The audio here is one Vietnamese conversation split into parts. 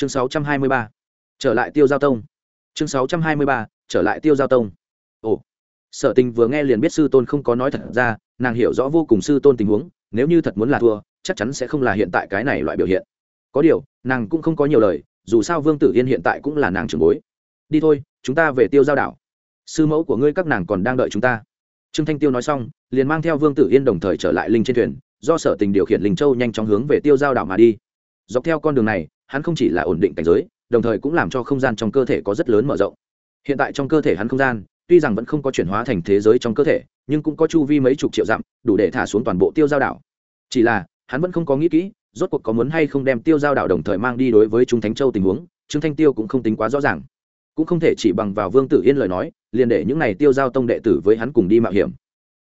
chương 623. trở lại tiêu giao tông. Chương 623. trở lại tiêu giao tông. Ồ, sở tình vừa nghe liền biết sư tôn không có nói thật ra, nàng hiểu rõ vô cùng sư tôn tình huống, nếu như thật muốn là thua, chắc chắn sẽ không là hiện tại cái này loại biểu hiện. Có điều, nàng cũng không có nhiều lời, dù sao vương tử yên hiện tại cũng là nàng trưởng bối. Đi thôi, chúng ta về tiêu giao đảo. Sư mẫu của ngươi các nàng còn đang đợi chúng ta. Trương thanh tiêu nói xong, liền mang theo vương tử yên đồng thời trở lại linh trên thuyền, do sở tình điều khiển linh châu nhanh chóng hướng về tiêu giao đảo mà đi. Dọc theo con đường này hắn không chỉ là ổn định cảnh giới, đồng thời cũng làm cho không gian trong cơ thể có rất lớn mở rộng. Hiện tại trong cơ thể hắn không gian, tuy rằng vẫn không có chuyển hóa thành thế giới trong cơ thể, nhưng cũng có chu vi mấy chục triệu dặm, đủ để thả xuống toàn bộ tiêu giao đảo. Chỉ là, hắn vẫn không có nghĩ kỹ, rốt cuộc có muốn hay không đem tiêu giao đảo đồng thời mang đi đối với trung thánh châu tình huống, trương thanh tiêu cũng không tính quá rõ ràng. Cũng không thể chỉ bằng vào vương tử yên lời nói, liền để những này tiêu giao tông đệ tử với hắn cùng đi mạo hiểm.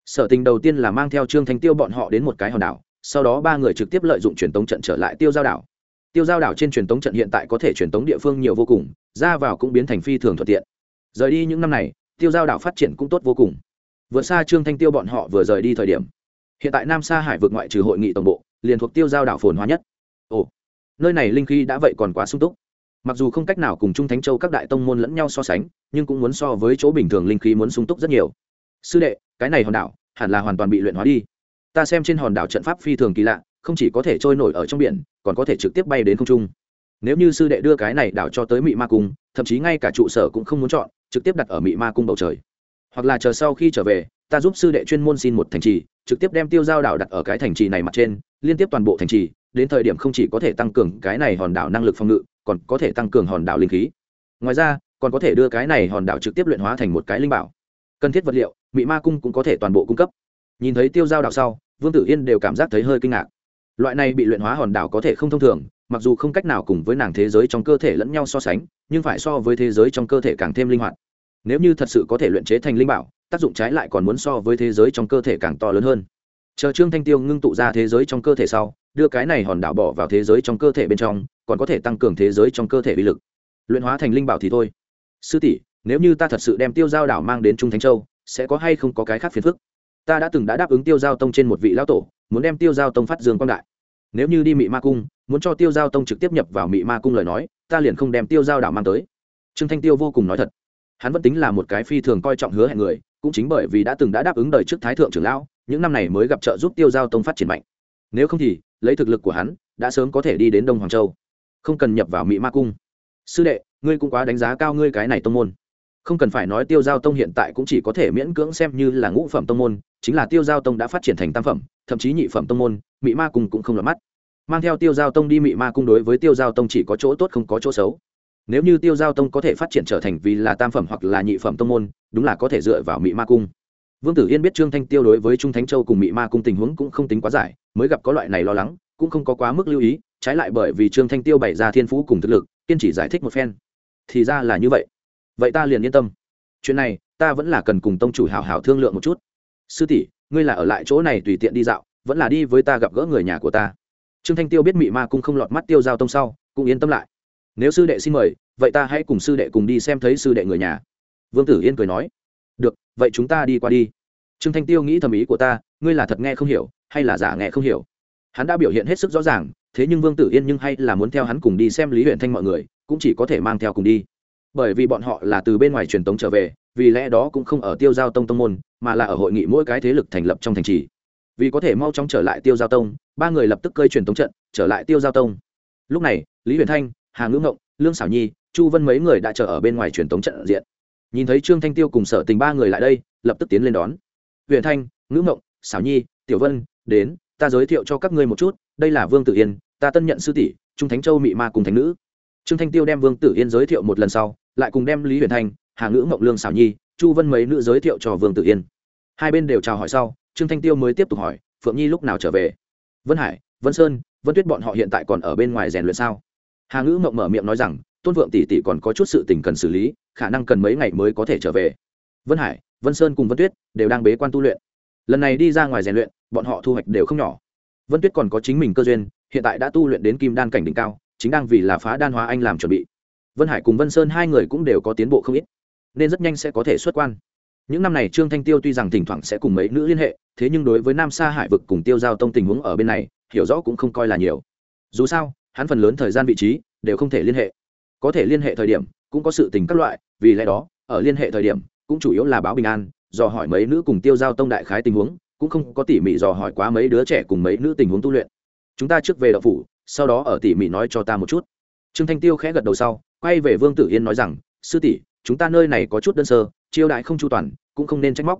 Sở tình đầu tiên là mang theo trương thanh tiêu bọn họ đến một cái hòn đảo, sau đó ba người trực tiếp lợi dụng truyền tống trận trở lại tiêu giao đảo tiêu giao đảo trên truyền tống trận hiện tại có thể truyền tống địa phương nhiều vô cùng, ra vào cũng biến thành phi thường thuận tiện. Rời đi những năm này, tiêu giao đảo phát triển cũng tốt vô cùng. Vượt xa trương thanh tiêu bọn họ vừa rời đi thời điểm, hiện tại nam sa hải vượt ngoại trừ hội nghị tổng bộ, liền thuộc tiêu giao đảo phồn hóa nhất. Ồ, nơi này linh khí đã vậy còn quá sung túc. Mặc dù không cách nào cùng trung thánh châu các đại tông môn lẫn nhau so sánh, nhưng cũng muốn so với chỗ bình thường linh khí muốn sung túc rất nhiều. Sư đệ, cái này hòn đảo hẳn là hoàn toàn bị luyện hóa đi. Ta xem trên hòn đảo trận pháp phi thường kỳ lạ không chỉ có thể trôi nổi ở trong biển, còn có thể trực tiếp bay đến không trung. Nếu như sư đệ đưa cái này đảo cho tới mị ma cung, thậm chí ngay cả trụ sở cũng không muốn chọn, trực tiếp đặt ở mị ma cung bầu trời. Hoặc là chờ sau khi trở về, ta giúp sư đệ chuyên môn xin một thành trì, trực tiếp đem tiêu giao đảo đặt ở cái thành trì này mặt trên, liên tiếp toàn bộ thành trì, đến thời điểm không chỉ có thể tăng cường cái này hòn đảo năng lực phòng ngự, còn có thể tăng cường hòn đảo linh khí. Ngoài ra, còn có thể đưa cái này hòn đảo trực tiếp luyện hóa thành một cái linh bảo. Cần thiết vật liệu, mị ma cung cũng có thể toàn bộ cung cấp. Nhìn thấy tiêu giao đảo sau, vương tử yên đều cảm giác thấy hơi kinh ngạc loại này bị luyện hóa hòn đảo có thể không thông thường, mặc dù không cách nào cùng với nàng thế giới trong cơ thể lẫn nhau so sánh, nhưng phải so với thế giới trong cơ thể càng thêm linh hoạt. Nếu như thật sự có thể luyện chế thành linh bảo, tác dụng trái lại còn muốn so với thế giới trong cơ thể càng to lớn hơn. Chờ trương thanh tiêu ngưng tụ ra thế giới trong cơ thể sau, đưa cái này hòn đảo bỏ vào thế giới trong cơ thể bên trong, còn có thể tăng cường thế giới trong cơ thể bị lực. Luyện hóa thành linh bảo thì thôi. Sư tỷ, nếu như ta thật sự đem tiêu giao đảo mang đến trung thánh châu, sẽ có hay không có cái khác phiền phức? Ta đã từng đã đáp ứng tiêu giao tông trên một vị lão tổ muốn đem tiêu giao tông phát dương quang đại. Nếu như đi mị ma cung, muốn cho tiêu giao tông trực tiếp nhập vào mị ma cung lời nói, ta liền không đem tiêu giao đảo mang tới. Trương thanh tiêu vô cùng nói thật. Hắn vẫn tính là một cái phi thường coi trọng hứa hẹn người, cũng chính bởi vì đã từng đã đáp ứng đời trước thái thượng trưởng lão, những năm này mới gặp trợ giúp tiêu giao tông phát triển mạnh. Nếu không thì, lấy thực lực của hắn, đã sớm có thể đi đến đông hoàng châu. Không cần nhập vào mỹ ma cung. Sư đệ, ngươi cũng quá đánh giá cao ngươi cái này tông môn không cần phải nói tiêu giao tông hiện tại cũng chỉ có thể miễn cưỡng xem như là ngũ phẩm tông môn, chính là tiêu giao tông đã phát triển thành tam phẩm, thậm chí nhị phẩm tông môn mỹ ma cung cũng không lọt mắt. Mang theo tiêu giao tông đi mỹ ma cung đối với tiêu giao tông chỉ có chỗ tốt không có chỗ xấu. Nếu như tiêu giao tông có thể phát triển trở thành vì là tam phẩm hoặc là nhị phẩm tông môn, đúng là có thể dựa vào mỹ ma cung. Vương tử yên biết trương thanh tiêu đối với trung thánh châu cùng mỹ ma cung tình huống cũng không tính quá giải mới gặp có loại này lo lắng, cũng không có quá mức lưu ý, trái lại bởi vì trương thanh tiêu bày ra thiên phú cùng thực lực, kiên chỉ giải thích một phen. Thì ra là như vậy vậy ta liền yên tâm. Chuyện này, ta vẫn là cần cùng tông chủ hào hào thương lượng một chút. Sư tỷ, ngươi là ở lại chỗ này tùy tiện đi dạo, vẫn là đi với ta gặp gỡ người nhà của ta. Trương thanh tiêu biết mị ma cung không lọt mắt tiêu giao tông sau, cũng yên tâm lại. Nếu sư đệ xin mời, vậy ta hãy cùng sư đệ cùng đi xem thấy sư đệ người nhà. Vương tử yên cười nói. Được, vậy chúng ta đi qua đi. Trương thanh tiêu nghĩ thầm ý của ta, ngươi là thật nghe không hiểu, hay là giả nghe không hiểu? Hắn đã biểu hiện hết sức rõ ràng, thế nhưng vương tử yên nhưng hay là muốn theo hắn cùng đi xem lý huyện thanh mọi người, cũng chỉ có thể mang theo cùng đi bởi vì bọn họ là từ bên ngoài truyền tống trở về, vì lẽ đó cũng không ở tiêu giao tông tông môn, mà là ở hội nghị mỗi cái thế lực thành lập trong thành trì. Vì có thể mau chóng trở lại tiêu giao tông, ba người lập tức cơi truyền tống trận, trở lại tiêu giao tông. Lúc này, lý huyền thanh, hà ngữ ngộng, lương xảo nhi, chu vân mấy người đã chờ ở bên ngoài truyền tống trận diện. Nhìn thấy trương thanh tiêu cùng sở tình ba người lại đây, lập tức tiến lên đón. Huyền thanh, ngữ ngộng, xảo nhi, tiểu vân, đến, ta giới thiệu cho các ngươi một chút, đây là vương tử yên, ta tân nhận sư tỷ, trung thánh châu mị ma cùng thánh nữ. Trương thanh tiêu đem vương tử yên giới thiệu một lần sau lại cùng đem lý huyền thanh, hà ngữ mộng lương xảo nhi, chu vân mấy nữ giới thiệu cho vương tử yên. Hai bên đều chào hỏi sau, trương thanh tiêu mới tiếp tục hỏi, phượng nhi lúc nào trở về? Vân hải, vân sơn, vân tuyết bọn họ hiện tại còn ở bên ngoài rèn luyện sao? Hà ngữ mộng mở miệng nói rằng, tôn vượng tỷ tỷ còn có chút sự tình cần xử lý, khả năng cần mấy ngày mới có thể trở về. Vân hải, vân sơn cùng vân tuyết đều đang bế quan tu luyện. Lần này đi ra ngoài rèn luyện, bọn họ thu hoạch đều không nhỏ. Vân tuyết còn có chính mình cơ duyên, hiện tại đã tu luyện đến kim đan cảnh đỉnh cao, chính đang vì là phá đan hóa anh làm chuẩn bị vân hải cùng vân sơn hai người cũng đều có tiến bộ không ít, nên rất nhanh sẽ có thể xuất quan. Những năm này trương thanh tiêu tuy rằng thỉnh thoảng sẽ cùng mấy nữ liên hệ, thế nhưng đối với nam sa hải vực cùng tiêu giao tông tình huống ở bên này, hiểu rõ cũng không coi là nhiều. Dù sao, hắn phần lớn thời gian vị trí đều không thể liên hệ. Có thể liên hệ thời điểm, cũng có sự tình các loại, vì lẽ đó, ở liên hệ thời điểm, cũng chủ yếu là báo bình an, dò hỏi mấy nữ cùng tiêu giao tông đại khái tình huống, cũng không có tỉ mỉ dò hỏi quá mấy đứa trẻ cùng mấy nữ tình huống tu luyện. Chúng ta trước về đậu phủ, sau đó ở tỉ mỉ nói cho ta một chút. Trương thanh tiêu khẽ gật đầu sau quay về vương tử yên nói rằng, sư tỷ, chúng ta nơi này có chút đơn sơ chiêu đại không chu toàn, cũng không nên trách móc.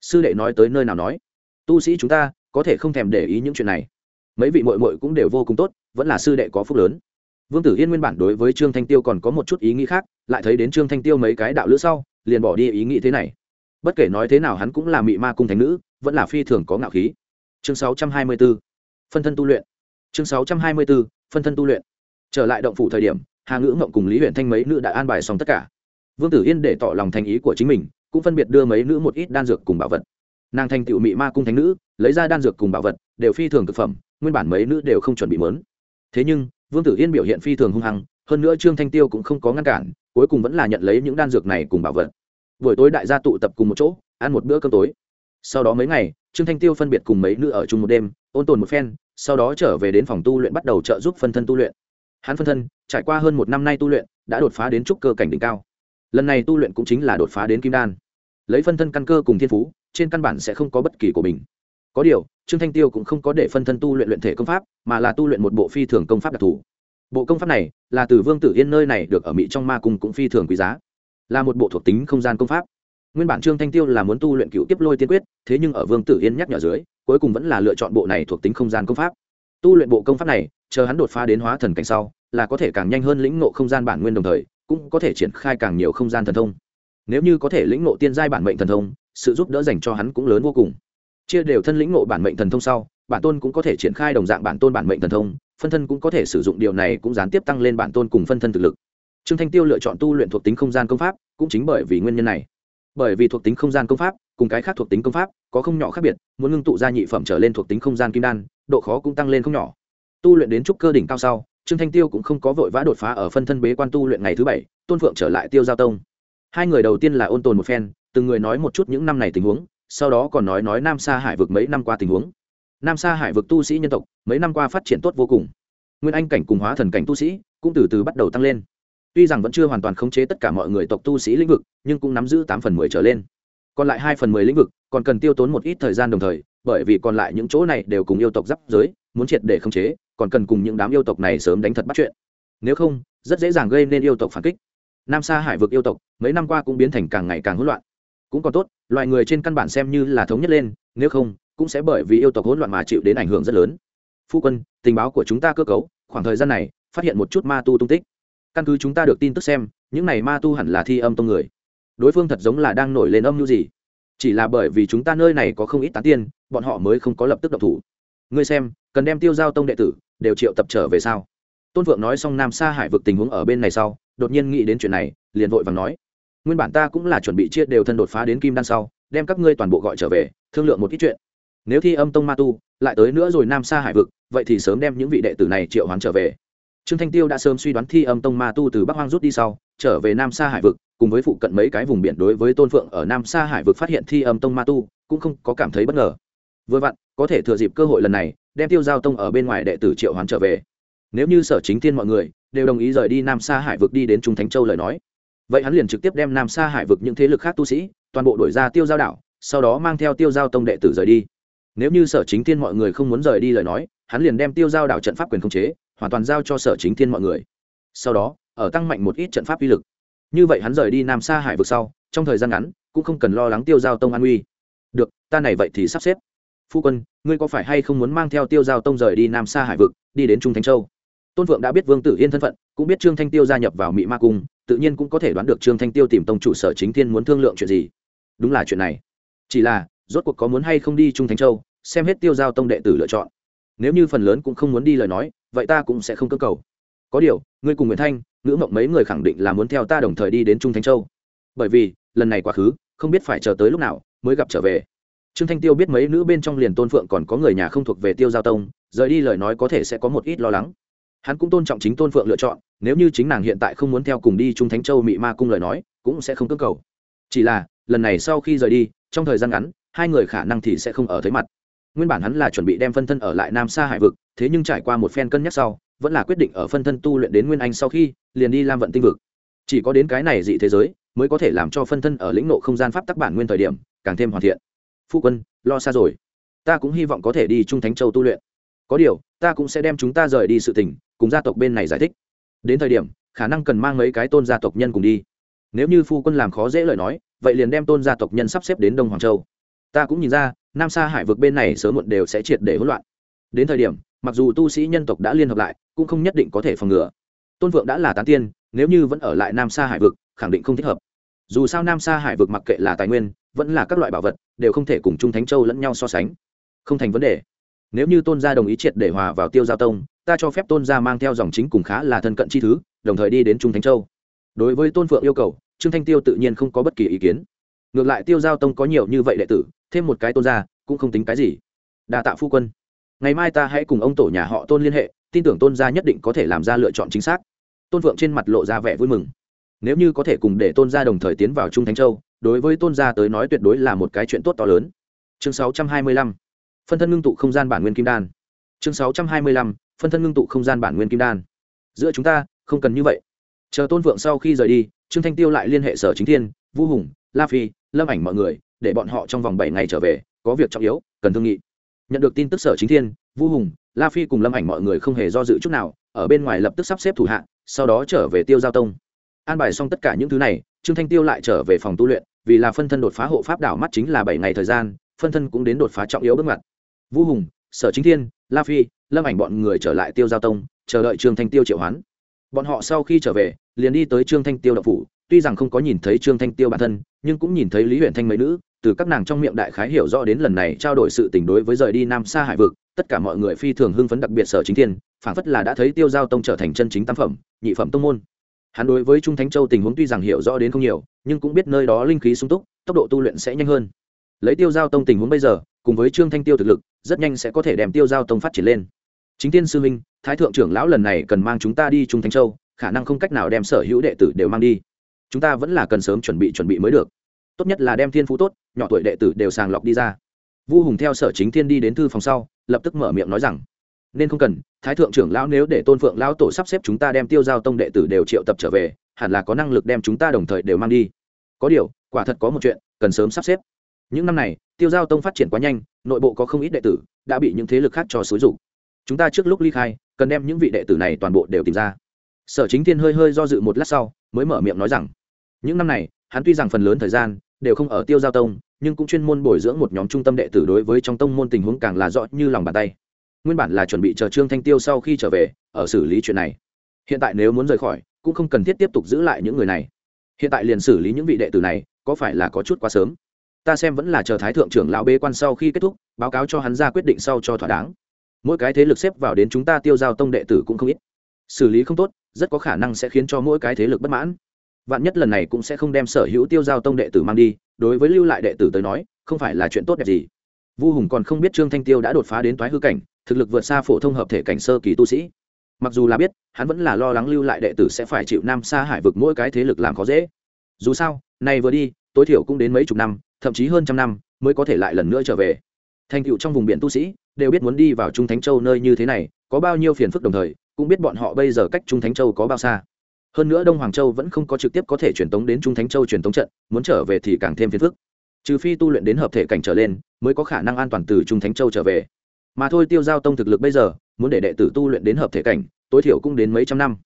Sư đệ nói tới nơi nào nói, tu sĩ chúng ta, có thể không thèm để ý những chuyện này. Mấy vị mội mội cũng đều vô cùng tốt, vẫn là sư đệ có phúc lớn. Vương tử yên nguyên bản đối với trương thanh tiêu còn có một chút ý nghĩ khác, lại thấy đến trương thanh tiêu mấy cái đạo lữ sau, liền bỏ đi ý nghĩ thế này. Bất kể nói thế nào hắn cũng là mị ma cung thánh nữ, vẫn là phi thường có ngạo khí. Chương 624. phân thân tu luyện. Chương 624. phân thân tu luyện. Trở lại động phủ thời điểm hà ngữ mộng cùng lý huyện thanh mấy nữ đã an bài xong tất cả. Vương tử yên để tỏ lòng thành ý của chính mình, cũng phân biệt đưa mấy nữ một ít đan dược cùng bảo vật. Nàng thành tựu mị ma cung thánh nữ, lấy ra đan dược cùng bảo vật, đều phi thường thực phẩm, nguyên bản mấy nữ đều không chuẩn bị mớn. Thế nhưng, vương tử yên biểu hiện phi thường hung hăng, hơn nữa trương thanh tiêu cũng không có ngăn cản, cuối cùng vẫn là nhận lấy những đan dược này cùng bảo vật. Buổi tối đại gia tụ tập cùng một chỗ, ăn một bữa cơm tối. Sau đó mấy ngày, trương thanh tiêu phân biệt cùng mấy nữ ở chung một đêm, ôn tồn một phen, sau đó trở về đến phòng tu luyện bắt đầu trợ giúp phân thân tu luyện hắn phân thân, trải qua hơn một năm nay tu luyện, đã đột phá đến trúc cơ cảnh đỉnh cao. Lần này tu luyện cũng chính là đột phá đến kim đan. Lấy phân thân căn cơ cùng thiên phú, trên căn bản sẽ không có bất kỳ của mình. Có điều, trương thanh tiêu cũng không có để phân thân tu luyện luyện thể công pháp, mà là tu luyện một bộ phi thường công pháp đặc thù. Bộ công pháp này là từ vương tử yên nơi này được ở mỹ trong ma cung cũng phi thường quý giá. Là một bộ thuộc tính không gian công pháp. Nguyên bản trương thanh tiêu là muốn tu luyện cựu tiếp lôi tiên quyết, thế nhưng ở vương tử yên nhắc nhở dưới, cuối cùng vẫn là lựa chọn bộ này thuộc tính không gian công pháp. Tu luyện bộ công pháp này, chờ hắn đột phá đến hóa thần cảnh sau là có thể càng nhanh hơn lĩnh ngộ không gian bản nguyên đồng thời, cũng có thể triển khai càng nhiều không gian thần thông. Nếu như có thể lĩnh ngộ tiên giai bản mệnh thần thông, sự giúp đỡ dành cho hắn cũng lớn vô cùng. Chia đều thân lĩnh ngộ bản mệnh thần thông sau, bản tôn cũng có thể triển khai đồng dạng bản tôn bản mệnh thần thông, phân thân cũng có thể sử dụng điều này cũng gián tiếp tăng lên bản tôn cùng phân thân thực lực. Trương thanh tiêu lựa chọn tu luyện thuộc tính không gian công pháp, cũng chính bởi vì nguyên nhân này. Bởi vì thuộc tính không gian công pháp, cùng cái khác thuộc tính công pháp, có không nhỏ khác biệt, muốn ngưng tụ ra nhị phẩm trở lên thuộc tính không gian kim đan, độ khó cũng tăng lên không nhỏ. Tu luyện đến trúc cơ đỉnh cao sau trương thanh tiêu cũng không có vội vã đột phá ở phân thân bế quan tu luyện ngày thứ bảy, tôn phượng trở lại tiêu giao tông. Hai người đầu tiên là ôn tồn một phen, từng người nói một chút những năm này tình huống, sau đó còn nói nói nam sa hải vực mấy năm qua tình huống. Nam sa hải vực tu sĩ nhân tộc, mấy năm qua phát triển tốt vô cùng. Nguyên anh cảnh cùng hóa thần cảnh tu sĩ cũng từ từ bắt đầu tăng lên. Tuy rằng vẫn chưa hoàn toàn khống chế tất cả mọi người tộc tu sĩ lĩnh vực, nhưng cũng nắm giữ tám phần mười trở lên. Còn lại hai phần mười lĩnh vực còn cần tiêu tốn một ít thời gian đồng thời, bởi vì còn lại những chỗ này đều cùng yêu tộc giáp giới muốn triệt để khống chế, còn cần cùng những đám yêu tộc này sớm đánh thật bắt chuyện. Nếu không, rất dễ dàng gây nên yêu tộc phản kích. Nam sa hải vực yêu tộc, mấy năm qua cũng biến thành càng ngày càng hỗn loạn. Cũng còn tốt, loài người trên căn bản xem như là thống nhất lên, nếu không, cũng sẽ bởi vì yêu tộc hỗn loạn mà chịu đến ảnh hưởng rất lớn. Phu quân, tình báo của chúng ta cơ cấu, khoảng thời gian này, phát hiện một chút ma tu tung tích. Căn cứ chúng ta được tin tức xem, những này ma tu hẳn là thi âm tông người. Đối phương thật giống là đang nổi lên âm mưu gì. Chỉ là bởi vì chúng ta nơi này có không ít tán tiên, bọn họ mới không có lập tức độc thủ. Ngươi xem cần đem tiêu giao tông đệ tử đều triệu tập trở về sau tôn vượng nói xong nam sa hải vực tình huống ở bên này sau, đột nhiên nghĩ đến chuyện này, liền vội vàng nói, nguyên bản ta cũng là chuẩn bị chia đều thân đột phá đến kim đan sau, đem các ngươi toàn bộ gọi trở về, thương lượng một ít chuyện. Nếu thi âm tông ma tu, lại tới nữa rồi nam sa hải vực, vậy thì sớm đem những vị đệ tử này triệu hoán trở về. Trương thanh tiêu đã sớm suy đoán thi âm tông ma tu từ bắc hoang rút đi sau, trở về nam sa hải vực, cùng với phụ cận mấy cái vùng biển đối với tôn phượng ở nam sa hải vực phát hiện thi âm tông ma tu, cũng không có cảm thấy bất ngờ. Vừa vặn, có thể thừa dịp cơ hội lần này đem tiêu giao tông ở bên ngoài đệ tử triệu hoán trở về. Nếu như sở chính thiên mọi người đều đồng ý rời đi nam sa hải vực đi đến trung thánh châu lời nói, vậy hắn liền trực tiếp đem nam sa hải vực những thế lực khác tu sĩ toàn bộ đổi ra tiêu giao đảo, sau đó mang theo tiêu giao tông đệ tử rời đi. Nếu như sở chính thiên mọi người không muốn rời đi lời nói, hắn liền đem tiêu giao đảo trận pháp quyền khống chế, hoàn toàn giao cho sở chính thiên mọi người. Sau đó, ở tăng mạnh một ít trận pháp uy lực. Như vậy hắn rời đi nam sa hải vực sau, trong thời gian ngắn cũng không cần lo lắng tiêu giao tông an uy được, ta này vậy thì sắp xếp phu quân, ngươi có phải hay không muốn mang theo tiêu giao tông rời đi nam sa hải vực, đi đến trung thánh châu? Tôn vượng đã biết vương tử yên thân phận, cũng biết trương thanh tiêu gia nhập vào mỹ ma cung, tự nhiên cũng có thể đoán được trương thanh tiêu tìm tông chủ sở chính thiên muốn thương lượng chuyện gì. Đúng là chuyện này. Chỉ là, rốt cuộc có muốn hay không đi trung thánh châu, xem hết tiêu giao tông đệ tử lựa chọn. Nếu như phần lớn cũng không muốn đi lời nói, vậy ta cũng sẽ không cơ cầu. Có điều, ngươi cùng nguyễn thanh, ngữ mộng mấy người khẳng định là muốn theo ta đồng thời đi đến trung thánh châu. Bởi vì, lần này quá khứ, không biết phải chờ tới lúc nào mới gặp trở về trương thanh tiêu biết mấy nữ bên trong liền tôn phượng còn có người nhà không thuộc về tiêu giao tông, rời đi lời nói có thể sẽ có một ít lo lắng. Hắn cũng tôn trọng chính tôn phượng lựa chọn, nếu như chính nàng hiện tại không muốn theo cùng đi trung thánh châu mị ma cung lời nói, cũng sẽ không cưỡng cầu. Chỉ là, lần này sau khi rời đi, trong thời gian ngắn, hai người khả năng thì sẽ không ở thấy mặt. Nguyên bản hắn là chuẩn bị đem phân thân ở lại nam sa hải vực, thế nhưng trải qua một phen cân nhắc sau, vẫn là quyết định ở phân thân tu luyện đến nguyên anh sau khi, liền đi lam vận tinh vực. Chỉ có đến cái này dị thế giới, mới có thể làm cho phân thân ở lĩnh nộ không gian pháp tắc bản nguyên thời điểm, càng thêm hoàn thiện phu quân, lo xa rồi. Ta cũng hy vọng có thể đi trung thánh châu tu luyện. Có điều, ta cũng sẽ đem chúng ta rời đi sự tình, cùng gia tộc bên này giải thích. Đến thời điểm, khả năng cần mang mấy cái tôn gia tộc nhân cùng đi. Nếu như phu quân làm khó dễ lời nói, vậy liền đem tôn gia tộc nhân sắp xếp đến đông hoàng châu. Ta cũng nhìn ra, nam sa hải vực bên này sớm muộn đều sẽ triệt để hỗn loạn. Đến thời điểm, mặc dù tu sĩ nhân tộc đã liên hợp lại, cũng không nhất định có thể phòng ngừa. Tôn vượng đã là tán tiên, nếu như vẫn ở lại nam sa hải vực, khẳng định không thích hợp. Dù sao nam sa hải vực mặc kệ là tài nguyên vẫn là các loại bảo vật, đều không thể cùng trung thánh châu lẫn nhau so sánh. Không thành vấn đề. Nếu như tôn gia đồng ý triệt để hòa vào tiêu giao tông, ta cho phép tôn gia mang theo dòng chính cùng khá là thân cận chi thứ, đồng thời đi đến trung thánh châu. Đối với tôn phượng yêu cầu, trương thanh tiêu tự nhiên không có bất kỳ ý kiến. Ngược lại tiêu giao tông có nhiều như vậy đệ tử, thêm một cái tôn gia, cũng không tính cái gì. Đa tạ phu quân. Ngày mai ta hãy cùng ông tổ nhà họ tôn liên hệ, tin tưởng tôn gia nhất định có thể làm ra lựa chọn chính xác. Tôn phượng trên mặt lộ ra vẻ vui mừng. Nếu như có thể cùng để tôn gia đồng thời tiến vào trung thánh châu đối với tôn gia tới nói tuyệt đối là một cái chuyện tốt to lớn chương 625. phân thân ngưng tụ không gian bản nguyên kim đan chương 625. phân thân ngưng tụ không gian bản nguyên kim đan giữa chúng ta, không cần như vậy chờ tôn vượng sau khi rời đi, trương thanh tiêu lại liên hệ sở chính thiên, vu hùng, la phi, lâm ảnh mọi người, để bọn họ trong vòng bảy ngày trở về, có việc trọng yếu, cần thương nghị nhận được tin tức sở chính thiên, vu hùng, la phi cùng lâm ảnh mọi người không hề do dự chút nào, ở bên ngoài lập tức sắp xếp thủ hạ, sau đó trở về tiêu giao tông an bài xong tất cả những thứ này, trương thanh tiêu lại trở về phòng tu luyện, vì là phân thân đột phá hộ pháp đảo mắt chính là bảy ngày thời gian, phân thân cũng đến đột phá trọng yếu bước ngoặt. Vu hùng, sở chính thiên, la phi, lâm ảnh bọn người trở lại tiêu giao tông, chờ đợi trương thanh tiêu triệu hoán. Bọn họ sau khi trở về, liền đi tới trương thanh tiêu đậu phủ, tuy rằng không có nhìn thấy trương thanh tiêu bản thân, nhưng cũng nhìn thấy lý huyện thanh mấy nữ, từ các nàng trong miệng đại khái hiểu rõ đến lần này trao đổi sự tình đối với rời đi nam xa hải vực, tất cả mọi người phi thường hưng phấn đặc biệt sở chính thiên phản phất là đã thấy tiêu giao tông trở thành chân chính tam phẩm, nhị phẩm tông môn hắn đối với trung thánh châu tình huống tuy rằng hiểu rõ đến không nhiều, nhưng cũng biết nơi đó linh khí sung túc, tốc độ tu luyện sẽ nhanh hơn. Lấy tiêu giao tông tình huống bây giờ, cùng với trương thanh tiêu thực lực, rất nhanh sẽ có thể đem tiêu giao tông phát triển lên. Chính tiên sư minh thái thượng trưởng lão lần này cần mang chúng ta đi trung thánh châu, khả năng không cách nào đem sở hữu đệ tử đều mang đi. Chúng ta vẫn là cần sớm chuẩn bị chuẩn bị mới được. Tốt nhất là đem thiên phú tốt, nhỏ tuổi đệ tử đều sàng lọc đi ra. Vu hùng theo sở chính thiên đi đến thư phòng sau, lập tức mở miệng nói rằng nên không cần, thái thượng trưởng lão nếu để tôn phượng lão tổ sắp xếp chúng ta đem tiêu giao tông đệ tử đều triệu tập trở về, hẳn là có năng lực đem chúng ta đồng thời đều mang đi. Có điều, quả thật có một chuyện cần sớm sắp xếp. Những năm này, tiêu giao tông phát triển quá nhanh, nội bộ có không ít đệ tử đã bị những thế lực khác cho xúi rục chúng ta trước lúc ly khai, cần đem những vị đệ tử này toàn bộ đều tìm ra. Sở chính thiên hơi hơi do dự một lát sau, mới mở miệng nói rằng, những năm này, hắn tuy rằng phần lớn thời gian đều không ở tiêu giao tông, nhưng cũng chuyên môn bồi dưỡng một nhóm trung tâm đệ tử đối với trong tông môn tình huống càng là rõ như lòng bàn tay nguyên bản là chuẩn bị chờ trương thanh tiêu sau khi trở về, ở xử lý chuyện này. Hiện tại nếu muốn rời khỏi, cũng không cần thiết tiếp tục giữ lại những người này. Hiện tại liền xử lý những vị đệ tử này, có phải là có chút quá sớm? Ta xem vẫn là chờ thái thượng trưởng lão bế quan sau khi kết thúc, báo cáo cho hắn ra quyết định sau cho thỏa đáng. Mỗi cái thế lực xếp vào đến chúng ta tiêu giao tông đệ tử cũng không ít. Xử lý không tốt, rất có khả năng sẽ khiến cho mỗi cái thế lực bất mãn. Vạn nhất lần này cũng sẽ không đem sở hữu tiêu giao tông đệ tử mang đi, đối với lưu lại đệ tử tới nói, không phải là chuyện tốt đẹp gì. Vu hùng còn không biết trương thanh tiêu đã đột phá đến toái hư cảnh thực lực vượt xa phổ thông hợp thể cảnh sơ kỳ tu sĩ. Mặc dù là biết, hắn vẫn là lo lắng lưu lại đệ tử sẽ phải chịu nam xa hải vực mỗi cái thế lực làm khó dễ. Dù sao này vừa đi, tối thiểu cũng đến mấy chục năm, thậm chí hơn trăm năm mới có thể lại lần nữa trở về. Thành tựu trong vùng biển tu sĩ, đều biết muốn đi vào trung thánh châu nơi như thế này, có bao nhiêu phiền phức đồng thời, cũng biết bọn họ bây giờ cách trung thánh châu có bao xa. Hơn nữa đông hoàng châu vẫn không có trực tiếp có thể truyền tống đến trung thánh châu truyền tống trận, muốn trở về thì càng thêm phiền phức. Trừ phi tu luyện đến hợp thể cảnh trở lên, mới có khả năng an toàn từ trung thánh châu trở về mà thôi tiêu giao tông thực lực bây giờ, muốn để đệ tử tu luyện đến hợp thể cảnh, tối thiểu cũng đến mấy trăm năm.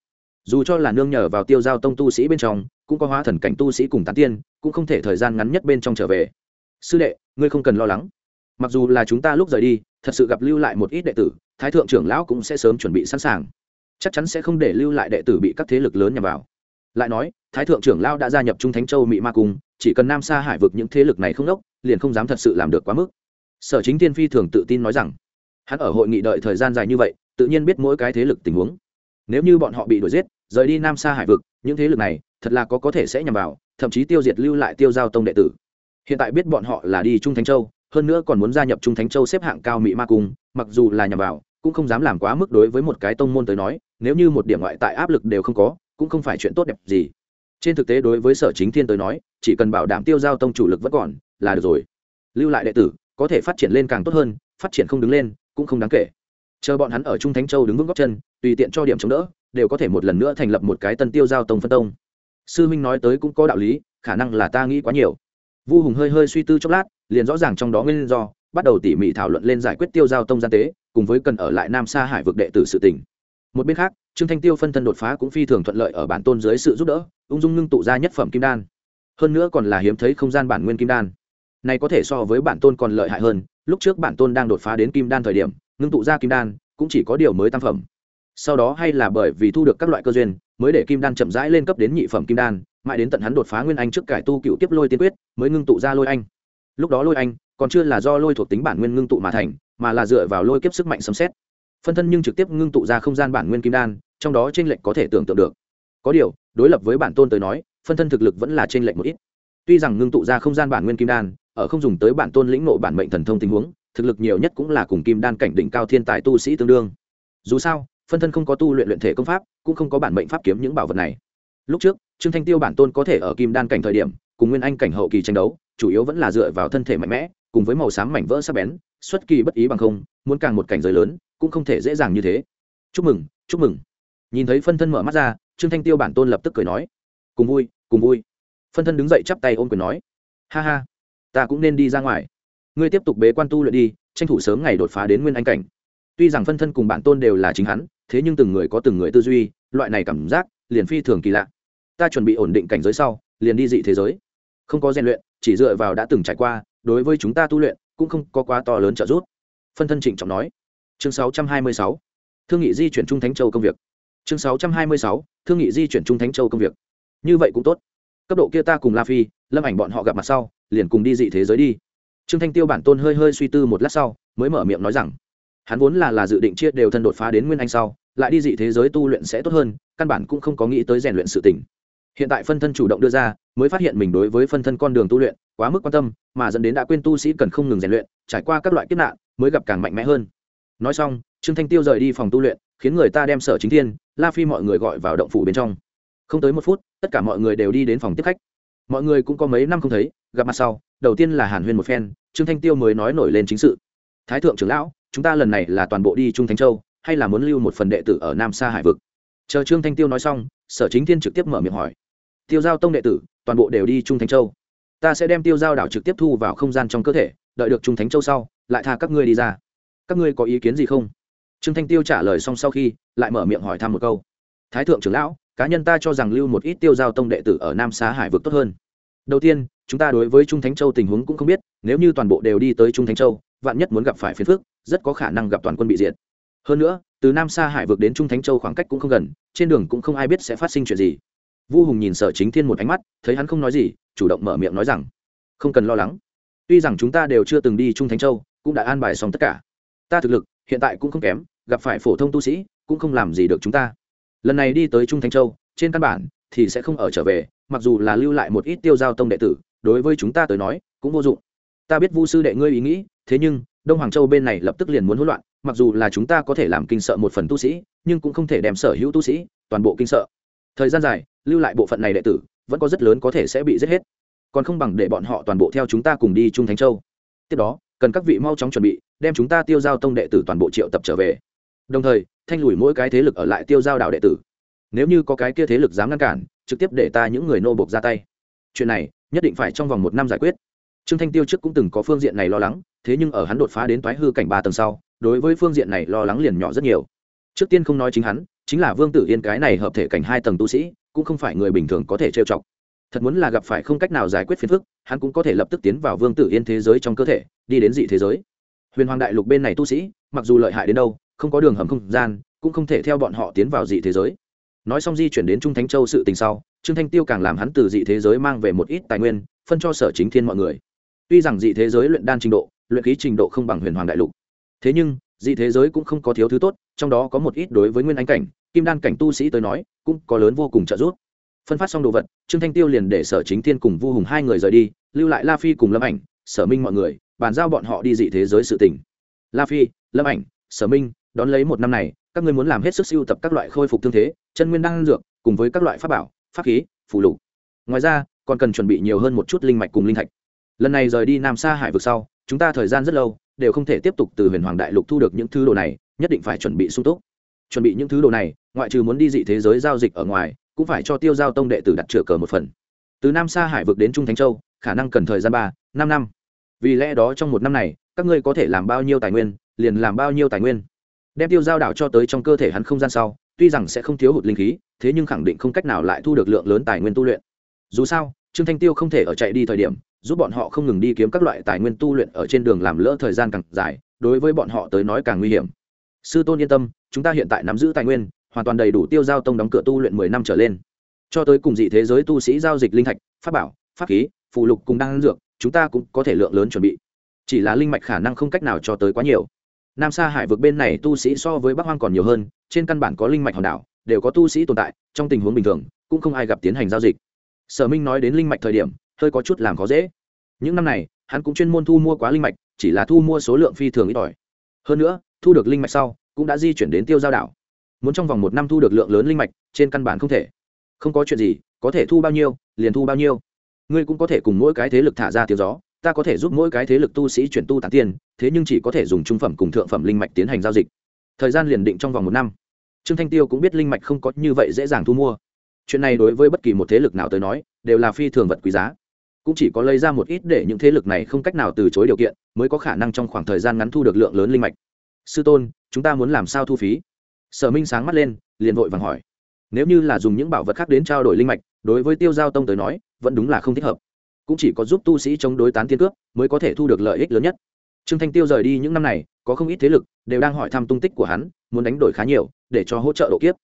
Dù cho là nương nhờ vào tiêu giao tông tu sĩ bên trong, cũng có hóa thần cảnh tu sĩ cùng tán tiên, cũng không thể thời gian ngắn nhất bên trong trở về. Sư đệ, ngươi không cần lo lắng. Mặc dù là chúng ta lúc rời đi, thật sự gặp lưu lại một ít đệ tử, thái thượng trưởng lão cũng sẽ sớm chuẩn bị sẵn sàng. Chắc chắn sẽ không để lưu lại đệ tử bị các thế lực lớn nhằm vào. Lại nói, thái thượng trưởng lão đã gia nhập trung thánh châu mỹ ma cung, chỉ cần nam xa hải vực những thế lực này không đốc, liền không dám thật sự làm được quá mức. Sở chính tiên phi thường tự tin nói rằng hắn ở hội nghị đợi thời gian dài như vậy, tự nhiên biết mỗi cái thế lực tình huống. Nếu như bọn họ bị đuổi giết, rời đi nam xa hải vực, những thế lực này, thật là có có thể sẽ nhằm vào, thậm chí tiêu diệt lưu lại tiêu giao tông đệ tử. Hiện tại biết bọn họ là đi trung thánh châu, hơn nữa còn muốn gia nhập trung thánh châu xếp hạng cao mỹ ma cung, mặc dù là nhằm vào, cũng không dám làm quá mức đối với một cái tông môn tới nói, nếu như một điểm ngoại tại áp lực đều không có, cũng không phải chuyện tốt đẹp gì. Trên thực tế đối với sở chính thiên tới nói, chỉ cần bảo đảm tiêu giao tông chủ lực vẫn còn là được rồi. Lưu lại đệ tử, có thể phát triển lên càng tốt hơn, phát triển không đứng lên cũng không đáng kể. Chờ bọn hắn ở trung thánh châu đứng vững góc chân, tùy tiện cho điểm chống đỡ, đều có thể một lần nữa thành lập một cái tân tiêu giao tông phân tông. Sư minh nói tới cũng có đạo lý, khả năng là ta nghĩ quá nhiều. Vu hùng hơi hơi suy tư chốc lát, liền rõ ràng trong đó nguyên do, bắt đầu tỉ mỉ thảo luận lên giải quyết tiêu giao tông gian tế, cùng với cần ở lại nam sa hải vực đệ tử sự tỉnh một bên khác, trương thanh tiêu phân thân đột phá cũng phi thường thuận lợi ở bản tôn dưới sự giúp đỡ, ung dung ngưng tụ ra nhất phẩm kim đan. Hơn nữa còn là hiếm thấy không gian bản nguyên kim đan. Này có thể so với bản tôn còn lợi hại hơn lúc trước bản tôn đang đột phá đến kim đan thời điểm, ngưng tụ ra kim đan, cũng chỉ có điều mới tam phẩm. Sau đó hay là bởi vì thu được các loại cơ duyên, mới để kim đan chậm rãi lên cấp đến nhị phẩm kim đan, mãi đến tận hắn đột phá nguyên anh trước cải tu cựu tiếp lôi tiên quyết, mới ngưng tụ ra lôi anh. Lúc đó lôi anh, còn chưa là do lôi thuộc tính bản nguyên ngưng tụ mà thành, mà là dựa vào lôi kiếp sức mạnh sấm xét phân thân nhưng trực tiếp ngưng tụ ra không gian bản nguyên kim đan, trong đó t r ê n lệch có thể tưởng tượng được. Có điều, đối lập với bản tôn tới nói, phân thân thực lực vẫn là t r ê n lệch một ít. Tuy rằng ngưng tụ ra không gian bản nguyên kim đan ở không dùng tới bản tôn lĩnh nộ bản mệnh thần thông tình huống, thực lực nhiều nhất cũng là cùng kim đan cảnh đỉnh cao thiên tài tu sĩ tương đương. Dù sao, phân thân không có tu luyện luyện thể công pháp, cũng không có bản mệnh pháp kiếm những bảo vật này. Lúc trước, trương thanh tiêu bản tôn có thể ở kim đan cảnh thời điểm, cùng nguyên anh cảnh hậu kỳ tranh đấu, chủ yếu vẫn là dựa vào thân thể mạnh mẽ, cùng với màu xám mảnh vỡ sắc bén, xuất kỳ bất ý bằng không, muốn càng một cảnh giới lớn, cũng không thể dễ dàng như thế. Chúc mừng chúc mừng. Nhìn thấy phân thân mở mắt ra, trương thanh tiêu bản tôn lập tức cười nói, cùng vui cùng vui. Phân thân đứng dậy chắp tay ôm quyền nói, ha ha ta cũng nên đi ra ngoài. Ngươi tiếp tục bế quan tu luyện đi, tranh thủ sớm ngày đột phá đến nguyên anh cảnh. Tuy rằng phân thân cùng bản tôn đều là chính hắn, thế nhưng từng người có từng người tư duy, loại này cảm giác liền phi thường kỳ lạ. Ta chuẩn bị ổn định cảnh giới sau, liền đi dị thế giới. Không có rèn luyện, chỉ dựa vào đã từng trải qua, đối với chúng ta tu luyện cũng không có quá to lớn trợ giúp. Phân thân trịnh trọng nói. Chương 626. thương nghị di chuyển trung thánh châu công việc. Chương 626. thương nghị di chuyển trung thánh châu công việc. Như vậy cũng tốt. Cấp độ kia ta cùng la phi, lâm ảnh bọn họ gặp mặt sau liền cùng đi dị thế giới đi. Trương thanh tiêu bản tôn hơi hơi suy tư một lát sau, mới mở miệng nói rằng, hắn vốn là là dự định chia đều thân đột phá đến nguyên anh sau, lại đi dị thế giới tu luyện sẽ tốt hơn, căn bản cũng không có nghĩ tới rèn luyện sự tỉnh hiện tại phân thân chủ động đưa ra, mới phát hiện mình đối với phân thân con đường tu luyện quá mức quan tâm, mà dẫn đến đã quên tu sĩ cần không ngừng rèn luyện, trải qua các loại kiếp nạn, mới gặp càng mạnh mẽ hơn. Nói xong, trương thanh tiêu rời đi phòng tu luyện, khiến người ta đem sở chính thiên, la phi mọi người gọi vào động phủ bên trong. Không tới một phút, tất cả mọi người đều đi đến phòng tiếp khách mọi người cũng có mấy năm không thấy, gặp mặt sau, đầu tiên là hàn huyên một phen, trương thanh tiêu mới nói nổi lên chính sự. Thái thượng trưởng lão, chúng ta lần này là toàn bộ đi trung thánh châu, hay là muốn lưu một phần đệ tử ở nam sa hải vực? Chờ trương thanh tiêu nói xong, sở chính thiên trực tiếp mở miệng hỏi. Tiêu giao tông đệ tử, toàn bộ đều đi trung thánh châu. Ta sẽ đem tiêu giao đảo trực tiếp thu vào không gian trong cơ thể, đợi được trung thánh châu sau, lại tha các ngươi đi ra. Các ngươi có ý kiến gì không? Trương thanh tiêu trả lời xong sau khi, lại mở miệng hỏi thăm một câu. Thái thượng trưởng lão cá nhân ta cho rằng lưu một ít tiêu giao tông đệ tử ở nam xá hải vực tốt hơn. Đầu tiên, chúng ta đối với trung thánh châu tình huống cũng không biết, nếu như toàn bộ đều đi tới trung thánh châu, vạn nhất muốn gặp phải phiền phức, rất có khả năng gặp toàn quân bị diệt. Hơn nữa, từ nam xa hải vực đến trung thánh châu khoảng cách cũng không gần, trên đường cũng không ai biết sẽ phát sinh chuyện gì. Vu hùng nhìn sở chính thiên một ánh mắt, thấy hắn không nói gì, chủ động mở miệng nói rằng, không cần lo lắng. Tuy rằng chúng ta đều chưa từng đi trung thánh châu, cũng đã an bài xong tất cả. Ta thực lực hiện tại cũng không kém, gặp phải phổ thông tu sĩ, cũng không làm gì được chúng ta lần này đi tới trung thanh châu, trên căn bản thì sẽ không ở trở về, mặc dù là lưu lại một ít tiêu giao tông đệ tử, đối với chúng ta tới nói cũng vô dụng. Ta biết vu sư đệ ngươi ý nghĩ, thế nhưng đông hoàng châu bên này lập tức liền muốn hỗn loạn, mặc dù là chúng ta có thể làm kinh sợ một phần tu sĩ, nhưng cũng không thể đem sở hữu tu sĩ toàn bộ kinh sợ. Thời gian dài, lưu lại bộ phận này đệ tử, vẫn có rất lớn có thể sẽ bị giết hết. Còn không bằng để bọn họ toàn bộ theo chúng ta cùng đi trung thánh châu. Tiếp đó, cần các vị mau chóng chuẩn bị, đem chúng ta tiêu giao tông đệ tử toàn bộ triệu tập trở về. Đồng thời thanh lùi mỗi cái thế lực ở lại tiêu giao đạo đệ tử. Nếu như có cái kia thế lực dám ngăn cản, trực tiếp để ta những người nô bộc ra tay. Chuyện này, nhất định phải trong vòng một năm giải quyết. Trương thanh tiêu trước cũng từng có phương diện này lo lắng, thế nhưng ở hắn đột phá đến toái hư cảnh ba tầng sau, đối với phương diện này lo lắng liền nhỏ rất nhiều. Trước tiên không nói chính hắn, chính là vương tử yên cái này hợp thể cảnh hai tầng tu sĩ, cũng không phải người bình thường có thể trêu chọc. Thật muốn là gặp phải không cách nào giải quyết phiền phức, hắn cũng có thể lập tức tiến vào vương tử yên thế giới trong cơ thể, đi đến dị thế giới. Huyền hoàng đại lục bên này tu sĩ, mặc dù lợi hại đến đâu không có đường hầm không gian, cũng không thể theo bọn họ tiến vào dị thế giới. Nói xong di chuyển đến trung thánh châu sự tình sau, trương thanh tiêu càng làm hắn từ dị thế giới mang về một ít tài nguyên, phân cho sở chính thiên mọi người. Tuy rằng dị thế giới luyện đan trình độ, luyện khí trình độ không bằng huyền hoàng đại lục, thế nhưng, dị thế giới cũng không có thiếu thứ tốt, trong đó có một ít đối với nguyên anh cảnh, kim đan cảnh tu sĩ tới nói, cũng có lớn vô cùng trợ giúp. Phân phát xong đồ vật, trương thanh tiêu liền để sở chính thiên cùng vu hùng hai người rời đi, lưu lại la phi cùng lâm ảnh, sở minh mọi người, bàn giao bọn họ đi dị thế giới sự tỉnh la phi, lâm ảnh, sở minh đón lấy một năm này, các ngươi muốn làm hết sức siêu tập các loại khôi phục thương thế, chân nguyên đan dược, cùng với các loại pháp bảo, pháp khí, phù lục. Ngoài ra, còn cần chuẩn bị nhiều hơn một chút linh mạch cùng linh thạch. Lần này rời đi nam xa hải vực sau, chúng ta thời gian rất lâu, đều không thể tiếp tục từ huyền hoàng đại lục thu được những thứ đồ này, nhất định phải chuẩn bị sung túc. Chuẩn bị những thứ đồ này, ngoại trừ muốn đi dị thế giới giao dịch ở ngoài, cũng phải cho tiêu giao tông đệ tử đặt chữa cờ một phần. Từ nam xa hải vực đến trung thánh châu, khả năng cần thời gian ba, năm năm. Vì lẽ đó trong một năm này, các ngươi có thể làm bao nhiêu tài nguyên, liền làm bao nhiêu tài nguyên đem tiêu giao đảo cho tới trong cơ thể hắn không gian sau, tuy rằng sẽ không thiếu hụt linh khí, thế nhưng khẳng định không cách nào lại thu được lượng lớn tài nguyên tu luyện. Dù sao, trương thanh tiêu không thể ở chạy đi thời điểm, giúp bọn họ không ngừng đi kiếm các loại tài nguyên tu luyện ở trên đường làm lỡ thời gian càng dài, đối với bọn họ tới nói càng nguy hiểm. Sư tôn yên tâm, chúng ta hiện tại nắm giữ tài nguyên, hoàn toàn đầy đủ tiêu giao tông đóng cửa tu luyện mười năm trở lên. Cho tới cùng dị thế giới tu sĩ giao dịch linh thạch, pháp bảo, pháp khí phụ lục cùng đan dược, chúng ta cũng có thể lượng lớn chuẩn bị. Chỉ là linh mạch khả năng không cách nào cho tới quá nhiều nam sa hải vực bên này tu sĩ so với bắc hoang còn nhiều hơn, trên căn bản có linh mạch hòn đảo, đều có tu sĩ tồn tại, trong tình huống bình thường, cũng không ai gặp tiến hành giao dịch. Sở minh nói đến linh mạch thời điểm, hơi có chút làm khó dễ. Những năm này, hắn cũng chuyên môn thu mua quá linh mạch, chỉ là thu mua số lượng phi thường ít ỏi. Hơn nữa, thu được linh mạch sau, cũng đã di chuyển đến tiêu giao đảo. Muốn trong vòng một năm thu được lượng lớn linh mạch, trên căn bản không thể. Không có chuyện gì, có thể thu bao nhiêu, liền thu bao nhiêu. Ngươi cũng có thể cùng mỗi cái thế lực thả ra tiếng gió ta có thể giúp mỗi cái thế lực tu sĩ chuyển tu tán tiền thế nhưng chỉ có thể dùng trung phẩm cùng thượng phẩm linh mạch tiến hành giao dịch. Thời gian liền định trong vòng một năm. Trương thanh tiêu cũng biết linh mạch không có như vậy dễ dàng thu mua. Chuyện này đối với bất kỳ một thế lực nào tới nói, đều là phi thường vật quý giá. Cũng chỉ có lấy ra một ít để những thế lực này không cách nào từ chối điều kiện, mới có khả năng trong khoảng thời gian ngắn thu được lượng lớn linh mạch. Sư tôn, chúng ta muốn làm sao thu phí? Sở minh sáng mắt lên, liền vội vàng hỏi. Nếu như là dùng những bảo vật khác đến trao đổi linh mạch, đối với tiêu giao tông tới nói, vẫn đúng là không thích hợp cũng chỉ có giúp tu sĩ chống đối tán tiên cướp mới có thể thu được lợi ích lớn nhất. Trương thanh tiêu rời đi những năm này, có không ít thế lực đều đang hỏi thăm tung tích của hắn, muốn đánh đổi khá nhiều để cho hỗ trợ độ kiếp.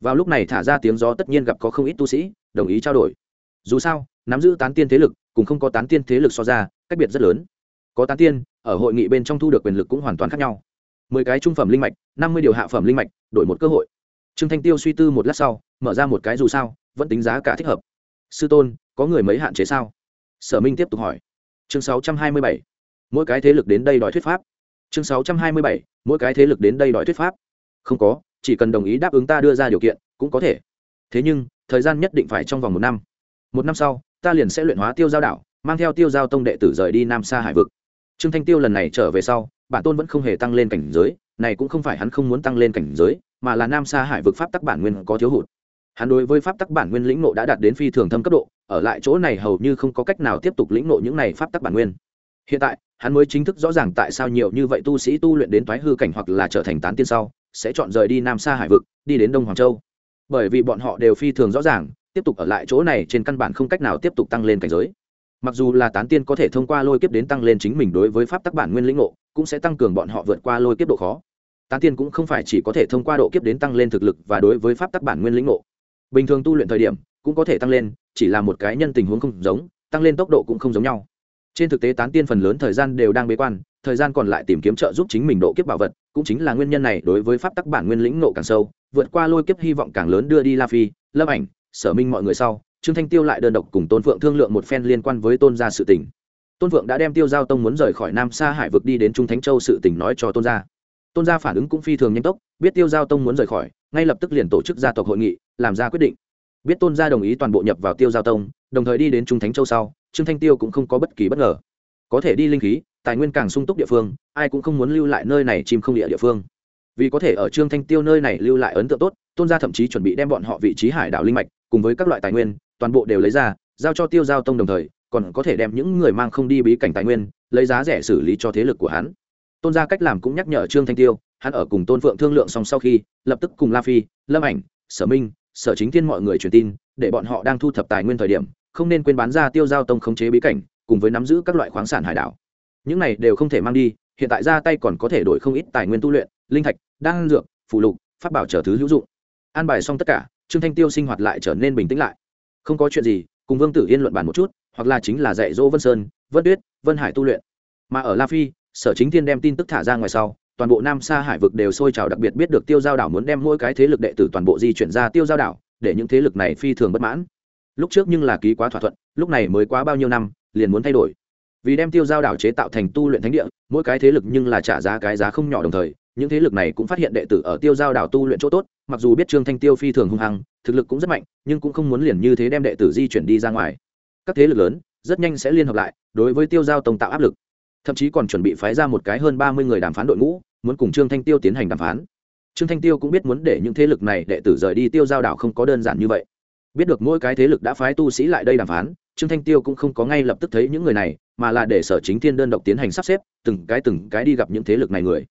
Vào lúc này thả ra tiếng gió tất nhiên gặp có không ít tu sĩ, đồng ý trao đổi. Dù sao, nắm giữ tán tiên thế lực cùng không có tán tiên thế lực so ra cách biệt rất lớn. Có tán tiên, ở hội nghị bên trong thu được quyền lực cũng hoàn toàn khác nhau. Mười cái trung phẩm linh mạch, năm mươi điều hạ phẩm linh mạch, đổi một cơ hội. Trương thanh tiêu suy tư một lát sau, mở ra một cái dù sao, vẫn tính giá cả thích hợp. Sư tôn, có người mấy hạn chế sao? Sở minh tiếp tục hỏi. Chương sáu trăm hai mươi bảy. Mỗi cái thế lực đến đây đòi thuyết pháp. Chương sáu trăm hai mươi bảy. Mỗi cái thế lực đến đây đòi thuyết pháp. Không có, chỉ cần đồng ý đáp ứng ta đưa ra điều kiện, cũng có thể. Thế nhưng, thời gian nhất định phải trong vòng một năm. Một năm sau, ta liền sẽ luyện hóa tiêu giao đảo, mang theo tiêu giao tông đệ tử rời đi nam xa hải vực. Trương thanh tiêu lần này trở về sau, bản tôn vẫn không hề tăng lên cảnh giới, này cũng không phải hắn không muốn tăng lên cảnh giới, mà là nam xa hải vực pháp tắc bản nguyên có thiếu hụt. Hắn đối với pháp tắc bản nguyên lĩnh nộ đã đạt đến phi thường thâm cấp độ ở lại chỗ này hầu như không có cách nào tiếp tục lĩnh nộ những này pháp tắc bản nguyên. Hiện tại, hắn mới chính thức rõ ràng tại sao nhiều như vậy tu sĩ tu luyện đến toái hư cảnh hoặc là trở thành tán tiên sau, sẽ chọn rời đi nam xa hải vực, đi đến đông hoàng châu. Bởi vì bọn họ đều phi thường rõ ràng, tiếp tục ở lại chỗ này trên căn bản không cách nào tiếp tục tăng lên cảnh giới. Mặc dù là tán tiên có thể thông qua lôi kiếp đến tăng lên chính mình đối với pháp tắc bản nguyên lĩnh ngộ, cũng sẽ tăng cường bọn họ vượt qua lôi kiếp độ khó. Tán tiên cũng không phải chỉ có thể thông qua độ kiếp đến tăng lên thực lực và đối với pháp tắc bản nguyên lĩnh ngộ. Bình thường tu luyện thời điểm, cũng có thể tăng lên chỉ là một cái nhân tình huống không giống, tăng lên tốc độ cũng không giống nhau. Trên thực tế tán tiên phần lớn thời gian đều đang bế quan, thời gian còn lại tìm kiếm trợ giúp chính mình độ kiếp bảo vật, cũng chính là nguyên nhân này đối với pháp tắc bản nguyên lĩnh nộ càng sâu, vượt qua lôi kiếp hy vọng càng lớn đưa đi la phi, lâm ảnh, sở minh mọi người sau, trương thanh tiêu lại đơn độc cùng tôn phượng thương lượng một phen liên quan với tôn gia sự tỉnh tôn phượng đã đem tiêu giao tông muốn rời khỏi nam xa hải vực đi đến trung thánh châu sự tỉnh nói cho tôn gia. Tôn gia phản ứng cũng phi thường nhanh tốc, biết tiêu giao tông muốn rời khỏi, ngay lập tức liền tổ chức gia tộc hội nghị, làm ra quyết định biết tôn gia đồng ý toàn bộ nhập vào tiêu giao tông, đồng thời đi đến trung thánh châu sau, trương thanh tiêu cũng không có bất kỳ bất ngờ. Có thể đi linh khí, tài nguyên càng sung túc địa phương, ai cũng không muốn lưu lại nơi này chim không địa địa phương. Vì có thể ở trương thanh tiêu nơi này lưu lại ấn tượng tốt, tôn gia thậm chí chuẩn bị đem bọn họ vị trí hải đảo linh mạch, cùng với các loại tài nguyên, toàn bộ đều lấy ra, giao cho tiêu giao tông đồng thời, còn có thể đem những người mang không đi bí cảnh tài nguyên, lấy giá rẻ xử lý cho thế lực của hắn. Tôn gia cách làm cũng nhắc nhở trương thanh tiêu, hắn ở cùng tôn phượng thương lượng xong sau khi, lập tức cùng la phi, lâm ảnh, sở minh sở chính thiên mọi người truyền tin, để bọn họ đang thu thập tài nguyên thời điểm, không nên quên bán ra tiêu giao tông khống chế bí cảnh, cùng với nắm giữ các loại khoáng sản hải đảo. Những này đều không thể mang đi, hiện tại ra tay còn có thể đổi không ít tài nguyên tu luyện, linh thạch, đan dược phụ lục phát bảo trở thứ hữu dụng. An bài xong tất cả, trương thanh tiêu sinh hoạt lại trở nên bình tĩnh lại. Không có chuyện gì, cùng vương tử yên luận bàn một chút, hoặc là chính là dạy dỗ vân sơn, vân tuyết, vân hải tu luyện. Mà ở la phi, sở chính thiên đem tin tức thả ra ngoài sau toàn bộ nam sa hải vực đều sôi trào đặc biệt biết được tiêu giao đảo muốn đem mỗi cái thế lực đệ tử toàn bộ di chuyển ra tiêu giao đảo, để những thế lực này phi thường bất mãn. Lúc trước nhưng là ký quá thỏa thuận, lúc này mới quá bao nhiêu năm, liền muốn thay đổi. Vì đem tiêu giao đảo chế tạo thành tu luyện thánh địa, mỗi cái thế lực nhưng là trả giá cái giá không nhỏ đồng thời, những thế lực này cũng phát hiện đệ tử ở tiêu giao đảo tu luyện chỗ tốt, mặc dù biết trương thanh tiêu phi thường hung hăng, thực lực cũng rất mạnh, nhưng cũng không muốn liền như thế đem đệ tử di chuyển đi ra ngoài. Các thế lực lớn, rất nhanh sẽ liên hợp lại, đối với tiêu giao tông tạo áp lực thậm chí còn chuẩn bị phái ra một cái hơn ba mươi người đàm phán đội ngũ, muốn cùng trương thanh tiêu tiến hành đàm phán. Trương thanh tiêu cũng biết muốn để những thế lực này đệ tử rời đi tiêu giao đảo không có đơn giản như vậy. Biết được mỗi cái thế lực đã phái tu sĩ lại đây đàm phán, trương thanh tiêu cũng không có ngay lập tức thấy những người này, mà là để sở chính thiên đơn độc tiến hành sắp xếp, từng cái từng cái đi gặp những thế lực này người.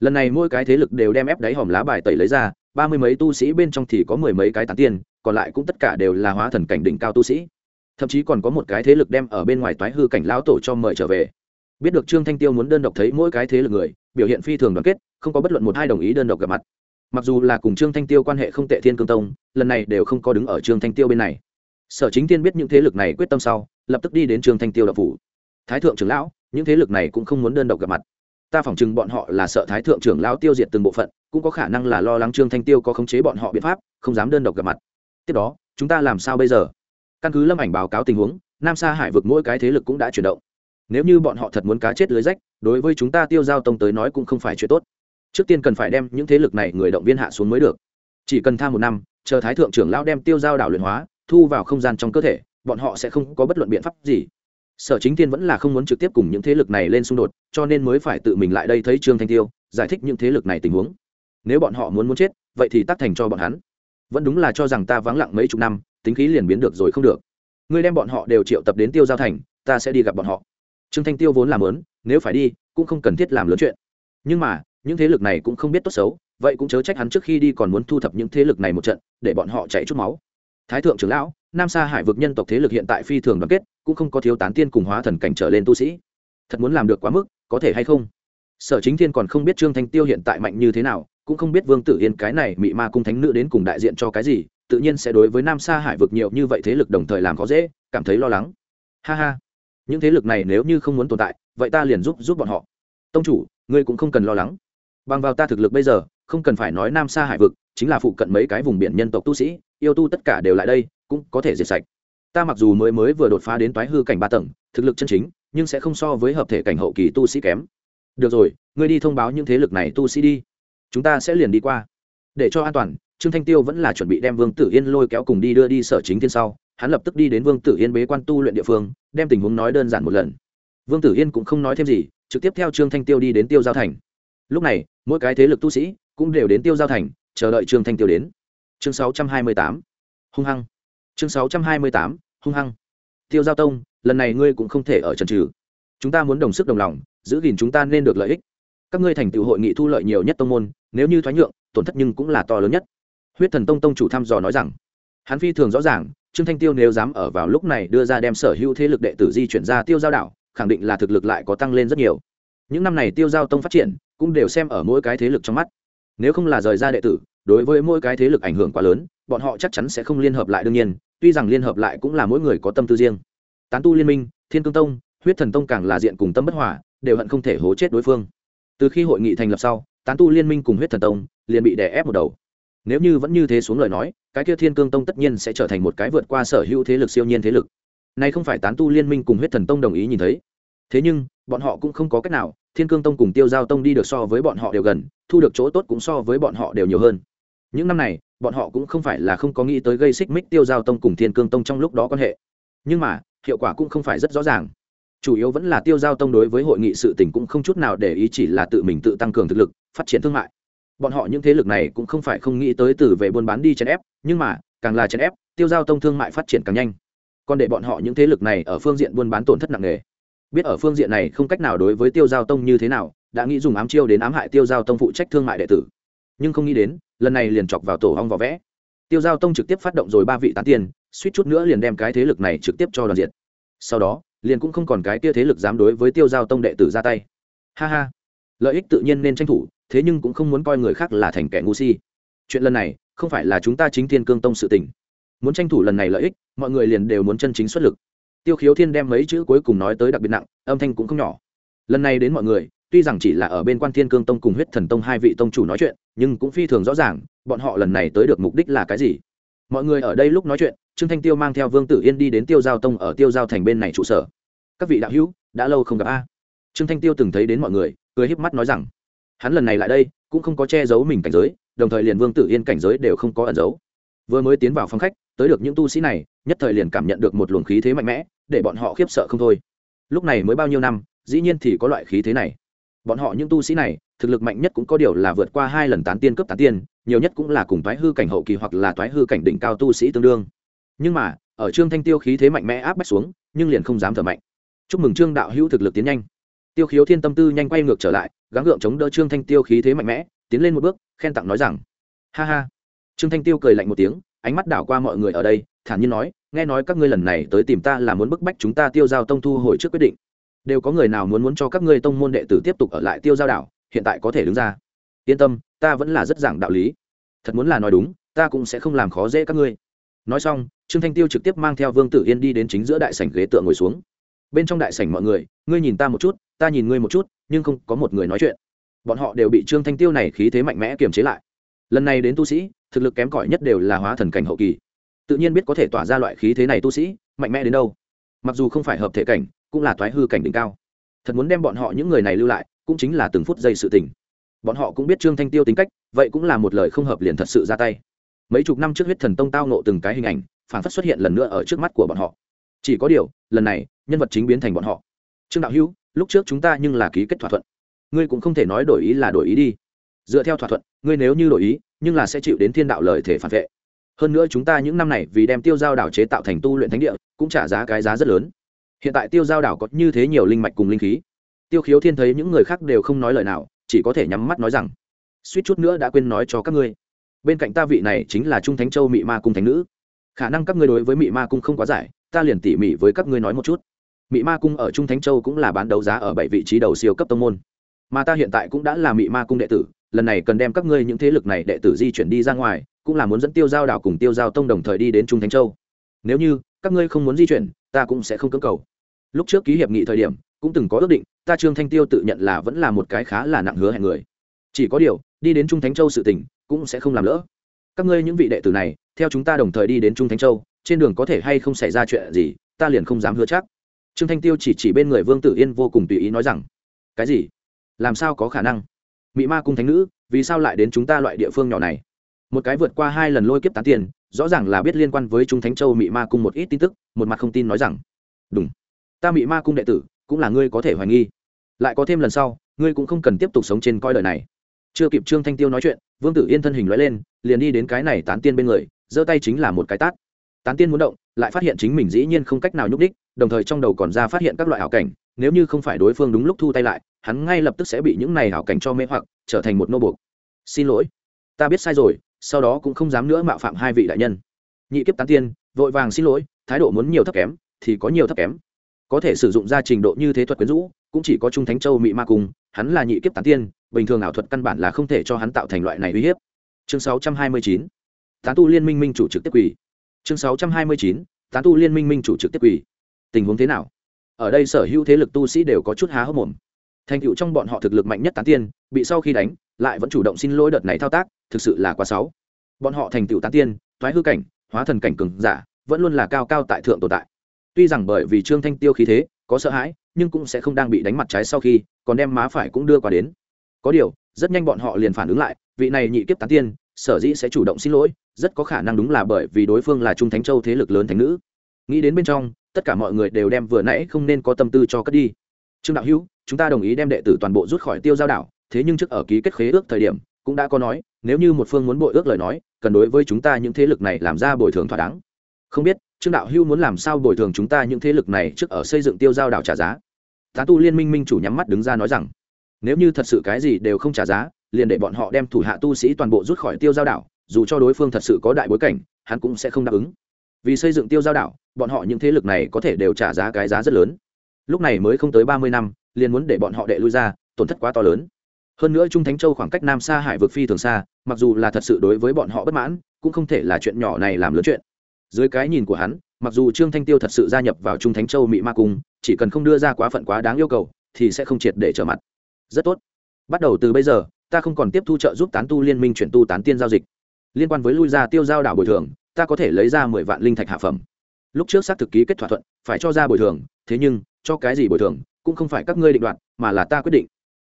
Lần này mỗi cái thế lực đều đem ép đáy hòm lá bài tẩy lấy ra, ba mươi mấy tu sĩ bên trong thì có mười mấy cái tán tiên, còn lại cũng tất cả đều là hóa thần cảnh đỉnh cao tu sĩ. Thậm chí còn có một cái thế lực đem ở bên ngoài toái hư cảnh lão tổ cho mời trở về biết được trương thanh tiêu muốn đơn độc thấy mỗi cái thế lực người, biểu hiện phi thường đoàn kết, không có bất luận một hai đồng ý đơn độc gặp mặt. Mặc dù là cùng trương thanh tiêu quan hệ không tệ thiên cương tông, lần này đều không có đứng ở trương thanh tiêu bên này. Sở chính tiên biết những thế lực này quyết tâm sau, lập tức đi đến trương thanh tiêu đập phủ. Thái thượng trưởng lão, những thế lực này cũng không muốn đơn độc gặp mặt. Ta phỏng chừng bọn họ là sợ thái thượng trưởng lão tiêu diệt từng bộ phận, cũng có khả năng là lo lắng trương thanh tiêu có khống chế bọn họ biện pháp, không dám đơn độc gặp mặt. Tiếp đó, chúng ta làm sao bây giờ? Căn cứ lâm ảnh báo cáo tình huống, nam sa hải vực mỗi cái thế lực cũng đã chuyển động nếu như bọn họ thật muốn cá chết lưới rách, đối với chúng ta tiêu giao tông tới nói cũng không phải chuyện tốt. Trước tiên cần phải đem những thế lực này người động viên hạ xuống mới được. Chỉ cần tham một năm, chờ thái thượng trưởng lão đem tiêu giao đảo luyện hóa, thu vào không gian trong cơ thể, bọn họ sẽ không có bất luận biện pháp gì. Sở chính tiên vẫn là không muốn trực tiếp cùng những thế lực này lên xung đột, cho nên mới phải tự mình lại đây thấy trương thanh tiêu, giải thích những thế lực này tình huống. Nếu bọn họ muốn muốn chết, vậy thì tác thành cho bọn hắn. Vẫn đúng là cho rằng ta vắng lặng mấy chục năm, tính khí liền biến được rồi không được. Ngươi đem bọn họ đều triệu tập đến tiêu giao thành, ta sẽ đi gặp bọn họ trương thanh tiêu vốn làm lớn, nếu phải đi, cũng không cần thiết làm lớn chuyện. Nhưng mà, những thế lực này cũng không biết tốt xấu, vậy cũng chớ trách hắn trước khi đi còn muốn thu thập những thế lực này một trận, để bọn họ chạy chút máu. Thái thượng trưởng lão, nam sa hải vực nhân tộc thế lực hiện tại phi thường đoàn kết, cũng không có thiếu tán tiên cùng hóa thần cảnh trở lên tu sĩ. Thật muốn làm được quá mức, có thể hay không? Sở chính thiên còn không biết trương thanh tiêu hiện tại mạnh như thế nào, cũng không biết vương tử yên cái này mị ma cung thánh nữ đến cùng đại diện cho cái gì, tự nhiên sẽ đối với nam sa hải vực nhiều như vậy thế lực đồng thời làm khó dễ, cảm thấy lo lắng. Ha ha những thế lực này nếu như không muốn tồn tại, vậy ta liền giúp giúp bọn họ. Tông chủ, ngươi cũng không cần lo lắng. Bằng vào ta thực lực bây giờ, không cần phải nói nam sa hải vực, chính là phụ cận mấy cái vùng biển nhân tộc tu sĩ, yêu tu tất cả đều lại đây, cũng có thể diệt sạch. Ta mặc dù mới mới vừa đột phá đến toái hư cảnh ba tầng, thực lực chân chính, nhưng sẽ không so với hợp thể cảnh hậu kỳ tu sĩ kém. Được rồi, ngươi đi thông báo những thế lực này tu sĩ đi. Chúng ta sẽ liền đi qua. Để cho an toàn, trương thanh tiêu vẫn là chuẩn bị đem vương tử yên lôi kéo cùng đi đưa đi sở chính thiên sau hắn lập tức đi đến vương tử yên bế quan tu luyện địa phương, đem tình huống nói đơn giản một lần. Vương tử yên cũng không nói thêm gì, trực tiếp theo trương thanh tiêu đi đến tiêu giao thành. Lúc này, mỗi cái thế lực tu sĩ cũng đều đến tiêu giao thành, chờ đợi trương thanh tiêu đến. Chương 628. hung hăng. Chương 628. hung hăng. Tiêu giao tông, lần này ngươi cũng không thể ở trần trừ. Chúng ta muốn đồng sức đồng lòng, giữ gìn chúng ta nên được lợi ích. Các ngươi thành tựu hội nghị thu lợi nhiều nhất tông môn, nếu như thoái nhượng, tổn thất nhưng cũng là to lớn nhất. Huyết thần tông tông chủ thăm dò nói rằng, hắn phi thường rõ ràng trương thanh tiêu nếu dám ở vào lúc này đưa ra đem sở hữu thế lực đệ tử di chuyển ra tiêu giao đảo, khẳng định là thực lực lại có tăng lên rất nhiều. Những năm này tiêu giao tông phát triển, cũng đều xem ở mỗi cái thế lực trong mắt. Nếu không là rời ra đệ tử, đối với mỗi cái thế lực ảnh hưởng quá lớn, bọn họ chắc chắn sẽ không liên hợp lại đương nhiên, tuy rằng liên hợp lại cũng là mỗi người có tâm tư riêng. Tán tu liên minh, thiên cương tông, huyết thần tông càng là diện cùng tâm bất hòa, đều hận không thể hố chết đối phương. Từ khi hội nghị thành lập sau, tán tu liên minh cùng huyết thần tông liền bị đè ép một đầu nếu như vẫn như thế xuống lời nói, cái kia thiên cương tông tất nhiên sẽ trở thành một cái vượt qua sở hữu thế lực siêu nhiên thế lực. Nay không phải tán tu liên minh cùng huyết thần tông đồng ý nhìn thấy. Thế nhưng, bọn họ cũng không có cách nào, thiên cương tông cùng tiêu giao tông đi được so với bọn họ đều gần, thu được chỗ tốt cũng so với bọn họ đều nhiều hơn. Những năm này, bọn họ cũng không phải là không có nghĩ tới gây xích mích tiêu giao tông cùng thiên cương tông trong lúc đó quan hệ. Nhưng mà, hiệu quả cũng không phải rất rõ ràng. Chủ yếu vẫn là tiêu giao tông đối với hội nghị sự tỉnh cũng không chút nào để ý chỉ là tự mình tự tăng cường thực lực, phát triển thương mại bọn họ những thế lực này cũng không phải không nghĩ tới từ về buôn bán đi chèn ép, nhưng mà, càng là chèn ép, tiêu giao tông thương mại phát triển càng nhanh. Còn để bọn họ những thế lực này ở phương diện buôn bán tổn thất nặng nề. Biết ở phương diện này không cách nào đối với tiêu giao tông như thế nào, đã nghĩ dùng ám chiêu đến ám hại tiêu giao tông phụ trách thương mại đệ tử. Nhưng không nghĩ đến, lần này liền chọc vào tổ hong vỏ vẽ. Tiêu giao tông trực tiếp phát động rồi ba vị tán tiền suýt chút nữa liền đem cái thế lực này trực tiếp cho đoàn diện sau đó, liền cũng không còn cái tia thế lực dám đối với tiêu giao tông đệ tử ra tay. Ha ha. Lợi ích tự nhiên nên tranh thủ thế nhưng cũng không muốn coi người khác là thành kẻ ngu si. Chuyện lần này, không phải là chúng ta chính thiên cương tông sự tình. Muốn tranh thủ lần này lợi ích, mọi người liền đều muốn chân chính xuất lực. Tiêu khiếu thiên đem mấy chữ cuối cùng nói tới đặc biệt nặng, âm thanh cũng không nhỏ. Lần này đến mọi người, tuy rằng chỉ là ở bên quan thiên cương tông cùng huyết thần tông hai vị tông chủ nói chuyện, nhưng cũng phi thường rõ ràng, bọn họ lần này tới được mục đích là cái gì. Mọi người ở đây lúc nói chuyện, trương thanh tiêu mang theo vương tử yên đi đến tiêu giao tông ở tiêu giao thành bên này trụ sở. Các vị đạo hữu, đã lâu không gặp a. Trương thanh tiêu từng thấy đến mọi người, cười híp mắt nói rằng hắn lần này lại đây, cũng không có che giấu mình cảnh giới, đồng thời liền vương tử yên cảnh giới đều không có ẩn giấu. Vừa mới tiến vào phòng khách, tới được những tu sĩ này, nhất thời liền cảm nhận được một luồng khí thế mạnh mẽ, để bọn họ khiếp sợ không thôi. Lúc này mới bao nhiêu năm, dĩ nhiên thì có loại khí thế này. Bọn họ những tu sĩ này, thực lực mạnh nhất cũng có điều là vượt qua hai lần tán tiên cấp tán tiên, nhiều nhất cũng là cùng toái hư cảnh hậu kỳ hoặc là toái hư cảnh đỉnh cao tu sĩ tương đương. Nhưng mà, ở trương thanh tiêu khí thế mạnh mẽ áp bách xuống, nhưng liền không dám thở mạnh. Chúc mừng trương đạo hữu thực lực tiến nhanh tiêu khiếu thiên tâm tư nhanh quay ngược trở lại, gắng gượng chống đỡ trương thanh tiêu khí thế mạnh mẽ, tiến lên một bước, khen tặng nói rằng, ha ha. Trương thanh tiêu cười lạnh một tiếng, ánh mắt đảo qua mọi người ở đây, thản nhiên nói, nghe nói các ngươi lần này tới tìm ta là muốn bức bách chúng ta tiêu giao tông thu hồi trước quyết định. Đều có người nào muốn muốn cho các ngươi tông môn đệ tử tiếp tục ở lại tiêu giao đảo, hiện tại có thể đứng ra. Yên tâm, ta vẫn là rất giảng đạo lý. Thật muốn là nói đúng, ta cũng sẽ không làm khó dễ các ngươi. Nói xong, trương thanh tiêu trực tiếp mang theo vương tử yên đi đến chính giữa đại sảnh ghế tựa ngồi xuống bên trong đại sảnh mọi người, ngươi nhìn ta một chút, ta nhìn ngươi một chút, nhưng không có một người nói chuyện. Bọn họ đều bị trương thanh tiêu này khí thế mạnh mẽ kiềm chế lại. Lần này đến tu sĩ, thực lực kém cỏi nhất đều là hóa thần cảnh hậu kỳ. Tự nhiên biết có thể tỏa ra loại khí thế này tu sĩ, mạnh mẽ đến đâu. Mặc dù không phải hợp thể cảnh, cũng là thoái hư cảnh đỉnh cao. Thật muốn đem bọn họ những người này lưu lại, cũng chính là từng phút giây sự tình. Bọn họ cũng biết trương thanh tiêu tính cách, vậy cũng là một lời không hợp liền thật sự ra tay. Mấy chục năm trước huyết thần tông tao nộ từng cái hình ảnh, phản phất xuất hiện lần nữa ở trước mắt của bọn họ chỉ có điều, lần này, nhân vật chính biến thành bọn họ. Trương đạo hữu, lúc trước chúng ta nhưng là ký kết thỏa thuận. Ngươi cũng không thể nói đổi ý là đổi ý đi. Dựa theo thỏa thuận, ngươi nếu như đổi ý, nhưng là sẽ chịu đến thiên đạo lời thể phản vệ. Hơn nữa chúng ta những năm này vì đem tiêu giao đảo chế tạo thành tu luyện thánh địa, cũng trả giá cái giá rất lớn. Hiện tại tiêu giao đảo có như thế nhiều linh mạch cùng linh khí. Tiêu khiếu thiên thấy những người khác đều không nói lời nào, chỉ có thể nhắm mắt nói rằng, suýt chút nữa đã quên nói cho các ngươi. Bên cạnh ta vị này chính là trung thánh châu mị ma cung thánh nữ. Khả năng các ngươi đối với mị ma cung không quá giải ta liền tỉ mỉ với các ngươi nói một chút. Mị ma cung ở trung thánh châu cũng là bán đấu giá ở bảy vị trí đầu siêu cấp tông môn. Mà ta hiện tại cũng đã là mị ma cung đệ tử, lần này cần đem các ngươi những thế lực này đệ tử di chuyển đi ra ngoài, cũng là muốn dẫn tiêu giao đảo cùng tiêu giao tông đồng thời đi đến trung thánh châu. Nếu như các ngươi không muốn di chuyển, ta cũng sẽ không cưỡng cầu. Lúc trước ký hiệp nghị thời điểm, cũng từng có ước định, ta trương thanh tiêu tự nhận là vẫn là một cái khá là nặng hứa hẹn người. Chỉ có điều, đi đến trung thánh châu sự tỉnh cũng sẽ không làm lỡ. Các ngươi những vị đệ tử này, theo chúng ta đồng thời đi đến trung thánh châu trên đường có thể hay không xảy ra chuyện gì, ta liền không dám hứa chắc. Trương thanh tiêu chỉ chỉ bên người vương tử yên vô cùng tùy ý nói rằng, cái gì? Làm sao có khả năng? Mỹ ma cung thánh nữ, vì sao lại đến chúng ta loại địa phương nhỏ này? Một cái vượt qua hai lần lôi kiếp tán tiền, rõ ràng là biết liên quan với trung thánh châu mỹ ma cung một ít tin tức, một mặt không tin nói rằng đúng ta mỹ ma cung đệ tử, cũng là ngươi có thể hoài nghi. Lại có thêm lần sau, ngươi cũng không cần tiếp tục sống trên coi đời này. Chưa kịp trương thanh tiêu nói chuyện, vương tử yên thân hình loại lên, liền đi đến cái này tán tiên bên người, giơ tay chính là một cái tát tán tiên muốn động, lại phát hiện chính mình dĩ nhiên không cách nào nhúc đích đồng thời trong đầu còn ra phát hiện các loại hảo cảnh, nếu như không phải đối phương đúng lúc thu tay lại, hắn ngay lập tức sẽ bị những này hảo cảnh cho mê hoặc, trở thành một nô buộc. Xin lỗi, ta biết sai rồi, sau đó cũng không dám nữa mạo phạm hai vị đại nhân. Nhị kiếp tán tiên, vội vàng xin lỗi, thái độ muốn nhiều thấp kém, thì có nhiều thấp kém. Có thể sử dụng ra trình độ như thế thuật quyến rũ, cũng chỉ có trung thánh châu mị ma cung, hắn là nhị kiếp tán tiên, bình thường ảo thuật căn bản là không thể cho hắn tạo thành loại này uy hiếp. Chương 629. tán tu liên minh minh chủ trực tiếp quỷ chương 629. tán tu liên minh minh chủ trực tiếp quỷ tình huống thế nào? Ở đây sở hữu thế lực tu sĩ đều có chút há hốc mồm. Thành tựu trong bọn họ thực lực mạnh nhất tán tiên, bị sau khi đánh, lại vẫn chủ động xin lỗi đợt này thao tác, thực sự là quá xấu. Bọn họ thành tựu tán tiên, thoái hư cảnh, hóa thần cảnh cường giả, vẫn luôn là cao cao tại thượng tồn tại. Tuy rằng bởi vì trương thanh tiêu khí thế, có sợ hãi, nhưng cũng sẽ không đang bị đánh mặt trái sau khi, còn đem má phải cũng đưa qua đến. Có điều, rất nhanh bọn họ liền phản ứng lại, vị này nhị kiếp tán tiên sở dĩ sẽ chủ động xin lỗi, rất có khả năng đúng là bởi vì đối phương là trung thánh châu thế lực lớn thánh nữ. Nghĩ đến bên trong, tất cả mọi người đều đem vừa nãy không nên có tâm tư cho cất đi. Trương đạo hữu, chúng ta đồng ý đem đệ tử toàn bộ rút khỏi tiêu giao đảo, thế nhưng trước ở ký kết khế ước thời điểm, cũng đã có nói, nếu như một phương muốn bội ước lời nói, cần đối với chúng ta những thế lực này làm ra bồi thường thỏa đáng. Không biết, trương đạo hưu muốn làm sao bồi thường chúng ta những thế lực này trước ở xây dựng tiêu giao đảo trả giá? Tá tu liên minh minh chủ nhắm mắt đứng ra nói rằng, nếu như thật sự cái gì đều không trả giá liền để bọn họ đem thủ hạ tu sĩ toàn bộ rút khỏi tiêu giao đảo, dù cho đối phương thật sự có đại bối cảnh, hắn cũng sẽ không đáp ứng. Vì xây dựng tiêu giao đảo, bọn họ những thế lực này có thể đều trả giá cái giá rất lớn. Lúc này mới không tới ba mươi năm, liền muốn để bọn họ đệ lui ra, tổn thất quá to lớn. Hơn nữa trung thánh châu khoảng cách nam xa hải vực phi thường xa, mặc dù là thật sự đối với bọn họ bất mãn, cũng không thể là chuyện nhỏ này làm lớn chuyện. Dưới cái nhìn của hắn, mặc dù trương thanh tiêu thật sự gia nhập vào trung thánh châu mỹ ma cung, chỉ cần không đưa ra quá phận quá đáng yêu cầu, thì sẽ không triệt để trở mặt. Rất tốt. Bắt đầu từ bây giờ ta không còn tiếp thu trợ giúp tán tu liên minh chuyển tu tán tiên giao dịch. Liên quan với lui ra tiêu giao đảo bồi thường, ta có thể lấy ra mười vạn linh thạch hạ phẩm. Lúc trước xác thực ký kết thỏa thuận, phải cho ra bồi thường, thế nhưng, cho cái gì bồi thường, cũng không phải các ngươi định đoạt, mà là ta quyết định.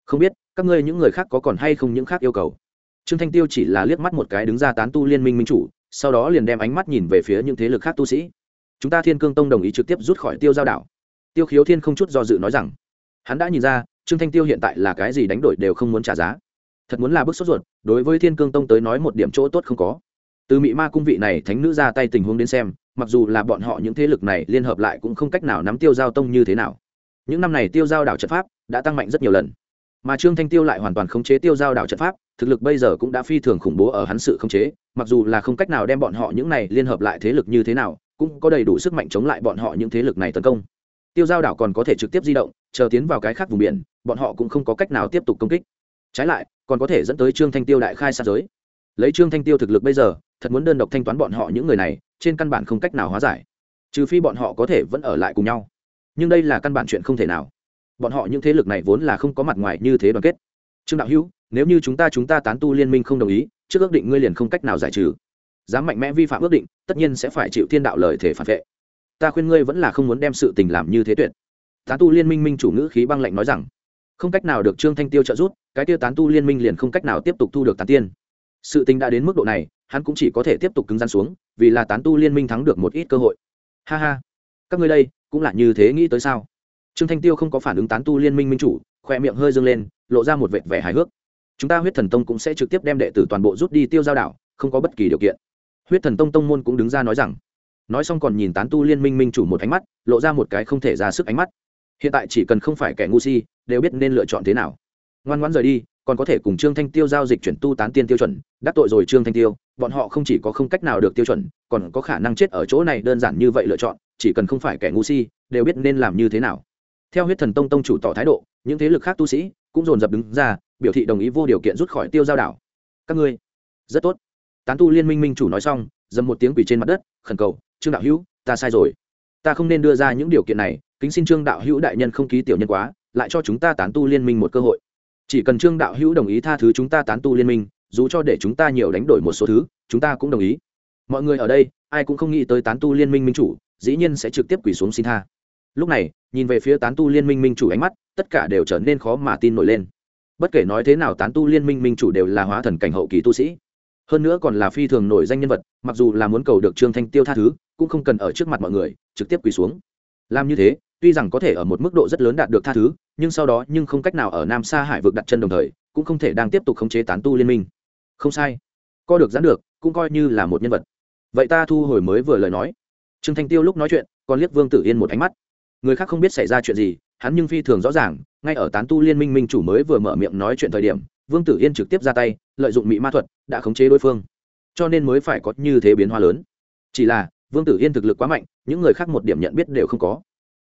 Không biết, các ngươi những người khác có còn hay không những khác yêu cầu? Trương thanh tiêu chỉ là liếc mắt một cái đứng ra tán tu liên minh minh chủ, sau đó liền đem ánh mắt nhìn về phía những thế lực khác tu sĩ. Chúng ta thiên cương tông đồng ý trực tiếp rút khỏi tiêu giao đảo. Tiêu khiếu thiên không chút do dự nói rằng, hắn đã nhìn ra, trương thanh tiêu hiện tại là cái gì đánh đổi đều không muốn trả giá thật muốn là bức sốt ruột, đối với thiên cương tông tới nói một điểm chỗ tốt không có. Từ mị ma cung vị này thánh nữ ra tay tình huống đến xem, mặc dù là bọn họ những thế lực này liên hợp lại cũng không cách nào nắm tiêu giao tông như thế nào. Những năm này tiêu giao đảo trận pháp đã tăng mạnh rất nhiều lần. Mà trương thanh tiêu lại hoàn toàn khống chế tiêu giao đảo trận pháp, thực lực bây giờ cũng đã phi thường khủng bố ở hắn sự khống chế, mặc dù là không cách nào đem bọn họ những này liên hợp lại thế lực như thế nào, cũng có đầy đủ sức mạnh chống lại bọn họ những thế lực này tấn công. Tiêu giao đảo còn có thể trực tiếp di động, chờ tiến vào cái khác vùng biển, bọn họ cũng không có cách nào tiếp tục công kích. Trái lại còn có thể dẫn tới trương thanh tiêu đại khai sát giới. Lấy trương thanh tiêu thực lực bây giờ, thật muốn đơn độc thanh toán bọn họ những người này, trên căn bản không cách nào hóa giải. Trừ phi bọn họ có thể vẫn ở lại cùng nhau. Nhưng đây là căn bản chuyện không thể nào. Bọn họ những thế lực này vốn là không có mặt ngoài như thế đoàn kết. Trương đạo hữu, nếu như chúng ta chúng ta tán tu liên minh không đồng ý, trước ước định ngươi liền không cách nào giải trừ. Dám mạnh mẽ vi phạm ước định, tất nhiên sẽ phải chịu thiên đạo lời thể phản vệ. Ta khuyên ngươi vẫn là không muốn đem sự tình làm như thế tuyệt. Tán tu liên minh minh chủ ngữ khí băng lạnh nói rằng không cách nào được trương thanh tiêu trợ giúp, cái tiêu tán tu liên minh liền không cách nào tiếp tục thu được tán tiên. Sự tình đã đến mức độ này, hắn cũng chỉ có thể tiếp tục cứng rắn xuống, vì là tán tu liên minh thắng được một ít cơ hội. Ha ha. Các ngươi đây, cũng là như thế nghĩ tới sao? Trương thanh tiêu không có phản ứng tán tu liên minh minh chủ khoe miệng hơi dâng lên, lộ ra một vệt vẻ hài hước. Chúng ta huyết thần tông cũng sẽ trực tiếp đem đệ tử toàn bộ rút đi tiêu giao đảo, không có bất kỳ điều kiện. Huyết thần tông tông môn cũng đứng ra nói rằng, nói xong còn nhìn tán tu liên minh minh chủ một ánh mắt, lộ ra một cái không thể ra sức ánh mắt. Hiện tại chỉ cần không phải kẻ ngu si đều biết nên lựa chọn thế nào. Ngoan ngoãn rời đi, còn có thể cùng trương thanh tiêu giao dịch chuyển tu tán tiên tiêu chuẩn, đắc tội rồi trương thanh tiêu, bọn họ không chỉ có không cách nào được tiêu chuẩn, còn có khả năng chết ở chỗ này đơn giản như vậy lựa chọn, chỉ cần không phải kẻ ngu si, đều biết nên làm như thế nào. Theo huyết thần tông tông chủ tỏ thái độ, những thế lực khác tu sĩ cũng dồn dập đứng ra, biểu thị đồng ý vô điều kiện rút khỏi tiêu giao đảo. Các ngươi, rất tốt. Tán tu liên minh minh chủ nói xong, dầm một tiếng quỷ trên mặt đất, khẩn cầu, trương đạo hữu, ta sai rồi. Ta không nên đưa ra những điều kiện này, kính xin trương đạo hữu đại nhân không ký tiểu nhân quá lại cho chúng ta tán tu liên minh một cơ hội. Chỉ cần trương đạo hữu đồng ý tha thứ chúng ta tán tu liên minh, dù cho để chúng ta nhiều đánh đổi một số thứ, chúng ta cũng đồng ý. Mọi người ở đây, ai cũng không nghĩ tới tán tu liên minh minh chủ, dĩ nhiên sẽ trực tiếp quỳ xuống xin tha. Lúc này, nhìn về phía tán tu liên minh minh chủ ánh mắt, tất cả đều trở nên khó mà tin nổi lên. Bất kể nói thế nào tán tu liên minh minh chủ đều là hóa thần cảnh hậu kỳ tu sĩ. Hơn nữa còn là phi thường nổi danh nhân vật, mặc dù là muốn cầu được trương thanh tiêu tha thứ, cũng không cần ở trước mặt mọi người, trực tiếp quỳ xuống. Làm như thế tuy rằng có thể ở một mức độ rất lớn đạt được tha thứ, nhưng sau đó nhưng không cách nào ở nam sa hải vực đặt chân đồng thời, cũng không thể đang tiếp tục khống chế tán tu liên minh. Không sai. Co được gián được, cũng coi như là một nhân vật. Vậy ta thu hồi mới vừa lời nói. Trương thanh tiêu lúc nói chuyện, còn liếc vương tử yên một ánh mắt. Người khác không biết xảy ra chuyện gì, hắn nhưng phi thường rõ ràng, ngay ở tán tu liên minh minh chủ mới vừa mở miệng nói chuyện thời điểm, vương tử yên trực tiếp ra tay, lợi dụng mỹ ma thuật, đã khống chế đối phương. Cho nên mới phải có như thế biến hóa lớn. Chỉ là, vương tử yên thực lực quá mạnh, những người khác một điểm nhận biết đều không có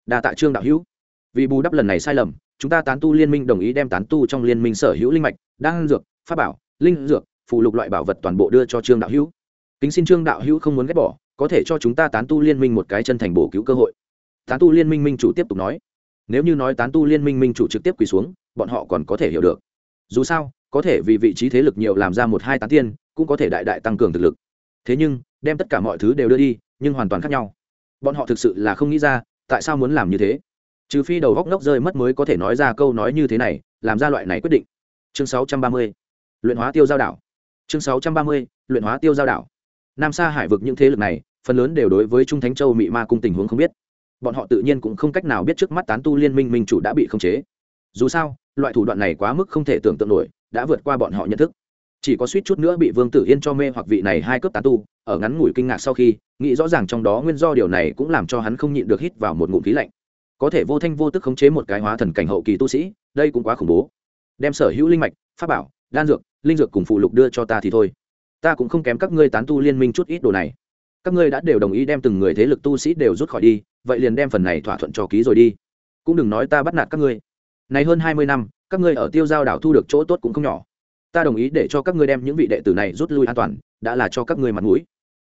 đa tạ trương đạo hữu. Vì bù đắp lần này sai lầm, chúng ta tán tu liên minh đồng ý đem tán tu trong liên minh sở hữu linh mạch, đan dược, pháp bảo, linh dược, phụ lục loại bảo vật toàn bộ đưa cho trương đạo hữu. Kính xin trương đạo hữu không muốn ghét bỏ, có thể cho chúng ta tán tu liên minh một cái chân thành bổ cứu cơ hội. Tán tu liên minh minh chủ tiếp tục nói. Nếu như nói tán tu liên minh minh chủ trực tiếp quỳ xuống, bọn họ còn có thể hiểu được. Dù sao, có thể vì vị trí thế lực nhiều làm ra một hai tán tiên, cũng có thể đại đại tăng cường thực lực. Thế nhưng, đem tất cả mọi thứ đều đưa đi, nhưng hoàn toàn khác nhau. Bọn họ thực sự là không nghĩ ra tại sao muốn làm như thế? Trừ phi đầu góc ngốc rơi mất mới có thể nói ra câu nói như thế này, làm ra loại này quyết định. Chương 630. luyện hóa tiêu giao đảo. Chương 630. luyện hóa tiêu giao đảo. Nam sa hải vực những thế lực này, phần lớn đều đối với trung thánh châu mị ma cung tình huống không biết. Bọn họ tự nhiên cũng không cách nào biết trước mắt tán tu liên minh minh chủ đã bị khống chế. Dù sao, loại thủ đoạn này quá mức không thể tưởng tượng nổi, đã vượt qua bọn họ nhận thức chỉ có suýt chút nữa bị vương tử yên cho mê hoặc vị này hai cấp tán tu, ở ngắn ngủi kinh ngạc sau khi, nghĩ rõ ràng trong đó nguyên do điều này cũng làm cho hắn không nhịn được hít vào một ngụm khí lạnh. Có thể vô thanh vô tức khống chế một cái hóa thần cảnh hậu kỳ tu sĩ, đây cũng quá khủng bố. Đem sở hữu linh mạch, pháp bảo, đan dược, linh dược cùng phụ lục đưa cho ta thì thôi. Ta cũng không kém các ngươi tán tu liên minh chút ít đồ này. Các ngươi đã đều đồng ý đem từng người thế lực tu sĩ đều rút khỏi đi, vậy liền đem phần này thỏa thuận cho ký rồi đi. Cũng đừng nói ta bắt nạt các ngươi. Này hơn hai mươi năm, các ngươi ở tiêu giao đảo thu được chỗ tốt cũng không nhỏ ta đồng ý để cho các ngươi đem những vị đệ tử này rút lui an toàn, đã là cho các ngươi mặt mũi.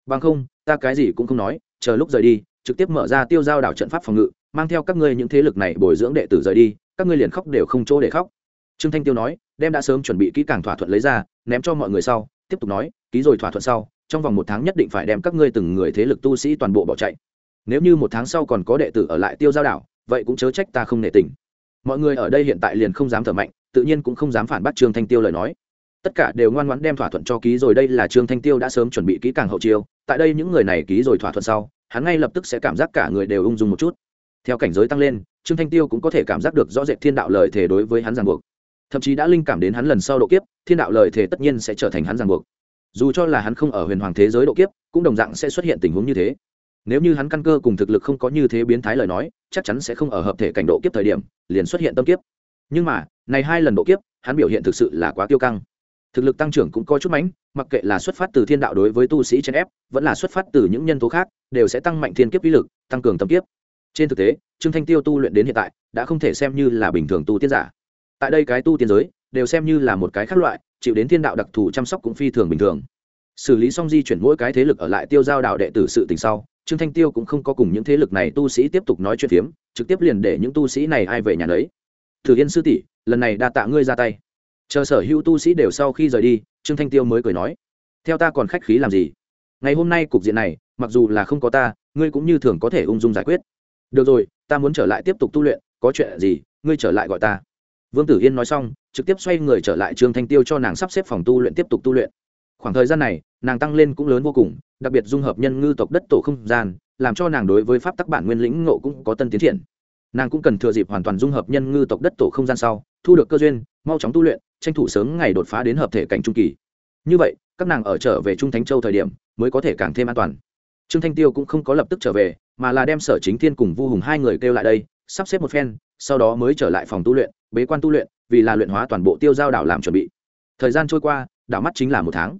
Bằng không, ta cái gì cũng không nói, chờ lúc rời đi, trực tiếp mở ra tiêu giao đảo trận pháp phòng ngự, mang theo các ngươi những thế lực này bồi dưỡng đệ tử rời đi, các ngươi liền khóc đều không chỗ để khóc. Trương thanh tiêu nói, đem đã sớm chuẩn bị kỹ càng thỏa thuận lấy ra, ném cho mọi người sau, tiếp tục nói, ký rồi thỏa thuận sau, trong vòng một tháng nhất định phải đem các ngươi từng người thế lực tu sĩ toàn bộ bỏ chạy. Nếu như một tháng sau còn có đệ tử ở lại tiêu giao đảo, vậy cũng chớ trách ta không nể tình. Mọi người ở đây hiện tại liền không dám thở mạnh, tự nhiên cũng không dám phản bác trương thanh tiêu lời nói tất cả đều ngoan ngoãn đem thỏa thuận cho ký rồi. Đây là trương thanh tiêu đã sớm chuẩn bị kỹ càng hậu chiêu. Tại đây những người này ký rồi thỏa thuận sau, hắn ngay lập tức sẽ cảm giác cả người đều ung dung một chút. Theo cảnh giới tăng lên, trương thanh tiêu cũng có thể cảm giác được rõ rệt thiên đạo lời thể đối với hắn ràng buộc. Thậm chí đã linh cảm đến hắn lần sau độ kiếp, thiên đạo lời thể tất nhiên sẽ trở thành hắn ràng buộc. Dù cho là hắn không ở huyền hoàng thế giới độ kiếp, cũng đồng dạng sẽ xuất hiện tình huống như thế. Nếu như hắn căn cơ cùng thực lực không có như thế biến thái lời nói, chắc chắn sẽ không ở hợp thể cảnh độ kiếp thời điểm, liền xuất hiện tâm kiếp. Nhưng mà, này hai lần độ kiếp, hắn biểu hiện thực sự là quá tiêu căng thực lực tăng trưởng cũng có chút mánh mặc kệ là xuất phát từ thiên đạo đối với tu sĩ chen ép, vẫn là xuất phát từ những nhân tố khác, đều sẽ tăng mạnh thiên kiếp uy lực, tăng cường tâm kiếp. Trên thực tế, trương thanh tiêu tu luyện đến hiện tại, đã không thể xem như là bình thường tu tiên giả. Tại đây cái tu tiên giới, đều xem như là một cái khác loại, chịu đến thiên đạo đặc thù chăm sóc cũng phi thường bình thường. Xử lý xong di chuyển mỗi cái thế lực ở lại tiêu giao đạo đệ tử sự tình sau, trương thanh tiêu cũng không có cùng những thế lực này tu sĩ tiếp tục nói chuyện phiếm, trực tiếp liền để những tu sĩ này ai về nhà đấy thử yên sư tỷ, lần này đa tạ ngươi ra tay chờ sở hữu tu sĩ đều sau khi rời đi, trương thanh tiêu mới cười nói, theo ta còn khách khí làm gì? Ngày hôm nay cục diện này, mặc dù là không có ta, ngươi cũng như thường có thể ung dung giải quyết. Được rồi, ta muốn trở lại tiếp tục tu luyện, có chuyện gì, ngươi trở lại gọi ta. Vương tử yên nói xong, trực tiếp xoay người trở lại trương thanh tiêu cho nàng sắp xếp phòng tu luyện tiếp tục tu luyện. Khoảng thời gian này, nàng tăng lên cũng lớn vô cùng, đặc biệt dung hợp nhân ngư tộc đất tổ không gian, làm cho nàng đối với pháp tắc bản nguyên lĩnh ngộ cũng có tân tiến triển. Nàng cũng cần thừa dịp hoàn toàn dung hợp nhân ngư tộc đất tổ không gian sau, thu được cơ duyên, mau chóng tu luyện tranh thủ sớm ngày đột phá đến hợp thể cảnh trung kỳ. Như vậy, các nàng ở trở về trung thánh châu thời điểm mới có thể càng thêm an toàn. Trương thanh tiêu cũng không có lập tức trở về, mà là đem sở chính thiên cùng vu hùng hai người kêu lại đây, sắp xếp một phen, sau đó mới trở lại phòng tu luyện, bế quan tu luyện, vì là luyện hóa toàn bộ tiêu giao đảo làm chuẩn bị. Thời gian trôi qua, đảo mắt chính là một tháng.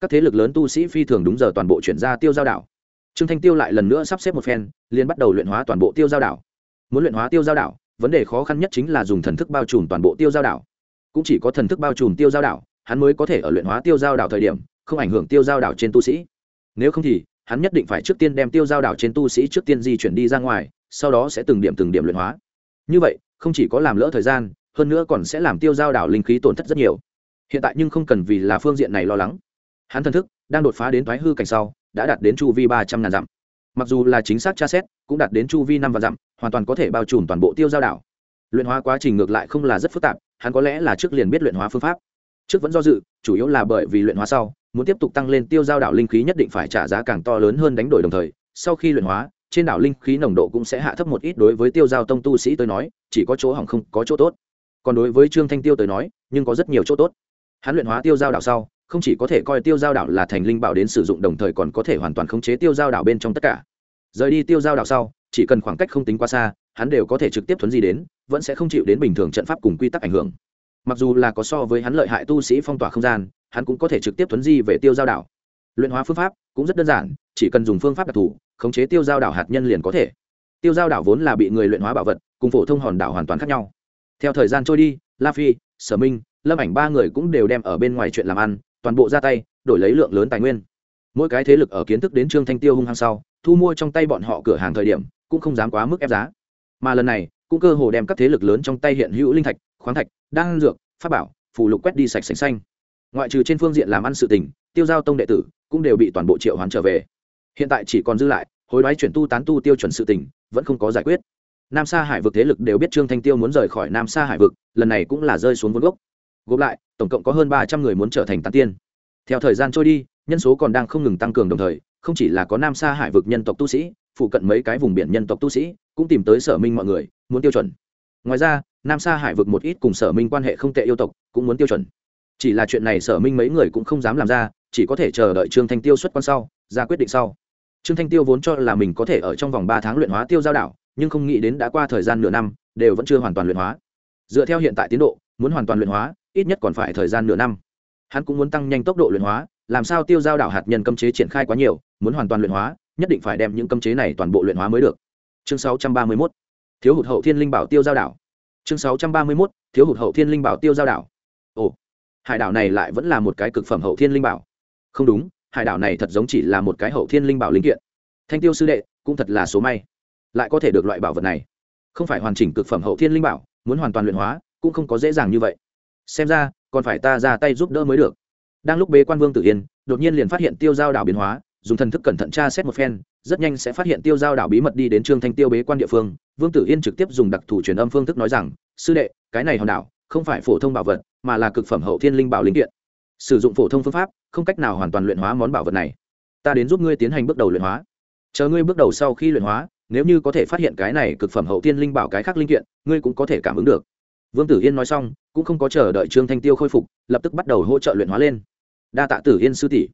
Các thế lực lớn tu sĩ phi thường đúng giờ toàn bộ chuyển ra tiêu giao đảo. Trương thanh tiêu lại lần nữa sắp xếp một phen, liền bắt đầu luyện hóa toàn bộ tiêu giao đảo. Muốn luyện hóa tiêu giao đảo, vấn đề khó khăn nhất chính là dùng thần thức bao trùm toàn bộ tiêu giao đảo cũng chỉ có thần thức bao trùm tiêu giao đảo, hắn mới có thể ở luyện hóa tiêu giao đảo thời điểm, không ảnh hưởng tiêu giao đảo trên tu sĩ. Nếu không thì, hắn nhất định phải trước tiên đem tiêu giao đảo trên tu sĩ trước tiên di chuyển đi ra ngoài, sau đó sẽ từng điểm từng điểm luyện hóa. Như vậy, không chỉ có làm lỡ thời gian, hơn nữa còn sẽ làm tiêu giao đảo linh khí tổn thất rất nhiều. Hiện tại nhưng không cần vì là phương diện này lo lắng. Hắn thần thức đang đột phá đến thoái hư cảnh sau, đã đạt đến chu vi ba trăm ngàn dặm. Mặc dù là chính xác tra xét, cũng đạt đến chu vi năm vạn dặm, hoàn toàn có thể bao trùm toàn bộ tiêu giao đảo. Luyện hóa quá trình ngược lại không là rất phức tạp hắn có lẽ là trước liền biết luyện hóa phương pháp. Trước vẫn do dự, chủ yếu là bởi vì luyện hóa sau, muốn tiếp tục tăng lên tiêu giao đảo linh khí nhất định phải trả giá càng to lớn hơn đánh đổi đồng thời, sau khi luyện hóa, trên đảo linh khí nồng độ cũng sẽ hạ thấp một ít đối với tiêu giao tông tu sĩ tới nói, chỉ có chỗ hỏng không có chỗ tốt. Còn đối với trương thanh tiêu tới nói, nhưng có rất nhiều chỗ tốt. Hắn luyện hóa tiêu giao đảo sau, không chỉ có thể coi tiêu giao đảo là thành linh bảo đến sử dụng đồng thời còn có thể hoàn toàn khống chế tiêu giao đảo bên trong tất cả. Rời đi tiêu giao đảo sau, chỉ cần khoảng cách không tính quá xa hắn đều có thể trực tiếp thuấn di đến, vẫn sẽ không chịu đến bình thường trận pháp cùng quy tắc ảnh hưởng. Mặc dù là có so với hắn lợi hại tu sĩ phong tỏa không gian, hắn cũng có thể trực tiếp thuấn di về tiêu giao đảo. Luyện hóa phương pháp cũng rất đơn giản, chỉ cần dùng phương pháp đặc thù, khống chế tiêu giao đảo hạt nhân liền có thể. Tiêu giao đảo vốn là bị người luyện hóa bảo vật, cùng phổ thông hòn đảo hoàn toàn khác nhau. Theo thời gian trôi đi, la phi, sở minh, lâm ảnh ba người cũng đều đem ở bên ngoài chuyện làm ăn, toàn bộ ra tay, đổi lấy lượng lớn tài nguyên. Mỗi cái thế lực ở kiến thức đến trương thanh tiêu hung hăng sau, thu mua trong tay bọn họ cửa hàng thời điểm, cũng không dám quá mức ép giá mà lần này cũng cơ hồ đem các thế lực lớn trong tay hiện hữu linh thạch, khoáng thạch, đan dược, pháp bảo, phù lục quét đi sạch sành xanh. Ngoại trừ trên phương diện làm ăn sự tình, tiêu giao tông đệ tử cũng đều bị toàn bộ triệu hoán trở về. Hiện tại chỉ còn dư lại, hối đoái chuyển tu tán tu tiêu chuẩn sự tình, vẫn không có giải quyết. Nam sa hải vực thế lực đều biết trương thanh tiêu muốn rời khỏi nam sa hải vực, lần này cũng là rơi xuống vốn gốc. Gộp lại, tổng cộng có hơn ba trăm người muốn trở thành tán tiên. Theo thời gian trôi đi, nhân số còn đang không ngừng tăng cường đồng thời, không chỉ là có nam sa hải vực nhân tộc tu sĩ phụ cận mấy cái vùng biển nhân tộc tu sĩ, cũng tìm tới sở minh mọi người, muốn tiêu chuẩn. Ngoài ra, nam sa hải vực một ít cùng sở minh quan hệ không tệ yêu tộc cũng muốn tiêu chuẩn. Chỉ là chuyện này sở minh mấy người cũng không dám làm ra, chỉ có thể chờ đợi trương thanh tiêu xuất quan sau, ra quyết định sau. Trương thanh tiêu vốn cho là mình có thể ở trong vòng ba tháng luyện hóa tiêu giao đảo, nhưng không nghĩ đến đã qua thời gian nửa năm, đều vẫn chưa hoàn toàn luyện hóa. Dựa theo hiện tại tiến độ, muốn hoàn toàn luyện hóa, ít nhất còn phải thời gian nửa năm. Hắn cũng muốn tăng nhanh tốc độ luyện hóa, làm sao tiêu giao đảo hạt nhân cấm chế triển khai quá nhiều, muốn hoàn toàn luyện hóa nhất định phải đem những cấm chế này toàn bộ luyện hóa mới được. Chương 631 thiếu hụt hậu thiên linh bảo tiêu giao đảo. Chương 631 thiếu hụt hậu thiên linh bảo tiêu giao đảo. Ồ, hải đảo này lại vẫn là một cái cực phẩm hậu thiên linh bảo. Không đúng, hải đảo này thật giống chỉ là một cái hậu thiên linh bảo linh kiện. Thanh tiêu sư đệ, cũng thật là số may. Lại có thể được loại bảo vật này. Không phải hoàn chỉnh cực phẩm hậu thiên linh bảo, muốn hoàn toàn luyện hóa, cũng không có dễ dàng như vậy. Xem ra, còn phải ta ra tay giúp đỡ mới được. Đang lúc bế quan vương tử yên, đột nhiên liền phát hiện tiêu giao đảo biến hóa dùng thần thức cẩn thận tra xét một phen, rất nhanh sẽ phát hiện tiêu giao đảo bí mật đi đến trương thanh tiêu bế quan địa phương. Vương tử yên trực tiếp dùng đặc thù truyền âm phương thức nói rằng, sư đệ, cái này hòn đảo không phải phổ thông bảo vật, mà là cực phẩm hậu thiên linh bảo linh kiện. Sử dụng phổ thông phương pháp, không cách nào hoàn toàn luyện hóa món bảo vật này. Ta đến giúp ngươi tiến hành bước đầu luyện hóa. Chờ ngươi bước đầu sau khi luyện hóa, nếu như có thể phát hiện cái này cực phẩm hậu thiên linh bảo cái khác linh kiện, ngươi cũng có thể cảm ứng được. Vương tử yên nói xong, cũng không có chờ đợi trương thanh tiêu khôi phục, lập tức bắt đầu hỗ trợ luyện hóa lên. Đa tạ tử yên sư tỷ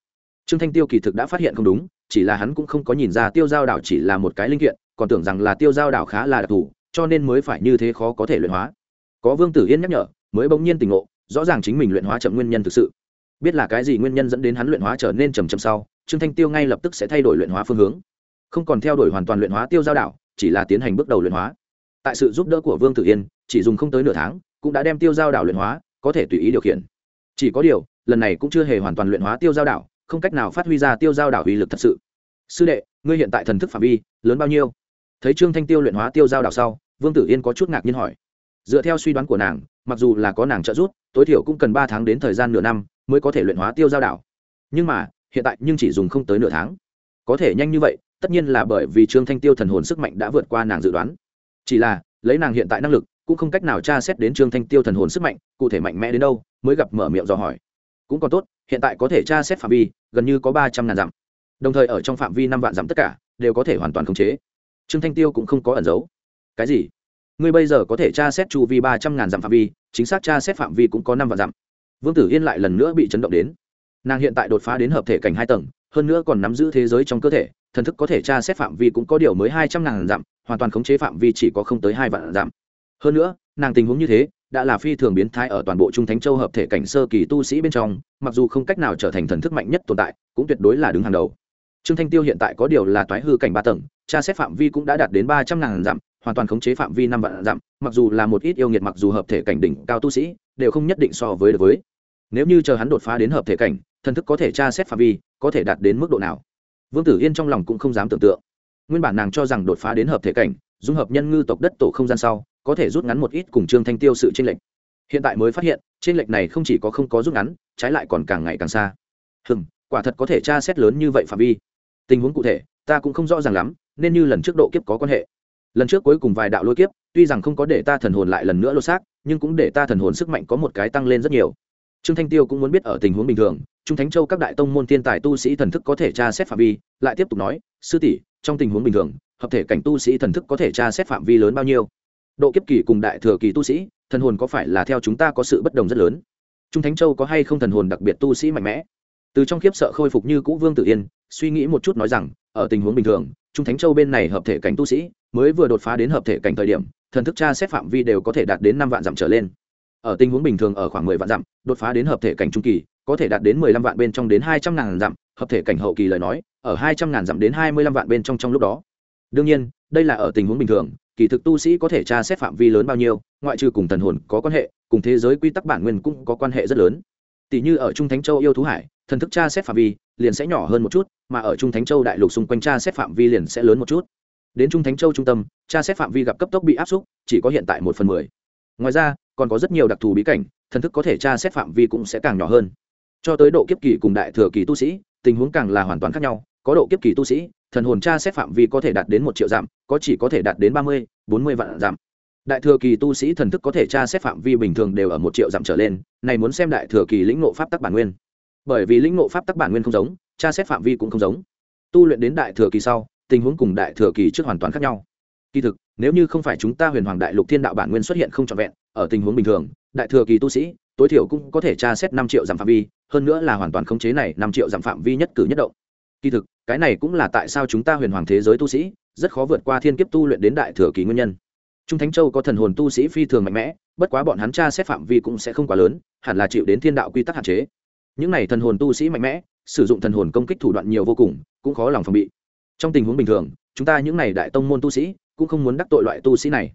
trương thanh tiêu kỳ thực đã phát hiện không đúng, chỉ là hắn cũng không có nhìn ra tiêu giao đảo chỉ là một cái linh kiện, còn tưởng rằng là tiêu giao đảo khá là đặc thù, cho nên mới phải như thế khó có thể luyện hóa. Có vương tử yên nhắc nhở, mới bỗng nhiên tỉnh ngộ, rõ ràng chính mình luyện hóa chậm nguyên nhân thực sự. Biết là cái gì nguyên nhân dẫn đến hắn luyện hóa trở nên trầm trầm sau, trương thanh tiêu ngay lập tức sẽ thay đổi luyện hóa phương hướng. Không còn theo đuổi hoàn toàn luyện hóa tiêu giao đảo, chỉ là tiến hành bước đầu luyện hóa. Tại sự giúp đỡ của vương tử yên, chỉ dùng không tới nửa tháng, cũng đã đem tiêu giao đảo luyện hóa, có thể tùy ý điều khiển. Chỉ có điều, lần này cũng chưa hề hoàn toàn luyện hóa tiêu giao đảo không cách nào phát huy ra tiêu giao đảo uy lực thật sự. Sư đệ, ngươi hiện tại thần thức phạm vi, lớn bao nhiêu? Thấy trương thanh tiêu luyện hóa tiêu giao đảo sau, vương tử yên có chút ngạc nhiên hỏi. Dựa theo suy đoán của nàng, mặc dù là có nàng trợ giúp, tối thiểu cũng cần ba tháng đến thời gian nửa năm mới có thể luyện hóa tiêu giao đảo. Nhưng mà, hiện tại nhưng chỉ dùng không tới nửa tháng. Có thể nhanh như vậy, tất nhiên là bởi vì trương thanh tiêu thần hồn sức mạnh đã vượt qua nàng dự đoán. Chỉ là, lấy nàng hiện tại năng lực, cũng không cách nào tra xét đến trương thanh tiêu thần hồn sức mạnh, cụ thể mạnh mẽ đến đâu, mới gặp mở miệng dò hỏi cũng còn tốt, hiện tại có thể tra xét phạm vi, gần như có ba trăm ngàn dặm. Đồng thời ở trong phạm vi năm vạn dặm tất cả, đều có thể hoàn toàn khống chế. Trương thanh tiêu cũng không có ẩn giấu. Cái gì? Ngươi bây giờ có thể tra xét chu vi ba trăm ngàn dặm phạm vi, chính xác tra xét phạm vi cũng có năm vạn dặm. Vương tử yên lại lần nữa bị chấn động đến. Nàng hiện tại đột phá đến hợp thể cảnh hai tầng, hơn nữa còn nắm giữ thế giới trong cơ thể, thần thức có thể tra xét phạm vi cũng có điều mới hai trăm ngàn dặm, hoàn toàn khống chế phạm vi chỉ có không tới hai vạn dặm. Hơn nữa, nàng tình huống như thế đã là phi thường biến thái ở toàn bộ trung thánh châu hợp thể cảnh sơ kỳ tu sĩ bên trong, mặc dù không cách nào trở thành thần thức mạnh nhất tồn tại, cũng tuyệt đối là đứng hàng đầu. Trương thanh tiêu hiện tại có điều là toái hư cảnh ba tầng, tra xét phạm vi cũng đã đạt đến ba trăm ngàn dặm, hoàn toàn khống chế phạm vi năm vạn dặm, mặc dù là một ít yêu nghiệt mặc dù hợp thể cảnh đỉnh cao tu sĩ, đều không nhất định so với được với. Nếu như chờ hắn đột phá đến hợp thể cảnh, thần thức có thể tra xét phạm vi, có thể đạt đến mức độ nào? Vương tử yên trong lòng cũng không dám tưởng tượng. Nguyên bản nàng cho rằng đột phá đến hợp thể cảnh, dung hợp nhân ngư tộc đất tổ không gian sau có thể rút ngắn một ít cùng trương thanh tiêu sự tranh lệch. Hiện tại mới phát hiện tranh lệch này không chỉ có không có rút ngắn, trái lại còn càng ngày càng xa. Hừm, quả thật có thể tra xét lớn như vậy phạm vi. Tình huống cụ thể, ta cũng không rõ ràng lắm, nên như lần trước độ kiếp có quan hệ. Lần trước cuối cùng vài đạo lôi kiếp, tuy rằng không có để ta thần hồn lại lần nữa lột xác, nhưng cũng để ta thần hồn sức mạnh có một cái tăng lên rất nhiều. Trương thanh tiêu cũng muốn biết ở tình huống bình thường, trung thánh châu các đại tông môn thiên tài tu sĩ thần thức có thể tra xét phạm vi, lại tiếp tục nói, sư tỷ, trong tình huống bình thường, hợp thể cảnh tu sĩ thần thức có thể tra xét phạm vi lớn bao nhiêu? Độ kiếp kỳ cùng đại thừa kỳ tu sĩ, thần hồn có phải là theo chúng ta có sự bất đồng rất lớn? Trung thánh châu có hay không thần hồn đặc biệt tu sĩ mạnh mẽ? Từ trong kiếp sợ khôi phục như cũ vương tử yên, suy nghĩ một chút nói rằng, ở tình huống bình thường, trung thánh châu bên này hợp thể cảnh tu sĩ, mới vừa đột phá đến hợp thể cảnh thời điểm, thần thức tra xét phạm vi đều có thể đạt đến năm vạn dặm trở lên. Ở tình huống bình thường ở khoảng mười vạn dặm, đột phá đến hợp thể cảnh trung kỳ, có thể đạt đến mười lăm vạn bên trong đến hai trăm ngàn dặm, hợp thể cảnh hậu kỳ lời nói, ở hai trăm ngàn dặm đến hai mươi lăm vạn bên trong trong lúc đó. Đương nhiên, đây là ở tình huống bình thường kỳ thực tu sĩ có thể tra xét phạm vi lớn bao nhiêu, ngoại trừ cùng thần hồn có quan hệ, cùng thế giới quy tắc bản nguyên cũng có quan hệ rất lớn. Tỷ như ở trung thánh châu yêu thú hải, thần thức tra xét phạm vi liền sẽ nhỏ hơn một chút, mà ở trung thánh châu đại lục xung quanh tra xét phạm vi liền sẽ lớn một chút. Đến trung thánh châu trung tâm, tra xét phạm vi gặp cấp tốc bị áp xúc, chỉ có hiện tại một phần mười. Ngoài ra, còn có rất nhiều đặc thù bí cảnh, thần thức có thể tra xét phạm vi cũng sẽ càng nhỏ hơn. Cho tới độ kiếp kỳ cùng đại thừa kỳ tu sĩ, tình huống càng là hoàn toàn khác nhau có độ kiếp kỳ tu sĩ, thần hồn tra xét phạm vi có thể đạt đến một triệu giảm có chỉ có thể đạt đến ba mươi, bốn mươi vạn giảm đại thừa kỳ tu sĩ thần thức có thể tra xét phạm vi bình thường đều ở một triệu giảm trở lên, này muốn xem đại thừa kỳ lĩnh ngộ pháp tắc bản nguyên. Bởi vì lĩnh ngộ pháp tắc bản nguyên không giống, tra xét phạm vi cũng không giống. Tu luyện đến đại thừa kỳ sau, tình huống cùng đại thừa kỳ trước hoàn toàn khác nhau. Kỳ thực, nếu như không phải chúng ta huyền hoàng đại lục thiên đạo bản nguyên xuất hiện không trọn vẹn, ở tình huống bình thường, đại thừa kỳ tu sĩ, tối thiểu cũng có thể tra xét năm triệu giảm phạm vi, hơn nữa là hoàn toàn khống chế này năm triệu giảm phạm vi nhất cử nhất động kỳ thực, cái này cũng là tại sao chúng ta huyền hoàng thế giới tu sĩ rất khó vượt qua thiên kiếp tu luyện đến đại thừa kỳ nguyên nhân. Trung thánh châu có thần hồn tu sĩ phi thường mạnh mẽ, bất quá bọn hắn tra xét phạm vi cũng sẽ không quá lớn, hẳn là chịu đến thiên đạo quy tắc hạn chế. Những này thần hồn tu sĩ mạnh mẽ, sử dụng thần hồn công kích thủ đoạn nhiều vô cùng, cũng khó lòng phòng bị. Trong tình huống bình thường, chúng ta những này đại tông môn tu sĩ cũng không muốn đắc tội loại tu sĩ này.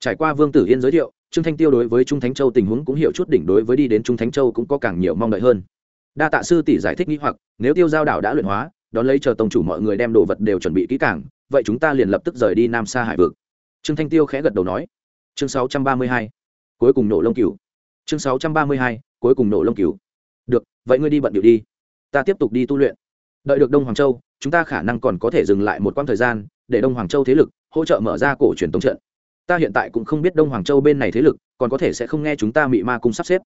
Trải qua vương tử yên giới thiệu, trương thanh tiêu đối với trung thánh châu tình huống cũng hiểu chút đỉnh đối với đi đến trung thánh châu cũng có càng nhiều mong đợi hơn. Đa tạ sư tỷ giải thích nghĩ hoặc, nếu tiêu giao đảo đã luyện hóa đón lấy chờ tông chủ mọi người đem đồ vật đều chuẩn bị kỹ càng, vậy chúng ta liền lập tức rời đi nam xa hải vực. Trương thanh tiêu khẽ gật đầu nói. Chương 632. cuối cùng nổ lông cừu. Chương 632. cuối cùng nổ lông cừu. Được, vậy ngươi đi bận điệu đi. Ta tiếp tục đi tu luyện. Đợi được đông hoàng châu, chúng ta khả năng còn có thể dừng lại một quãng thời gian, để đông hoàng châu thế lực hỗ trợ mở ra cổ truyền tống trận. Ta hiện tại cũng không biết đông hoàng châu bên này thế lực, còn có thể sẽ không nghe chúng ta mị ma cung sắp xếp.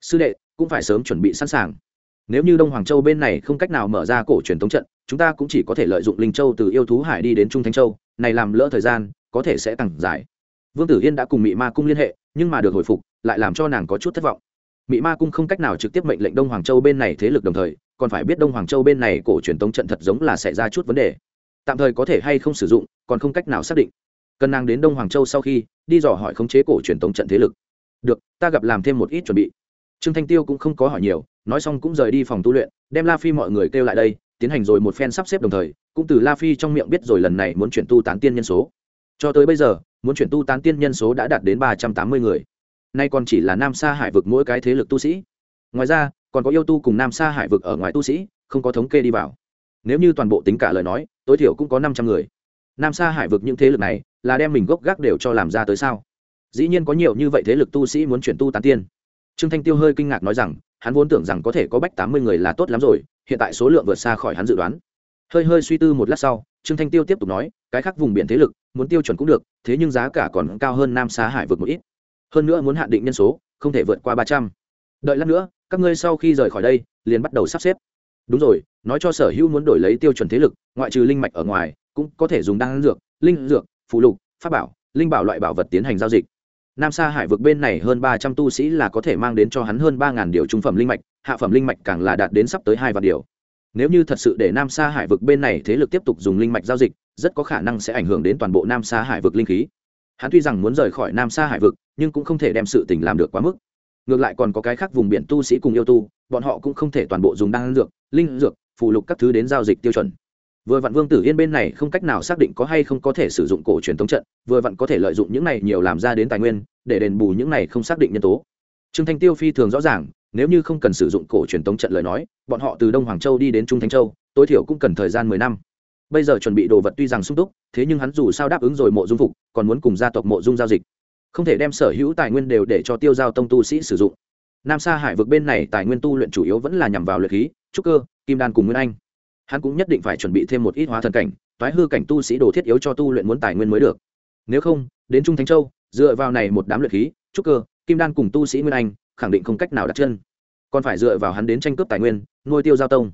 Sư đệ, cũng phải sớm chuẩn bị sẵn sàng nếu như đông hoàng châu bên này không cách nào mở ra cổ truyền thống trận, chúng ta cũng chỉ có thể lợi dụng linh châu từ yêu thú hải đi đến trung thánh châu, này làm lỡ thời gian, có thể sẽ càng dài. Vương tử yên đã cùng mị ma cung liên hệ, nhưng mà được hồi phục, lại làm cho nàng có chút thất vọng. Mị ma cung không cách nào trực tiếp mệnh lệnh đông hoàng châu bên này thế lực đồng thời, còn phải biết đông hoàng châu bên này cổ truyền thống trận thật giống là xảy ra chút vấn đề. Tạm thời có thể hay không sử dụng, còn không cách nào xác định. Cần nàng đến đông hoàng châu sau khi, đi dò hỏi khống chế cổ truyền thống trận thế lực. Được, ta gặp làm thêm một ít chuẩn bị trương thanh tiêu cũng không có hỏi nhiều, nói xong cũng rời đi phòng tu luyện, đem la phi mọi người kêu lại đây, tiến hành rồi một phen sắp xếp đồng thời, cũng từ la phi trong miệng biết rồi lần này muốn chuyển tu tán tiên nhân số. Cho tới bây giờ, muốn chuyển tu tán tiên nhân số đã đạt đến ba trăm tám mươi người. Nay còn chỉ là nam sa hải vực mỗi cái thế lực tu sĩ. Ngoài ra, còn có yêu tu cùng nam sa hải vực ở ngoài tu sĩ, không có thống kê đi vào. Nếu như toàn bộ tính cả lời nói, tối thiểu cũng có năm trăm người. Nam sa hải vực những thế lực này là đem mình gốc gác đều cho làm ra tới sao? Dĩ nhiên có nhiều như vậy thế lực tu sĩ muốn chuyển tu tán tiên trương thanh tiêu hơi kinh ngạc nói rằng, hắn vốn tưởng rằng có thể có bách tám mươi người là tốt lắm rồi, hiện tại số lượng vượt xa khỏi hắn dự đoán. Hơi hơi suy tư một lát sau, trương thanh tiêu tiếp tục nói, cái khác vùng biển thế lực, muốn tiêu chuẩn cũng được, thế nhưng giá cả còn cao hơn nam xá hải vượt một ít. Hơn nữa muốn hạn định nhân số, không thể vượt qua ba trăm. Đợi lát nữa, các ngươi sau khi rời khỏi đây, liền bắt đầu sắp xếp. Đúng rồi, nói cho sở hữu muốn đổi lấy tiêu chuẩn thế lực, ngoại trừ linh mạch ở ngoài, cũng có thể dùng đan dược, linh dược, phụ lục, pháp bảo, linh bảo loại bảo vật tiến hành giao dịch nam sa hải vực bên này hơn ba trăm tu sĩ là có thể mang đến cho hắn hơn ba ngàn điều trung phẩm linh mạch, hạ phẩm linh mạch càng là đạt đến sắp tới hai vạn điều. Nếu như thật sự để nam sa hải vực bên này thế lực tiếp tục dùng linh mạch giao dịch, rất có khả năng sẽ ảnh hưởng đến toàn bộ nam sa hải vực linh khí. Hắn tuy rằng muốn rời khỏi nam sa hải vực, nhưng cũng không thể đem sự tình làm được quá mức. Ngược lại còn có cái khác vùng biển tu sĩ cùng yêu tu, bọn họ cũng không thể toàn bộ dùng đan dược, linh dược phụ lục các thứ đến giao dịch tiêu chuẩn. Vừa vặn vương tử yên bên này không cách nào xác định có hay không có thể sử dụng cổ truyền thống trận, vừa vặn có thể lợi dụng những này nhiều làm ra đến tài nguyên để đền bù những này không xác định nhân tố. Trương thanh tiêu phi thường rõ ràng, nếu như không cần sử dụng cổ truyền tống trận lời nói, bọn họ từ đông hoàng châu đi đến trung thanh châu, tối thiểu cũng cần thời gian mười năm. Bây giờ chuẩn bị đồ vật tuy rằng sung túc, thế nhưng hắn dù sao đáp ứng rồi mộ dung phục, còn muốn cùng gia tộc mộ dung giao dịch. Không thể đem sở hữu tài nguyên đều để cho tiêu giao tông tu sĩ sử dụng. Nam sa hải vực bên này tài nguyên tu luyện chủ yếu vẫn là nhằm vào luyện khí, trúc cơ, kim đan cùng nguyên anh. Hắn cũng nhất định phải chuẩn bị thêm một ít hóa thần cảnh, toái hư cảnh tu sĩ đồ thiết yếu cho tu luyện muốn tài nguyên mới được. Nếu không, đến trung thánh châu dựa vào này một đám luyện khí, trúc cơ, kim đan cùng tu sĩ nguyên anh, khẳng định không cách nào đặt chân. Còn phải dựa vào hắn đến tranh cướp tài nguyên, nuôi tiêu giao tông.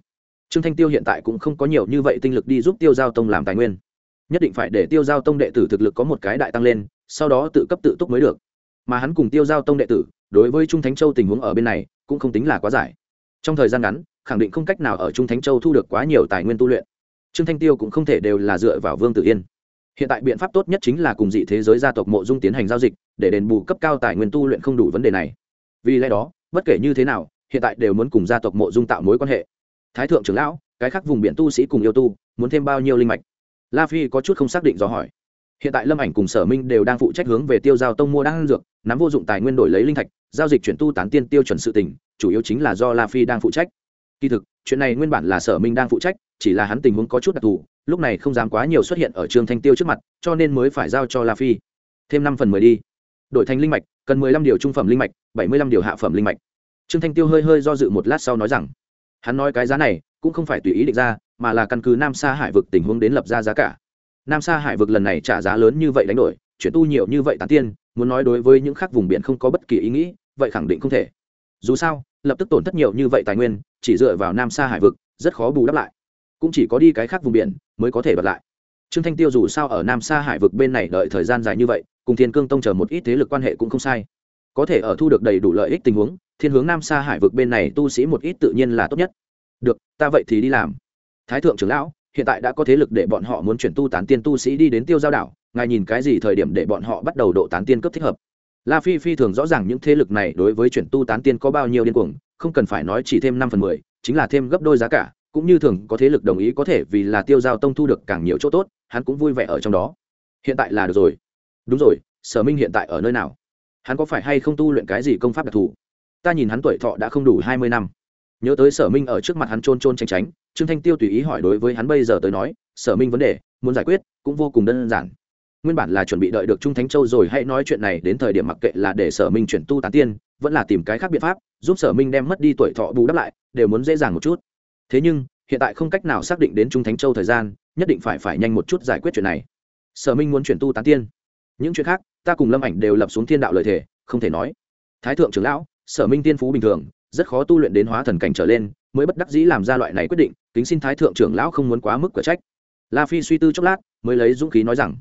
Trương thanh tiêu hiện tại cũng không có nhiều như vậy tinh lực đi giúp tiêu giao tông làm tài nguyên. Nhất định phải để tiêu giao tông đệ tử thực lực có một cái đại tăng lên, sau đó tự cấp tự túc mới được. Mà hắn cùng tiêu giao tông đệ tử, đối với trung thánh châu tình huống ở bên này, cũng không tính là quá giải. Trong thời gian ngắn, khẳng định không cách nào ở trung thánh châu thu được quá nhiều tài nguyên tu luyện. Trương thanh tiêu cũng không thể đều là dựa vào vương tử yên hiện tại biện pháp tốt nhất chính là cùng dị thế giới gia tộc mộ dung tiến hành giao dịch, để đền bù cấp cao tài nguyên tu luyện không đủ vấn đề này. Vì lẽ đó, bất kể như thế nào, hiện tại đều muốn cùng gia tộc mộ dung tạo mối quan hệ. Thái thượng trưởng lão, cái khác vùng biển tu sĩ cùng yêu tu, muốn thêm bao nhiêu linh mạch? La phi có chút không xác định do hỏi. Hiện tại lâm ảnh cùng sở minh đều đang phụ trách hướng về tiêu giao tông mua đan dược, nắm vô dụng tài nguyên đổi lấy linh thạch, giao dịch chuyển tu tán tiên tiêu chuẩn sự tỉnh chủ yếu chính là do la phi đang phụ trách. Kỳ thực, chuyện này nguyên bản là sở minh đang phụ trách, chỉ là hắn tình huống có chút đặc thù lúc này không dám quá nhiều xuất hiện ở trương thanh tiêu trước mặt, cho nên mới phải giao cho la phi. Thêm năm phần mười đi. Đổi thành linh mạch, cần mười lăm điều trung phẩm linh mạch, bảy mươi lăm điều hạ phẩm linh mạch. Trương thanh tiêu hơi hơi do dự một lát sau nói rằng, hắn nói cái giá này cũng không phải tùy ý định ra, mà là căn cứ nam sa hải vực tình huống đến lập ra giá cả. Nam sa hải vực lần này trả giá lớn như vậy đánh đổi chuyển tu nhiều như vậy tán tiên, muốn nói đối với những khác vùng biển không có bất kỳ ý nghĩ, vậy khẳng định không thể. Dù sao, lập tức tổn thất nhiều như vậy tài nguyên, chỉ dựa vào nam sa hải vực, rất khó bù đắp lại cũng chỉ có đi cái khác vùng biển mới có thể bật lại. Trương thanh tiêu dù sao ở nam sa hải vực bên này đợi thời gian dài như vậy, cùng thiên cương tông chờ một ít thế lực quan hệ cũng không sai. Có thể ở thu được đầy đủ lợi ích tình huống, thiên hướng nam sa hải vực bên này tu sĩ một ít tự nhiên là tốt nhất. Được, ta vậy thì đi làm. Thái thượng trưởng lão, hiện tại đã có thế lực để bọn họ muốn chuyển tu tán tiên tu sĩ đi đến tiêu giao đảo, ngài nhìn cái gì thời điểm để bọn họ bắt đầu độ tán tiên cấp thích hợp? La phi phi thường rõ ràng những thế lực này đối với chuyển tu tán tiên có bao nhiêu điên cuồng, không cần phải nói chỉ thêm năm phần mười, chính là thêm gấp đôi giá cả cũng như thường có thế lực đồng ý có thể vì là tiêu giao tông thu được càng nhiều chỗ tốt, hắn cũng vui vẻ ở trong đó. Hiện tại là được rồi. Đúng rồi, sở minh hiện tại ở nơi nào? Hắn có phải hay không tu luyện cái gì công pháp đặc thù? Ta nhìn hắn tuổi thọ đã không đủ hai mươi năm. Nhớ tới sở minh ở trước mặt hắn trôn trôn tranh tránh trương thanh tiêu tùy ý hỏi đối với hắn bây giờ tới nói, sở minh vấn đề, muốn giải quyết cũng vô cùng đơn giản. Nguyên bản là chuẩn bị đợi được trung thánh châu rồi, hãy nói chuyện này đến thời điểm mặc kệ là để sở minh chuyển tu tán tiên, vẫn là tìm cái khác biện pháp, giúp sở minh đem mất đi tuổi thọ bù đắp lại, đều muốn dễ dàng một chút thế nhưng, hiện tại không cách nào xác định đến trung thánh châu thời gian, nhất định phải phải nhanh một chút giải quyết chuyện này. Sở minh muốn chuyển tu tán tiên. Những chuyện khác, ta cùng lâm ảnh đều lập xuống thiên đạo lợi thể không thể nói. Thái thượng trưởng lão, sở minh tiên phú bình thường, rất khó tu luyện đến hóa thần cảnh trở lên, mới bất đắc dĩ làm ra loại này quyết định, kính xin thái thượng trưởng lão không muốn quá mức cửa trách. La phi suy tư chốc lát, mới lấy dũng khí nói rằng,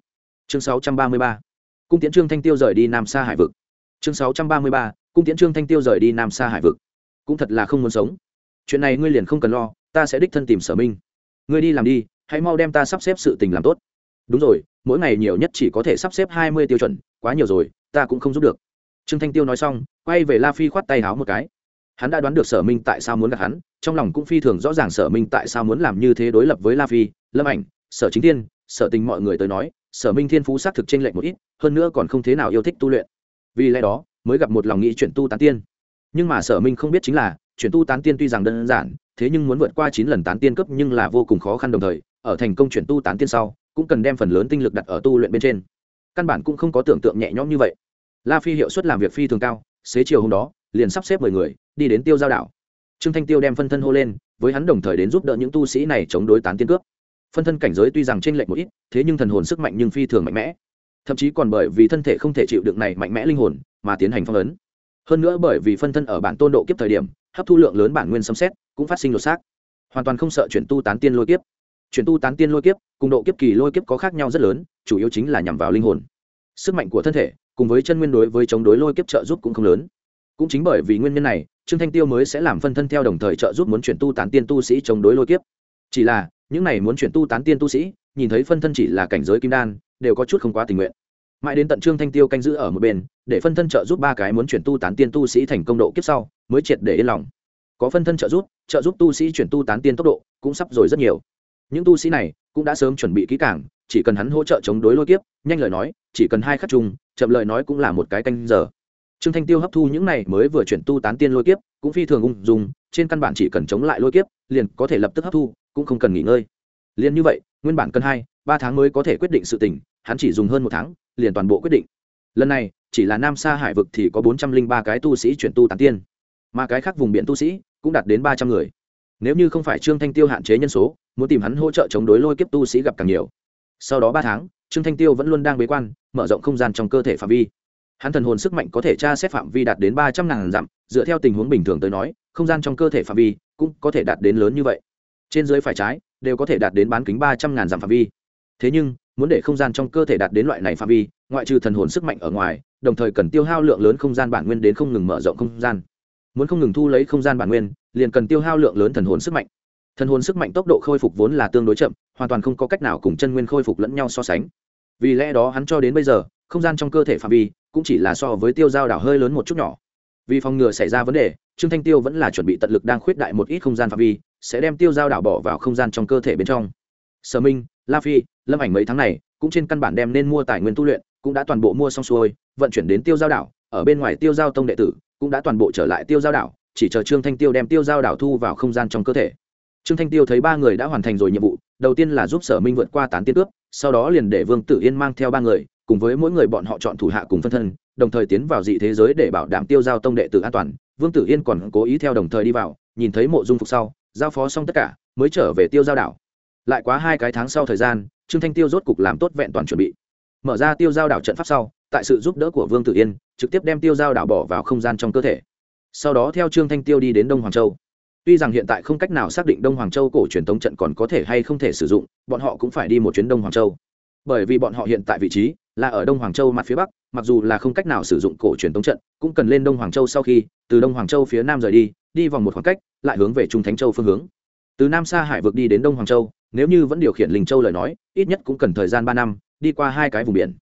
chương 633. cung tiễn trương thanh tiêu rời đi nam xa hải vực. Chương 633. cung tiễn trương thanh tiêu rời đi nam xa hải vực. Cũng thật là không muốn sống chuyện này ngươi liền không cần lo, ta sẽ đích thân tìm sở minh. Ngươi đi làm đi, hãy mau đem ta sắp xếp sự tình làm tốt. Đúng rồi, mỗi ngày nhiều nhất chỉ có thể sắp xếp hai mươi tiêu chuẩn, quá nhiều rồi, ta cũng không giúp được. Trương thanh tiêu nói xong, quay về la phi khoát tay háo một cái. Hắn đã đoán được sở minh tại sao muốn gặp hắn, trong lòng cũng phi thường rõ ràng sở minh tại sao muốn làm như thế đối lập với la phi, lâm ảnh, sở chính thiên, sở tình mọi người tới nói, sở minh thiên phú xác thực tranh lệch một ít, hơn nữa còn không thế nào yêu thích tu luyện. Vì lẽ đó, mới gặp một lòng nghĩ chuyển tu tán tiên. Nhưng mà sở minh không biết chính là chuyển tu tán tiên tuy rằng đơn giản, thế nhưng muốn vượt qua chín lần tán tiên cấp nhưng là vô cùng khó khăn đồng thời, ở thành công chuyển tu tán tiên sau, cũng cần đem phần lớn tinh lực đặt ở tu luyện bên trên. Căn bản cũng không có tưởng tượng nhẹ nhõm như vậy. La phi hiệu suất làm việc phi thường cao, xế chiều hôm đó, liền sắp xếp mười người, đi đến tiêu giao đảo. Trương thanh tiêu đem phân thân hô lên, với hắn đồng thời đến giúp đỡ những tu sĩ này chống đối tán tiên cướp. Phân thân cảnh giới tuy rằng trên lệnh một ít, thế nhưng thần hồn sức mạnh nhưng phi thường mạnh mẽ. Thậm chí còn bởi vì thân thể không thể chịu đựng này mạnh mẽ linh hồn, mà tiến hành phong ấn hơn nữa bởi vì phân thân ở bản tôn độ kiếp thời điểm, hấp thu lượng lớn bản nguyên xâm xét, cũng phát sinh lột xác. Hoàn toàn không sợ chuyển tu tán tiên lôi kiếp. Chuyển tu tán tiên lôi kiếp, cùng độ kiếp kỳ lôi kiếp có khác nhau rất lớn, chủ yếu chính là nhằm vào linh hồn. Sức mạnh của thân thể, cùng với chân nguyên đối với chống đối lôi kiếp trợ giúp cũng không lớn. Cũng chính bởi vì nguyên nhân này, trương thanh tiêu mới sẽ làm phân thân theo đồng thời trợ giúp muốn chuyển tu tán tiên tu sĩ chống đối lôi kiếp. Chỉ là, những này muốn chuyển tu tán tiên tu sĩ, nhìn thấy phân thân chỉ là cảnh giới kim đan, đều có chút không quá tình nguyện mãi đến tận trương thanh tiêu canh giữ ở một bên, để phân thân trợ giúp ba cái muốn chuyển tu tán tiên tu sĩ thành công độ kiếp sau, mới triệt để yên lòng. Có phân thân trợ giúp trợ giúp tu sĩ chuyển tu tán tiên tốc độ cũng sắp rồi rất nhiều. Những tu sĩ này cũng đã sớm chuẩn bị kỹ càng, chỉ cần hắn hỗ trợ chống đối lôi kiếp, nhanh lời nói, chỉ cần hai khắc chung, chậm lời nói cũng là một cái canh giờ. Trương thanh tiêu hấp thu những này mới vừa chuyển tu tán tiên lôi kiếp, cũng phi thường ung dung, trên căn bản chỉ cần chống lại lôi kiếp, liền có thể lập tức hấp thu, cũng không cần nghỉ ngơi. Liền như vậy, nguyên bản cần hai ba tháng mới có thể quyết định sự tình, hắn chỉ dùng hơn một tháng, liền toàn bộ quyết định. Lần này, chỉ là nam sa hải vực thì có bốn trăm linh ba cái tu sĩ chuyển tu tán tiên. Mà cái khác vùng biển tu sĩ cũng đạt đến ba trăm người. Nếu như không phải trương thanh tiêu hạn chế nhân số, muốn tìm hắn hỗ trợ chống đối lôi kiếp tu sĩ gặp càng nhiều. Sau đó ba tháng, trương thanh tiêu vẫn luôn đang bế quan, mở rộng không gian trong cơ thể phạm vi. Hắn thần hồn sức mạnh có thể tra xét phạm vi đạt đến ba trăm ngàn dặm, dựa theo tình huống bình thường tới nói, không gian trong cơ thể phạm vi cũng có thể đạt đến lớn như vậy. Trên dưới phải trái, đều có thể đạt đến bán kính ba trăm ngàn dặm phạm vi thế nhưng, muốn để không gian trong cơ thể đạt đến loại này phạm vi, ngoại trừ thần hồn sức mạnh ở ngoài, đồng thời cần tiêu hao lượng lớn không gian bản nguyên đến không ngừng mở rộng không gian. Muốn không ngừng thu lấy không gian bản nguyên, liền cần tiêu hao lượng lớn thần hồn sức mạnh. Thần hồn sức mạnh tốc độ khôi phục vốn là tương đối chậm, hoàn toàn không có cách nào cùng chân nguyên khôi phục lẫn nhau so sánh. Vì lẽ đó hắn cho đến bây giờ, không gian trong cơ thể phạm vi cũng chỉ là so với tiêu dao đảo hơi lớn một chút nhỏ. Vì phòng ngừa xảy ra vấn đề, trương thanh tiêu vẫn là chuẩn bị tận lực đang khuyết đại một ít không gian phạm vi, sẽ đem tiêu dao đảo bỏ vào không gian trong cơ thể bên trong sở minh, la phi, lâm ảnh mấy tháng này cũng trên căn bản đem nên mua tài nguyên tu luyện, cũng đã toàn bộ mua xong xuôi, vận chuyển đến tiêu giao đảo, ở bên ngoài tiêu giao tông đệ tử cũng đã toàn bộ trở lại tiêu giao đảo, chỉ chờ trương thanh tiêu đem tiêu giao đảo thu vào không gian trong cơ thể. Trương thanh tiêu thấy ba người đã hoàn thành rồi nhiệm vụ, đầu tiên là giúp sở minh vượt qua tán tiên cướp, sau đó liền để vương tử yên mang theo ba người, cùng với mỗi người bọn họ chọn thủ hạ cùng phân thân, đồng thời tiến vào dị thế giới để bảo đảm tiêu giao tông đệ tử an toàn. Vương tử yên còn cố ý theo đồng thời đi vào, nhìn thấy mộ dung phục sau, giao phó xong tất cả, mới trở về tiêu giao đảo lại quá hai cái tháng sau thời gian, trương thanh tiêu rốt cục làm tốt vẹn toàn chuẩn bị. Mở ra tiêu giao đảo trận pháp sau, tại sự giúp đỡ của vương tử yên, trực tiếp đem tiêu giao đảo bỏ vào không gian trong cơ thể. Sau đó theo trương thanh tiêu đi đến đông hoàng châu. Tuy rằng hiện tại không cách nào xác định đông hoàng châu cổ truyền thống trận còn có thể hay không thể sử dụng, bọn họ cũng phải đi một chuyến đông hoàng châu. Bởi vì bọn họ hiện tại vị trí là ở đông hoàng châu mặt phía bắc, mặc dù là không cách nào sử dụng cổ truyền thống trận, cũng cần lên đông hoàng châu sau khi, từ đông hoàng châu phía nam rời đi đi vòng một khoảng cách, lại hướng về trung thánh châu phương hướng. Từ nam xa hải vực đi đến đông hoàng châu nếu như vẫn điều khiển linh châu lời nói, ít nhất cũng cần thời gian ba năm, đi qua hai cái vùng biển.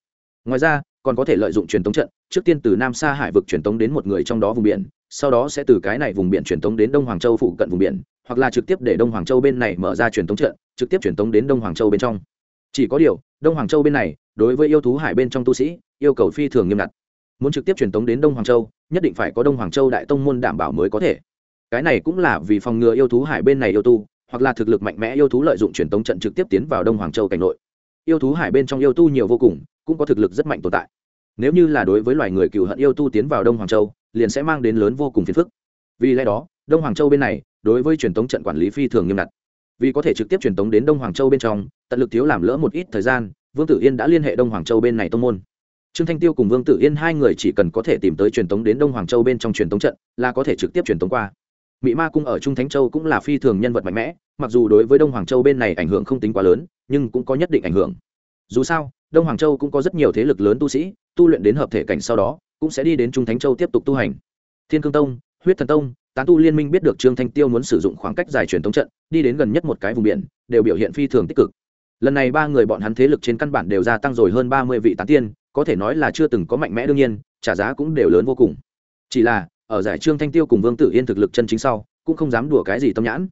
Ngoài ra, còn có thể lợi dụng truyền thống trận, trước tiên từ nam xa hải vực truyền thống đến một người trong đó vùng biển, sau đó sẽ từ cái này vùng biển truyền thống đến đông hoàng châu phụ cận vùng biển, hoặc là trực tiếp để đông hoàng châu bên này mở ra truyền thống trận, trực tiếp truyền thống đến đông hoàng châu bên trong. Chỉ có điều, đông hoàng châu bên này, đối với yêu thú hải bên trong tu sĩ, yêu cầu phi thường nghiêm ngặt. Muốn trực tiếp truyền thống đến đông hoàng châu, nhất định phải có đông hoàng châu đại tông môn đảm bảo mới có thể. Cái này cũng là vì phòng ngừa yêu thú hải bên này yêu tu hoặc là thực lực mạnh mẽ yêu thú lợi dụng truyền thống trận trực tiếp tiến vào đông hoàng châu cảnh nội. Yêu thú hải bên trong yêu tu nhiều vô cùng, cũng có thực lực rất mạnh tồn tại. Nếu như là đối với loài người cựu hận yêu tu tiến vào đông hoàng châu, liền sẽ mang đến lớn vô cùng phiền phức. Vì lẽ đó, đông hoàng châu bên này, đối với truyền thống trận quản lý phi thường nghiêm ngặt. Vì có thể trực tiếp truyền thống đến đông hoàng châu bên trong, tận lực thiếu làm lỡ một ít thời gian, vương tử yên đã liên hệ đông hoàng châu bên này tông môn. Trương thanh tiêu cùng vương tử yên hai người chỉ cần có thể tìm tới truyền thống đến đông hoàng châu bên trong truyền thống trận, là có thể trực tiếp truyền thống qua mỹ ma cung ở trung thánh châu cũng là phi thường nhân vật mạnh mẽ, mặc dù đối với đông hoàng châu bên này ảnh hưởng không tính quá lớn, nhưng cũng có nhất định ảnh hưởng. Dù sao, đông hoàng châu cũng có rất nhiều thế lực lớn tu sĩ, tu luyện đến hợp thể cảnh sau đó, cũng sẽ đi đến trung thánh châu tiếp tục tu hành. Thiên cương tông, huyết thần tông, tán tu liên minh biết được trương thanh tiêu muốn sử dụng khoảng cách dài truyền thống trận, đi đến gần nhất một cái vùng biển, đều biểu hiện phi thường tích cực. Lần này ba người bọn hắn thế lực trên căn bản đều gia tăng rồi hơn ba mươi vị tán tiên, có thể nói là chưa từng có mạnh mẽ đương nhiên, trả giá cũng đều lớn vô cùng. Chỉ là ở giải trương thanh tiêu cùng vương tử yên thực lực chân chính sau, cũng không dám đùa cái gì tâm nhãn.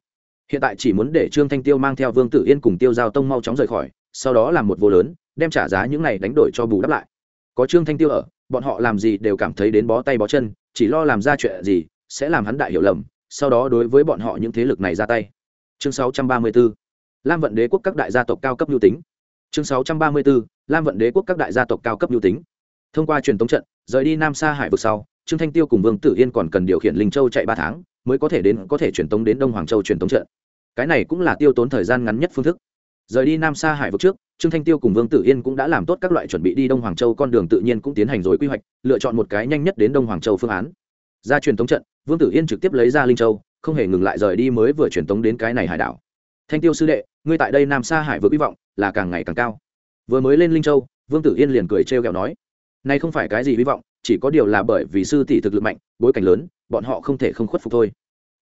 Hiện tại chỉ muốn để trương thanh tiêu mang theo vương tử yên cùng tiêu giao tông mau chóng rời khỏi, sau đó làm một vô lớn, đem trả giá những này đánh đổi cho bù đắp lại. Có trương thanh tiêu ở, bọn họ làm gì đều cảm thấy đến bó tay bó chân, chỉ lo làm ra chuyện gì, sẽ làm hắn đại hiểu lầm, sau đó đối với bọn họ những thế lực này ra tay. Chương 634 lam vận đế quốc các đại gia tộc cao cấp nhu tính. Chương 634 lam vận đế quốc các đại gia tộc cao cấp nhu tính. Thông qua truyền tống trận, rời đi nam xa hải vực sau trương thanh tiêu cùng vương tử yên còn cần điều khiển linh châu chạy ba tháng, mới có thể đến, có thể truyền tống đến đông hoàng châu truyền tống trận. Cái này cũng là tiêu tốn thời gian ngắn nhất phương thức. Rời đi nam xa hải vực trước, trương thanh tiêu cùng vương tử yên cũng đã làm tốt các loại chuẩn bị đi đông hoàng châu, con đường tự nhiên cũng tiến hành rồi quy hoạch, lựa chọn một cái nhanh nhất đến đông hoàng châu phương án. Ra truyền tống trận, vương tử yên trực tiếp lấy ra linh châu, không hề ngừng lại rời đi mới vừa truyền tống đến cái này hải đảo. Thanh tiêu sư đệ, ngươi tại đây nam xa hải vừa hy vọng là càng ngày càng cao. Vừa mới lên linh châu, vương tử yên liền cười trêu ghẹo nói, này không phải cái gì hy vọng chỉ có điều là bởi vì sư tỷ thực lực mạnh, bối cảnh lớn, bọn họ không thể không khuất phục thôi.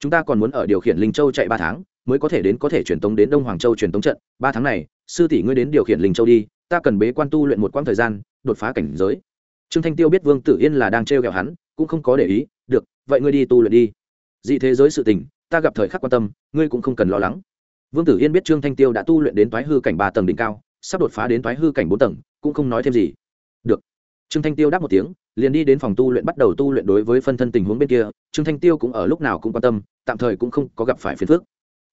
Chúng ta còn muốn ở điều khiển linh châu chạy ba tháng, mới có thể đến có thể truyền tống đến đông hoàng châu truyền tống trận. Ba tháng này, sư tỷ ngươi đến điều khiển linh châu đi, ta cần bế quan tu luyện một quãng thời gian, đột phá cảnh giới. Trương thanh tiêu biết vương tử yên là đang trêu ghẹo hắn, cũng không có để ý, được, vậy ngươi đi tu luyện đi. Dị thế giới sự tình, ta gặp thời khắc quan tâm, ngươi cũng không cần lo lắng. Vương tử yên biết trương thanh tiêu đã tu luyện đến toái hư cảnh ba tầng đỉnh cao, sắp đột phá đến toái hư cảnh bốn tầng, cũng không nói thêm gì. Được. Trương thanh tiêu đáp một tiếng liền đi đến phòng tu luyện bắt đầu tu luyện đối với phân thân tình huống bên kia, trương thanh tiêu cũng ở lúc nào cũng quan tâm, tạm thời cũng không có gặp phải phiền phức.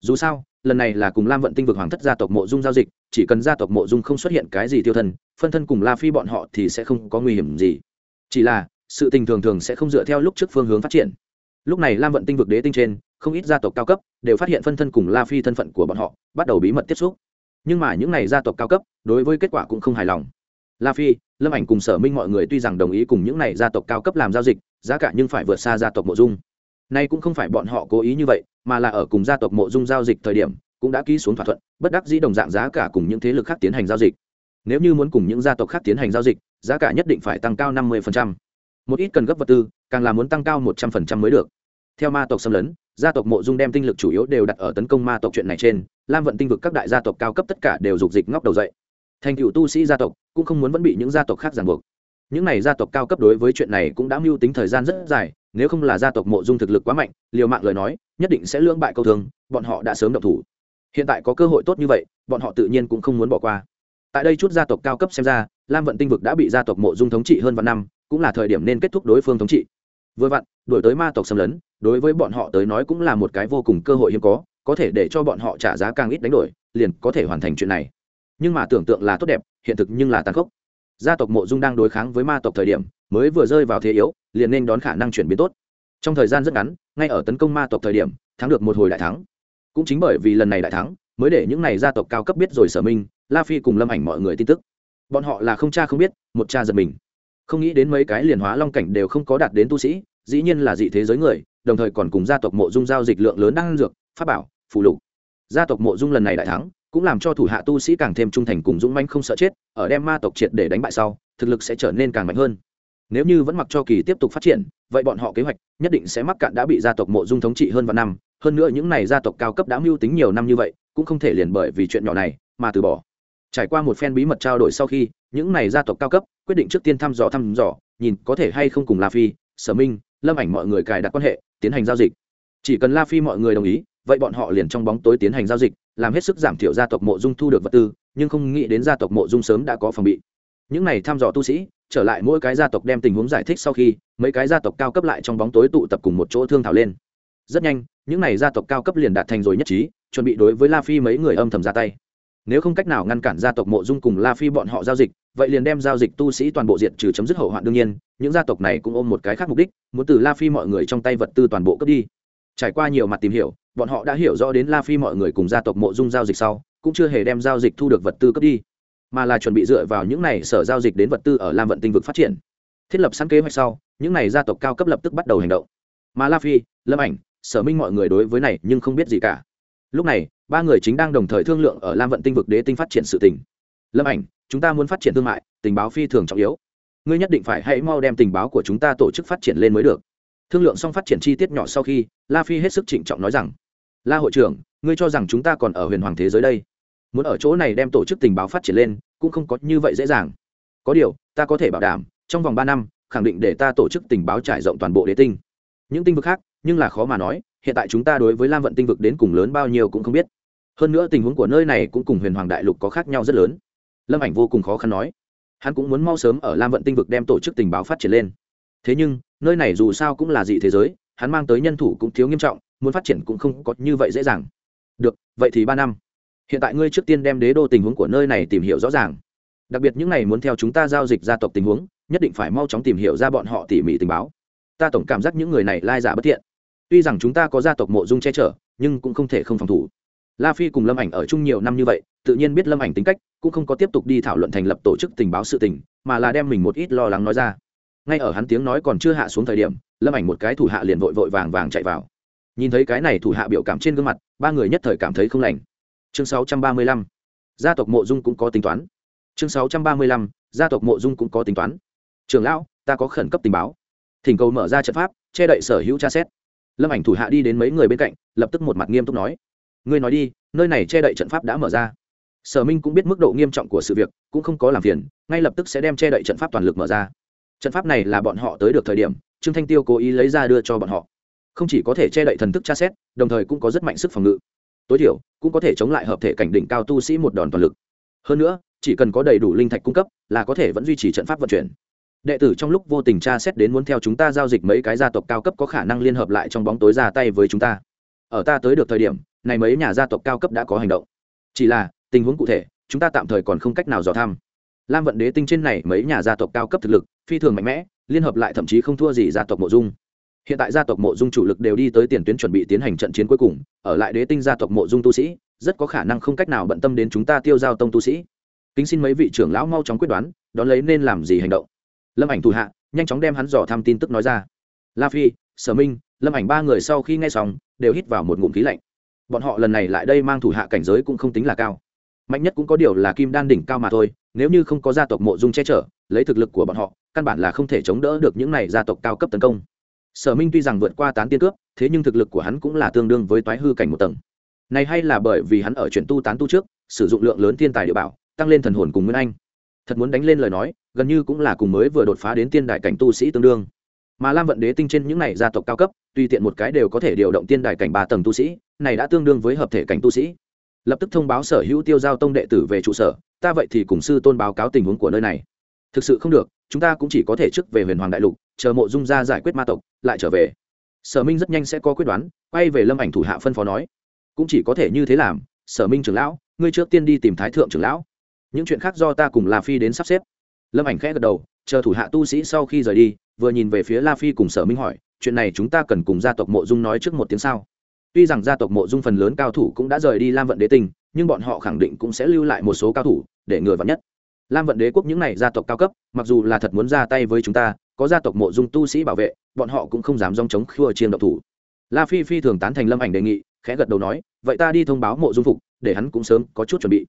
Dù sao, lần này là cùng lam vận tinh vực hoàng thất gia tộc mộ dung giao dịch, chỉ cần gia tộc mộ dung không xuất hiện cái gì tiêu thân phân thân cùng la phi bọn họ thì sẽ không có nguy hiểm gì. Chỉ là, sự tình thường thường sẽ không dựa theo lúc trước phương hướng phát triển. Lúc này lam vận tinh vực đế tinh trên, không ít gia tộc cao cấp đều phát hiện phân thân cùng la phi thân phận của bọn họ bắt đầu bí mật tiếp xúc. Nhưng mà những n à y gia tộc cao cấp đối với kết quả cũng không hài lòng. La phi lâm ảnh cùng sở minh mọi người tuy rằng đồng ý cùng những này gia tộc cao cấp làm giao dịch, giá cả nhưng phải vượt xa gia tộc mộ dung. Nay cũng không phải bọn họ cố ý như vậy, mà là ở cùng gia tộc mộ dung giao dịch thời điểm, cũng đã ký xuống thỏa thuận, bất đắc dĩ đồng dạng giá cả cùng những thế lực khác tiến hành giao dịch. Nếu như muốn cùng những gia tộc khác tiến hành giao dịch, giá cả nhất định phải tăng cao năm mươi một ít cần gấp vật tư, càng là muốn tăng cao một trăm linh mới được. Theo ma tộc xâm lấn, gia tộc mộ dung đem tinh lực chủ yếu đều đặt ở tấn công ma tộc chuyện này trên, lam vận tinh vực các đại gia tộc cao cấp tất cả đều dục dịch ngóc đầu dậy thành cựu tu sĩ gia tộc cũng không muốn vẫn bị những gia tộc khác ràng buộc. Những này gia tộc cao cấp đối với chuyện này cũng đã mưu tính thời gian rất dài, nếu không là gia tộc mộ dung thực lực quá mạnh, liều mạng lời nói, nhất định sẽ lưỡng bại câu thương, bọn họ đã sớm động thủ. Hiện tại có cơ hội tốt như vậy, bọn họ tự nhiên cũng không muốn bỏ qua. Tại đây chút gia tộc cao cấp xem ra, lam vận tinh vực đã bị gia tộc mộ dung thống trị hơn vạn năm, cũng là thời điểm nên kết thúc đối phương thống trị. Vừa vặn đổi tới ma tộc xâm lấn, đối với bọn họ tới nói cũng là một cái vô cùng cơ hội hiếm có có thể để cho bọn họ trả giá càng ít đánh đổi, liền có thể hoàn thành chuyện này nhưng mà tưởng tượng là tốt đẹp, hiện thực nhưng là tàn khốc. Gia tộc mộ dung đang đối kháng với ma tộc thời điểm, mới vừa rơi vào thế yếu, liền nên đón khả năng chuyển biến tốt. Trong thời gian rất ngắn, ngay ở tấn công ma tộc thời điểm, thắng được một hồi đại thắng. Cũng chính bởi vì lần này đại thắng, mới để những này gia tộc cao cấp biết rồi sở minh, la phi cùng lâm ảnh mọi người tin tức. Bọn họ là không cha không biết, một cha giật mình. Không nghĩ đến mấy cái liền hóa long cảnh đều không có đạt đến tu sĩ, dĩ nhiên là dị thế giới người, đồng thời còn cùng gia tộc mộ dung giao dịch lượng lớn đang dược, pháp bảo, phù lục. Gia tộc mộ dung lần này đại thắng cũng làm cho thủ hạ tu sĩ càng thêm trung thành cùng dũng manh không sợ chết, ở đem ma tộc triệt để đánh bại sau, thực lực sẽ trở nên càng mạnh hơn. Nếu như vẫn mặc cho kỳ tiếp tục phát triển, vậy bọn họ kế hoạch nhất định sẽ mắc cạn đã bị gia tộc mộ dung thống trị hơn vạn năm, hơn nữa những này gia tộc cao cấp đã mưu tính nhiều năm như vậy, cũng không thể liền bởi vì chuyện nhỏ này mà từ bỏ. Trải qua một phen bí mật trao đổi sau khi, những này gia tộc cao cấp quyết định trước tiên thăm dò thăm dò, nhìn có thể hay không cùng la phi, sở minh, lâm ảnh mọi người cài đặt quan hệ, tiến hành giao dịch. Chỉ cần la phi mọi người đồng ý vậy bọn họ liền trong bóng tối tiến hành giao dịch, làm hết sức giảm thiểu gia tộc mộ dung thu được vật tư, nhưng không nghĩ đến gia tộc mộ dung sớm đã có phòng bị. Những này thăm dò tu sĩ, trở lại mỗi cái gia tộc đem tình huống giải thích sau khi, mấy cái gia tộc cao cấp lại trong bóng tối tụ tập cùng một chỗ thương thảo lên. Rất nhanh, những này gia tộc cao cấp liền đạt thành rồi nhất trí, chuẩn bị đối với la phi mấy người âm thầm ra tay. Nếu không cách nào ngăn cản gia tộc mộ dung cùng la phi bọn họ giao dịch, vậy liền đem giao dịch tu sĩ toàn bộ diện trừ chấm dứt hậu hoạn đương nhiên, những gia tộc này cũng ôm một cái khác mục đích, muốn từ la phi mọi người trong tay vật tư toàn bộ cướp đi. Trải qua nhiều mặt tìm hiểu bọn họ đã hiểu rõ đến la phi mọi người cùng gia tộc mộ dung giao dịch sau, cũng chưa hề đem giao dịch thu được vật tư cấp đi, mà là chuẩn bị dựa vào những này sở giao dịch đến vật tư ở lam vận tinh vực phát triển. Thiết lập sẵn kế hoạch sau, những này gia tộc cao cấp lập tức bắt đầu hành động. Mà la phi, lâm ảnh, sở minh mọi người đối với này nhưng không biết gì cả. Lúc này, ba người chính đang đồng thời thương lượng ở lam vận tinh vực đế tinh phát triển sự tình. Lâm ảnh, chúng ta muốn phát triển thương mại, tình báo phi thường trọng yếu. Ngươi nhất định phải hãy mau đem tình báo của chúng ta tổ chức phát triển lên mới được. Thương lượng xong phát triển chi tiết nhỏ sau khi, la phi hết sức trịnh trọng nói rằng la hội trưởng, ngươi cho rằng chúng ta còn ở huyền hoàng thế giới đây? Muốn ở chỗ này đem tổ chức tình báo phát triển lên, cũng không có như vậy dễ dàng. Có điều, ta có thể bảo đảm, trong vòng ba năm, khẳng định để ta tổ chức tình báo trải rộng toàn bộ đế tinh. Những tinh vực khác, nhưng là khó mà nói, hiện tại chúng ta đối với lam vận tinh vực đến cùng lớn bao nhiêu cũng không biết. Hơn nữa tình huống của nơi này cũng cùng huyền hoàng đại lục có khác nhau rất lớn. Lâm ảnh vô cùng khó khăn nói. Hắn cũng muốn mau sớm ở lam vận tinh vực đem tổ chức tình báo phát triển lên. Thế nhưng, nơi này dù sao cũng là dị thế giới, hắn mang tới nhân thủ cũng thiếu nghiêm trọng muốn phát triển cũng không có như vậy dễ dàng. Được, vậy thì ba năm. Hiện tại ngươi trước tiên đem đế đô tình huống của nơi này tìm hiểu rõ ràng. Đặc biệt những này muốn theo chúng ta giao dịch gia tộc tình huống, nhất định phải mau chóng tìm hiểu ra bọn họ tỉ mỉ tình báo. Ta tổng cảm giác những người này lai giả bất thiện. Tuy rằng chúng ta có gia tộc mộ dung che chở, nhưng cũng không thể không phòng thủ. La phi cùng lâm ảnh ở chung nhiều năm như vậy, tự nhiên biết lâm ảnh tính cách, cũng không có tiếp tục đi thảo luận thành lập tổ chức tình báo sự tình, mà là đem mình một ít lo lắng nói ra. Ngay ở hắn tiếng nói còn chưa hạ xuống thời điểm, lâm ảnh một cái thủ hạ liền vội vội vàng vàng chạy vào nhìn thấy cái này thủ hạ biểu cảm trên gương mặt, ba người nhất thời cảm thấy không lành. Chương 635. gia tộc mộ dung cũng có tính toán. Chương 635. gia tộc mộ dung cũng có tính toán. Trường lão, ta có khẩn cấp tình báo. Thỉnh cầu mở ra trận pháp, che đậy sở hữu tra xét. Lâm ảnh thủ hạ đi đến mấy người bên cạnh, lập tức một mặt nghiêm túc nói. Ngươi nói đi, nơi này che đậy trận pháp đã mở ra. Sở minh cũng biết mức độ nghiêm trọng của sự việc, cũng không có làm phiền, ngay lập tức sẽ đem che đậy trận pháp toàn lực mở ra. Trận pháp này là bọn họ tới được thời điểm, trương thanh tiêu cố ý lấy ra đưa cho bọn họ không chỉ có thể che đậy thần thức tra xét, đồng thời cũng có rất mạnh sức phòng ngự. Tối thiểu, cũng có thể chống lại hợp thể cảnh đỉnh cao tu sĩ một đòn toàn lực. Hơn nữa, chỉ cần có đầy đủ linh thạch cung cấp, là có thể vẫn duy trì trận pháp vận chuyển. Đệ tử trong lúc vô tình tra xét đến muốn theo chúng ta giao dịch mấy cái gia tộc cao cấp có khả năng liên hợp lại trong bóng tối ra tay với chúng ta. Ở ta tới được thời điểm, này mấy nhà gia tộc cao cấp đã có hành động. Chỉ là, tình huống cụ thể, chúng ta tạm thời còn không cách nào dò tham. lam vận đế tinh trên này mấy nhà gia tộc cao cấp thực lực, phi thường mạnh mẽ, liên hợp lại thậm chí không thua gì gia tộc mộ dung hiện tại gia tộc mộ dung chủ lực đều đi tới tiền tuyến chuẩn bị tiến hành trận chiến cuối cùng, ở lại đế tinh gia tộc mộ dung tu sĩ, rất có khả năng không cách nào bận tâm đến chúng ta tiêu giao tông tu sĩ. Kính xin mấy vị trưởng lão mau chóng quyết đoán, đón lấy nên làm gì hành động. Lâm ảnh thủ hạ, nhanh chóng đem hắn dò thăm tin tức nói ra. La phi, sở minh, lâm ảnh ba người sau khi nghe xong, đều hít vào một ngụm khí lạnh. Bọn họ lần này lại đây mang thủ hạ cảnh giới cũng không tính là cao. Mạnh nhất cũng có điều là kim đan đỉnh cao mà thôi, nếu như không có gia tộc mộ dung che chở, lấy thực lực của bọn họ, căn bản là không thể chống đỡ được những này gia tộc cao cấp tấn công sở minh tuy rằng vượt qua tán tiên cướp, thế nhưng thực lực của hắn cũng là tương đương với toái hư cảnh một tầng. Này hay là bởi vì hắn ở chuyển tu tán tu trước, sử dụng lượng lớn thiên tài địa bảo, tăng lên thần hồn cùng nguyên anh. Thật muốn đánh lên lời nói, gần như cũng là cùng mới vừa đột phá đến tiên đại cảnh tu sĩ tương đương. Mà lam vận đế tinh trên những này gia tộc cao cấp, tuy tiện một cái đều có thể điều động tiên đại cảnh ba tầng tu sĩ, này đã tương đương với hợp thể cảnh tu sĩ. Lập tức thông báo sở hữu tiêu giao tông đệ tử về trụ sở, ta vậy thì cùng sư tôn báo cáo tình huống của nơi này thực sự không được, chúng ta cũng chỉ có thể trước về huyền hoàng đại lục, chờ mộ dung ra giải quyết ma tộc, lại trở về. Sở minh rất nhanh sẽ có quyết đoán, quay về lâm ảnh thủ hạ phân phó nói. Cũng chỉ có thể như thế làm, sở minh trưởng lão, ngươi trước tiên đi tìm thái thượng trưởng lão. Những chuyện khác do ta cùng la phi đến sắp xếp. Lâm ảnh khẽ gật đầu, chờ thủ hạ tu sĩ sau khi rời đi, vừa nhìn về phía la phi cùng sở minh hỏi, chuyện này chúng ta cần cùng gia tộc mộ dung nói trước một tiếng sao? Tuy rằng gia tộc mộ dung phần lớn cao thủ cũng đã rời đi lam vận đế tinh, nhưng bọn họ khẳng định cũng sẽ lưu lại một số cao thủ để ngừa vắn nhất lam vận đế quốc những này gia tộc cao cấp, mặc dù là thật muốn ra tay với chúng ta, có gia tộc mộ dung tu sĩ bảo vệ, bọn họ cũng không dám dòng chống khua chiên độc thủ. La phi phi thường tán thành lâm ảnh đề nghị, khẽ gật đầu nói, vậy ta đi thông báo mộ dung phục, để hắn cũng sớm có chút chuẩn bị.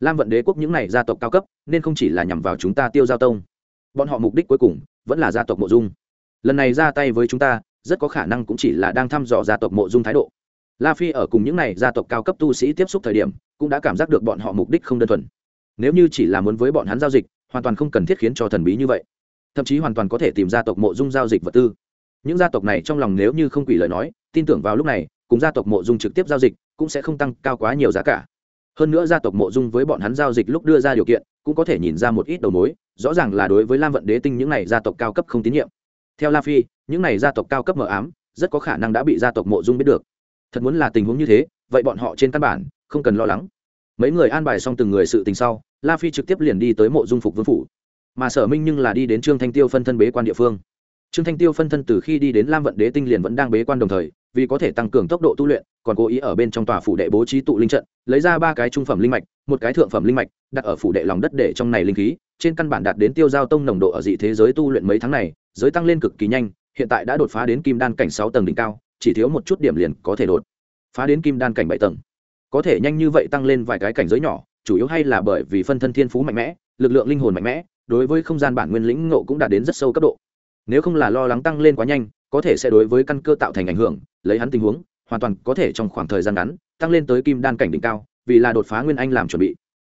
Lam vận đế quốc những này gia tộc cao cấp, nên không chỉ là nhằm vào chúng ta tiêu giao tông. Bọn họ mục đích cuối cùng, vẫn là gia tộc mộ dung. Lần này ra tay với chúng ta, rất có khả năng cũng chỉ là đang thăm dò gia tộc mộ dung thái độ. La phi ở cùng những này gia tộc cao cấp tu sĩ tiếp xúc thời điểm, cũng đã cảm giác được bọn họ mục đích không đơn thuần nếu như chỉ là muốn với bọn hắn giao dịch, hoàn toàn không cần thiết khiến cho thần bí như vậy. Thậm chí hoàn toàn có thể tìm gia tộc mộ dung giao dịch vật tư. Những gia tộc này trong lòng nếu như không quỷ lời nói, tin tưởng vào lúc này, cùng gia tộc mộ dung trực tiếp giao dịch cũng sẽ không tăng cao quá nhiều giá cả. Hơn nữa gia tộc mộ dung với bọn hắn giao dịch lúc đưa ra điều kiện, cũng có thể nhìn ra một ít đầu mối, rõ ràng là đối với lam vận đế tinh những này gia tộc cao cấp không tín nhiệm. Theo la phi, những này gia tộc cao cấp mờ ám, rất có khả năng đã bị gia tộc mộ dung biết được. Thật muốn là tình huống như thế, vậy bọn họ trên căn bản không cần lo lắng mấy người an bài xong từng người sự tình sau, la phi trực tiếp liền đi tới mộ dung phục vương phủ. Mà sở minh nhưng là đi đến trương thanh tiêu phân thân bế quan địa phương. Trương thanh tiêu phân thân từ khi đi đến lam vận đế tinh liền vẫn đang bế quan đồng thời, vì có thể tăng cường tốc độ tu luyện, còn cố ý ở bên trong tòa phủ đệ bố trí tụ linh trận, lấy ra ba cái trung phẩm linh mạch, một cái thượng phẩm linh mạch, đặt ở phủ đệ lòng đất để trong này linh khí, trên căn bản đạt đến tiêu giao tông nồng độ ở dị thế giới tu luyện mấy tháng này, giới tăng lên cực kỳ nhanh, hiện tại đã đột phá đến kim đan cảnh sáu tầng đỉnh cao, chỉ thiếu một chút điểm liền có thể đột phá đến kim đan cảnh bảy tầng có thể nhanh như vậy tăng lên vài cái cảnh giới nhỏ, chủ yếu hay là bởi vì phân thân thiên phú mạnh mẽ, lực lượng linh hồn mạnh mẽ, đối với không gian bản nguyên lĩnh ngộ cũng đạt đến rất sâu cấp độ. Nếu không là lo lắng tăng lên quá nhanh, có thể sẽ đối với căn cơ tạo thành ảnh hưởng, lấy hắn tình huống, hoàn toàn có thể trong khoảng thời gian ngắn, tăng lên tới kim đan cảnh đỉnh cao, vì là đột phá nguyên anh làm chuẩn bị.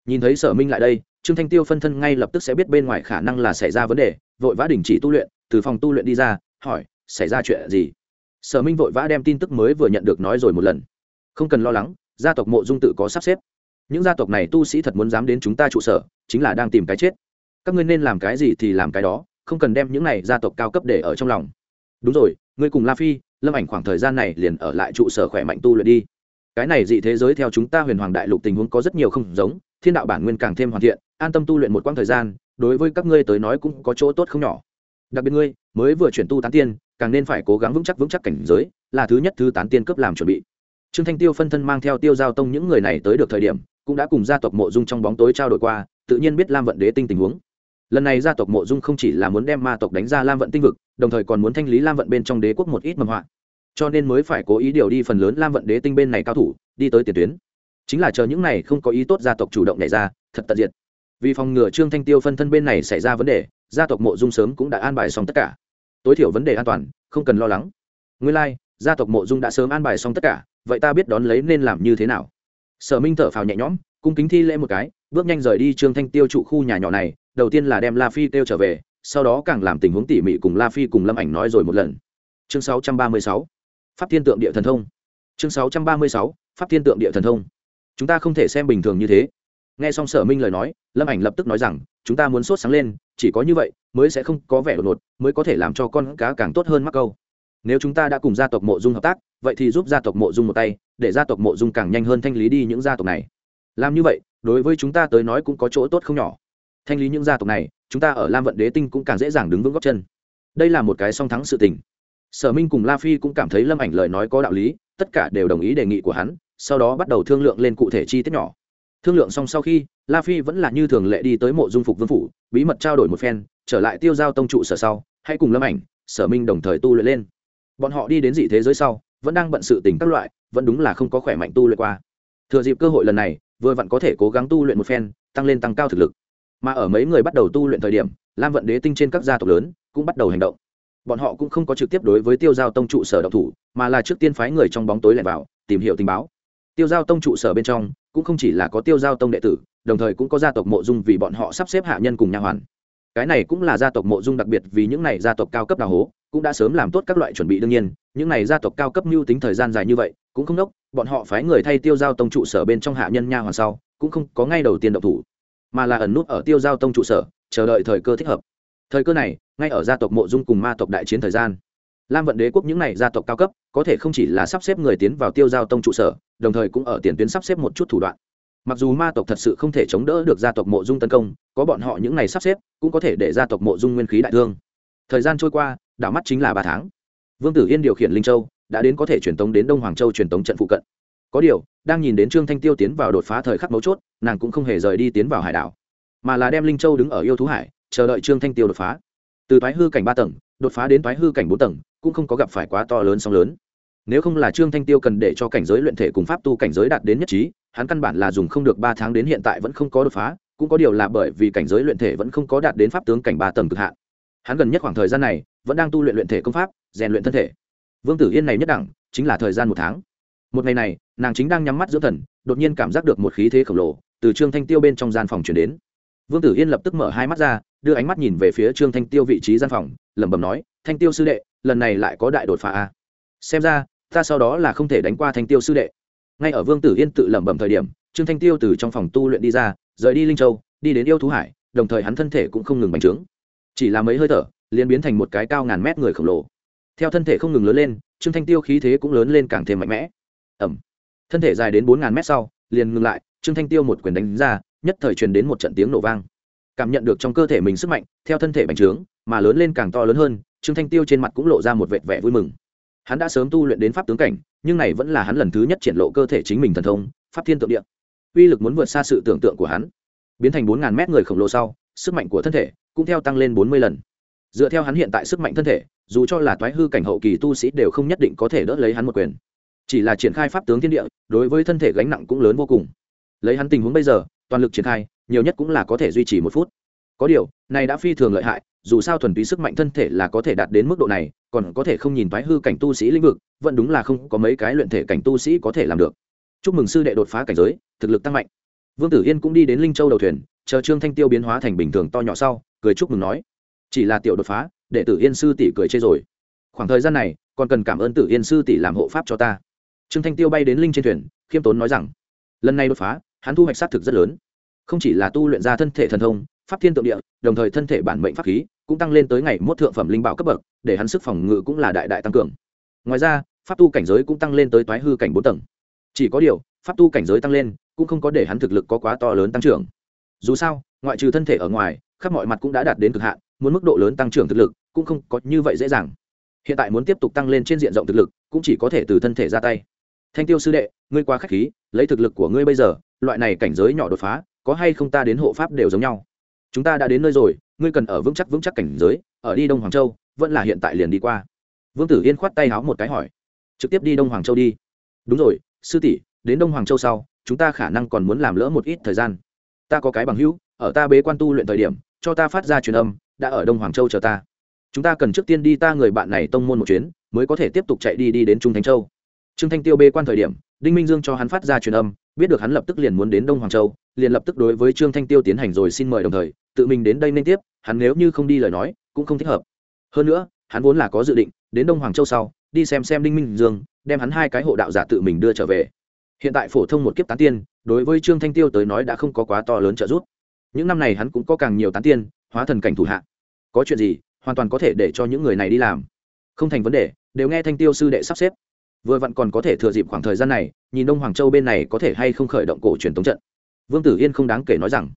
Nhìn thấy sở minh lại đây, trương thanh tiêu phân thân ngay lập tức sẽ biết bên ngoài khả năng là xảy ra vấn đề, vội vã đình chỉ tu luyện, từ phòng tu luyện đi ra, hỏi, xảy ra chuyện gì? Sở minh vội vã đem tin tức mới vừa nhận được nói rồi một lần. Không cần lo lắng gia tộc mộ dung tự có sắp xếp. Những gia tộc này tu sĩ thật muốn dám đến chúng ta trụ sở, chính là đang tìm cái chết. Các ngươi nên làm cái gì thì làm cái đó, không cần đem những này gia tộc cao cấp để ở trong lòng. Đúng rồi, ngươi cùng la phi, lâm ảnh khoảng thời gian này liền ở lại trụ sở khỏe mạnh tu luyện đi. Cái này dị thế giới theo chúng ta huyền hoàng đại lục tình huống có rất nhiều không giống, thiên đạo bản nguyên càng thêm hoàn thiện, an tâm tu luyện một quãng thời gian, đối với các ngươi tới nói cũng có chỗ tốt không nhỏ. Đặc biệt ngươi, mới vừa chuyển tu tán tiên, càng nên phải cố gắng vững chắc vững chắc cảnh giới, là thứ nhất thứ tán tiên cấp làm chuẩn bị trương thanh tiêu phân thân mang theo tiêu giao tông những người này tới được thời điểm cũng đã cùng gia tộc mộ dung trong bóng tối trao đổi qua tự nhiên biết lam vận đế tinh tình huống. Lần này gia tộc mộ dung không chỉ là muốn đem ma tộc đánh ra lam vận tinh vực đồng thời còn muốn thanh lý lam vận bên trong đế quốc một ít mầm họa. Cho nên mới phải cố ý điều đi phần lớn lam vận đế tinh bên này cao thủ đi tới tiền tuyến. Chính là chờ những này không có ý tốt gia tộc chủ động nhảy ra thật tận diệt. Vì phòng ngừa trương thanh tiêu phân thân bên này xảy ra vấn đề gia tộc mộ dung sớm cũng đã an bài xong tất cả. Tối thiểu vấn đề an toàn không cần lo lắng. Nguyên lai、like, gia tộc mộ dung đã sớm an bài xong tất cả vậy ta biết đón lấy nên làm như thế nào. Sở minh thở phào nhẹ nhõm cung kính thi lễ một cái bước nhanh rời đi trương thanh tiêu trụ khu nhà nhỏ này đầu tiên là đem la phi tiêu trở về sau đó càng làm tình huống tỉ mỉ cùng la phi cùng lâm ảnh nói rồi một lần. Chương 636, pháp thiên tượng địa thần thông. Chương 636, pháp thiên tượng địa thần thông. Chúng ta không thể xem bình thường như thế. Nghe xong sở minh lời nói lâm ảnh lập tức nói rằng chúng ta muốn sốt sáng lên chỉ có như vậy mới sẽ không có vẻ đột ngột mới có thể làm cho con cá càng tốt hơn mắc câu nếu chúng ta đã cùng gia tộc mộ dung hợp tác, vậy thì giúp gia tộc mộ dung một tay, để gia tộc mộ dung càng nhanh hơn thanh lý đi những gia tộc này. Làm như vậy, đối với chúng ta tới nói cũng có chỗ tốt không nhỏ. Thanh lý những gia tộc này, chúng ta ở lam vận đế tinh cũng càng dễ dàng đứng vững góc chân. Đây là một cái song thắng sự tình. Sở minh cùng la phi cũng cảm thấy lâm ảnh lời nói có đạo lý, tất cả đều đồng ý đề nghị của hắn, sau đó bắt đầu thương lượng lên cụ thể chi tiết nhỏ. Thương lượng xong sau khi, la phi vẫn là như thường lệ đi tới mộ dung phục vương phủ, bí mật trao đổi một phen, trở lại tiêu giao tông trụ sở sau, hãy cùng lâm ảnh, sở minh đồng thời tu luyện lên bọn họ đi đến dị thế giới sau, vẫn đang bận sự tình các loại, vẫn đúng là không có khỏe mạnh tu luyện qua. Thừa dịp cơ hội lần này, vừa vặn có thể cố gắng tu luyện một phen, tăng lên tăng cao thực lực. Mà ở mấy người bắt đầu tu luyện thời điểm, lam vận đế tinh trên các gia tộc lớn cũng bắt đầu hành động. Bọn họ cũng không có trực tiếp đối với tiêu giao tông trụ sở độc thủ, mà là trước tiên phái người trong bóng tối lẻn vào, tìm hiểu tình báo. Tiêu giao tông trụ sở bên trong, cũng không chỉ là có tiêu giao tông đệ tử, đồng thời cũng có gia tộc mộ dung vì bọn họ sắp xếp hạ nhân cùng nha hoàn. Cái này cũng là gia tộc mộ dung đặc biệt vì những này gia tộc cao cấp đào hố cũng đã sớm làm tốt các loại chuẩn bị đương nhiên, những này gia tộc cao cấp mưu tính thời gian dài như vậy, cũng không đốc, bọn họ phái người thay tiêu giao tông trụ sở bên trong hạ nhân nha hoàn sau, cũng không có ngay đầu tiên độc thủ, mà là ẩn nút ở tiêu giao tông trụ sở, chờ đợi thời cơ thích hợp. Thời cơ này, ngay ở gia tộc mộ dung cùng ma tộc đại chiến thời gian. Lam vận đế quốc những n à y gia tộc cao cấp, có thể không chỉ là sắp xếp người tiến vào tiêu giao tông trụ sở, đồng thời cũng ở tiền tuyến sắp xếp một chút thủ đoạn. Mặc dù ma tộc thật sự không thể chống đỡ được gia tộc mộ dung tấn công, có bọn họ những n à y sắp xếp, cũng có thể để gia tộc mộ dung nguyên khí đại thương. Thời gian trôi qua đảo mắt chính là ba tháng. Vương tử yên điều khiển linh châu, đã đến có thể truyền tống đến đông hoàng châu truyền tống trận phụ cận. Có điều, đang nhìn đến trương thanh tiêu tiến vào đột phá thời khắc mấu chốt, nàng cũng không hề rời đi tiến vào hải đảo, mà là đem linh châu đứng ở yêu thú hải, chờ đợi trương thanh tiêu đột phá. Từ thoái hư cảnh ba tầng, đột phá đến thoái hư cảnh bốn tầng, cũng không có gặp phải quá to lớn song lớn. Nếu không là trương thanh tiêu cần để cho cảnh giới luyện thể cùng pháp tu cảnh giới đạt đến nhất trí, hắn căn bản là dùng không được ba tháng đến hiện tại vẫn không có đột phá, cũng có điều là bởi vì cảnh giới luyện thể vẫn không có đạt đến pháp tướng cảnh ba tầng cực hạn hắn gần nhất khoảng thời gian này vẫn đang tu luyện luyện thể công pháp, rèn luyện thân thể. Vương tử yên này nhất đẳng chính là thời gian một tháng. Một ngày này, nàng chính đang nhắm mắt dưỡng thần, đột nhiên cảm giác được một khí thế khổng lồ từ trương thanh tiêu bên trong gian phòng chuyển đến. Vương tử yên lập tức mở hai mắt ra, đưa ánh mắt nhìn về phía trương thanh tiêu vị trí gian phòng, lẩm bẩm nói, thanh tiêu sư đệ, lần này lại có đại đột phá a. À? xem ra, ta sau đó là không thể đánh qua thanh tiêu sư đệ. Ngay ở vương tử yên tự lẩm bẩm thời điểm, trương thanh tiêu từ trong phòng tu luyện đi ra, rời đi linh châu, đi đến yêu thú hải, đồng thời hắn thân thể cũng không ngừng bành trướng chỉ là mấy hơi thở, liền biến thành một cái cao ngàn mét người khổng lồ. Theo thân thể không ngừng lớn lên, trương thanh tiêu khí thế cũng lớn lên càng thêm mạnh mẽ. Ẩm. Thân thể dài đến bốn ngàn mét sau, liền ngừng lại, trương thanh tiêu một quyền đánh ra, nhất thời truyền đến một trận tiếng nổ vang. Cảm nhận được trong cơ thể mình sức mạnh, theo thân thể bành trướng, mà lớn lên càng to lớn hơn, trương thanh tiêu trên mặt cũng lộ ra một vệt vẻ vui mừng. Hắn đã sớm tu luyện đến pháp tướng cảnh, nhưng này vẫn là hắn lần thứ nhất triển lộ cơ thể chính mình thần thông, pháp thiên tượng địa. Uy lực muốn vượt xa sự tưởng tượng của hắn. Biến thành bốn ngàn mét người khổng lồ sau sức mạnh của thân thể cũng theo tăng lên bốn mươi lần. Dựa theo hắn hiện tại sức mạnh thân thể, dù cho là toái hư cảnh hậu kỳ tu sĩ đều không nhất định có thể đỡ lấy hắn một quyền. Chỉ là triển khai pháp tướng thiên địa, đối với thân thể gánh nặng cũng lớn vô cùng. Lấy hắn tình huống bây giờ, toàn lực triển khai, nhiều nhất cũng là có thể duy trì một phút. Có điều, này đã phi thường lợi hại, dù sao thuần túy sức mạnh thân thể là có thể đạt đến mức độ này, còn có thể không nhìn thoái hư cảnh tu sĩ lĩnh vực, vẫn đúng là không có mấy cái luyện thể cảnh tu sĩ có thể làm được. Chúc mừng sư đệ đột phá cảnh giới, thực lực tăng mạnh. Vương tử yên cũng đi đến linh châu đầu thuyền chờ trương thanh tiêu biến hóa thành bình thường to nhỏ sau, cười chúc mừng nói, chỉ là tiểu đột phá đệ tử yên sư tỷ cười chê rồi. Khoảng thời gian này, còn cần cảm ơn tử yên sư tỷ làm hộ pháp cho ta. Trương thanh tiêu bay đến linh trên thuyền, khiêm tốn nói rằng, lần này đột phá, hắn thu hoạch xác thực rất lớn. Không chỉ là tu luyện ra thân thể thần thông, pháp thiên tượng địa, đồng thời thân thể bản mệnh pháp khí, cũng tăng lên tới ngày mốt thượng phẩm linh bảo cấp bậc, để hắn sức phòng ngự cũng là đại đại tăng cường. Ngoài ra, pháp tu cảnh giới cũng tăng lên tới toái hư cảnh bốn tầng. Chỉ có điều, pháp tu cảnh giới tăng lên, cũng không có để hắn thực lực có quá to lớn tăng trưởng dù sao, ngoại trừ thân thể ở ngoài, khắp mọi mặt cũng đã đạt đến cực hạn, muốn mức độ lớn tăng trưởng thực lực, cũng không có như vậy dễ dàng. Hiện tại muốn tiếp tục tăng lên trên diện rộng thực lực, cũng chỉ có thể từ thân thể ra tay. Thanh tiêu sư đệ, ngươi quá k h á c h khí, lấy thực lực của ngươi bây giờ, loại này cảnh giới nhỏ đột phá, có hay không ta đến hộ pháp đều giống nhau. Chúng ta đã đến nơi rồi, ngươi cần ở vững chắc vững chắc cảnh giới, ở đi đông hoàng châu, vẫn là hiện tại liền đi qua. Vương tử yên khoát tay háo một cái hỏi. Trực tiếp đi đông hoàng châu đi. Đúng rồi, sư tỷ, đến đông hoàng châu sau, chúng ta khả năng còn muốn làm lỡ một ít thời gian ta có cái bằng hữu, ở ta bế quan tu luyện thời điểm, cho ta phát ra truyền âm, đã ở đông hoàng châu chờ ta. Chúng ta cần trước tiên đi ta người bạn này tông môn một chuyến, mới có thể tiếp tục chạy đi đi đến trung thánh châu. Trương thanh tiêu bê quan thời điểm, đinh minh dương cho hắn phát ra truyền âm, biết được hắn lập tức liền muốn đến đông hoàng châu, liền lập tức đối với trương thanh tiêu tiến hành rồi xin mời đồng thời, tự mình đến đây nên tiếp, hắn nếu như không đi lời nói, cũng không thích hợp. Hơn nữa, hắn vốn là có dự định, đến đông hoàng châu sau, đi xem xem đinh minh dương, đem hắn hai cái hộ đạo giả tự mình đưa trở về. Hiện tại phổ thông một kiếp tán tiên đối với trương thanh tiêu tới nói đã không có quá to lớn trợ giúp. Những năm này hắn cũng có càng nhiều tán tiên, hóa thần cảnh thủ hạ. Có chuyện gì, hoàn toàn có thể để cho những người này đi làm. Không thành vấn đề, đều nghe thanh tiêu sư đệ sắp xếp. Vừa vặn còn có thể thừa dịp khoảng thời gian này, nhìn đông hoàng châu bên này có thể hay không khởi động cổ truyền tống trận. Vương tử yên không đáng kể nói rằng,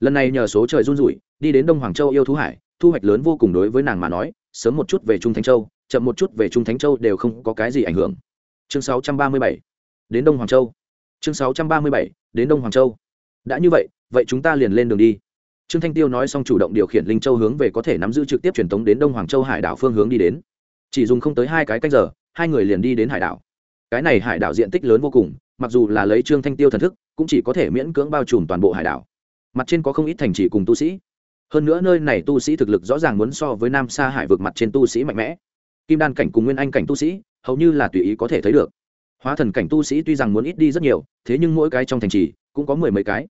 lần này nhờ số trời run rủi, đi đến đông hoàng châu yêu thú hải, thu hoạch lớn vô cùng đối với nàng mà nói, sớm một chút về trung thánh châu, chậm một chút về trung thánh châu đều không có cái gì ảnh hưởng. Chương 637 đến đông hoàng châu chương 637 đến đông hoàng châu. Đã như vậy vậy chúng ta liền lên đường đi. Trương thanh tiêu nói xong chủ động điều khiển linh châu hướng về có thể nắm giữ trực tiếp truyền thống đến đông hoàng châu hải đảo phương hướng đi đến. Chỉ dùng không tới hai cái cách giờ, hai người liền đi đến hải đảo. Cái này hải đảo diện tích lớn vô cùng, mặc dù là lấy trương thanh tiêu thần thức, cũng chỉ có thể miễn cưỡng bao trùm toàn bộ hải đảo. Mặt trên có không ít thành trì cùng tu sĩ. Hơn nữa nơi này tu sĩ thực lực rõ ràng muốn so với nam sa hải vực mặt trên tu sĩ mạnh mẽ. Kim đan cảnh cùng nguyên anh cảnh tu sĩ, hầu như là tùy ý có thể thấy được hóa thần cảnh tu sĩ tuy rằng muốn ít đi rất nhiều, thế nhưng mỗi cái trong thành trì cũng có mười mấy cái.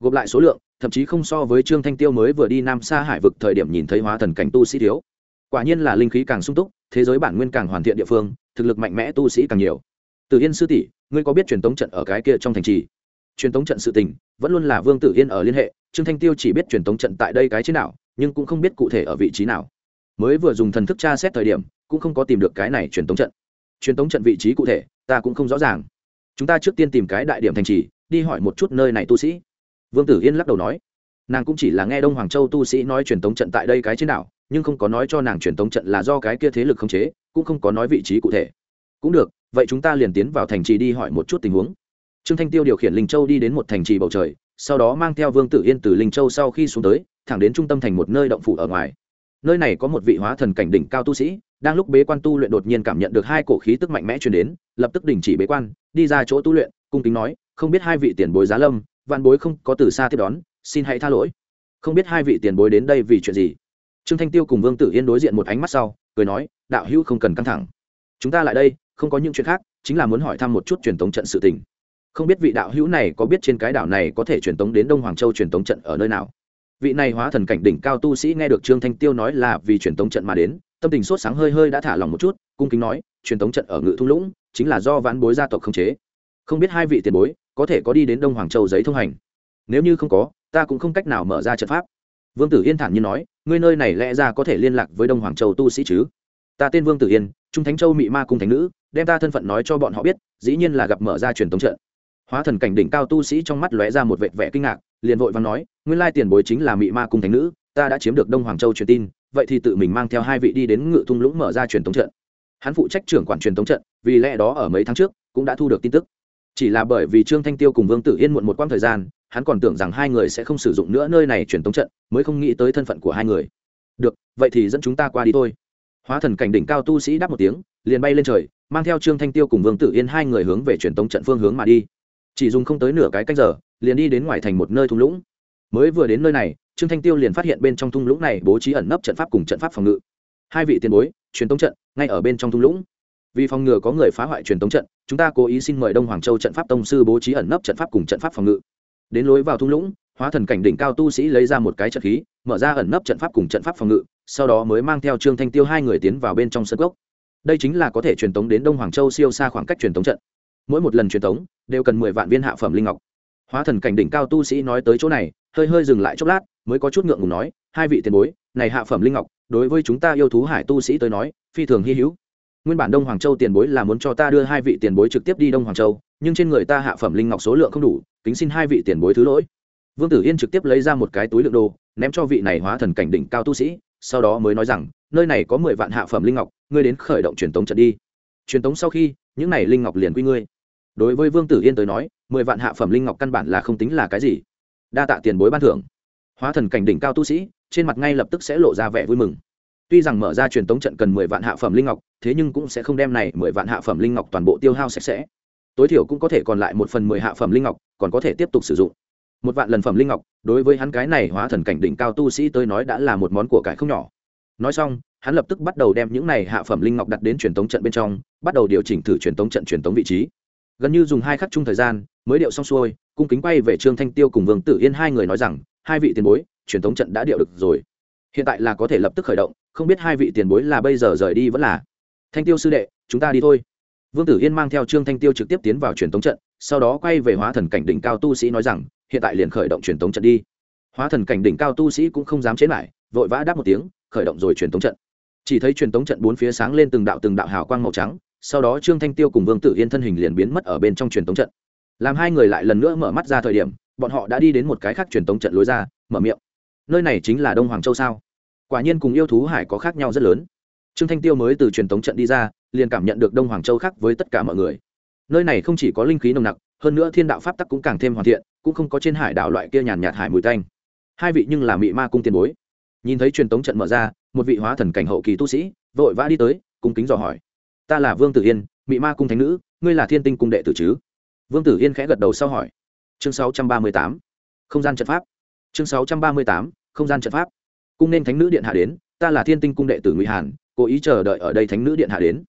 Gộp lại số lượng, thậm chí không so với trương thanh tiêu mới vừa đi nam xa hải vực thời điểm nhìn thấy hóa thần cảnh tu sĩ thiếu. Quả nhiên là linh khí càng sung túc, thế giới bản nguyên càng hoàn thiện địa phương, thực lực mạnh mẽ tu sĩ càng nhiều. Từ yên sư tỷ, ngươi có biết truyền tống trận ở cái kia trong thành trì? Truyền tống trận sự tình, vẫn luôn là vương tử yên ở liên hệ, trương thanh tiêu chỉ biết truyền tống trận tại đây cái trên nào, nhưng cũng không biết cụ thể ở vị trí nào. Mới vừa dùng thần thức tra xét thời điểm, cũng không có tìm được cái này truyền tống trận truyền tống trận vị trí cụ thể, ta cũng không rõ ràng. Chúng ta trước tiên tìm cái đại điểm thành trì, đi hỏi một chút nơi này tu sĩ. Vương tử yên lắc đầu nói. Nàng cũng chỉ là nghe đông hoàng châu tu sĩ nói truyền tống trận tại đây cái trên đảo, nhưng không có nói cho nàng truyền tống trận là do cái kia thế lực khống chế, cũng không có nói vị trí cụ thể. Cũng được, vậy chúng ta liền tiến vào thành trì đi hỏi một chút tình huống. Trương thanh tiêu điều khiển linh châu đi đến một thành trì bầu trời, sau đó mang theo vương tử yên từ linh châu sau khi xuống tới, thẳng đến trung tâm thành một nơi động phủ ở ngoài. Nơi này có một vị hóa thần cảnh đỉnh cao tu sĩ đang lúc bế quan tu luyện đột nhiên cảm nhận được hai cổ khí tức mạnh mẽ truyền đến, lập tức đình chỉ bế quan, đi ra chỗ tu luyện, cung kính nói, không biết hai vị tiền bối giá lâm, vạn bối không có từ xa tiếp đón, xin hãy tha lỗi. Không biết hai vị tiền bối đến đây vì chuyện gì? Trương thanh tiêu cùng vương tử yên đối diện một ánh mắt sau, cười nói, đạo hữu không cần căng thẳng. Chúng ta lại đây, không có những chuyện khác, chính là muốn hỏi thăm một chút truyền tống trận sự tình. Không biết vị đạo hữu này có biết trên cái đảo này có thể truyền tống đến đông hoàng châu truyền tống trận ở nơi nào? Vị này hóa thần cảnh đỉnh cao tu sĩ nghe được trương thanh tiêu nói là vì truyền tống trận mà đến tâm tình sốt sáng hơi hơi đã thả lòng một chút, cung kính nói, truyền thống trận ở ngự thung lũng, chính là do vãn bối gia tộc không chế. Không biết hai vị tiền bối có thể có đi đến đông hoàng châu giấy thông hành. Nếu như không có, ta cũng không cách nào mở ra trận pháp. Vương tử yên thản như nói, ngươi nơi này lẽ ra có thể liên lạc với đông hoàng châu tu sĩ chứ? Ta tên vương tử yên, trung thánh châu mị ma cung thánh nữ, đem ta thân phận nói cho bọn họ biết, dĩ nhiên là gặp mở ra truyền thống trận. Hóa thần cảnh đỉnh cao tu sĩ trong mắt lóe ra một vệt vẻ kinh ngạc, liền vội và nói, nguyên lai tiền bối chính là mị ma cung thánh nữ, ta đã chiếm được đông hoàng châu truyền tin vậy thì tự mình mang theo hai vị đi đến ngự thung lũng mở ra truyền thống trận. Hắn phụ trách trưởng quản truyền thống trận, vì lẽ đó ở mấy tháng trước, cũng đã thu được tin tức. Chỉ là bởi vì trương thanh tiêu cùng vương tử yên muộn một quãng thời gian, hắn còn tưởng rằng hai người sẽ không sử dụng nữa nơi này truyền thống trận, mới không nghĩ tới thân phận của hai người. Được, vậy thì dẫn chúng ta qua đi thôi. Hóa thần cảnh đỉnh cao tu sĩ đáp một tiếng, liền bay lên trời, mang theo trương thanh tiêu cùng vương tử yên hai người hướng về truyền thống trận phương hướng mà đi. Chỉ dùng không tới nửa cái cách giờ, liền đi đến ngoài thành một nơi thung lũng. Mới vừa đến nơi này trương thanh tiêu liền phát hiện bên trong thung lũng này bố trí ẩn nấp trận pháp cùng trận pháp phòng ngự. Hai vị tiền bối, truyền tống trận, ngay ở bên trong thung lũng. Vì phòng ngừa có người phá hoại truyền tống trận, chúng ta cố ý xin mời đông hoàng châu trận pháp tông sư bố trí ẩn nấp trận pháp cùng trận pháp phòng ngự. Đến lối vào thung lũng, hóa thần cảnh đỉnh cao tu sĩ lấy ra một cái trận khí, mở ra ẩn nấp trận pháp cùng trận pháp phòng ngự, sau đó mới mang theo trương thanh tiêu hai người tiến vào bên trong sân gốc đây chính là có thể truyền tống đến đông hoàng châu siêu xa khoảng cách truyền tống trận. Mỗi một lần truyền tống, đều cần mười vạn viên hạ phẩm linh ngọc. Hóa thần cảnh đỉnh cao tu sĩ nói tới chỗ này, hơi hơi dừng lại chốc lát mới có chút ngượng ngùng nói, hai vị tiền bối, này hạ phẩm linh ngọc, đối với chúng ta yêu thú hải tu sĩ tới nói, phi thường hy hữu. Nguyên bản đông hoàng châu tiền bối là muốn cho ta đưa hai vị tiền bối trực tiếp đi đông hoàng châu, nhưng trên người ta hạ phẩm linh ngọc số lượng không đủ, kính xin hai vị tiền bối thứ lỗi. Vương tử yên trực tiếp lấy ra một cái túi lượng đồ, ném cho vị này hóa thần cảnh đỉnh cao tu sĩ, sau đó mới nói rằng, nơi này có mười vạn hạ phẩm linh ngọc, ngươi đến khởi động truyền tống trận đi. Truyền tống sau khi, những này linh ngọc liền quy ngươi. Đối với vương tử yên tới nói, mười vạn hạ phẩm linh ngọc căn bản là không tính là cái gì. Đa tạ tiền bối ban thưởng hóa thần cảnh đỉnh cao tu sĩ, trên mặt ngay lập tức sẽ lộ ra vẻ vui mừng. Tuy rằng mở ra truyền tống trận cần mười vạn hạ phẩm linh ngọc, thế nhưng cũng sẽ không đem này mười vạn hạ phẩm linh ngọc toàn bộ tiêu hao sạch sẽ. Tối thiểu cũng có thể còn lại một phần mười hạ phẩm linh ngọc, còn có thể tiếp tục sử dụng. Một vạn lần phẩm linh ngọc, đối với hắn cái này hóa thần cảnh đỉnh cao tu sĩ tới nói đã là một món của cải không nhỏ. Nói xong, hắn lập tức bắt đầu đem những này hạ phẩm linh ngọc đặt đến truyền tống trận bên trong, bắt đầu điều chỉnh thử truyền tống trận truyền tống vị trí. Gần như dùng hai khắc chung thời gian, mới điệu xong xuôi, cung kính quay về trương thanh tiêu cùng vương tử yên hai người nói rằng hai vị tiền bối, truyền thống trận đã điệu được rồi. Hiện tại là có thể lập tức khởi động, không biết hai vị tiền bối là bây giờ rời đi vẫn là. Thanh tiêu sư đệ, chúng ta đi thôi. Vương tử yên mang theo trương thanh tiêu trực tiếp tiến vào truyền thống trận, sau đó quay về hóa thần cảnh đỉnh cao tu sĩ nói rằng, hiện tại liền khởi động truyền thống trận đi. Hóa thần cảnh đỉnh cao tu sĩ cũng không dám chế lại, vội vã đáp một tiếng, khởi động rồi truyền thống trận. Chỉ thấy truyền thống trận bốn phía sáng lên từng đạo từng đạo hào quang màu trắng, sau đó trương thanh tiêu cùng vương tử yên thân hình liền biến mất ở bên trong truyền thống trận. Làm hai người lại lần nữa mở mắt ra thời điểm bọn họ đã đi đến một cái khác truyền tống trận lối ra, mở miệng. Nơi này chính là đông hoàng châu sao? Quả nhiên cùng yêu thú hải có khác nhau rất lớn. Trương thanh tiêu mới từ truyền tống trận đi ra, liền cảm nhận được đông hoàng châu khác với tất cả mọi người. Nơi này không chỉ có linh khí nồng nặc, hơn nữa thiên đạo pháp tắc cũng càng thêm hoàn thiện, cũng không có trên hải đảo loại kia nhàn nhạt hải mùi tanh. Hai vị nhưng là mị ma cung tiền bối. Nhìn thấy truyền tống trận mở ra, một vị hóa thần cảnh hậu kỳ tu sĩ vội vã đi tới, cung kính dò hỏi. Ta là vương tử yên, mị ma cung thánh nữ, ngươi là thiên tinh cung đệ tử chứ? Vương tử yên khẽ gật đầu sau hỏi chương sáu trăm ba mươi tám, không gian trận pháp. Chương sáu trăm ba mươi tám, không gian trận pháp. Cung nên thánh nữ điện hạ đến, ta là thiên tinh cung đệ tử ngụy hàn, cố ý chờ đợi ở đây thánh nữ điện hạ đến.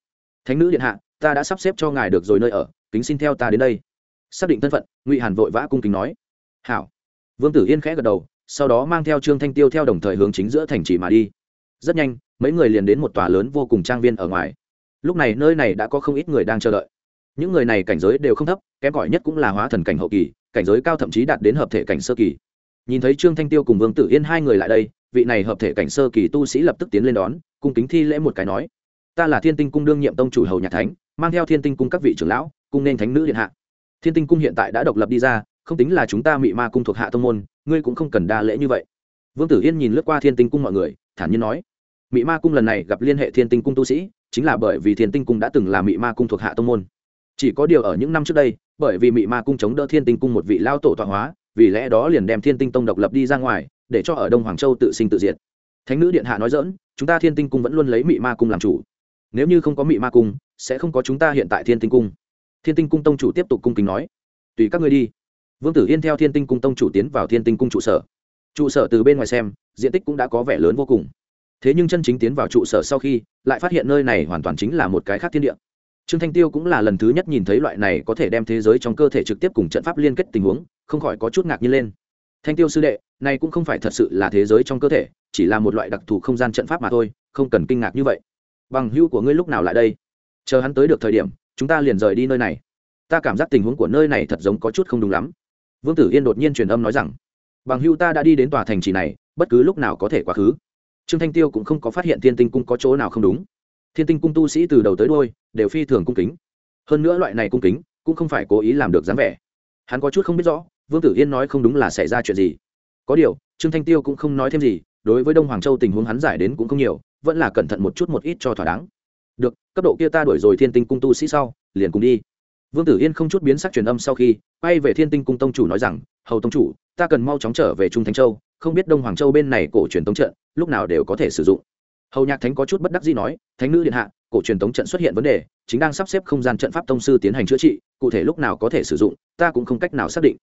Thánh nữ điện hạ, ta đã sắp xếp cho ngài được rồi nơi ở, kính xin theo ta đến đây. Xác định thân phận, ngụy hàn vội vã cung kính nói. Hảo. Vương tử yên khẽ gật đầu, sau đó mang theo trương thanh tiêu theo đồng thời hướng chính giữa thành trì mà đi. Rất nhanh, mấy người liền đến một tòa lớn vô cùng trang viên ở ngoài. Lúc này nơi này đã có không ít người đang chờ đợi. Những người này cảnh giới đều không thấp, kém cỏi nhất cũng là hóa thần cảnh hậu kỳ cảnh giới cao thậm chí đạt đến hợp thể cảnh sơ kỳ. Nhìn thấy trương thanh tiêu cùng vương tử yên hai người lại đây, vị này hợp thể cảnh sơ kỳ tu sĩ lập tức tiến lên đón, cung kính thi lễ một cái nói, ta là thiên tinh cung đương nhiệm tông chủ hầu nhà thánh, mang theo thiên tinh cung các vị trưởng lão, cung nên thánh nữ điện hạ. Thiên tinh cung hiện tại đã độc lập đi ra, không tính là chúng ta mị ma cung thuộc hạ tông môn, ngươi cũng không cần đa lễ như vậy. Vương tử yên nhìn lướt qua thiên tinh cung mọi người, thản nhiên nói, mị ma cung lần này gặp liên hệ thiên tinh cung tu sĩ, chính là bởi vì thiên tinh cung đã từng là mị ma cung thuộc hạ tông môn chỉ có điều ở những năm trước đây, bởi vì mị ma cung chống đỡ thiên tinh cung một vị lao tổ tọa hóa, vì lẽ đó liền đem thiên tinh tông độc lập đi ra ngoài, để cho ở đông hoàng châu tự sinh tự diệt. Thánh nữ điện hạ nói dỡn chúng ta thiên tinh cung vẫn luôn lấy mị ma cung làm chủ. Nếu như không có mị ma cung, sẽ không có chúng ta hiện tại thiên tinh cung. Thiên tinh cung tông chủ tiếp tục cung kính nói, tùy các ngươi đi. Vương tử yên theo thiên tinh cung tông chủ tiến vào thiên tinh cung trụ sở. Trụ sở từ bên ngoài xem, diện tích cũng đã có vẻ lớn vô cùng. Thế nhưng chân chính tiến vào trụ sở sau khi, lại phát hiện nơi này hoàn toàn chính là một cái khác thiên địa trương thanh tiêu cũng là lần thứ nhất nhìn thấy loại này có thể đem thế giới trong cơ thể trực tiếp cùng trận pháp liên kết tình huống, không khỏi có chút ngạc nhiên lên. Thanh tiêu sư đệ, này cũng không phải thật sự là thế giới trong cơ thể, chỉ là một loại đặc thù không gian trận pháp mà thôi, không cần kinh ngạc như vậy. Bằng hưu của ngươi lúc nào lại đây? Chờ hắn tới được thời điểm, chúng ta liền rời đi nơi này. Ta cảm giác tình huống của nơi này thật giống có chút không đúng lắm. Vương tử yên đột nhiên truyền âm nói rằng, bằng hưu ta đã đi đến tòa thành trì này, bất cứ lúc nào có thể quá khứ. Trương thanh tiêu cũng không có phát hiện thiên tinh cung có chỗ nào không đúng thiên tinh cung tu sĩ từ đầu tới đôi đều phi thường cung kính. Hơn nữa loại này cung kính cũng không phải cố ý làm được dáng vẻ. Hắn có chút không biết rõ, vương tử yên nói không đúng là xảy ra chuyện gì. Có điều, trương thanh tiêu cũng không nói thêm gì, đối với đông hoàng châu tình huống hắn giải đến cũng không nhiều, vẫn là cẩn thận một chút một ít cho thỏa đáng. Được, cấp độ kia ta đuổi rồi thiên tinh cung tu sĩ sau, liền cùng đi. Vương tử yên không chút biến sắc truyền âm sau khi, quay về thiên tinh cung tông chủ nói rằng, hầu tông chủ, ta cần mau chóng trở về trung thánh châu, không biết đông hoàng châu bên này cổ truyền tống trận, lúc nào đều có thể sử dụng hầu nhạc thánh có chút bất đắc dĩ nói, thánh nữ điện hạ, cổ truyền tống trận xuất hiện vấn đề, chính đang sắp xếp không gian trận pháp tông sư tiến hành chữa trị, cụ thể lúc nào có thể sử dụng, ta cũng không cách nào xác định.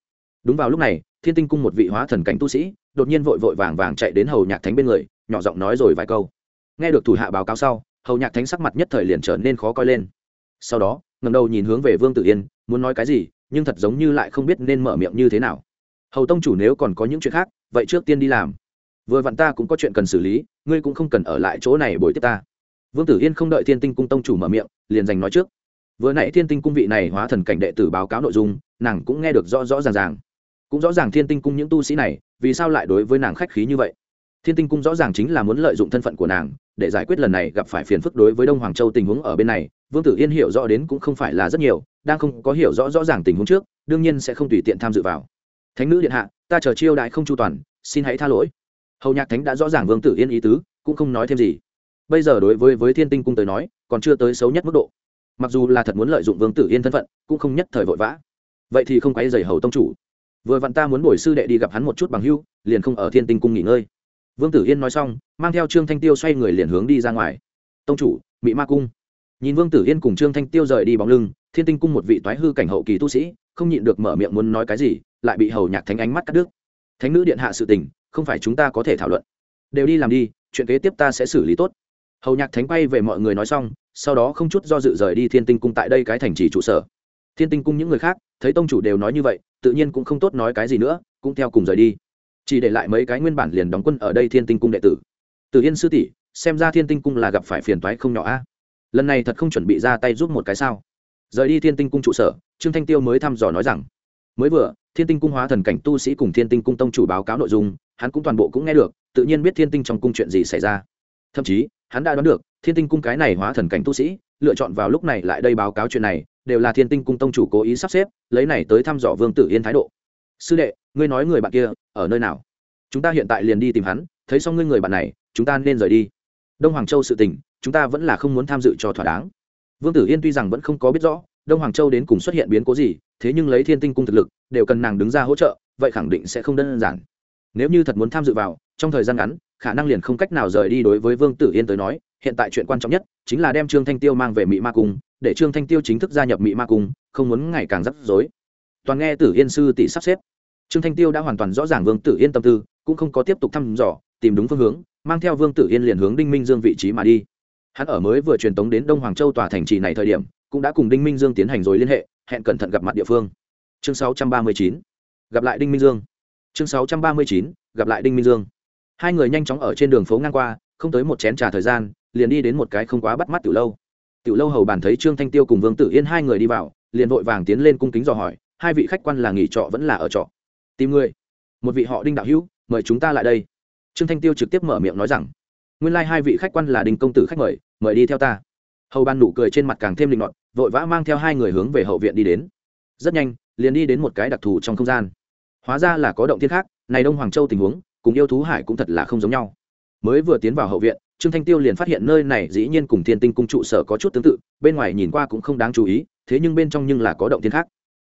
Đúng vào lúc này, thiên tinh cung một vị hóa thần cảnh tu sĩ, đột nhiên vội vội vàng vàng chạy đến hầu nhạc thánh bên người, nhỏ giọng nói rồi vài câu. Nghe được thủ hạ báo cáo sau, hầu nhạc thánh sắc mặt nhất thời liền trở nên khó coi lên. Sau đó ngầm đầu nhìn hướng về vương tử yên, muốn nói cái gì, nhưng thật giống như lại không biết nên mở miệng như thế nào. Hầu tông chủ nếu còn có những chuyện khác, vậy trước tiên đi làm vừa vặn ta cũng có chuyện cần xử lý, ngươi cũng không cần ở lại chỗ này bồi tiếp ta. Vương tử yên không đợi thiên tinh cung tông chủ mở miệng, liền giành nói trước. Vừa nãy thiên tinh cung vị này hóa thần cảnh đệ tử báo cáo nội dung, nàng cũng nghe được rõ rõ ràng ràng. Cũng rõ ràng thiên tinh cung những tu sĩ này, vì sao lại đối với nàng khách khí như vậy? Thiên tinh cung rõ ràng chính là muốn lợi dụng thân phận của nàng, để giải quyết lần này gặp phải phiền phức đối với đông hoàng châu tình huống ở bên này. Vương tử yên hiểu rõ đến cũng không phải là rất nhiều, đang không có hiểu rõ rõ ràng tình huống trước, đương nhiên sẽ không tùy tiện tham dự vào. Thánh nữ điện hạ, ta chờ chiêu đại không chu toàn, xin hãy tha lỗi hầu nhạc thánh đã rõ ràng vương tử yên ý tứ, cũng không nói thêm gì. Bây giờ đối với với thiên tinh cung tới nói, còn chưa tới xấu nhất mức độ. Mặc dù là thật muốn lợi dụng vương tử yên thân phận, cũng không nhất thời vội vã. Vậy thì không quay dày hầu tông chủ. Vừa vặn ta muốn bồi sư đệ đi gặp hắn một chút bằng hưu, liền không ở thiên tinh cung nghỉ ngơi. Vương tử yên nói xong, mang theo trương thanh tiêu xoay người liền hướng đi ra ngoài. Tông chủ mỹ ma cung. Nhìn vương tử yên cùng trương thanh tiêu rời đi bóng lưng, thiên tinh cung một vị toái hư cảnh hậu kỳ tu sĩ, không nhịn được mở miệng muốn nói cái gì, lại bị hầu nhạc thánh ánh mắt cắt đứt. Thánh nữ điện hạ sự tình không phải chúng ta có thể thảo luận. Đều đi làm đi, chuyện kế tiếp ta sẽ xử lý tốt. Hầu nhạc thánh quay về mọi người nói xong, sau đó không chút do dự rời đi thiên tinh cung tại đây cái thành trì trụ sở. Thiên tinh cung những người khác, thấy tông chủ đều nói như vậy, tự nhiên cũng không tốt nói cái gì nữa, cũng theo cùng rời đi. Chỉ để lại mấy cái nguyên bản liền đóng quân ở đây thiên tinh cung đệ tử. Từ yên sư tỷ, xem ra thiên tinh cung là gặp phải phiền toái không nhỏ a. Lần này thật không chuẩn bị ra tay giúp một cái sao? Rời đi thiên tinh cung trụ sở, trương thanh tiêu mới thăm dò nói rằng, mới vừa, thiên tinh cung hóa thần cảnh tu sĩ cùng thiên tinh cung tông chủ báo cáo nội dung hắn cũng toàn bộ cũng nghe được, tự nhiên biết thiên tinh trong cung chuyện gì xảy ra. Thậm chí, hắn đã đoán được, thiên tinh cung cái này hóa thần cảnh tu sĩ, lựa chọn vào lúc này lại đây báo cáo chuyện này, đều là thiên tinh cung tông chủ cố ý sắp xếp, lấy này tới thăm dò vương tử yên thái độ. Sư đệ, ngươi nói người bạn kia, ở nơi nào? Chúng ta hiện tại liền đi tìm hắn, thấy xong ngươi người bạn này, chúng ta nên rời đi. Đông hoàng châu sự tình, chúng ta vẫn là không muốn tham dự cho thỏa đáng. Vương tử yên tuy rằng vẫn không có biết rõ, đông hoàng châu đến cùng xuất hiện biến cố gì, thế nhưng lấy thiên tinh cung thực lực, đều cần nàng đứng ra hỗ trợ, vậy khẳng định sẽ không đơn giản nếu như thật muốn tham dự vào, trong thời gian ngắn, khả năng liền không cách nào rời đi đối với vương tử yên tới nói, hiện tại chuyện quan trọng nhất chính là đem trương thanh tiêu mang về mỹ ma cung, để trương thanh tiêu chính thức gia nhập mỹ ma cung, không muốn ngày càng rắc rối. Toàn nghe tử yên sư tỷ sắp xếp. Trương thanh tiêu đã hoàn toàn rõ ràng vương tử yên tâm tư, cũng không có tiếp tục thăm dò, tìm đúng phương hướng, mang theo vương tử yên liền hướng đinh minh dương vị trí mà đi. Hắn ở mới vừa truyền tống đến đông hoàng châu tòa thành trì này thời điểm, cũng đã cùng đinh minh dương tiến hành rồi liên hệ, hẹn cẩn thận gặp mặt địa phương. Chương 639 gặp lại đinh minh dương chương 639 gặp lại đinh minh dương. Hai người nhanh chóng ở trên đường phố ngang qua, không tới một chén trà thời gian, liền đi đến một cái không quá bắt mắt tiểu lâu. Tiểu lâu hầu bàn thấy trương thanh tiêu cùng vương tử yên hai người đi vào, liền vội vàng tiến lên cung kính dò hỏi, hai vị khách quan là nghỉ trọ vẫn là ở trọ? Tìm người. Một vị họ đinh đạo hữu, mời chúng ta lại đây. Trương thanh tiêu trực tiếp mở miệng nói rằng, nguyên lai、like、hai vị khách quan là đinh công tử khách mời mời đi theo ta. Hầu ban nụ cười trên mặt càng thêm linh mọt vội vã mang theo hai người hướng về hậu viện đi đến. Rất nhanh, liền đi đến một cái đặc thù trong không gian hóa ra là có động thiên khác, này đông hoàng châu tình huống, cùng yêu thú hải cũng thật là không giống nhau. Mới vừa tiến vào hậu viện, trương thanh tiêu liền phát hiện nơi này dĩ nhiên cùng thiên tinh cung trụ sở có chút tương tự, bên ngoài nhìn qua cũng không đáng chú ý, thế nhưng bên trong nhưng là có động thiên khác.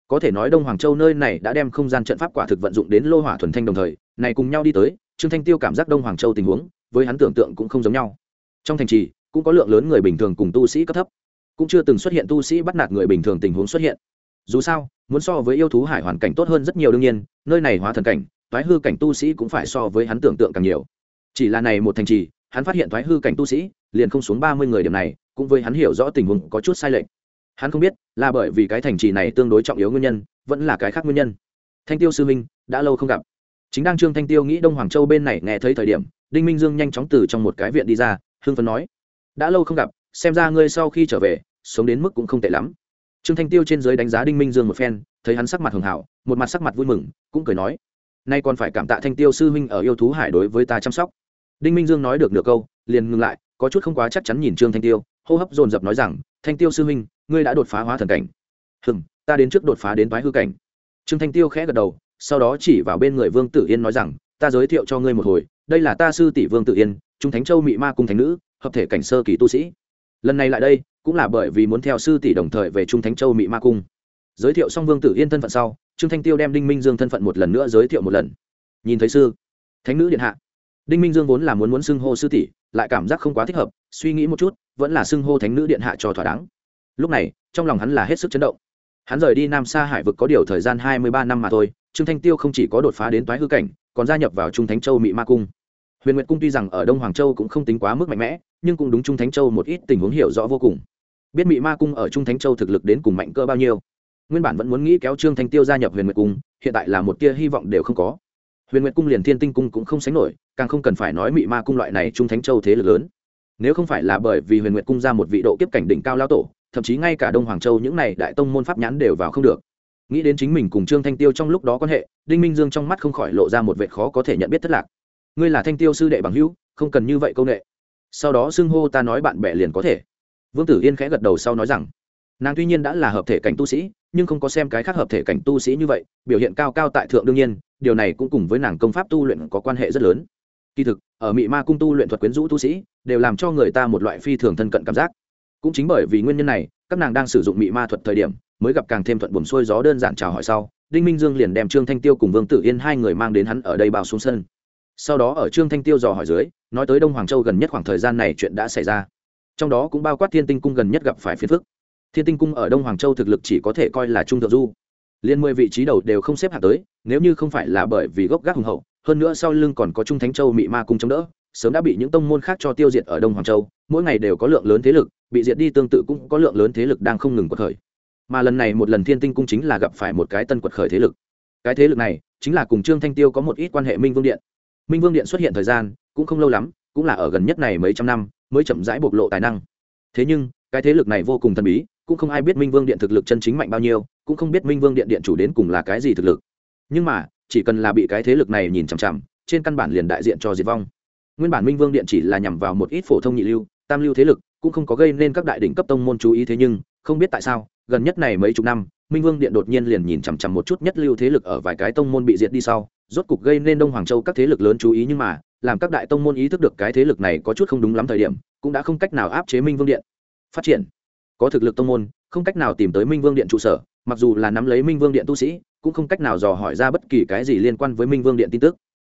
Có thể nói đông hoàng châu nơi này đã đem không gian trận pháp quả thực vận dụng đến lô hỏa thuần thanh đồng thời, này cùng nhau đi tới, trương thanh tiêu cảm giác đông hoàng châu tình huống, với hắn tưởng tượng cũng không giống nhau. Trong thành trì, cũng có lượng lớn người bình thường cùng tu sĩ cấp thấp. Cũng chưa từng xuất hiện tu sĩ bắt nạt người bình thường tình huống xuất hiện. Dù sao muốn so với yêu thú hải hoàn cảnh tốt hơn rất nhiều đương nhiên, nơi này hóa thần cảnh thoái hư cảnh tu sĩ cũng phải so với hắn tưởng tượng càng nhiều. Chỉ là này một thành trì, hắn phát hiện thoái hư cảnh tu sĩ, liền không xuống ba mươi người điểm này, cũng với hắn hiểu rõ tình huống có chút sai lệch. Hắn không biết, là bởi vì cái thành trì này tương đối trọng yếu nguyên nhân, vẫn là cái khác nguyên nhân. Thanh tiêu sư minh đã lâu không gặp. Chính đang trương thanh tiêu nghĩ đông hoàng châu bên này nghe thấy thời điểm, đinh minh dương nhanh chóng từ trong một cái viện đi ra hương phấn nói. Đã lâu không gặp, xem ra ngươi sau khi trở về, sống đến mức cũng không tệ lắm trương thanh tiêu trên giới đánh giá đinh minh dương một phen, thấy hắn sắc mặt hường hảo, một mặt sắc mặt vui mừng, cũng cười nói, nay còn phải cảm tạ thanh tiêu sư huynh ở yêu thú hải đối với ta chăm sóc. Đinh minh dương nói được nửa câu, liền ngừng lại, có chút không quá chắc chắn nhìn trương thanh tiêu, hô hấp dồn dập nói rằng, thanh tiêu sư huynh, ngươi đã đột phá hóa thần cảnh. Hừng ta đến trước đột phá đến toái hư cảnh. Trương thanh tiêu khẽ gật đầu, sau đó chỉ vào bên người vương tử yên nói rằng, ta giới thiệu cho ngươi một hồi, đây là ta sư tỷ vương tử yên, trung thánh châu mị ma cung thánh nữ, hợp thể cảnh sơ kỳ tu sĩ. Lần này lại đây cũng là bởi vì muốn theo sư tỷ đồng thời về trung thánh châu mỹ ma cung. Giới thiệu xong vương tử yên thân phận sau, trương thanh tiêu đem đinh minh dương thân phận một lần nữa giới thiệu một lần. Nhìn thấy sư, thánh nữ điện hạ. Đinh minh dương vốn là muốn muốn xưng hô sư tỷ, lại cảm giác không quá thích hợp, suy nghĩ một chút, vẫn là xưng hô thánh nữ điện hạ cho thỏa đáng. Lúc này, trong lòng hắn là hết sức chấn động. Hắn rời đi nam xa hải vực có điều thời gian hai mươi ba năm mà thôi, trương thanh tiêu không chỉ có đột phá đến toái hư cảnh, còn gia nhập vào trung thánh châu mỹ ma cung. Huyền nguyệt cung tuy rằng ở đông hoàng châu cũng không tính quá mức mạnh mẽ, nhưng cũng đúng trung thánh châu một ít tình huống hiểu rõ vô cùng biết mỹ ma cung ở trung thánh châu thực lực đến cùng mạnh cơ bao nhiêu. Nguyên bản vẫn muốn nghĩ kéo trương thanh tiêu gia nhập huyền nguyệt cung, hiện tại là một tia hy vọng đều không có. Huyền nguyệt cung liền thiên tinh cung cũng không sánh nổi, càng không cần phải nói mỹ ma cung loại này trung thánh châu thế lực lớn. Nếu không phải là bởi vì huyền nguyệt cung ra một vị độ kiếp cảnh đỉnh cao lao tổ, thậm chí ngay cả đông hoàng châu những này đại tông môn pháp nhãn đều vào không được. Nghĩ đến chính mình cùng trương thanh tiêu trong lúc đó quan hệ, đinh minh dương trong mắt không khỏi lộ ra một vệ khó có thể nhận biết thất lạc. Ngươi là thanh tiêu sư đệ bằng hữu, không cần như vậy công nghệ sau đó xưng hô ta nói bạn bè liền có thể vương tử yên khẽ gật đầu sau nói rằng, nàng tuy nhiên đã là hợp thể cảnh tu sĩ, nhưng không có xem cái khác hợp thể cảnh tu sĩ như vậy, biểu hiện cao cao tại thượng đương nhiên, điều này cũng cùng với nàng công pháp tu luyện có quan hệ rất lớn. Kỳ thực, ở mị ma cung tu luyện thuật quyến rũ tu sĩ, đều làm cho người ta một loại phi thường thân cận cảm giác. Cũng chính bởi vì nguyên nhân này, các nàng đang sử dụng mị ma thuật thời điểm, mới gặp càng thêm thuận buồn xuôi gió đơn giản chào hỏi sau, đinh minh dương liền đem trương thanh tiêu cùng vương tử yên hai người mang đến hắn ở đây bao xuống sân. Sau đó ở trương thanh tiêu dò hỏi dưới, nói tới đông hoàng châu gần nhất khoảng thời gian này chuyện đã xảy ra trong đó cũng bao quát thiên tinh cung gần nhất gặp phải phiền phức. Thiên tinh cung ở đông hoàng châu thực lực chỉ có thể coi là trung thượng du. Liên mười vị trí đầu đều không xếp hạng tới, nếu như không phải là bởi vì gốc gác hùng hậu, hơn nữa sau lưng còn có trung thánh châu mị ma cung chống đỡ, sớm đã bị những tông môn khác cho tiêu diệt ở đông hoàng châu, mỗi ngày đều có lượng lớn thế lực, bị diệt đi tương tự cũng có lượng lớn thế lực đang không ngừng quật khởi. Mà lần này một lần thiên tinh cung chính là gặp phải một cái tân quật khởi thế lực. Cái thế lực này chính là cùng trương thanh tiêu có một ít quan hệ minh vương điện. Minh vương điện xuất hiện thời gian cũng không lâu lắm, cũng là ở gần nhất này mấy trăm năm mới chậm rãi bộc lộ tài năng. Thế nhưng, cái thế lực này vô cùng thần bí, cũng không ai biết minh vương điện thực lực chân chính mạnh bao nhiêu, cũng không biết minh vương điện điện chủ đến cùng là cái gì thực lực. Nhưng mà, chỉ cần là bị cái thế lực này nhìn chằm chằm, trên căn bản liền đại diện cho diệt vong. Nguyên bản minh vương điện chỉ là nhằm vào một ít phổ thông nhị lưu, tam lưu thế lực, cũng không có gây nên các đại đỉnh cấp tông môn chú ý thế nhưng, không biết tại sao, gần nhất này mấy chục năm, minh vương điện đột nhiên liền nhìn chằm chằm một chút nhất lưu thế lực ở vài cái tông môn bị diệt đi sau rốt cục gây nên đông hoàng châu các thế lực lớn chú ý nhưng mà, làm các đại tông môn ý thức được cái thế lực này có chút không đúng lắm thời điểm, cũng đã không cách nào áp chế minh vương điện. Phát triển. Có thực lực tông môn, không cách nào tìm tới minh vương điện trụ sở, mặc dù là nắm lấy minh vương điện tu sĩ, cũng không cách nào dò hỏi ra bất kỳ cái gì liên quan với minh vương điện tin tức.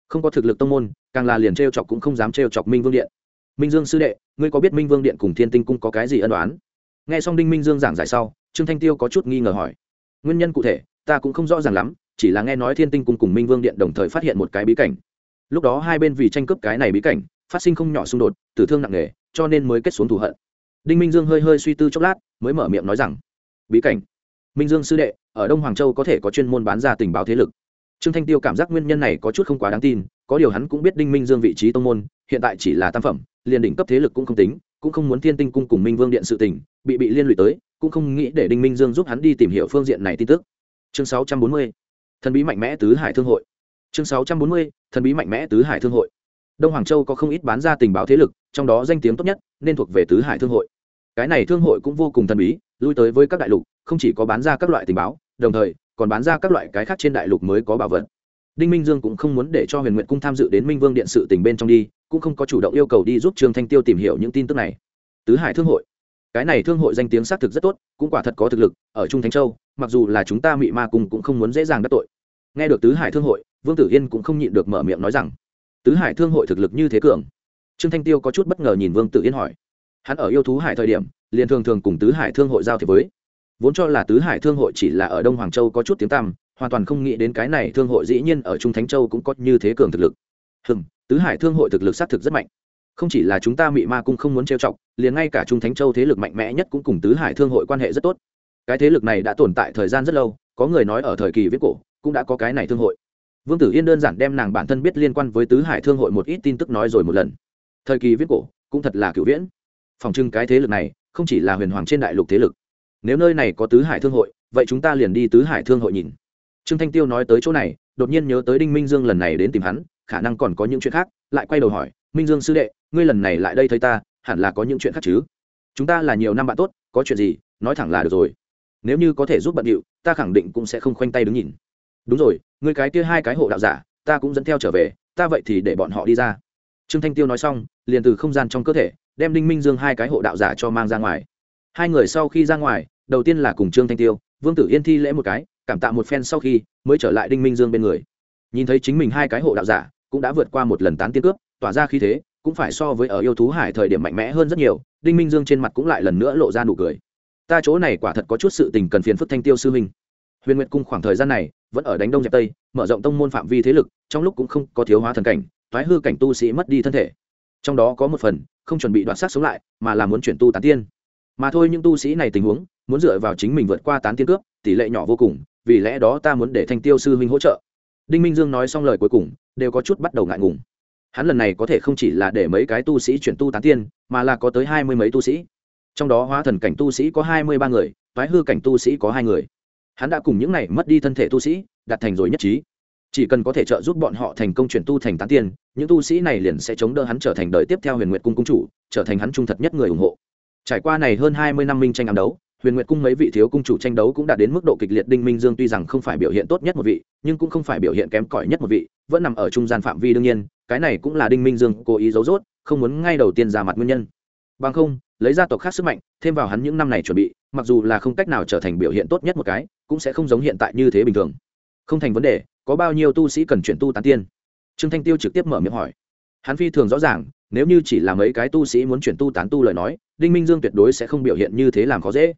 Không có thực lực tông môn, càng là liền t r e o chọc cũng không dám t r e o chọc minh vương điện. Minh dương sư đệ, ngươi có biết minh vương điện cùng thiên tinh cung có cái gì ân đoán n g h e xong đinh minh dương giảng giải sau, trương thanh tiêu có chút nghi ngờ hỏi. Nguyên nhân cụ thể, ta cũng không rõ ràng lắm chỉ là nghe nói thiên tinh cung cùng minh vương điện đồng thời phát hiện một cái bí cảnh. Lúc đó hai bên vì tranh cướp cái này bí cảnh, phát sinh không nhỏ xung đột, tử thương nặng nề, cho nên mới kết xuống thù hận. Đinh minh dương hơi hơi suy tư chốc lát, mới mở miệng nói rằng, bí cảnh? Minh dương sư đệ, ở đông hoàng châu có thể có chuyên môn bán ra tình báo thế lực. Trương thanh tiêu cảm giác nguyên nhân này có chút không quá đáng tin, có điều hắn cũng biết đinh minh dương vị trí tông môn, hiện tại chỉ là tam phẩm, liền đỉnh cấp thế lực cũng không tính, cũng không muốn thiên tinh cung cùng minh vương điện sự tình, bị bị liên lụy tới, cũng không nghĩ để đinh minh dương giúp hắn đi tìm hiểu phương diện này tin tức. Chương 640 thần bí mạnh mẽ tứ hải thương hội. Chương 640. thần bí mạnh mẽ tứ hải thương hội. Đông hoàng châu có không ít bán ra tình báo thế lực, trong đó danh tiếng tốt nhất nên thuộc về tứ hải thương hội. Cái này thương hội cũng vô cùng thần bí, lui tới với các đại lục, không chỉ có bán ra các loại tình báo, đồng thời còn bán ra các loại cái khác trên đại lục mới có bảo vật. Đinh minh dương cũng không muốn để cho huyền nguyện cung tham dự đến minh vương điện sự tình bên trong đi, cũng không có chủ động yêu cầu đi giúp trương thanh tiêu tìm hiểu những tin tức này. Tứ hải thương hội cái này thương hội danh tiếng xác thực rất tốt, cũng quả thật có thực lực, ở trung thánh châu, mặc dù là chúng ta mị ma cùng cũng không muốn dễ dàng đắc tội. Nghe được tứ hải thương hội, vương tử yên cũng không nhịn được mở miệng nói rằng, tứ hải thương hội thực lực như thế cường? Trương thanh tiêu có chút bất ngờ nhìn vương tử yên hỏi. Hắn ở yêu thú hải thời điểm, liền thường thường cùng tứ hải thương hội giao thiệp với. Vốn cho là tứ hải thương hội chỉ là ở đông hoàng châu có chút tiếng tăm, hoàn toàn không nghĩ đến cái này thương hội dĩ nhiên ở trung thánh châu cũng có như thế cường thực lực. Hừm, tứ hải thương hội thực lực xác thực rất mạnh không chỉ là chúng ta mị ma cung không muốn trêu chọc, liền ngay cả trung thánh châu thế lực mạnh mẽ nhất cũng cùng tứ hải thương hội quan hệ rất tốt. Cái thế lực này đã tồn tại thời gian rất lâu, có người nói ở thời kỳ viết cổ, cũng đã có cái này thương hội. Vương tử yên đơn giản đem nàng bản thân biết liên quan với tứ hải thương hội một ít tin tức nói rồi một lần. Thời kỳ viết cổ, cũng thật là cựu viễn. Phòng trưng cái thế lực này, không chỉ là huyền hoàng trên đại lục thế lực. Nếu nơi này có tứ hải thương hội, vậy chúng ta liền đi tứ hải thương hội nhìn. Trương thanh tiêu nói tới chỗ này, đột nhiên nhớ tới đinh minh dương lần này đến tìm hắn khả năng còn có những chuyện khác, lại quay đầu hỏi, minh dương sư đệ, ngươi lần này lại đây thấy ta, hẳn là có những chuyện khác chứ? Chúng ta là nhiều năm bạn tốt, có chuyện gì, nói thẳng là được rồi. Nếu như có thể giúp bận điệu, ta khẳng định cũng sẽ không khoanh tay đứng nhìn. Đúng rồi, ngươi cái kia hai cái hộ đạo giả, ta cũng dẫn theo trở về, ta vậy thì để bọn họ đi ra. Trương thanh tiêu nói xong, liền từ không gian trong cơ thể, đem đinh minh dương hai cái hộ đạo giả cho mang ra ngoài. Hai người sau khi ra ngoài, đầu tiên là cùng trương thanh tiêu, vương tử yên thi lễ một cái, cảm tạ một phen sau khi, mới trở lại đinh minh dương bên người. Nhìn thấy chính mình hai cái hộ đạo giả cũng đã vượt qua một lần tán tiên cướp, tỏa ra khí thế, cũng phải so với ở yêu thú hải thời điểm mạnh mẽ hơn rất nhiều, đinh minh dương trên mặt cũng lại lần nữa lộ ra nụ cười. Ta chỗ này quả thật có chút sự tình cần phiền phức thanh tiêu sư huynh. Huyền nguyệt cung khoảng thời gian này vẫn ở đánh đông dẹp tây, mở rộng tông môn phạm vi thế lực, trong lúc cũng không có thiếu hóa thần cảnh thoái hư cảnh tu sĩ mất đi thân thể. Trong đó có một phần, không chuẩn bị đoạt sát sống lại, mà là muốn chuyển tu tán tiên. Mà thôi những tu sĩ này tình huống, muốn dựa vào chính mình vượt qua tán tiên cướp, tỷ lệ nhỏ vô cùng, vì lẽ đó ta muốn để thanh tiêu sư huynh hỗ trợ đinh minh dương nói xong lời cuối cùng, đều có chút bắt đầu ngại ngùng. Hắn lần này có thể không chỉ là để mấy cái tu sĩ chuyển tu tán tiên, mà là có tới hai mươi mấy tu sĩ. Trong đó hóa thần cảnh tu sĩ có hai mươi ba người, toái hư cảnh tu sĩ có hai người. Hắn đã cùng những này mất đi thân thể tu sĩ, đạt thành rồi nhất trí. Chỉ cần có thể trợ giúp bọn họ thành công chuyển tu thành tán tiên, những tu sĩ này liền sẽ chống đỡ hắn trở thành đời tiếp theo huyền nguyệt cung cung chủ, trở thành hắn trung thật nhất người ủng hộ. Trải qua này hơn hai mươi năm minh tranh ám đấu huyền nguyệt cung mấy vị thiếu cung chủ tranh đấu cũng đạt đến mức độ kịch liệt, đinh minh dương tuy rằng không phải biểu hiện tốt nhất một vị, nhưng cũng không phải biểu hiện kém cỏi nhất một vị, vẫn nằm ở trung gian phạm vi đương nhiên, cái này cũng là đinh minh dương cố ý giấu dốt không muốn ngay đầu tiên ra mặt nguyên nhân. Bằng không, lấy gia tộc khác sức mạnh, thêm vào hắn những năm này chuẩn bị, mặc dù là không cách nào trở thành biểu hiện tốt nhất một cái, cũng sẽ không giống hiện tại như thế bình thường. Không thành vấn đề, có bao nhiêu tu sĩ cần chuyển tu tán tiên? Trương thanh tiêu trực tiếp mở miệng hỏi. Hắn phi thường rõ ràng, nếu như chỉ là mấy cái tu sĩ muốn chuyển tu tán tu lời nói, đinh minh dương tuyệt đối sẽ không biểu hiện như thế làm khó dễ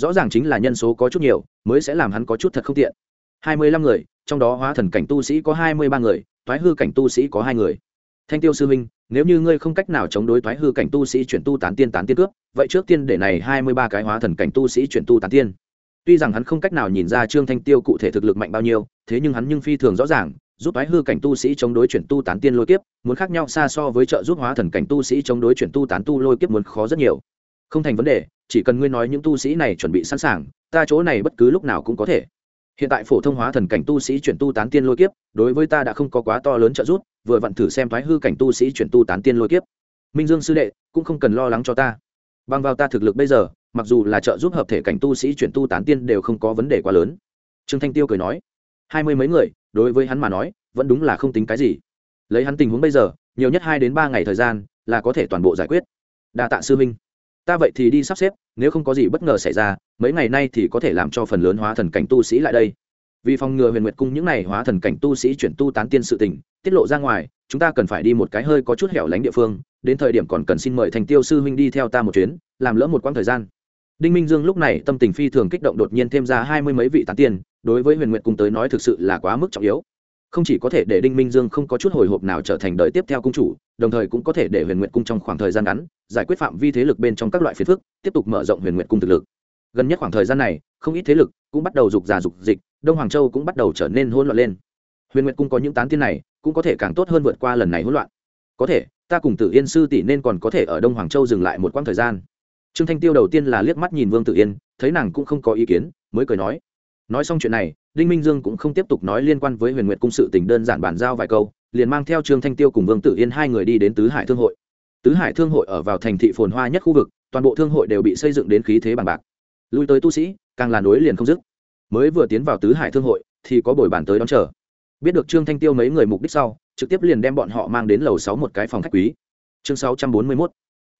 rõ ràng chính là nhân số có chút nhiều, mới sẽ làm hắn có chút thật không tiện. Hai mươi lăm người, trong đó hóa thần cảnh tu sĩ có hai mươi ba người thoái hư cảnh tu sĩ có hai người. Thanh tiêu sư minh nếu như ngươi không cách nào chống đối thoái hư cảnh tu sĩ chuyển tu tán tiên tán tiên cướp, vậy trước tiên để này hai mươi ba cái hóa thần cảnh tu sĩ chuyển tu tán tiên. Tuy rằng hắn không cách nào nhìn ra trương thanh tiêu cụ thể thực lực mạnh bao nhiêu, thế nhưng hắn nhưng phi thường rõ ràng, giúp thoái hư cảnh tu sĩ chống đối chuyển tu tán tiên lôi kiếp, muốn khác nhau xa so với trợ giúp hóa thần cảnh tu sĩ chống đối chuyển tu tán tu lôi kiếp muốn khó rất nhiều không thành vấn đề, chỉ cần ngươi nói những tu sĩ này chuẩn bị sẵn sàng, ta chỗ này bất cứ lúc nào cũng có thể. Hiện tại phổ thông hóa thần cảnh tu sĩ chuyển tu tán tiên lôi kiếp, đối với ta đã không có quá to lớn trợ giúp, vừa vặn thử xem thoái hư cảnh tu sĩ chuyển tu tán tiên lôi kiếp. Minh dương sư đệ, cũng không cần lo lắng cho ta. Bằng vào ta thực lực bây giờ, mặc dù là trợ giúp hợp thể cảnh tu sĩ chuyển tu tán tiên đều không có vấn đề quá lớn. Trương thanh tiêu cười nói, hai mươi mấy người, đối với hắn mà nói, vẫn đúng là không tính cái gì. Lấy hắn tình huống bây giờ, nhiều nhất hai đến ba ngày thời gian, là có thể toàn bộ giải quyết. Đa tạ sư minh ta vậy thì đi sắp xếp, nếu không có gì bất ngờ xảy ra, mấy ngày nay thì có thể làm cho phần lớn hóa thần cảnh tu sĩ lại đây. Vì phòng ngừa huyền nguyệt cung những n à y hóa thần cảnh tu sĩ chuyển tu tán tiên sự tình, tiết lộ ra ngoài, chúng ta cần phải đi một cái hơi có chút hẻo lánh địa phương, đến thời điểm còn cần xin mời thành tiêu sư huynh đi theo ta một chuyến, làm lỡ một quãng thời gian. Đinh minh dương lúc này tâm tình phi thường kích động đột nhiên thêm ra hai mươi mấy vị tán tiên, đối với huyền nguyệt cung tới nói thực sự là quá mức trọng yếu không chỉ có thể để đinh minh dương không có chút hồi hộp nào trở thành đời tiếp theo cung chủ, đồng thời cũng có thể để huyền nguyệt cung trong khoảng thời gian ngắn giải quyết phạm vi thế lực bên trong các loại phiền phức, tiếp tục mở rộng huyền nguyệt cung thực lực. Gần nhất khoảng thời gian này, không ít thế lực cũng bắt đầu dục già dục dịch, đông hoàng châu cũng bắt đầu trở nên hỗn loạn lên. Huyền nguyệt cung có những tán tiên này, cũng có thể càng tốt hơn vượt qua lần này hỗn loạn. Có thể, ta cùng tử yên sư tỷ nên còn có thể ở đông hoàng châu dừng lại một quãng thời gian. Trương thanh tiêu đầu tiên là liếc mắt nhìn vương tử yên, thấy nàng cũng không có ý kiến, mới cười nói nói xong chuyện này, đinh minh dương cũng không tiếp tục nói liên quan với huyền nguyệt cung sự tình đơn giản bàn giao vài câu, liền mang theo trương thanh tiêu cùng vương tử yên hai người đi đến tứ hải thương hội. Tứ hải thương hội ở vào thành thị phồn hoa nhất khu vực, toàn bộ thương hội đều bị xây dựng đến khí thế bằng bạc. Lui tới tu sĩ, càng là nối liền không dứt. Mới vừa tiến vào tứ hải thương hội, thì có bồi bàn tới đón chờ. Biết được trương thanh tiêu mấy người mục đích sau, trực tiếp liền đem bọn họ mang đến lầu sáu một cái phòng khách quý. Chương sáu trăm bốn mươi mốt,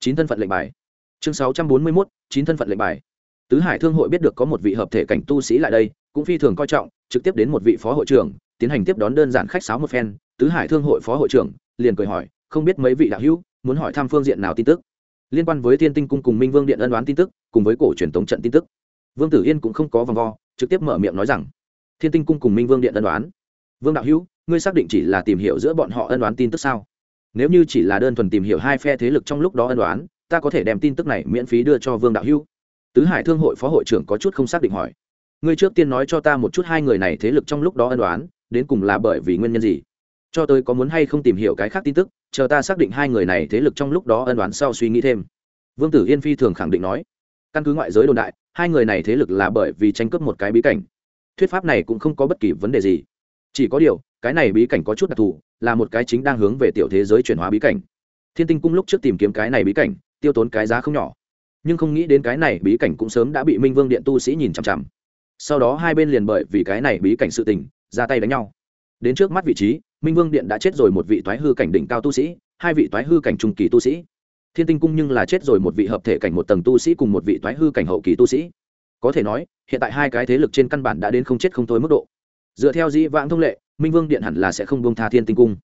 chín thân phận lệnh bài. Chương sáu trăm bốn mươi mốt, chín thân phận lệnh bài tứ hải thương hội biết được có một vị hợp thể cảnh tu sĩ lại đây, cũng phi thường coi trọng, trực tiếp đến một vị phó hội trưởng, tiến hành tiếp đón đơn giản khách sáo một phen. Tứ hải thương hội phó hội trưởng liền cười hỏi, không biết mấy vị đạo hữu muốn hỏi thăm phương diện nào tin tức? Liên quan với thiên tinh cung cùng minh vương điện ân đoán tin tức, cùng với cổ truyền tống trận tin tức. Vương tử yên cũng không có vòng vo, trực tiếp mở miệng nói rằng, thiên tinh cung cùng minh vương điện ân đoán vương đạo hữu, ngươi xác định chỉ là tìm hiểu giữa bọn họ ân đoán tin tức sao? Nếu như chỉ là đơn thuần tìm hiểu hai phe thế lực trong lúc đó ân đoán ta có thể đem tin tức này miễn phí đưa cho vương đạo hữu tứ hải thương hội phó hội trưởng có chút không xác định hỏi. Ngươi trước tiên nói cho ta một chút hai người này thế lực trong lúc đó ân đoán, đến cùng là bởi vì nguyên nhân gì? Cho tôi có muốn hay không tìm hiểu cái khác tin tức, chờ ta xác định hai người này thế lực trong lúc đó ân đoán sau suy nghĩ thêm. Vương tử yên phi thường khẳng định nói. Căn cứ ngoại giới đồn đại, hai người này thế lực là bởi vì tranh cướp một cái bí cảnh. Thuyết pháp này cũng không có bất kỳ vấn đề gì. Chỉ có điều, cái này bí cảnh có chút đặc thù, là một cái chính đang hướng về tiểu thế giới chuyển hóa bí cảnh. Thiên tinh cung lúc trước tìm kiếm cái này bí cảnh, tiêu tốn cái giá không nhỏ nhưng không nghĩ đến cái này bí cảnh cũng sớm đã bị minh vương điện tu sĩ nhìn chằm chằm. Sau đó hai bên liền bởi vì cái này bí cảnh sự tình, ra tay đánh nhau. Đến trước mắt vị trí, minh vương điện đã chết rồi một vị toái hư cảnh đỉnh cao tu sĩ, hai vị toái hư cảnh trung kỳ tu sĩ. Thiên tinh cung nhưng là chết rồi một vị hợp thể cảnh một tầng tu sĩ cùng một vị toái hư cảnh hậu kỳ tu sĩ. Có thể nói, hiện tại hai cái thế lực trên căn bản đã đến không chết không thôi mức độ. Dựa theo dĩ vãng thông lệ, minh vương điện hẳn là sẽ không bông tha thiên tinh cung.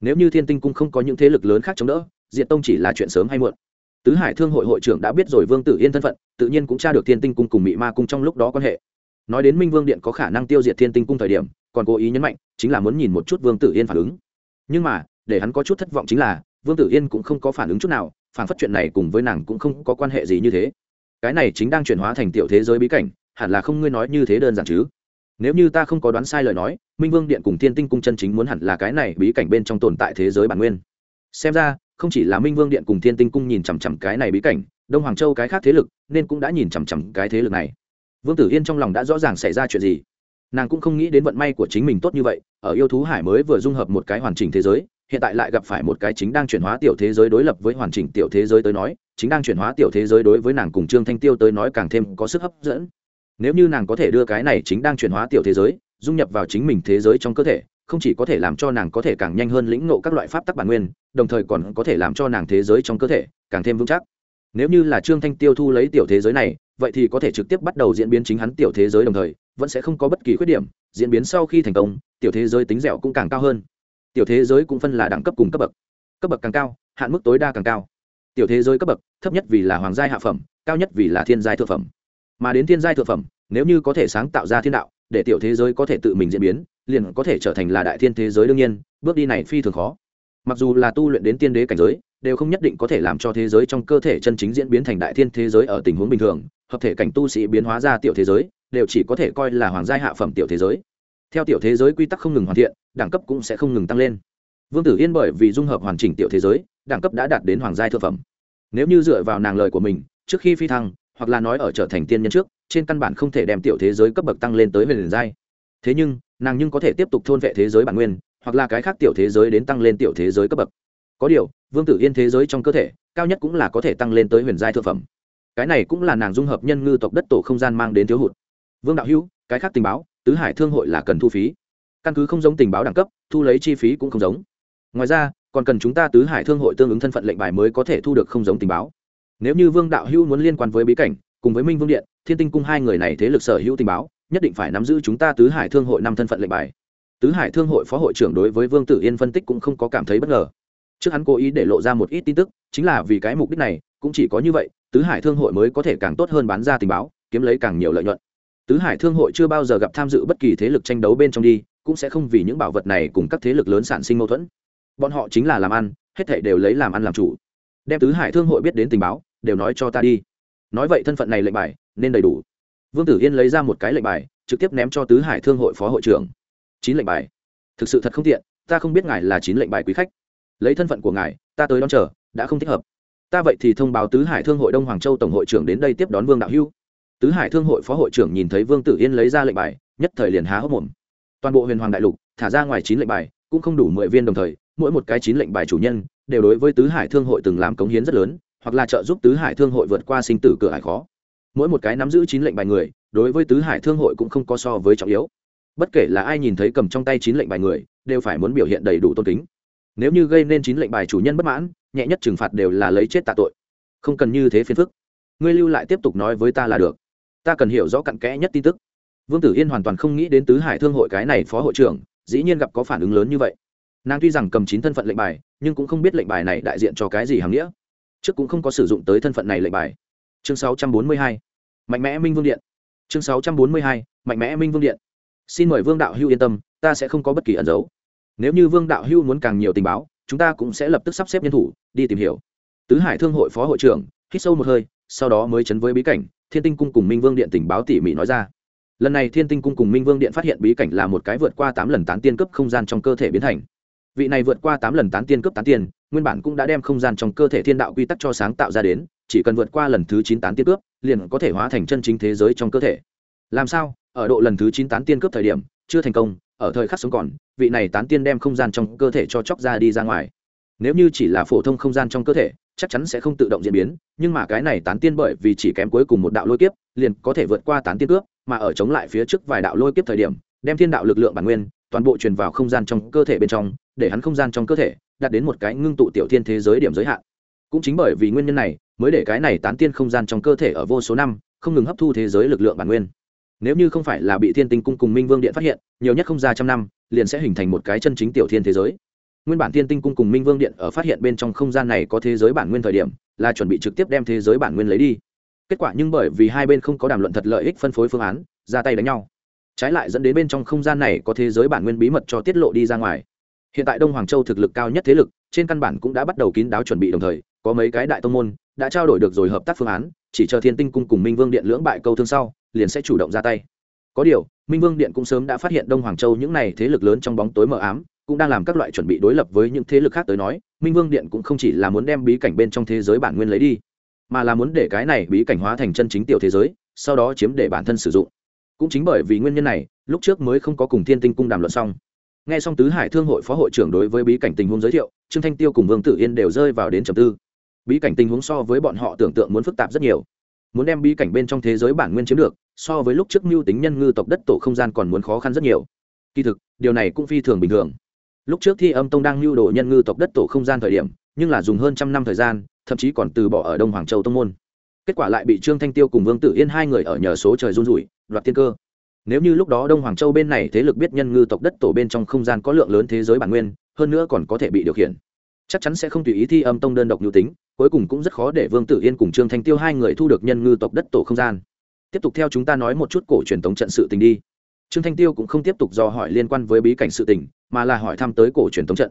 Nếu như thiên tinh cung không có những thế lực lớn khác chống đỡ diện tông chỉ là chuyện sớm hay muộn tứ hải thương hội hội trưởng đã biết rồi vương tử yên thân phận, tự nhiên cũng tra được thiên tinh cung cùng mị ma cung trong lúc đó quan hệ. Nói đến minh vương điện có khả năng tiêu diệt thiên tinh cung thời điểm, còn cố ý nhấn mạnh, chính là muốn nhìn một chút vương tử yên phản ứng. Nhưng mà, để hắn có chút thất vọng chính là, vương tử yên cũng không có phản ứng chút nào, phản phất chuyện này cùng với nàng cũng không có quan hệ gì như thế. Cái này chính đang chuyển hóa thành tiểu thế giới bí cảnh, hẳn là không ngươi nói như thế đơn giản chứ. Nếu như ta không có đoán sai lời nói, minh vương điện cùng thiên tinh cung chân chính muốn hẳn là cái này bí cảnh bên trong tồn tại thế giới bản nguyên. Xem ra không chỉ là minh vương điện cùng thiên tinh cung nhìn chằm chằm cái này bí cảnh, đông hoàng châu cái khác thế lực nên cũng đã nhìn chằm chằm cái thế lực này. Vương tử yên trong lòng đã rõ ràng xảy ra chuyện gì. Nàng cũng không nghĩ đến vận may của chính mình tốt như vậy, ở yêu thú hải mới vừa dung hợp một cái hoàn chỉnh thế giới, hiện tại lại gặp phải một cái chính đang chuyển hóa tiểu thế giới đối lập với hoàn chỉnh tiểu thế giới tới nói, chính đang chuyển hóa tiểu thế giới đối với nàng cùng trương thanh tiêu tới nói càng thêm có sức hấp dẫn. Nếu như nàng có thể đưa cái này chính đang chuyển hóa tiểu thế giới, dung nhập vào chính mình thế giới trong cơ thể không chỉ có thể làm cho nàng có thể càng nhanh hơn lĩnh ngộ các loại pháp tắc bản nguyên, đồng thời còn có thể làm cho nàng thế giới trong cơ thể càng thêm vững chắc. Nếu như là trương thanh tiêu thu lấy tiểu thế giới này, vậy thì có thể trực tiếp bắt đầu diễn biến chính hắn tiểu thế giới đồng thời, vẫn sẽ không có bất kỳ khuyết điểm, diễn biến sau khi thành công, tiểu thế giới tính dẻo cũng càng cao hơn. Tiểu thế giới cũng phân là đẳng cấp cùng cấp bậc. Cấp bậc càng cao, hạn mức tối đa càng cao. Tiểu thế giới cấp bậc, thấp nhất vì là hoàng gia hạ phẩm, cao nhất vì là thiên giai thượng phẩm. Mà đến thiên giai thượng phẩm, nếu như có thể sáng tạo ra thiên đạo để tiểu thế giới có thể tự mình diễn biến, liền có thể trở thành là đại thiên thế giới đương nhiên, bước đi này phi thường khó. Mặc dù là tu luyện đến tiên đế cảnh giới, đều không nhất định có thể làm cho thế giới trong cơ thể chân chính diễn biến thành đại thiên thế giới ở tình huống bình thường, hợp thể cảnh tu sĩ biến hóa ra tiểu thế giới, đều chỉ có thể coi là hoàng gia hạ phẩm tiểu thế giới. Theo tiểu thế giới quy tắc không ngừng hoàn thiện, đẳng cấp cũng sẽ không ngừng tăng lên. Vương tử yên bởi vì dung hợp hoàn chỉnh tiểu thế giới, đẳng cấp đã đạt đến hoàng gia thượng phẩm. Nếu như dựa vào nàng lời của mình, trước khi phi thăng hoặc là nói ở trở thành tiên nhân trước, trên căn bản không thể đem tiểu thế giới cấp bậc tăng lên tới huyền giai. Thế nhưng, nàng nhưng có thể tiếp tục thôn vệ thế giới bản nguyên, hoặc là cái khác tiểu thế giới đến tăng lên tiểu thế giới cấp bậc. Có điều, vương tử yên thế giới trong cơ thể, cao nhất cũng là có thể tăng lên tới huyền giai thượng phẩm. Cái này cũng là nàng dung hợp nhân ngư tộc đất tổ không gian mang đến thiếu hụt. Vương đạo hữu, cái khác tình báo, tứ hải thương hội là cần thu phí. Căn cứ không giống tình báo đẳng cấp, thu lấy chi phí cũng không giống. Ngoài ra, còn cần chúng ta tứ hải thương hội tương ứng thân phận lệnh bài mới có thể thu được không giống tình báo nếu như vương đạo hữu muốn liên quan với bí cảnh, cùng với minh vương điện, thiên tinh cung hai người này thế lực sở hữu tình báo, nhất định phải nắm giữ chúng ta tứ hải thương hội năm thân phận lệnh bài. Tứ hải thương hội phó hội trưởng đối với vương tử yên phân tích cũng không có cảm thấy bất ngờ. Trước hắn cố ý để lộ ra một ít tin tức, chính là vì cái mục đích này, cũng chỉ có như vậy, tứ hải thương hội mới có thể càng tốt hơn bán ra tình báo, kiếm lấy càng nhiều lợi nhuận. Tứ hải thương hội chưa bao giờ gặp tham dự bất kỳ thế lực tranh đấu bên trong đi, cũng sẽ không vì những bảo vật này cùng các thế lực lớn sản sinh mâu thuẫn. Bọn họ chính là làm ăn, hết thể đều lấy làm ăn làm chủ. Đem tứ hải thương hội biết đến tình báo đều nói cho ta đi. Nói vậy thân phận này lệnh bài nên đầy đủ. Vương tử yên lấy ra một cái lệnh bài, trực tiếp ném cho tứ hải thương hội phó hội trưởng. Chín lệnh bài. Thực sự thật không tiện, ta không biết ngài là chín lệnh bài quý khách. Lấy thân phận của ngài, ta tới đón chờ, đã không thích hợp. Ta vậy thì thông báo tứ hải thương hội đông hoàng châu tổng hội trưởng đến đây tiếp đón vương đạo hưu tứ hải thương hội phó hội trưởng nhìn thấy vương tử yên lấy ra lệnh bài, nhất thời liền há hốc mồm. Toàn bộ huyền hoàng đại lục, thả ra ngoài chín lệnh bài, cũng không đủ mười viên đồng thời, mỗi một cái chín lệnh bài chủ nhân, đều đối với tứ hải thương hội từng làm cống hiến rất lớn hoặc là trợ giúp tứ hải thương hội vượt qua sinh tử cửa hải khó. Mỗi một cái nắm giữ chín lệnh bài người, đối với tứ hải thương hội cũng không có so với trọng yếu. Bất kể là ai nhìn thấy cầm trong tay chín lệnh bài người, đều phải muốn biểu hiện đầy đủ tôn kính. Nếu như gây nên chín lệnh bài chủ nhân bất mãn, nhẹ nhất trừng phạt đều là lấy chết tạ tội. Không cần như thế phiền phức. Ngươi lưu lại tiếp tục nói với ta là được. Ta cần hiểu rõ cặn kẽ nhất tin tức. Vương tử yên hoàn toàn không nghĩ đến tứ hải thương hội cái này phó hội trưởng, dĩ nhiên gặp có phản ứng lớn như vậy. Nàng tuy rằng cầm chín thân phận lệnh bài, nhưng cũng không biết lệnh bài này đại diện cho cái gì hàm nghĩa trước cũng không có sử dụng tới thân phận này lệnh bài. Chương 642. mạnh mẽ minh vương điện. Chương 642. mạnh mẽ minh vương điện. Xin mời vương đạo hưu yên tâm, ta sẽ không có bất kỳ ẩn dấu. Nếu như vương đạo hưu muốn càng nhiều tình báo, chúng ta cũng sẽ lập tức sắp xếp nhân thủ, đi tìm hiểu. Tứ hải thương hội phó hội trưởng, hít sâu một hơi, sau đó mới chấn với bí cảnh, thiên tinh cung cùng minh vương điện tình báo tỉ mỉ nói ra. Lần này thiên tinh cung cùng minh vương điện phát hiện bí cảnh là một cái vượt qua tám lần tán tiên cấp không gian trong cơ thể biến thành vị này vượt qua tám lần tán tiên cấp tán tiên, nguyên bản cũng đã đem không gian trong cơ thể thiên đạo quy tắc cho sáng tạo ra đến, chỉ cần vượt qua lần thứ chín tán tiên cướp, liền có thể hóa thành chân chính thế giới trong cơ thể. Làm sao? Ở độ lần thứ chín tán tiên cướp thời điểm, chưa thành công, ở thời khắc sống còn, vị này tán tiên đem không gian trong cơ thể cho chóc ra đi ra ngoài. Nếu như chỉ là phổ thông không gian trong cơ thể, chắc chắn sẽ không tự động diễn biến, nhưng mà cái này tán tiên bởi vì chỉ kém cuối cùng một đạo lôi kiếp, liền có thể vượt qua tán tiên cướp, mà ở chống lại phía trước vài đạo lôi kiếp thời điểm, đem thiên đạo lực lượng bản nguyên, toàn bộ truyền vào không gian trong cơ thể bên trong để hắn không gian trong cơ thể đạt đến một cái ngưng tụ tiểu thiên thế giới điểm giới hạn. Cũng chính bởi vì nguyên nhân này, mới để cái này tán tiên không gian trong cơ thể ở vô số năm không ngừng hấp thu thế giới lực lượng bản nguyên. Nếu như không phải là bị thiên tinh cung cùng minh vương điện phát hiện, nhiều nhất không ra trăm năm, liền sẽ hình thành một cái chân chính tiểu thiên thế giới. Nguyên bản thiên tinh cung cùng minh vương điện ở phát hiện bên trong không gian này có thế giới bản nguyên thời điểm, là chuẩn bị trực tiếp đem thế giới bản nguyên lấy đi. Kết quả nhưng bởi vì hai bên không có đàm luận thật lợi ích phân phối phương án, ra tay đánh nhau. Trái lại dẫn đến bên trong không gian này có thế giới bản nguyên bí mật cho tiết lộ đi ra ngoài hiện tại đông hoàng châu thực lực cao nhất thế lực, trên căn bản cũng đã bắt đầu kín đáo chuẩn bị đồng thời, có mấy cái đại tông môn đã trao đổi được rồi hợp tác phương án, chỉ chờ thiên tinh cung cùng minh vương điện lưỡng bại câu thương sau, liền sẽ chủ động ra tay. Có điều, minh vương điện cũng sớm đã phát hiện đông hoàng châu những n à y thế lực lớn trong bóng tối mờ ám, cũng đang làm các loại chuẩn bị đối lập với những thế lực khác tới nói, minh vương điện cũng không chỉ là muốn đem bí cảnh bên trong thế giới bản nguyên lấy đi, mà là muốn để cái này bí cảnh hóa thành chân chính tiểu thế giới, sau đó chiếm để bản thân sử dụng. Cũng chính bởi vì nguyên nhân này, lúc trước mới không có cùng thiên tinh cung đàm luận xong nghe xong tứ hải thương hội phó hội trưởng đối với bí cảnh tình huống giới thiệu, trương thanh tiêu cùng vương tử yên đều rơi vào đến trầm tư. Bí cảnh tình huống so với bọn họ tưởng tượng muốn phức tạp rất nhiều. Muốn đem bí cảnh bên trong thế giới bản nguyên chiếm được, so với lúc trước mưu tính nhân ngư tộc đất tổ không gian còn muốn khó khăn rất nhiều. Kỳ thực, điều này cũng phi thường bình thường. Lúc trước thi âm tông đang lưu đồ nhân ngư tộc đất tổ không gian thời điểm, nhưng là dùng hơn trăm năm thời gian, thậm chí còn từ bỏ ở đông hoàng châu tông môn. Kết quả lại bị trương thanh tiêu cùng vương tử yên hai người ở nhờ số trời run rủi, đoạt tiên cơ nếu như lúc đó đông hoàng châu bên này thế lực biết nhân ngư tộc đất tổ bên trong không gian có lượng lớn thế giới bản nguyên, hơn nữa còn có thể bị điều khiển. Chắc chắn sẽ không tùy ý thi âm tông đơn độc nhu tính, cuối cùng cũng rất khó để vương tử yên cùng trương thanh tiêu hai người thu được nhân ngư tộc đất tổ không gian. Tiếp tục theo chúng ta nói một chút cổ truyền thống trận sự tình đi. Trương thanh tiêu cũng không tiếp tục do hỏi liên quan với bí cảnh sự tình, mà là hỏi thăm tới cổ truyền thống trận.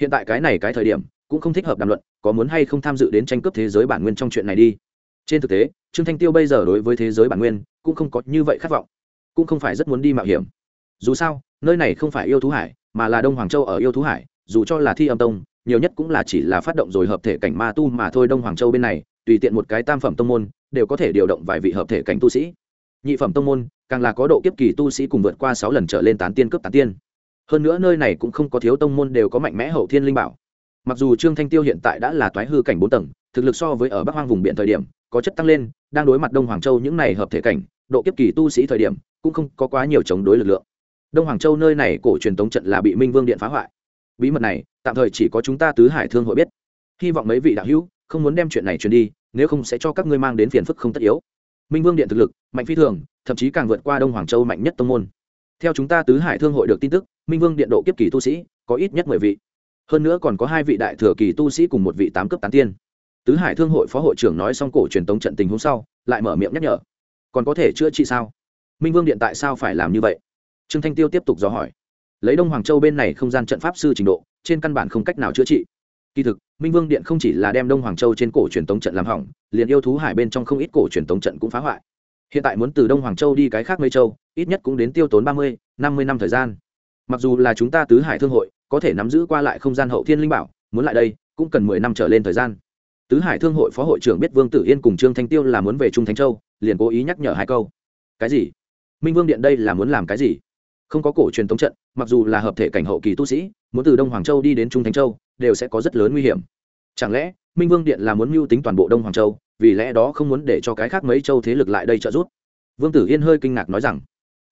Hiện tại cái này cái thời điểm, cũng không thích hợp đàm luận, có muốn hay không tham dự đến tranh cướp thế giới bản nguyên trong chuyện này đi. Trên thực tế, trương thanh tiêu bây giờ đối với thế giới bản nguyên, cũng không có như vậy khát vọng cũng không phải rất muốn đi mạo hiểm. Dù sao, nơi này không phải yêu thú hải, mà là đông hoàng châu ở yêu thú hải, dù cho là thi âm tông, nhiều nhất cũng là chỉ là phát động rồi hợp thể cảnh ma tu mà thôi. Đông hoàng châu bên này, tùy tiện một cái tam phẩm tông môn, đều có thể điều động vài vị hợp thể cảnh tu sĩ. Nhị phẩm tông môn, càng là có độ kiếp kỳ tu sĩ cùng vượt qua sáu lần trở lên tán tiên cấp tán tiên. Hơn nữa nơi này cũng không có thiếu tông môn đều có mạnh mẽ hậu thiên linh bảo. Mặc dù trương thanh tiêu hiện tại đã là toái hư cảnh bốn tầng, thực lực so với ở bắc hoang vùng biển thời điểm, có chất tăng lên, đang đối mặt đông hoàng châu những này hợp thể cảnh, độ kiếp kỳ tu sĩ thời điểm cũng không có quá nhiều chống đối lực lượng. Đông hoàng châu nơi này cổ truyền tống trận là bị minh vương điện phá hoại. Bí mật này, tạm thời chỉ có chúng ta tứ hải thương hội biết. Hy vọng mấy vị đạo hữu không muốn đem chuyện này truyền đi, nếu không sẽ cho các ngươi mang đến phiền phức không tất yếu. Minh vương điện thực lực, mạnh phi thường, thậm chí càng vượt qua đông hoàng châu mạnh nhất tông môn. Theo chúng ta tứ hải thương hội được tin tức, minh vương điện độ kiếp kỳ tu sĩ có ít nhất mười vị. Hơn nữa còn có hai vị đại thừa kỳ tu sĩ cùng một vị tám cấp tán tiên. Tứ hải thương hội phó hội trưởng nói xong cổ truyền tống trận tình hôm sau, lại mở miệng nhắc nhở. Còn có thể chữa trị sao? Minh vương điện tại sao phải làm như vậy? Trương thanh tiêu tiếp tục dò hỏi. Lấy đông hoàng châu bên này không gian trận pháp sư trình độ, trên căn bản không cách nào chữa trị. Kỳ thực, minh vương điện không chỉ là đem đông hoàng châu trên cổ truyền tống trận làm hỏng, liền yêu thú hải bên trong không ít cổ truyền tống trận cũng phá hoại. Hiện tại muốn từ đông hoàng châu đi cái khác mây châu, ít nhất cũng đến tiêu tốn ba mươi, năm mươi năm thời gian. Mặc dù là chúng ta tứ hải thương hội, có thể nắm giữ qua lại không gian hậu thiên linh bảo, muốn lại đây, cũng cần mười năm trở lên thời gian. Tứ hải thương hội phó hội trưởng biết vương tử yên cùng trương thanh tiêu là muốn về trung thánh châu, liền cố ý nhắc nhở hai câu. Cái gì? Minh vương điện đây là muốn làm cái gì? Không có cổ truyền thống trận, mặc dù là hợp thể cảnh hậu kỳ tu sĩ, muốn từ đông hoàng châu đi đến trung thánh châu, đều sẽ có rất lớn nguy hiểm. Chẳng lẽ, minh vương điện là muốn mưu tính toàn bộ đông hoàng châu, vì lẽ đó không muốn để cho cái khác mấy châu thế lực lại đây trợ giúp? Vương tử yên hơi kinh ngạc nói rằng,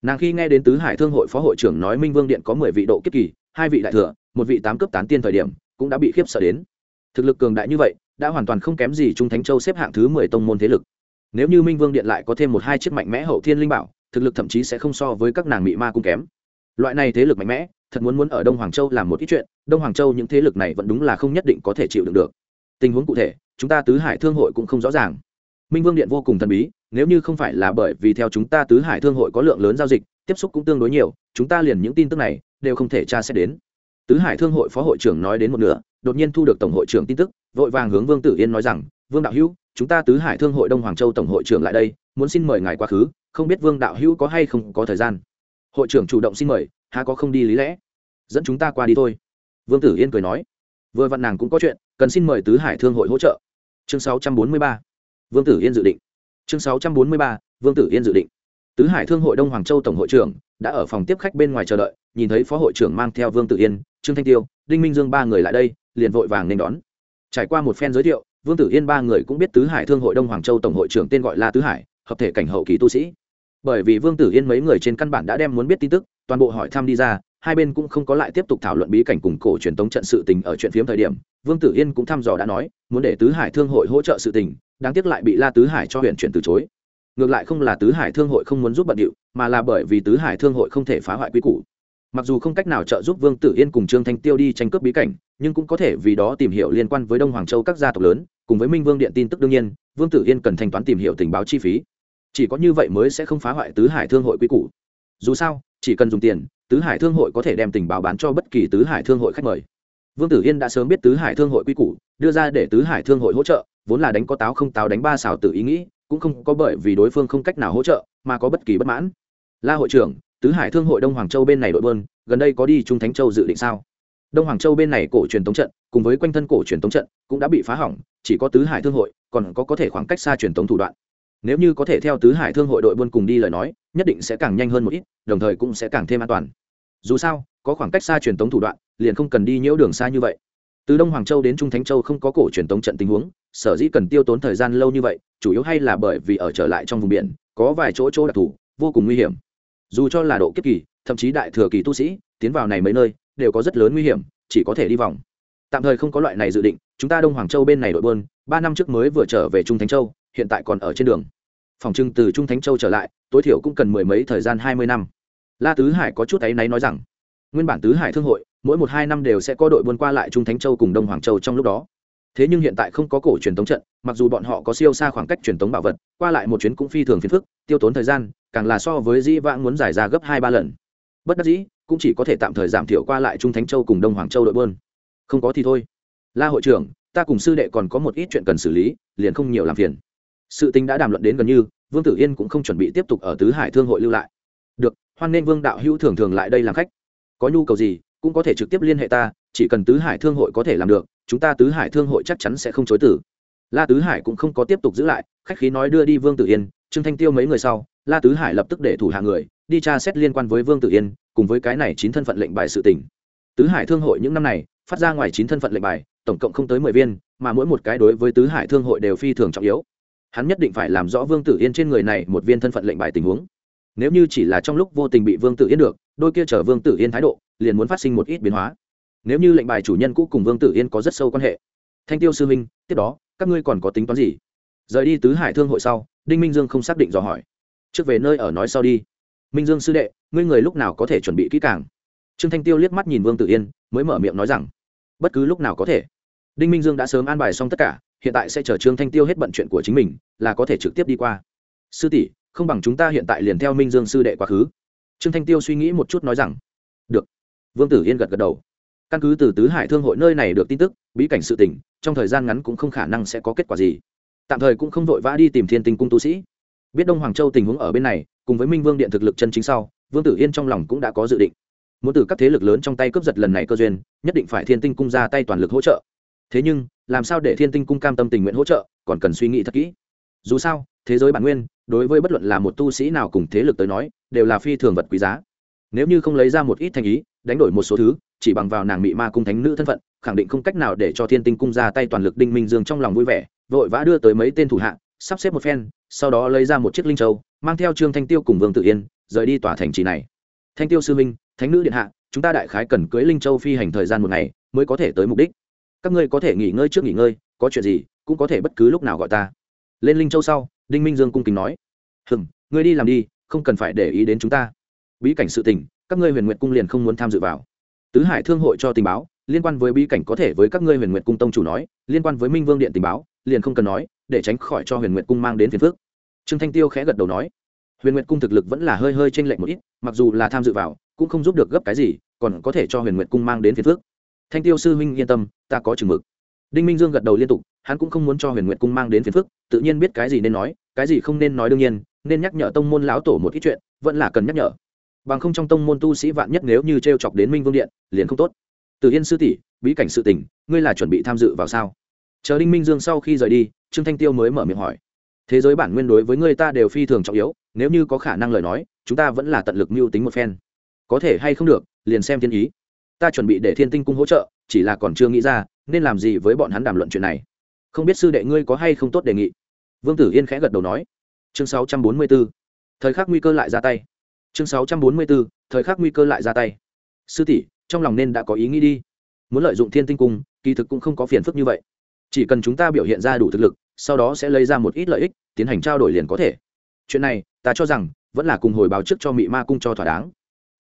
nàng khi nghe đến tứ hải thương hội phó hội trưởng nói minh vương điện có mười vị độ kiếp kỳ, hai vị đại thừa, một vị tám cấp tán tiên thời điểm, cũng đã bị khiếp sợ đến. Thực lực cường đại như vậy, đã hoàn toàn không kém gì trung thánh châu xếp hạng thứ mười tông môn thế lực. Nếu như minh vương điện lại có thêm một hai chiếc mạnh mẽ hậu thiên linh bảo thực lực thậm chí sẽ không so với các nàng mỹ ma cung kém. Loại này thế lực mạnh mẽ, thật muốn muốn ở đông hoàng châu làm một ít chuyện, đông hoàng châu những thế lực này vẫn đúng là không nhất định có thể chịu đựng được. Tình huống cụ thể, chúng ta tứ hải thương hội cũng không rõ ràng. Minh vương điện vô cùng thần bí, nếu như không phải là bởi vì theo chúng ta tứ hải thương hội có lượng lớn giao dịch, tiếp xúc cũng tương đối nhiều, chúng ta liền những tin tức này đều không thể tra xét đến. Tứ hải thương hội phó hội trưởng nói đến một nửa, đột nhiên thu được tổng hội trưởng tin tức, vội vàng hướng vương tử yên nói rằng, vương đạo hữu, chúng ta tứ hải thương hội đông hoàng châu tổng hội trưởng lại đây, muốn xin mời ngài quá khứ không biết vương đạo hữu có hay không có thời gian. Hội trưởng chủ động xin mời, há có không đi lý lẽ? Dẫn chúng ta qua đi thôi. Vương tử yên cười nói. Vừa vặn nàng cũng có chuyện, cần xin mời tứ hải thương hội hỗ trợ. Chương 643. vương tử yên dự định. Chương 643. vương tử yên dự định. Tứ hải thương hội đông hoàng châu tổng hội trưởng đã ở phòng tiếp khách bên ngoài chờ đợi, nhìn thấy phó hội trưởng mang theo vương tử yên, trương thanh tiêu, đinh minh dương ba người lại đây, liền vội vàng nên đón. Trải qua một phen giới thiệu, vương tử yên ba người cũng biết tứ hải thương hội đông hoàng châu tổng hội trưởng tên gọi là tứ hải, hợp thể cảnh hậu kỳ tu sĩ bởi vì vương tử yên mấy người trên căn bản đã đem muốn biết tin tức, toàn bộ hỏi thăm đi ra, hai bên cũng không có lại tiếp tục thảo luận bí cảnh cùng cổ truyền tống trận sự tình ở chuyện phiếm thời điểm. Vương tử yên cũng thăm dò đã nói, muốn để tứ hải thương hội hỗ trợ sự tình, đáng tiếc lại bị la tứ hải cho huyện chuyển từ chối. Ngược lại không là tứ hải thương hội không muốn giúp bận điệu, mà là bởi vì tứ hải thương hội không thể phá hoại quy củ. Mặc dù không cách nào trợ giúp vương tử yên cùng trương thanh tiêu đi tranh cướp bí cảnh, nhưng cũng có thể vì đó tìm hiểu liên quan với đông hoàng châu các gia tộc lớn, cùng với minh vương điện tin tức đương nhiên, vương tử yên cần thanh toán tìm hiểu tình báo chi phí chỉ có như vậy mới sẽ không phá hoại tứ hải thương hội quy củ. Dù sao, chỉ cần dùng tiền, tứ hải thương hội có thể đem tình báo bán cho bất kỳ tứ hải thương hội khách mời. Vương tử yên đã sớm biết tứ hải thương hội quy củ, đưa ra để tứ hải thương hội hỗ trợ, vốn là đánh có táo không táo đánh ba xào tự ý nghĩ, cũng không có bởi vì đối phương không cách nào hỗ trợ, mà có bất kỳ bất mãn. La hội trưởng, tứ hải thương hội đông hoàng châu bên này đội bơn gần đây có đi trung thánh châu dự định sao? Đông hoàng châu bên này cổ truyền tống trận, cùng với quanh thân cổ truyền tống trận, cũng đã bị phá hỏng, chỉ có tứ hải thương hội, còn có có thể khoảng cách xa truyền tống thủ đoạn nếu như có thể theo tứ hải thương hội đội buôn cùng đi lời nói, nhất định sẽ càng nhanh hơn một ít, đồng thời cũng sẽ càng thêm an toàn. Dù sao, có khoảng cách xa truyền tống thủ đoạn, liền không cần đi nhiễu đường xa như vậy. Từ đông hoàng châu đến trung thánh châu không có cổ truyền tống trận tình huống, sở dĩ cần tiêu tốn thời gian lâu như vậy, chủ yếu hay là bởi vì ở trở lại trong vùng biển, có vài chỗ chỗ đặc thù, vô cùng nguy hiểm. Dù cho là độ kiếp kỳ, thậm chí đại thừa kỳ tu sĩ, tiến vào này mấy nơi, đều có rất lớn nguy hiểm, chỉ có thể đi vòng. Tạm thời không có loại này dự định, chúng ta đông hoàng châu bên này đội bơn ba năm trước mới vừa trở về trung thánh châu hiện tại còn ở trên đường. Phòng trưng từ trung thánh châu trở lại, tối thiểu cũng cần mười mấy thời gian hai mươi năm. La tứ hải có chút áy náy nói rằng, nguyên bản tứ hải thương hội, mỗi một hai năm đều sẽ có đội buôn qua lại trung thánh châu cùng đông hoàng châu trong lúc đó. Thế nhưng hiện tại không có cổ truyền tống trận, mặc dù bọn họ có siêu xa khoảng cách truyền tống bảo vật, qua lại một chuyến cũng phi thường phiền phức, tiêu tốn thời gian, càng là so với dĩ vãng muốn giải ra gấp hai ba lần. Bất đắc dĩ, cũng chỉ có thể tạm thời giảm thiểu qua lại trung thánh châu cùng đông hoàng châu đội bơn không có thì thôi. La hội trưởng, ta cùng sư đệ còn có một ít chuyện cần xử lý, liền không nhiều làm phiền sự tình đã đàm luận đến gần như, vương tử yên cũng không chuẩn bị tiếp tục ở tứ hải thương hội lưu lại. Được, hoan nên vương đạo hữu thường thường lại đây làm khách. Có nhu cầu gì, cũng có thể trực tiếp liên hệ ta, chỉ cần tứ hải thương hội có thể làm được, chúng ta tứ hải thương hội chắc chắn sẽ không chối tử la tứ hải cũng không có tiếp tục giữ lại, khách khí nói đưa đi vương tử yên, trương thanh tiêu mấy người sau, la tứ hải lập tức để thủ hạ người, đi tra xét liên quan với vương tử yên, cùng với cái này chín thân phận lệnh bài sự tỉnh tứ hải thương hội những năm này, phát ra ngoài chín thân phận lệnh bài, tổng cộng không tới mười viên, mà mỗi một cái đối với tứ hải thương hội đều phi thường trọng yếu hắn nhất định phải làm rõ vương tử yên trên người này một viên thân phận lệnh bài tình huống. Nếu như chỉ là trong lúc vô tình bị vương tử yên được, đôi kia chở vương tử yên thái độ, liền muốn phát sinh một ít biến hóa. Nếu như lệnh bài chủ nhân cũ cùng vương tử yên có rất sâu quan hệ. Thanh tiêu sư minh tiếp đó, các ngươi còn có tính toán gì? Rời đi tứ hải thương hội sau, đinh minh dương không xác định dò hỏi. Trước về nơi ở nói sau đi. Minh dương sư đệ, ngươi người lúc nào có thể chuẩn bị kỹ càng? Trương thanh tiêu liếc mắt nhìn vương tử yên, mới mở miệng nói rằng, bất cứ lúc nào có thể. Đinh minh dương đã sớm an bài xong tất cả hiện tại sẽ chờ trương thanh tiêu hết bận chuyện của chính mình, là có thể trực tiếp đi qua. Sư tỷ, không bằng chúng ta hiện tại liền theo minh dương sư đệ quá khứ. Trương thanh tiêu suy nghĩ một chút nói rằng, được. Vương tử yên gật gật đầu. Căn cứ từ tứ hải thương hội nơi này được tin tức, bí cảnh sự tỉnh trong thời gian ngắn cũng không khả năng sẽ có kết quả gì. Tạm thời cũng không vội vã đi tìm thiên tinh cung tu sĩ. Biết đông hoàng châu tình huống ở bên này, cùng với minh vương điện thực lực chân chính sau, vương tử yên trong lòng cũng đã có dự định. Muốn từ các thế lực lớn trong tay cướp giật lần này cơ duyên, nhất định phải thiên tinh cung ra tay toàn lực hỗ trợ thế nhưng, làm sao để thiên tinh cung cam tâm tình nguyện hỗ trợ, còn cần suy nghĩ thật kỹ. Dù sao, thế giới bản nguyên, đối với bất luận là một tu sĩ nào cùng thế lực tới nói, đều là phi thường vật quý giá. Nếu như không lấy ra một ít thành ý, đánh đổi một số thứ, chỉ bằng vào nàng mị ma cung thánh nữ thân phận, khẳng định không cách nào để cho thiên tinh cung ra tay toàn lực đinh minh dương trong lòng vui vẻ, vội vã đưa tới mấy tên thủ hạ, sắp xếp một phen, sau đó lấy ra một chiếc linh châu, mang theo trương thanh tiêu cùng vương tự yên, rời đi tòa thành trì này. Thanh tiêu sư minh thánh nữ điện hạ, chúng ta đại khái cần cưới linh châu phi hành thời gian một ngày, mới có thể tới mục đích các ngươi có thể nghỉ ngơi trước nghỉ ngơi, có chuyện gì, cũng có thể bất cứ lúc nào gọi ta. Lên linh châu sau, đinh minh dương cung kính nói hừng ngươi đi làm đi, không cần phải để ý đến chúng ta. Bí cảnh sự tình, các ngươi huyền nguyện cung liền không muốn tham dự vào. Tứ hải thương hội cho tình báo, liên quan với bí cảnh có thể với các ngươi huyền nguyện cung tông chủ nói, liên quan với minh vương điện tình báo, liền không cần nói, để tránh khỏi cho huyền nguyện cung mang đến phiền phước trương thanh tiêu khẽ gật đầu nói, huyền nguyện cung thực lực vẫn là hơi hơi t r ê n lệch một ít, mặc dù là tham dự vào, cũng không giúp được gấp cái gì, còn có thể cho huyền nguyện cung mang đến phiền phước thanh tiêu sư huynh yên tâm, ta có chừng mực. Đinh minh dương gật đầu liên tục, hắn cũng không muốn cho huyền nguyện cung mang đến phiền phức, tự nhiên biết cái gì nên nói, cái gì không nên nói đương nhiên, nên nhắc nhở tông môn lão tổ một ít chuyện, vẫn là cần nhắc nhở. Bằng không trong tông môn tu sĩ vạn nhất nếu như t r e o chọc đến minh vương điện, liền không tốt. Từ yên sư tỷ, bí cảnh sự tình, ngươi là chuẩn bị tham dự vào sao? Chờ đinh minh dương sau khi rời đi, trương thanh tiêu mới mở miệng hỏi. Thế giới bản nguyên đối với người ta đều phi thường trọng yếu, nếu như có khả năng lời nói, chúng ta vẫn là tận lực mưu tính một phen. Có thể hay không được, liền xem thiên ý ta chuẩn bị để thiên tinh cung hỗ trợ, chỉ là còn chưa nghĩ ra, nên làm gì với bọn hắn đàm luận chuyện này. Không biết sư đệ ngươi có hay không tốt đề nghị? Vương tử yên khẽ gật đầu nói. Chương 644. thời khắc nguy cơ lại ra tay. Chương 644. thời khắc nguy cơ lại ra tay. Sư tỷ, trong lòng nên đã có ý nghĩ đi. Muốn lợi dụng thiên tinh cung, kỳ thực cũng không có phiền phức như vậy. Chỉ cần chúng ta biểu hiện ra đủ thực lực, sau đó sẽ lấy ra một ít lợi ích, tiến hành trao đổi liền có thể. Chuyện này, ta cho rằng, vẫn là cùng hồi báo trước cho mị ma cung cho thỏa đáng.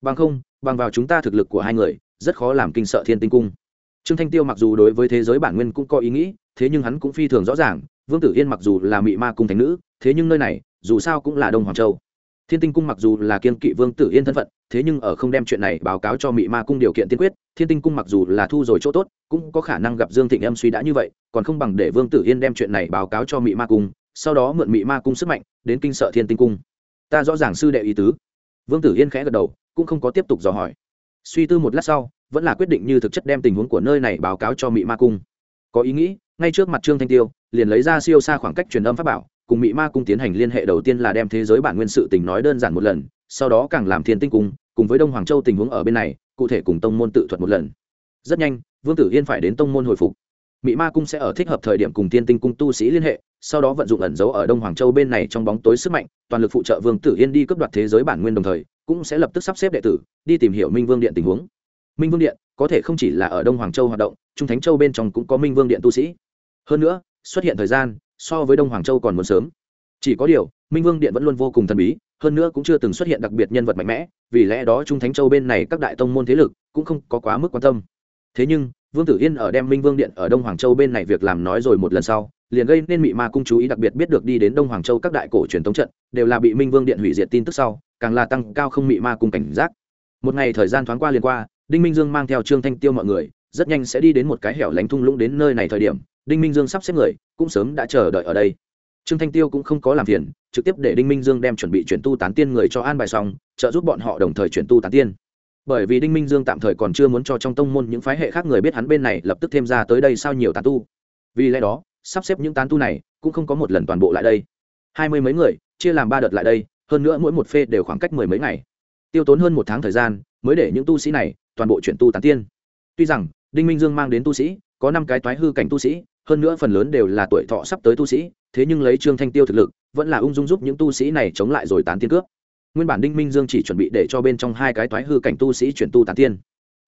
Bằng không, bằng vào chúng ta thực lực của hai người rất khó làm kinh sợ thiên tinh cung. Trương thanh tiêu mặc dù đối với thế giới bản nguyên cũng có ý nghĩ, thế nhưng hắn cũng phi thường rõ ràng, vương tử yên mặc dù là mị ma cung thành nữ, thế nhưng nơi này, dù sao cũng là đông hoàng châu. Thiên tinh cung mặc dù là kiên kỵ vương tử yên thân phận, thế nhưng ở không đem chuyện này báo cáo cho mị ma cung điều kiện tiên quyết, thiên tinh cung mặc dù là thu rồi chỗ tốt, cũng có khả năng gặp dương thịnh em suy đã như vậy, còn không bằng để vương tử yên đem chuyện này báo cáo cho mị ma cung, sau đó mượn mị ma cung sức mạnh, đến kinh sợ thiên tinh cung. Ta rõ ràng sư đệ ý tứ. Vương tử yên khẽ gật đầu, cũng không có tiếp tục dò hỏi suy tư một lát sau, vẫn là quyết định như thực chất đem tình huống của nơi này báo cáo cho mị ma cung. Có ý nghĩ, ngay trước mặt trương thanh tiêu, liền lấy ra siêu xa khoảng cách truyền âm pháp bảo, cùng mị ma cung tiến hành liên hệ đầu tiên là đem thế giới bản nguyên sự tình nói đơn giản một lần, sau đó càng làm thiên tinh cung, cùng với đông hoàng châu tình huống ở bên này, cụ thể cùng tông môn tự thuật một lần. Rất nhanh, vương tử yên phải đến tông môn hồi phục. Mị ma cung sẽ ở thích hợp thời điểm cùng thiên tinh cung tu sĩ liên hệ, sau đó vận dụng ẩn giấu ở đông hoàng châu bên này trong bóng tối sức mạnh, toàn lực phụ trợ vương tử yên đi cướp đoạt thế giới bản nguyên đồng thời cũng sẽ lập tức sắp xếp đệ tử, đi tìm hiểu minh vương điện tình huống. Minh vương điện có thể không chỉ là ở đông hoàng châu hoạt động, trung thánh châu bên trong cũng có minh vương điện tu sĩ. Hơn nữa, xuất hiện thời gian, so với đông hoàng châu còn muốn sớm. Chỉ có điều, minh vương điện vẫn luôn vô cùng thần bí, hơn nữa cũng chưa từng xuất hiện đặc biệt nhân vật mạnh mẽ, vì lẽ đó trung thánh châu bên này các đại tông môn thế lực cũng không có quá mức quan tâm. Thế nhưng vương tử yên ở đem minh vương điện ở đông hoàng châu bên này việc làm nói rồi một lần sau, liền gây nên mị ma cung chú ý đặc biệt biết được đi đến đông hoàng châu các đại cổ truyền thống trận, đều là bị minh vương điện hủy diệt tin tức sau, càng là tăng cao không mị ma cung cảnh giác. Một ngày thời gian thoáng qua liền qua, đinh minh dương mang theo trương thanh tiêu mọi người, rất nhanh sẽ đi đến một cái hẻo lánh thung lũng đến nơi này thời điểm, đinh minh dương sắp xếp người, cũng sớm đã chờ đợi ở đây. Trương thanh tiêu cũng không có làm phiền, trực tiếp để đinh minh dương đem chuẩn bị chuyển tu tán tiên người cho an bài xong, trợ giúp bọn họ đồng thời chuyển tu tán tiên bởi vì đinh minh dương tạm thời còn chưa muốn cho trong tông môn những phái hệ khác người biết hắn bên này lập tức thêm ra tới đây sao nhiều tán tu. Vì lẽ đó, sắp xếp những tán tu này cũng không có một lần toàn bộ lại đây. Hai mươi mấy người, chia làm ba đợt lại đây, hơn nữa mỗi một phê đều khoảng cách mười mấy ngày. Tiêu tốn hơn một tháng thời gian mới để những tu sĩ này toàn bộ chuyển tu tán tiên. Tuy rằng, đinh minh dương mang đến tu sĩ, có năm cái toái hư cảnh tu sĩ, hơn nữa phần lớn đều là tuổi thọ sắp tới tu sĩ, thế nhưng lấy trương thanh tiêu thực lực, vẫn là ung dung giúp những tu sĩ này chống lại rồi tán tiên cướp nguyên bản đinh minh dương chỉ chuẩn bị để cho bên trong hai cái toái hư cảnh tu sĩ chuyển tu tán tiên.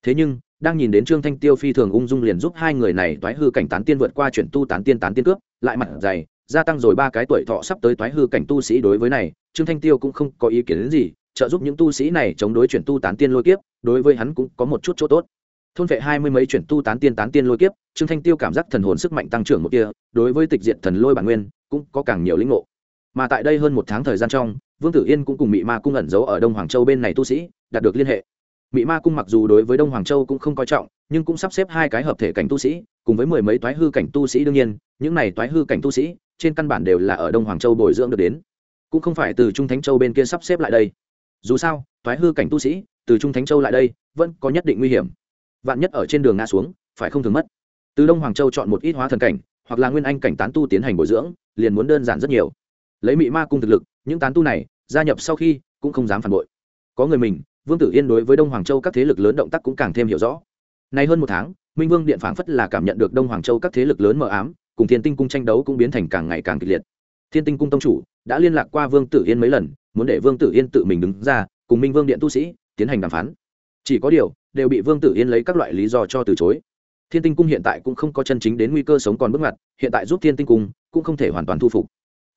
Thế nhưng, đang nhìn đến trương thanh tiêu phi thường ung dung liền giúp hai người này toái hư cảnh tán tiên vượt qua chuyển tu tán tiên tán tiên cướp, lại mặt dày, gia tăng rồi ba cái tuổi thọ sắp tới toái hư cảnh tu sĩ đối với này, trương thanh tiêu cũng không có ý kiến đến gì, trợ giúp những tu sĩ này chống đối chuyển tu tán tiên lôi kiếp, đối với hắn cũng có một chút chỗ tốt. Thôn vệ hai mươi mấy chuyển tu tán tiên tán tiên lôi kiếp, trương thanh tiêu cảm giác thần hồn sức mạnh tăng trưởng một kia đối với tịch diện thần lôi bản nguyên, cũng có càng nhiều lĩnh ngộ. Mà tại đây hơn một tháng thời gian trong vương tử yên cũng cùng mị ma cung ẩn giấu ở đông hoàng châu bên này tu sĩ, đạt được liên hệ. Mị ma cung mặc dù đối với đông hoàng châu cũng không coi trọng, nhưng cũng sắp xếp hai cái hợp thể cảnh tu sĩ, cùng với mười mấy toái hư cảnh tu sĩ đương nhiên, những này toái hư cảnh tu sĩ, trên căn bản đều là ở đông hoàng châu bồi dưỡng được đến. Cũng không phải từ trung thánh châu bên kia sắp xếp lại đây. Dù sao, toái hư cảnh tu sĩ, từ trung thánh châu lại đây, vẫn có nhất định nguy hiểm. Vạn nhất ở trên đường ngã xuống, phải không thường mất. Từ đông hoàng châu chọn một ít hóa thần cảnh, hoặc là nguyên anh cảnh tán tu tiến hành bồi dưỡng, liền muốn đơn giản rất nhiều. Lấy mị ma cung thực lực, những tán tu này gia nhập sau khi cũng không dám phản bội. Có người mình, vương tử yên đối với đông hoàng châu các thế lực lớn động tác cũng càng thêm hiểu rõ. Nay hơn một tháng, minh vương điện phảng phất là cảm nhận được đông hoàng châu các thế lực lớn mờ ám, cùng thiên tinh cung tranh đấu cũng biến thành càng ngày càng kịch liệt. Thiên tinh cung tông chủ đã liên lạc qua vương tử yên mấy lần, muốn để vương tử yên tự mình đứng ra, cùng minh vương điện tu sĩ tiến hành đàm phán. Chỉ có điều, đều bị vương tử yên lấy các loại lý do cho từ chối. Thiên tinh cung hiện tại cũng không có chân chính đến nguy cơ sống còn bước ngoặt, hiện tại giúp thiên tinh cung cũng không thể hoàn toàn thu phục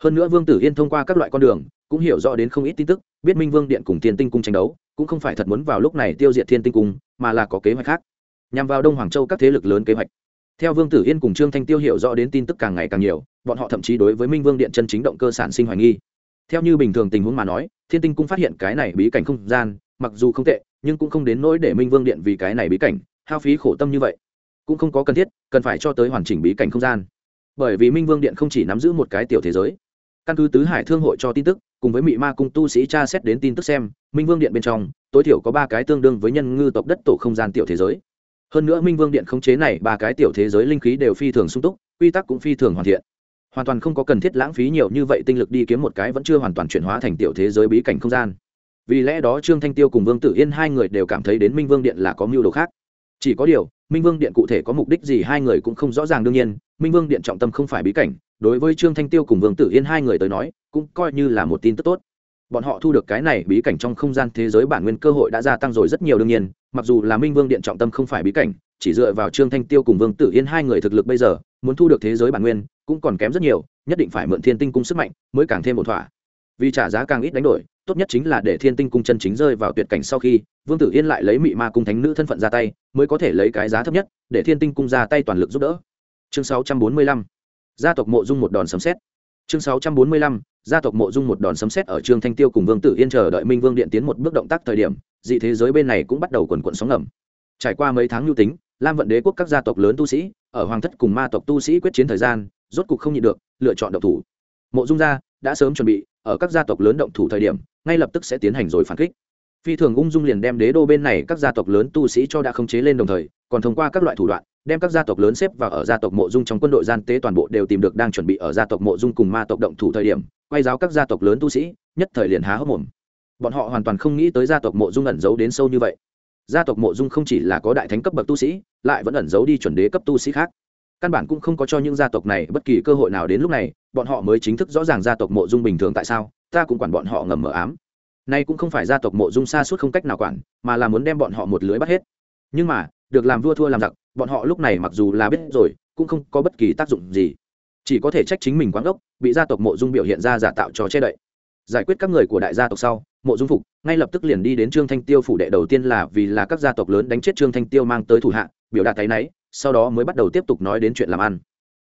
hơn nữa vương tử yên thông qua các loại con đường, cũng hiểu rõ đến không ít tin tức, biết minh vương điện cùng thiên tinh cung tranh đấu, cũng không phải thật muốn vào lúc này tiêu diệt thiên tinh cung, mà là có kế hoạch khác. Nhằm vào đông hoàng châu các thế lực lớn kế hoạch. Theo vương tử yên cùng trương thanh tiêu hiểu rõ đến tin tức càng ngày càng nhiều, bọn họ thậm chí đối với minh vương điện chân chính động cơ sản sinh hoài nghi. Theo như bình thường tình huống mà nói, thiên tinh cung phát hiện cái này bí cảnh không gian, mặc dù không tệ, nhưng cũng không đến nỗi để minh vương điện vì cái này bí cảnh, hao phí khổ tâm như vậy. Cũng không có cần thiết, cần phải cho tới hoàn chỉnh bí cảnh không gian. Bởi vì minh vương điện không chỉ nắm giữ một cái tiểu thế giới căn cứ tứ hải thương hội cho tin tức, cùng với mị ma cung tu sĩ tra xét đến tin tức xem, minh vương điện bên trong, tối thiểu có ba cái tương đương với nhân ngư tộc đất tổ không gian tiểu thế giới. Hơn nữa minh vương điện khống chế này, ba cái tiểu thế giới linh khí đều phi thường sung túc, quy tắc cũng phi thường hoàn thiện. Hoàn toàn không có cần thiết lãng phí nhiều như vậy tinh lực đi kiếm một cái vẫn chưa hoàn toàn chuyển hóa thành tiểu thế giới bí cảnh không gian. Vì lẽ đó trương thanh tiêu cùng vương tử yên hai người đều cảm thấy đến minh vương điện là có mưu đồ khác. Chỉ có điều, minh vương điện cụ thể có mục đích gì hai người cũng không rõ ràng đương nhiên, minh vương điện trọng tâm không phải bí cảnh đối với trương thanh tiêu cùng vương tử yên hai người tới nói, cũng coi như là một tin tức tốt. Bọn họ thu được cái này bí cảnh trong không gian thế giới bản nguyên cơ hội đã gia tăng rồi rất nhiều đương nhiên, mặc dù là minh vương điện trọng tâm không phải bí cảnh, chỉ dựa vào trương thanh tiêu cùng vương tử yên hai người thực lực bây giờ, muốn thu được thế giới bản nguyên cũng còn kém rất nhiều, nhất định phải mượn thiên tinh cung sức mạnh mới càng thêm một thỏa. Vì trả giá càng ít đánh đổi, tốt nhất chính là để thiên tinh cung chân chính rơi vào tuyệt cảnh sau khi, vương tử yên lại lấy mị ma cung thánh nữ thân phận ra tay, mới có thể lấy cái giá thấp nhất để thiên tinh cung ra tay toàn lực giúp đỡ. Chương 645 gia tộc mộ dung một đòn sấm xét chương 645 gia tộc mộ dung một đòn sấm xét ở trương thanh tiêu cùng vương tử yên chờ đợi minh vương điện tiến một bước động tác thời điểm, dị thế giới bên này cũng bắt đầu quần quận sóng ngầm. Trải qua mấy tháng nhu tính, lam vận đế quốc các gia tộc lớn tu sĩ, ở hoàng thất cùng ma tộc tu sĩ quyết chiến thời gian, rốt cục không nhịn được, lựa chọn động thủ. Mộ dung gia đã sớm chuẩn bị, ở các gia tộc lớn động thủ thời điểm, ngay lập tức sẽ tiến hành rồi phản kích. Phi thường ung dung liền đem đế đô bên này các gia tộc lớn tu sĩ cho đã khống chế lên đồng thời, còn thông qua các loại thủ đoạn đem các gia tộc lớn xếp vào ở gia tộc mộ dung trong quân đội gian tế toàn bộ đều tìm được đang chuẩn bị ở gia tộc mộ dung cùng ma tộc động thủ thời điểm, quay giáo các gia tộc lớn tu sĩ, nhất thời liền há hốc mồm. Bọn họ hoàn toàn không nghĩ tới gia tộc mộ dung ẩn giấu đến sâu như vậy. Gia tộc mộ dung không chỉ là có đại thánh cấp bậc tu sĩ, lại vẫn ẩn giấu đi chuẩn đế cấp tu sĩ khác. Căn bản cũng không có cho những gia tộc này bất kỳ cơ hội nào đến lúc này, bọn họ mới chính thức rõ ràng gia tộc mộ dung bình thường tại sao, ta cũng quản bọn họ ngầm mờ ám. Nay cũng không phải gia tộc mộ dung xa suốt không cách nào quản, mà là muốn đem bọn họ một lưới bắt hết. Nhưng mà, được làm vua thua làm giặc bọn họ lúc này mặc dù là biết rồi, cũng không có bất kỳ tác dụng gì. Chỉ có thể trách chính mình quán gốc, bị gia tộc mộ dung biểu hiện ra giả tạo cho che đậy. Giải quyết các người của đại gia tộc sau, mộ dung phục, ngay lập tức liền đi đến trương thanh tiêu phủ đệ đầu tiên là vì là các gia tộc lớn đánh chết trương thanh tiêu mang tới thủ hạ, biểu đạt thấy náy sau đó mới bắt đầu tiếp tục nói đến chuyện làm ăn.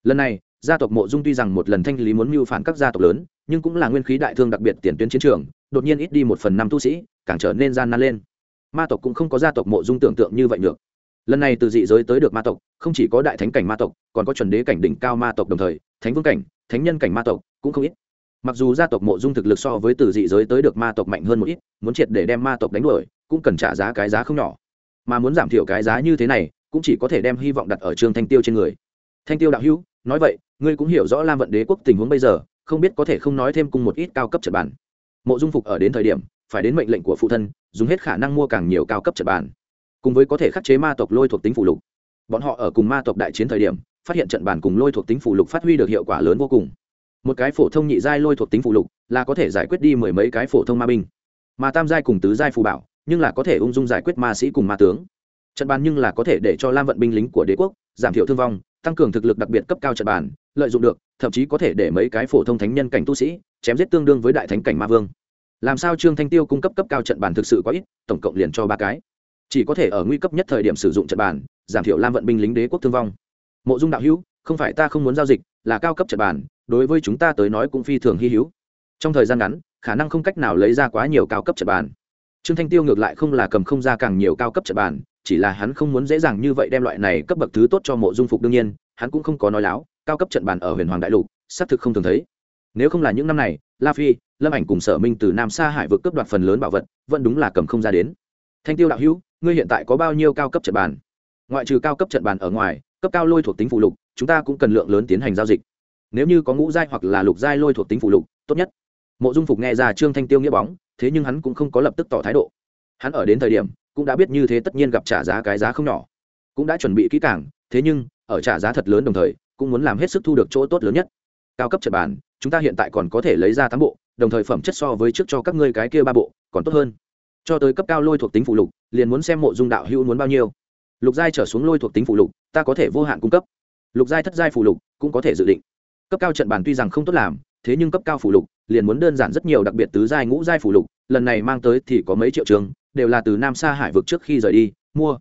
Lần này, gia tộc mộ dung tuy rằng một lần thanh lý muốn mưu phản các gia tộc lớn, nhưng cũng là nguyên khí đại thương đặc biệt tiền tuyến chiến trường, đột nhiên ít đi một phần năm tu sĩ, càng trở nên gian nan lên. Ma tộc cũng không có gia tộc mộ dung tưởng tượng như vậy được lần này từ dị giới tới được ma tộc, không chỉ có đại thánh cảnh ma tộc, còn có chuẩn đế cảnh đỉnh cao ma tộc đồng thời, thánh vương cảnh, thánh nhân cảnh ma tộc cũng không ít. Mặc dù gia tộc mộ dung thực lực so với từ dị giới tới được ma tộc mạnh hơn một ít, muốn triệt để đem ma tộc đánh đuổi, cũng cần trả giá cái giá không nhỏ. Mà muốn giảm thiểu cái giá như thế này, cũng chỉ có thể đem hy vọng đặt ở trương thanh tiêu trên người. Thanh tiêu đạo hữu, nói vậy, ngươi cũng hiểu rõ lam vận đế quốc tình huống bây giờ, không biết có thể không nói thêm cùng một ít cao cấp trật bản mộ dung phục ở đến thời điểm, phải đến mệnh lệnh của phụ thân, dùng hết khả năng mua càng nhiều cao cấp trật bản cùng với có thể khắc chế ma tộc lôi thuộc tính phụ lục. Bọn họ ở cùng ma tộc đại chiến thời điểm, phát hiện trận bản cùng lôi thuộc tính phụ lục phát huy được hiệu quả lớn vô cùng. Một cái phổ thông nhị giai lôi thuộc tính phụ lục là có thể giải quyết đi mười mấy cái phổ thông ma binh. Mà tam giai cùng tứ giai phù bảo, nhưng là có thể ung dung giải quyết ma sĩ cùng ma tướng. Trận bàn nhưng là có thể để cho lam vận binh lính của đế quốc giảm thiểu thương vong, tăng cường thực lực đặc biệt cấp cao trận bàn, lợi dụng được, thậm chí có thể để mấy cái phổ thông thánh nhân cảnh tu sĩ chém giết tương đương với đại thánh cảnh ma vương. Làm sao trương thanh tiêu cung cấp cấp cao trận bàn thực sự có ít, tổng cộng liền cho ba cái chỉ có thể ở nguy cấp nhất thời điểm sử dụng trận bàn, giảm thiểu lam vận binh lính đế quốc thương vong. Mộ dung đạo hữu, không phải ta không muốn giao dịch, là cao cấp trận bàn, đối với chúng ta tới nói cũng phi thường hy hữu. Trong thời gian ngắn, khả năng không cách nào lấy ra quá nhiều cao cấp trận bàn. Trương thanh tiêu ngược lại không là cầm không ra càng nhiều cao cấp trận bàn, chỉ là hắn không muốn dễ dàng như vậy đem loại này cấp bậc thứ tốt cho mộ dung phục đương nhiên, hắn cũng không có nói láo, cao cấp trận bàn ở huyền hoàng đại lục, xác thực không thường thấy. Nếu không là những năm này, la phi, lâm ảnh cùng sở minh từ nam xa hải vượt cấp đoạt phần lớn bảo vật, vẫn đúng là cầm không ra đến thanh tiêu đạo hữu ngươi hiện tại có bao nhiêu cao cấp trận bàn? Ngoại trừ cao cấp trận bàn ở ngoài cấp cao lôi thuộc tính phụ lục chúng ta cũng cần lượng lớn tiến hành giao dịch. Nếu như có ngũ giai hoặc là lục giai lôi thuộc tính phụ lục tốt nhất. Mộ dung phục nghe ra trương thanh tiêu nghĩa bóng thế nhưng hắn cũng không có lập tức tỏ thái độ. Hắn ở đến thời điểm cũng đã biết như thế tất nhiên gặp trả giá cái giá không nhỏ. Cũng đã chuẩn bị kỹ càng thế nhưng ở trả giá thật lớn đồng thời cũng muốn làm hết sức thu được chỗ tốt lớn nhất. Cao cấp trận bàn, chúng ta hiện tại còn có thể lấy ra tám bộ đồng thời phẩm chất so với trước cho các ngươi cái kia ba bộ còn tốt hơn cho tới cấp cao lôi thuộc tính phụ lục, liền muốn xem mộ dung đạo hữu muốn bao nhiêu. Lục giai trở xuống lôi thuộc tính phụ lục, ta có thể vô hạn cung cấp. Lục giai thất giai phụ lục cũng có thể dự định. Cấp cao trận bàn tuy rằng không tốt làm, thế nhưng cấp cao phụ lục liền muốn đơn giản rất nhiều, đặc biệt tứ giai ngũ giai phụ lục, lần này mang tới thì có mấy triệu trường, đều là từ nam xa hải vực trước khi rời đi, mua.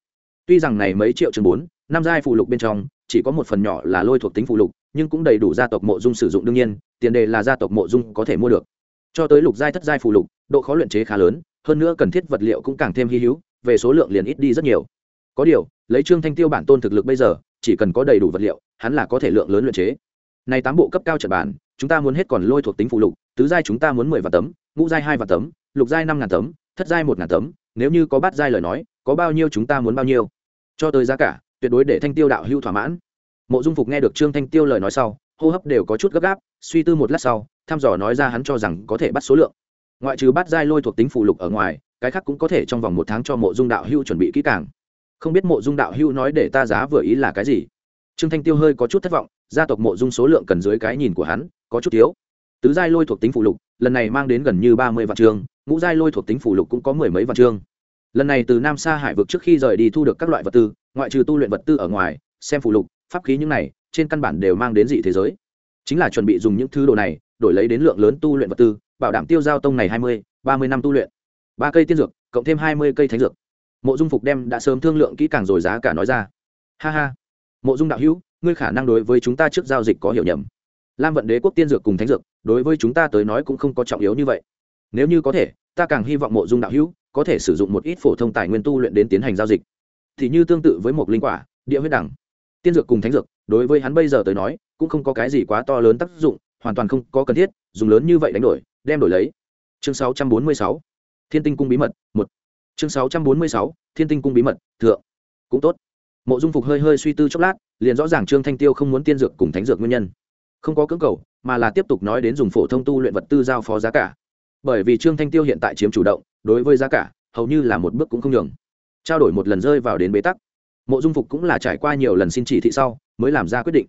Tuy rằng này mấy triệu trường bốn, năm giai phụ lục bên trong, chỉ có một phần nhỏ là lôi thuộc tính phụ lục, nhưng cũng đầy đủ gia tộc mộ dung sử dụng đương nhiên, tiền đề là gia tộc mộ dung có thể mua được. Cho tới lục giai thất giai phụ lục, độ khó luyện chế khá lớn hơn nữa cần thiết vật liệu cũng càng thêm hy hữu, về số lượng liền ít đi rất nhiều. Có điều, lấy trương thanh tiêu bản tôn thực lực bây giờ, chỉ cần có đầy đủ vật liệu, hắn là có thể lượng lớn luyện chế. Này tám bộ cấp cao trận bản chúng ta muốn hết còn lôi thuộc tính phụ lục, tứ giai chúng ta muốn mười vạn tấm, ngũ giai hai vạn tấm, lục giai năm ngàn tấm, thất giai một ngàn tấm, nếu như có bát giai lời nói, có bao nhiêu chúng ta muốn bao nhiêu. Cho tới giá cả, tuyệt đối để thanh tiêu đạo hưu thỏa mãn. Mộ dung phục nghe được trương thanh tiêu lời nói sau, hô hấp đều có chút gấp gáp, suy tư một lát sau, thăm dò nói ra hắn cho rằng có thể bắt số lượng ngoại trừ bát giai lôi thuộc tính phụ lục ở ngoài, cái khác cũng có thể trong vòng một tháng cho mộ dung đạo hưu chuẩn bị kỹ càng. Không biết mộ dung đạo hưu nói để ta giá vừa ý là cái gì? Trương thanh tiêu hơi có chút thất vọng, gia tộc mộ dung số lượng cần dưới cái nhìn của hắn, có chút thiếu. Tứ giai lôi thuộc tính phụ lục, lần này mang đến gần như ba mươi vạn trường ngũ giai lôi thuộc tính phụ lục cũng có mười mấy vạn trường lần này từ nam xa hải vực trước khi rời đi thu được các loại vật tư, ngoại trừ tu luyện vật tư ở ngoài, xem phụ lục, pháp khí những này, trên căn bản đều mang đến dị thế giới. Chính là chuẩn bị dùng những thứ đồ này đổi lấy đến lượng lớn tu luyện vật tư, bảo đảm tiêu giao tông này hai mươi, ba mươi năm tu luyện. Ba cây tiên dược, cộng thêm hai mươi cây thánh dược. Mộ dung phục đem đã sớm thương lượng kỹ càng rồi giá cả nói ra. Ha ha. Mộ dung đạo hữu, ngươi khả năng đối với chúng ta trước giao dịch có hiểu nhầm. Lam vận đế quốc tiên dược cùng thánh dược, đối với chúng ta tới nói cũng không có trọng yếu như vậy. Nếu như có thể, ta càng hy vọng mộ dung đạo hữu có thể sử dụng một ít phổ thông tài nguyên tu luyện đến tiến hành giao dịch. Thì như tương tự với một linh quả, địa huyết đẳng. Tiên dược cùng thánh dược, đối với hắn bây giờ tới nói, cũng không có cái gì quá to lớn tác dụng hoàn toàn không có cần thiết, dùng lớn như vậy đánh đổi, đem đổi lấy. Chương 646 thiên tinh cung bí mật, một. Chương 646 thiên tinh cung bí mật, thượng. Cũng tốt. Mộ dung phục hơi hơi suy tư chốc lát, liền rõ ràng trương thanh tiêu không muốn tiên dược cùng thánh dược nguyên nhân. Không có cưỡng cầu, mà là tiếp tục nói đến dùng phổ thông tu luyện vật tư giao phó giá cả. Bởi vì trương thanh tiêu hiện tại chiếm chủ động, đối với giá cả, hầu như là một bước cũng không nhường. Trao đổi một lần rơi vào đến bế tắc. Mộ dung phục cũng là trải qua nhiều lần xin chỉ thị sau, mới làm ra quyết định.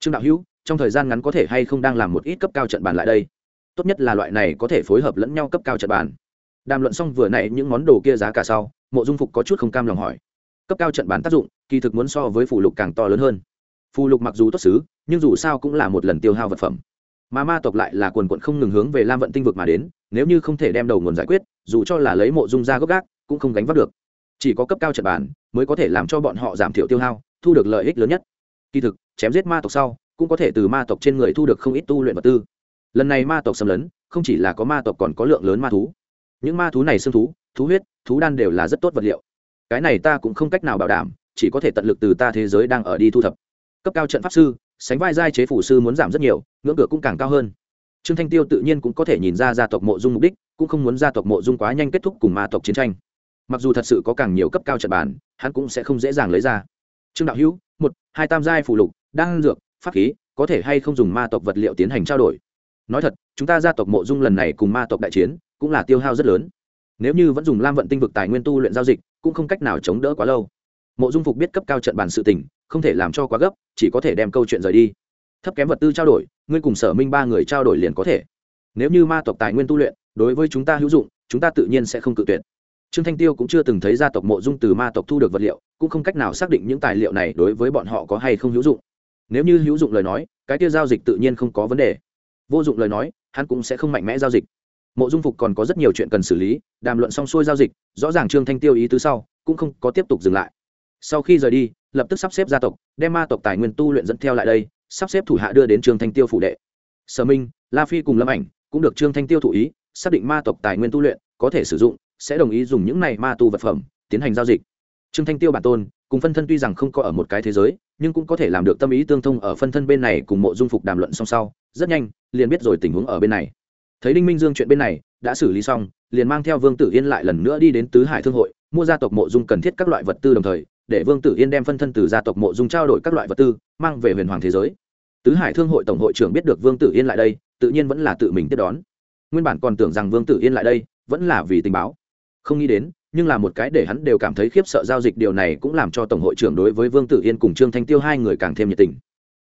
Trương đạo hữu trong thời gian ngắn có thể hay không đang làm một ít cấp cao trận bàn lại đây. Tốt nhất là loại này có thể phối hợp lẫn nhau cấp cao trận bàn. Đàm luận xong vừa nãy những món đồ kia giá cả sau, mộ dung phục có chút không cam lòng hỏi. Cấp cao trận bán tác dụng, kỳ thực muốn so với phụ lục càng to lớn hơn. Phụ lục mặc dù tốt xứ, nhưng dù sao cũng là một lần tiêu hao vật phẩm. Mà ma tộc lại là quần quận không ngừng hướng về lam vận tinh vực mà đến, nếu như không thể đem đầu nguồn giải quyết, dù cho là lấy mộ dung ra gốc gác, cũng không gánh vác được. Chỉ có cấp cao trận bàn mới có thể làm cho bọn họ giảm thiểu tiêu hao, thu được lợi ích lớn nhất. Kỳ thực, chém giết ma tộc sau cũng có thể từ ma tộc trên người thu được không ít tu luyện vật tư. Lần này ma tộc xâm lấn, không chỉ là có ma tộc còn có lượng lớn ma thú. Những ma thú này xương thú thú huyết, thú đan đều là rất tốt vật liệu. Cái này ta cũng không cách nào bảo đảm, chỉ có thể tận lực từ ta thế giới đang ở đi thu thập. Cấp cao trận pháp sư, sánh vai giai chế phủ sư muốn giảm rất nhiều, ngưỡng cửa cũng càng cao hơn. Trương thanh tiêu tự nhiên cũng có thể nhìn ra gia tộc mộ dung mục đích, cũng không muốn gia tộc mộ dung quá nhanh kết thúc cùng ma tộc chiến tranh. Mặc dù thật sự có càng nhiều cấp cao trận bàn, hắn cũng sẽ không dễ dàng lấy ra. Trương đạo hữu, một, hai tam giai phủ lục, đan dược pháp khí, có thể hay không dùng ma tộc vật liệu tiến hành trao đổi. Nói thật, chúng ta gia tộc mộ dung lần này cùng ma tộc đại chiến, cũng là tiêu hao rất lớn. Nếu như vẫn dùng lam vận tinh vực tài nguyên tu luyện giao dịch, cũng không cách nào chống đỡ quá lâu. Mộ dung phục biết cấp cao trận bàn sự tình, không thể làm cho quá gấp, chỉ có thể đem câu chuyện rời đi. Thấp kém vật tư trao đổi, ngươi cùng sở minh ba người trao đổi liền có thể. Nếu như ma tộc tài nguyên tu luyện, đối với chúng ta hữu dụng, chúng ta tự nhiên sẽ không cự tuyệt. Trương thanh tiêu cũng chưa từng thấy gia tộc mộ dung từ ma tộc thu được vật liệu, cũng không cách nào xác định những tài liệu này đối với bọn họ có hay không hữu dụng nếu như hữu dụng lời nói, cái kia giao dịch tự nhiên không có vấn đề. Vô dụng lời nói, hắn cũng sẽ không mạnh mẽ giao dịch. Mộ dung phục còn có rất nhiều chuyện cần xử lý, đàm luận xong xuôi giao dịch, rõ ràng trương thanh tiêu ý tứ sau, cũng không có tiếp tục dừng lại. Sau khi rời đi, lập tức sắp xếp gia tộc, đem ma tộc tài nguyên tu luyện dẫn theo lại đây, sắp xếp thủ hạ đưa đến trương thanh tiêu phủ đệ. Sở minh, la phi cùng lâm ảnh cũng được trương thanh tiêu thụ ý, xác định ma tộc tài nguyên tu luyện có thể sử dụng, sẽ đồng ý dùng những này ma tu vật phẩm, tiến hành giao dịch. Trương thanh tiêu bản tôn, cùng phân thân tuy rằng không có ở một cái thế giới nhưng cũng có thể làm được tâm ý tương thông ở phân thân bên này cùng mộ dung phục đàm luận song sau, rất nhanh, liền biết rồi tình huống ở bên này. Thấy đinh minh dương chuyện bên này, đã xử lý xong, liền mang theo vương tử yên lại lần nữa đi đến tứ hải thương hội, mua gia tộc mộ dung cần thiết các loại vật tư đồng thời, để vương tử yên đem phân thân từ gia tộc mộ dung trao đổi các loại vật tư, mang về huyền hoàng thế giới. Tứ hải thương hội tổng hội trưởng biết được vương tử yên lại đây, tự nhiên vẫn là tự mình tiếp đón. Nguyên bản còn tưởng rằng vương tử yên lại đây, vẫn là vì tình báo. Không nghĩ đến nhưng là một cái để hắn đều cảm thấy khiếp sợ giao dịch điều này cũng làm cho tổng hội trưởng đối với vương tử yên cùng trương thanh tiêu hai người càng thêm nhiệt tình.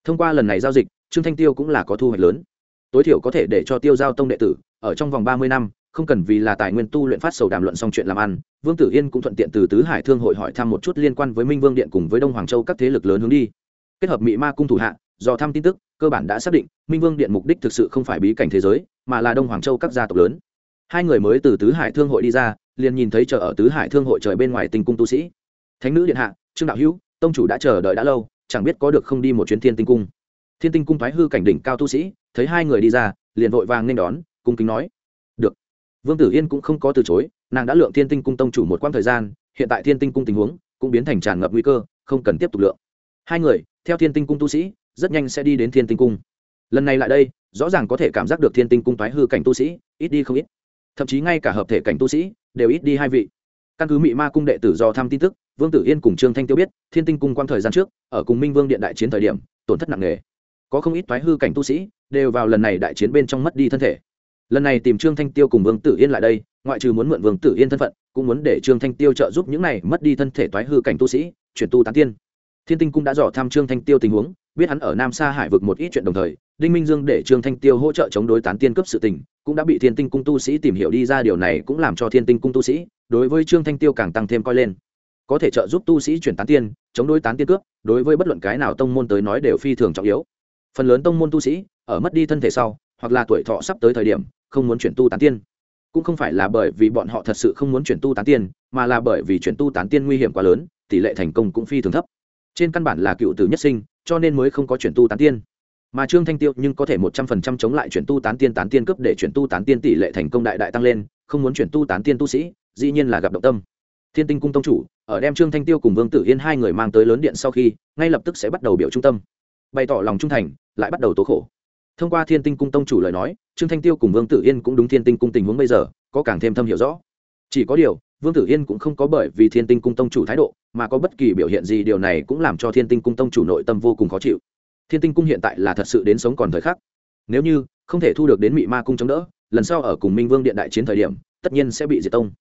Thông qua lần này giao dịch, trương thanh tiêu cũng là có thu hoạch lớn. Tối thiểu có thể để cho tiêu giao tông đệ tử, ở trong vòng ba mươi năm, không cần vì là tài nguyên tu luyện phát sầu đàm luận xong chuyện làm ăn, vương tử yên cũng thuận tiện từ tứ hải thương hội hỏi thăm một chút liên quan với minh vương điện cùng với đông hoàng châu các thế lực lớn hướng đi. Kết hợp mỹ ma cung thủ hạ, do thăm tin tức, cơ bản đã xác định, minh vương điện mục đích thực sự không phải bí cảnh thế giới, mà là đông hoàng châu các gia tộc lớn. Hai người mới từ tứ hải thương hội đi ra liền nhìn thấy chờ ở tứ hải thương hội trời bên ngoài tinh cung tu sĩ. Thánh nữ điện hạ, trương đạo hữu, tông chủ đã chờ đợi đã lâu, chẳng biết có được không đi một chuyến thiên tinh cung. Thiên tinh cung thoái hư cảnh đỉnh cao tu sĩ, thấy hai người đi ra, liền vội vàng nên đón, cung kính nói. Được. Vương tử yên cũng không có từ chối, nàng đã lượng thiên tinh cung tông chủ một quãng thời gian, hiện tại thiên tinh cung tình huống cũng biến thành tràn ngập nguy cơ, không cần tiếp tục lượng. Hai người, theo thiên tinh cung tu sĩ, rất nhanh sẽ đi đến thiên tinh cung. Lần này lại đây, rõ ràng có thể cảm giác được thiên tinh cung thoái hư cảnh tu sĩ, ít đi không ít. Thậm chí ngay cả hợp thể cảnh tu sĩ đều ít đi hai vị. Căn cứ mị ma cung đệ tử do thăm tin tức, vương tử yên cùng trương thanh tiêu biết, thiên tinh cung quang thời gian trước, ở cùng minh vương điện đại chiến thời điểm, tổn thất nặng nề. Có không ít thoái hư cảnh tu sĩ đều vào lần này đại chiến bên trong mất đi thân thể. Lần này tìm trương thanh tiêu cùng vương tử yên lại đây, ngoại trừ muốn mượn vương tử yên thân phận, cũng muốn để trương thanh tiêu trợ giúp những này mất đi thân thể thoái hư cảnh tu sĩ, chuyển tu tán tiên. Thiên tinh cung đã dò thăm trương thanh tiêu tình huống, biết hắn ở nam sa hải vực một ít chuyện đồng thời, đinh minh dương để trương thanh tiêu hỗ trợ chống đối tán tiên cấp sự tình cũng đã bị thiên tinh cung tu sĩ tìm hiểu đi ra, điều này cũng làm cho thiên tinh cung tu sĩ đối với trương thanh tiêu càng tăng thêm coi lên. Có thể trợ giúp tu sĩ chuyển tán tiên, chống đối tán tiên cướp, đối với bất luận cái nào tông môn tới nói đều phi thường trọng yếu. Phần lớn tông môn tu sĩ ở mất đi thân thể sau, hoặc là tuổi thọ sắp tới thời điểm, không muốn chuyển tu tán tiên. Cũng không phải là bởi vì bọn họ thật sự không muốn chuyển tu tán tiên, mà là bởi vì chuyển tu tán tiên nguy hiểm quá lớn, tỷ lệ thành công cũng phi thường thấp. Trên căn bản là cựu tử nhất sinh, cho nên mới không có chuyển tu tán tiên mà trương thanh tiêu nhưng có thể một trăm phần trăm chống lại chuyển tu tán tiên tán tiên cấp để chuyển tu tán tiên tỷ lệ thành công đại đại tăng lên, không muốn chuyển tu tán tiên tu sĩ, dĩ nhiên là gặp động tâm. Thiên tinh cung tông chủ, ở đem trương thanh tiêu cùng vương tử yên hai người mang tới lớn điện sau khi, ngay lập tức sẽ bắt đầu biểu trung tâm. Bày tỏ lòng trung thành, lại bắt đầu tố khổ. Thông qua thiên tinh cung tông chủ lời nói, trương thanh tiêu cùng vương tử yên cũng đúng thiên tinh cung tình huống bây giờ, có càng thêm thâm hiểu rõ. Chỉ có điều, vương tử yên cũng không có bởi vì thiên tinh cung tông chủ thái độ, mà có bất kỳ biểu hiện gì điều này cũng làm cho thiên tinh cung tông chủ nội tâm vô cùng khó chịu thiên tinh cung hiện tại là thật sự đến sống còn thời khắc. Nếu như không thể thu được đến mị ma cung chống đỡ lần sau ở cùng minh vương điện đại chiến thời điểm tất nhiên sẽ bị diệt tông.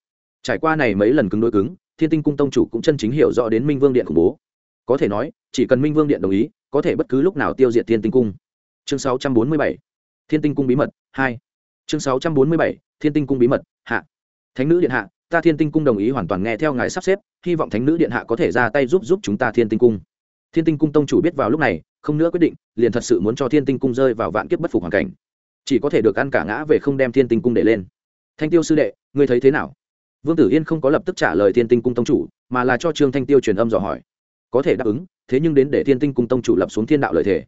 Trải qua này mấy lần cứng đối cứng thiên tinh cung tông chủ cũng chân chính hiểu rõ đến minh vương điện khủng bố. Có thể nói chỉ cần minh vương điện đồng ý có thể bất cứ lúc nào tiêu diệt thiên tinh cung. Chương 647, thiên tinh cung bí mật hai. Chương 647, thiên tinh cung bí mật hạ. Thánh nữ điện hạ ta thiên tinh cung đồng ý hoàn toàn nghe theo ngài sắp xếp hy vọng thánh nữ điện hạ có thể ra tay giúp giúp chúng ta thiên tinh cung. Thiên tinh cung tông chủ biết vào lúc này không nữa quyết định, liền thật sự muốn cho thiên tinh cung rơi vào vạn kiếp bất phục hoàn cảnh. Chỉ có thể được ăn cả ngã về không đem thiên tinh cung để lên. Thanh tiêu sư đệ, ngươi thấy thế nào? Vương tử yên không có lập tức trả lời thiên tinh cung tông chủ, mà là cho trương thanh tiêu truyền âm dò hỏi. Có thể đáp ứng, thế nhưng đến để thiên tinh cung tông chủ lập xuống thiên đạo lợi thể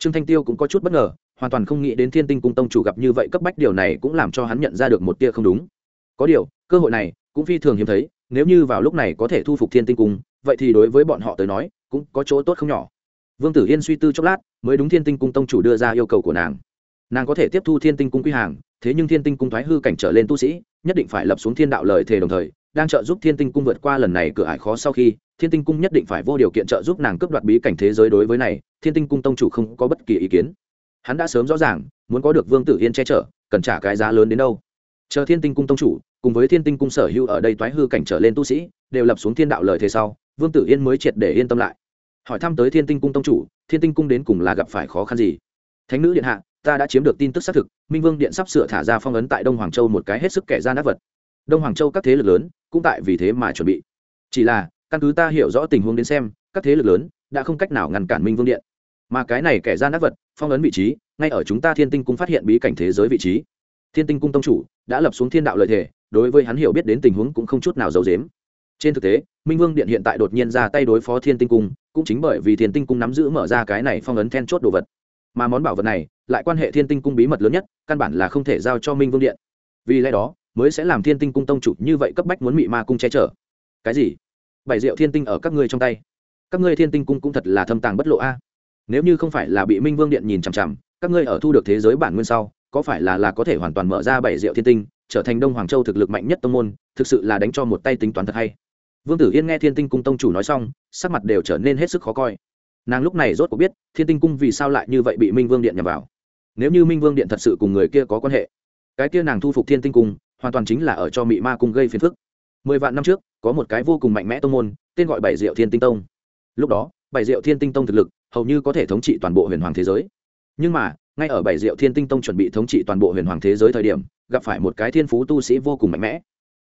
trương thanh tiêu cũng có chút bất ngờ, hoàn toàn không nghĩ đến thiên tinh cung tông chủ gặp như vậy cấp bách điều này cũng làm cho hắn nhận ra được một tia không đúng. Có điều, cơ hội này cũng phi thường hiếm thấy, nếu như vào lúc này có thể thu phục thiên tinh cung, vậy thì đối với bọn họ tới nói, cũng có chỗ tốt không nhỏ vương tử yên suy tư chốc lát, mới đúng thiên tinh cung tông chủ đưa ra yêu cầu của nàng. Nàng có thể tiếp thu thiên tinh cung quy hàng, thế nhưng thiên tinh cung thoái hư cảnh trở lên tu sĩ, nhất định phải lập xuống thiên đạo lời thề đồng thời, đang trợ giúp thiên tinh cung vượt qua lần này cửa ải khó sau khi, thiên tinh cung nhất định phải vô điều kiện trợ giúp nàng cướp đoạt bí cảnh thế giới đối với này, thiên tinh cung tông chủ không có bất kỳ ý kiến. Hắn đã sớm rõ ràng, muốn có được vương tử yên che chở, cần trả cái giá lớn đến đâu. Chờ thiên tinh cung tông chủ, cùng với thiên tinh cung sở hữu ở đây toái hư cảnh trở lên tu sĩ, đều lập xuống thiên đạo lời thế sau, vương tử yên mới triệt để yên tâm lại hỏi thăm tới thiên tinh cung tông chủ, thiên tinh cung đến cùng là gặp phải khó khăn gì? Thánh nữ điện hạ, ta đã chiếm được tin tức xác thực, minh vương điện sắp sửa thả ra phong ấn tại đông hoàng châu một cái hết sức kẻ gian ác vật. Đông hoàng châu các thế lực lớn cũng tại vì thế mà chuẩn bị. Chỉ là, căn cứ ta hiểu rõ tình huống đến xem, các thế lực lớn đã không cách nào ngăn cản minh vương điện. Mà cái này kẻ gian ác vật, phong ấn vị trí, ngay ở chúng ta thiên tinh cung phát hiện bí cảnh thế giới vị trí. Thiên tinh cung tông chủ đã lập xuống thiên đạo lợi thể, đối với hắn hiểu biết đến tình huống cũng không chút nào giấu dếm trên thực tế, minh vương điện hiện tại đột nhiên ra tay đối phó thiên tinh cung cũng chính bởi vì thiên tinh cung nắm giữ mở ra cái này phong ấn then chốt đồ vật. Mà món bảo vật này, lại quan hệ thiên tinh cung bí mật lớn nhất, căn bản là không thể giao cho minh vương điện. Vì lẽ đó, mới sẽ làm thiên tinh cung tông chủ như vậy cấp bách muốn mị ma cung che chở. Cái gì? Bảy diệu thiên tinh ở các ngươi trong tay. Các ngươi thiên tinh cung cũng thật là thâm tàng bất lộ a. Nếu như không phải là bị minh vương điện nhìn chằm chằm, các ngươi ở thu được thế giới bản nguyên sau, có phải là là có thể hoàn toàn mở ra bảy diệu thiên tinh, trở thành đông hoàng châu thực lực mạnh nhất tông môn, thực sự là đánh cho một tay tính toán thật hay? Vương tử yên nghe thiên tinh cung tông chủ nói xong, sắc mặt đều trở nên hết sức khó coi. Nàng lúc này rốt cuộc biết thiên tinh cung vì sao lại như vậy bị minh vương điện nhằm vào. Nếu như minh vương điện thật sự cùng người kia có quan hệ, cái kia nàng thu phục thiên tinh cung, hoàn toàn chính là ở cho mị ma cung gây phiền phức. Mười vạn năm trước, có một cái vô cùng mạnh mẽ tông môn, tên gọi bảy diệu thiên tinh tông. Lúc đó, bảy diệu thiên tinh tông thực lực hầu như có thể thống trị toàn bộ huyền hoàng thế giới. Nhưng mà, ngay ở bảy diệu thiên tinh tông chuẩn bị thống trị toàn bộ huyền hoàng thế giới thời điểm, gặp phải một cái thiên phú tu sĩ vô cùng mạnh mẽ.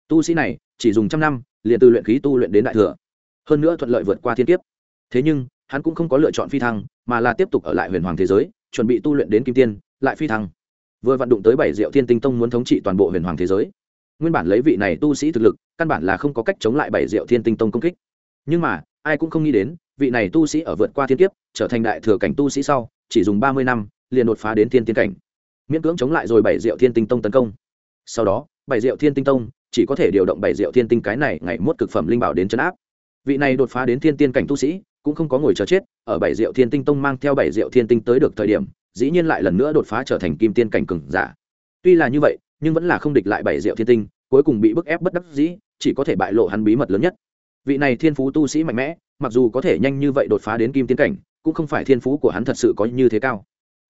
Tu sĩ này chỉ dùng trăm năm liền từ luyện khí tu luyện đến đại thừa, hơn nữa thuận lợi vượt qua thiên kiếp. Thế nhưng, hắn cũng không có lựa chọn phi thăng, mà là tiếp tục ở lại huyền hoàng thế giới, chuẩn bị tu luyện đến kim tiên, lại phi thăng. Vừa vận động tới bảy diệu thiên tinh tông muốn thống trị toàn bộ huyền hoàng thế giới. Nguyên bản lấy vị này tu sĩ thực lực, căn bản là không có cách chống lại bảy diệu thiên tinh tông công kích. Nhưng mà, ai cũng không nghĩ đến, vị này tu sĩ ở vượt qua thiên kiếp, trở thành đại thừa cảnh tu sĩ sau, chỉ dùng ba mươi năm, liền đột phá đến thiên tiên cảnh. Miễn cưỡng chống lại rồi bảy diệu thiên tinh tông tấn công. Sau đó, bảy diệu thiên tinh tông chỉ có thể điều động bảy diệu thiên tinh cái này ngày mốt cực phẩm linh bảo đến chấn áp. Vị này đột phá đến thiên tiên cảnh tu sĩ, cũng không có ngồi chờ chết, ở bảy diệu thiên tinh tông mang theo bảy diệu thiên tinh tới được thời điểm, dĩ nhiên lại lần nữa đột phá trở thành kim tiên cảnh cừng giả. Tuy là như vậy, nhưng vẫn là không địch lại bảy diệu thiên tinh, cuối cùng bị bức ép bất đắc dĩ, chỉ có thể bại lộ hắn bí mật lớn nhất. Vị này thiên phú tu sĩ mạnh mẽ, mặc dù có thể nhanh như vậy đột phá đến kim tiên cảnh, cũng không phải thiên phú của hắn thật sự có như thế cao.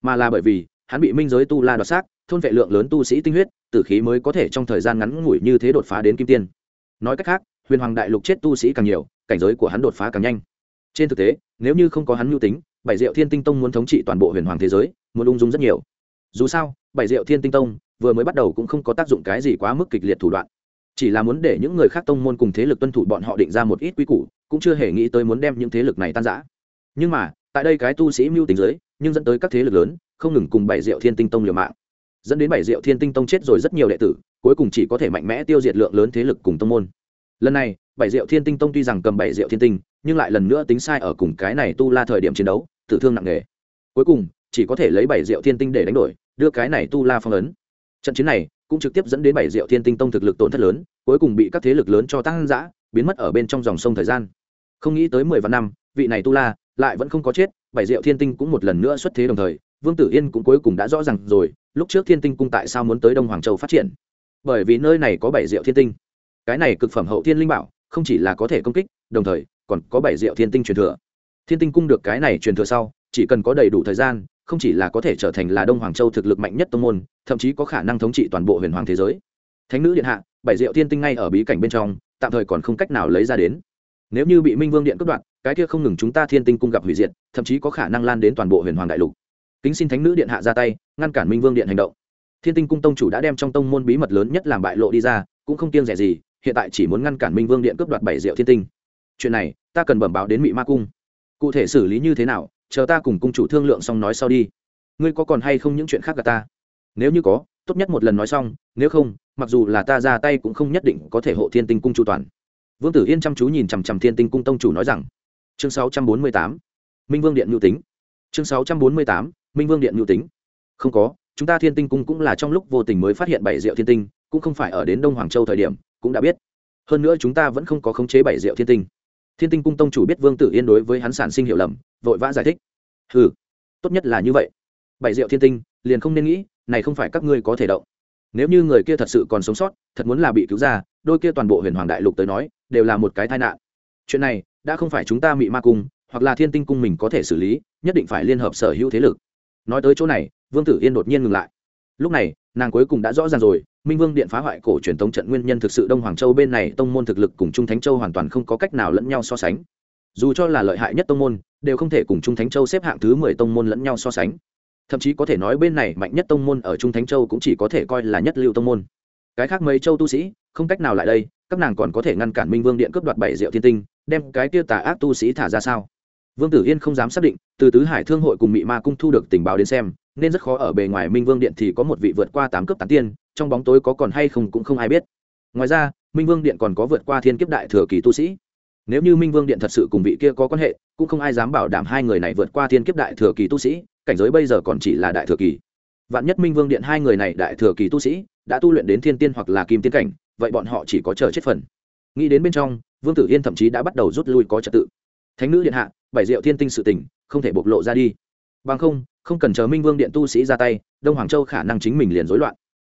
Mà là bởi vì hắn bị minh giới tu la đoạt xác, thôn vệ lượng lớn tu sĩ tinh huyết, tử khí mới có thể trong thời gian ngắn ngủi như thế đột phá đến kim tiên. Nói cách khác, huyền hoàng đại lục chết tu sĩ càng nhiều, cảnh giới của hắn đột phá càng nhanh. Trên thực tế, nếu như không có hắn mưu tính, bảy diệu thiên tinh tông muốn thống trị toàn bộ huyền hoàng thế giới, muốn ung dung rất nhiều. Dù sao, bảy diệu thiên tinh tông vừa mới bắt đầu cũng không có tác dụng cái gì quá mức kịch liệt thủ đoạn. Chỉ là muốn để những người khác tông môn cùng thế lực tuân thủ bọn họ định ra một ít quy củ, cũng chưa hề nghĩ tới muốn đem những thế lực này tan giã nhưng mà, tại đây cái tu sĩ mưu tính giới, nhưng dẫn tới các thế lực lớn không ngừng cùng bảy diệu thiên tinh tông liều mạng. Dẫn đến bảy diệu thiên tinh tông chết rồi rất nhiều đệ tử, cuối cùng chỉ có thể mạnh mẽ tiêu diệt lượng lớn thế lực cùng tông môn. Lần này, bảy diệu thiên tinh tông tuy rằng cầm bảy diệu thiên tinh, nhưng lại lần nữa tính sai ở cùng cái này tu la thời điểm chiến đấu, tử thương nặng nề. Cuối cùng, chỉ có thể lấy bảy diệu thiên tinh để đánh đổi, đưa cái này tu la phong ấn. Trận chiến này cũng trực tiếp dẫn đến bảy diệu thiên tinh tông thực lực tổn thất lớn, cuối cùng bị các thế lực lớn cho tăng giã biến mất ở bên trong dòng sông thời gian. Không nghĩ tới mười vạn năm, vị này tu la lại vẫn không có chết, bảy diệu thiên tinh cũng một lần nữa xuất thế đồng thời vương tử yên cũng cuối cùng đã rõ ràng rồi, lúc trước thiên tinh cung tại sao muốn tới đông hoàng châu phát triển? Bởi vì nơi này có bảy diệu thiên tinh. Cái này cực phẩm hậu thiên linh bảo, không chỉ là có thể công kích, đồng thời, còn có bảy diệu thiên tinh truyền thừa. Thiên tinh cung được cái này truyền thừa sau, chỉ cần có đầy đủ thời gian, không chỉ là có thể trở thành là đông hoàng châu thực lực mạnh nhất tông môn, thậm chí có khả năng thống trị toàn bộ huyền hoàng thế giới. Thánh nữ điện hạ, bảy diệu thiên tinh ngay ở bí cảnh bên trong, tạm thời còn không cách nào lấy ra đến. Nếu như bị minh vương điện cướp đoạt, cái kia không ngừng chúng ta thiên tinh cung gặp hủy diệt, thậm chí có khả năng lan đến toàn bộ huyền hoàng đại lục kính xin thánh nữ điện hạ ra tay ngăn cản minh vương điện hành động. Thiên tinh cung tông chủ đã đem trong tông môn bí mật lớn nhất làm bại lộ đi ra cũng không kiêng rẻ gì hiện tại chỉ muốn ngăn cản minh vương điện cướp đoạt bảy diệu thiên tinh. Chuyện này ta cần bẩm báo đến mị ma cung. Cụ thể xử lý như thế nào chờ ta cùng cung chủ thương lượng xong nói sau đi. Ngươi có còn hay không những chuyện khác cả ta? Nếu như có tốt nhất một lần nói xong nếu không mặc dù là ta ra tay cũng không nhất định có thể hộ thiên tinh cung chu toàn. Vương tử yên chăm chú nhìn chằm chằm thiên tinh cung tông chủ nói rằng chương 648, minh vương điện nhu tính. Chương 648, minh vương điện nhu tính. Không có, chúng ta thiên tinh cung cũng là trong lúc vô tình mới phát hiện bảy diệu thiên tinh, cũng không phải ở đến đông hoàng châu thời điểm, cũng đã biết. Hơn nữa chúng ta vẫn không có khống chế bảy diệu thiên tinh. Thiên tinh cung tông chủ biết vương tử yên đối với hắn sản sinh hiểu lầm, vội vã giải thích. Ừ tốt nhất là như vậy. Bảy diệu thiên tinh, liền không nên nghĩ, này không phải các ngươi có thể động. Nếu như người kia thật sự còn sống sót, thật muốn là bị cứu ra, đôi kia toàn bộ huyền hoàng đại lục tới nói, đều là một cái tai nạn. Chuyện này, đã không phải chúng ta mị ma cung, hoặc là thiên tinh cung mình có thể xử lý, nhất định phải liên hợp sở hữu thế lực nói tới chỗ này, vương tử yên đột nhiên ngừng lại. Lúc này, nàng cuối cùng đã rõ ràng rồi, minh vương điện phá hoại cổ truyền thống trận nguyên nhân thực sự đông hoàng châu bên này tông môn thực lực cùng trung thánh châu hoàn toàn không có cách nào lẫn nhau so sánh. Dù cho là lợi hại nhất tông môn, đều không thể cùng trung thánh châu xếp hạng thứ mười tông môn lẫn nhau so sánh. Thậm chí có thể nói bên này mạnh nhất tông môn ở trung thánh châu cũng chỉ có thể coi là nhất lưu tông môn. Cái khác mấy châu tu sĩ, không cách nào lại đây, các nàng còn có thể ngăn cản minh vương điện cướp đoạt bảy diệu thiên tinh, đem cái kia tà ác tu sĩ thả ra sao? Vương tử yên không dám xác định, từ tứ hải thương hội cùng mị ma cung thu được tình báo đến xem, nên rất khó ở bề ngoài minh vương điện thì có một vị vượt qua tám cấp tán tiên, trong bóng tối có còn hay không cũng không ai biết. Ngoài ra, minh vương điện còn có vượt qua thiên kiếp đại thừa kỳ tu sĩ. Nếu như minh vương điện thật sự cùng vị kia có quan hệ, cũng không ai dám bảo đảm hai người này vượt qua thiên kiếp đại thừa kỳ tu sĩ, cảnh giới bây giờ còn chỉ là đại thừa kỳ. Vạn nhất minh vương điện hai người này đại thừa kỳ tu sĩ, đã tu luyện đến thiên tiên hoặc là kim tiên cảnh, vậy bọn họ chỉ có chờ chết phần. Nghĩ đến bên trong, vương tử yên thậm chí đã bắt đầu rút lui có trật tự thánh nữ điện hạ, bảy diệu thiên tinh sự tình, không thể bộc lộ ra đi. Bằng không không cần chờ minh vương điện tu sĩ ra tay, đông hoàng châu khả năng chính mình liền rối loạn.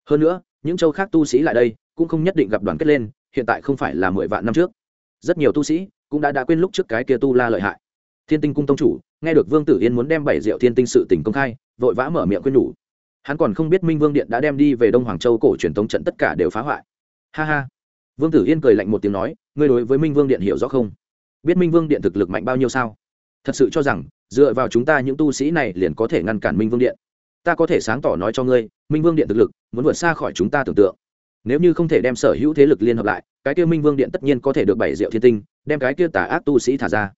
Hơn nữa, những châu khác tu sĩ lại đây, cũng không nhất định gặp đoàn kết lên, hiện tại không phải là mười vạn năm trước. Rất nhiều tu sĩ cũng đã đã quên lúc trước cái kia tu la lợi hại. Thiên tinh cung tông chủ, nghe được vương tử yên muốn đem bảy diệu thiên tinh sự tình công khai, vội vã mở miệng quên nhủ. Hắn còn không biết minh vương điện đã đem đi về đông hoàng châu cổ truyền thống trận tất cả đều phá hoại. Ha ha. Vương tử yên cười lạnh một tiếng nói, ngươi đối với minh vương điện hiểu rõ không? Biết minh vương điện thực lực mạnh bao nhiêu sao? Thật sự cho rằng, dựa vào chúng ta những tu sĩ này liền có thể ngăn cản minh vương điện. Ta có thể sáng tỏ nói cho ngươi, minh vương điện thực lực muốn vượt xa khỏi chúng ta tưởng tượng. Nếu như không thể đem sở hữu thế lực liên hợp lại, cái kia minh vương điện tất nhiên có thể được bảy diệu thiên tinh, đem cái kia tà ác tu sĩ thả ra.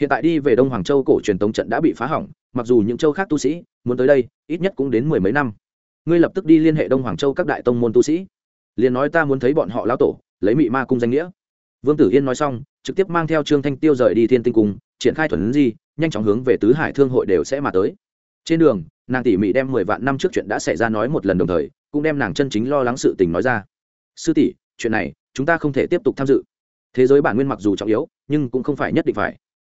Hiện tại đi về đông hoàng châu cổ truyền tống trận đã bị phá hỏng, mặc dù những châu khác tu sĩ muốn tới đây, ít nhất cũng đến mười mấy năm. Ngươi lập tức đi liên hệ đông hoàng châu các đại tông môn tu sĩ. Liền nói ta muốn thấy bọn họ lao tổ, lấy mị ma cung danh nghĩa vương tử yên nói xong, trực tiếp mang theo trương thanh tiêu rời đi thiên tinh cung, triển khai thuần di, nhanh chóng hướng về tứ hải thương hội đều sẽ mà tới. Trên đường, nàng tỉ mỉ đem mười vạn năm trước chuyện đã xảy ra nói một lần đồng thời, cũng đem nàng chân chính lo lắng sự tình nói ra. Sư tỷ, chuyện này, chúng ta không thể tiếp tục tham dự. Thế giới bản nguyên mặc dù trọng yếu, nhưng cũng không phải nhất định phải.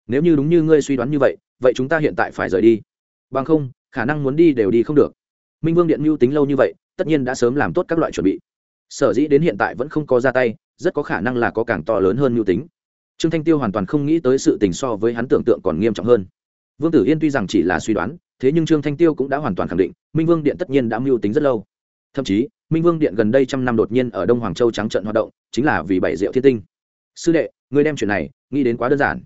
Nếu như đúng như ngươi suy đoán như vậy vậy chúng ta hiện tại phải rời đi. Bằng không, khả năng muốn đi đều đi không được. Minh vương điện mưu tính lâu như vậy, tất nhiên đã sớm làm tốt các loại chuẩn bị. Sở dĩ đến hiện tại vẫn không có ra tay rất có khả năng là có càng to lớn hơn mưu tính. Trương thanh tiêu hoàn toàn không nghĩ tới sự tình so với hắn tưởng tượng còn nghiêm trọng hơn. Vương tử yên tuy rằng chỉ là suy đoán, thế nhưng trương thanh tiêu cũng đã hoàn toàn khẳng định, minh vương điện tất nhiên đã mưu tính rất lâu. Thậm chí, minh vương điện gần đây trăm năm đột nhiên ở đông hoàng châu trắng trận hoạt động, chính là vì bảy diệu thiên tinh. Sư đệ ngươi đem chuyện này, nghĩ đến quá đơn giản.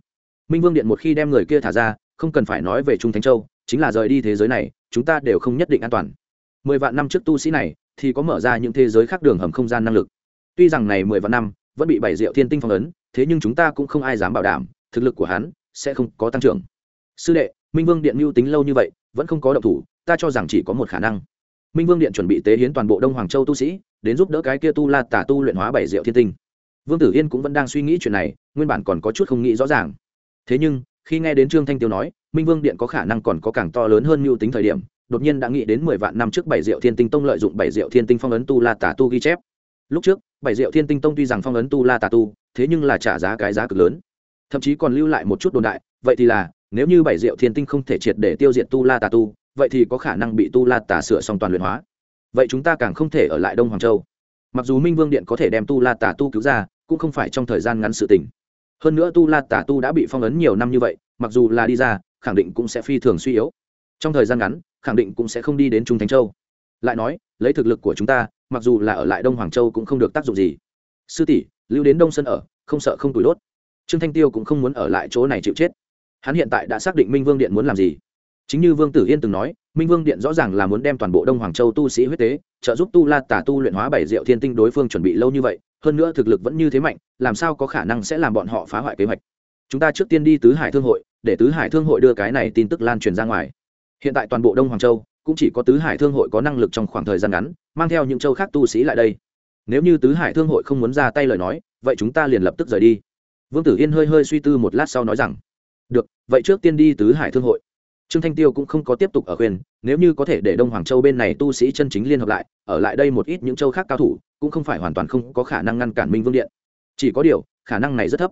Minh vương điện một khi đem người kia thả ra, không cần phải nói về trung thánh châu, chính là rời đi thế giới này, chúng ta đều không nhất định an toàn. Mười vạn năm trước tu sĩ này, thì có mở ra những thế giới khác đường hầm không gian năng lực tuy rằng này mười vạn năm vẫn bị bảy diệu thiên tinh phong ấn, thế nhưng chúng ta cũng không ai dám bảo đảm thực lực của hắn sẽ không có tăng trưởng. Sư đệ, minh vương điện mưu tính lâu như vậy, vẫn không có động thủ, ta cho rằng chỉ có một khả năng. Minh vương điện chuẩn bị tế hiến toàn bộ đông hoàng châu tu sĩ, đến giúp đỡ cái kia tu la tả tu luyện hóa bảy diệu thiên tinh. Vương tử yên cũng vẫn đang suy nghĩ chuyện này, nguyên bản còn có chút không nghĩ rõ ràng. Thế nhưng, khi nghe đến trương thanh tiêu nói, minh vương điện có khả năng còn có càng to lớn hơn mưu tính thời điểm, đột nhiên đã nghĩ đến mười vạn năm trước bảy diệu thiên tinh tông lợi dụng bảy diệu thiên tinh phong ấn tu la tả tu ghi chép. Lúc trước bảy diệu thiên tinh tông tuy rằng phong ấn tu la tà tu, thế nhưng là trả giá cái giá cực lớn. Thậm chí còn lưu lại một chút đồn đại, vậy thì là, nếu như bảy diệu thiên tinh không thể triệt để tiêu diệt tu la tà tu, vậy thì có khả năng bị tu la tà sửa xong toàn luyện hóa. Vậy chúng ta càng không thể ở lại đông hoàng châu. Mặc dù minh vương điện có thể đem tu la tà tu cứu ra, cũng không phải trong thời gian ngắn sự tình. Hơn nữa tu la tà tu đã bị phong ấn nhiều năm như vậy, mặc dù là đi ra, khẳng định cũng sẽ phi thường suy yếu. Trong thời gian ngắn, khẳng định cũng sẽ không đi đến trung thánh châu. Lại nói, lấy thực lực của chúng ta mặc dù là ở lại đông hoàng châu cũng không được tác dụng gì. Sư tỷ, lưu đến đông sân ở, không sợ không tủi đốt. Trương thanh tiêu cũng không muốn ở lại chỗ này chịu chết. Hắn hiện tại đã xác định minh vương điện muốn làm gì. Chính như vương tử yên từng nói, minh vương điện rõ ràng là muốn đem toàn bộ đông hoàng châu tu sĩ huyết tế, trợ giúp tu la tả tu luyện hóa bảy diệu thiên tinh đối phương chuẩn bị lâu như vậy, hơn nữa thực lực vẫn như thế mạnh, làm sao có khả năng sẽ làm bọn họ phá hoại kế hoạch. Chúng ta trước tiên đi tứ hải thương hội, để tứ hải thương hội đưa cái này tin tức lan truyền ra ngoài. Hiện tại toàn bộ đông hoàng châu cũng chỉ có tứ hải thương hội có năng lực trong khoảng thời gian ngắn, mang theo những châu khác tu sĩ lại đây. Nếu như tứ hải thương hội không muốn ra tay lời nói, vậy chúng ta liền lập tức rời đi. Vương tử yên hơi hơi suy tư một lát sau nói rằng, được, vậy trước tiên đi tứ hải thương hội. Trương thanh tiêu cũng không có tiếp tục ở khuyên, nếu như có thể để đông hoàng châu bên này tu sĩ chân chính liên hợp lại, ở lại đây một ít những châu khác cao thủ, cũng không phải hoàn toàn không có khả năng ngăn cản minh vương điện. Chỉ có điều, khả năng này rất thấp.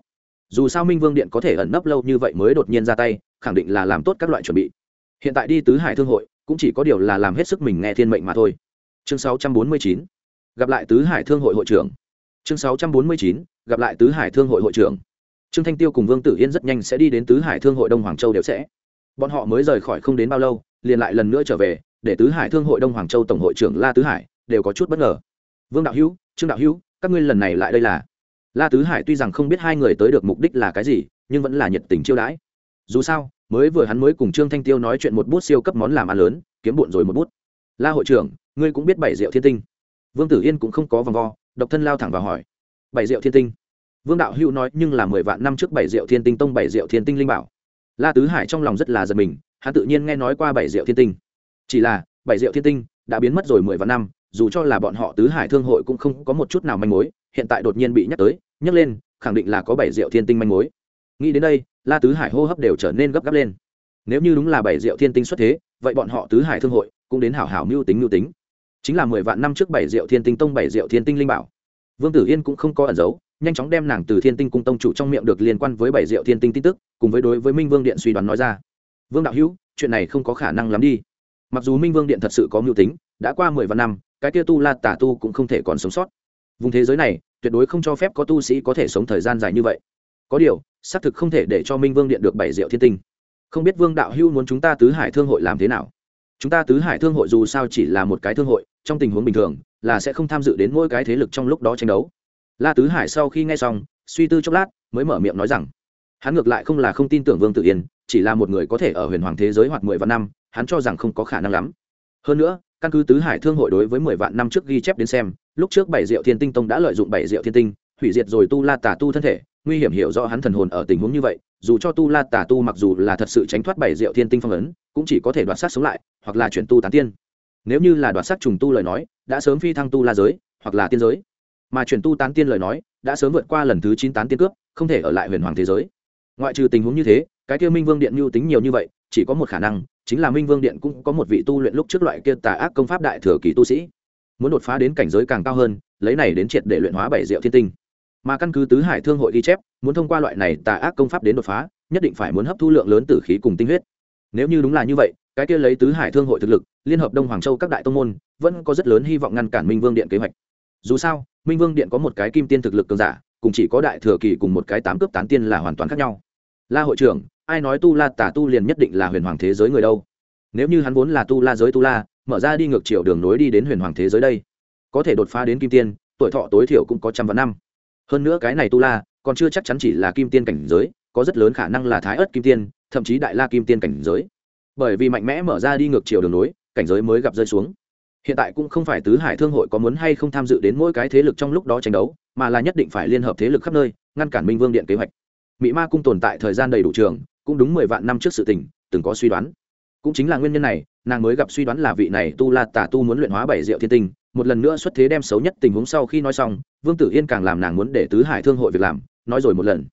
Dù sao minh vương điện có thể ẩn nấp lâu như vậy mới đột nhiên ra tay, khẳng định là làm tốt các loại chuẩn bị. Hiện tại đi tứ hải thương hội cũng chỉ có điều là làm hết sức mình nghe thiên mệnh mà thôi. Chương 649 gặp lại tứ hải thương hội hội trưởng. Chương 649 gặp lại tứ hải thương hội hội trưởng. Trương thanh tiêu cùng vương tử yên rất nhanh sẽ đi đến tứ hải thương hội đông hoàng châu đều sẽ. Bọn họ mới rời khỏi không đến bao lâu, liền lại lần nữa trở về, để tứ hải thương hội đông hoàng châu tổng hội trưởng la tứ hải đều có chút bất ngờ. Vương đạo hữu, trương đạo hữu, các ngươi lần này lại đây là? La tứ hải tuy rằng không biết hai người tới được mục đích là cái gì, nhưng vẫn là nhiệt tình chiêu đãi dù sao, mới vừa hắn mới cùng trương thanh tiêu nói chuyện một bút siêu cấp món làm ăn lớn, kiếm bụn rồi một bút. La hội trưởng, ngươi cũng biết bảy rượu thiên tinh. Vương tử yên cũng không có vòng vo, độc thân lao thẳng vào hỏi. Bảy rượu thiên tinh. Vương đạo hữu nói nhưng là mười vạn năm trước bảy rượu thiên tinh tông bảy rượu thiên tinh linh bảo. La tứ hải trong lòng rất là giật mình, hắn tự nhiên nghe nói qua bảy rượu thiên tinh. Chỉ là, bảy rượu thiên tinh đã biến mất rồi mười vạn năm, dù cho là bọn họ tứ hải thương hội cũng không có một chút nào manh mối, hiện tại đột nhiên bị nhắc tới, nhắc lên, khẳng định là có bảy rượu thiên tinh manh mối nghĩ đến đây, la tứ hải hô hấp đều trở nên gấp gáp lên. Nếu như đúng là bảy Diệu thiên tinh xuất thế, vậy bọn họ tứ hải thương hội cũng đến hảo hảo mưu tính mưu tính. Chính là mười vạn năm trước bảy Diệu thiên tinh tông bảy Diệu thiên tinh linh bảo. Vương tử yên cũng không có ẩn giấu, nhanh chóng đem nàng từ thiên tinh cung tông chủ trong miệng được liên quan với bảy diệu thiên tinh tin tức, cùng với đối với minh vương điện suy đoán nói ra. Vương đạo hữu, chuyện này không có khả năng lắm đi. Mặc dù minh vương điện thật sự có mưu tính, đã qua mười vạn năm, cái tia tu la tả tu cũng không thể còn sống sót. Vùng thế giới này, tuyệt đối không cho phép có tu sĩ có thể sống thời gian dài như vậy có điều, xác thực không thể để cho minh vương điện được bảy diệu thiên tinh. Không biết vương đạo Hưu muốn chúng ta tứ hải thương hội làm thế nào? Chúng ta tứ hải thương hội dù sao chỉ là một cái thương hội, trong tình huống bình thường, là sẽ không tham dự đến mỗi cái thế lực trong lúc đó tranh đấu. La tứ hải sau khi nghe xong, suy tư chốc lát, mới mở miệng nói rằng, hắn ngược lại không là không tin tưởng vương tự yên, chỉ là một người có thể ở huyền hoàng thế giới hoặc mười vạn năm, hắn cho rằng không có khả năng lắm. Hơn nữa, căn cứ tứ hải thương hội đối với mười vạn năm trước ghi chép đến xem, lúc trước bảy diệu thiên tinh tông đã lợi dụng bảy diệu thiên tinh, hủy diệt rồi tu la tà tu thân thể nguy hiểm hiểu rõ hắn thần hồn ở tình huống như vậy, dù cho tu la tà tu mặc dù là thật sự tránh thoát bảy diệu thiên tinh phong ấn, cũng chỉ có thể đoạt sát sống lại, hoặc là chuyển tu tán tiên. Nếu như là đoạt sát trùng tu lời nói, đã sớm phi thăng tu la giới, hoặc là tiên giới. Mà chuyển tu tán tiên lời nói, đã sớm vượt qua lần thứ chín tán tiên cướp, không thể ở lại huyền hoàng thế giới. Ngoại trừ tình huống như thế, cái kia minh vương điện mưu tính nhiều như vậy, chỉ có một khả năng, chính là minh vương điện cũng có một vị tu luyện lúc trước loại kia tà ác công pháp đại thừa kỳ tu sĩ. Muốn đột phá đến cảnh giới càng cao hơn, lấy này đến triệt để luyện hóa bảy diệu thiên tinh mà căn cứ tứ hải thương hội ghi chép, muốn thông qua loại này tà ác công pháp đến đột phá, nhất định phải muốn hấp thu lượng lớn tử khí cùng tinh huyết. Nếu như đúng là như vậy, cái kia lấy tứ hải thương hội thực lực, liên hợp đông hoàng châu các đại tông môn, vẫn có rất lớn hy vọng ngăn cản minh vương điện kế hoạch. Dù sao, minh vương điện có một cái kim tiên thực lực cường giả, cùng chỉ có đại thừa kỳ cùng một cái tám cướp tán tiên là hoàn toàn khác nhau. La hội trưởng, ai nói tu la tả tu liền nhất định là huyền hoàng thế giới người đâu? Nếu như hắn vốn là tu la giới tu la, mở ra đi ngược chiều đường nối đi đến huyền hoàng thế giới đây, có thể đột phá đến kim tiên, tuổi thọ tối thiểu cũng có trăm vạn năm hơn nữa cái này tu la, còn chưa chắc chắn chỉ là kim tiên cảnh giới, có rất lớn khả năng là thái ất kim tiên, thậm chí đại la kim tiên cảnh giới. Bởi vì mạnh mẽ mở ra đi ngược chiều đường nối, cảnh giới mới gặp rơi xuống. Hiện tại cũng không phải tứ hải thương hội có muốn hay không tham dự đến mỗi cái thế lực trong lúc đó tranh đấu, mà là nhất định phải liên hợp thế lực khắp nơi, ngăn cản minh vương điện kế hoạch. Mỹ ma cung tồn tại thời gian đầy đủ trường, cũng đúng mười vạn năm trước sự tình, từng có suy đoán cũng chính là nguyên nhân này, nàng mới gặp suy đoán là vị này tu la tà tu muốn luyện hóa bảy diệu thiên tinh, một lần nữa xuất thế đem xấu nhất tình huống sau khi nói xong, vương tử yên càng làm nàng muốn để tứ hải thương hội việc làm, nói rồi một lần.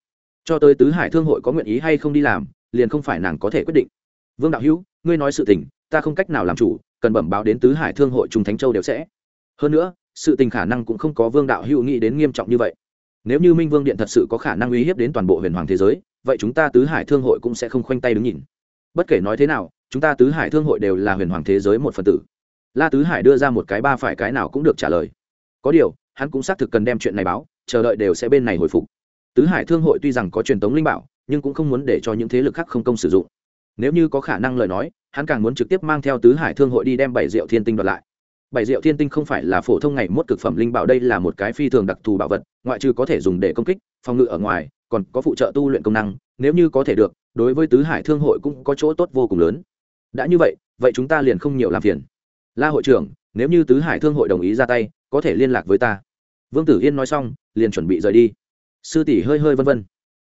Cho tới tứ hải thương hội có nguyện ý hay không đi làm, liền không phải nàng có thể quyết định. Vương đạo hữu, ngươi nói sự tình, ta không cách nào làm chủ, cần bẩm báo đến tứ hải thương hội trung thánh châu đều sẽ. Hơn nữa, sự tình khả năng cũng không có vương đạo hữu nghĩ đến nghiêm trọng như vậy. Nếu như minh vương điện thật sự có khả năng uy hiếp đến toàn bộ huyền hoàng thế giới, vậy chúng ta tứ hải thương hội cũng sẽ không khoanh tay đứng nhìn. Bất kể nói thế nào chúng ta tứ hải thương hội đều là huyền hoàng thế giới một phần tử. La tứ hải đưa ra một cái ba phải cái nào cũng được trả lời. Có điều, hắn cũng xác thực cần đem chuyện này báo, chờ đợi đều sẽ bên này hồi phục. Tứ hải thương hội tuy rằng có truyền thống linh bảo, nhưng cũng không muốn để cho những thế lực khác không công sử dụng. Nếu như có khả năng lời nói, hắn càng muốn trực tiếp mang theo tứ hải thương hội đi đem bảy rượu thiên tinh đoạt lại. Bảy rượu thiên tinh không phải là phổ thông ngày mốt cực phẩm linh bảo đây là một cái phi thường đặc thù bảo vật, ngoại trừ có thể dùng để công kích, phòng ngự ở ngoài, còn có phụ trợ tu luyện công năng, nếu như có thể được, đối với tứ hải thương hội cũng có chỗ tốt vô cùng lớn đã như vậy vậy chúng ta liền không nhiều làm phiền. La hội trưởng, nếu như tứ hải thương hội đồng ý ra tay, có thể liên lạc với ta. Vương tử yên nói xong, liền chuẩn bị rời đi. Sư tỷ hơi hơi vân vân.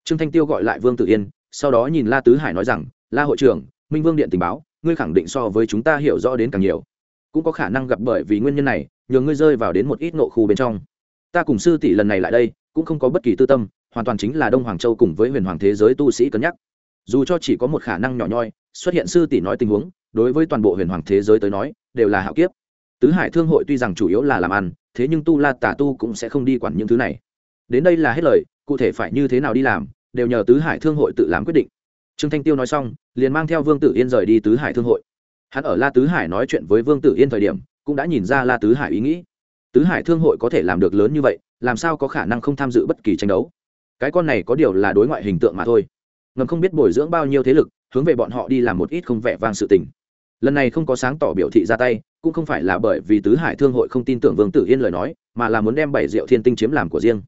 Trương thanh tiêu gọi lại vương tử yên, sau đó nhìn la tứ hải nói rằng, la hội trưởng, minh vương điện tình báo, ngươi khẳng định so với chúng ta hiểu rõ đến càng nhiều. Cũng có khả năng gặp bởi vì nguyên nhân này, nhờ ngươi rơi vào đến một ít nộ khu bên trong. Ta cùng sư tỷ lần này lại đây, cũng không có bất kỳ tư tâm, hoàn toàn chính là đông hoàng châu cùng với huyền hoàng thế giới tu sĩ cân nhắc dù cho chỉ có một khả năng nhỏ nhoi, xuất hiện sư tỷ nói tình huống, đối với toàn bộ huyền hoàng thế giới tới nói, đều là hạo kiếp. Tứ hải thương hội tuy rằng chủ yếu là làm ăn, thế nhưng tu la tả tu cũng sẽ không đi quản những thứ này. Đến đây là hết lời, cụ thể phải như thế nào đi làm, đều nhờ tứ hải thương hội tự làm quyết định. Trương thanh tiêu nói xong, liền mang theo vương tử yên rời đi tứ hải thương hội. Hắn ở la tứ hải nói chuyện với vương tử yên thời điểm, cũng đã nhìn ra la tứ hải ý nghĩ. Tứ hải thương hội có thể làm được lớn như vậy, làm sao có khả năng không tham dự bất kỳ tranh đấu? Cái con này có điều là đối ngoại hình tượng mà thôi ngầm không biết bồi dưỡng bao nhiêu thế lực, hướng về bọn họ đi làm một ít không vẻ vang sự tình. Lần này không có sáng tỏ biểu thị ra tay, cũng không phải là bởi vì tứ hải thương hội không tin tưởng vương tử yên lời nói, mà là muốn đem bảy rượu thiên tinh chiếm làm của riêng.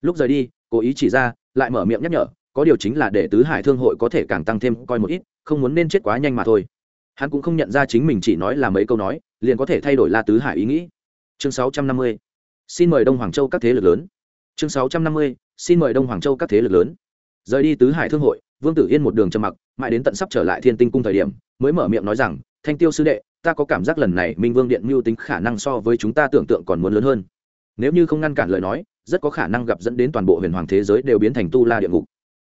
Lúc rời đi, cố ý chỉ ra, lại mở miệng nhắc nhở, có điều chính là để tứ hải thương hội có thể càng tăng thêm coi một ít, không muốn nên chết quá nhanh mà thôi. Hắn cũng không nhận ra chính mình chỉ nói là mấy câu nói, liền có thể thay đổi la tứ hải ý nghĩ. Chương sáu trăm năm mươi, xin mời đông hoàng châu các thế lực lớn. Chương sáu trăm năm mươi, xin mời đông hoàng châu các thế lực lớn. Rời đi tứ hải thương hội vương tử yên một đường trầm mặc, mãi đến tận sắp trở lại thiên tinh cung thời điểm, mới mở miệng nói rằng, thanh tiêu sư đệ, ta có cảm giác lần này minh vương điện mưu tính khả năng so với chúng ta tưởng tượng còn muốn lớn hơn. Nếu như không ngăn cản lời nói, rất có khả năng gặp dẫn đến toàn bộ huyền hoàng thế giới đều biến thành tu la địa ngục.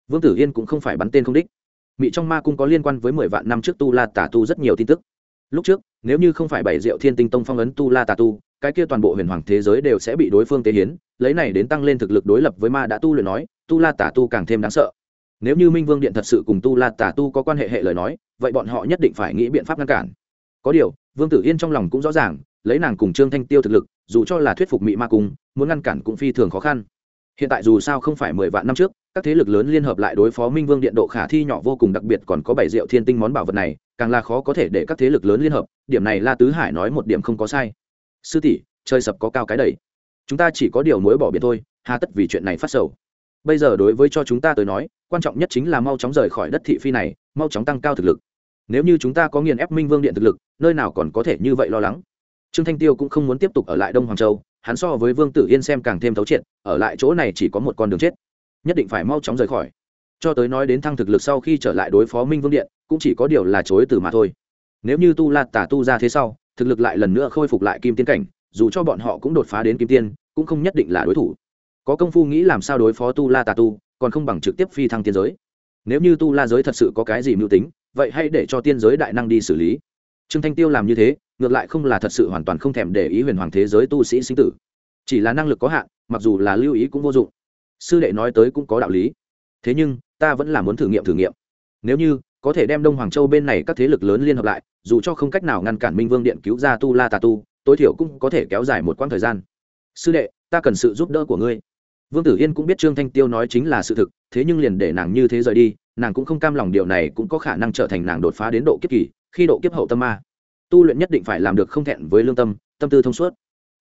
Vương tử yên cũng không phải bắn tên không đích. Mỹ trong ma cung có liên quan với mười vạn năm trước tu la tả tu rất nhiều tin tức. Lúc trước, nếu như không phải bảy diệu thiên tinh tông phong ấn tu la tà tu, cái kia toàn bộ huyền hoàng thế giới đều sẽ bị đối phương tế hiến, lấy này đến tăng lên thực lực đối lập với ma đã tu luyện nói, tu la tà tu càng thêm đáng sợ nếu như minh vương điện thật sự cùng tu la tà tu có quan hệ hệ lời nói, vậy bọn họ nhất định phải nghĩ biện pháp ngăn cản. Có điều, vương tử yên trong lòng cũng rõ ràng, lấy nàng cùng trương thanh tiêu thực lực, dù cho là thuyết phục mỹ ma cung, muốn ngăn cản cũng phi thường khó khăn. Hiện tại dù sao không phải mười vạn năm trước, các thế lực lớn liên hợp lại đối phó minh vương điện độ khả thi nhỏ vô cùng, đặc biệt còn có bảy rượu thiên tinh món bảo vật này, càng là khó có thể để các thế lực lớn liên hợp, điểm này la tứ hải nói một điểm không có sai. Sư tỷ chơi sập có cao cái đầy chúng ta chỉ có điều mối bỏ biệt thôi, hà tất vì chuyện này phát sầu bây giờ đối với cho chúng ta tới nói, quan trọng nhất chính là mau chóng rời khỏi đất thị phi này, mau chóng tăng cao thực lực. Nếu như chúng ta có nghiền ép minh vương điện thực lực, nơi nào còn có thể như vậy lo lắng? Trương thanh tiêu cũng không muốn tiếp tục ở lại đông hoàng châu, hắn so với vương tử yên xem càng thêm thấu triệt, ở lại chỗ này chỉ có một con đường chết. Nhất định phải mau chóng rời khỏi. Cho tới nói đến thăng thực lực sau khi trở lại đối phó minh vương điện, cũng chỉ có điều là chối từ mà thôi. Nếu như tu la tả tu ra thế sau, thực lực lại lần nữa khôi phục lại kim tiên cảnh, dù cho bọn họ cũng đột phá đến kim tiên, cũng không nhất định là đối thủ có công phu nghĩ làm sao đối phó tu la tà tu, còn không bằng trực tiếp phi thăng tiên giới. Nếu như tu la giới thật sự có cái gì mưu tính, vậy hãy để cho tiên giới đại năng đi xử lý. Trương thanh tiêu làm như thế, ngược lại không là thật sự hoàn toàn không thèm để ý huyền hoàng thế giới tu sĩ sinh tử. Chỉ là năng lực có hạn, mặc dù là lưu ý cũng vô dụng. Sư đệ nói tới cũng có đạo lý. Thế nhưng, ta vẫn là muốn thử nghiệm thử nghiệm. Nếu như, có thể đem đông hoàng châu bên này các thế lực lớn liên hợp lại, dù cho không cách nào ngăn cản minh vương điện cứu ra tu la tà tu, tối thiểu cũng có thể kéo dài một quãng thời gian. Sư đệ, ta cần sự giúp đỡ của ngươi vương tử yên cũng biết trương thanh tiêu nói chính là sự thực, thế nhưng liền để nàng như thế rời đi, nàng cũng không cam lòng điều này cũng có khả năng trở thành nàng đột phá đến độ kiếp kỳ, khi độ kiếp hậu tâm ma. Tu luyện nhất định phải làm được không thẹn với lương tâm tâm tư thông suốt.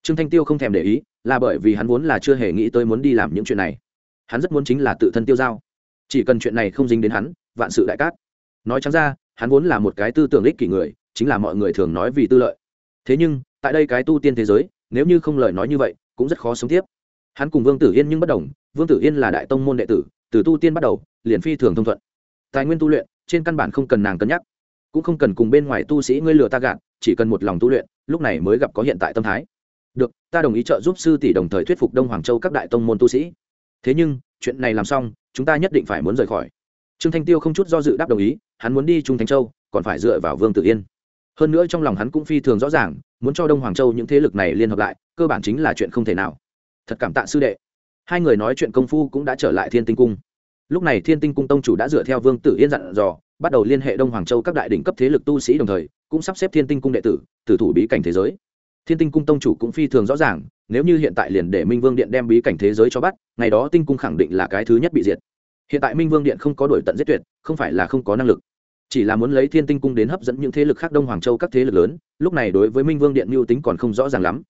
Trương thanh tiêu không thèm để ý, là bởi vì hắn vốn là chưa hề nghĩ tới muốn đi làm những chuyện này. Hắn rất muốn chính là tự thân tiêu giao. Chỉ cần chuyện này không dính đến hắn, vạn sự đại cát. Nói chẳng ra, hắn vốn là một cái tư tưởng ích kỷ người, chính là mọi người thường nói vì tư lợi. Thế nhưng, tại đây cái tu tiên thế giới, nếu như không lời nói như vậy, cũng rất khó sống tiếp hắn cùng vương tử yên nhưng bất đồng, vương tử yên là đại tông môn đệ tử, từ tu tiên bắt đầu, liền phi thường thông thuận. Tài nguyên tu luyện, trên căn bản không cần nàng cân nhắc, cũng không cần cùng bên ngoài tu sĩ ngươi lừa ta gạt, chỉ cần một lòng tu luyện, lúc này mới gặp có hiện tại tâm thái. Được, ta đồng ý trợ giúp sư tỷ đồng thời thuyết phục đông hoàng châu các đại tông môn tu sĩ. Thế nhưng, chuyện này làm xong, chúng ta nhất định phải muốn rời khỏi. Trương thanh tiêu không chút do dự đáp đồng ý, hắn muốn đi trung thanh châu, còn phải dựa vào vương tử yên. Hơn nữa trong lòng hắn cũng phi thường rõ ràng, muốn cho đông hoàng châu những thế lực này liên hợp lại, cơ bản chính là chuyện không thể nào thật cảm tạ sư đệ. Hai người nói chuyện công phu cũng đã trở lại thiên tinh cung. Lúc này thiên tinh cung tông chủ đã dựa theo vương tử yên dặn dò, bắt đầu liên hệ đông hoàng châu các đại đỉnh cấp thế lực tu sĩ đồng thời, cũng sắp xếp thiên tinh cung đệ tử tử thủ bí cảnh thế giới. Thiên tinh cung tông chủ cũng phi thường rõ ràng, nếu như hiện tại liền để minh vương điện đem bí cảnh thế giới cho bắt, ngày đó tinh cung khẳng định là cái thứ nhất bị diệt. Hiện tại minh vương điện không có đổi tận giết tuyệt, không phải là không có năng lực. Chỉ là muốn lấy thiên tinh cung đến hấp dẫn những thế lực khác đông hoàng châu các thế lực lớn, lúc này đối với minh vương điện mưu tính còn không rõ ràng lắm.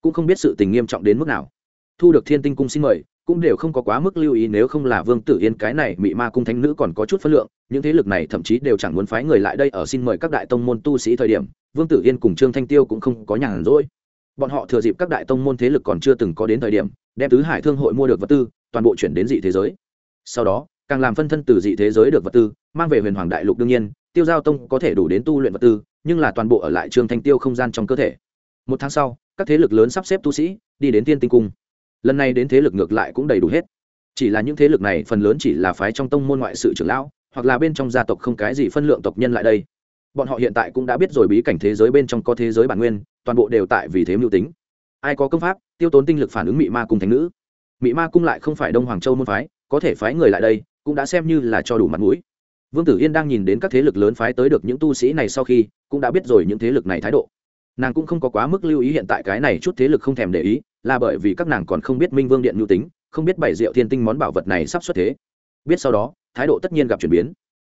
Cũng không biết sự tình nghiêm trọng đến mức nào thu được thiên tinh cung xin mời, cũng đều không có quá mức lưu ý nếu không là vương tử yên cái này mị ma cung thánh nữ còn có chút phân lượng, những thế lực này thậm chí đều chẳng muốn phái người lại đây ở xin mời các đại tông môn tu sĩ thời điểm, vương tử yên cùng trương thanh tiêu cũng không có nhàn rỗi. Bọn họ thừa dịp các đại tông môn thế lực còn chưa từng có đến thời điểm, đem tứ hải thương hội mua được vật tư, toàn bộ chuyển đến dị thế giới. Sau đó, càng làm phân thân từ dị thế giới được vật tư, mang về huyền hoàng đại lục đương nhiên, tiêu giao tông có thể đủ đến tu luyện vật tư, nhưng là toàn bộ ở lại trương thanh tiêu không gian trong cơ thể. Một tháng sau, các thế lực lớn sắp xếp tu sĩ, đi đến tiên tinh cung lần này đến thế lực ngược lại cũng đầy đủ hết. Chỉ là những thế lực này phần lớn chỉ là phái trong tông môn ngoại sự trưởng lão, hoặc là bên trong gia tộc không cái gì phân lượng tộc nhân lại đây. Bọn họ hiện tại cũng đã biết rồi bí cảnh thế giới bên trong có thế giới bản nguyên, toàn bộ đều tại vì thế mưu tính. Ai có công pháp, tiêu tốn tinh lực phản ứng mị ma cung thành nữ. Mị ma cung lại không phải đông hoàng châu môn phái, có thể phái người lại đây, cũng đã xem như là cho đủ mặt mũi. Vương tử yên đang nhìn đến các thế lực lớn phái tới được những tu sĩ này sau khi, cũng đã biết rồi những thế lực này thái độ. Nàng cũng không có quá mức lưu ý hiện tại cái này chút thế lực không thèm để ý là bởi vì các nàng còn không biết minh vương điện nhu tính, không biết bảy diệu thiên tinh món bảo vật này sắp xuất thế. Biết sau đó, thái độ tất nhiên gặp chuyển biến.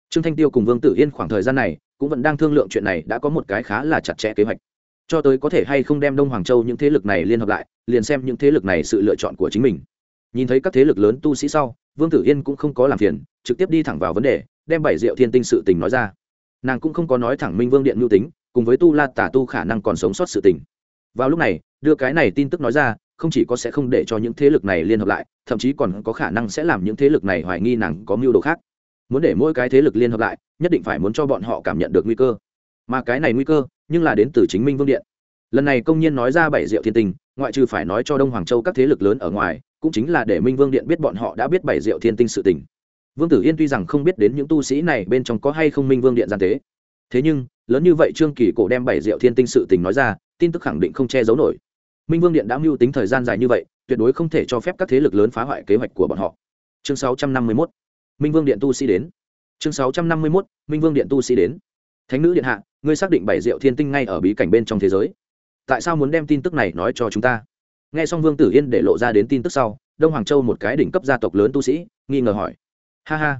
Trương thanh tiêu cùng vương tử yên khoảng thời gian này cũng vẫn đang thương lượng chuyện này đã có một cái khá là chặt chẽ kế hoạch. Cho tới có thể hay không đem đông hoàng châu những thế lực này liên hợp lại, liền xem những thế lực này sự lựa chọn của chính mình. Nhìn thấy các thế lực lớn tu sĩ sau, vương tử yên cũng không có làm phiền, trực tiếp đi thẳng vào vấn đề, đem bảy diệu thiên tinh sự tình nói ra. Nàng cũng không có nói thẳng minh vương điện mưu tính, cùng với tu la tả tu khả năng còn sống sót sự tình. Vào lúc này đưa cái này tin tức nói ra, không chỉ có sẽ không để cho những thế lực này liên hợp lại, thậm chí còn có khả năng sẽ làm những thế lực này hoài nghi nàng có mưu đồ khác. Muốn để mỗi cái thế lực liên hợp lại, nhất định phải muốn cho bọn họ cảm nhận được nguy cơ. Mà cái này nguy cơ, nhưng là đến từ chính minh vương điện. Lần này công nhiên nói ra bảy diệu thiên tinh ngoại trừ phải nói cho đông hoàng châu các thế lực lớn ở ngoài, cũng chính là để minh vương điện biết bọn họ đã biết bảy diệu thiên tinh sự tình. Vương tử yên tuy rằng không biết đến những tu sĩ này bên trong có hay không minh vương điện gian tế. Thế nhưng, lớn như vậy trương kỳ cổ đem bảy diệu thiên tinh sự tình nói ra, tin tức khẳng định không che giấu nổi minh vương điện đã mưu tính thời gian dài như vậy, tuyệt đối không thể cho phép các thế lực lớn phá hoại kế hoạch của bọn họ. Chương 651 minh vương điện tu sĩ đến. Chương 651 minh vương điện tu sĩ đến. Thánh nữ điện hạ, ngươi xác định bảy diệu thiên tinh ngay ở bí cảnh bên trong thế giới. Tại sao muốn đem tin tức này nói cho chúng ta? Nghe xong vương tử yên để lộ ra đến tin tức sau, đông hoàng châu một cái đỉnh cấp gia tộc lớn tu sĩ, nghi ngờ hỏi. Ha ha,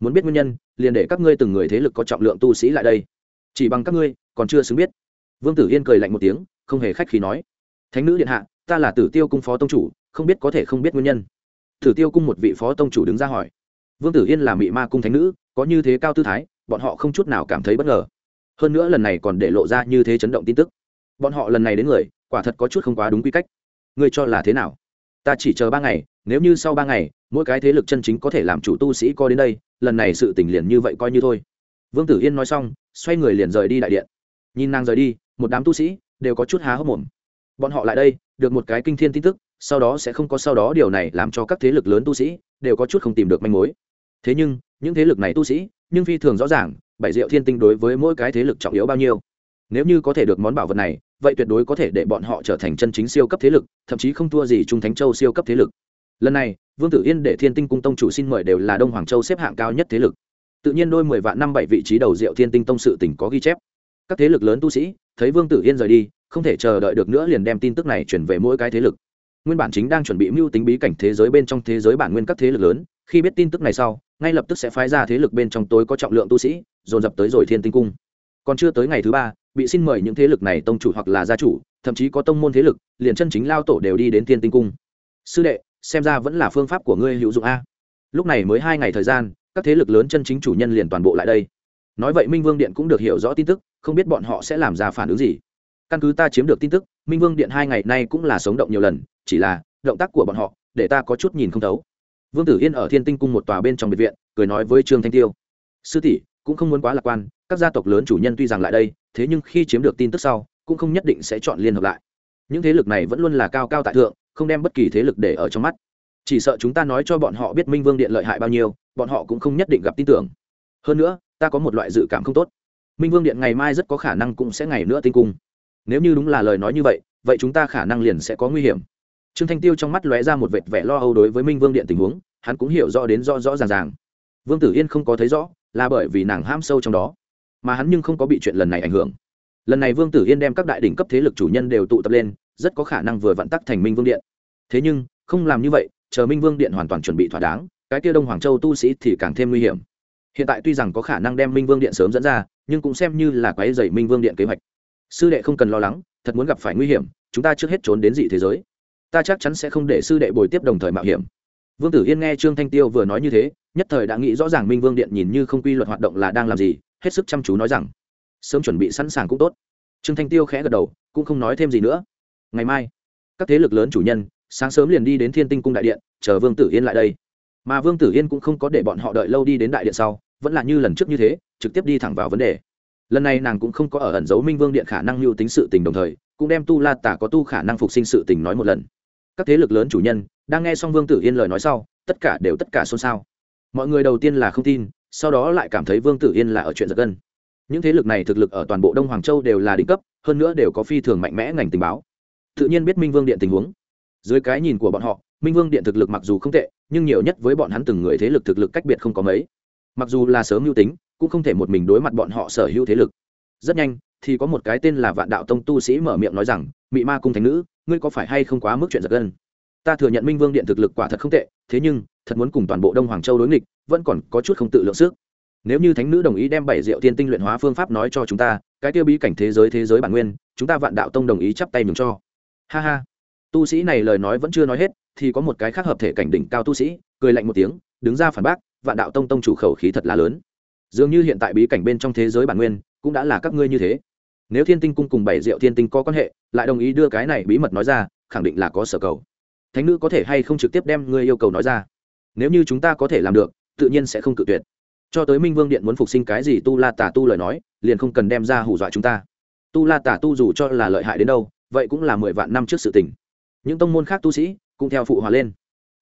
muốn biết nguyên nhân, liền để các ngươi từng người thế lực có trọng lượng tu sĩ lại đây. Chỉ bằng các ngươi, còn chưa xứng biết. Vương tử yên cười lạnh một tiếng, không hề khách khi nói thánh nữ điện hạ, ta là tử tiêu cung phó tông chủ, không biết có thể không biết nguyên nhân. Tử tiêu cung một vị phó tông chủ đứng ra hỏi. Vương tử yên là mị ma cung thánh nữ, có như thế cao tư thái, bọn họ không chút nào cảm thấy bất ngờ. Hơn nữa lần này còn để lộ ra như thế chấn động tin tức. Bọn họ lần này đến người, quả thật có chút không quá đúng quy cách. Ngươi cho là thế nào? Ta chỉ chờ ba ngày, nếu như sau ba ngày, mỗi cái thế lực chân chính có thể làm chủ tu sĩ coi đến đây, lần này sự t ì n h liền như vậy coi như thôi. Vương tử yên nói xong, xoay người liền rời đi đại điện. Nhìn nàng rời đi, một đám tu sĩ đều có chút há hốc mồm bọn họ lại đây, được một cái kinh thiên tin tức, sau đó sẽ không có sau đó điều này làm cho các thế lực lớn tu sĩ đều có chút không tìm được manh mối. Thế nhưng, những thế lực này tu sĩ, nhưng phi thường rõ ràng, bảy diệu thiên tinh đối với mỗi cái thế lực trọng yếu bao nhiêu. Nếu như có thể được món bảo vật này, vậy tuyệt đối có thể để bọn họ trở thành chân chính siêu cấp thế lực, thậm chí không thua gì trung thánh châu siêu cấp thế lực. Lần này, vương tử yên để thiên tinh cung tông chủ xin mời đều là đông hoàng châu xếp hạng cao nhất thế lực. Tự nhiên đôi mười vạn năm bảy vị trí đầu diệu thiên tinh tông sự tỉnh có ghi chép. Các thế lực lớn tu sĩ, thấy vương tử yên rời đi không thể chờ đợi được nữa liền đem tin tức này chuyển về mỗi cái thế lực. Nguyên bản chính đang chuẩn bị mưu tính bí cảnh thế giới bên trong thế giới bản nguyên các thế lực lớn, khi biết tin tức này sau, ngay lập tức sẽ phái ra thế lực bên trong tối có trọng lượng tu sĩ, dồn dập tới rồi thiên tinh cung. Còn chưa tới ngày thứ ba, bị xin mời những thế lực này tông chủ hoặc là gia chủ, thậm chí có tông môn thế lực, liền chân chính lao tổ đều đi đến thiên tinh cung. Sư đệ, xem ra vẫn là phương pháp của ngươi hữu dụng a. Lúc này mới hai ngày thời gian, các thế lực lớn chân chính chủ nhân liền toàn bộ lại đây. Nói vậy minh vương điện cũng được hiểu rõ tin tức, không biết bọn họ sẽ làm ra phản ứng gì căn cứ ta chiếm được tin tức, minh vương điện hai ngày nay cũng là sống động nhiều lần, chỉ là động tác của bọn họ, để ta có chút nhìn không thấu. Vương tử yên ở thiên tinh cung một tòa bên trong biệt viện, cười nói với trương thanh tiêu. Sư tỷ, cũng không muốn quá lạc quan, các gia tộc lớn chủ nhân tuy rằng lại đây, thế nhưng khi chiếm được tin tức sau, cũng không nhất định sẽ chọn liên hợp lại. Những thế lực này vẫn luôn là cao cao tại thượng, không đem bất kỳ thế lực để ở trong mắt. Chỉ sợ chúng ta nói cho bọn họ biết minh vương điện lợi hại bao nhiêu, bọn họ cũng không nhất định gặp tin tưởng. Hơn nữa, ta có một loại dự cảm không tốt. Minh vương điện ngày mai rất có khả năng cũng sẽ ngày nữa tinh cung nếu như đúng là lời nói như vậy vậy chúng ta khả năng liền sẽ có nguy hiểm. Trương thanh tiêu trong mắt lóe ra một vệt vẻ lo âu đối với minh vương điện tình huống, hắn cũng hiểu rõ đến rõ rõ ràng ràng. Vương tử yên không có thấy rõ, là bởi vì nàng ham sâu trong đó, mà hắn nhưng không có bị chuyện lần này ảnh hưởng. Lần này vương tử yên đem các đại đỉnh cấp thế lực chủ nhân đều tụ tập lên, rất có khả năng vừa vặn tắc thành minh vương điện. Thế nhưng, không làm như vậy, chờ minh vương điện hoàn toàn chuẩn bị thỏa đáng, cái kia đông hoàng châu tu sĩ thì càng thêm nguy hiểm. Hiện tại tuy rằng có khả năng đem minh vương điện sớm dẫn ra, nhưng cũng xem như là quái dày minh vương điện kế hoạch sư đệ không cần lo lắng, thật muốn gặp phải nguy hiểm, chúng ta trước hết trốn đến dị thế giới. Ta chắc chắn sẽ không để sư đệ bồi tiếp đồng thời mạo hiểm. Vương tử yên nghe trương thanh tiêu vừa nói như thế, nhất thời đã nghĩ rõ ràng minh vương điện nhìn như không quy luật hoạt động là đang làm gì, hết sức chăm chú nói rằng, sớm chuẩn bị sẵn sàng cũng tốt. Trương thanh tiêu khẽ gật đầu, cũng không nói thêm gì nữa. Ngày mai, các thế lực lớn chủ nhân, sáng sớm liền đi đến thiên tinh cung đại điện, chờ vương tử yên lại đây. Mà vương tử yên cũng không có để bọn họ đợi lâu đi đến đại điện sau, vẫn là như lần trước như thế, trực tiếp đi thẳng vào vấn đề lần này nàng cũng không có ở ẩn giấu minh vương điện khả năng mưu tính sự tình đồng thời, cũng đem tu la tả có tu khả năng phục sinh sự tình nói một lần. Các thế lực lớn chủ nhân, đang nghe xong vương tử yên lời nói sau, tất cả đều tất cả xôn xao. Mọi người đầu tiên là không tin, sau đó lại cảm thấy vương tử yên là ở chuyện giật gân. Những thế lực này thực lực ở toàn bộ đông hoàng châu đều là đỉnh cấp, hơn nữa đều có phi thường mạnh mẽ ngành tình báo. Tự nhiên biết minh vương điện tình huống. Dưới cái nhìn của bọn họ, minh vương điện thực lực mặc dù không tệ, nhưng nhiều nhất với bọn hắn từng người thế lực thực lực cách biệt không có mấy. Mặc dù là sớm mưu tính cũng không thể một mình đối mặt bọn họ sở hữu thế lực. Rất nhanh, thì có một cái tên là vạn đạo tông tu sĩ mở miệng nói rằng, mị ma cung thánh nữ, ngươi có phải hay không quá mức chuyện giật gân? Ta thừa nhận minh vương điện thực lực quả thật không tệ, thế nhưng, thật muốn cùng toàn bộ đông hoàng châu đối nghịch, vẫn còn có chút không tự lượng sức. Nếu như thánh nữ đồng ý đem bảy rượu tiên tinh luyện hóa phương pháp nói cho chúng ta, cái tiêu bí cảnh thế giới thế giới bản nguyên, chúng ta vạn đạo tông đồng ý chắp tay mừng cho. Ha ha. Tu sĩ này lời nói vẫn chưa nói hết, thì có một cái khác hợp thể cảnh đỉnh cao tu sĩ, cười lạnh một tiếng, đứng ra phản bác, vạn đạo tông tông chủ khẩu khí thật là lớn dường như hiện tại bí cảnh bên trong thế giới bản nguyên cũng đã là các ngươi như thế. Nếu thiên tinh cung cùng bảy diệu thiên tinh có quan hệ, lại đồng ý đưa cái này bí mật nói ra, khẳng định là có sở cầu. Thánh nữ có thể hay không trực tiếp đem ngươi yêu cầu nói ra? Nếu như chúng ta có thể làm được, tự nhiên sẽ không cự tuyệt. Cho tới minh vương điện muốn phục sinh cái gì tu la tả tu lời nói, liền không cần đem ra hù dọa chúng ta. Tu la tả tu dù cho là lợi hại đến đâu, vậy cũng là mười vạn năm trước sự tình. Những tông môn khác tu sĩ cũng theo phụ hòa lên.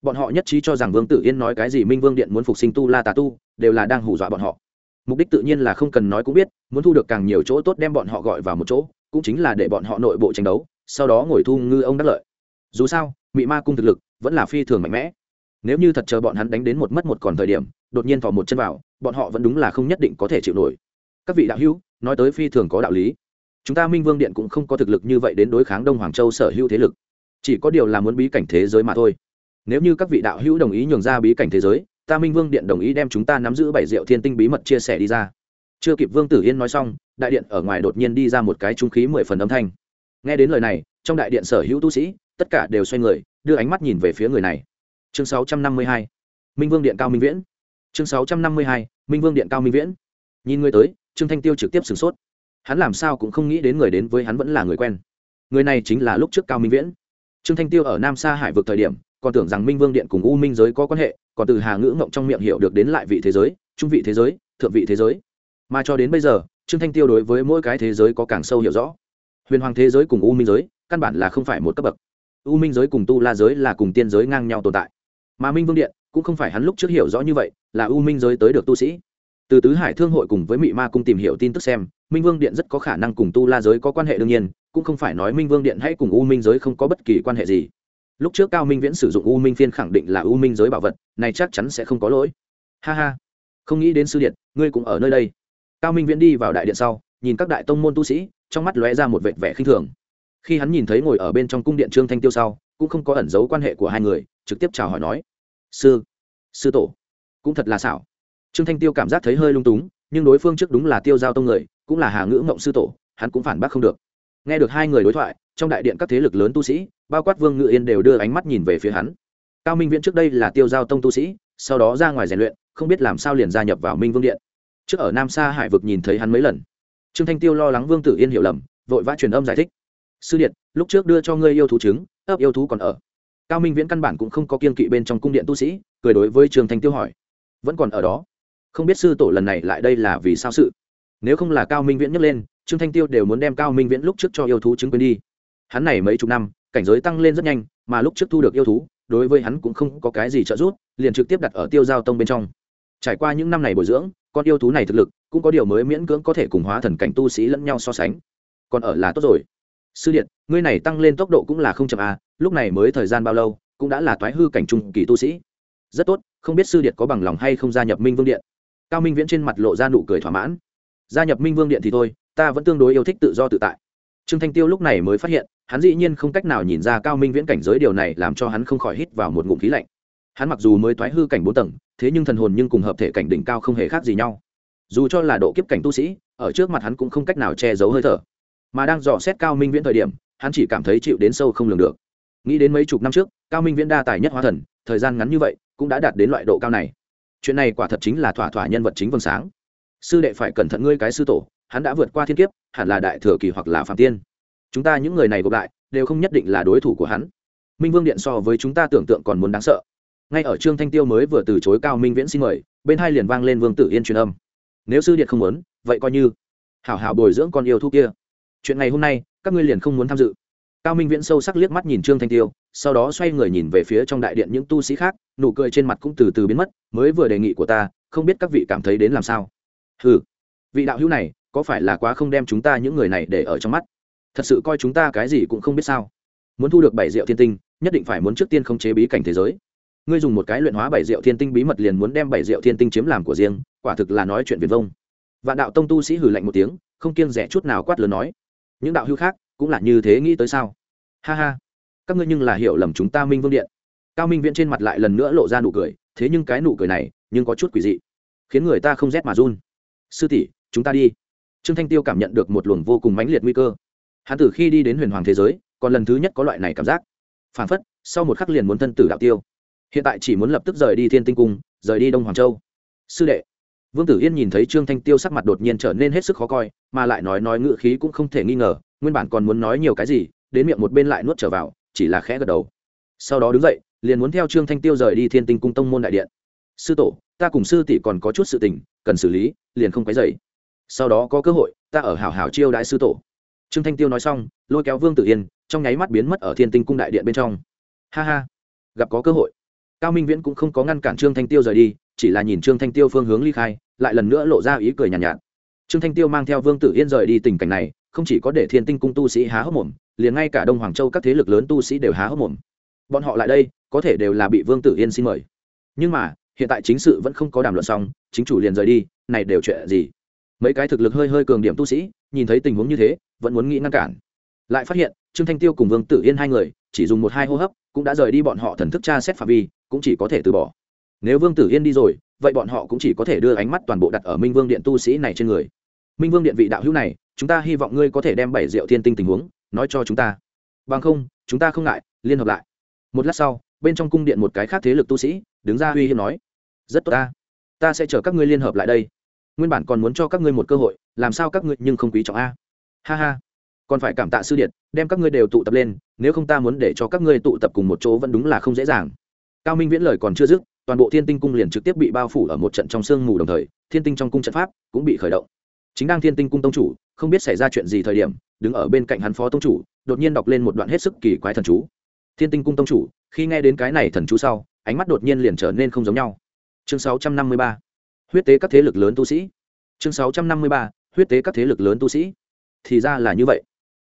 Bọn họ nhất trí cho rằng vương tử yên nói cái gì minh vương điện muốn phục sinh tu la tà tu, đều là đang hù dọa bọn họ mục đích tự nhiên là không cần nói cũng biết, muốn thu được càng nhiều chỗ tốt đem bọn họ gọi vào một chỗ, cũng chính là để bọn họ nội bộ tranh đấu, sau đó ngồi thu ngư ông đắc lợi. Dù sao, mị ma cung thực lực vẫn là phi thường mạnh mẽ. Nếu như thật chờ bọn hắn đánh đến một mất một còn thời điểm, đột nhiên thò một chân vào, bọn họ vẫn đúng là không nhất định có thể chịu nổi. Các vị đạo hữu, nói tới phi thường có đạo lý. Chúng ta minh vương điện cũng không có thực lực như vậy đến đối kháng đông hoàng châu sở hữu thế lực. Chỉ có điều là muốn bí cảnh thế giới mà thôi. Nếu như các vị đạo hữu đồng ý nhường ra bí cảnh thế giới ta minh vương điện đồng ý đem chúng ta nắm giữ bảy diệu thiên tinh bí mật chia sẻ đi ra. Chưa kịp vương tử yên nói xong, đại điện ở ngoài đột nhiên đi ra một cái trung khí mười phần âm thanh. Nghe đến lời này, trong đại điện sở hữu tu sĩ, tất cả đều xoay người, đưa ánh mắt nhìn về phía người này. Chương sáu trăm năm mươi hai, minh vương điện cao minh viễn. Chương sáu trăm năm mươi hai, minh vương điện cao minh viễn. Nhìn người tới, trương thanh tiêu trực tiếp sửng sốt. Hắn làm sao cũng không nghĩ đến người đến với hắn vẫn là người quen. Người này chính là lúc trước cao minh viễn. Trương thanh tiêu ở nam sa hải vực thời điểm còn tưởng rằng minh vương điện cùng u minh giới có quan hệ, còn từ hà ngữ ngộng trong miệng hiểu được đến lại vị thế giới, trung vị thế giới, thượng vị thế giới. Mà cho đến bây giờ, trương thanh tiêu đối với mỗi cái thế giới có càng sâu hiểu rõ. Huyền hoàng thế giới cùng u minh giới, căn bản là không phải một cấp bậc. U minh giới cùng tu la giới là cùng tiên giới ngang nhau tồn tại. Mà minh vương điện cũng không phải hắn lúc trước hiểu rõ như vậy, là u minh giới tới được tu sĩ. Từ tứ hải thương hội cùng với mị ma cung tìm hiểu tin tức xem, minh vương điện rất có khả năng cùng tu la giới có quan hệ đương nhiên, cũng không phải nói minh vương điện hãy cùng u minh giới không có bất kỳ quan hệ gì lúc trước cao minh viễn sử dụng u minh phiên khẳng định là u minh giới bảo vật, này chắc chắn sẽ không có lỗi. Ha ha. Không nghĩ đến sư điện ngươi cũng ở nơi đây. Cao minh viễn đi vào đại điện sau, nhìn các đại tông môn tu sĩ, trong mắt lóe ra một vệt vẻ khinh thường. Khi hắn nhìn thấy ngồi ở bên trong cung điện trương thanh tiêu sau, cũng không có ẩn giấu quan hệ của hai người, trực tiếp chào hỏi nói, sư sư tổ, cũng thật là xảo. Trương thanh tiêu cảm giác thấy hơi lung túng, nhưng đối phương trước đúng là tiêu giao tông người, cũng là hà ngữ mộng sư tổ, hắn cũng phản bác không được. Nghe được hai người đối thoại, trong đại điện các thế lực lớn tu sĩ bao quát vương ngự yên đều đưa ánh mắt nhìn về phía hắn cao minh viễn trước đây là tiêu giao tông tu sĩ sau đó ra ngoài rèn luyện không biết làm sao liền gia nhập vào minh vương điện trước ở nam sa hải vực nhìn thấy hắn mấy lần trương thanh tiêu lo lắng vương tử yên hiểu lầm vội vã truyền âm giải thích sư điện lúc trước đưa cho ngươi yêu thú trứng ấp yêu thú còn ở cao minh viễn căn bản cũng không có kiên kỵ bên trong cung điện tu sĩ cười đối với trương thanh tiêu hỏi vẫn còn ở đó không biết sư tổ lần này lại đây là vì sao sự nếu không là cao minh viễn nhấc lên trương thanh tiêu đều muốn đem cao minh viễn lúc trước cho yêu thú chứng quên đi hắn này mấy chục năm cảnh giới tăng lên rất nhanh, mà lúc trước thu được yêu thú, đối với hắn cũng không có cái gì trợ giúp, liền trực tiếp đặt ở tiêu giao tông bên trong. Trải qua những năm này bồi dưỡng, con yêu thú này thực lực cũng có điều mới miễn cưỡng có thể cùng hóa thần cảnh tu sĩ lẫn nhau so sánh. Còn ở là tốt rồi. Sư điện, ngươi này tăng lên tốc độ cũng là không chậm à lúc này mới thời gian bao lâu, cũng đã là toái hư cảnh trung kỳ tu sĩ. Rất tốt, không biết sư điện có bằng lòng hay không gia nhập minh vương điện. Cao minh viễn trên mặt lộ ra nụ cười thỏa mãn. Gia nhập minh vương điện thì thôi, ta vẫn tương đối yêu thích tự do tự tại trương thanh tiêu lúc này mới phát hiện, hắn dĩ nhiên không cách nào nhìn ra cao minh viễn cảnh giới điều này làm cho hắn không khỏi hít vào một ngụm khí lạnh. Hắn mặc dù mới thoái hư cảnh bốn tầng, thế nhưng thần hồn nhưng cùng hợp thể cảnh đỉnh cao không hề khác gì nhau. Dù cho là độ kiếp cảnh tu sĩ, ở trước mặt hắn cũng không cách nào che giấu hơi thở. Mà đang dò xét cao minh viễn thời điểm, hắn chỉ cảm thấy chịu đến sâu không lường được. Nghĩ đến mấy chục năm trước, cao minh viễn đa tài nhất hóa thần, thời gian ngắn như vậy, cũng đã đạt đến loại độ cao này. Chuyện này quả thật chính là thỏa thỏa nhân vật chính vầng sáng. Sư đệ phải cẩn thận ngươi cái sư tổ hắn đã vượt qua thiên kiếp, hẳn là đại thừa kỳ hoặc là phạm tiên. Chúng ta những người này gộp lại, đều không nhất định là đối thủ của hắn. Minh vương điện so với chúng ta tưởng tượng còn muốn đáng sợ. Ngay ở trương thanh tiêu mới vừa từ chối cao minh viễn xin mời, bên hai liền vang lên vương tử yên truyền âm. Nếu sư điện không muốn, vậy coi như. Hảo hảo bồi dưỡng con yêu thú kia. Chuyện ngày hôm nay, các ngươi liền không muốn tham dự. Cao minh viễn sâu sắc liếc mắt nhìn trương thanh tiêu, sau đó xoay người nhìn về phía trong đại điện những tu sĩ khác, nụ cười trên mặt cũng từ từ biến mất, mới vừa đề nghị của ta, không biết các vị cảm thấy đến làm sao. Ừ vị đạo hữu này có phải là quá không đem chúng ta những người này để ở trong mắt? Thật sự coi chúng ta cái gì cũng không biết sao. Muốn thu được bảy rượu thiên tinh, nhất định phải muốn trước tiên không chế bí cảnh thế giới. Ngươi dùng một cái luyện hóa bảy rượu thiên tinh bí mật liền muốn đem bảy rượu thiên tinh chiếm làm của riêng, quả thực là nói chuyện viền vông. Vạn đạo tông tu sĩ hử lạnh một tiếng, không kiêng rẻ chút nào quát lớn nói, những đạo hữu khác cũng là như thế nghĩ tới sao? Ha ha, các ngươi nhưng là hiểu lầm chúng ta minh vương điện. Cao minh viễn trên mặt lại lần nữa lộ ra nụ cười, thế nhưng cái nụ cười này nhưng có chút quỷ dị, khiến người ta không rét mà run. Sư tỷ, chúng ta đi trương thanh tiêu cảm nhận được một luồng vô cùng mãnh liệt nguy cơ. Hắn từ khi đi đến huyền hoàng thế giới, còn lần thứ nhất có loại này cảm giác. Phản phất, sau một khắc liền muốn thân tử đạo tiêu. Hiện tại chỉ muốn lập tức rời đi thiên tinh cung, rời đi đông hoàng châu. Sư đệ. Vương tử yên nhìn thấy trương thanh tiêu sắc mặt đột nhiên trở nên hết sức khó coi, mà lại nói nói ngự khí cũng không thể nghi ngờ, nguyên bản còn muốn nói nhiều cái gì, đến miệng một bên lại nuốt trở vào, chỉ là khẽ gật đầu. Sau đó đứng dậy, liền muốn theo trương thanh tiêu rời đi thiên tinh cung tông môn đại điện. Sư tổ, ta cùng sư tỷ còn có chút sự tình, cần xử lý, liền không quấy dậy sau đó có cơ hội ta ở hảo hảo chiêu đại sư tổ. Trương thanh tiêu nói xong lôi kéo vương tử yên trong nháy mắt biến mất ở thiên tinh cung đại điện bên trong. Ha ha gặp có cơ hội. Cao minh viễn cũng không có ngăn cản trương thanh tiêu rời đi chỉ là nhìn trương thanh tiêu phương hướng ly khai lại lần nữa lộ ra ý cười nhàn nhạt, nhạt. Trương thanh tiêu mang theo vương tử yên rời đi tình cảnh này không chỉ có để thiên tinh cung tu sĩ há hốc mồm liền ngay cả đông hoàng châu các thế lực lớn tu sĩ đều há hốc mồm. Bọn họ lại đây có thể đều là bị vương tử yên xin mời. Nhưng mà hiện tại chính sự vẫn không có đàm luận xong chính chủ liền rời đi này đều chuyện gì? Mấy cái thực lực hơi hơi cường điểm tu sĩ, nhìn thấy tình huống như thế, vẫn muốn nghĩ ngăn cản. Lại phát hiện, trương thanh tiêu cùng vương tử yên hai người, chỉ dùng một hai hô hấp, cũng đã rời đi bọn họ thần thức tra xét phạm vi, cũng chỉ có thể từ bỏ. Nếu vương tử yên đi rồi, vậy bọn họ cũng chỉ có thể đưa ánh mắt toàn bộ đặt ở minh vương điện tu sĩ này trên người. Minh vương điện vị đạo hữu này, chúng ta hy vọng ngươi có thể đem bảy rượu thiên tinh tình huống, nói cho chúng ta. Bằng không, chúng ta không ngại, liên hợp lại. Một lát sau, bên trong cung điện một cái khác thế lực tu sĩ, đứng ra uy hiếp nói, rất tốt ta. Ta sẽ chờ các ngươi liên hợp lại đây nguyên bản còn muốn cho các ngươi một cơ hội, làm sao các ngươi nhưng không quý trọng a? Ha ha. Còn phải cảm tạ sư điện đem các ngươi đều tụ tập lên, nếu không ta muốn để cho các ngươi tụ tập cùng một chỗ vẫn đúng là không dễ dàng. Cao minh viễn lời còn chưa dứt, toàn bộ thiên tinh cung liền trực tiếp bị bao phủ ở một trận trong sương mù đồng thời, thiên tinh trong cung trận pháp cũng bị khởi động. Chính đang thiên tinh cung tông chủ, không biết xảy ra chuyện gì thời điểm, đứng ở bên cạnh hắn phó tông chủ, đột nhiên đọc lên một đoạn hết sức kỳ quái thần chú. Thiên tinh cung tông chủ, khi nghe đến cái này thần chú sau, ánh mắt đột nhiên liền trở nên không giống nhau. Chương 653 huyết tế các thế lực lớn tu sĩ. Chương 653. huyết tế các thế lực lớn tu sĩ. Thì ra là như vậy.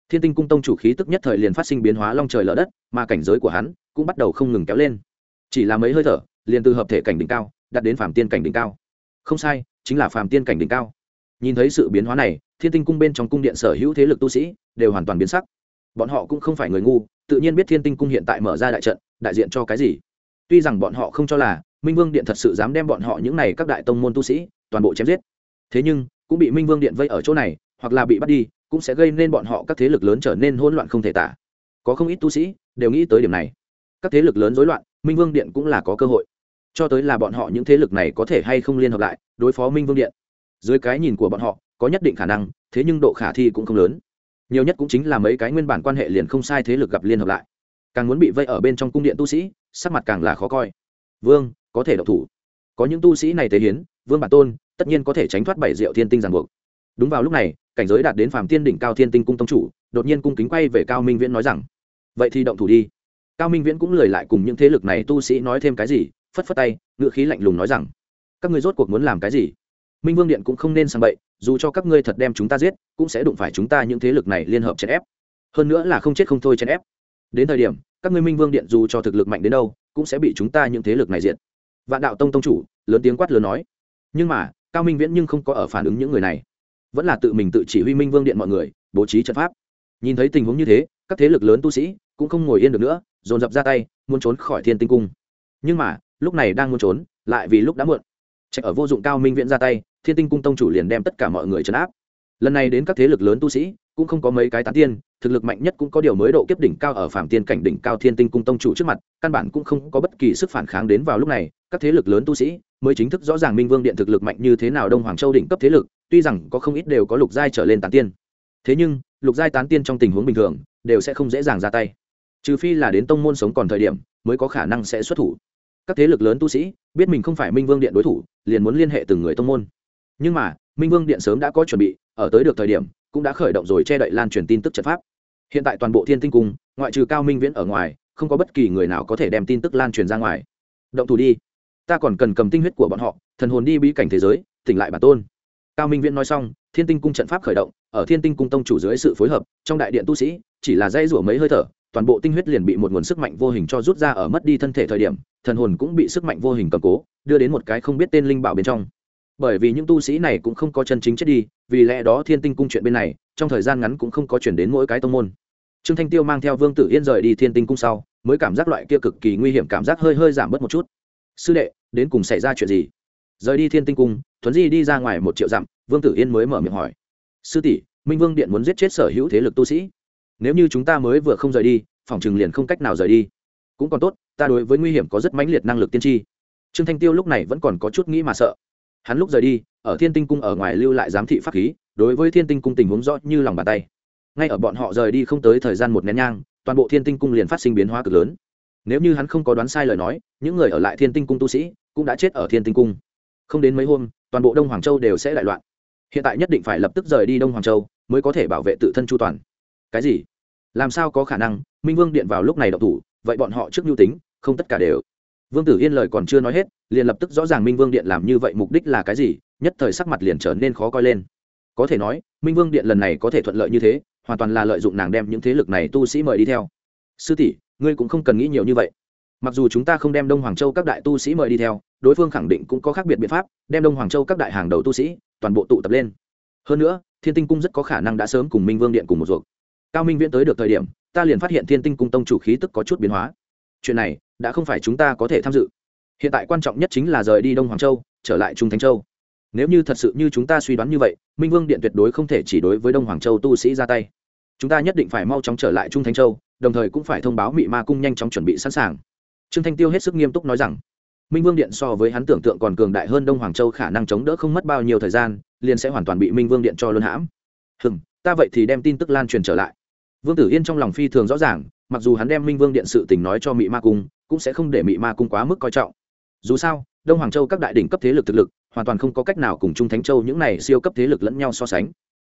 Thiên tinh cung tông chủ khí tức nhất thời liền phát sinh biến hóa long trời lở đất, mà cảnh giới của hắn cũng bắt đầu không ngừng kéo lên. Chỉ là mấy hơi thở, liền từ hợp thể cảnh đỉnh cao đặt đến phàm tiên cảnh đỉnh cao. Không sai, chính là phàm tiên cảnh đỉnh cao. Nhìn thấy sự biến hóa này, thiên tinh cung bên trong cung điện sở hữu thế lực tu sĩ đều hoàn toàn biến sắc. Bọn họ cũng không phải người ngu, tự nhiên biết thiên tinh cung hiện tại mở ra đại trận, đại diện cho cái gì. Tuy rằng bọn họ không cho là minh vương điện thật sự dám đem bọn họ những này các đại tông môn tu sĩ toàn bộ chém giết. Thế nhưng, cũng bị minh vương điện vây ở chỗ này, hoặc là bị bắt đi, cũng sẽ gây nên bọn họ các thế lực lớn trở nên hỗn loạn không thể tả. Có không ít tu sĩ đều nghĩ tới điểm này. Các thế lực lớn rối loạn, minh vương điện cũng là có cơ hội. Cho tới là bọn họ những thế lực này có thể hay không liên hợp lại, đối phó minh vương điện. Dưới cái nhìn của bọn họ, có nhất định khả năng, thế nhưng độ khả thi cũng không lớn. Nhiều nhất cũng chính là mấy cái nguyên bản quan hệ liền không sai thế lực gặp liên hợp lại. Càng muốn bị vây ở bên trong cung điện tu sĩ, sắc mặt càng là khó coi. Vương có thể độc thủ. Có những tu sĩ này tế hiến, vương bản tôn, tất nhiên có thể tránh thoát bảy diệu thiên tinh ràng buộc. Đúng vào lúc này, cảnh giới đạt đến phàm tiên đỉnh cao thiên tinh cung tông chủ, đột nhiên cung kính quay về cao minh viễn nói rằng, vậy thì động thủ đi. Cao minh viễn cũng lười lại cùng những thế lực này tu sĩ nói thêm cái gì, phất phất tay ngựa khí lạnh lùng nói rằng, các ngươi rốt cuộc muốn làm cái gì? Minh vương điện cũng không nên sang bậy, dù cho các ngươi thật đem chúng ta giết, cũng sẽ đụng phải chúng ta những thế lực này liên hợp chèn ép. Hơn nữa là không chết không thôi chèn ép. Đến thời điểm, các ngươi minh vương điện dù cho thực lực mạnh đến đâu, cũng sẽ bị chúng ta những thế lực này diệt vạn đạo tông tông chủ, lớn tiếng quát lớn nói. Nhưng mà, cao minh viễn nhưng không có ở phản ứng những người này. Vẫn là tự mình tự chỉ huy minh vương điện mọi người, bố trí trận pháp. Nhìn thấy tình huống như thế, các thế lực lớn tu sĩ cũng không ngồi yên được nữa, dồn dập ra tay, muốn trốn khỏi thiên tinh cung. Nhưng mà, lúc này đang muốn trốn, lại vì lúc đã muộn. Chạy ở vô dụng cao minh viễn ra tay, thiên tinh cung tông chủ liền đem tất cả mọi người trấn áp. Lần này đến các thế lực lớn tu sĩ, cũng không có mấy cái tán tiên, thực lực mạnh nhất cũng có điều mới độ kiếp đỉnh cao ở phạm tiên cảnh đỉnh cao thiên tinh cung tông chủ trước mặt, căn bản cũng không có bất kỳ sức phản kháng đến vào lúc này các thế lực lớn tu sĩ mới chính thức rõ ràng minh vương điện thực lực mạnh như thế nào đông hoàng châu đỉnh cấp thế lực, tuy rằng có không ít đều có lục giai trở lên tán tiên. Thế nhưng, lục giai tán tiên trong tình huống bình thường, đều sẽ không dễ dàng ra tay. Trừ phi là đến tông môn sống còn thời điểm, mới có khả năng sẽ xuất thủ. Các thế lực lớn tu sĩ, biết mình không phải minh vương điện đối thủ, liền muốn liên hệ từng người tông môn. Nhưng mà, minh vương điện sớm đã có chuẩn bị, ở tới được thời điểm, cũng đã khởi động rồi che đậy lan truyền tin tức trận pháp. Hiện tại toàn bộ thiên tinh cung, ngoại trừ cao minh viễn ở ngoài, không có bất kỳ người nào có thể đem tin tức lan truyền ra ngoài. Động thủ đi ta còn cần cầm tinh huyết của bọn họ, thần hồn đi bí cảnh thế giới, tỉnh lại bản tôn. Cao minh viễn nói xong, thiên tinh cung trận pháp khởi động, ở thiên tinh cung tông chủ dưới sự phối hợp, trong đại điện tu sĩ, chỉ là dây rủa mấy hơi thở, toàn bộ tinh huyết liền bị một nguồn sức mạnh vô hình cho rút ra ở mất đi thân thể thời điểm, thần hồn cũng bị sức mạnh vô hình cầm cố, đưa đến một cái không biết tên linh bảo bên trong. Bởi vì những tu sĩ này cũng không có chân chính chết đi, vì lẽ đó thiên tinh cung chuyện bên này, trong thời gian ngắn cũng không có chuyển đến mỗi cái tông môn. Trương thanh tiêu mang theo vương tử yên rời đi thiên tinh cung sau, mới cảm giác loại kia cực kỳ nguy hiểm cảm giác hơi hơi giảm bớt một chút sư đệ, đến cùng xảy ra chuyện gì? Rời đi thiên tinh cung, thuấn di đi ra ngoài một triệu dặm, vương tử yên mới mở miệng hỏi. Sư tỷ, minh vương điện muốn giết chết sở hữu thế lực tu sĩ. Nếu như chúng ta mới vừa không rời đi, phòng chừng liền không cách nào rời đi. Cũng còn tốt, ta đối với nguy hiểm có rất mãnh liệt năng lực tiên tri. Trương thanh tiêu lúc này vẫn còn có chút nghĩ mà sợ. Hắn lúc rời đi, ở thiên tinh cung ở ngoài lưu lại giám thị pháp khí, đối với thiên tinh cung tình huống rõ như lòng bàn tay. Ngay ở bọn họ rời đi không tới thời gian một nén nhang, toàn bộ thiên tinh cung liền phát sinh biến hóa cực lớn nếu như hắn không có đoán sai lời nói, những người ở lại thiên tinh cung tu sĩ cũng đã chết ở thiên tinh cung. Không đến mấy hôm, toàn bộ đông hoàng châu đều sẽ đại loạn. Hiện tại nhất định phải lập tức rời đi đông hoàng châu mới có thể bảo vệ tự thân chu toàn. Cái gì? Làm sao có khả năng? Minh vương điện vào lúc này đậu thủ, vậy bọn họ trước nhu tính, không tất cả đều. Vương tử yên lời còn chưa nói hết, liền lập tức rõ ràng minh vương điện làm như vậy mục đích là cái gì, nhất thời sắc mặt liền trở nên khó coi lên. Có thể nói, minh vương điện lần này có thể thuận lợi như thế, hoàn toàn là lợi dụng nàng đem những thế lực này tu sĩ mời đi theo. Sư tỷ ngươi cũng không cần nghĩ nhiều như vậy. Mặc dù chúng ta không đem đông hoàng châu các đại tu sĩ mời đi theo, đối phương khẳng định cũng có khác biệt biện pháp, đem đông hoàng châu các đại hàng đầu tu sĩ, toàn bộ tụ tập lên. Hơn nữa, thiên tinh cung rất có khả năng đã sớm cùng minh vương điện cùng một ruột. Cao minh viễn tới được thời điểm, ta liền phát hiện thiên tinh cung tông chủ khí tức có chút biến hóa. Chuyện này, đã không phải chúng ta có thể tham dự. Hiện tại quan trọng nhất chính là rời đi đông hoàng châu, trở lại trung thánh châu. Nếu như thật sự như chúng ta suy đoán như vậy, minh vương điện tuyệt đối không thể chỉ đối với đông hoàng châu tu sĩ ra tay chúng ta nhất định phải mau chóng trở lại trung thánh châu, đồng thời cũng phải thông báo mị ma cung nhanh chóng chuẩn bị sẵn sàng. Trương thanh tiêu hết sức nghiêm túc nói rằng, minh vương điện so với hắn tưởng tượng còn cường đại hơn đông hoàng châu khả năng chống đỡ không mất bao nhiêu thời gian, liền sẽ hoàn toàn bị minh vương điện cho luân hãm. Hừm, ta vậy thì đem tin tức lan truyền trở lại. Vương tử yên trong lòng phi thường rõ ràng, mặc dù hắn đem minh vương điện sự tình nói cho mị ma cung, cũng sẽ không để mị ma cung quá mức coi trọng. Dù sao, đông hoàng châu các đại đỉnh cấp thế lực thực lực, hoàn toàn không có cách nào cùng trung thánh châu những này siêu cấp thế lực lẫn nhau so sánh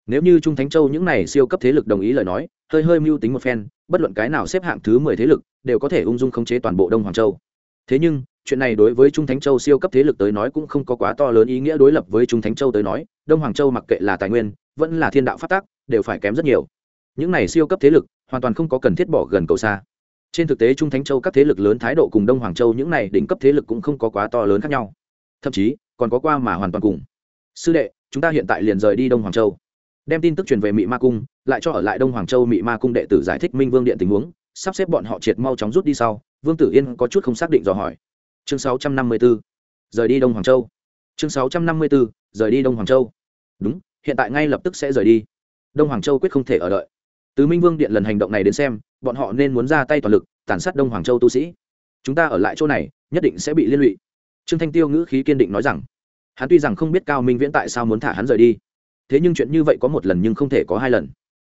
nếu như trung thánh châu những này siêu cấp thế lực đồng ý lời nói, hơi hơi mưu tính một phen, bất luận cái nào xếp hạng thứ mười thế lực, đều có thể ung dung khống chế toàn bộ đông hoàng châu. Thế nhưng, chuyện này đối với trung thánh châu siêu cấp thế lực tới nói cũng không có quá to lớn ý nghĩa đối lập với trung thánh châu tới nói, đông hoàng châu mặc kệ là tài nguyên, vẫn là thiên đạo phát tác, đều phải kém rất nhiều. Những này siêu cấp thế lực, hoàn toàn không có cần thiết bỏ gần cầu xa. Trên thực tế trung thánh châu các thế lực lớn thái độ cùng đông hoàng châu những này đỉnh cấp thế lực cũng không có quá to lớn khác nhau. Thậm chí, còn có qua mà hoàn toàn cùng. Sư đệ, chúng ta hiện tại liền rời đi đông hoàng châu đem tin tức truyền về mị ma cung, lại cho ở lại đông hoàng châu mị ma cung đệ tử giải thích minh vương điện tình huống, sắp xếp bọn họ triệt mau chóng rút đi sau, vương tử yên có chút không xác định dò hỏi. Chương 654. rời đi đông hoàng châu. Chương 654. rời đi đông hoàng châu. Đúng, hiện tại ngay lập tức sẽ rời đi. Đông hoàng châu quyết không thể ở đợi. Từ minh vương điện lần hành động này đến xem, bọn họ nên muốn ra tay toàn lực, tàn sát đông hoàng châu tu sĩ. Chúng ta ở lại chỗ này, nhất định sẽ bị liên lụy. Trương thanh tiêu ngữ khí kiên định nói rằng, hắn tuy rằng không biết cao minh viễn tại sao muốn thả hắn rời đi thế nhưng chuyện như vậy có một lần nhưng không thể có hai lần.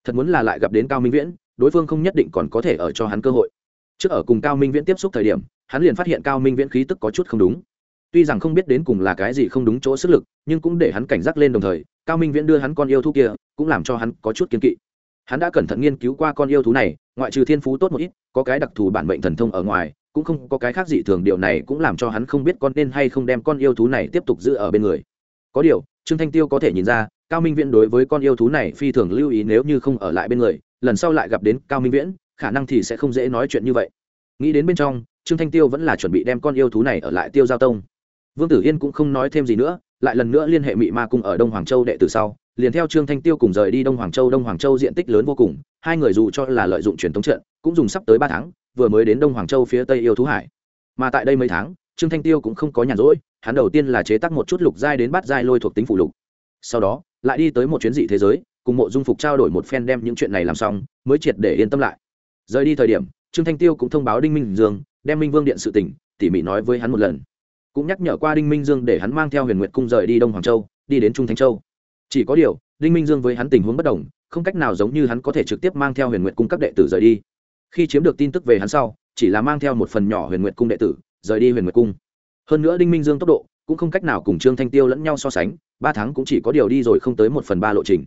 Thật muốn là lại gặp đến cao minh viễn, đối phương không nhất định còn có thể ở cho hắn cơ hội. Trước ở cùng cao minh viễn tiếp xúc thời điểm, hắn liền phát hiện cao minh viễn khí tức có chút không đúng. Tuy rằng không biết đến cùng là cái gì không đúng chỗ sức lực, nhưng cũng để hắn cảnh giác lên đồng thời, cao minh viễn đưa hắn con yêu thú kia, cũng làm cho hắn có chút kiên kỵ. Hắn đã cẩn thận nghiên cứu qua con yêu thú này, ngoại trừ thiên phú tốt một ít, có cái đặc thù bản mệnh thần thông ở ngoài, cũng không có cái khác gì thường điều này cũng làm cho hắn không biết con nên hay không đem con yêu thú này tiếp tục giữ ở bên người. Có điều, trương thanh tiêu có thể nhìn ra cao minh viễn đối với con yêu thú này phi thường lưu ý nếu như không ở lại bên người, lần sau lại gặp đến cao minh viễn, khả năng thì sẽ không dễ nói chuyện như vậy. Nghĩ đến bên trong, trương thanh tiêu vẫn là chuẩn bị đem con yêu thú này ở lại tiêu giao tông. Vương tử yên cũng không nói thêm gì nữa, lại lần nữa liên hệ mị ma cung ở đông hoàng châu đệ tử sau, liền theo trương thanh tiêu cùng rời đi đông hoàng châu. Đông hoàng châu diện tích lớn vô cùng, hai người dù cho là lợi dụng truyền thống trận, cũng dùng sắp tới ba tháng, vừa mới đến đông hoàng châu phía tây yêu thú hải. Mà tại đây mấy tháng, trương thanh tiêu cũng không có nhàn rỗi, hắn đầu tiên là chế tác một chút lục giai đến bát giai lôi thuộc tính phụ lục. Sau đó lại đi tới một chuyến dị thế giới, cùng mộ dung phục trao đổi một phen đem những chuyện này làm xong, mới triệt để yên tâm lại. Rời đi thời điểm, trương thanh tiêu cũng thông báo đinh minh dương, đem minh vương điện sự tỉnh tỉ mỉ nói với hắn một lần. Cũng nhắc nhở qua đinh minh dương để hắn mang theo huyền nguyệt cung rời đi đông hoàng châu, đi đến trung thanh châu. Chỉ có điều, đinh minh dương với hắn tình huống bất đồng, không cách nào giống như hắn có thể trực tiếp mang theo huyền nguyệt cung các đệ tử rời đi. Khi chiếm được tin tức về hắn sau, chỉ là mang theo một phần nhỏ huyền nguyệt cung đệ tử, rời đi huyền nguyệt cung. Hơn nữa đinh minh dương tốc độ, cũng không cách nào cùng trương thanh tiêu lẫn nhau so sánh ba tháng cũng chỉ có điều đi rồi không tới một phần ba lộ trình.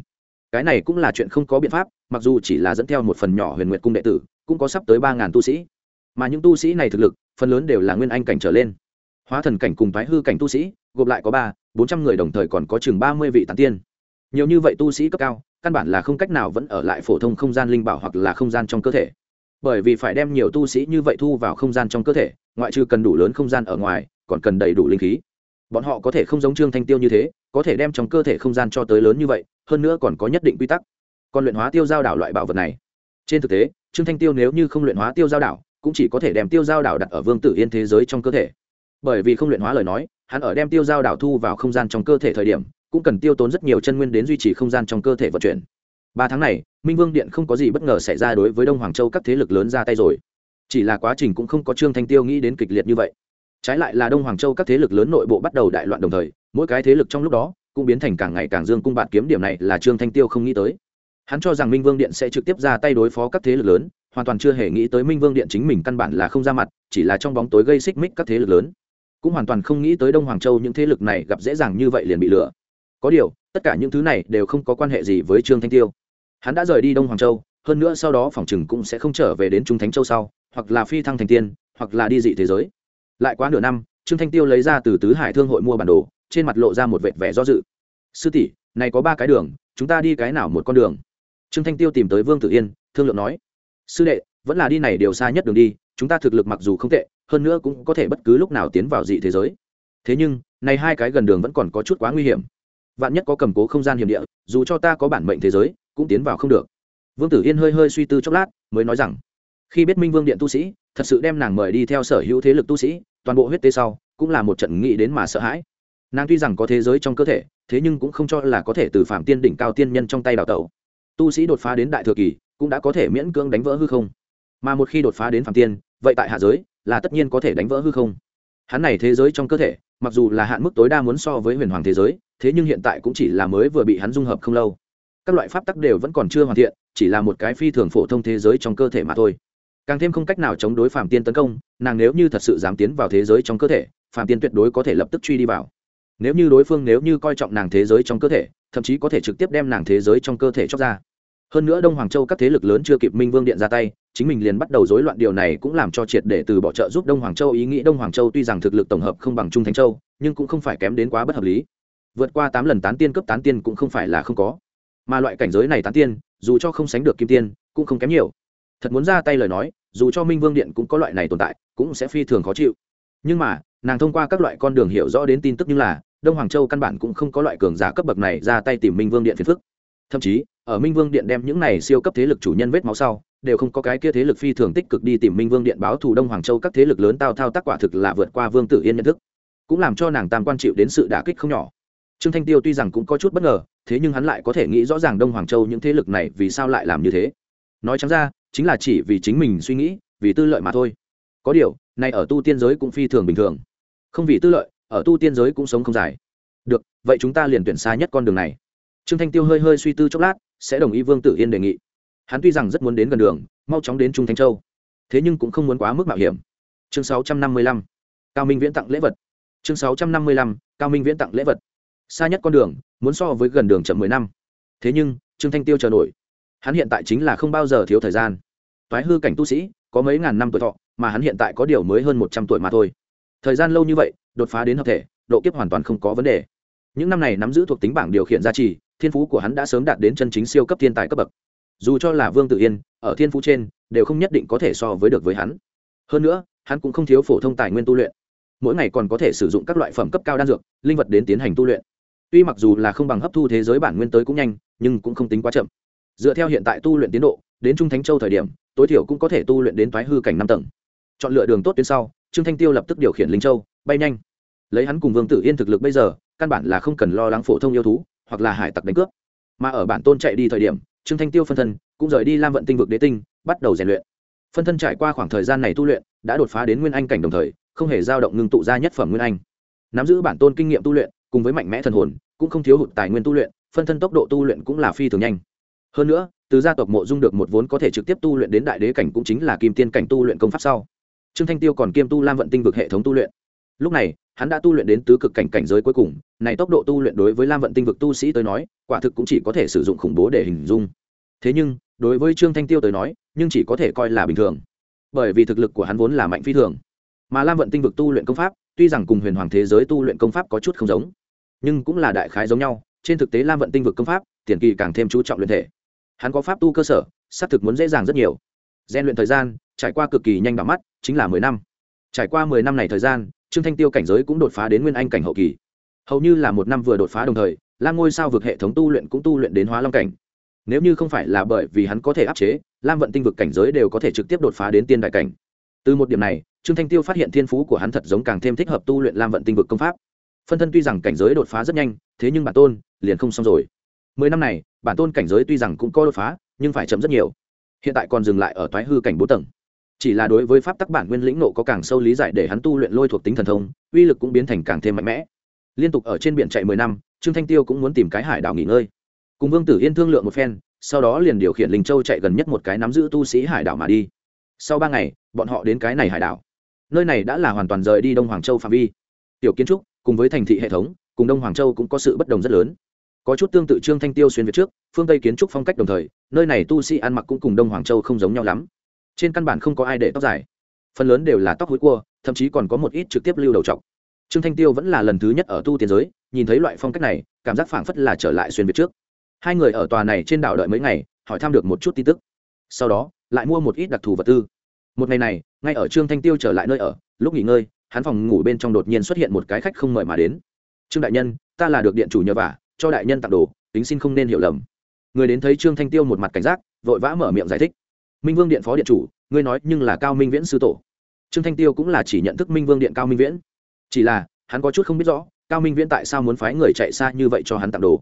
Cái này cũng là chuyện không có biện pháp, mặc dù chỉ là dẫn theo một phần nhỏ huyền nguyệt cung đệ tử, cũng có sắp tới ba ngàn tu sĩ. Mà những tu sĩ này thực lực, phần lớn đều là nguyên anh cảnh trở lên. Hóa thần cảnh cùng thái hư cảnh tu sĩ, gộp lại có ba, bốn trăm người đồng thời còn có chừng ba mươi vị tán tiên. Nhiều như vậy tu sĩ cấp cao, căn bản là không cách nào vẫn ở lại phổ thông không gian linh bảo hoặc là không gian trong cơ thể. Bởi vì phải đem nhiều tu sĩ như vậy thu vào không gian trong cơ thể, ngoại trừ cần đủ lớn không gian ở ngoài, còn cần đầy đủ linh khí bọn họ có thể không giống trương thanh tiêu như thế, có thể đem trong cơ thể không gian cho tới lớn như vậy, hơn nữa còn có nhất định quy tắc. Còn luyện hóa tiêu giao đảo loại bảo vật này. Trên thực tế, trương thanh tiêu nếu như không luyện hóa tiêu giao đảo, cũng chỉ có thể đem tiêu giao đảo đặt ở vương tử yên thế giới trong cơ thể. Bởi vì không luyện hóa lời nói, hắn ở đem tiêu giao đảo thu vào không gian trong cơ thể thời điểm, cũng cần tiêu tốn rất nhiều chân nguyên đến duy trì không gian trong cơ thể vận chuyển. Ba tháng này, minh vương điện không có gì bất ngờ xảy ra đối với đông hoàng châu các thế lực lớn ra tay rồi. Chỉ là quá trình cũng không có trương thanh tiêu nghĩ đến kịch liệt như vậy trái lại là đông hoàng châu các thế lực lớn nội bộ bắt đầu đại loạn đồng thời, mỗi cái thế lực trong lúc đó cũng biến thành càng ngày càng dương cung bạn kiếm, điểm này là trương thanh tiêu không nghĩ tới. Hắn cho rằng minh vương điện sẽ trực tiếp ra tay đối phó các thế lực lớn, hoàn toàn chưa hề nghĩ tới minh vương điện chính mình căn bản là không ra mặt, chỉ là trong bóng tối gây xích mích các thế lực lớn. Cũng hoàn toàn không nghĩ tới đông hoàng châu những thế lực này gặp dễ dàng như vậy liền bị lừa. Có điều, tất cả những thứ này đều không có quan hệ gì với trương thanh tiêu. Hắn đã rời đi đông hoàng châu, hơn nữa sau đó phòng chừng cũng sẽ không trở về đến trung thánh châu sau, hoặc là phi thăng thành tiên, hoặc là đi dị thế giới lại quá nửa năm, trương thanh tiêu lấy ra từ tứ hải thương hội mua bản đồ, trên mặt lộ ra một vệt vẻ do dự. Sư tỷ, này có ba cái đường, chúng ta đi cái nào một con đường? Trương thanh tiêu tìm tới vương tử yên, thương lượng nói. Sư đệ, vẫn là đi này điều xa nhất đường đi, chúng ta thực lực mặc dù không tệ, hơn nữa cũng có thể bất cứ lúc nào tiến vào dị thế giới. Thế nhưng, này hai cái gần đường vẫn còn có chút quá nguy hiểm. Vạn nhất có cầm cố không gian hiểm địa, dù cho ta có bản mệnh thế giới, cũng tiến vào không được. Vương tử yên hơi hơi suy tư chốc lát, mới nói rằng, khi biết minh vương điện tu sĩ, thật sự đem nàng mời đi theo sở hữu thế lực tu sĩ toàn bộ huyết tế sau, cũng là một trận nghĩ đến mà sợ hãi. Nàng tuy rằng có thế giới trong cơ thể, thế nhưng cũng không cho là có thể từ phạm tiên đỉnh cao tiên nhân trong tay đào tẩu. Tu sĩ đột phá đến đại thừa kỳ, cũng đã có thể miễn cưỡng đánh vỡ hư không. Mà một khi đột phá đến phạm tiên, vậy tại hạ giới, là tất nhiên có thể đánh vỡ hư không. Hắn này thế giới trong cơ thể, mặc dù là hạn mức tối đa muốn so với huyền hoàng thế giới, thế nhưng hiện tại cũng chỉ là mới vừa bị hắn dung hợp không lâu. Các loại pháp tắc đều vẫn còn chưa hoàn thiện, chỉ là một cái phi thường phổ thông thế giới trong cơ thể mà thôi càng thêm không cách nào chống đối phạm tiên tấn công, nàng nếu như thật sự dám tiến vào thế giới trong cơ thể, phạm tiên tuyệt đối có thể lập tức truy đi vào. Nếu như đối phương nếu như coi trọng nàng thế giới trong cơ thể, thậm chí có thể trực tiếp đem nàng thế giới trong cơ thể chóc ra. Hơn nữa đông hoàng châu các thế lực lớn chưa kịp minh vương điện ra tay, chính mình liền bắt đầu rối loạn điều này cũng làm cho triệt để từ bỏ trợ giúp đông hoàng châu. Ý nghĩ đông hoàng châu tuy rằng thực lực tổng hợp không bằng trung thánh châu, nhưng cũng không phải kém đến quá bất hợp lý. Vượt qua tám lần tán tiên cấp tán tiên cũng không phải là không có. Mà loại cảnh giới này tán tiên, dù cho không sánh được kim tiên, cũng không kém nhiều thật muốn ra tay lời nói, dù cho minh vương điện cũng có loại này tồn tại, cũng sẽ phi thường khó chịu. Nhưng mà, nàng thông qua các loại con đường hiểu rõ đến tin tức như là, đông hoàng châu căn bản cũng không có loại cường giả cấp bậc này ra tay tìm minh vương điện phiền phức. Thậm chí, ở minh vương điện đem những này siêu cấp thế lực chủ nhân vết máu sau, đều không có cái kia thế lực phi thường tích cực đi tìm minh vương điện báo thù đông hoàng châu các thế lực lớn tao thao tác quả thực là vượt qua vương tử yên nhận thức. Cũng làm cho nàng tam quan chịu đến sự đả kích không nhỏ. Trương thanh tiêu tuy rằng cũng có chút bất ngờ, thế nhưng hắn lại có thể nghĩ rõ ràng đông hoàng châu những thế lực này vì sao lại làm như thế. Nói chẳng ra chính là chỉ vì chính mình suy nghĩ, vì tư lợi mà thôi. Có điều này ở tu tiên giới cũng phi thường bình thường. Không vì tư lợi, ở tu tiên giới cũng sống không dài. Được, vậy chúng ta liền tuyển xa nhất con đường này. Trương thanh tiêu hơi hơi suy tư chốc lát, sẽ đồng ý vương tử yên đề nghị. Hắn tuy rằng rất muốn đến gần đường, mau chóng đến trung thanh châu, thế nhưng cũng không muốn quá mức mạo hiểm. Chương sáu trăm năm mươi lăm, cao minh viễn tặng lễ vật. Chương sáu trăm năm mươi lăm, cao minh viễn tặng lễ vật. Xa nhất con đường, muốn so với gần đường chậm mười năm. Thế nhưng, trương thanh tiêu chờ nổi hắn hiện tại chính là không bao giờ thiếu thời gian. Toái hư cảnh tu sĩ, có mấy ngàn năm tuổi thọ, mà hắn hiện tại có điều mới hơn một trăm tuổi mà thôi. Thời gian lâu như vậy, đột phá đến hợp thể, độ kiếp hoàn toàn không có vấn đề. Những năm này nắm giữ thuộc tính bảng điều khiển gia trì, thiên phú của hắn đã sớm đạt đến chân chính siêu cấp thiên tài cấp bậc. Dù cho là vương tự yên, ở thiên phú trên, đều không nhất định có thể so với được với hắn. Hơn nữa, hắn cũng không thiếu phổ thông tài nguyên tu luyện. Mỗi ngày còn có thể sử dụng các loại phẩm cấp cao đan dược, linh vật đến tiến hành tu luyện. Tuy mặc dù là không bằng hấp thu thế giới bản nguyên tới cũng nhanh, nhưng cũng không tính quá chậm dựa theo hiện tại tu luyện tiến độ, đến trung thánh châu thời điểm, tối thiểu cũng có thể tu luyện đến thoái hư cảnh năm tầng. Chọn lựa đường tốt tuyến sau, trương thanh tiêu lập tức điều khiển linh châu, bay nhanh. Lấy hắn cùng vương tử yên thực lực bây giờ, căn bản là không cần lo lắng phổ thông yêu thú, hoặc là hải tặc đánh cướp. Mà ở bản tôn chạy đi thời điểm, trương thanh tiêu phân thân, cũng rời đi lam vận tinh vực đế tinh, bắt đầu rèn luyện. Phân thân trải qua khoảng thời gian này tu luyện, đã đột phá đến nguyên anh cảnh đồng thời, không hề dao động ngưng tụ ra nhất phẩm nguyên anh. Nắm giữ bản tôn kinh nghiệm tu luyện, cùng với mạnh mẽ thần hồn, cũng không thiếu hụt tài nguyên tu luyện, phân thân tốc độ tu luyện cũng là phi thường nhanh hơn nữa, từ gia tộc mộ dung được một vốn có thể trực tiếp tu luyện đến đại đế cảnh cũng chính là kim tiên cảnh tu luyện công pháp sau. Trương thanh tiêu còn kiêm tu lam vận tinh vực hệ thống tu luyện. Lúc này, hắn đã tu luyện đến tứ cực cảnh cảnh giới cuối cùng, này tốc độ tu luyện đối với lam vận tinh vực tu sĩ tới nói, quả thực cũng chỉ có thể sử dụng khủng bố để hình dung. Thế nhưng, đối với trương thanh tiêu tới nói, nhưng chỉ có thể coi là bình thường. Bởi vì thực lực của hắn vốn là mạnh phi thường. Mà lam vận tinh vực tu luyện công pháp, tuy rằng cùng huyền hoàng thế giới tu luyện công pháp có chút không giống, nhưng cũng là đại khái giống nhau. Trên thực tế lam vận tinh vực công pháp, tiền kỳ càng thêm chú trọng luyện thể hắn có pháp tu cơ sở, xác thực muốn dễ dàng rất nhiều. Gian luyện thời gian, trải qua cực kỳ nhanh đỏ mắt, chính là mười năm. Trải qua mười năm này thời gian, trương thanh tiêu cảnh giới cũng đột phá đến nguyên anh cảnh hậu kỳ. Hầu như là một năm vừa đột phá đồng thời, lam ngôi sao vực hệ thống tu luyện cũng tu luyện đến hóa long cảnh. Nếu như không phải là bởi vì hắn có thể áp chế, lam vận tinh vực cảnh giới đều có thể trực tiếp đột phá đến tiên đại cảnh. Từ một điểm này, trương thanh tiêu phát hiện thiên phú của hắn thật giống càng thêm thích hợp tu luyện lam vận tinh vực công pháp. Phân thân tuy rằng cảnh giới đột phá rất nhanh, thế nhưng bản tôn liền không xong rồi. Mười năm này bản tôn cảnh giới tuy rằng cũng có đột phá, nhưng phải chậm rất nhiều. Hiện tại còn dừng lại ở thoái hư cảnh bốn tầng. Chỉ là đối với pháp tắc bản nguyên lĩnh nộ có càng sâu lý giải để hắn tu luyện lôi thuộc tính thần thông, uy lực cũng biến thành càng thêm mạnh mẽ. Liên tục ở trên biển chạy mười năm, trương thanh tiêu cũng muốn tìm cái hải đảo nghỉ ngơi. Cùng vương tử yên thương lượng một phen, sau đó liền điều khiển linh châu chạy gần nhất một cái nắm giữ tu sĩ hải đảo mà đi. Sau ba ngày, bọn họ đến cái này hải đảo. Nơi này đã là hoàn toàn rời đi đông hoàng châu phạm vi. Tiểu kiến trúc, cùng với thành thị hệ thống, cùng đông hoàng châu cũng có sự bất đồng rất lớn có chút tương tự trương thanh tiêu xuyên việt trước, phương tây kiến trúc phong cách đồng thời, nơi này tu sĩ ăn mặc cũng cùng đông hoàng châu không giống nhau lắm. Trên căn bản không có ai để tóc dài. Phần lớn đều là tóc hối cua, thậm chí còn có một ít trực tiếp lưu đầu trọc. Trương thanh tiêu vẫn là lần thứ nhất ở tu tiến giới, nhìn thấy loại phong cách này, cảm giác phảng phất là trở lại xuyên việt trước. Hai người ở tòa này trên đảo đợi mấy ngày, hỏi thăm được một chút tin tức. Sau đó, lại mua một ít đặc thù vật tư. Một ngày này, ngay ở trương thanh tiêu trở lại nơi ở, lúc nghỉ ngơi, hắn phòng ngủ bên trong đột nhiên xuất hiện một cái khách không mời mà đến. Trương đại nhân, ta là được điện chủ nhờ vả cho đại nhân tặng đồ tính xin không nên hiểu lầm. Người đến thấy trương thanh tiêu một mặt cảnh giác, vội vã mở miệng giải thích. Minh vương điện phó điện chủ, ngươi nói nhưng là cao minh viễn sư tổ. Trương thanh tiêu cũng là chỉ nhận thức minh vương điện cao minh viễn. Chỉ là, hắn có chút không biết rõ, cao minh viễn tại sao muốn phái người chạy xa như vậy cho hắn tặng đồ.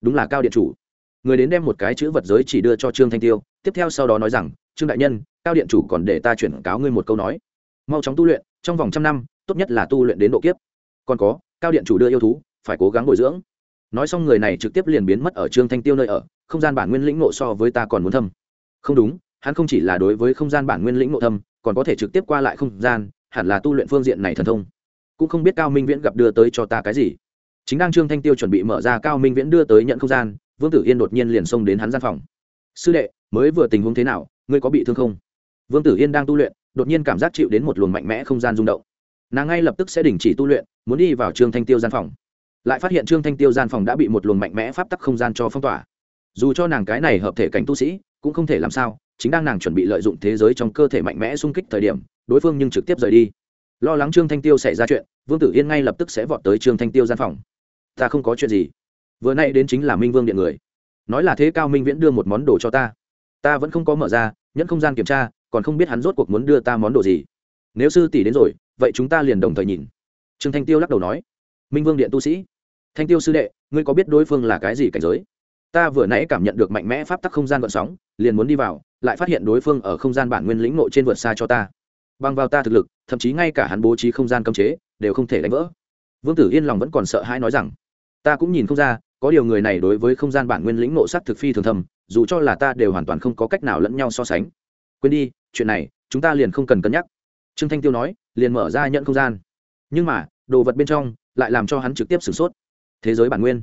Đúng là cao điện chủ. Người đến đem một cái chữ vật giới chỉ đưa cho trương thanh tiêu, tiếp theo sau đó nói rằng, trương đại nhân, cao điện chủ còn để ta chuyển cáo ngươi một câu nói. Mau chóng tu luyện, trong vòng trăm năm, tốt nhất là tu luyện đến độ kiếp. Còn có, cao điện chủ đưa yêu thú, phải cố gắng bồi dưỡng nói xong người này trực tiếp liền biến mất ở trương thanh tiêu nơi ở, không gian bản nguyên lĩnh nộ so với ta còn muốn thâm. Không đúng, hắn không chỉ là đối với không gian bản nguyên lĩnh nộ thâm, còn có thể trực tiếp qua lại không gian, hẳn là tu luyện phương diện này thần thông. Cũng không biết cao minh viễn gặp đưa tới cho ta cái gì. Chính đang trương thanh tiêu chuẩn bị mở ra cao minh viễn đưa tới nhận không gian, vương tử yên đột nhiên liền xông đến hắn gian phòng. Sư đệ, mới vừa tình huống thế nào, ngươi có bị thương không? Vương tử yên đang tu luyện, đột nhiên cảm giác chịu đến một luồng mạnh mẽ không gian rung động. Nàng ngay lập tức sẽ đình chỉ tu luyện, muốn đi vào trương thanh tiêu gian phòng lại phát hiện trương thanh tiêu gian phòng đã bị một luồng mạnh mẽ pháp tắc không gian cho phong tỏa. Dù cho nàng cái này hợp thể cảnh tu sĩ, cũng không thể làm sao, chính đang nàng chuẩn bị lợi dụng thế giới trong cơ thể mạnh mẽ xung kích thời điểm, đối phương nhưng trực tiếp rời đi. Lo lắng trương thanh tiêu xảy ra chuyện, vương tử yên ngay lập tức sẽ vọt tới trương thanh tiêu gian phòng. Ta không có chuyện gì. Vừa nay đến chính là minh vương điện người. Nói là thế cao minh viễn đưa một món đồ cho ta. Ta vẫn không có mở ra, nhẫn không gian kiểm tra, còn không biết hắn rốt cuộc muốn đưa ta món đồ gì. Nếu sư tỷ đến rồi, vậy chúng ta liền đồng thời nhìn. Trương thanh tiêu lắc đầu nói. Minh vương điện tu sĩ thanh tiêu sư đệ, ngươi có biết đối phương là cái gì cảnh giới? Ta vừa nãy cảm nhận được mạnh mẽ pháp tắc không gian vận sóng, liền muốn đi vào, lại phát hiện đối phương ở không gian bản nguyên lĩnh nội trên vượt xa cho ta. Bằng vào ta thực lực, thậm chí ngay cả hắn bố trí không gian cấm chế, đều không thể đánh vỡ. Vương tử yên lòng vẫn còn sợ hãi nói rằng, ta cũng nhìn không ra, có điều người này đối với không gian bản nguyên lĩnh nộ sắc thực phi thường thầm dù cho là ta đều hoàn toàn không có cách nào lẫn nhau so sánh. Quên đi, chuyện này, chúng ta liền không cần cân nhắc. Trương thanh tiêu nói, liền mở ra nhận không gian. Nhưng mà, đồ vật bên trong lại làm cho hắn trực tiếp sửng sốt thế giới bản nguyên.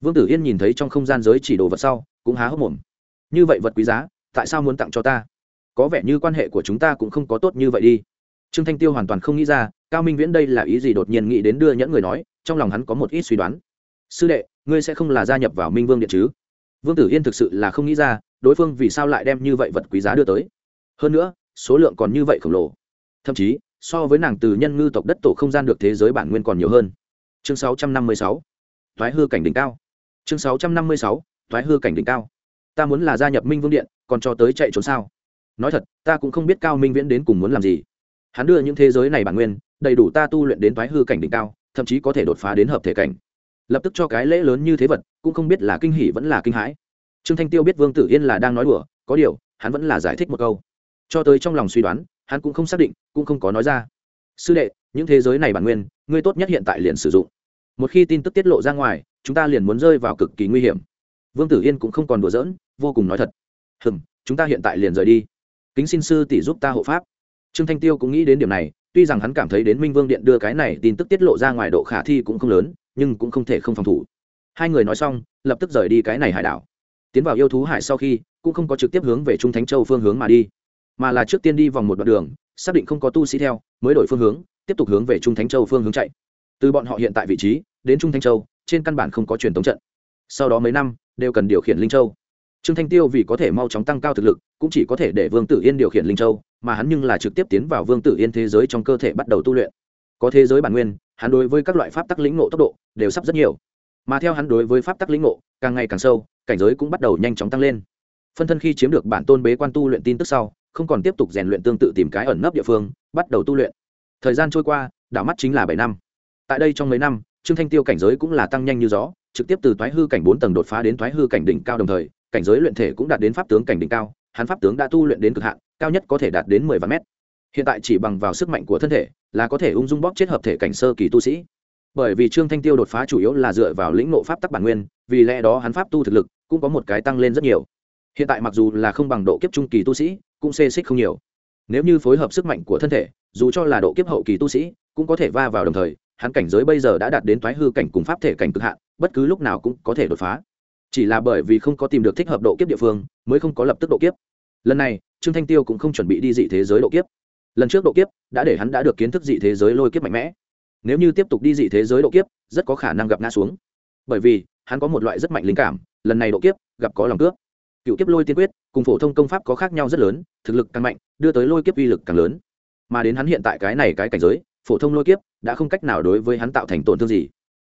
Vương tử yên nhìn thấy trong không gian giới chỉ đồ vật sau cũng há hốc mồm. Như vậy vật quý giá tại sao muốn tặng cho ta? Có vẻ như quan hệ của chúng ta cũng không có tốt như vậy đi. Trương thanh tiêu hoàn toàn không nghĩ ra cao minh viễn đây là ý gì đột nhiên nghĩ đến đưa nhẫn người nói trong lòng hắn có một ít suy đoán. Sư đệ ngươi sẽ không là gia nhập vào minh vương điện chứ? Vương tử yên thực sự là không nghĩ ra đối phương vì sao lại đem như vậy vật quý giá đưa tới. Hơn nữa số lượng còn như vậy khổng lồ. Thậm chí so với nàng từ nhân ngư tộc đất tổ không gian được thế giới bản nguyên còn nhiều hơn. Chương 656, thoái hư cảnh đỉnh cao. Chương 656, thoái hư cảnh đỉnh cao. Ta muốn là gia nhập minh vương điện còn cho tới chạy trốn sao? Nói thật ta cũng không biết cao minh viễn đến cùng muốn làm gì. Hắn đưa những thế giới này bản nguyên đầy đủ ta tu luyện đến thoái hư cảnh đỉnh cao thậm chí có thể đột phá đến hợp thể cảnh. Lập tức cho cái lễ lớn như thế vật cũng không biết là kinh hỷ vẫn là kinh hãi. Trương thanh tiêu biết vương tử yên là đang nói đùa có điều hắn vẫn là giải thích một câu. Cho tới trong lòng suy đoán hắn cũng không xác định cũng không có nói ra. Sư đệ những thế giới này bản nguyên ngươi tốt nhất hiện tại liền sử dụng một khi tin tức tiết lộ ra ngoài, chúng ta liền muốn rơi vào cực kỳ nguy hiểm. Vương tử yên cũng không còn đùa giỡn, vô cùng nói thật. Hừm, chúng ta hiện tại liền rời đi. Kính xin sư tỷ giúp ta hộ pháp. Trương thanh tiêu cũng nghĩ đến điểm này, tuy rằng hắn cảm thấy đến minh vương điện đưa cái này tin tức tiết lộ ra ngoài độ khả thi cũng không lớn, nhưng cũng không thể không phòng thủ. Hai người nói xong, lập tức rời đi cái này hải đảo. Tiến vào yêu thú hải sau khi, cũng không có trực tiếp hướng về trung thánh châu phương hướng mà đi, mà là trước tiên đi vòng một đoạn đường, xác định không có tu sĩ theo, mới đổi phương hướng, tiếp tục hướng về trung thánh châu phương hướng chạy từ bọn họ hiện tại vị trí, đến trung Thanh châu, trên căn bản không có truyền thống trận. Sau đó mấy năm, đều cần điều khiển linh châu. Trương thanh tiêu vì có thể mau chóng tăng cao thực lực, cũng chỉ có thể để vương tử yên điều khiển linh châu, mà hắn nhưng là trực tiếp tiến vào vương tử yên thế giới trong cơ thể bắt đầu tu luyện. Có thế giới bản nguyên, hắn đối với các loại pháp tắc lĩnh ngộ tốc độ đều sắp rất nhiều. Mà theo hắn đối với pháp tắc lĩnh ngộ, càng ngày càng sâu, cảnh giới cũng bắt đầu nhanh chóng tăng lên. Phân thân khi chiếm được bản tôn bế quan tu luyện tin tức sau, không còn tiếp tục rèn luyện tương tự tìm cái ẩn nấp địa phương, bắt đầu tu luyện. Thời gian trôi qua, đảo mắt chính là bảy năm tại đây trong mấy năm, trương thanh tiêu cảnh giới cũng là tăng nhanh như gió, trực tiếp từ thoái hư cảnh bốn tầng đột phá đến thoái hư cảnh đỉnh cao đồng thời, cảnh giới luyện thể cũng đạt đến pháp tướng cảnh đỉnh cao, hắn pháp tướng đã tu luyện đến cực hạn, cao nhất có thể đạt đến mười vạn mét. Hiện tại chỉ bằng vào sức mạnh của thân thể là có thể ung dung bóp chết hợp thể cảnh sơ kỳ tu sĩ. Bởi vì trương thanh tiêu đột phá chủ yếu là dựa vào lĩnh nộ pháp tắc bản nguyên, vì lẽ đó hắn pháp tu thực lực cũng có một cái tăng lên rất nhiều. Hiện tại mặc dù là không bằng độ kiếp trung kỳ tu sĩ, cũng xê xích không nhiều. Nếu như phối hợp sức mạnh của thân thể, dù cho là độ kiếp hậu kỳ tu sĩ, cũng có thể va vào đồng thời hắn cảnh giới bây giờ đã đạt đến thoái hư cảnh cùng pháp thể cảnh cực hạn, bất cứ lúc nào cũng có thể đột phá. Chỉ là bởi vì không có tìm được thích hợp độ kiếp địa phương, mới không có lập tức độ kiếp. Lần này, trương thanh tiêu cũng không chuẩn bị đi dị thế giới độ kiếp. Lần trước độ kiếp đã để hắn đã được kiến thức dị thế giới lôi kiếp mạnh mẽ. Nếu như tiếp tục đi dị thế giới độ kiếp, rất có khả năng gặp ngã xuống. Bởi vì, hắn có một loại rất mạnh linh cảm, lần này độ kiếp, gặp có lòng cướp. Cựu kiếp lôi tiên quyết, cùng phổ thông công pháp có khác nhau rất lớn, thực lực càng mạnh, đưa tới lôi kiếp uy lực càng lớn. Mà đến hắn hiện tại cái này cái cảnh giới, phổ thông lôi kiếp đã không cách nào đối với hắn tạo thành tổn thương gì.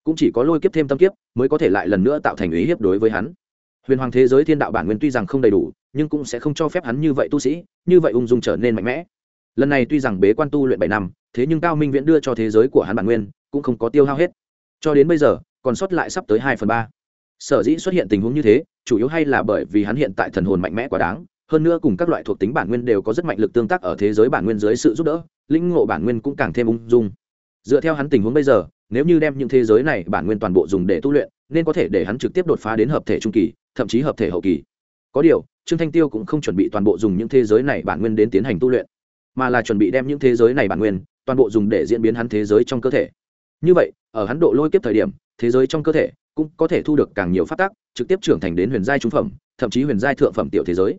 Cũng chỉ có lôi kiếp thêm tâm kiếp mới có thể lại lần nữa tạo thành ý hiếp đối với hắn. Huyền hoàng thế giới thiên đạo bản nguyên tuy rằng không đầy đủ, nhưng cũng sẽ không cho phép hắn như vậy tu sĩ, như vậy ung dung trở nên mạnh mẽ. Lần này tuy rằng bế quan tu luyện bảy năm, thế nhưng cao minh viễn đưa cho thế giới của hắn bản nguyên cũng không có tiêu hao hết. Cho đến bây giờ, còn sót lại sắp tới hai phần ba. Sở dĩ xuất hiện tình huống như thế, chủ yếu hay là bởi vì hắn hiện tại thần hồn mạnh mẽ quá đáng, hơn nữa cùng các loại thuộc tính bản nguyên đều có rất mạnh lực tương tác ở thế giới bản nguyên dưới sự giúp đỡ, linh ngộ bản nguyên cũng càng thêm ung dung dựa theo hắn tình huống bây giờ, nếu như đem những thế giới này bản nguyên toàn bộ dùng để tu luyện, nên có thể để hắn trực tiếp đột phá đến hợp thể trung kỳ, thậm chí hợp thể hậu kỳ. Có điều, trương thanh tiêu cũng không chuẩn bị toàn bộ dùng những thế giới này bản nguyên đến tiến hành tu luyện, mà là chuẩn bị đem những thế giới này bản nguyên toàn bộ dùng để diễn biến hắn thế giới trong cơ thể. Như vậy, ở hắn độ lôi kiếp thời điểm, thế giới trong cơ thể cũng có thể thu được càng nhiều phát tác, trực tiếp trưởng thành đến huyền giai trung phẩm, thậm chí huyền giai thượng phẩm tiểu thế giới.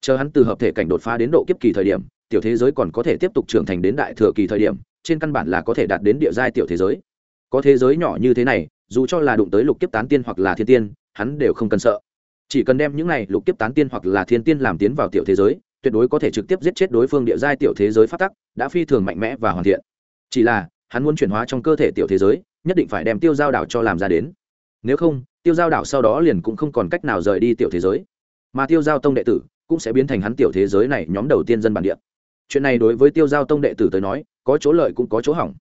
Chờ hắn từ hợp thể cảnh đột phá đến độ kiếp kỳ thời điểm, tiểu thế giới còn có thể tiếp tục trưởng thành đến đại thừa kỳ thời điểm trên căn bản là có thể đạt đến địa giai tiểu thế giới. Có thế giới nhỏ như thế này, dù cho là đụng tới lục kiếp tán tiên hoặc là thiên tiên, hắn đều không cần sợ. Chỉ cần đem những này lục kiếp tán tiên hoặc là thiên tiên làm tiến vào tiểu thế giới, tuyệt đối có thể trực tiếp giết chết đối phương địa giai tiểu thế giới phát tắc, đã phi thường mạnh mẽ và hoàn thiện. Chỉ là, hắn muốn chuyển hóa trong cơ thể tiểu thế giới, nhất định phải đem tiêu giao đảo cho làm ra đến. Nếu không, tiêu giao đảo sau đó liền cũng không còn cách nào rời đi tiểu thế giới. Mà tiêu giao tông đệ tử cũng sẽ biến thành hắn tiểu thế giới này nhóm đầu tiên dân bản địa. Chuyện này đối với tiêu giao tông đệ tử tới nói có chỗ lợi cũng có chỗ hỏng.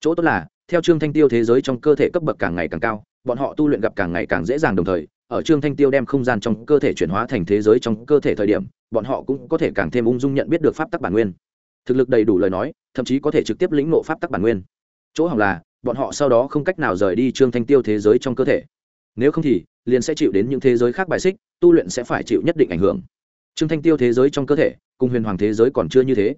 Chỗ tốt là, theo trương thanh tiêu thế giới trong cơ thể cấp bậc càng ngày càng cao, bọn họ tu luyện gặp càng ngày càng dễ dàng đồng thời, ở trương thanh tiêu đem không gian trong cơ thể chuyển hóa thành thế giới trong cơ thể thời điểm, bọn họ cũng có thể càng thêm ung dung nhận biết được pháp tắc bản nguyên. Thực lực đầy đủ lời nói, thậm chí có thể trực tiếp lĩnh nộ pháp tắc bản nguyên. Chỗ hỏng là, bọn họ sau đó không cách nào rời đi trương thanh tiêu thế giới trong cơ thể. Nếu không thì, liền sẽ chịu đến những thế giới khác bài xích, tu luyện sẽ phải chịu nhất định ảnh hưởng. Trương thanh tiêu thế giới trong cơ thể, cùng huyền hoàng thế giới còn chưa như thế.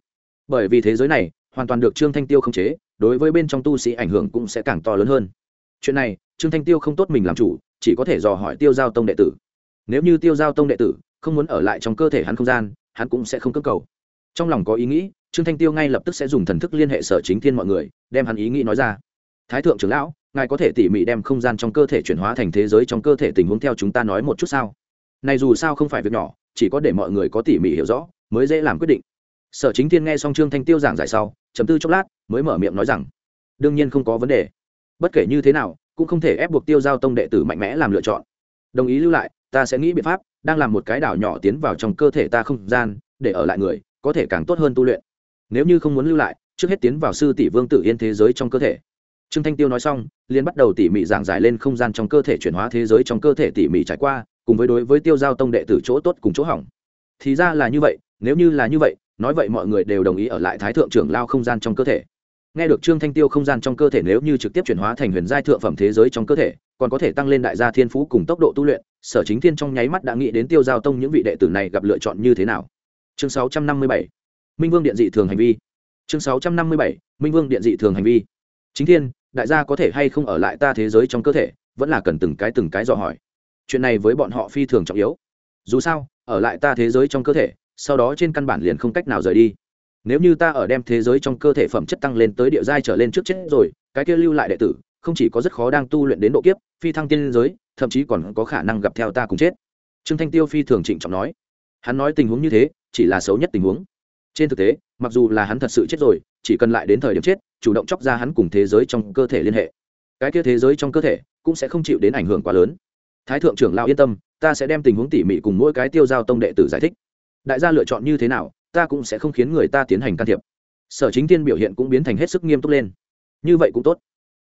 Bởi vì thế giới này hoàn toàn được trương thanh tiêu khống chế, đối với bên trong tu sĩ ảnh hưởng cũng sẽ càng to lớn hơn. Chuyện này, trương thanh tiêu không tốt mình làm chủ, chỉ có thể dò hỏi tiêu giao tông đệ tử. Nếu như tiêu giao tông đệ tử không muốn ở lại trong cơ thể hắn không gian, hắn cũng sẽ không cơ cầu. Trong lòng có ý nghĩ, trương thanh tiêu ngay lập tức sẽ dùng thần thức liên hệ sở chính thiên mọi người, đem hắn ý nghĩ nói ra. Thái thượng trưởng lão, ngài có thể tỉ mỉ đem không gian trong cơ thể chuyển hóa thành thế giới trong cơ thể tình huống theo chúng ta nói một chút sao? Này dù sao không phải việc nhỏ, chỉ có để mọi người có tỉ mỉ hiểu rõ, mới dễ làm quyết định. Sở chính thiên nghe xong trương thanh tiêu giảng giải sau chấm tư chốc lát, mới mở miệng nói rằng, đương nhiên không có vấn đề. Bất kể như thế nào, cũng không thể ép buộc tiêu giao tông đệ tử mạnh mẽ làm lựa chọn. Đồng ý lưu lại, ta sẽ nghĩ biện pháp, đang làm một cái đảo nhỏ tiến vào trong cơ thể ta không gian, để ở lại người, có thể càng tốt hơn tu luyện. Nếu như không muốn lưu lại, trước hết tiến vào sư tỷ vương tử yên thế giới trong cơ thể. Trương thanh tiêu nói xong liên bắt đầu tỉ mỉ giảng giải lên không gian trong cơ thể chuyển hóa thế giới trong cơ thể tỉ mỉ trải qua, cùng với đối với tiêu giao tông đệ tử chỗ tốt cùng chỗ hỏng. Thì ra là như vậy, nếu như là như vậy nói vậy mọi người đều đồng ý ở lại thái thượng trưởng lao không gian trong cơ thể. Nghe được trương thanh tiêu không gian trong cơ thể nếu như trực tiếp chuyển hóa thành huyền giai thượng phẩm thế giới trong cơ thể, còn có thể tăng lên đại gia thiên phú cùng tốc độ tu luyện, sở chính thiên trong nháy mắt đã nghĩ đến tiêu giao tông những vị đệ tử này gặp lựa chọn như thế nào. Chương 657 minh vương điện dị thường hành vi. Chương 657 minh vương điện dị thường hành vi. Chính thiên, đại gia có thể hay không ở lại ta thế giới trong cơ thể, vẫn là cần từng cái từng cái dò hỏi. Chuyện này với bọn họ phi thường trọng yếu. Dù sao, ở lại ta thế giới trong cơ thể sau đó trên căn bản liền không cách nào rời đi. Nếu như ta ở đem thế giới trong cơ thể phẩm chất tăng lên tới địa giai trở lên trước chết rồi, cái kia lưu lại đệ tử, không chỉ có rất khó đang tu luyện đến độ kiếp, phi thăng tiên giới, thậm chí còn có khả năng gặp theo ta cùng chết. Trương thanh tiêu phi thường trịnh trọng nói. Hắn nói tình huống như thế, chỉ là xấu nhất tình huống. Trên thực tế, mặc dù là hắn thật sự chết rồi, chỉ cần lại đến thời điểm chết, chủ động chóc ra hắn cùng thế giới trong cơ thể liên hệ. Cái kia thế giới trong cơ thể cũng sẽ không chịu đến ảnh hưởng quá lớn. Thái thượng trưởng lao yên tâm, ta sẽ đem tình huống tỉ mỉ cùng mỗi cái tiêu giao tông đệ tử giải thích đại gia lựa chọn như thế nào, ta cũng sẽ không khiến người ta tiến hành can thiệp. Sở chính tiên biểu hiện cũng biến thành hết sức nghiêm túc lên. Như vậy cũng tốt.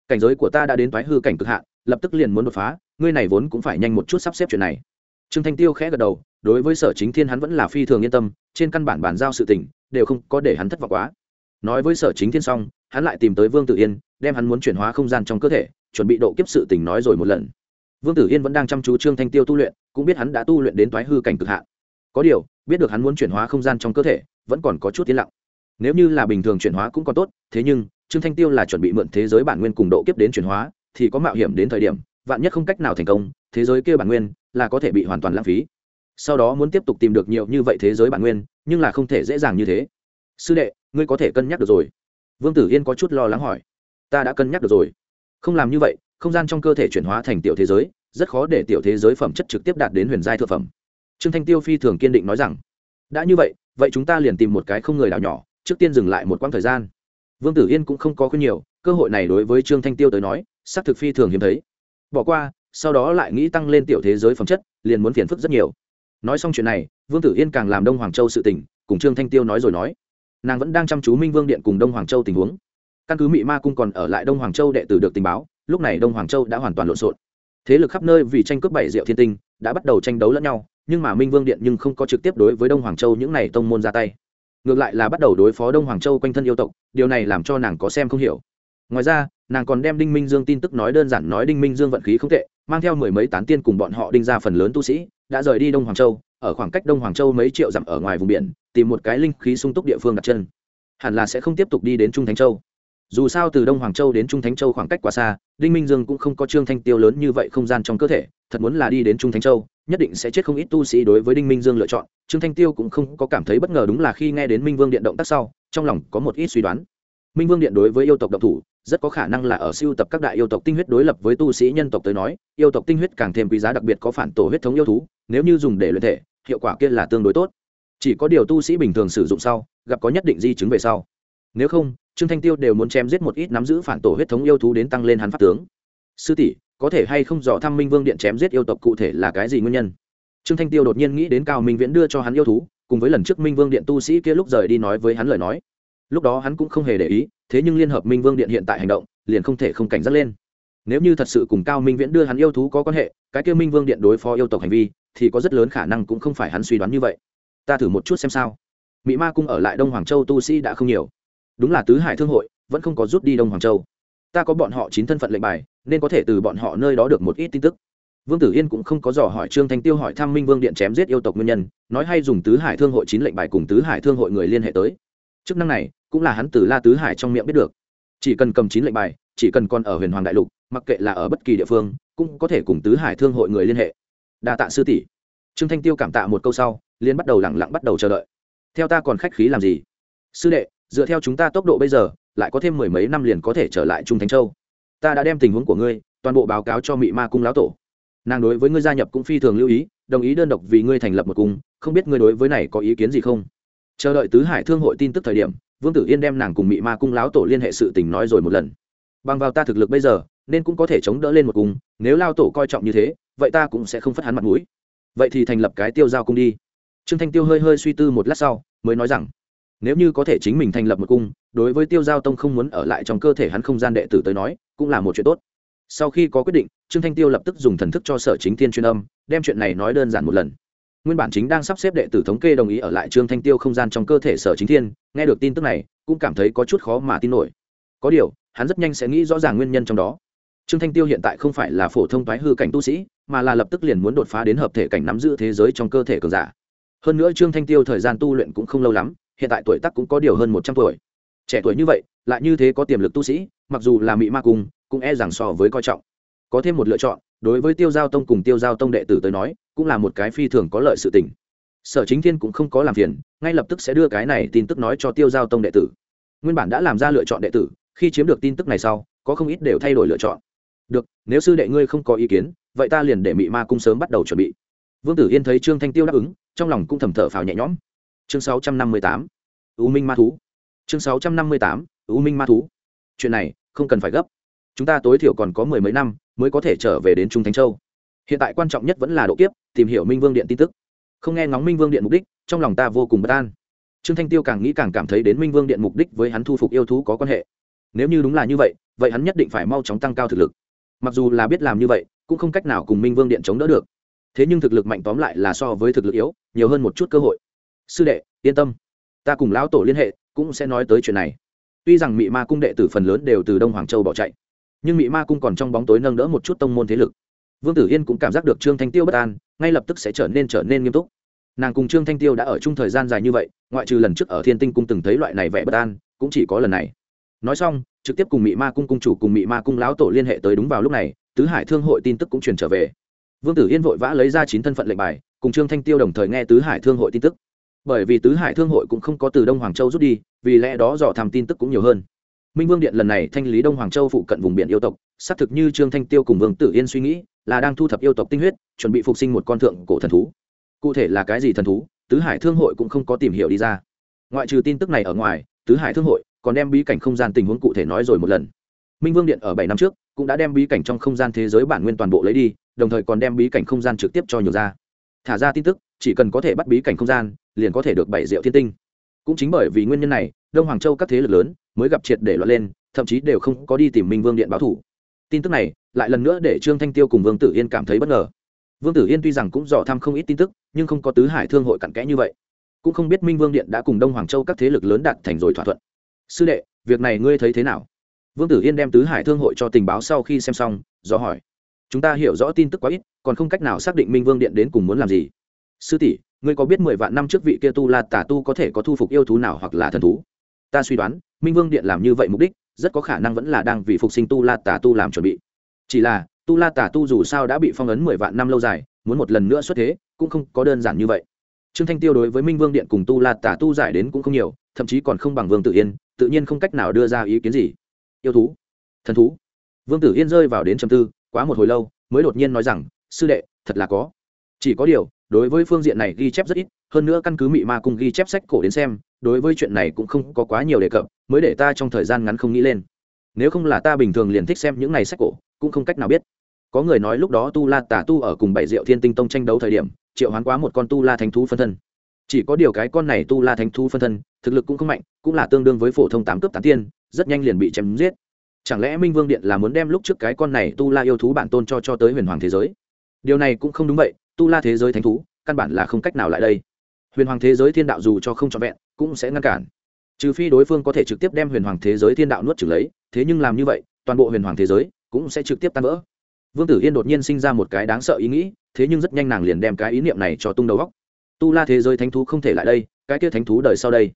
Cảnh giới của ta đã đến thoái hư cảnh cực hạn, lập tức liền muốn đột phá, ngươi này vốn cũng phải nhanh một chút sắp xếp chuyện này. Trương thanh tiêu khẽ gật đầu, đối với sở chính thiên hắn vẫn là phi thường yên tâm, trên căn bản bàn giao sự tình, đều không có để hắn thất vọng quá. Nói với sở chính thiên xong, hắn lại tìm tới vương tử yên, đem hắn muốn chuyển hóa không gian trong cơ thể, chuẩn bị độ kiếp sự tình nói rồi một lần. Vương tử yên vẫn đang chăm chú trương thanh tiêu tu luyện, cũng biết hắn đã tu luyện đến thoái hư cảnh cực hạn. Có điều biết được hắn muốn chuyển hóa không gian trong cơ thể, vẫn còn có chút tiến lặng. Nếu như là bình thường chuyển hóa cũng còn tốt, thế nhưng, trương thanh tiêu là chuẩn bị mượn thế giới bản nguyên cùng độ kiếp đến chuyển hóa, thì có mạo hiểm đến thời điểm, vạn nhất không cách nào thành công, thế giới kia bản nguyên là có thể bị hoàn toàn lãng phí. Sau đó muốn tiếp tục tìm được nhiều như vậy thế giới bản nguyên, nhưng là không thể dễ dàng như thế. Sư đệ, ngươi có thể cân nhắc được rồi. Vương tử yên có chút lo lắng hỏi. Ta đã cân nhắc được rồi. Không làm như vậy, không gian trong cơ thể chuyển hóa thành tiểu thế giới, rất khó để tiểu thế giới phẩm chất trực tiếp đạt đến huyền giai thượng phẩm trương thanh tiêu phi thường kiên định nói rằng, đã như vậy vậy chúng ta liền tìm một cái không người đảo nhỏ, trước tiên dừng lại một quãng thời gian. Vương tử yên cũng không có khuyên nhiều, cơ hội này đối với trương thanh tiêu tới nói, xác thực phi thường hiếm thấy. Bỏ qua, sau đó lại nghĩ tăng lên tiểu thế giới phẩm chất, liền muốn phiền phức rất nhiều. Nói xong chuyện này, vương tử yên càng làm đông hoàng châu sự tình, cùng trương thanh tiêu nói rồi nói. Nàng vẫn đang chăm chú minh vương điện cùng đông hoàng châu tình huống. Căn cứ mị ma cung còn ở lại đông hoàng châu đệ tử được tình báo, lúc này đông hoàng châu đã hoàn toàn lộn xộn. Thế lực khắp nơi vì tranh cướp bảy diệu thiên tinh, đã bắt đầu tranh đấu lẫn nhau nhưng mà minh vương điện nhưng không có trực tiếp đối với đông hoàng châu những n à y tông môn ra tay. Ngược lại là bắt đầu đối phó đông hoàng châu quanh thân yêu tộc, điều này làm cho nàng có xem không hiểu. Ngoài ra, nàng còn đem đinh minh dương tin tức nói đơn giản nói đinh minh dương vận khí không tệ, mang theo mười mấy tán tiên cùng bọn họ đinh ra phần lớn tu sĩ, đã rời đi đông hoàng châu, ở khoảng cách đông hoàng châu mấy triệu dặm ở ngoài vùng biển, tìm một cái linh khí sung túc địa phương đặt chân. Hẳn là sẽ không tiếp tục đi đến trung thánh châu. Dù sao từ đông hoàng châu đến trung thánh châu khoảng cách quá xa, đinh minh dương cũng không có trương thanh tiêu lớn như vậy không gian trong cơ thể, thật muốn là đi đến trung thánh châu nhất định sẽ chết không ít tu sĩ đối với đinh minh dương lựa chọn. Trương thanh tiêu cũng không có cảm thấy bất ngờ đúng là khi nghe đến minh vương điện động tác sau, trong lòng có một ít suy đoán. Minh vương điện đối với yêu tộc độc thủ, rất có khả năng là ở siêu tập các đại yêu tộc tinh huyết đối lập với tu sĩ nhân tộc tới nói, yêu tộc tinh huyết càng thêm quý giá đặc biệt có phản tổ huyết thống yêu thú, nếu như dùng để luyện thể, hiệu quả kia là tương đối tốt. Chỉ có điều tu sĩ bình thường sử dụng sau, gặp có nhất định di chứng về sau. Nếu không, trương thanh tiêu đều muốn chém giết một ít nắm giữ phản tổ huyết thống yêu thú đến tăng lên hắn pháp tướng. Sư tỷ có thể hay không dò thăm minh vương điện chém giết yêu tộc cụ thể là cái gì nguyên nhân? Trương thanh tiêu đột nhiên nghĩ đến cao minh viễn đưa cho hắn yêu thú, cùng với lần trước minh vương điện tu sĩ kia lúc rời đi nói với hắn lời nói. Lúc đó hắn cũng không hề để ý, thế nhưng liên hợp minh vương điện hiện tại hành động, liền không thể không cảnh giác lên. Nếu như thật sự cùng cao minh viễn đưa hắn yêu thú có quan hệ, cái kia minh vương điện đối phó yêu tộc hành vi, thì có rất lớn khả năng cũng không phải hắn suy đoán như vậy. Ta thử một chút xem sao. Mỹ ma cung ở lại đông hoàng châu tu sĩ đã không nhiều. Đúng là tứ hải thương hội, vẫn không có rút đi đông hoàng châu ta có bọn họ chín thân phận lệnh bài, nên có thể từ bọn họ nơi đó được một ít tin tức. Vương tử yên cũng không có dò hỏi trương thanh tiêu hỏi thăm minh vương điện chém giết yêu tộc nguyên nhân, nói hay dùng tứ hải thương hội chín lệnh bài cùng tứ hải thương hội người liên hệ tới. Chức năng này, cũng là hắn từ la tứ hải trong miệng biết được. Chỉ cần cầm chín lệnh bài, chỉ cần còn ở huyền hoàng đại lục, mặc kệ là ở bất kỳ địa phương, cũng có thể cùng tứ hải thương hội người liên hệ. Đa tạ sư tỷ. Trương thanh tiêu cảm tạ một câu sau liên bắt đầu lẳng lặng bắt đầu chờ đợi. Theo ta còn khách khí làm gì? Sư đệ, dựa theo chúng ta tốc độ bây giờ lại có thêm mười mấy năm liền có thể trở lại trung thánh châu. Ta đã đem tình huống của ngươi toàn bộ báo cáo cho mị ma cung lão tổ. Nàng đối với ngươi gia nhập cũng phi thường lưu ý, đồng ý đơn độc vì ngươi thành lập một cung, không biết ngươi đối với này có ý kiến gì không? Chờ đợi tứ hải thương hội tin tức thời điểm, vương tử yên đem nàng cùng mị ma cung lão tổ liên hệ sự tình nói rồi một lần. Bằng vào ta thực lực bây giờ, nên cũng có thể chống đỡ lên một cung, nếu lao tổ coi trọng như thế, vậy ta cũng sẽ không phất hắn mặt mũi. Vậy thì thành lập cái tiêu giao cung đi. Trương thanh tiêu hơi hơi suy tư một lát sau, mới nói rằng nếu như có thể chính mình thành lập một cung, đối với tiêu giao tông không muốn ở lại trong cơ thể hắn không gian đệ tử tới nói, cũng là một chuyện tốt. Sau khi có quyết định, trương thanh tiêu lập tức dùng thần thức cho sở chính thiên chuyên âm, đem chuyện này nói đơn giản một lần. Nguyên bản chính đang sắp xếp đệ tử thống kê đồng ý ở lại trương thanh tiêu không gian trong cơ thể sở chính thiên, nghe được tin tức này, cũng cảm thấy có chút khó mà tin nổi. Có điều, hắn rất nhanh sẽ nghĩ rõ ràng nguyên nhân trong đó. Trương thanh tiêu hiện tại không phải là phổ thông thoái hư cảnh tu sĩ, mà là lập tức liền muốn đột phá đến hợp thể cảnh nắm giữ thế giới trong cơ thể cường giả. Hơn nữa trương thanh tiêu thời gian tu luyện cũng không lâu lắm hiện tại tuổi tác cũng có điều hơn một trăm tuổi. Trẻ tuổi như vậy, lại như thế có tiềm lực tu sĩ, mặc dù là mỹ ma cung cũng e rằng so với coi trọng. Có thêm một lựa chọn, đối với tiêu giao tông cùng tiêu giao tông đệ tử tới nói, cũng là một cái phi thường có lợi sự tình. Sở chính thiên cũng không có làm phiền, ngay lập tức sẽ đưa cái này tin tức nói cho tiêu giao tông đệ tử. Nguyên bản đã làm ra lựa chọn đệ tử, khi chiếm được tin tức này sau, có không ít đều thay đổi lựa chọn. Được, nếu sư đệ ngươi không có ý kiến, vậy ta liền để mị ma cung sớm bắt đầu chuẩn bị. Vương tử yên thấy trương thanh tiêu đáp ứng, trong lòng cũng thầm thở phào nhẹ nhõm chương sáu trăm năm mươi tám. U minh ma thú. Chương sáu trăm năm mươi tám, u minh ma thú. Chuyện này, không cần phải gấp. Chúng ta tối thiểu còn có mười mấy năm mới có thể trở về đến trung thánh châu. Hiện tại quan trọng nhất vẫn là độ kiếp, tìm hiểu minh vương điện tin tức. Không nghe ngóng minh vương điện mục đích, trong lòng ta vô cùng bất an. Trương thanh tiêu càng nghĩ càng cảm thấy đến minh vương điện mục đích với hắn thu phục yêu thú có quan hệ. Nếu như đúng là như vậy vậy hắn nhất định phải mau chóng tăng cao thực lực. Mặc dù là biết làm như vậy, cũng không cách nào cùng minh vương điện chống đỡ được. Thế nhưng thực lực mạnh tóm lại là so với thực lực yếu, nhiều hơn một chút cơ hội sư đệ, yên tâm. Ta cùng lão tổ liên hệ, cũng sẽ nói tới chuyện này. Tuy rằng mị ma cung đệ tử phần lớn đều từ đông hoàng châu bỏ chạy, nhưng mị ma cung còn trong bóng tối nâng đỡ một chút tông môn thế lực. Vương tử yên cũng cảm giác được trương thanh tiêu bất an, ngay lập tức sẽ trở nên trở nên nghiêm túc. Nàng cùng trương thanh tiêu đã ở chung thời gian dài như vậy, ngoại trừ lần trước ở thiên tinh cung từng thấy loại này vẻ bất an, cũng chỉ có lần này. Nói xong, trực tiếp cùng mị ma cung cung chủ cùng mị ma cung lão tổ liên hệ tới đúng vào lúc này, tứ hải thương hội tin tức cũng truyền trở về. Vương tử yên vội vã lấy ra chín thân phận lệnh bài, cùng trương thanh tiêu đồng thời nghe tứ hải thương hội tin tức bởi vì tứ hải thương hội cũng không có từ đông hoàng châu rút đi, vì lẽ đó dò thăm tin tức cũng nhiều hơn. Minh vương điện lần này thanh lý đông hoàng châu phụ cận vùng biển yêu tộc, xác thực như trương thanh tiêu cùng vương tử yên suy nghĩ, là đang thu thập yêu tộc tinh huyết, chuẩn bị phục sinh một con thượng cổ thần thú. Cụ thể là cái gì thần thú, tứ hải thương hội cũng không có tìm hiểu đi ra. Ngoại trừ tin tức này ở ngoài, tứ hải thương hội còn đem bí cảnh không gian tình huống cụ thể nói rồi một lần. Minh vương điện ở bảy năm trước cũng đã đem bí cảnh trong không gian thế giới bản nguyên toàn bộ lấy đi, đồng thời còn đem bí cảnh không gian trực tiếp cho nhiều ra. Thả ra tin tức, chỉ cần có thể bắt bí cảnh không gian liền có thể được bảy rượu thiên tinh. Cũng chính bởi vì nguyên nhân này, đông hoàng châu các thế lực lớn mới gặp triệt để loạn lên, thậm chí đều không có đi tìm minh vương điện báo thủ. Tin tức này lại lần nữa để trương thanh tiêu cùng vương tử yên cảm thấy bất ngờ. Vương tử yên tuy rằng cũng dò thăm không ít tin tức, nhưng không có tứ hải thương hội cặn kẽ như vậy. Cũng không biết minh vương điện đã cùng đông hoàng châu các thế lực lớn đạt thành rồi thỏa thuận. Sư đệ, việc này ngươi thấy thế nào? Vương tử yên đem tứ hải thương hội cho tình báo sau khi xem xong, do hỏi. Chúng ta hiểu rõ tin tức quá ít, còn không cách nào xác định minh vương điện đến cùng muốn làm gì. Sư tỷ ngươi có biết mười vạn năm trước vị kia tu la tả tu có thể có thu phục yêu thú nào hoặc là thần thú? Ta suy đoán, minh vương điện làm như vậy mục đích, rất có khả năng vẫn là đang vì phục sinh tu la tả tu làm chuẩn bị. Chỉ là, tu la tả tu dù sao đã bị phong ấn mười vạn năm lâu dài, muốn một lần nữa xuất thế, cũng không có đơn giản như vậy. Trương thanh tiêu đối với minh vương điện cùng tu la tả tu giải đến cũng không nhiều, thậm chí còn không bằng vương tử yên, tự nhiên không cách nào đưa ra ý kiến gì. Yêu thú, thần thú. Vương tử yên rơi vào đến trầm tư, quá một hồi lâu, mới đột nhiên nói rằng, sư đệ, thật là có. Chỉ có điều đối với phương diện này ghi chép rất ít, hơn nữa căn cứ mị ma Cung ghi chép sách cổ đến xem, đối với chuyện này cũng không có quá nhiều đề cập, mới để ta trong thời gian ngắn không nghĩ lên. Nếu không là ta bình thường liền thích xem những này sách cổ, cũng không cách nào biết. Có người nói lúc đó tu la tả tu ở cùng bảy diệu thiên tinh tông tranh đấu thời điểm, triệu hoán quá một con tu la thánh thú phân thân. Chỉ có điều cái con này tu la thánh thú phân thân, thực lực cũng không mạnh, cũng là tương đương với phổ thông tám cấp tán tiên, rất nhanh liền bị chém giết. Chẳng lẽ minh vương điện là muốn đem lúc trước cái con này tu la yêu thú bản tôn cho cho tới huyền hoàng thế giới? Điều này cũng không đúng vậy tu la thế giới thánh thú, căn bản là không cách nào lại đây. Huyền hoàng thế giới thiên đạo dù cho không trọn vẹn, cũng sẽ ngăn cản. Trừ phi đối phương có thể trực tiếp đem huyền hoàng thế giới thiên đạo nuốt trừng lấy, thế nhưng làm như vậy, toàn bộ huyền hoàng thế giới cũng sẽ trực tiếp tan vỡ. Vương tử yên đột nhiên sinh ra một cái đáng sợ ý nghĩ, thế nhưng rất nhanh nàng liền đem cái ý niệm này cho tung đầu góc tu la thế giới thánh thú không thể lại đây, cái kia thánh thú đời sau đây.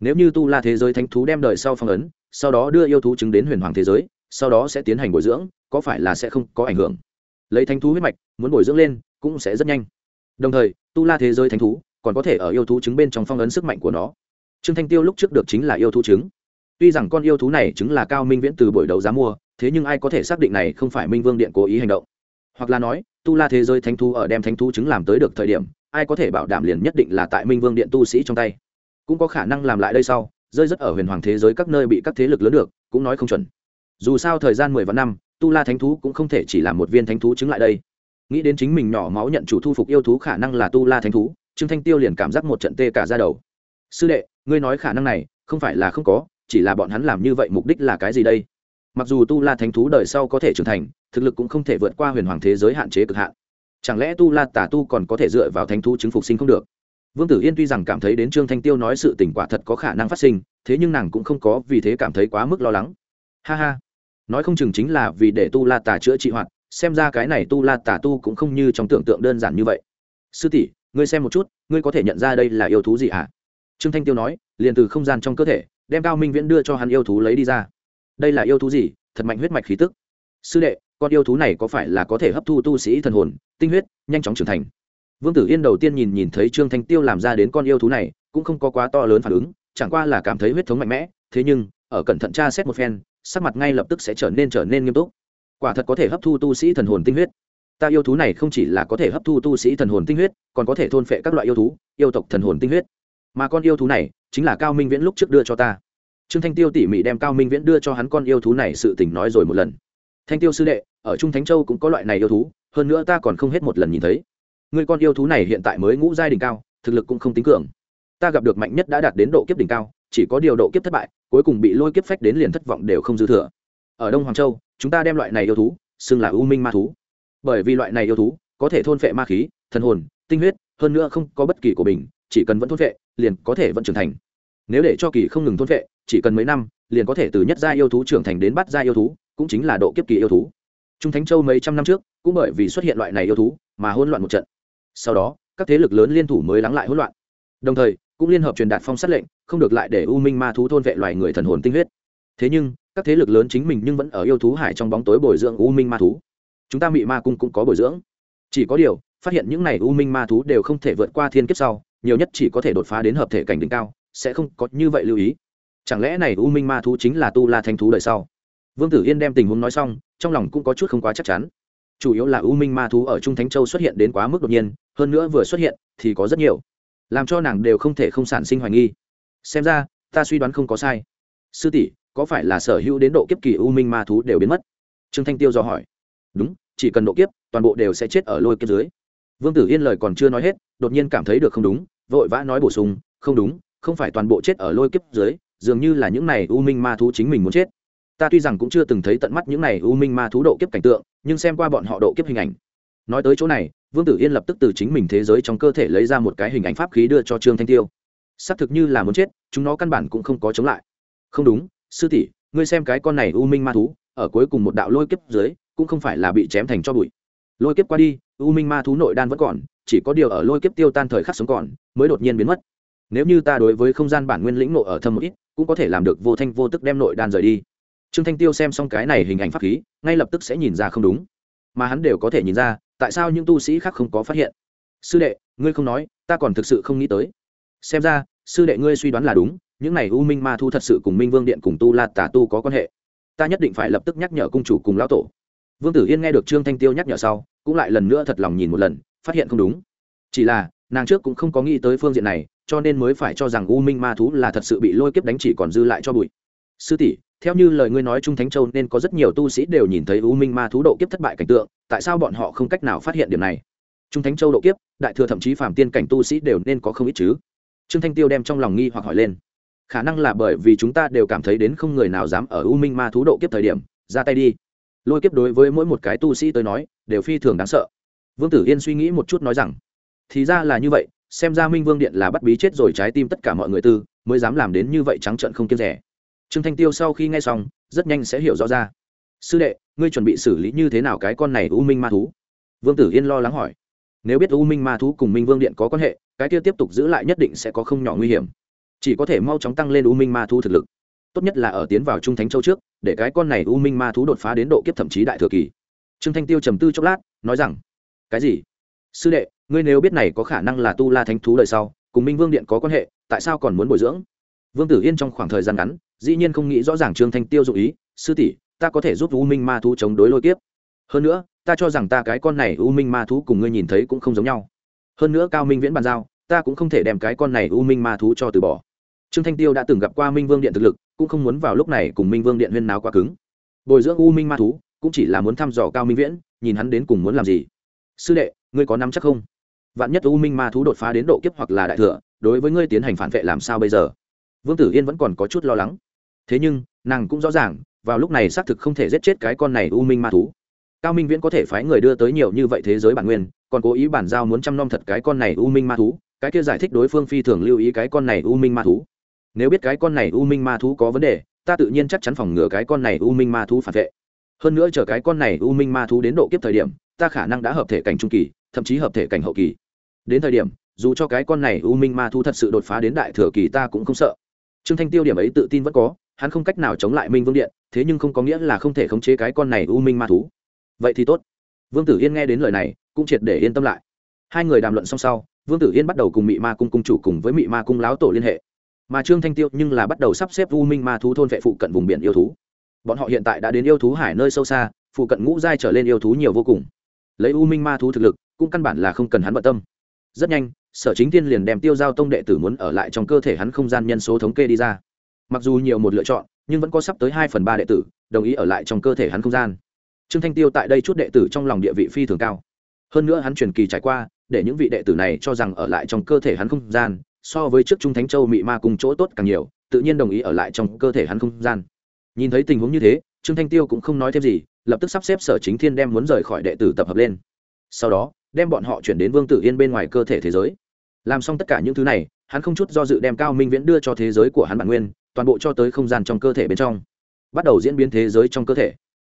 Nếu như tu la thế giới thánh thú đem đời sau phong ấn, sau đó đưa yêu thú chứng đến huyền hoàng thế giới, sau đó sẽ tiến hành bồi dưỡng, có phải là sẽ không có ảnh hưởng? Lấy thánh thú huyết mạch, muốn bồi dưỡng lên cũng sẽ rất nhanh. Đồng thời, tu la thế giới thánh thú còn có thể ở yêu thú trứng bên trong phong ấn sức mạnh của nó. Trương thanh tiêu lúc trước được chính là yêu thú trứng. Tuy rằng con yêu thú này chứng là cao minh viễn từ buổi đấu giá mua, thế nhưng ai có thể xác định này không phải minh vương điện cố ý hành động? Hoặc là nói, tu la thế giới thánh thú ở đem thánh thú chứng làm tới được thời điểm, ai có thể bảo đảm liền nhất định là tại minh vương điện tu sĩ trong tay? Cũng có khả năng làm lại đây sau, rơi rất ở huyền hoàng thế giới các nơi bị các thế lực lớn được, cũng nói không chuẩn. Dù sao thời gian mười vạn năm, tu la thánh thú cũng không thể chỉ là một viên thánh thú chứng lại đây nghĩ đến chính mình nhỏ máu nhận chủ thu phục yêu thú khả năng là tu la thánh thú, trương thanh tiêu liền cảm giác một trận tê cả ra đầu. Sư đệ, ngươi nói khả năng này, không phải là không có, chỉ là bọn hắn làm như vậy mục đích là cái gì đây? Mặc dù tu la thánh thú đời sau có thể trưởng thành, thực lực cũng không thể vượt qua huyền hoàng thế giới hạn chế cực hạn. Chẳng lẽ tu la tả tu còn có thể dựa vào thánh thú chứng phục sinh không được? Vương tử yên tuy rằng cảm thấy đến trương thanh tiêu nói sự tình quả thật có khả năng phát sinh, thế nhưng nàng cũng không có vì thế cảm thấy quá mức lo lắng. Ha ha, nói không chừng chính là vì để tu la tả chữa trị hoạt xem ra cái này tu la tà tu cũng không như trong tưởng tượng đơn giản như vậy. Sư tỷ, ngươi xem một chút, ngươi có thể nhận ra đây là yêu thú gì hả? À? trương thanh tiêu nói, liền từ không gian trong cơ thể, đem cao minh viễn đưa cho hắn yêu thú lấy đi ra. Đây là yêu thú gì? Thật mạnh huyết mạch khí tức. Sư đệ, con yêu thú này có phải là có thể hấp thu tu sĩ thần hồn, tinh huyết, nhanh chóng trưởng thành? Vương tử yên đầu tiên nhìn nhìn thấy trương thanh tiêu làm ra đến con yêu thú này, cũng không có quá to lớn phản ứng, chẳng qua là cảm thấy huyết thống mạnh mẽ, thế nhưng, ở cẩn thận tra xét một phen, sắc mặt ngay lập tức sẽ trở nên trở nên nghiêm túc quả thật có thể hấp thu tu sĩ thần hồn tinh huyết. Ta yêu thú này không chỉ là có thể hấp thu tu sĩ thần hồn tinh huyết, còn có thể thôn phệ các loại yêu thú, yêu tộc thần hồn tinh huyết. Mà con yêu thú này chính là cao minh viễn lúc trước đưa cho ta. Trương thanh tiêu tỉ mỉ đem cao minh viễn đưa cho hắn con yêu thú này sự tình nói rồi một lần. Thanh tiêu sư đệ, ở trung thánh châu cũng có loại này yêu thú, hơn nữa ta còn không hết một lần nhìn thấy. Người con yêu thú này hiện tại mới ngũ giai đỉnh cao, thực lực cũng không tính cường. Ta gặp được mạnh nhất đã đạt đến độ kiếp đỉnh cao, chỉ có điều độ kiếp thất bại, cuối cùng bị lôi kiếp phách đến liền thất vọng đều không dư thừa ở đông hoàng châu, chúng ta đem loại này yêu thú xưng là u minh ma thú. Bởi vì loại này yêu thú có thể thôn phệ ma khí, thần hồn, tinh huyết, hơn nữa không có bất kỳ của mình, chỉ cần vẫn thôn phệ, liền có thể vẫn trưởng thành. Nếu để cho kỳ không ngừng thôn phệ, chỉ cần mấy năm, liền có thể từ nhất gia yêu thú trưởng thành đến bắt gia yêu thú, cũng chính là độ kiếp kỳ yêu thú. Trung thánh châu mấy trăm năm trước, cũng bởi vì xuất hiện loại này yêu thú mà hỗn loạn một trận. Sau đó, các thế lực lớn liên thủ mới lắng lại hỗn loạn. Đồng thời, cũng liên hợp truyền đạt phong sát lệnh, không được lại để u minh ma thú thôn vệ loài người thần hồn tinh huyết. Thế nhưng các thế lực lớn chính mình nhưng vẫn ở yêu thú hải trong bóng tối bồi dưỡng u minh ma thú. Chúng ta mị ma cung cũng có bồi dưỡng. Chỉ có điều, phát hiện những này u minh ma thú đều không thể vượt qua thiên kiếp sau, nhiều nhất chỉ có thể đột phá đến hợp thể cảnh đỉnh cao, sẽ không có như vậy lưu ý. Chẳng lẽ này u minh ma thú chính là tu la thanh thú đời sau? Vương tử yên đem tình huống nói xong, trong lòng cũng có chút không quá chắc chắn. Chủ yếu là u minh ma thú ở trung thánh châu xuất hiện đến quá mức đột nhiên, hơn nữa vừa xuất hiện thì có rất nhiều, làm cho nàng đều không thể không sản sinh hoài nghi. Xem ra, ta suy đoán không có sai. Sư tỷ có phải là sở hữu đến độ kiếp kỳ u minh ma thú đều biến mất? Trương thanh tiêu dò hỏi. Đúng, chỉ cần độ kiếp, toàn bộ đều sẽ chết ở lôi kiếp dưới. Vương tử yên lời còn chưa nói hết, đột nhiên cảm thấy được không đúng, vội vã nói bổ sung, không đúng, không phải toàn bộ chết ở lôi kiếp dưới, dường như là những này u minh ma thú chính mình muốn chết. Ta tuy rằng cũng chưa từng thấy tận mắt những này u minh ma thú độ kiếp cảnh tượng, nhưng xem qua bọn họ độ kiếp hình ảnh. Nói tới chỗ này, vương tử yên lập tức từ chính mình thế giới trong cơ thể lấy ra một cái hình ảnh pháp khí đưa cho trương thanh tiêu. Xác thực như là muốn chết, chúng nó căn bản cũng không có chống lại. Không đúng sư tỷ, ngươi xem cái con này u minh ma thú, ở cuối cùng một đạo lôi kiếp dưới, cũng không phải là bị chém thành cho bụi. Lôi kiếp qua đi, u minh ma thú nội đan vẫn còn, chỉ có điều ở lôi kiếp tiêu tan thời khắc sống còn, mới đột nhiên biến mất. Nếu như ta đối với không gian bản nguyên lĩnh nộ ở thâm một ít, cũng có thể làm được vô thanh vô tức đem nội đan rời đi. Trương thanh tiêu xem xong cái này hình ảnh pháp khí, ngay lập tức sẽ nhìn ra không đúng. Mà hắn đều có thể nhìn ra, tại sao những tu sĩ khác không có phát hiện. Sư đệ, ngươi không nói, ta còn thực sự không nghĩ tới. Xem ra, sư đệ ngươi suy đoán là đúng những này u minh ma thu thật sự cùng minh vương điện cùng tu la tà tu có quan hệ. Ta nhất định phải lập tức nhắc nhở cung chủ cùng lão tổ. Vương tử yên nghe được trương thanh tiêu nhắc nhở sau, cũng lại lần nữa thật lòng nhìn một lần, phát hiện không đúng. Chỉ là, nàng trước cũng không có nghĩ tới phương diện này, cho nên mới phải cho rằng u minh ma thú là thật sự bị lôi kiếp đánh chỉ còn dư lại cho bụi. Sư tỷ, theo như lời ngươi nói trung thánh châu nên có rất nhiều tu sĩ đều nhìn thấy u minh ma thú độ kiếp thất bại cảnh tượng, tại sao bọn họ không cách nào phát hiện điểm này? Trung thánh châu độ kiếp, đại thừa thậm chí phàm tiên cảnh tu sĩ đều nên có không ít chứ. Trương thanh tiêu đem trong lòng nghi hoặc hỏi lên khả năng là bởi vì chúng ta đều cảm thấy đến không người nào dám ở u minh ma thú độ kiếp thời điểm, ra tay đi. Lôi kiếp đối với mỗi một cái tu sĩ tới nói, đều phi thường đáng sợ. Vương tử yên suy nghĩ một chút nói rằng, thì ra là như vậy, xem ra minh vương điện là bắt bí chết rồi trái tim tất cả mọi người tư, mới dám làm đến như vậy trắng trợn không kiêng rẻ. Trương thanh tiêu sau khi nghe xong, rất nhanh sẽ hiểu rõ ra. Sư đệ, ngươi chuẩn bị xử lý như thế nào cái con này u minh ma thú? Vương tử yên lo lắng hỏi. Nếu biết u minh ma thú cùng minh vương điện có quan hệ, cái kia tiếp tục giữ lại nhất định sẽ có không nhỏ nguy hiểm chỉ có thể mau chóng tăng lên u minh ma thú thực lực. Tốt nhất là ở tiến vào trung thánh châu trước, để cái con này u minh ma thú đột phá đến độ kiếp thậm chí đại thừa kỳ. Trương thanh tiêu trầm tư chốc lát, nói rằng, cái gì? Sư đệ, ngươi nếu biết này có khả năng là tu la thánh thú đời sau, cùng minh vương điện có quan hệ, tại sao còn muốn bồi dưỡng? Vương tử yên trong khoảng thời gian ngắn, dĩ nhiên không nghĩ rõ ràng trương thanh tiêu dụ ý, sư tỷ, ta có thể giúp u minh ma thú chống đối lôi kiếp. Hơn nữa, ta cho rằng ta cái con này u minh ma thú cùng ngươi nhìn thấy cũng không giống nhau. Hơn nữa cao minh viễn bàn giao, ta cũng không thể đem cái con này u minh ma thú cho từ bỏ trương thanh tiêu đã từng gặp qua minh vương điện thực lực, cũng không muốn vào lúc này cùng minh vương điện huyên náo quá cứng. Bồi dưỡng u minh ma thú, cũng chỉ là muốn thăm dò cao minh viễn, nhìn hắn đến cùng muốn làm gì. Sư đệ, ngươi có nắm chắc không? Vạn nhất u minh ma thú đột phá đến độ kiếp hoặc là đại thừa, đối với ngươi tiến hành phản vệ làm sao bây giờ? Vương tử yên vẫn còn có chút lo lắng. Thế nhưng, nàng cũng rõ ràng, vào lúc này xác thực không thể giết chết cái con này u minh ma thú. Cao minh viễn có thể phái người đưa tới nhiều như vậy thế giới bản nguyên, còn cố ý bản giao muốn chăm nom thật cái con này u minh ma thú, cái kia giải thích đối phương phi thường lưu ý cái con này u minh ma thú nếu biết cái con này u minh ma thú có vấn đề, ta tự nhiên chắc chắn phòng ngừa cái con này u minh ma thú phản vệ. Hơn nữa chờ cái con này u minh ma thú đến độ kiếp thời điểm, ta khả năng đã hợp thể cảnh trung kỳ, thậm chí hợp thể cảnh hậu kỳ. Đến thời điểm, dù cho cái con này u minh ma thú thật sự đột phá đến đại thừa kỳ ta cũng không sợ. Trương thanh tiêu điểm ấy tự tin vẫn có, hắn không cách nào chống lại minh vương điện, thế nhưng không có nghĩa là không thể khống chế cái con này u minh ma thú. Vậy thì tốt. Vương tử yên nghe đến lời này, cũng triệt để yên tâm lại. Hai người đàm luận xong sau, vương tử yên bắt đầu cùng mị ma cung cung chủ cùng với mị ma cung láo tổ liên hệ mà trương thanh tiêu nhưng là bắt đầu sắp xếp u minh ma thú thôn vệ phụ cận vùng biển yêu thú. Bọn họ hiện tại đã đến yêu thú hải nơi sâu xa, phụ cận ngũ giai trở lên yêu thú nhiều vô cùng. Lấy u minh ma thú thực lực, cũng căn bản là không cần hắn bận tâm. Rất nhanh, sở chính tiên liền đem tiêu giao tông đệ tử muốn ở lại trong cơ thể hắn không gian nhân số thống kê đi ra. Mặc dù nhiều một lựa chọn, nhưng vẫn có sắp tới hai phần ba đệ tử, đồng ý ở lại trong cơ thể hắn không gian. Trương thanh tiêu tại đây chút đệ tử trong lòng địa vị phi thường cao. Hơn nữa hắn truyền kỳ trải qua, để những vị đệ tử này cho rằng ở lại trong cơ thể hắn không gian so với trước trung thánh châu mị ma cùng chỗ tốt càng nhiều, tự nhiên đồng ý ở lại trong cơ thể hắn không gian. Nhìn thấy tình huống như thế, trương thanh tiêu cũng không nói thêm gì, lập tức sắp xếp sở chính thiên đem muốn rời khỏi đệ tử tập hợp lên. Sau đó, đem bọn họ chuyển đến vương tử yên bên ngoài cơ thể thế giới. Làm xong tất cả những thứ này, hắn không chút do dự đem cao minh viễn đưa cho thế giới của hắn bản nguyên, toàn bộ cho tới không gian trong cơ thể bên trong. Bắt đầu diễn biến thế giới trong cơ thể.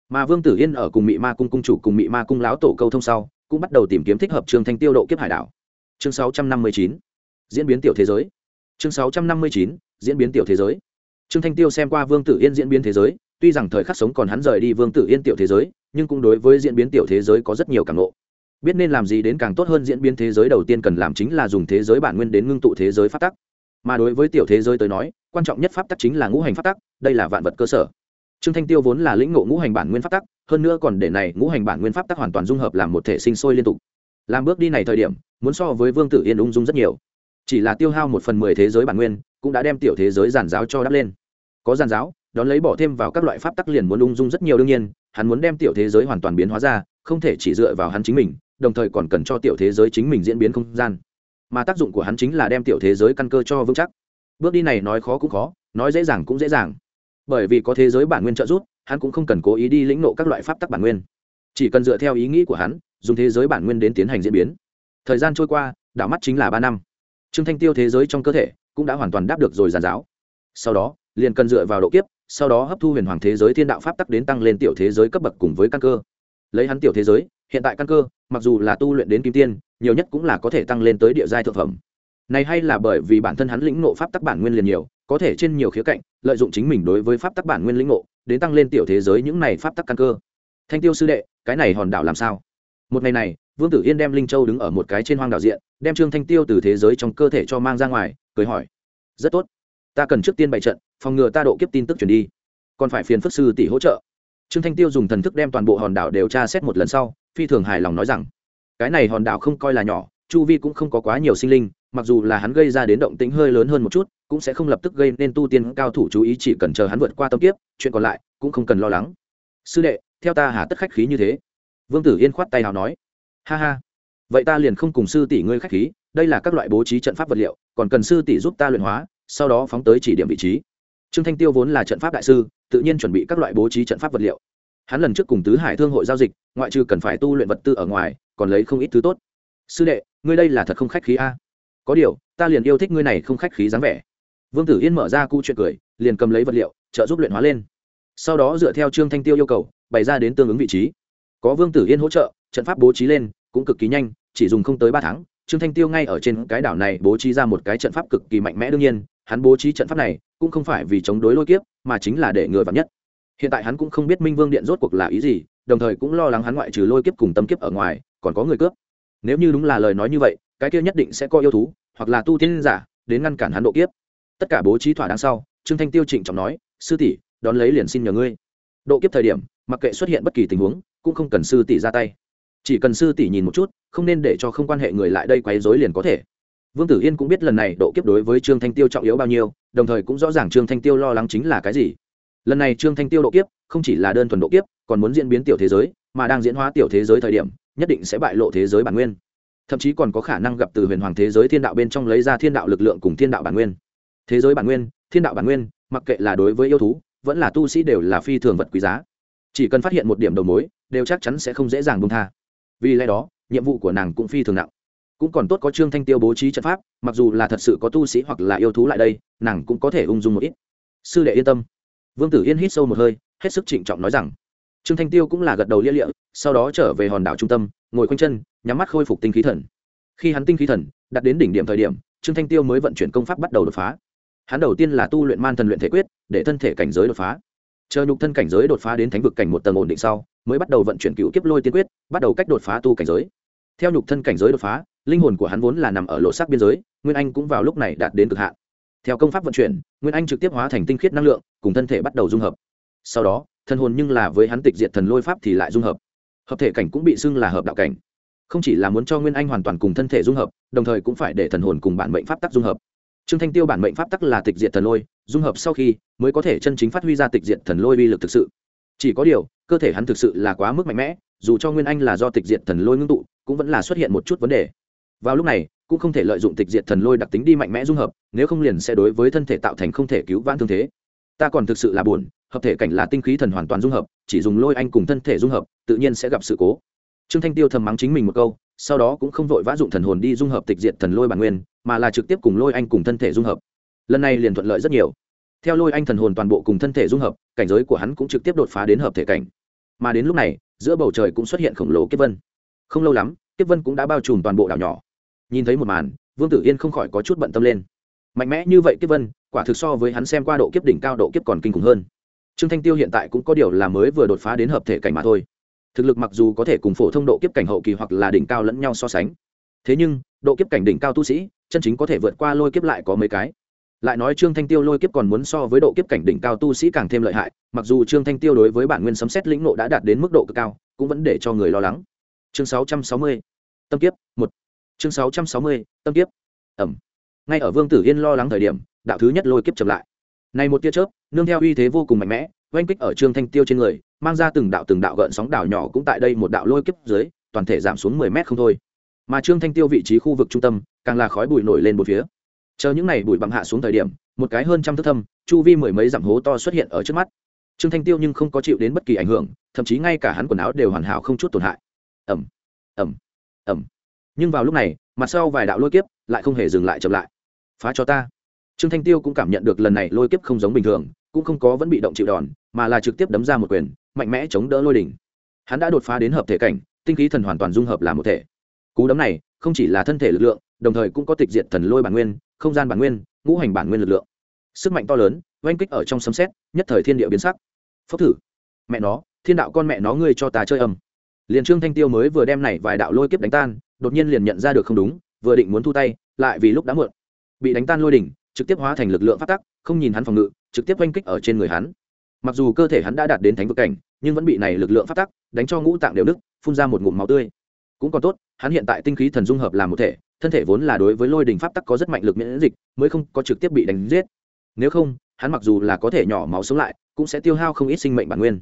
Mà vương tử yên ở cùng mị ma cung cung chủ cùng mị ma cung láo tổ câu thông sau, cũng bắt đầu tìm kiếm thích hợp trương thanh tiêu độ kiếp hải đảo. Chương 659 diễn biến tiểu thế giới. Chương 659. diễn biến tiểu thế giới. Trương thanh tiêu xem qua vương tử yên diễn biến thế giới, tuy rằng thời khắc sống còn hắn rời đi vương tử yên tiểu thế giới, nhưng cũng đối với diễn biến tiểu thế giới có rất nhiều cảm lộ biết nên làm gì đến càng tốt hơn diễn biến thế giới đầu tiên cần làm chính là dùng thế giới bản nguyên đến ngưng tụ thế giới phát tắc. Mà đối với tiểu thế giới tới nói, quan trọng nhất pháp tắc chính là ngũ hành pháp tắc, đây là vạn vật cơ sở. Trương thanh tiêu vốn là lĩnh ngộ ngũ hành bản nguyên pháp tắc, hơn nữa còn để này ngũ hành bản nguyên pháp tắc hoàn toàn dung hợp làm một thể sinh sôi liên tục. Làm bước đi này thời điểm, muốn so với vương tử yên ung dung rất nhiều chỉ là tiêu hao một phần mười thế giới bản nguyên, cũng đã đem tiểu thế giới giàn giáo cho đắp lên. Có giàn giáo, đón lấy bỏ thêm vào các loại pháp tắc liền muốn ung dung rất nhiều đương nhiên, hắn muốn đem tiểu thế giới hoàn toàn biến hóa ra, không thể chỉ dựa vào hắn chính mình, đồng thời còn cần cho tiểu thế giới chính mình diễn biến không gian. Mà tác dụng của hắn chính là đem tiểu thế giới căn cơ cho vững chắc. Bước đi này nói khó cũng khó, nói dễ dàng cũng dễ dàng. Bởi vì có thế giới bản nguyên trợ giúp, hắn cũng không cần cố ý đi lĩnh nộ các loại pháp tắc bản nguyên. Chỉ cần dựa theo ý nghĩ của hắn, dùng thế giới bản nguyên đến tiến hành diễn biến. Thời gian trôi qua, đảo mắt chính là ba năm trương thanh tiêu thế giới trong cơ thể cũng đã hoàn toàn đáp được rồi giàn giáo. Sau đó, liền cần dựa vào độ kiếp, sau đó hấp thu huyền hoàng thế giới thiên đạo pháp tắc đến tăng lên tiểu thế giới cấp bậc cùng với căn cơ. Lấy hắn tiểu thế giới, hiện tại căn cơ, mặc dù là tu luyện đến kim tiên, nhiều nhất cũng là có thể tăng lên tới địa giai thượng phẩm. Này hay là bởi vì bản thân hắn lĩnh ngộ pháp tắc bản nguyên liền nhiều, có thể trên nhiều khía cạnh, lợi dụng chính mình đối với pháp tắc bản nguyên lĩnh ngộ, đến tăng lên tiểu thế giới những này pháp tắc căn cơ. Thanh tiêu sư đệ, cái này hòn đảo làm sao? Một ngày này vương tử yên đem linh châu đứng ở một cái trên hoang đảo diện, đem trương thanh tiêu từ thế giới trong cơ thể cho mang ra ngoài, cười hỏi, rất tốt, ta cần trước tiên bày trận, phòng ngừa ta độ kiếp tin tức truyền đi. Còn phải phiền phức sư tỷ hỗ trợ. Trương thanh tiêu dùng thần thức đem toàn bộ hòn đảo đều tra xét một lần sau, phi thường hài lòng nói rằng, cái này hòn đảo không coi là nhỏ, chu vi cũng không có quá nhiều sinh linh, mặc dù là hắn gây ra đến động tĩnh hơi lớn hơn một chút, cũng sẽ không lập tức gây nên tu tiên cao thủ chú ý, chỉ cần chờ hắn vượt qua tâm kiếp, chuyện còn lại cũng không cần lo lắng. Sư đệ, theo ta hà tất khách khí như thế. Vương tử yên khoát tay nào nói ha ha. Vậy ta liền không cùng sư tỷ ngươi khách khí, đây là các loại bố trí trận pháp vật liệu, còn cần sư tỷ giúp ta luyện hóa, sau đó phóng tới chỉ điểm vị trí. Trương thanh tiêu vốn là trận pháp đại sư, tự nhiên chuẩn bị các loại bố trí trận pháp vật liệu. Hắn lần trước cùng tứ hải thương hội giao dịch, ngoại trừ cần phải tu luyện vật tư ở ngoài, còn lấy không ít thứ tốt. Sư đệ, ngươi đây là thật không khách khí a? Có điều, ta liền yêu thích ngươi này không khách khí dáng vẻ. Vương tử yên mở ra cu chuyện cười, liền cầm lấy vật liệu, trợ giúp luyện hóa lên. Sau đó dựa theo trương thanh tiêu yêu cầu, bày ra đến tương ứng vị trí. Có vương tử yên hỗ trợ trận pháp bố trí lên cũng cực kỳ nhanh, chỉ dùng không tới ba tháng, trương thanh tiêu ngay ở trên cái đảo này bố trí ra một cái trận pháp cực kỳ mạnh mẽ. Đương nhiên, hắn bố trí trận pháp này cũng không phải vì chống đối lôi kiếp, mà chính là để ngừa vắn nhất. Hiện tại hắn cũng không biết minh vương điện rốt cuộc là ý gì, đồng thời cũng lo lắng hắn ngoại trừ lôi kiếp cùng tâm kiếp ở ngoài, còn có người cướp. Nếu như đúng là lời nói như vậy, cái kia nhất định sẽ có yêu thú, hoặc là tu tiên giả, đến ngăn cản hắn độ kiếp. Tất cả bố trí thỏa đáng sau, trương thanh tiêu trịnh trọng nói, sư tỷ, đón lấy liền xin nhờ ngươi. Độ kiếp thời điểm, mặc kệ xuất hiện bất kỳ tình huống, cũng không cần sư tỷ ra tay chỉ cần sư tỷ nhìn một chút, không nên để cho không quan hệ người lại đây quấy rối liền có thể. Vương tử yên cũng biết lần này độ kiếp đối với trương thanh tiêu trọng yếu bao nhiêu, đồng thời cũng rõ ràng trương thanh tiêu lo lắng chính là cái gì. Lần này trương thanh tiêu độ kiếp, không chỉ là đơn thuần độ kiếp, còn muốn diễn biến tiểu thế giới, mà đang diễn hóa tiểu thế giới thời điểm, nhất định sẽ bại lộ thế giới bản nguyên. Thậm chí còn có khả năng gặp từ huyền hoàng thế giới thiên đạo bên trong lấy ra thiên đạo lực lượng cùng thiên đạo bản nguyên. Thế giới bản nguyên, thiên đạo bản nguyên, mặc kệ là đối với yêu thú, vẫn là tu sĩ đều là phi thường vật quý giá. Chỉ cần phát hiện một điểm đầu mối, đều chắc chắn sẽ không dễ dàng bông tha vì lẽ đó, nhiệm vụ của nàng cũng phi thường nặng. Cũng còn tốt có trương thanh tiêu bố trí trận pháp, mặc dù là thật sự có tu sĩ hoặc là yêu thú lại đây, nàng cũng có thể ung dung một ít. Sư đệ yên tâm. Vương tử yên hít sâu một hơi, hết sức trịnh trọng nói rằng, trương thanh tiêu cũng là gật đầu lia lịa, sau đó trở về hòn đảo trung tâm, ngồi quanh chân, nhắm mắt khôi phục tinh khí thần. Khi hắn tinh khí thần đặt đến đỉnh điểm thời điểm, trương thanh tiêu mới vận chuyển công pháp bắt đầu đột phá. Hắn đầu tiên là tu luyện man thần luyện thể quyết, để thân thể cảnh giới đột phá. Chờ nhục thân cảnh giới đột phá đến thánh vực cảnh một tầng ổn định sau mới bắt đầu vận chuyển cựu kiếp lôi tiên quyết, bắt đầu cách đột phá tu cảnh giới. Theo nhục thân cảnh giới đột phá, linh hồn của hắn vốn là nằm ở lộ sắc biên giới, nguyên anh cũng vào lúc này đạt đến cực hạn. Theo công pháp vận chuyển, nguyên anh trực tiếp hóa thành tinh khiết năng lượng, cùng thân thể bắt đầu dung hợp. Sau đó, thân hồn nhưng là với hắn tịch diệt thần lôi pháp thì lại dung hợp. Hợp thể cảnh cũng bị xưng là hợp đạo cảnh. Không chỉ là muốn cho nguyên anh hoàn toàn cùng thân thể dung hợp, đồng thời cũng phải để thần hồn cùng bản mệnh pháp tắc dung hợp. Trương thanh tiêu bản mệnh pháp tắc là tịch diệt thần lôi, dung hợp sau khi mới có thể chân chính phát huy ra tịch diệt thần lôi uy lực thực sự chỉ có điều, cơ thể hắn thực sự là quá mức mạnh mẽ, dù cho nguyên anh là do tịch diệt thần lôi ngưng tụ, cũng vẫn là xuất hiện một chút vấn đề. Vào lúc này, cũng không thể lợi dụng tịch diệt thần lôi đặc tính đi mạnh mẽ dung hợp, nếu không liền sẽ đối với thân thể tạo thành không thể cứu vãn thương thế. Ta còn thực sự là buồn, hợp thể cảnh là tinh khí thần hoàn toàn dung hợp, chỉ dùng lôi anh cùng thân thể dung hợp, tự nhiên sẽ gặp sự cố. Trương thanh tiêu thầm mắng chính mình một câu, sau đó cũng không vội vã dụng thần hồn đi dung hợp tịch diệt thần lôi bản nguyên, mà là trực tiếp cùng lôi anh cùng thân thể dung hợp. Lần này liền thuận lợi rất nhiều theo lôi anh thần hồn toàn bộ cùng thân thể dung hợp, cảnh giới của hắn cũng trực tiếp đột phá đến hợp thể cảnh. Mà đến lúc này, giữa bầu trời cũng xuất hiện khổng lồ kiếp vân. Không lâu lắm, kiếp vân cũng đã bao trùm toàn bộ đảo nhỏ. Nhìn thấy một màn, vương tử yên không khỏi có chút bận tâm lên. Mạnh mẽ như vậy kiếp vân, quả thực so với hắn xem qua độ kiếp đỉnh cao độ kiếp còn kinh khủng hơn. Trương thanh tiêu hiện tại cũng có điều là mới vừa đột phá đến hợp thể cảnh mà thôi. Thực lực mặc dù có thể cùng phổ thông độ kiếp cảnh hậu kỳ hoặc là đỉnh cao lẫn nhau so sánh. Thế nhưng, độ kiếp cảnh đỉnh cao tu sĩ, chân chính có thể vượt qua lôi kiếp lại có mấy cái lại nói trương thanh tiêu lôi kiếp còn muốn so với độ kiếp cảnh đỉnh cao tu sĩ càng thêm lợi hại mặc dù trương thanh tiêu đối với bản nguyên sấm xét lĩnh nộ đã đạt đến mức độ cực cao cũng vẫn để cho người lo lắng. Chương 660, tâm kiếp một. Chương 660, tâm kiếp ẩm. Ngay ở vương tử yên lo lắng thời điểm đạo thứ nhất lôi kiếp chậm lại. Này một tia chớp nương theo uy thế vô cùng mạnh mẽ oanh kích ở trương thanh tiêu trên người mang ra từng đạo từng đạo gợn sóng đảo nhỏ cũng tại đây một đạo lôi kiếp dưới toàn thể giảm xuống mười mét không thôi. Mà trương thanh tiêu vị trí khu vực trung tâm càng là khói bụi nổi lên một phía chờ những này bụi bặm hạ xuống thời điểm, một cái hơn trăm thước thâm, chu vi mười mấy dặm hố to xuất hiện ở trước mắt. Trương thanh tiêu nhưng không có chịu đến bất kỳ ảnh hưởng, thậm chí ngay cả hắn quần áo đều hoàn hảo không chút tổn hại. Ẩm ẩm ẩm nhưng vào lúc này, mặt sau vài đạo lôi kiếp lại không hề dừng lại chậm lại. Phá cho ta. Trương thanh tiêu cũng cảm nhận được lần này lôi kiếp không giống bình thường, cũng không có vẫn bị động chịu đòn, mà là trực tiếp đấm ra một quyền, mạnh mẽ chống đỡ lôi đỉnh. Hắn đã đột phá đến hợp thể cảnh, tinh khí thần hoàn toàn dung hợp làm một thể. Cú đấm này không chỉ là thân thể lực lượng, đồng thời cũng có tịch diệt thần lôi bản nguyên không gian bản nguyên, ngũ hành bản nguyên lực lượng. Sức mạnh to lớn, oanh kích ở trong sấm xét nhất thời thiên địa biến sắc. Phốc thử. Mẹ nó, thiên đạo con mẹ nó ngươi cho ta chơi âm. Liền trương thanh tiêu mới vừa đem này vài đạo lôi kiếp đánh tan, đột nhiên liền nhận ra được không đúng, vừa định muốn thu tay, lại vì lúc đã muộn, bị đánh tan lôi đỉnh, trực tiếp hóa thành lực lượng phát tắc, không nhìn hắn phòng ngự, trực tiếp oanh kích ở trên người hắn. Mặc dù cơ thể hắn đã đạt đến thánh vực cảnh, nhưng vẫn bị này lực lượng phát tắc, đánh cho ngũ tạng đều nứt, phun ra một ngụm máu tươi cũng còn tốt hắn hiện tại tinh khí thần dung hợp làm một thể thân thể vốn là đối với lôi đình pháp tắc có rất mạnh lực miễn dịch mới không có trực tiếp bị đánh giết. Nếu không hắn mặc dù là có thể nhỏ máu sống lại cũng sẽ tiêu hao không ít sinh mệnh bản nguyên.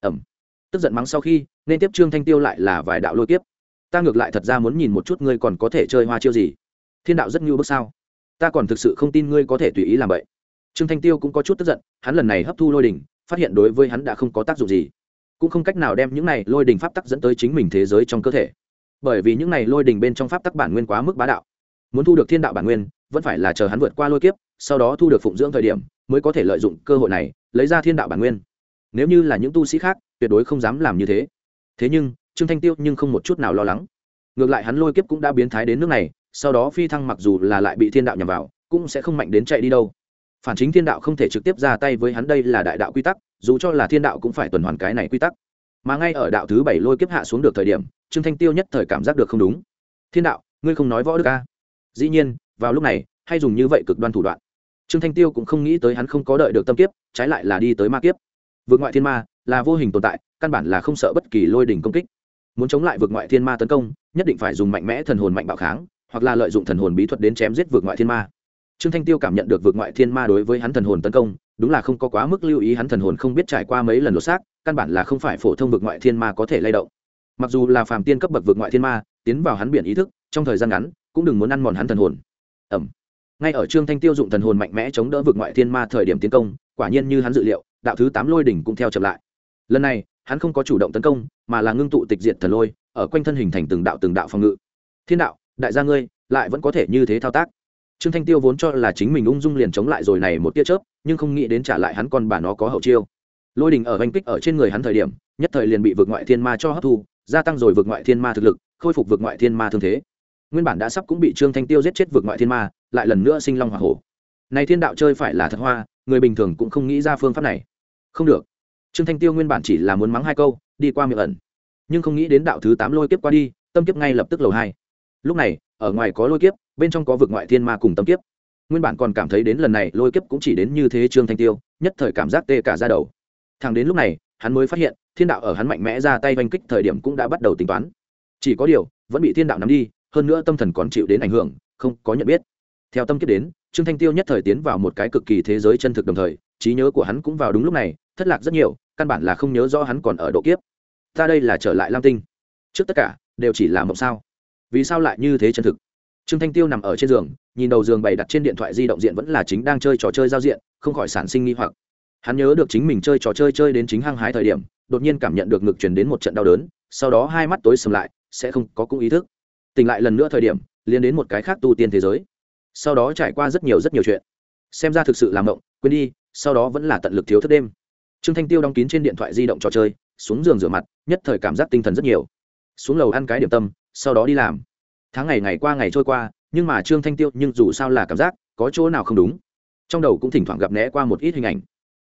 Ẩm. Tức giận mắng sau khi nên tiếp trương thanh tiêu lại là vài đạo lôi tiếp, ta ngược lại thật ra muốn nhìn một chút ngươi còn có thể chơi hoa chiêu gì. Thiên đạo rất nhu bước sao? Ta còn thực sự không tin ngươi có thể tùy ý làm vậy. Trương thanh tiêu cũng có chút tức giận hắn lần này hấp thu lôi đình phát hiện đối với hắn đã không có tác dụng gì. Cũng không cách nào đem những này lôi đình pháp tắc dẫn tới chính mình thế giới trong cơ thể bởi vì những này lôi đình bên trong pháp tắc bản nguyên quá mức bá đạo. Muốn thu được thiên đạo bản nguyên, vẫn phải là chờ hắn vượt qua lôi kiếp, sau đó thu được phụng dưỡng thời điểm, mới có thể lợi dụng cơ hội này, lấy ra thiên đạo bản nguyên. Nếu như là những tu sĩ khác, tuyệt đối không dám làm như thế. Thế nhưng, trương thanh tiêu nhưng không một chút nào lo lắng. Ngược lại hắn lôi kiếp cũng đã biến thái đến nước này, sau đó phi thăng mặc dù là lại bị thiên đạo nhằm vào, cũng sẽ không mạnh đến chạy đi đâu. Phản chính thiên đạo không thể trực tiếp ra tay với hắn đây là đại đạo quy tắc, dù cho là thiên đạo cũng phải tuần hoàn cái này quy tắc. Mà ngay ở đạo thứ bảy lôi kiếp hạ xuống được thời điểm trương thanh tiêu nhất thời cảm giác được không đúng. Thiên đạo, ngươi không nói võ đức ca dĩ nhiên, vào lúc này, hay dùng như vậy cực đoan thủ đoạn. Trương thanh tiêu cũng không nghĩ tới hắn không có đợi được tâm kiếp, trái lại là đi tới ma kiếp. Vượt ngoại thiên ma là vô hình tồn tại, căn bản là không sợ bất kỳ lôi đỉnh công kích. Muốn chống lại vượt ngoại thiên ma tấn công, nhất định phải dùng mạnh mẽ thần hồn mạnh bạo kháng, hoặc là lợi dụng thần hồn bí thuật đến chém giết vượt ngoại thiên ma. Trương thanh tiêu cảm nhận được vượt ngoại thiên ma đối với hắn thần hồn tấn công, đúng là không có quá mức lưu ý hắn thần hồn không biết trải qua mấy lần lột xác, căn bản là không phải phổ thông vượt ngoại thiên ma có thể lay động mặc dù là phàm tiên cấp bậc vượt ngoại thiên ma, tiến vào hắn biển ý thức, trong thời gian ngắn, cũng đừng muốn ăn mòn hắn thần hồn. Ẩm. Ngay ở trương thanh tiêu dụng thần hồn mạnh mẽ chống đỡ vượt ngoại thiên ma thời điểm tiến công, quả nhiên như hắn dự liệu, đạo thứ tám lôi đỉnh cũng theo chậm lại. Lần này, hắn không có chủ động tấn công, mà là ngưng tụ tịch diệt thần lôi, ở quanh thân hình thành từng đạo từng đạo phòng ngự. Thiên đạo, đại gia ngươi, lại vẫn có thể như thế thao tác. Trương thanh tiêu vốn cho là chính mình ung dung liền chống lại rồi này một tia chớp, nhưng không nghĩ đến trả lại hắn còn bà nó có hậu chiêu. Lôi đình ở oanh kích ở trên người hắn thời điểm, nhất thời liền bị vượt ngoại thiên ma cho hấp thu gia tăng rồi vượt ngoại thiên ma thực lực, khôi phục vượt ngoại thiên ma thương thế. Nguyên bản đã sắp cũng bị trương thanh tiêu giết chết vượt ngoại thiên ma, lại lần nữa sinh long h hổ. Này thiên đạo chơi phải là thật hoa, người bình thường cũng không nghĩ ra phương pháp này. Không được. Trương thanh tiêu nguyên bản chỉ là muốn mắng hai câu, đi qua miệng ẩn. Nhưng không nghĩ đến đạo thứ tám lôi kiếp qua đi, tâm kiếp ngay lập tức lầu hai. Lúc này, ở ngoài có lôi kiếp, bên trong có vực ngoại thiên ma cùng tâm kiếp. Nguyên bản còn cảm thấy đến lần này lôi kiếp cũng chỉ đến như thế trương thanh tiêu, nhất thời cảm giác tê cả ra đầu. Thằng đến lúc này hắn mới phát hiện, thiên đạo ở hắn mạnh mẽ ra tay oanh kích thời điểm cũng đã bắt đầu tính toán. Chỉ có điều, vẫn bị thiên đạo nắm đi, hơn nữa tâm thần còn chịu đến ảnh hưởng, không có nhận biết. Theo tâm kiếp đến, trương thanh tiêu nhất thời tiến vào một cái cực kỳ thế giới chân thực đồng thời, trí nhớ của hắn cũng vào đúng lúc này, thất lạc rất nhiều, căn bản là không nhớ rõ hắn còn ở độ kiếp. Ta đây là trở lại lam tinh. Trước tất cả, đều chỉ là mộng sao. Vì sao lại như thế chân thực? Trương thanh tiêu nằm ở trên giường, nhìn đầu giường bày đặt trên điện thoại di động diện vẫn là chính đang chơi trò chơi giao diện, không khỏi sản sinh nghi hoặc hắn nhớ được chính mình chơi trò chơi chơi đến chính hăng hái thời điểm, đột nhiên cảm nhận được ngực truyền đến một trận đau đớn, sau đó hai mắt tối sầm lại, sẽ không có cũng ý thức. Tỉnh lại lần nữa thời điểm liên đến một cái khác tu tiên thế giới. Sau đó trải qua rất nhiều rất nhiều chuyện. Xem ra thực sự làm mộng, quên đi, sau đó vẫn là tận lực thiếu thức đêm. Trương thanh tiêu đóng kín trên điện thoại di động trò chơi, xuống giường rửa mặt, nhất thời cảm giác tinh thần rất nhiều. Xuống lầu ăn cái điểm tâm, sau đó đi làm. Tháng ngày ngày qua ngày trôi qua, nhưng mà trương thanh tiêu nhưng dù sao là cảm giác, có chỗ nào không đúng. Trong đầu cũng thỉnh thoảng gặp né qua một ít hình ảnh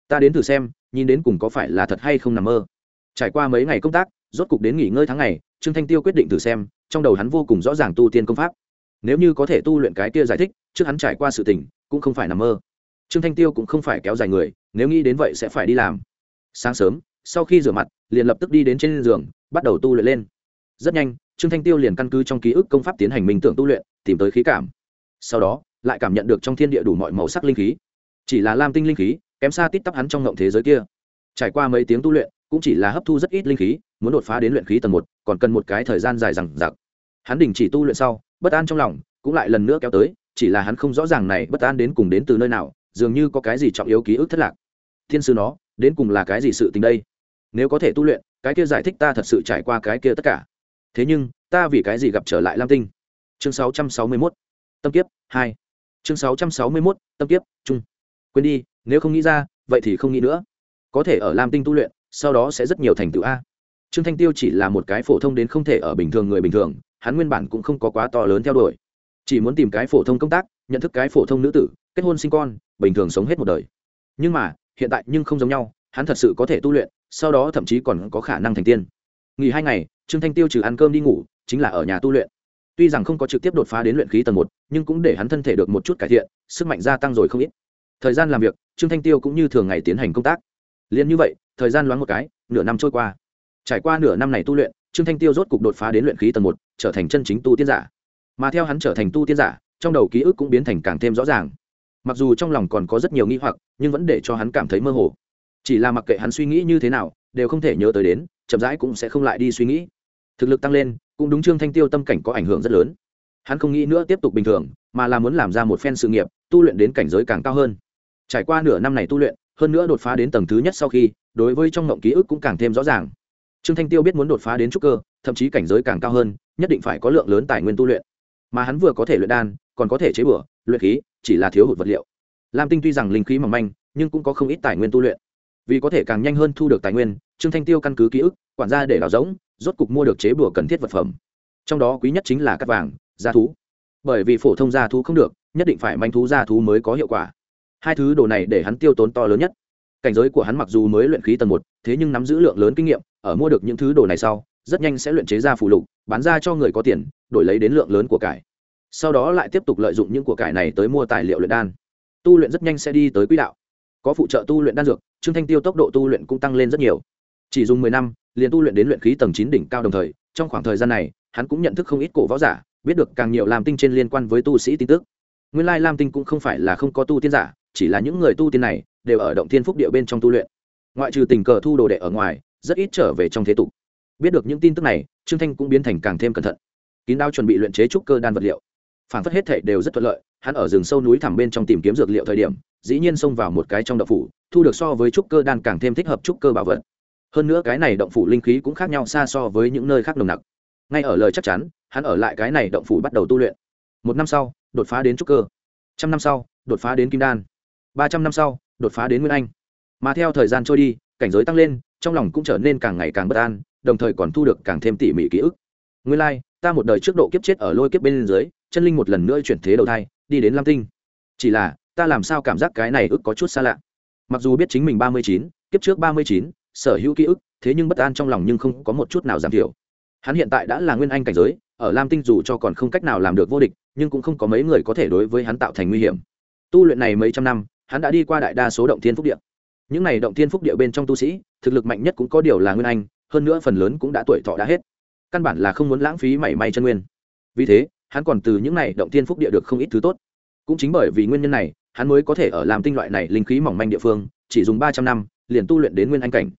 ta đến thử xem, nhìn đến cùng có phải là thật hay không nằm mơ. Trải qua mấy ngày công tác, rốt cục đến nghỉ ngơi tháng ngày, trương thanh tiêu quyết định thử xem, trong đầu hắn vô cùng rõ ràng tu tiên công pháp. Nếu như có thể tu luyện cái kia giải thích, trước hắn trải qua sự tình, cũng không phải nằm mơ. Trương thanh tiêu cũng không phải kéo dài người, nếu nghĩ đến vậy sẽ phải đi làm. Sáng sớm, sau khi rửa mặt, liền lập tức đi đến trên giường, bắt đầu tu luyện lên. Rất nhanh, trương thanh tiêu liền căn cứ trong ký ức công pháp tiến hành minh tưởng tu luyện, tìm tới khí cảm. Sau đó, lại cảm nhận được trong thiên địa đủ mọi màu sắc linh khí. Chỉ là lam tinh linh khí kém xa tít tắp hắn trong ngộng thế giới kia. Trải qua mấy tiếng tu luyện cũng chỉ là hấp thu rất ít linh khí muốn đột phá đến luyện khí tầng một còn cần một cái thời gian dài rằng giặc hắn đình chỉ tu luyện sau bất an trong lòng cũng lại lần nữa kéo tới chỉ là hắn không rõ ràng này bất an đến cùng đến từ nơi nào dường như có cái gì trọng yếu ký ức thất lạc. Thiên sư nó đến cùng là cái gì sự tình đây? Nếu có thể tu luyện cái kia giải thích ta thật sự trải qua cái kia tất cả. Thế nhưng ta vì cái gì gặp trở lại lam tinh? Chương 661, tâm kiếp hai. Chương 661, tâm kiếp chung. Quên đi nếu không nghĩ ra, vậy thì không nghĩ nữa. Có thể ở lam tinh tu luyện, sau đó sẽ rất nhiều thành tựu a. Trương thanh tiêu chỉ là một cái phổ thông đến không thể ở bình thường người bình thường, hắn nguyên bản cũng không có quá to lớn theo đuổi. Chỉ muốn tìm cái phổ thông công tác, nhận thức cái phổ thông nữ tử, kết hôn sinh con, bình thường sống hết một đời. Nhưng mà, hiện tại nhưng không giống nhau, hắn thật sự có thể tu luyện, sau đó thậm chí còn có khả năng thành tiên. Nghỉ hai ngày, trương thanh tiêu trừ ăn cơm đi ngủ, chính là ở nhà tu luyện. Tuy rằng không có trực tiếp đột phá đến luyện khí tầng một, nhưng cũng để hắn thân thể được một chút cải thiện, sức mạnh gia tăng rồi không ít thời gian làm việc, trương thanh tiêu cũng như thường ngày tiến hành công tác. Liền như vậy, thời gian loáng một cái, nửa năm trôi qua. Trải qua nửa năm này tu luyện, trương thanh tiêu rốt cục đột phá đến luyện khí tầng một, trở thành chân chính tu tiên giả. Mà theo hắn trở thành tu tiên giả, trong đầu ký ức cũng biến thành càng thêm rõ ràng. Mặc dù trong lòng còn có rất nhiều nghi hoặc, nhưng vẫn để cho hắn cảm thấy mơ hồ. Chỉ là mặc kệ hắn suy nghĩ như thế nào, đều không thể nhớ tới đến, chậm rãi cũng sẽ không lại đi suy nghĩ. Thực lực tăng lên, cũng đúng trương thanh tiêu tâm cảnh có ảnh hưởng rất lớn. Hắn không nghĩ nữa tiếp tục bình thường, mà là muốn làm ra một phen sự nghiệp, tu luyện đến cảnh giới càng cao hơn trải qua nửa năm này tu luyện, hơn nữa đột phá đến tầng thứ nhất sau khi, đối với trong ngộng ký ức cũng càng thêm rõ ràng. Trương thanh tiêu biết muốn đột phá đến trúc cơ, thậm chí cảnh giới càng cao hơn, nhất định phải có lượng lớn tài nguyên tu luyện. Mà hắn vừa có thể luyện đan, còn có thể chế bửa luyện khí, chỉ là thiếu hụt vật liệu. Lam tinh tuy rằng linh khí mỏng manh, nhưng cũng có không ít tài nguyên tu luyện. Vì có thể càng nhanh hơn thu được tài nguyên, trương thanh tiêu căn cứ ký ức, quản gia để đào rỗng rốt cục mua được chế bùa cần thiết vật phẩm. Trong đó quý nhất chính là cắt vàng, gia thú. Bởi vì phổ thông gia thú không được, nhất định phải manh thú gia thú mới có hiệu quả hai thứ đồ này để hắn tiêu tốn to lớn nhất. Cảnh giới của hắn mặc dù mới luyện khí tầng một, thế nhưng nắm giữ lượng lớn kinh nghiệm, ở mua được những thứ đồ này sau, rất nhanh sẽ luyện chế ra phụ lục, bán ra cho người có tiền, đổi lấy đến lượng lớn của cải. Sau đó lại tiếp tục lợi dụng những của cải này tới mua tài liệu luyện đan. Tu luyện rất nhanh sẽ đi tới quỹ đạo. Có phụ trợ tu luyện đan dược, trương thanh tiêu tốc độ tu luyện cũng tăng lên rất nhiều. Chỉ dùng mười năm, liền tu luyện đến luyện khí tầng chín đỉnh cao đồng thời, trong khoảng thời gian này, hắn cũng nhận thức không ít cổ võ giả, biết được càng nhiều làm tinh trên liên quan với tu sĩ tin tức. Nguyên lai lam tinh cũng không phải là không có tu tiên giả chỉ là những người tu tiên này đều ở động thiên phúc địa bên trong tu luyện. Ngoại trừ tình cờ thu đồ đệ ở ngoài, rất ít trở về trong thế tục. Biết được những tin tức này, trương thanh cũng biến thành càng thêm cẩn thận. Kín đao chuẩn bị luyện chế trúc cơ đan vật liệu. Phản phất hết thể đều rất thuận lợi, hắn ở rừng sâu núi thẳm bên trong tìm kiếm dược liệu thời điểm, dĩ nhiên xông vào một cái trong động phủ, thu được so với trúc cơ đan càng thêm thích hợp trúc cơ bảo vật. Hơn nữa cái này động phủ linh khí cũng khác nhau xa so với những nơi khác nồng nặc. Ngay ở lời chắc chắn, hắn ở lại cái này động phủ bắt đầu tu luyện. Một năm sau, đột phá đến trúc cơ. Trăm năm sau, đột phá đến kim đan ba trăm năm sau đột phá đến nguyên anh. Mà theo thời gian trôi đi cảnh giới tăng lên trong lòng cũng trở nên càng ngày càng bất an đồng thời còn thu được càng thêm tỉ mỉ ký ức. Nguyên lai、like, ta một đời trước độ kiếp chết ở lôi kiếp bên dưới chân linh một lần nữa chuyển thế đầu thai đi đến lam tinh. Chỉ là ta làm sao cảm giác cái này ức có chút xa lạ? Mặc dù biết chính mình ba mươi chín kiếp trước ba mươi chín sở hữu ký ức thế nhưng bất an trong lòng nhưng không có một chút nào giảm thiểu. Hắn hiện tại đã là nguyên anh cảnh giới ở lam tinh dù cho còn không cách nào làm được vô địch nhưng cũng không có mấy người có thể đối với hắn tạo thành nguy hiểm. Tu luyện này mấy trăm năm hắn đã đi qua đại đa số động thiên phúc địa. Những này động thiên phúc địa bên trong tu sĩ, thực lực mạnh nhất cũng có điều là nguyên anh, hơn nữa phần lớn cũng đã tuổi thọ đã hết. Căn bản là không muốn lãng phí mảy may chân nguyên. Vì thế, hắn còn từ những này động thiên phúc địa được không ít thứ tốt. Cũng chính bởi vì nguyên nhân này, hắn mới có thể ở làm tinh loại này linh khí mỏng manh địa phương, chỉ dùng ba trăm năm, liền tu luyện đến nguyên anh cảnh.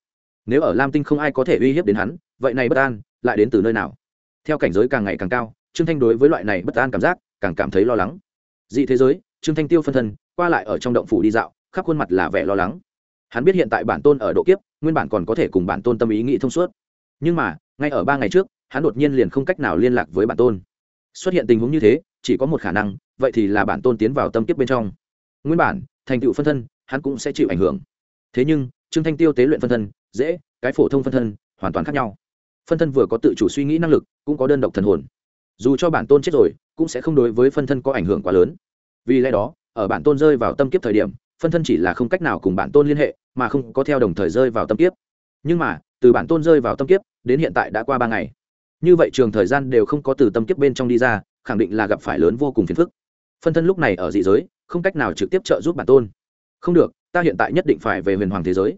Nếu ở lam tinh không ai có thể uy hiếp đến hắn, vậy này bất an, lại đến từ nơi nào? Theo cảnh giới càng ngày càng cao, trương thanh đối với loại này bất an cảm giác, càng cảm thấy lo lắng. Dị thế giới trương thanh tiêu phân thân, qua lại ở trong động phủ đi dạo, khắp khuôn mặt là vẻ lo lắng. Hắn biết hiện tại bản tôn ở độ kiếp, nguyên bản còn có thể cùng bản tôn tâm ý nghĩ thông suốt. Nhưng mà, ngay ở ba ngày trước, hắn đột nhiên liền không cách nào liên lạc với bản tôn. Xuất hiện tình huống như thế, chỉ có một khả năng, vậy thì là bản tôn tiến vào tâm kiếp bên trong. Nguyên bản, thành tựu phân thân, hắn cũng sẽ chịu ảnh hưởng. Thế nhưng, trương thanh tiêu tế luyện phân thân, dễ, cái phổ thông phân thân, hoàn toàn khác nhau. Phân thân vừa có tự chủ suy nghĩ năng lực, cũng có đơn độc thần hồn. Dù cho bản tôn chết rồi, cũng sẽ không đối với phân thân có ảnh hưởng quá lớn vì lẽ đó, ở bản tôn rơi vào tâm kiếp thời điểm, phân thân chỉ là không cách nào cùng bản tôn liên hệ, mà không có theo đồng thời rơi vào tâm kiếp. Nhưng mà, từ bản tôn rơi vào tâm kiếp, đến hiện tại đã qua ba ngày. Như vậy trường thời gian đều không có từ tâm kiếp bên trong đi ra, khẳng định là gặp phải lớn vô cùng phiền phức. Phân thân lúc này ở dị giới, không cách nào trực tiếp trợ giúp bản tôn. Không được, ta hiện tại nhất định phải về huyền hoàng thế giới.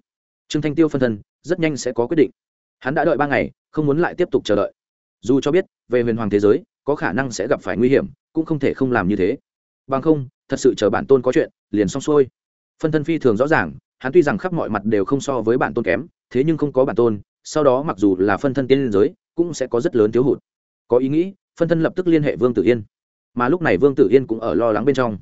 Trương thanh tiêu phân thân, rất nhanh sẽ có quyết định. Hắn đã đợi ba ngày, không muốn lại tiếp tục chờ đợi. Dù cho biết, về huyền hoàng thế giới, có khả năng sẽ gặp phải nguy hiểm, cũng không thể không làm như thế bằng không, thật sự chờ bản tôn có chuyện, liền xong xuôi. Phân thân phi thường rõ ràng, hắn tuy rằng khắp mọi mặt đều không so với bản tôn kém, thế nhưng không có bản tôn, sau đó mặc dù là phân thân tiên liên giới, cũng sẽ có rất lớn thiếu hụt. Có ý nghĩ, phân thân lập tức liên hệ vương tử yên. Mà lúc này vương tử yên cũng ở lo lắng bên trong.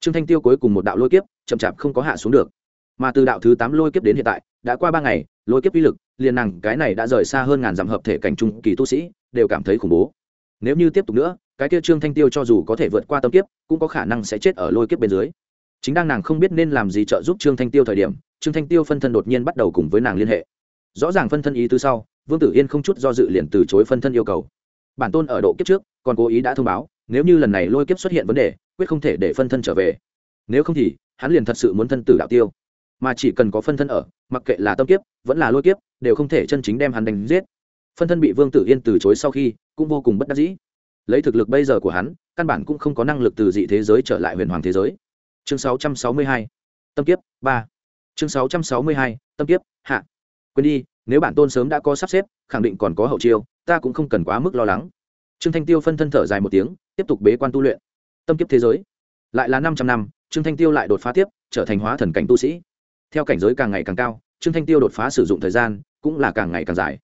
Trương thanh tiêu cuối cùng một đạo lôi kiếp, chậm chạp không có hạ xuống được. Mà từ đạo thứ tám lôi kiếp đến hiện tại, đã qua ba ngày, lôi kiếp uy lực, liền nàng cái này đã rời xa hơn ngàn dặm hợp thể cảnh trung kỳ tu sĩ, đều cảm thấy khủng bố nếu như tiếp tục nữa, cái kia trương thanh tiêu cho dù có thể vượt qua tâm kiếp, cũng có khả năng sẽ chết ở lôi kiếp bên dưới. Chính đang nàng không biết nên làm gì trợ giúp trương thanh tiêu thời điểm, trương thanh tiêu phân thân đột nhiên bắt đầu cùng với nàng liên hệ. Rõ ràng phân thân ý tứ sau, vương tử yên không chút do dự liền từ chối phân thân yêu cầu. Bản tôn ở độ kiếp trước, còn cố ý đã thông báo, nếu như lần này lôi kiếp xuất hiện vấn đề, quyết không thể để phân thân trở về. Nếu không thì, hắn liền thật sự muốn thân tử đạo tiêu. Mà chỉ cần có phân thân ở, mặc kệ là tâm kiếp, vẫn là lôi kiếp, đều không thể chân chính đem hắn đánh giết phân thân bị vương tử yên từ chối sau khi, cũng vô cùng bất đắc dĩ. Lấy thực lực bây giờ của hắn, căn bản cũng không có năng lực từ dị thế giới trở lại huyền hoàng thế giới. Chương 662. tâm kiếp, ba. Chương 662. tâm kiếp, hạ. Quên đi, nếu bản tôn sớm đã có sắp xếp, khẳng định còn có hậu chiêu, ta cũng không cần quá mức lo lắng. Trương thanh tiêu phân thân thở dài một tiếng, tiếp tục bế quan tu luyện. Tâm kiếp thế giới. Lại là năm trăm năm, trương thanh tiêu lại đột phá tiếp, trở thành hóa thần cảnh tu sĩ. Theo cảnh giới càng ngày càng cao, trương thanh tiêu đột phá sử dụng thời gian cũng là càng ngày càng dài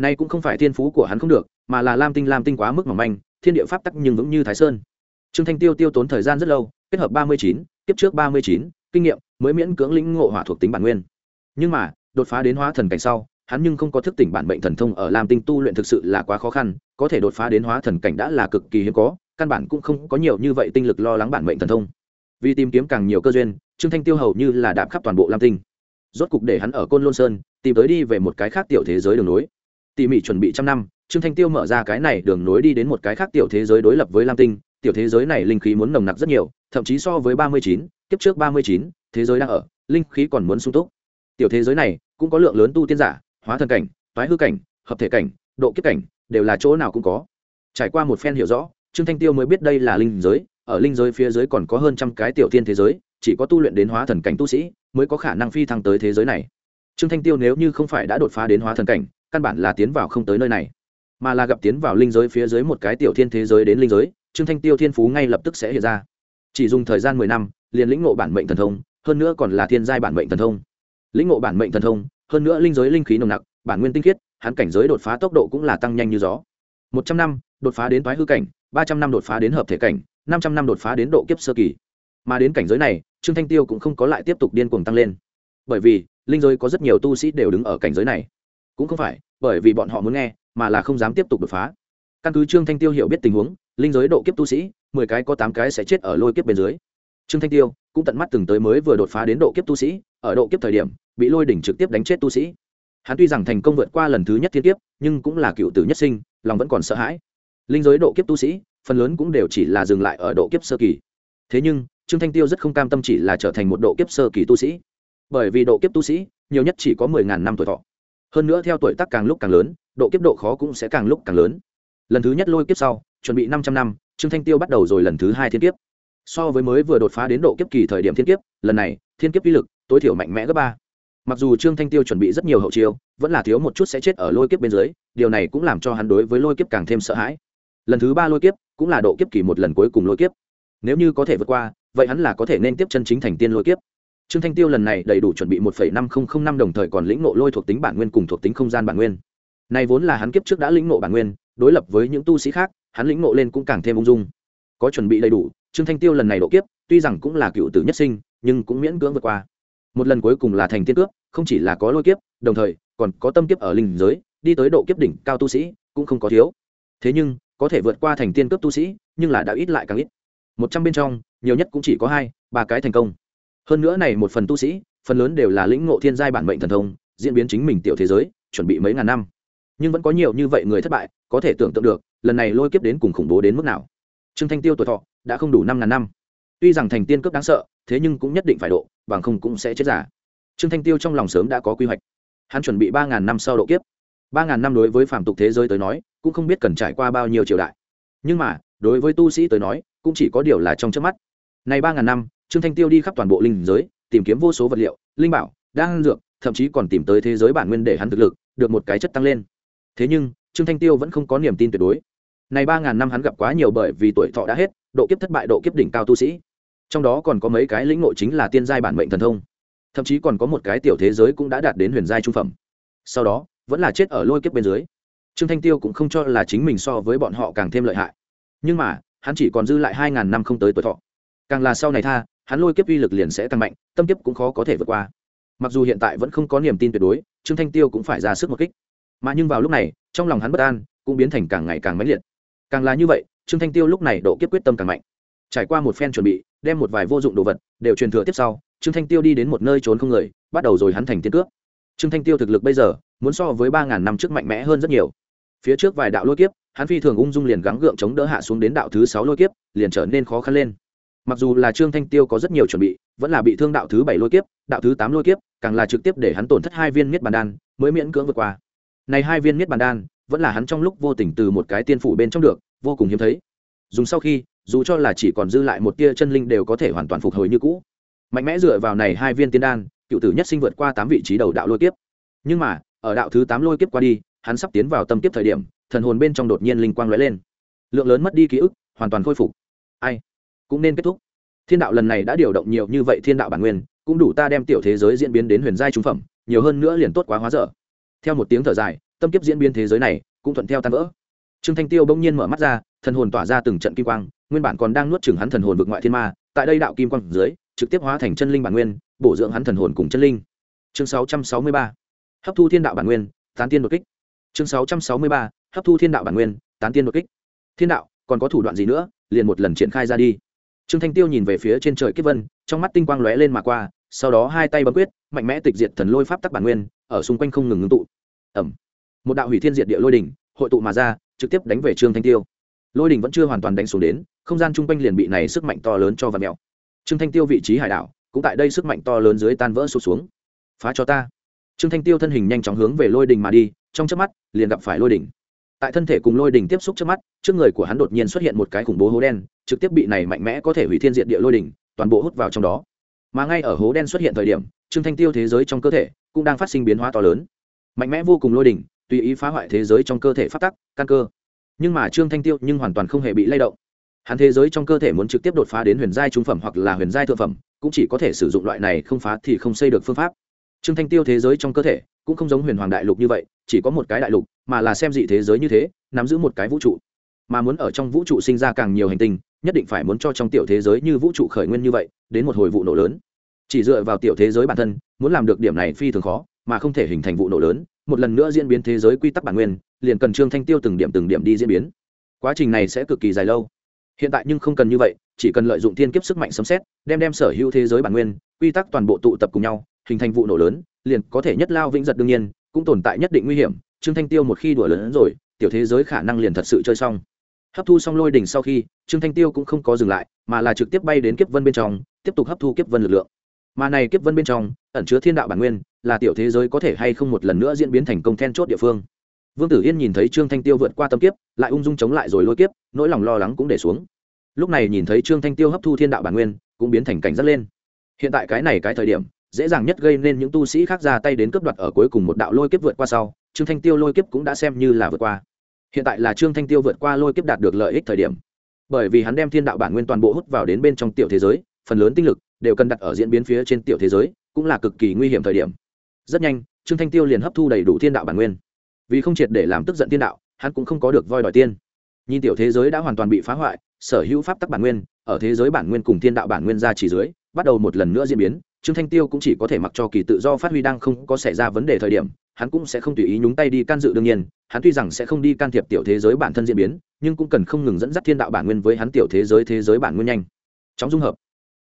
nay cũng không phải thiên phú của hắn không được, mà là lam tinh lam tinh quá mức mỏng manh, thiên địa pháp tắc nhưng vững như thái sơn. Trương thanh tiêu tiêu tốn thời gian rất lâu, kết hợp ba mươi chín, tiếp trước ba mươi chín, kinh nghiệm, mới miễn cưỡng lĩnh ngộ hỏa thuộc tính bản nguyên. Nhưng mà, đột phá đến hóa thần cảnh sau, hắn nhưng không có thức tỉnh bản mệnh thần thông ở lam tinh tu luyện thực sự là quá khó khăn, có thể đột phá đến hóa thần cảnh đã là cực kỳ hiếm có, căn bản cũng không có nhiều như vậy tinh lực lo lắng bản mệnh thần thông. Vì tìm kiếm càng nhiều cơ duyên, trương thanh tiêu hầu như là đạp khắp toàn bộ lam tinh. Rốt cục để hắn ở côn lôn sơn, tìm tới đi về một cái khác tiểu thế giới đường nối tỉ mỉ chuẩn bị trăm năm, trương thanh tiêu mở ra cái này đường nối đi đến một cái khác tiểu thế giới đối lập với lam tinh. Tiểu thế giới này linh khí muốn nồng nặc rất nhiều, thậm chí so với ba mươi chín, kiếp trước ba mươi chín, thế giới đang ở, linh khí còn muốn sung túc. Tiểu thế giới này cũng có lượng lớn tu tiên giả, hóa thần cảnh, toái hư cảnh, hợp thể cảnh, độ kiếp cảnh, đều là chỗ nào cũng có. Trải qua một phen hiểu rõ, trương thanh tiêu mới biết đây là linh giới, ở linh giới phía dưới còn có hơn trăm cái tiểu tiên thế giới, chỉ có tu luyện đến hóa thần cảnh tu sĩ mới có khả năng phi thăng tới thế giới này trương thanh tiêu nếu như không phải đã đột phá đến hóa thần cảnh, căn bản là tiến vào không tới nơi này. Mà là gặp tiến vào linh giới phía dưới một cái tiểu thiên thế giới đến linh giới, trương thanh tiêu thiên phú ngay lập tức sẽ hiện ra. Chỉ dùng thời gian mười năm, liền lĩnh ngộ bản mệnh thần thông, hơn nữa còn là thiên giai bản mệnh thần thông. Lĩnh ngộ bản mệnh thần thông, hơn nữa linh giới linh khí nồng nặc, bản nguyên tinh khiết, hắn cảnh giới đột phá tốc độ cũng là tăng nhanh như gió. Một trăm năm, đột phá đến thoái hư cảnh, ba trăm năm đột phá đến hợp thể cảnh, năm trăm năm đột phá đến độ kiếp sơ kỳ. Mà đến cảnh giới này, trương thanh tiêu cũng không có lại tiếp tục điên cuồng tăng lên bởi vì linh giới có rất nhiều tu sĩ đều đứng ở cảnh giới này. Cũng không phải, bởi vì bọn họ muốn nghe, mà là không dám tiếp tục đột phá. Căn cứ trương thanh tiêu hiểu biết tình huống, linh giới độ kiếp tu sĩ, mười cái có tám cái sẽ chết ở lôi kiếp bên dưới. Trương thanh tiêu cũng tận mắt từng tới mới vừa đột phá đến độ kiếp tu sĩ, ở độ kiếp thời điểm, bị lôi đỉnh trực tiếp đánh chết tu sĩ. Hắn tuy rằng thành công vượt qua lần thứ nhất thiên kiếp, nhưng cũng là cựu tử nhất sinh, lòng vẫn còn sợ hãi. Linh giới độ kiếp tu sĩ, phần lớn cũng đều chỉ là dừng lại ở độ kiếp sơ kỳ. Thế nhưng, trương thanh tiêu rất không cam tâm chỉ là trở thành một độ kiếp sơ kỳ tu sĩ bởi vì độ kiếp tu sĩ nhiều nhất chỉ có mười ngàn năm tuổi thọ. Hơn nữa theo tuổi tác càng lúc càng lớn, độ kiếp độ khó cũng sẽ càng lúc càng lớn. Lần thứ nhất lôi kiếp sau, chuẩn bị năm trăm năm, trương thanh tiêu bắt đầu rồi lần thứ hai thiên kiếp. So với mới vừa đột phá đến độ kiếp kỳ thời điểm thiên kiếp, lần này, thiên kiếp uy lực, tối thiểu mạnh mẽ gấp ba. Mặc dù trương thanh tiêu chuẩn bị rất nhiều hậu chiêu, vẫn là thiếu một chút sẽ chết ở lôi kiếp bên dưới, điều này cũng làm cho hắn đối với lôi kiếp càng thêm sợ hãi. Lần thứ ba lôi kiếp cũng là độ kiếp kỳ một lần cuối cùng lôi kiếp. Nếu như có thể vượt qua, vậy hắn là có thể nên tiếp chân chính thành tiên lôi kiếp trương thanh tiêu lần này đầy đủ chuẩn bị một năm nghìn năm đồng thời còn lĩnh nộ lôi thuộc tính bản nguyên cùng thuộc tính không gian bản nguyên. Này vốn là hắn kiếp trước đã lĩnh nộ bản nguyên, đối lập với những tu sĩ khác, hắn lĩnh nộ lên cũng càng thêm ung dung. Có chuẩn bị đầy đủ, trương thanh tiêu lần này độ kiếp, tuy rằng cũng là cựu tử nhất sinh, nhưng cũng miễn cưỡng vượt qua. Một lần cuối cùng là thành tiên cướp không chỉ là có lôi kiếp, đồng thời còn có tâm kiếp ở linh giới, đi tới độ kiếp đỉnh cao tu sĩ cũng không có thiếu. Thế nhưng, có thể vượt qua thành tiên cướp tu sĩ, nhưng là đã ít lại càng ít. Một trăm bên trong, nhiều nhất cũng chỉ có hai, ba cái thành công hơn nữa này một phần tu sĩ, phần lớn đều là lĩnh ngộ thiên giai bản mệnh thần thông, diễn biến chính mình tiểu thế giới, chuẩn bị mấy ngàn năm. Nhưng vẫn có nhiều như vậy người thất bại, có thể tưởng tượng được, lần này lôi kiếp đến cùng khủng bố đến mức nào. Trương thanh tiêu tuổi thọ đã không đủ năm ngàn năm. Tuy rằng thành tiên cướp đáng sợ, thế nhưng cũng nhất định phải độ, bằng không cũng sẽ chết giả. Trương thanh tiêu trong lòng sớm đã có quy hoạch. Hắn chuẩn bị ba ngàn năm sau độ kiếp. Ba ngàn năm đối với phàm tục thế giới tới nói, cũng không biết cần trải qua bao nhiêu triều đại. Nhưng mà, đối với tu sĩ tới nói, cũng chỉ có điều là trong trước mắt. Này ba ngàn năm trương thanh tiêu đi khắp toàn bộ linh giới, tìm kiếm vô số vật liệu, linh bảo, đan dược, thậm chí còn tìm tới thế giới bản nguyên để hắn thực lực được một cái chất tăng lên. Thế nhưng, trương thanh tiêu vẫn không có niềm tin tuyệt đối. Này ba ngàn năm hắn gặp quá nhiều bởi vì tuổi thọ đã hết, độ kiếp thất bại, độ kiếp đỉnh cao tu sĩ. Trong đó còn có mấy cái lĩnh ngộ chính là tiên giai bản mệnh thần thông. Thậm chí còn có một cái tiểu thế giới cũng đã đạt đến huyền giai trung phẩm. Sau đó, vẫn là chết ở lôi kiếp bên dưới. Trương thanh tiêu cũng không cho là chính mình so với bọn họ càng thêm lợi hại. Nhưng mà, hắn chỉ còn dư lại hai ngàn năm không tới tuổi thọ. Càng là sau này tha hắn lôi kiếp uy lực liền sẽ tăng mạnh, tâm kiếp cũng khó có thể vượt qua. Mặc dù hiện tại vẫn không có niềm tin tuyệt đối, trương thanh tiêu cũng phải ra sức một kích. Mà nhưng vào lúc này, trong lòng hắn bất an, cũng biến thành càng ngày càng mãnh liệt. Càng là như vậy, trương thanh tiêu lúc này độ kiếp quyết tâm càng mạnh. Trải qua một phen chuẩn bị, đem một vài vô dụng đồ vật, đều truyền thừa tiếp sau, trương thanh tiêu đi đến một nơi trốn không người, bắt đầu rồi hắn thành tiên cước. Trương thanh tiêu thực lực bây giờ, muốn so với ba ngàn năm trước mạnh mẽ hơn rất nhiều. Phía trước vài đạo lôi kiếp, hắn phi thường ung dung liền gắng gượng chống đỡ hạ xuống đến đạo thứ sáu lôi kiếp, liền trở nên khó khăn lên mặc dù là trương thanh tiêu có rất nhiều chuẩn bị, vẫn là bị thương đạo thứ bảy lôi kiếp, đạo thứ tám lôi kiếp, càng là trực tiếp để hắn tổn thất hai viên miết bàn đan, mới miễn cưỡng vượt qua. Này hai viên miết bàn đan, vẫn là hắn trong lúc vô tình từ một cái tiên phủ bên trong được, vô cùng hiếm thấy. Dùng sau khi, dù cho là chỉ còn dư lại một tia chân linh đều có thể hoàn toàn phục hồi như cũ. Mạnh mẽ dựa vào này hai viên tiên đan, cựu tử nhất sinh vượt qua tám vị trí đầu đạo lôi kiếp. Nhưng mà, ở đạo thứ tám lôi kiếp qua đi, hắn sắp tiến vào tâm kiếp thời điểm, thần hồn bên trong đột nhiên linh quang lóe lên. Lượng lớn mất đi ký ức, hoàn toàn khôi phục. Ai? Cũng nên kết thúc. Thiên đạo lần này đã điều động nhiều như vậy thiên đạo bản nguyên, cũng đủ ta đem tiểu thế giới diễn biến đến huyền giai trung phẩm, nhiều hơn nữa liền tốt quá hóa dở. Theo một tiếng thở dài, tâm kiếp diễn biến thế giới này cũng thuận theo tan vỡ. Trương thanh tiêu bỗng nhiên mở mắt ra, thần hồn tỏa ra từng trận kim quang, nguyên bản còn đang nuốt chừng hắn thần hồn vực ngoại thiên ma, tại đây đạo kim quang dưới, trực tiếp hóa thành chân linh bản nguyên, bổ dưỡng hắn thần hồn cùng chân linh. Chương 663 hấp thu thiên đạo bản nguyên, tán tiên đột kích. Chương 663 hấp thu thiên đạo bản nguyên, tán tiên đột kích. Thiên đạo, còn có thủ đoạn gì nữa? Liền một lần triển khai ra đi trương thanh tiêu nhìn về phía trên trời kiếp vân, trong mắt tinh quang lóe lên mà qua, sau đó hai tay bấm quyết, mạnh mẽ tịch diệt thần lôi pháp tắc bản nguyên, ở xung quanh không ngừng ngưng tụ. Ẩm. Một đạo hủy thiên diệt địa lôi đỉnh hội tụ mà ra, trực tiếp đánh về trương thanh tiêu. Lôi đỉnh vẫn chưa hoàn toàn đánh xuống đến, không gian chung quanh liền bị này sức mạnh to lớn cho vật mèo. Trương thanh tiêu vị trí hải đảo, cũng tại đây sức mạnh to lớn dưới tan vỡ sụt xuống. Phá cho ta. Trương thanh tiêu thân hình nhanh chóng hướng về lôi đỉnh mà đi, trong chớp mắt, liền gặp phải lôi đỉnh tại thân thể cùng lôi đỉnh tiếp xúc trước mắt, trước người của hắn đột nhiên xuất hiện một cái khủng bố hố đen, trực tiếp bị này mạnh mẽ có thể hủy thiên diện địa lôi đỉnh, toàn bộ hút vào trong đó. Mà ngay ở hố đen xuất hiện thời điểm, trương thanh tiêu thế giới trong cơ thể cũng đang phát sinh biến hóa to lớn. Mạnh mẽ vô cùng lôi đỉnh, tùy ý phá hoại thế giới trong cơ thể phát tắc, căn cơ. Nhưng mà trương thanh tiêu nhưng hoàn toàn không hề bị lay động. Hắn thế giới trong cơ thể muốn trực tiếp đột phá đến huyền giai trung phẩm hoặc là huyền giai thượng phẩm, cũng chỉ có thể sử dụng loại này không phá thì không xây được phương pháp trương thanh tiêu thế giới trong cơ thể cũng không giống huyền hoàng đại lục như vậy, chỉ có một cái đại lục, mà là xem dị thế giới như thế, nắm giữ một cái vũ trụ. Mà muốn ở trong vũ trụ sinh ra càng nhiều hành tinh, nhất định phải muốn cho trong tiểu thế giới như vũ trụ khởi nguyên như vậy, đến một hồi vụ nổ lớn. Chỉ dựa vào tiểu thế giới bản thân, muốn làm được điểm này phi thường khó, mà không thể hình thành vụ nổ lớn, một lần nữa diễn biến thế giới quy tắc bản nguyên, liền cần trương thanh tiêu từng điểm từng điểm đi diễn biến. Quá trình này sẽ cực kỳ dài lâu. Hiện tại nhưng không cần như vậy, chỉ cần lợi dụng thiên kiếp sức mạnh sấm xét đem đem sở hữu thế giới bản nguyên, quy tắc toàn bộ tụ tập cùng nhau hình thành vụ nổ lớn, liền có thể nhất lao vĩnh giật đương nhiên, cũng tồn tại nhất định nguy hiểm. Trương thanh tiêu một khi đùa lớn rồi, tiểu thế giới khả năng liền thật sự chơi xong. Hấp thu xong lôi đỉnh sau khi, trương thanh tiêu cũng không có dừng lại, mà là trực tiếp bay đến kiếp vân bên trong, tiếp tục hấp thu kiếp vân lực lượng. Mà này kiếp vân bên trong, ẩn chứa thiên đạo bản nguyên, là tiểu thế giới có thể hay không một lần nữa diễn biến thành công then chốt địa phương. Vương tử yên nhìn thấy trương thanh tiêu vượt qua tâm kiếp, lại ung dung chống lại rồi lôi kiếp, nỗi lòng lo lắng cũng để xuống. Lúc này nhìn thấy trương thanh tiêu hấp thu thiên đạo bản nguyên, cũng biến thành cảnh giác lên. Hiện tại cái này cái thời điểm dễ dàng nhất gây nên những tu sĩ khác ra tay đến cướp đoạt ở cuối cùng một đạo lôi kiếp vượt qua sau, trương thanh tiêu lôi kiếp cũng đã xem như là vượt qua. Hiện tại là trương thanh tiêu vượt qua lôi kiếp đạt được lợi ích thời điểm. Bởi vì hắn đem thiên đạo bản nguyên toàn bộ hút vào đến bên trong tiểu thế giới, phần lớn tinh lực đều cần đặt ở diễn biến phía trên tiểu thế giới, cũng là cực kỳ nguy hiểm thời điểm. Rất nhanh, trương thanh tiêu liền hấp thu đầy đủ thiên đạo bản nguyên. Vì không triệt để làm tức giận thiên đạo, hắn cũng không có được voi đòi tiên. Nhìn tiểu thế giới đã hoàn toàn bị phá hoại, sở hữu pháp tắc bản nguyên, ở thế giới bản nguyên cùng thiên đạo bản nguyên ra chỉ dưới, bắt đầu một lần nữa diễn biến trương thanh tiêu cũng chỉ có thể mặc cho kỳ tự do phát huy đang không có xảy ra vấn đề thời điểm, hắn cũng sẽ không tùy ý nhúng tay đi can dự đương nhiên, hắn tuy rằng sẽ không đi can thiệp tiểu thế giới bản thân diễn biến, nhưng cũng cần không ngừng dẫn dắt thiên đạo bản nguyên với hắn tiểu thế giới thế giới bản nguyên nhanh. Chóng dung hợp.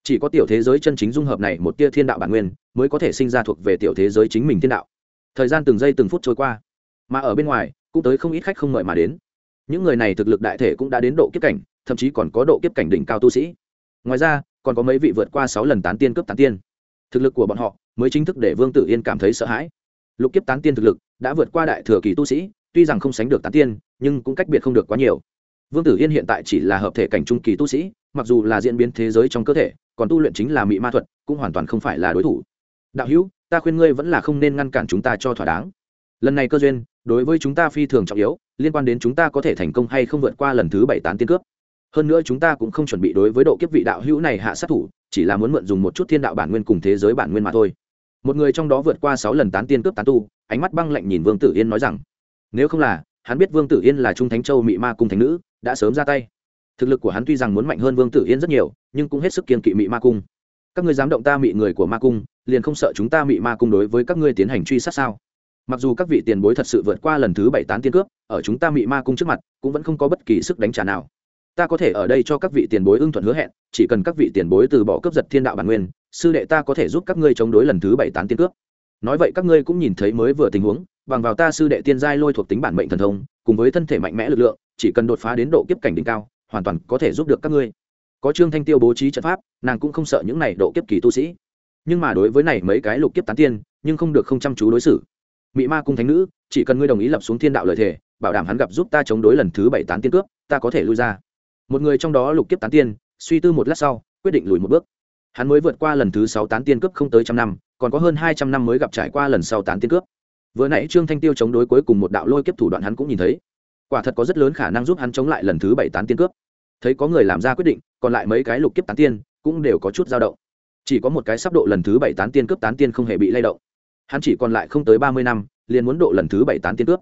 Chỉ có tiểu thế giới chân chính dung hợp này một tia thiên đạo bản nguyên, mới có thể sinh ra thuộc về tiểu thế giới chính mình thiên đạo. Thời gian từng giây từng phút trôi qua, mà ở bên ngoài, cũng tới không ít khách không mời mà đến. Những người này thực lực đại thể cũng đã đến độ kiếp cảnh, thậm chí còn có độ kiếp cảnh đỉnh cao tu sĩ. Ngoài ra, còn có mấy vị vượt qua sáu lần tán tiên cướp tán tiên thực lực của bọn họ mới chính thức để vương tử yên cảm thấy sợ hãi lục kiếp tán tiên thực lực đã vượt qua đại thừa kỳ tu sĩ tuy rằng không sánh được tán tiên nhưng cũng cách biệt không được quá nhiều vương tử yên hiện tại chỉ là hợp thể cảnh trung kỳ tu sĩ mặc dù là diễn biến thế giới trong cơ thể còn tu luyện chính là mị ma thuật cũng hoàn toàn không phải là đối thủ đạo hữu ta khuyên ngươi vẫn là không nên ngăn cản chúng ta cho thỏa đáng lần này cơ duyên đối với chúng ta phi thường trọng yếu liên quan đến chúng ta có thể thành công hay không vượt qua lần thứ bảy tán tiên cướp hơn nữa chúng ta cũng không chuẩn bị đối với độ kiếp vị đạo hữu này hạ sát thủ chỉ là muốn mượn dùng một chút thiên đạo bản nguyên cùng thế giới bản nguyên mà thôi. Một người trong đó vượt qua sáu lần tán tiên cướp tán tu, ánh mắt băng lạnh nhìn vương tử yên nói rằng, nếu không là, hắn biết vương tử yên là trung thánh châu mị ma cung thánh nữ, đã sớm ra tay. Thực lực của hắn tuy rằng muốn mạnh hơn vương tử yên rất nhiều, nhưng cũng hết sức kiên kỵ mị ma cung. Các ngươi dám động ta mị người của ma cung, liền không sợ chúng ta mị ma cung đối với các ngươi tiến hành truy sát sao? Mặc dù các vị tiền bối thật sự vượt qua lần thứ bảy tán tiên cướp, ở chúng ta mị ma cung trước mặt, cũng vẫn không có bất kỳ sức đánh trả nào ta có thể ở đây cho các vị tiền bối ưng thuận hứa hẹn, chỉ cần các vị tiền bối từ bỏ cướp giật thiên đạo bản nguyên, sư đệ ta có thể giúp các ngươi chống đối lần thứ bảy tán tiên cướp. Nói vậy các ngươi cũng nhìn thấy mới vừa tình huống, bằng vào ta sư đệ tiên giai lôi thuộc tính bản mệnh thần thông, cùng với thân thể mạnh mẽ lực lượng, chỉ cần đột phá đến độ kiếp cảnh đỉnh cao, hoàn toàn có thể giúp được các ngươi. Có trương thanh tiêu bố trí trận pháp, nàng cũng không sợ những này độ kiếp kỳ tu sĩ. Nhưng mà đối với này mấy cái lục kiếp tán tiên, nhưng không được không chăm chú đối xử. Mị ma cung thánh nữ, chỉ cần ngươi đồng ý lập xuống thiên đạo lời thề, bảo đảm hắn gặp giúp ta chống đối lần thứ bảy tán tiên cướp, ta có thể lui ra một người trong đó lục kiếp tán tiên, suy tư một lát sau, quyết định lùi một bước. Hắn mới vượt qua lần thứ sáu tán tiên cướp không tới trăm năm, còn có hơn hai trăm năm mới gặp trải qua lần sau tán tiên cướp. Vừa nãy trương thanh tiêu chống đối cuối cùng một đạo lôi kiếp thủ đoạn hắn cũng nhìn thấy. Quả thật có rất lớn khả năng giúp hắn chống lại lần thứ bảy tán tiên cướp. Thấy có người làm ra quyết định, còn lại mấy cái lục kiếp tán tiên cũng đều có chút dao động. Chỉ có một cái sắp độ lần thứ bảy tán tiên cướp tán tiên không hề bị lay động. Hắn chỉ còn lại không tới ba mươi năm, liền muốn độ lần thứ bảy tán tiên cướp.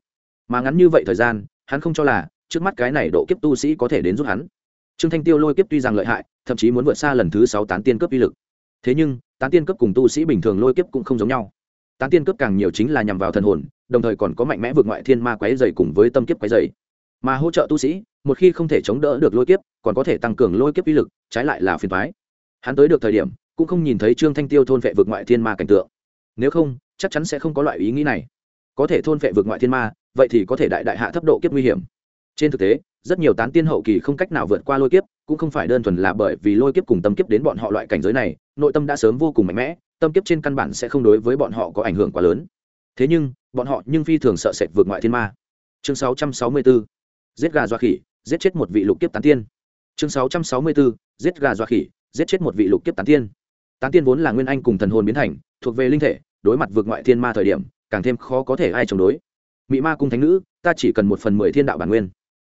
Mà ngắn như vậy thời gian, hắn không cho là trước mắt cái này độ kiếp tu sĩ có thể đến giúp hắn trương thanh tiêu lôi kiếp tuy rằng lợi hại, thậm chí muốn vượt xa lần thứ sáu tán tiên cấp uy lực. Thế nhưng, tán tiên cấp cùng tu sĩ bình thường lôi kiếp cũng không giống nhau. Tán tiên cấp càng nhiều chính là nhằm vào thần hồn, đồng thời còn có mạnh mẽ vượt ngoại thiên ma quái dày cùng với tâm kiếp quái dày. Mà hỗ trợ tu sĩ, một khi không thể chống đỡ được lôi kiếp, còn có thể tăng cường lôi kiếp uy lực, trái lại là phiền thoái hắn tới được thời điểm, cũng không nhìn thấy trương thanh tiêu thôn vệ vượt ngoại thiên ma cảnh tượng. Nếu không, chắc chắn sẽ không có loại ý nghĩ này. Có thể thôn vệ vượt ngoại thiên ma, vậy thì có thể đại đại hạ thấp độ kiếp nguy hiểm. Trên thực tế rất nhiều tán tiên hậu kỳ không cách nào vượt qua lôi kiếp, cũng không phải đơn thuần là bởi vì lôi kiếp cùng tâm kiếp đến bọn họ loại cảnh giới này, nội tâm đã sớm vô cùng mạnh mẽ, tâm kiếp trên căn bản sẽ không đối với bọn họ có ảnh hưởng quá lớn thế nhưng, bọn họ nhưng phi thường sợ sệt vượt ngoại thiên ma chương 664. giết gà doa khỉ, giết chết một vị lục kiếp tán tiên chương 664. giết gà doa khỉ, giết chết một vị lục kiếp tán tiên tán tiên vốn là nguyên anh cùng thần hồn biến thành, thuộc về linh thể, đối mặt vượt ngoại thiên ma thời điểm, càng thêm khó có thể ai chống đối mỹ ma cung thánh nữ, ta chỉ cần một phần mười thiên đạo bản nguyên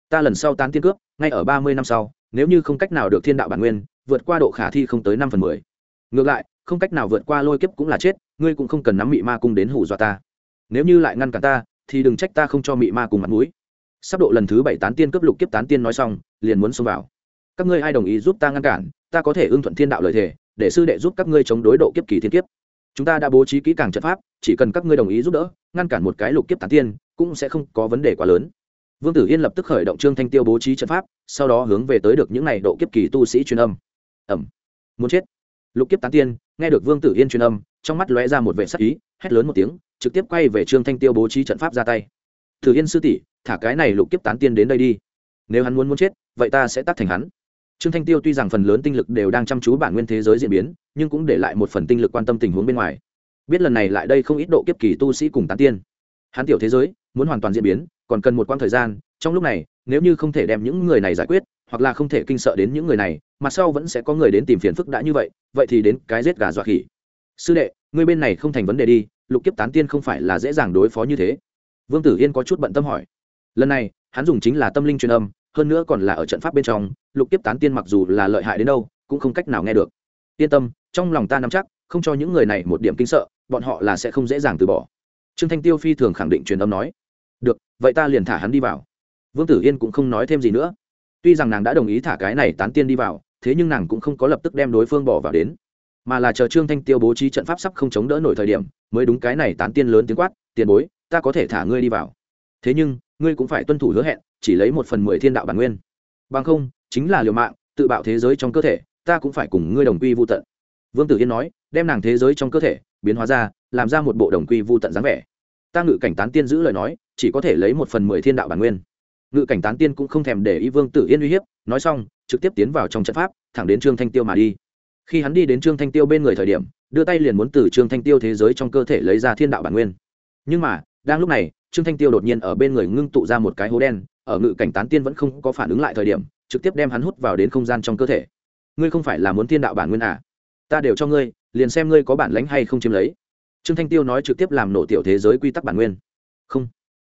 ta lần sau tán tiên cướp, ngay ở ba mươi năm sau, nếu như không cách nào được thiên đạo bản nguyên, vượt qua độ khả thi không tới năm phần mười. Ngược lại, không cách nào vượt qua lôi kiếp cũng là chết, ngươi cũng không cần nắm mị ma cung đến hủ dọa ta. Nếu như lại ngăn cản ta, thì đừng trách ta không cho mị ma cùng mặt mũi. Sắp độ lần thứ bảy tán tiên cướp lục kiếp tán tiên nói xong, liền muốn xông vào. Các ngươi ai đồng ý giúp ta ngăn cản, ta có thể ưng thuận thiên đạo lời thề, để sư đệ giúp các ngươi chống đối độ kiếp kỳ thiên kiếp. Chúng ta đã bố trí kỹ càng trận pháp, chỉ cần các ngươi đồng ý giúp đỡ, ngăn cản một cái lục kiếp tán tiên, cũng sẽ không có vấn đề quá lớn vương tử yên lập tức khởi động trương thanh tiêu bố trí trận pháp, sau đó hướng về tới được những n à y độ kiếp kỳ tu sĩ truyền âm. Ẩm. Muốn chết. Lục kiếp tán tiên, nghe được vương tử yên truyền âm, trong mắt lóe ra một vệ sắc ý, hét lớn một tiếng, trực tiếp quay về trương thanh tiêu bố trí trận pháp ra tay. Tử yên sư tỷ, thả cái này lục kiếp tán tiên đến đây đi. Nếu hắn muốn muốn chết, vậy ta sẽ tắt thành hắn. Trương thanh tiêu tuy rằng phần lớn tinh lực đều đang chăm chú bản nguyên thế giới diễn biến, nhưng cũng để lại một phần tinh lực quan tâm tình huống bên ngoài. Biết lần này lại đây không ít độ kiếp kỳ tu sĩ cùng tán tiên. Hắn tiểu thế giới, muốn hoàn toàn diễn biến còn cần một quãng thời gian, trong lúc này, nếu như không thể đem những người này giải quyết, hoặc là không thể kinh sợ đến những người này mặt sau vẫn sẽ có người đến tìm phiền phức đã như vậy vậy thì đến cái giết gà dọa khỉ. Sư đệ, ngươi bên này không thành vấn đề đi, lục kiếp tán tiên không phải là dễ dàng đối phó như thế. Vương tử yên có chút bận tâm hỏi. Lần này, hắn dùng chính là tâm linh truyền âm, hơn nữa còn là ở trận pháp bên trong, lục kiếp tán tiên mặc dù là lợi hại đến đâu, cũng không cách nào nghe được. Yên tâm, trong lòng ta nắm chắc, không cho những người này một điểm kinh sợ, bọn họ là sẽ không dễ dàng từ bỏ. Trương thanh tiêu phi thường khẳng định truyền âm nói được, vậy ta liền thả hắn đi vào. Vương tử yên cũng không nói thêm gì nữa. Tuy rằng nàng đã đồng ý thả cái này tán tiên đi vào, thế nhưng nàng cũng không có lập tức đem đối phương bỏ vào đến. Mà là chờ trương thanh tiêu bố trí trận pháp sắp không chống đỡ nổi thời điểm, mới đúng cái này tán tiên lớn tiếng quát, tiền bối, ta có thể thả ngươi đi vào. Thế nhưng, ngươi cũng phải tuân thủ hứa hẹn, chỉ lấy một phần mười thiên đạo bản nguyên. Bằng không, chính là liều mạng, tự bạo thế giới trong cơ thể, ta cũng phải cùng ngươi đồng quy vô tận. Vương tử yên nói, đem nàng thế giới trong cơ thể biến hóa ra, làm ra một bộ đồng quy vô tận dáng vẻ ta ngự cảnh tán tiên giữ lời nói, chỉ có thể lấy một phần mười thiên đạo bản nguyên. Ngự cảnh tán tiên cũng không thèm để ý vương tử yên uy hiếp, nói xong, trực tiếp tiến vào trong trận pháp, thẳng đến trương thanh tiêu mà đi. Khi hắn đi đến trương thanh tiêu bên người thời điểm, đưa tay liền muốn từ trương thanh tiêu thế giới trong cơ thể lấy ra thiên đạo bản nguyên. Nhưng mà, đang lúc này, trương thanh tiêu đột nhiên ở bên người ngưng tụ ra một cái hố đen, ở ngự cảnh tán tiên vẫn không có phản ứng lại thời điểm, trực tiếp đem hắn hút vào đến không gian trong cơ thể. Ngươi không phải là muốn thiên đạo bản nguyên à? Ta đều cho ngươi, liền xem ngươi có bản lánh hay không chiếm lấy trương thanh tiêu nói trực tiếp làm nổ tiểu thế giới quy tắc bản nguyên. Không.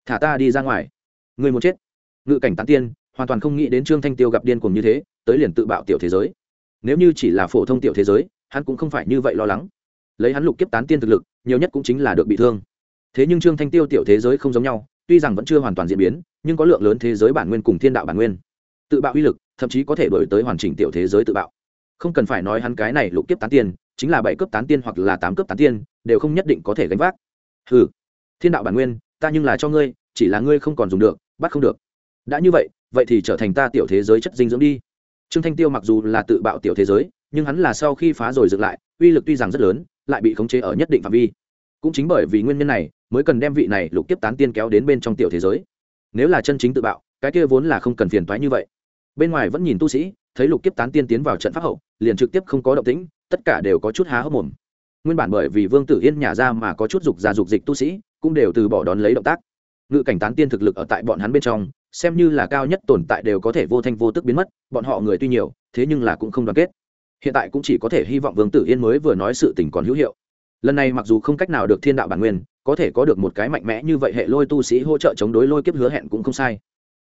Thả ta đi ra ngoài. Người muốn chết. Ngự cảnh tán tiên, hoàn toàn không nghĩ đến trương thanh tiêu gặp điên cuồng như thế, tới liền tự bạo tiểu thế giới. Nếu như chỉ là phổ thông tiểu thế giới, hắn cũng không phải như vậy lo lắng. Lấy hắn lục kiếp tán tiên thực lực, nhiều nhất cũng chính là được bị thương. Thế nhưng trương thanh tiêu tiểu thế giới không giống nhau, tuy rằng vẫn chưa hoàn toàn diễn biến, nhưng có lượng lớn thế giới bản nguyên cùng thiên đạo bản nguyên. Tự bạo uy lực, thậm chí có thể đổi tới hoàn chỉnh tiểu thế giới tự bạo. Không cần phải nói hắn cái này lục kiếp tán tiên, chính là bảy cấp tán tiên hoặc là tám cấp tán tiên đều không nhất định có thể gánh vác. Ừ thiên đạo bản nguyên, ta nhưng là cho ngươi, chỉ là ngươi không còn dùng được, bắt không được. Đã như vậy vậy thì trở thành ta tiểu thế giới chất dinh dưỡng đi. Trương thanh tiêu mặc dù là tự bạo tiểu thế giới, nhưng hắn là sau khi phá rồi dựng lại, uy lực tuy rằng rất lớn, lại bị khống chế ở nhất định phạm vi. Cũng chính bởi vì nguyên nhân này, mới cần đem vị này lục kiếp tán tiên kéo đến bên trong tiểu thế giới. Nếu là chân chính tự bạo, cái kia vốn là không cần phiền toái như vậy. Bên ngoài vẫn nhìn tu sĩ, thấy lục kiếp tán tiên tiến vào trận pháp hậu, liền trực tiếp không có động tĩnh, tất cả đều có chút há hốc mồm nguyên bản bởi vì vương tử yên nhà ra mà có chút dục già dục dịch tu sĩ, cũng đều từ bỏ đón lấy động tác. Ngự cảnh tán tiên thực lực ở tại bọn hắn bên trong, xem như là cao nhất tồn tại đều có thể vô thanh vô tức biến mất, bọn họ người tuy nhiều, thế nhưng là cũng không đoàn kết. Hiện tại cũng chỉ có thể hy vọng vương tử yên mới vừa nói sự tình còn hữu hiệu. Lần này mặc dù không cách nào được thiên đạo bản nguyên, có thể có được một cái mạnh mẽ như vậy hệ lôi tu sĩ hỗ trợ chống đối lôi kiếp hứa hẹn cũng không sai.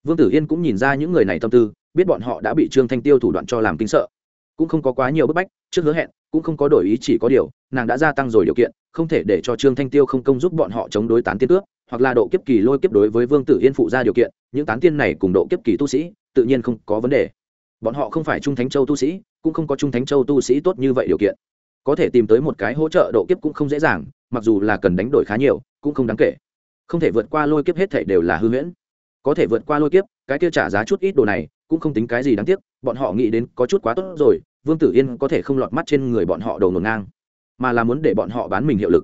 Vương tử yên cũng nhìn ra những người này tâm tư, biết bọn họ đã bị trương thanh tiêu thủ đoạn cho làm kinh sợ cũng không có quá nhiều bức bách trước hứa hẹn cũng không có đổi ý chỉ có điều nàng đã gia tăng rồi điều kiện không thể để cho trương thanh tiêu không công giúp bọn họ chống đối tán tiên tước, hoặc là độ kiếp kỳ lôi kiếp đối với vương tử yên phụ ra điều kiện những tán tiên này cùng độ kiếp kỳ tu sĩ tự nhiên không có vấn đề. Bọn họ không phải trung thánh châu tu sĩ cũng không có trung thánh châu tu sĩ tốt như vậy điều kiện. Có thể tìm tới một cái hỗ trợ độ kiếp cũng không dễ dàng mặc dù là cần đánh đổi khá nhiều cũng không đáng kể. Không thể vượt qua lôi kiếp hết thể đều là hư huyễn. Có thể vượt qua lôi kiếp cái kia trả giá chút ít đồ này cũng không tính cái gì đáng tiếc, bọn họ nghĩ đến có chút quá tốt rồi, vương tử yên có thể không lọt mắt trên người bọn họ đầu nổ ngang, mà là muốn để bọn họ bán mình hiệu lực.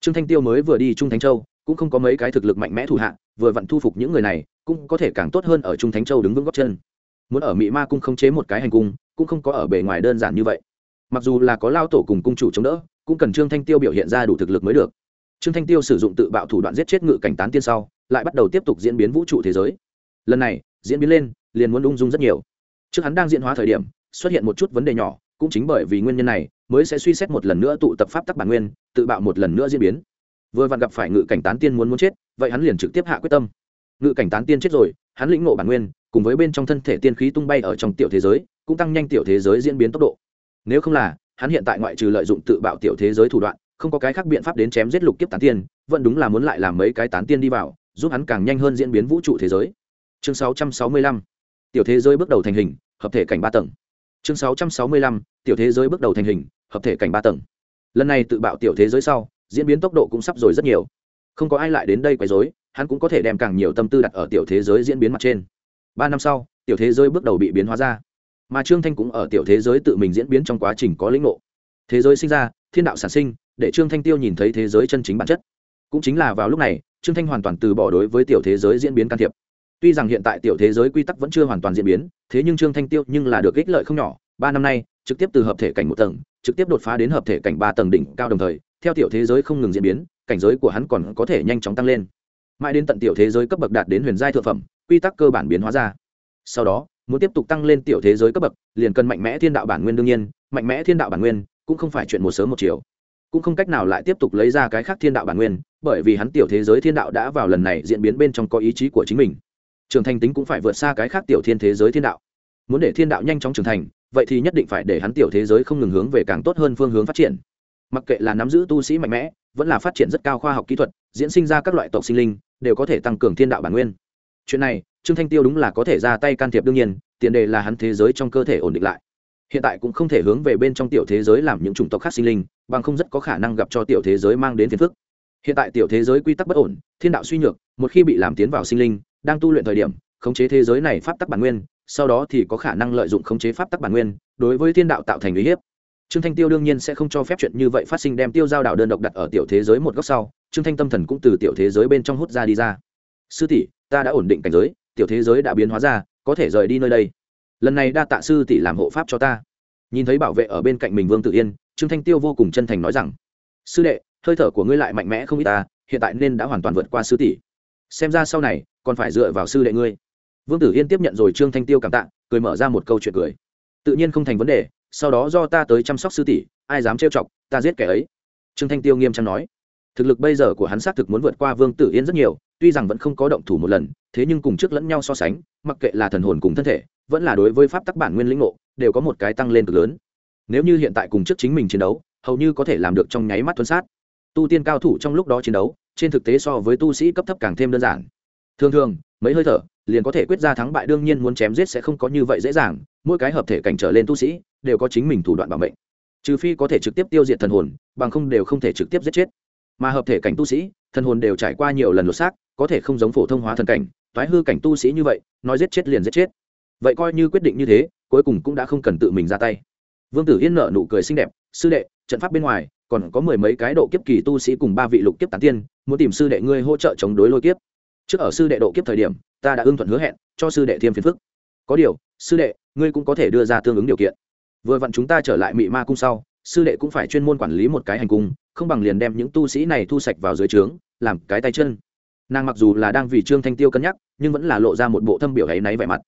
Trương thanh tiêu mới vừa đi trung thánh châu, cũng không có mấy cái thực lực mạnh mẽ thủ hạ, vừa vặn thu phục những người này, cũng có thể càng tốt hơn ở trung thánh châu đứng vững góc chân. Muốn ở mỹ ma cung không chế một cái hành cung, cũng không có ở bề ngoài đơn giản như vậy. Mặc dù là có lao tổ cùng cung chủ chống đỡ, cũng cần trương thanh tiêu biểu hiện ra đủ thực lực mới được. Trương thanh tiêu sử dụng tự bạo thủ đoạn giết chết ngự cảnh tán tiên sau, lại bắt đầu tiếp tục diễn biến vũ trụ thế giới. Lần này, diễn biến lên liền muốn ung dung rất nhiều. Trước hắn đang diễn hóa thời điểm, xuất hiện một chút vấn đề nhỏ, cũng chính bởi vì nguyên nhân này, mới sẽ suy xét một lần nữa tụ tập pháp tắc bản nguyên, tự bạo một lần nữa diễn biến. Vừa vặn gặp phải ngự cảnh tán tiên muốn muốn chết, vậy hắn liền trực tiếp hạ quyết tâm. Ngự cảnh tán tiên chết rồi, hắn lĩnh ngộ bản nguyên, cùng với bên trong thân thể tiên khí tung bay ở trong tiểu thế giới, cũng tăng nhanh tiểu thế giới diễn biến tốc độ. Nếu không là, hắn hiện tại ngoại trừ lợi dụng tự bạo tiểu thế giới thủ đoạn, không có cái khác biện pháp đến chém giết lục kiếp tán tiên, vẫn đúng là muốn lại làm mấy cái tán tiên đi vào, giúp hắn càng nhanh hơn diễn biến vũ trụ thế giới. Chương 665 tiểu thế giới bước đầu thành hình, hợp thể cảnh ba tầng. Chương 665 tiểu thế giới bước đầu thành hình, hợp thể cảnh ba tầng. Lần này tự bạo tiểu thế giới sau, diễn biến tốc độ cũng sắp rồi rất nhiều. Không có ai lại đến đây quấy rối, hắn cũng có thể đem càng nhiều tâm tư đặt ở tiểu thế giới diễn biến mặt trên. Ba năm sau, tiểu thế giới bước đầu bị biến hóa ra. Mà trương thanh cũng ở tiểu thế giới tự mình diễn biến trong quá trình có lĩnh ngộ. Thế giới sinh ra, thiên đạo sản sinh, để trương thanh tiêu nhìn thấy thế giới chân chính bản chất. Cũng chính là vào lúc này, trương thanh hoàn toàn từ bỏ đối với tiểu thế giới diễn biến can thiệp tuy rằng hiện tại tiểu thế giới quy tắc vẫn chưa hoàn toàn diễn biến, thế nhưng trương thanh tiêu nhưng là được ích lợi không nhỏ. Ba năm nay, trực tiếp từ hợp thể cảnh một tầng, trực tiếp đột phá đến hợp thể cảnh ba tầng đỉnh cao đồng thời, theo tiểu thế giới không ngừng diễn biến, cảnh giới của hắn còn có thể nhanh chóng tăng lên. Mãi đến tận tiểu thế giới cấp bậc đạt đến huyền giai thượng phẩm, quy tắc cơ bản biến hóa ra. Sau đó, muốn tiếp tục tăng lên tiểu thế giới cấp bậc, liền cần mạnh mẽ thiên đạo bản nguyên đương nhiên, mạnh mẽ thiên đạo bản nguyên cũng không phải chuyện một sớm một chiều. Cũng không cách nào lại tiếp tục lấy ra cái khác thiên đạo bản nguyên, bởi vì hắn tiểu thế giới thiên đạo đã vào lần này diễn biến bên trong có ý chí của chính mình trưởng thành tính cũng phải vượt xa cái khác tiểu thiên thế giới thiên đạo. Muốn để thiên đạo nhanh chóng trưởng thành, vậy thì nhất định phải để hắn tiểu thế giới không ngừng hướng về càng tốt hơn phương hướng phát triển. Mặc kệ là nắm giữ tu sĩ mạnh mẽ, vẫn là phát triển rất cao khoa học kỹ thuật, diễn sinh ra các loại tộc sinh linh, đều có thể tăng cường thiên đạo bản nguyên. Chuyện này, trương thanh tiêu đúng là có thể ra tay can thiệp đương nhiên, tiền đề là hắn thế giới trong cơ thể ổn định lại. Hiện tại cũng không thể hướng về bên trong tiểu thế giới làm những chủng tộc khác sinh linh, bằng không rất có khả năng gặp cho tiểu thế giới mang đến phiền phức. Hiện tại tiểu thế giới quy tắc bất ổn, thiên đạo suy nhược, một khi bị làm tiến vào sinh linh đang tu luyện thời điểm, khống chế thế giới này pháp tắc bản nguyên, sau đó thì có khả năng lợi dụng khống chế pháp tắc bản nguyên, đối với thiên đạo tạo thành uy hiếp. Trương thanh tiêu đương nhiên sẽ không cho phép chuyện như vậy phát sinh đem tiêu giao đảo đơn độc đặt ở tiểu thế giới một góc sau, trương thanh tâm thần cũng từ tiểu thế giới bên trong hút ra đi ra. Sư tỷ, ta đã ổn định cảnh giới, tiểu thế giới đã biến hóa ra, có thể rời đi nơi đây. Lần này đa tạ sư tỷ làm hộ pháp cho ta. Nhìn thấy bảo vệ ở bên cạnh mình vương tự yên, trương thanh tiêu vô cùng chân thành nói rằng, sư đệ, hơi thở của ngươi lại mạnh mẽ không ít ta, hiện tại nên đã hoàn toàn vượt qua sư tỷ xem ra sau này, còn phải dựa vào sư đệ ngươi. Vương tử yên tiếp nhận rồi trương thanh tiêu cảm tạ, cười mở ra một câu chuyện cười. Tự nhiên không thành vấn đề, sau đó do ta tới chăm sóc sư tỷ, ai dám trêu chọc, ta giết kẻ ấy. Trương thanh tiêu nghiêm trang nói. Thực lực bây giờ của hắn xác thực muốn vượt qua vương tử yên rất nhiều, tuy rằng vẫn không có động thủ một lần, thế nhưng cùng trước lẫn nhau so sánh, mặc kệ là thần hồn cùng thân thể, vẫn là đối với pháp tắc bản nguyên lĩnh ngộ, đều có một cái tăng lên cực lớn. Nếu như hiện tại cùng trước chính mình chiến đấu, hầu như có thể làm được trong nháy mắt tuân sát. Tu tiên cao thủ trong lúc đó chiến đấu trên thực tế so với tu sĩ cấp thấp càng thêm đơn giản. Thường thường, mấy hơi thở liền có thể quyết ra thắng bại, đương nhiên muốn chém giết sẽ không có như vậy dễ dàng, mỗi cái hợp thể cảnh trở lên tu sĩ đều có chính mình thủ đoạn bảo mệnh. Trừ phi có thể trực tiếp tiêu diệt thần hồn, bằng không đều không thể trực tiếp giết chết. Mà hợp thể cảnh tu sĩ, thần hồn đều trải qua nhiều lần lột xác, có thể không giống phổ thông hóa thần cảnh thoái hư cảnh tu sĩ như vậy, nói giết chết liền giết chết. Vậy coi như quyết định như thế, cuối cùng cũng đã không cần tự mình ra tay. Vương tử yên nợ nụ cười xinh đẹp, sư đệ, trận pháp bên ngoài còn có mười mấy cái độ kiếp kỳ tu sĩ cùng ba vị lục kiếp tán tiên, muốn tìm sư đệ ngươi hỗ trợ chống đối lôi kiếp. Trước ở sư đệ độ kiếp thời điểm, ta đã ưng thuận hứa hẹn, cho sư đệ thêm phiền phức. Có điều, sư đệ, ngươi cũng có thể đưa ra tương ứng điều kiện. Vừa vặn chúng ta trở lại mị ma cung sau, sư đệ cũng phải chuyên môn quản lý một cái hành cung, không bằng liền đem những tu sĩ này thu sạch vào dưới trướng, làm cái tay chân. Nàng mặc dù là đang vì trương thanh tiêu cân nhắc, nhưng vẫn là lộ ra một bộ thâm biểu ấy náy vẻ mặt.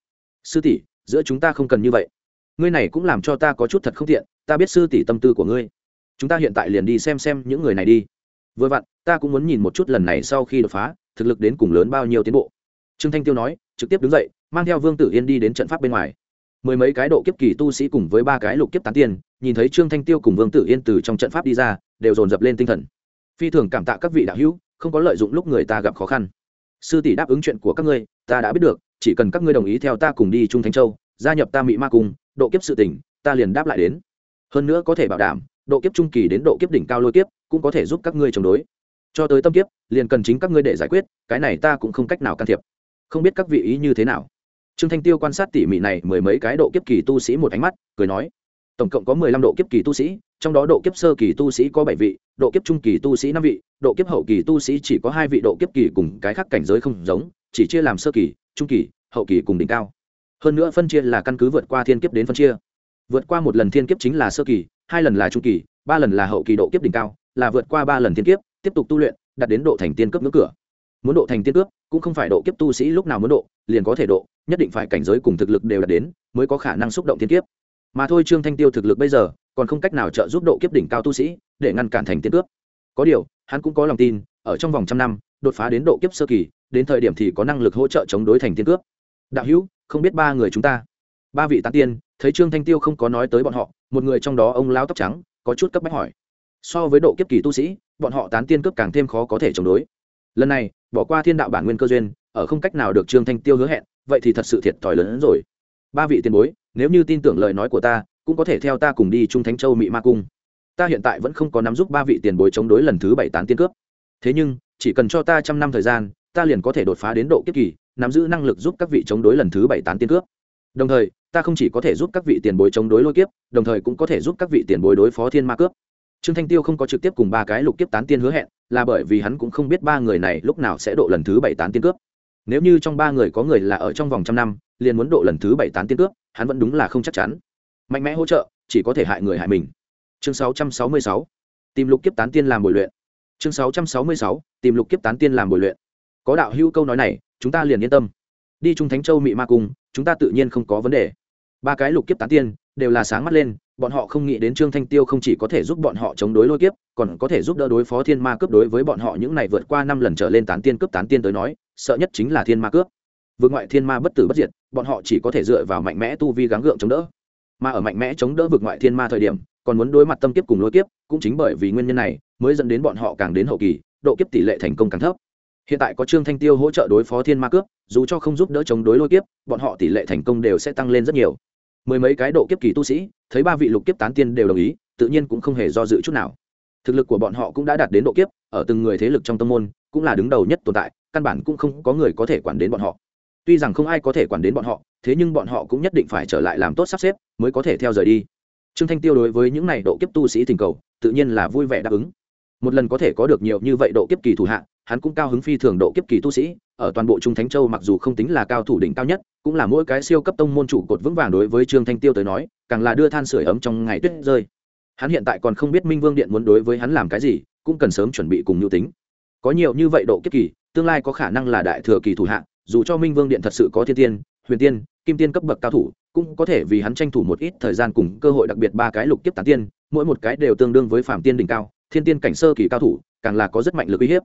Sư tỷ, giữa chúng ta không cần như vậy. Ngươi này cũng làm cho ta có chút thật không tiện, ta biết sư tỷ tâm tư của ngươi chúng ta hiện tại liền đi xem xem những người này đi. Vừa vặn, ta cũng muốn nhìn một chút lần này sau khi đột phá, thực lực đến cùng lớn bao nhiêu tiến bộ. Trương thanh tiêu nói, trực tiếp đứng dậy, mang theo vương tử yên đi đến trận pháp bên ngoài. Mười mấy cái độ kiếp kỳ tu sĩ cùng với ba cái lục kiếp tán tiên, nhìn thấy trương thanh tiêu cùng vương tử yên từ trong trận pháp đi ra, đều dồn dập lên tinh thần. Phi thường cảm tạ các vị đạo hữu, không có lợi dụng lúc người ta gặp khó khăn. Sư tỷ đáp ứng chuyện của các ngươi, ta đã biết được, chỉ cần các ngươi đồng ý theo ta cùng đi trung thánh châu, gia nhập ta mỹ ma cung, độ kiếp sự tỉnh ta liền đáp lại đến. Hơn nữa có thể bảo đảm độ kiếp trung kỳ đến độ kiếp đỉnh cao lôi kiếp, cũng có thể giúp các ngươi chống đối. Cho tới tâm kiếp, liền cần chính các ngươi để giải quyết, cái này ta cũng không cách nào can thiệp. Không biết các vị ý như thế nào? Trương thanh tiêu quan sát tỉ mỉ này mười mấy cái độ kiếp kỳ tu sĩ một ánh mắt, cười nói, tổng cộng có mười lăm độ kiếp kỳ tu sĩ, trong đó độ kiếp sơ kỳ tu sĩ có bảy vị, độ kiếp trung kỳ tu sĩ năm vị, độ kiếp hậu kỳ tu sĩ chỉ có hai vị độ kiếp kỳ cùng cái khác cảnh giới không giống, chỉ chia làm sơ kỳ, trung kỳ, hậu kỳ cùng đỉnh cao. Hơn nữa phân chia là căn cứ vượt qua thiên kiếp đến phân chia. Vượt qua một lần thiên kiếp chính là sơ kỳ hai lần là trung kỳ, ba lần là hậu kỳ độ kiếp đỉnh cao, là vượt qua ba lần thiên kiếp, tiếp tục tu luyện, đạt đến độ thành tiên cấp ngưỡng cửa. Muốn độ thành tiên cướp cũng không phải độ kiếp tu sĩ lúc nào muốn độ, liền có thể độ, nhất định phải cảnh giới cùng thực lực đều đạt đến, mới có khả năng xúc động tiên kiếp. Mà thôi trương thanh tiêu thực lực bây giờ, còn không cách nào trợ giúp độ kiếp đỉnh cao tu sĩ, để ngăn cản thành tiên cướp có điều, hắn cũng có lòng tin, ở trong vòng trăm năm, đột phá đến độ kiếp sơ kỳ, đến thời điểm thì có năng lực hỗ trợ chống đối thành tiên cướp đạo hữu, không biết ba người chúng ta. Ba vị tán tiên, thấy trương thanh tiêu không có nói tới bọn họ một người trong đó ông lao tóc trắng, có chút cấp bách hỏi. So với độ kiếp kỳ tu sĩ, bọn họ tán tiên cướp càng thêm khó có thể chống đối. Lần này, bỏ qua thiên đạo bản nguyên cơ duyên, ở không cách nào được trương thanh tiêu hứa hẹn, vậy thì thật sự thiệt thòi lớn hơn rồi. Ba vị tiền bối, nếu như tin tưởng lời nói của ta, cũng có thể theo ta cùng đi trung thánh châu mỹ ma cung. Ta hiện tại vẫn không có nắm giúp ba vị tiền bối chống đối lần thứ bảy tán tiên cướp. Thế nhưng, chỉ cần cho ta trăm năm thời gian, ta liền có thể đột phá đến độ kiếp kỳ, nắm giữ năng lực giúp các vị chống đối lần thứ bảy tán tiên cướp đồng thời, ta không chỉ có thể giúp các vị tiền bối chống đối lôi kiếp, đồng thời cũng có thể giúp các vị tiền bối đối phó thiên ma cướp. Trương thanh tiêu không có trực tiếp cùng ba cái lục kiếp tán tiên hứa hẹn, là bởi vì hắn cũng không biết ba người này lúc nào sẽ độ lần thứ bảy tán tiên cướp. Nếu như trong ba người có người là ở trong vòng trăm năm, liền muốn độ lần thứ bảy tán tiên cướp, hắn vẫn đúng là không chắc chắn. Mạnh mẽ hỗ trợ, chỉ có thể hại người hại mình. Chương 666. tìm lục kiếp tán tiên làm bồi luyện. Chương 666. tìm lục kiếp tán tiên làm bồi luyện. Có đạo hữu câu nói này, chúng ta liền yên tâm đi trung thánh châu mị ma cung, chúng ta tự nhiên không có vấn đề. Ba cái lục kiếp tán tiên, đều là sáng mắt lên, bọn họ không nghĩ đến trương thanh tiêu không chỉ có thể giúp bọn họ chống đối lôi kiếp, còn có thể giúp đỡ đối phó thiên ma cướp đối với bọn họ những này vượt qua năm lần trở lên tán tiên cướp tán tiên tới nói, sợ nhất chính là thiên ma cướp. Vượt ngoại thiên ma bất tử bất diệt, bọn họ chỉ có thể dựa vào mạnh mẽ tu vi gắng gượng chống đỡ. Mà ở mạnh mẽ chống đỡ vượt ngoại thiên ma thời điểm, còn muốn đối mặt tâm kiếp cùng lôi kiếp, cũng chính bởi vì nguyên nhân này, mới dẫn đến bọn họ càng đến hậu kỳ, độ kiếp tỷ lệ thành công càng thấp hiện tại có trương thanh tiêu hỗ trợ đối phó thiên ma cướp, dù cho không giúp đỡ chống đối lôi kiếp, bọn họ tỷ lệ thành công đều sẽ tăng lên rất nhiều. Mười mấy cái độ kiếp kỳ tu sĩ, thấy ba vị lục kiếp tán tiên đều đồng ý, tự nhiên cũng không hề do dự chút nào. Thực lực của bọn họ cũng đã đạt đến độ kiếp, ở từng người thế lực trong tâm môn, cũng là đứng đầu nhất tồn tại, căn bản cũng không có người có thể quản đến bọn họ. Tuy rằng không ai có thể quản đến bọn họ, thế nhưng bọn họ cũng nhất định phải trở lại làm tốt sắp xếp, mới có thể theo rời đi. Trương thanh tiêu đối với những này độ kiếp tu sĩ tình cầu, tự nhiên là vui vẻ đáp ứng. Một lần có thể có được nhiều như vậy độ kiếp kỳ thủ hạ hắn cũng cao hứng phi thường độ kiếp kỳ tu sĩ, ở toàn bộ trung thánh châu mặc dù không tính là cao thủ đỉnh cao nhất, cũng là mỗi cái siêu cấp tông môn chủ cột vững vàng đối với trương thanh tiêu tới nói, càng là đưa than sửa ấm trong ngày tuyết rơi. Hắn hiện tại còn không biết minh vương điện muốn đối với hắn làm cái gì, cũng cần sớm chuẩn bị cùng nhu tính. Có nhiều như vậy độ kiếp kỳ, tương lai có khả năng là đại thừa kỳ thủ hạng dù cho minh vương điện thật sự có thiên tiên, huyền tiên, kim tiên cấp bậc cao thủ, cũng có thể vì hắn tranh thủ một ít thời gian cùng cơ hội đặc biệt ba cái lục kiếp tán tiên, mỗi một cái đều tương đương với phạm tiên đỉnh cao, thiên tiên cảnh sơ kỳ cao thủ, càng là có rất mạnh lực uy hiếp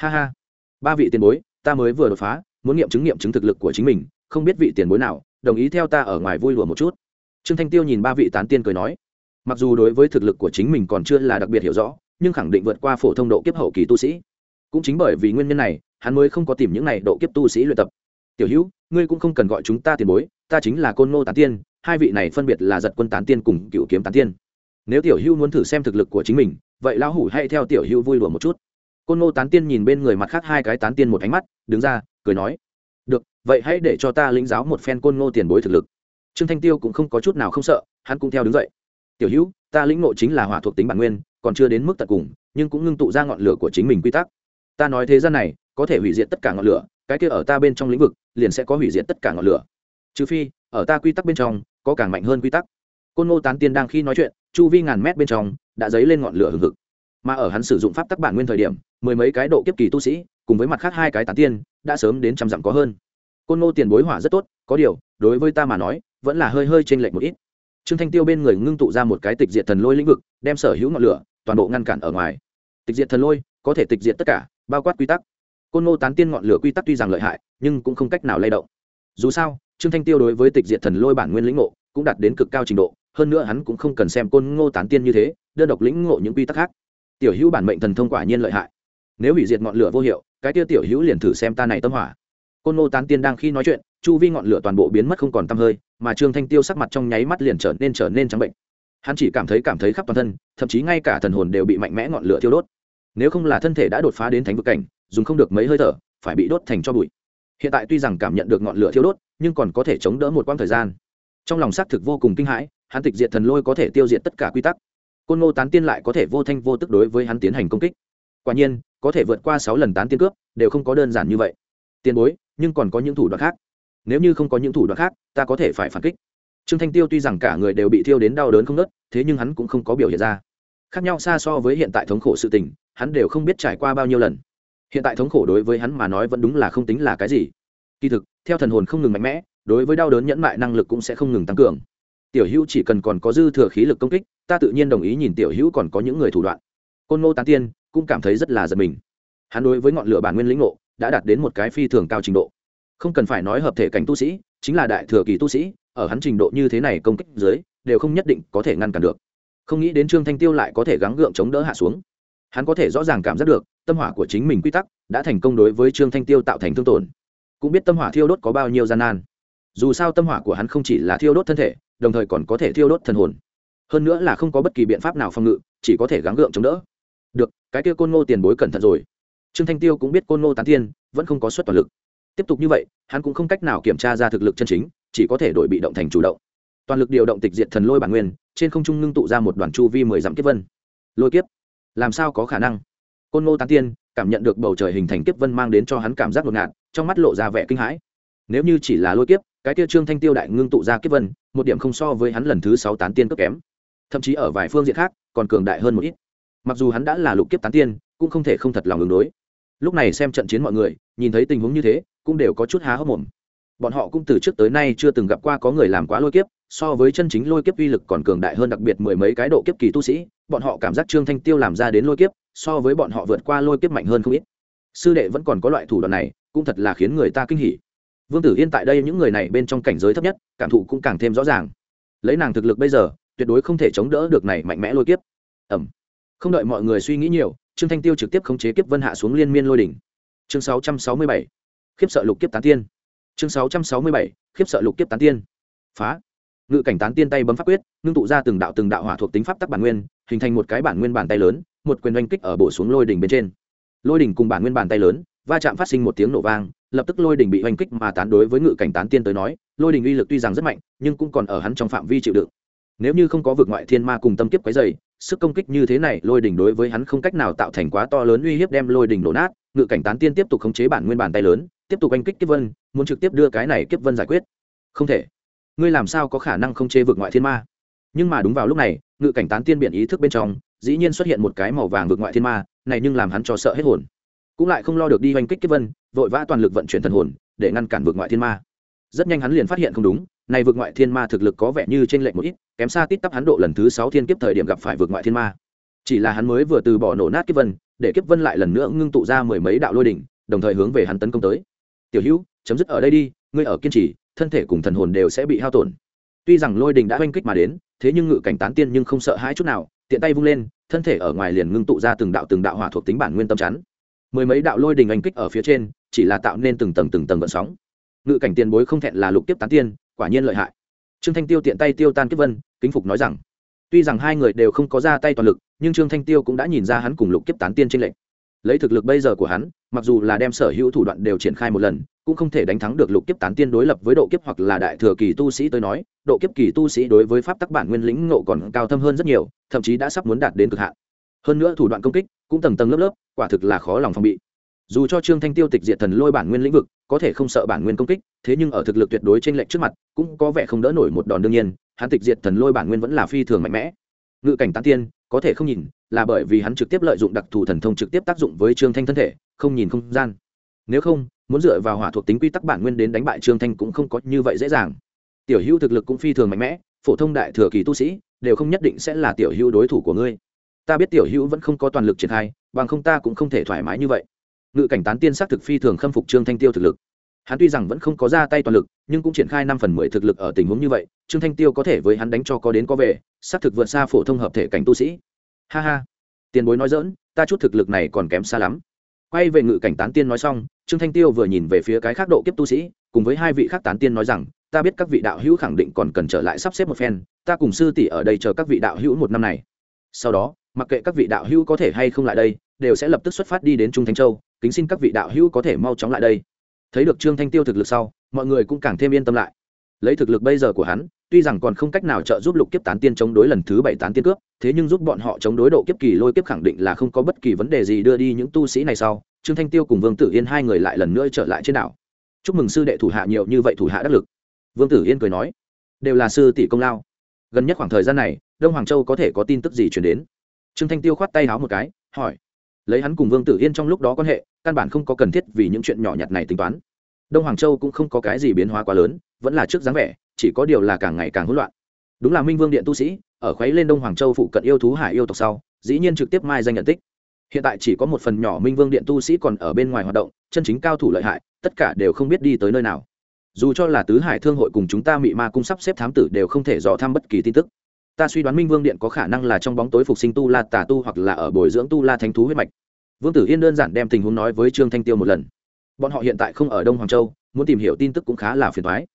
ha ha. Ba vị tiền bối, ta mới vừa đột phá, muốn nghiệm chứng nghiệm chứng thực lực của chính mình, không biết vị tiền bối nào, đồng ý theo ta ở ngoài vui lùa một chút. Trương thanh tiêu nhìn ba vị tán tiên cười nói. Mặc dù đối với thực lực của chính mình còn chưa là đặc biệt hiểu rõ, nhưng khẳng định vượt qua phổ thông độ kiếp hậu kỳ tu sĩ. Cũng chính bởi vì nguyên nhân này, hắn mới không có tìm những này độ kiếp tu sĩ luyện tập. Tiểu hữu, ngươi cũng không cần gọi chúng ta tiền bối, ta chính là côn ngô tán tiên, hai vị này phân biệt là giật quân tán tiên cùng cựu kiếm tán tiên. Nếu tiểu hữu muốn thử xem thực lực của chính mình, vậy lão hủ hãy theo tiểu hữu vui lùa một chút côn ngô tán tiên nhìn bên người mặt khác hai cái tán tiên một ánh mắt, đứng ra, cười nói. Được, vậy hãy để cho ta lĩnh giáo một phen côn ngô tiền bối thực lực. Trương thanh tiêu cũng không có chút nào không sợ, hắn cũng theo đứng dậy. Tiểu hữu, ta lĩnh ngộ chính là hỏa thuộc tính bản nguyên, còn chưa đến mức tận cùng, nhưng cũng ngưng tụ ra ngọn lửa của chính mình quy tắc. Ta nói thế gian này, có thể hủy diệt tất cả ngọn lửa, cái kia ở ta bên trong lĩnh vực, liền sẽ có hủy diệt tất cả ngọn lửa. Trừ phi, ở ta quy tắc bên trong, có càng mạnh hơn quy tắc. Côn ngô tán tiên đang khi nói chuyện, chu vi ngàn mét bên trong, đã dấy lên ngọn lửa hừng hực mà ở hắn sử dụng pháp tắc bản nguyên thời điểm, mười mấy cái độ kiếp kỳ tu sĩ, cùng với mặt khác hai cái tán tiên, đã sớm đến trăm dặm có hơn. Côn ngô tiền bối hỏa rất tốt, có điều, đối với ta mà nói, vẫn là hơi hơi chênh lệch một ít. Trương thanh tiêu bên người ngưng tụ ra một cái tịch diệt thần lôi lĩnh vực, đem sở hữu ngọn lửa, toàn bộ ngăn cản ở ngoài. Tịch diệt thần lôi, có thể tịch diệt tất cả, bao quát quy tắc. Côn ngô tán tiên ngọn lửa quy tắc tuy rằng lợi hại, nhưng cũng không cách nào lay động. Dù sao, trương thanh tiêu đối với tịch diệt thần lôi bản nguyên lĩnh ngộ, cũng đạt đến cực cao trình độ, hơn nữa hắn cũng không cần xem côn ngô tán tiên như thế, đơn độc lĩnh ngộ những quy tắc khác tiểu hữu bản mệnh thần thông quả nhiên lợi hại. Nếu hủy diệt ngọn lửa vô hiệu, cái tia tiểu hữu liền thử xem ta này tâm hỏa. Côn ngô tán tiên đang khi nói chuyện, chu vi ngọn lửa toàn bộ biến mất không còn t hơi, mà trương thanh tiêu sắc mặt trong nháy mắt liền trở nên trở nên trắng bệnh. Hắn chỉ cảm thấy cảm thấy khắp toàn thân, thậm chí ngay cả thần hồn đều bị mạnh mẽ ngọn lửa thiêu đốt. Nếu không là thân thể đã đột phá đến thánh vực cảnh, dùng không được mấy hơi thở, phải bị đốt thành cho bụi. Hiện tại tuy rằng cảm nhận được ngọn lửa thiêu đốt, nhưng còn có thể chống đỡ một quãng thời gian. Trong lòng xác thực vô cùng kinh hãi, hắn tịch diệt thần lôi có thể tiêu diệt tất cả quy tắc côn ngô tán tiên lại có thể vô thanh vô tức đối với hắn tiến hành công kích. Quả nhiên, có thể vượt qua sáu lần tán tiên cướp, đều không có đơn giản như vậy. Tiền bối, nhưng còn có những thủ đoạn khác. Nếu như không có những thủ đoạn khác, ta có thể phải phản kích. Trương thanh tiêu tuy rằng cả người đều bị thiêu đến đau đớn không nớt thế nhưng hắn cũng không có biểu hiện ra. Khác nhau xa so với hiện tại thống khổ sự tình, hắn đều không biết trải qua bao nhiêu lần. Hiện tại thống khổ đối với hắn mà nói vẫn đúng là không tính là cái gì. Kỳ thực, theo thần hồn không ngừng mạnh mẽ, đối với đau đớn nhẫn mại năng lực cũng sẽ không ngừng tăng cường tiểu hữu chỉ cần còn có dư thừa khí lực công kích, ta tự nhiên đồng ý nhìn tiểu hữu còn có những người thủ đoạn. Côn ngô tán tiên cũng cảm thấy rất là giật mình. Hắn đối với ngọn lửa bản nguyên lĩnh ngộ đã đạt đến một cái phi thường cao trình độ. Không cần phải nói hợp thể cảnh tu sĩ, chính là đại thừa kỳ tu sĩ, ở hắn trình độ như thế này công kích dưới, đều không nhất định có thể ngăn cản được. Không nghĩ đến trương thanh tiêu lại có thể gắng gượng chống đỡ hạ xuống. Hắn có thể rõ ràng cảm giác được, tâm hỏa của chính mình quy tắc đã thành công đối với trương thanh tiêu tạo thành thương tổn. Cũng biết tâm hỏa thiêu đốt có bao nhiêu gian nan. Dù sao tâm hỏa của hắn không chỉ là thiêu đốt thân thể đồng thời còn có thể thiêu đốt thần hồn. Hơn nữa là không có bất kỳ biện pháp nào phòng ngự, chỉ có thể gắng gượng chống đỡ. Được, cái kia côn ngô tiền bối cẩn thận rồi. Trương thanh tiêu cũng biết côn ngô tán tiên, vẫn không có suất toàn lực. Tiếp tục như vậy, hắn cũng không cách nào kiểm tra ra thực lực chân chính, chỉ có thể đổi bị động thành chủ động. Toàn lực điều động tịch diệt thần lôi bản nguyên, trên không trung ngưng tụ ra một đoàn chu vi mười dặm kiếp vân. Lôi kiếp? Làm sao có khả năng? Côn ngô tán tiên, cảm nhận được bầu trời hình thành kiếp vân mang đến cho hắn cảm giác ngột ngạt, trong mắt lộ ra vẻ kinh hãi. Nếu như chỉ là lôi kiếp cái kia trương thanh tiêu đại ngưng tụ ra kiếp vân, một điểm không so với hắn lần thứ sáu tán tiên cấp kém. Thậm chí ở vài phương diện khác, còn cường đại hơn một ít. Mặc dù hắn đã là lục kiếp tán tiên, cũng không thể không thật lòng ứng đối. Lúc này xem trận chiến mọi người, nhìn thấy tình huống như thế, cũng đều có chút há hốc mồm. Bọn họ cũng từ trước tới nay chưa từng gặp qua có người làm quá lôi kiếp, so với chân chính lôi kiếp uy lực còn cường đại hơn đặc biệt mười mấy cái độ kiếp kỳ tu sĩ, bọn họ cảm giác trương thanh tiêu làm ra đến lôi kiếp, so với bọn họ vượt qua lôi kiếp mạnh hơn không ít. Sư đệ vẫn còn có loại thủ đoạn này, cũng thật là khiến người ta kinh hỉ vương tử yên tại đây những người này bên trong cảnh giới thấp nhất, cảm thụ cũng càng thêm rõ ràng. Lấy nàng thực lực bây giờ, tuyệt đối không thể chống đỡ được này mạnh mẽ lôi kiếp. Ẩm. Không đợi mọi người suy nghĩ nhiều, trương thanh tiêu trực tiếp khống chế kiếp vân hạ xuống liên miên lôi đỉnh. Chương 667. khiếp sợ lục kiếp tán tiên. Chương 667. khiếp sợ lục kiếp tán tiên. Phá. Ngự cảnh tán tiên tay bấm pháp quyết, ngưng tụ ra từng đạo từng đạo hỏa thuộc tính pháp tắc bản nguyên, hình thành một cái bản nguyên bàn tay lớn, một quyền oanh kích ở bổ xuống lôi đỉnh bên trên. Lôi đỉnh cùng bản nguyên bàn tay lớn, va chạm phát sinh một tiếng nổ vang lập tức lôi đình bị oanh kích mà tán đối với ngự cảnh tán tiên tới nói, lôi đình uy lực tuy rằng rất mạnh, nhưng cũng còn ở hắn trong phạm vi chịu đựng. Nếu như không có vực ngoại thiên ma cùng tâm kiếp quấy dày sức công kích như thế này, lôi đình đối với hắn không cách nào tạo thành quá to lớn uy hiếp đem lôi đình nổ nát, ngự cảnh tán tiên tiếp tục khống chế bản nguyên bàn tay lớn, tiếp tục oanh kích kiếp vân, muốn trực tiếp đưa cái này kiếp vân giải quyết. Không thể. Ngươi làm sao có khả năng không chế vực ngoại thiên ma? Nhưng mà đúng vào lúc này, ngự cảnh tán tiên biện ý thức bên trong, dĩ nhiên xuất hiện một cái màu vàng vực ngoại thiên ma, này nhưng làm hắn cho sợ hết hồn cũng lại không lo được đi hoành kích kiếp vân, vội vã toàn lực vận chuyển thần hồn, để ngăn cản vượt ngoại thiên ma. Rất nhanh hắn liền phát hiện không đúng, này vượt ngoại thiên ma thực lực có vẻ như trên lệnh một ít, kém xa tít tắp hắn độ lần thứ sáu thiên kiếp thời điểm gặp phải vượt ngoại thiên ma. Chỉ là hắn mới vừa từ bỏ nổ nát kiếp vân, để kiếp vân lại lần nữa ngưng tụ ra mười mấy đạo lôi đỉnh, đồng thời hướng về hắn tấn công tới. Tiểu hữu, chấm dứt ở đây đi, ngươi ở kiên trì, thân thể cùng thần hồn đều sẽ bị hao tổn. Tuy rằng lôi đình đã oanh kích mà đến, thế nhưng ngự cảnh tán tiên nhưng không sợ hãi chút nào, tiện tay vung lên, thân thể ở ngoài liền ngưng tụ ra từng đạo từng đạo hỏa thuộc tính bản nguyên tâm chắn mười mấy đạo lôi đình anh kích ở phía trên, chỉ là tạo nên từng tầng từng tầng vận sóng. Ngự cảnh tiền bối không thẹn là lục tiếp tán tiên, quả nhiên lợi hại. Trương thanh tiêu tiện tay tiêu tan kiếp vân, kính phục nói rằng, tuy rằng hai người đều không có ra tay toàn lực, nhưng trương thanh tiêu cũng đã nhìn ra hắn cùng lục kiếp tán tiên tranh lệch. Lấy thực lực bây giờ của hắn, mặc dù là đem sở hữu thủ đoạn đều triển khai một lần, cũng không thể đánh thắng được lục kiếp tán tiên đối lập với độ kiếp hoặc là đại thừa kỳ tu sĩ tới nói, độ kiếp kỳ tu sĩ đối với pháp tắc bản nguyên lĩnh ngộ còn cao thâm hơn rất nhiều, thậm chí đã sắp muốn đạt đến cực hạn hơn nữa thủ đoạn công kích cũng tầng tầng lớp lớp, quả thực là khó lòng phòng bị. Dù cho trương thanh tiêu tịch diệt thần lôi bản nguyên lĩnh vực, có thể không sợ bản nguyên công kích, thế nhưng ở thực lực tuyệt đối trên lệch trước mặt, cũng có vẻ không đỡ nổi một đòn đương nhiên, hắn tịch diệt thần lôi bản nguyên vẫn là phi thường mạnh mẽ. Ngự cảnh tán tiên, có thể không nhìn, là bởi vì hắn trực tiếp lợi dụng đặc thù thần thông trực tiếp tác dụng với trương thanh thân thể, không nhìn không gian. Nếu không, muốn dựa vào hỏa thuộc tính quy tắc bản nguyên đến đánh bại trương thanh cũng không có như vậy dễ dàng. Tiểu hữu thực lực cũng phi thường mạnh mẽ, phổ thông đại thừa kỳ tu sĩ đều không nhất định sẽ là tiểu hữu đối thủ của ngươi ta biết tiểu hữu vẫn không có toàn lực triển khai, bằng không ta cũng không thể thoải mái như vậy. Ngự cảnh tán tiên xác thực phi thường khâm phục trương thanh tiêu thực lực. Hắn tuy rằng vẫn không có ra tay toàn lực, nhưng cũng triển khai năm phần mười thực lực ở tình huống như vậy, trương thanh tiêu có thể với hắn đánh cho có đến có về xác thực vượt xa phổ thông hợp thể cảnh tu sĩ. Ha ha. Tiền bối nói dỡn ta chút thực lực này còn kém xa lắm. Quay về ngự cảnh tán tiên nói xong, trương thanh tiêu vừa nhìn về phía cái khác độ kiếp tu sĩ, cùng với hai vị khác tán tiên nói rằng, ta biết các vị đạo hữu khẳng định còn cần trở lại sắp xếp một phen, ta cùng sư tỷ ở đây chờ các vị đạo hữu một năm này. Sau đó mặc kệ các vị đạo hữu có thể hay không lại đây, đều sẽ lập tức xuất phát đi đến trung thanh châu, kính xin các vị đạo hữu có thể mau chóng lại đây. Thấy được trương thanh tiêu thực lực sau, mọi người cũng càng thêm yên tâm lại. Lấy thực lực bây giờ của hắn, tuy rằng còn không cách nào trợ giúp lục kiếp tán tiên chống đối lần thứ bảy tán tiên cướp, thế nhưng giúp bọn họ chống đối độ kiếp kỳ lôi kiếp khẳng định là không có bất kỳ vấn đề gì đưa đi những tu sĩ này sau. Trương thanh tiêu cùng vương tử yên hai người lại lần nữa trở lại trên đảo. Chúc mừng sư đệ thủ hạ nhiều như vậy thủ hạ đắc lực. Vương tử yên cười nói. Đều là sư tỷ công lao. Gần nhất khoảng thời gian này, đông hoàng châu có thể có tin tức gì chuyển đến? Trương thanh tiêu khoát tay háo một cái, hỏi, lấy hắn cùng vương tử yên trong lúc đó quan hệ, căn bản không có cần thiết vì những chuyện nhỏ nhặt này tính toán. Đông hoàng châu cũng không có cái gì biến hóa quá lớn, vẫn là trước dáng vẻ, chỉ có điều là càng ngày càng hỗn loạn. Đúng là minh vương điện tu sĩ, ở khuấy lên đông hoàng châu phụ cận yêu thú hải yêu tộc sau, dĩ nhiên trực tiếp mai danh nhận tích. Hiện tại chỉ có một phần nhỏ minh vương điện tu sĩ còn ở bên ngoài hoạt động, chân chính cao thủ lợi hại, tất cả đều không biết đi tới nơi nào. Dù cho là tứ hải thương hội cùng chúng ta mị ma cung sắp xếp thám tử đều không thể dò thăm bất kỳ tin tức ta suy đoán minh vương điện có khả năng là trong bóng tối phục sinh tu la tà tu hoặc là ở bồi dưỡng tu la thánh thú huyết mạch. Vương tử yên đơn giản đem tình huống nói với trương thanh tiêu một lần. Bọn họ hiện tại không ở đông hoàng châu, muốn tìm hiểu tin tức cũng khá là phiền thoái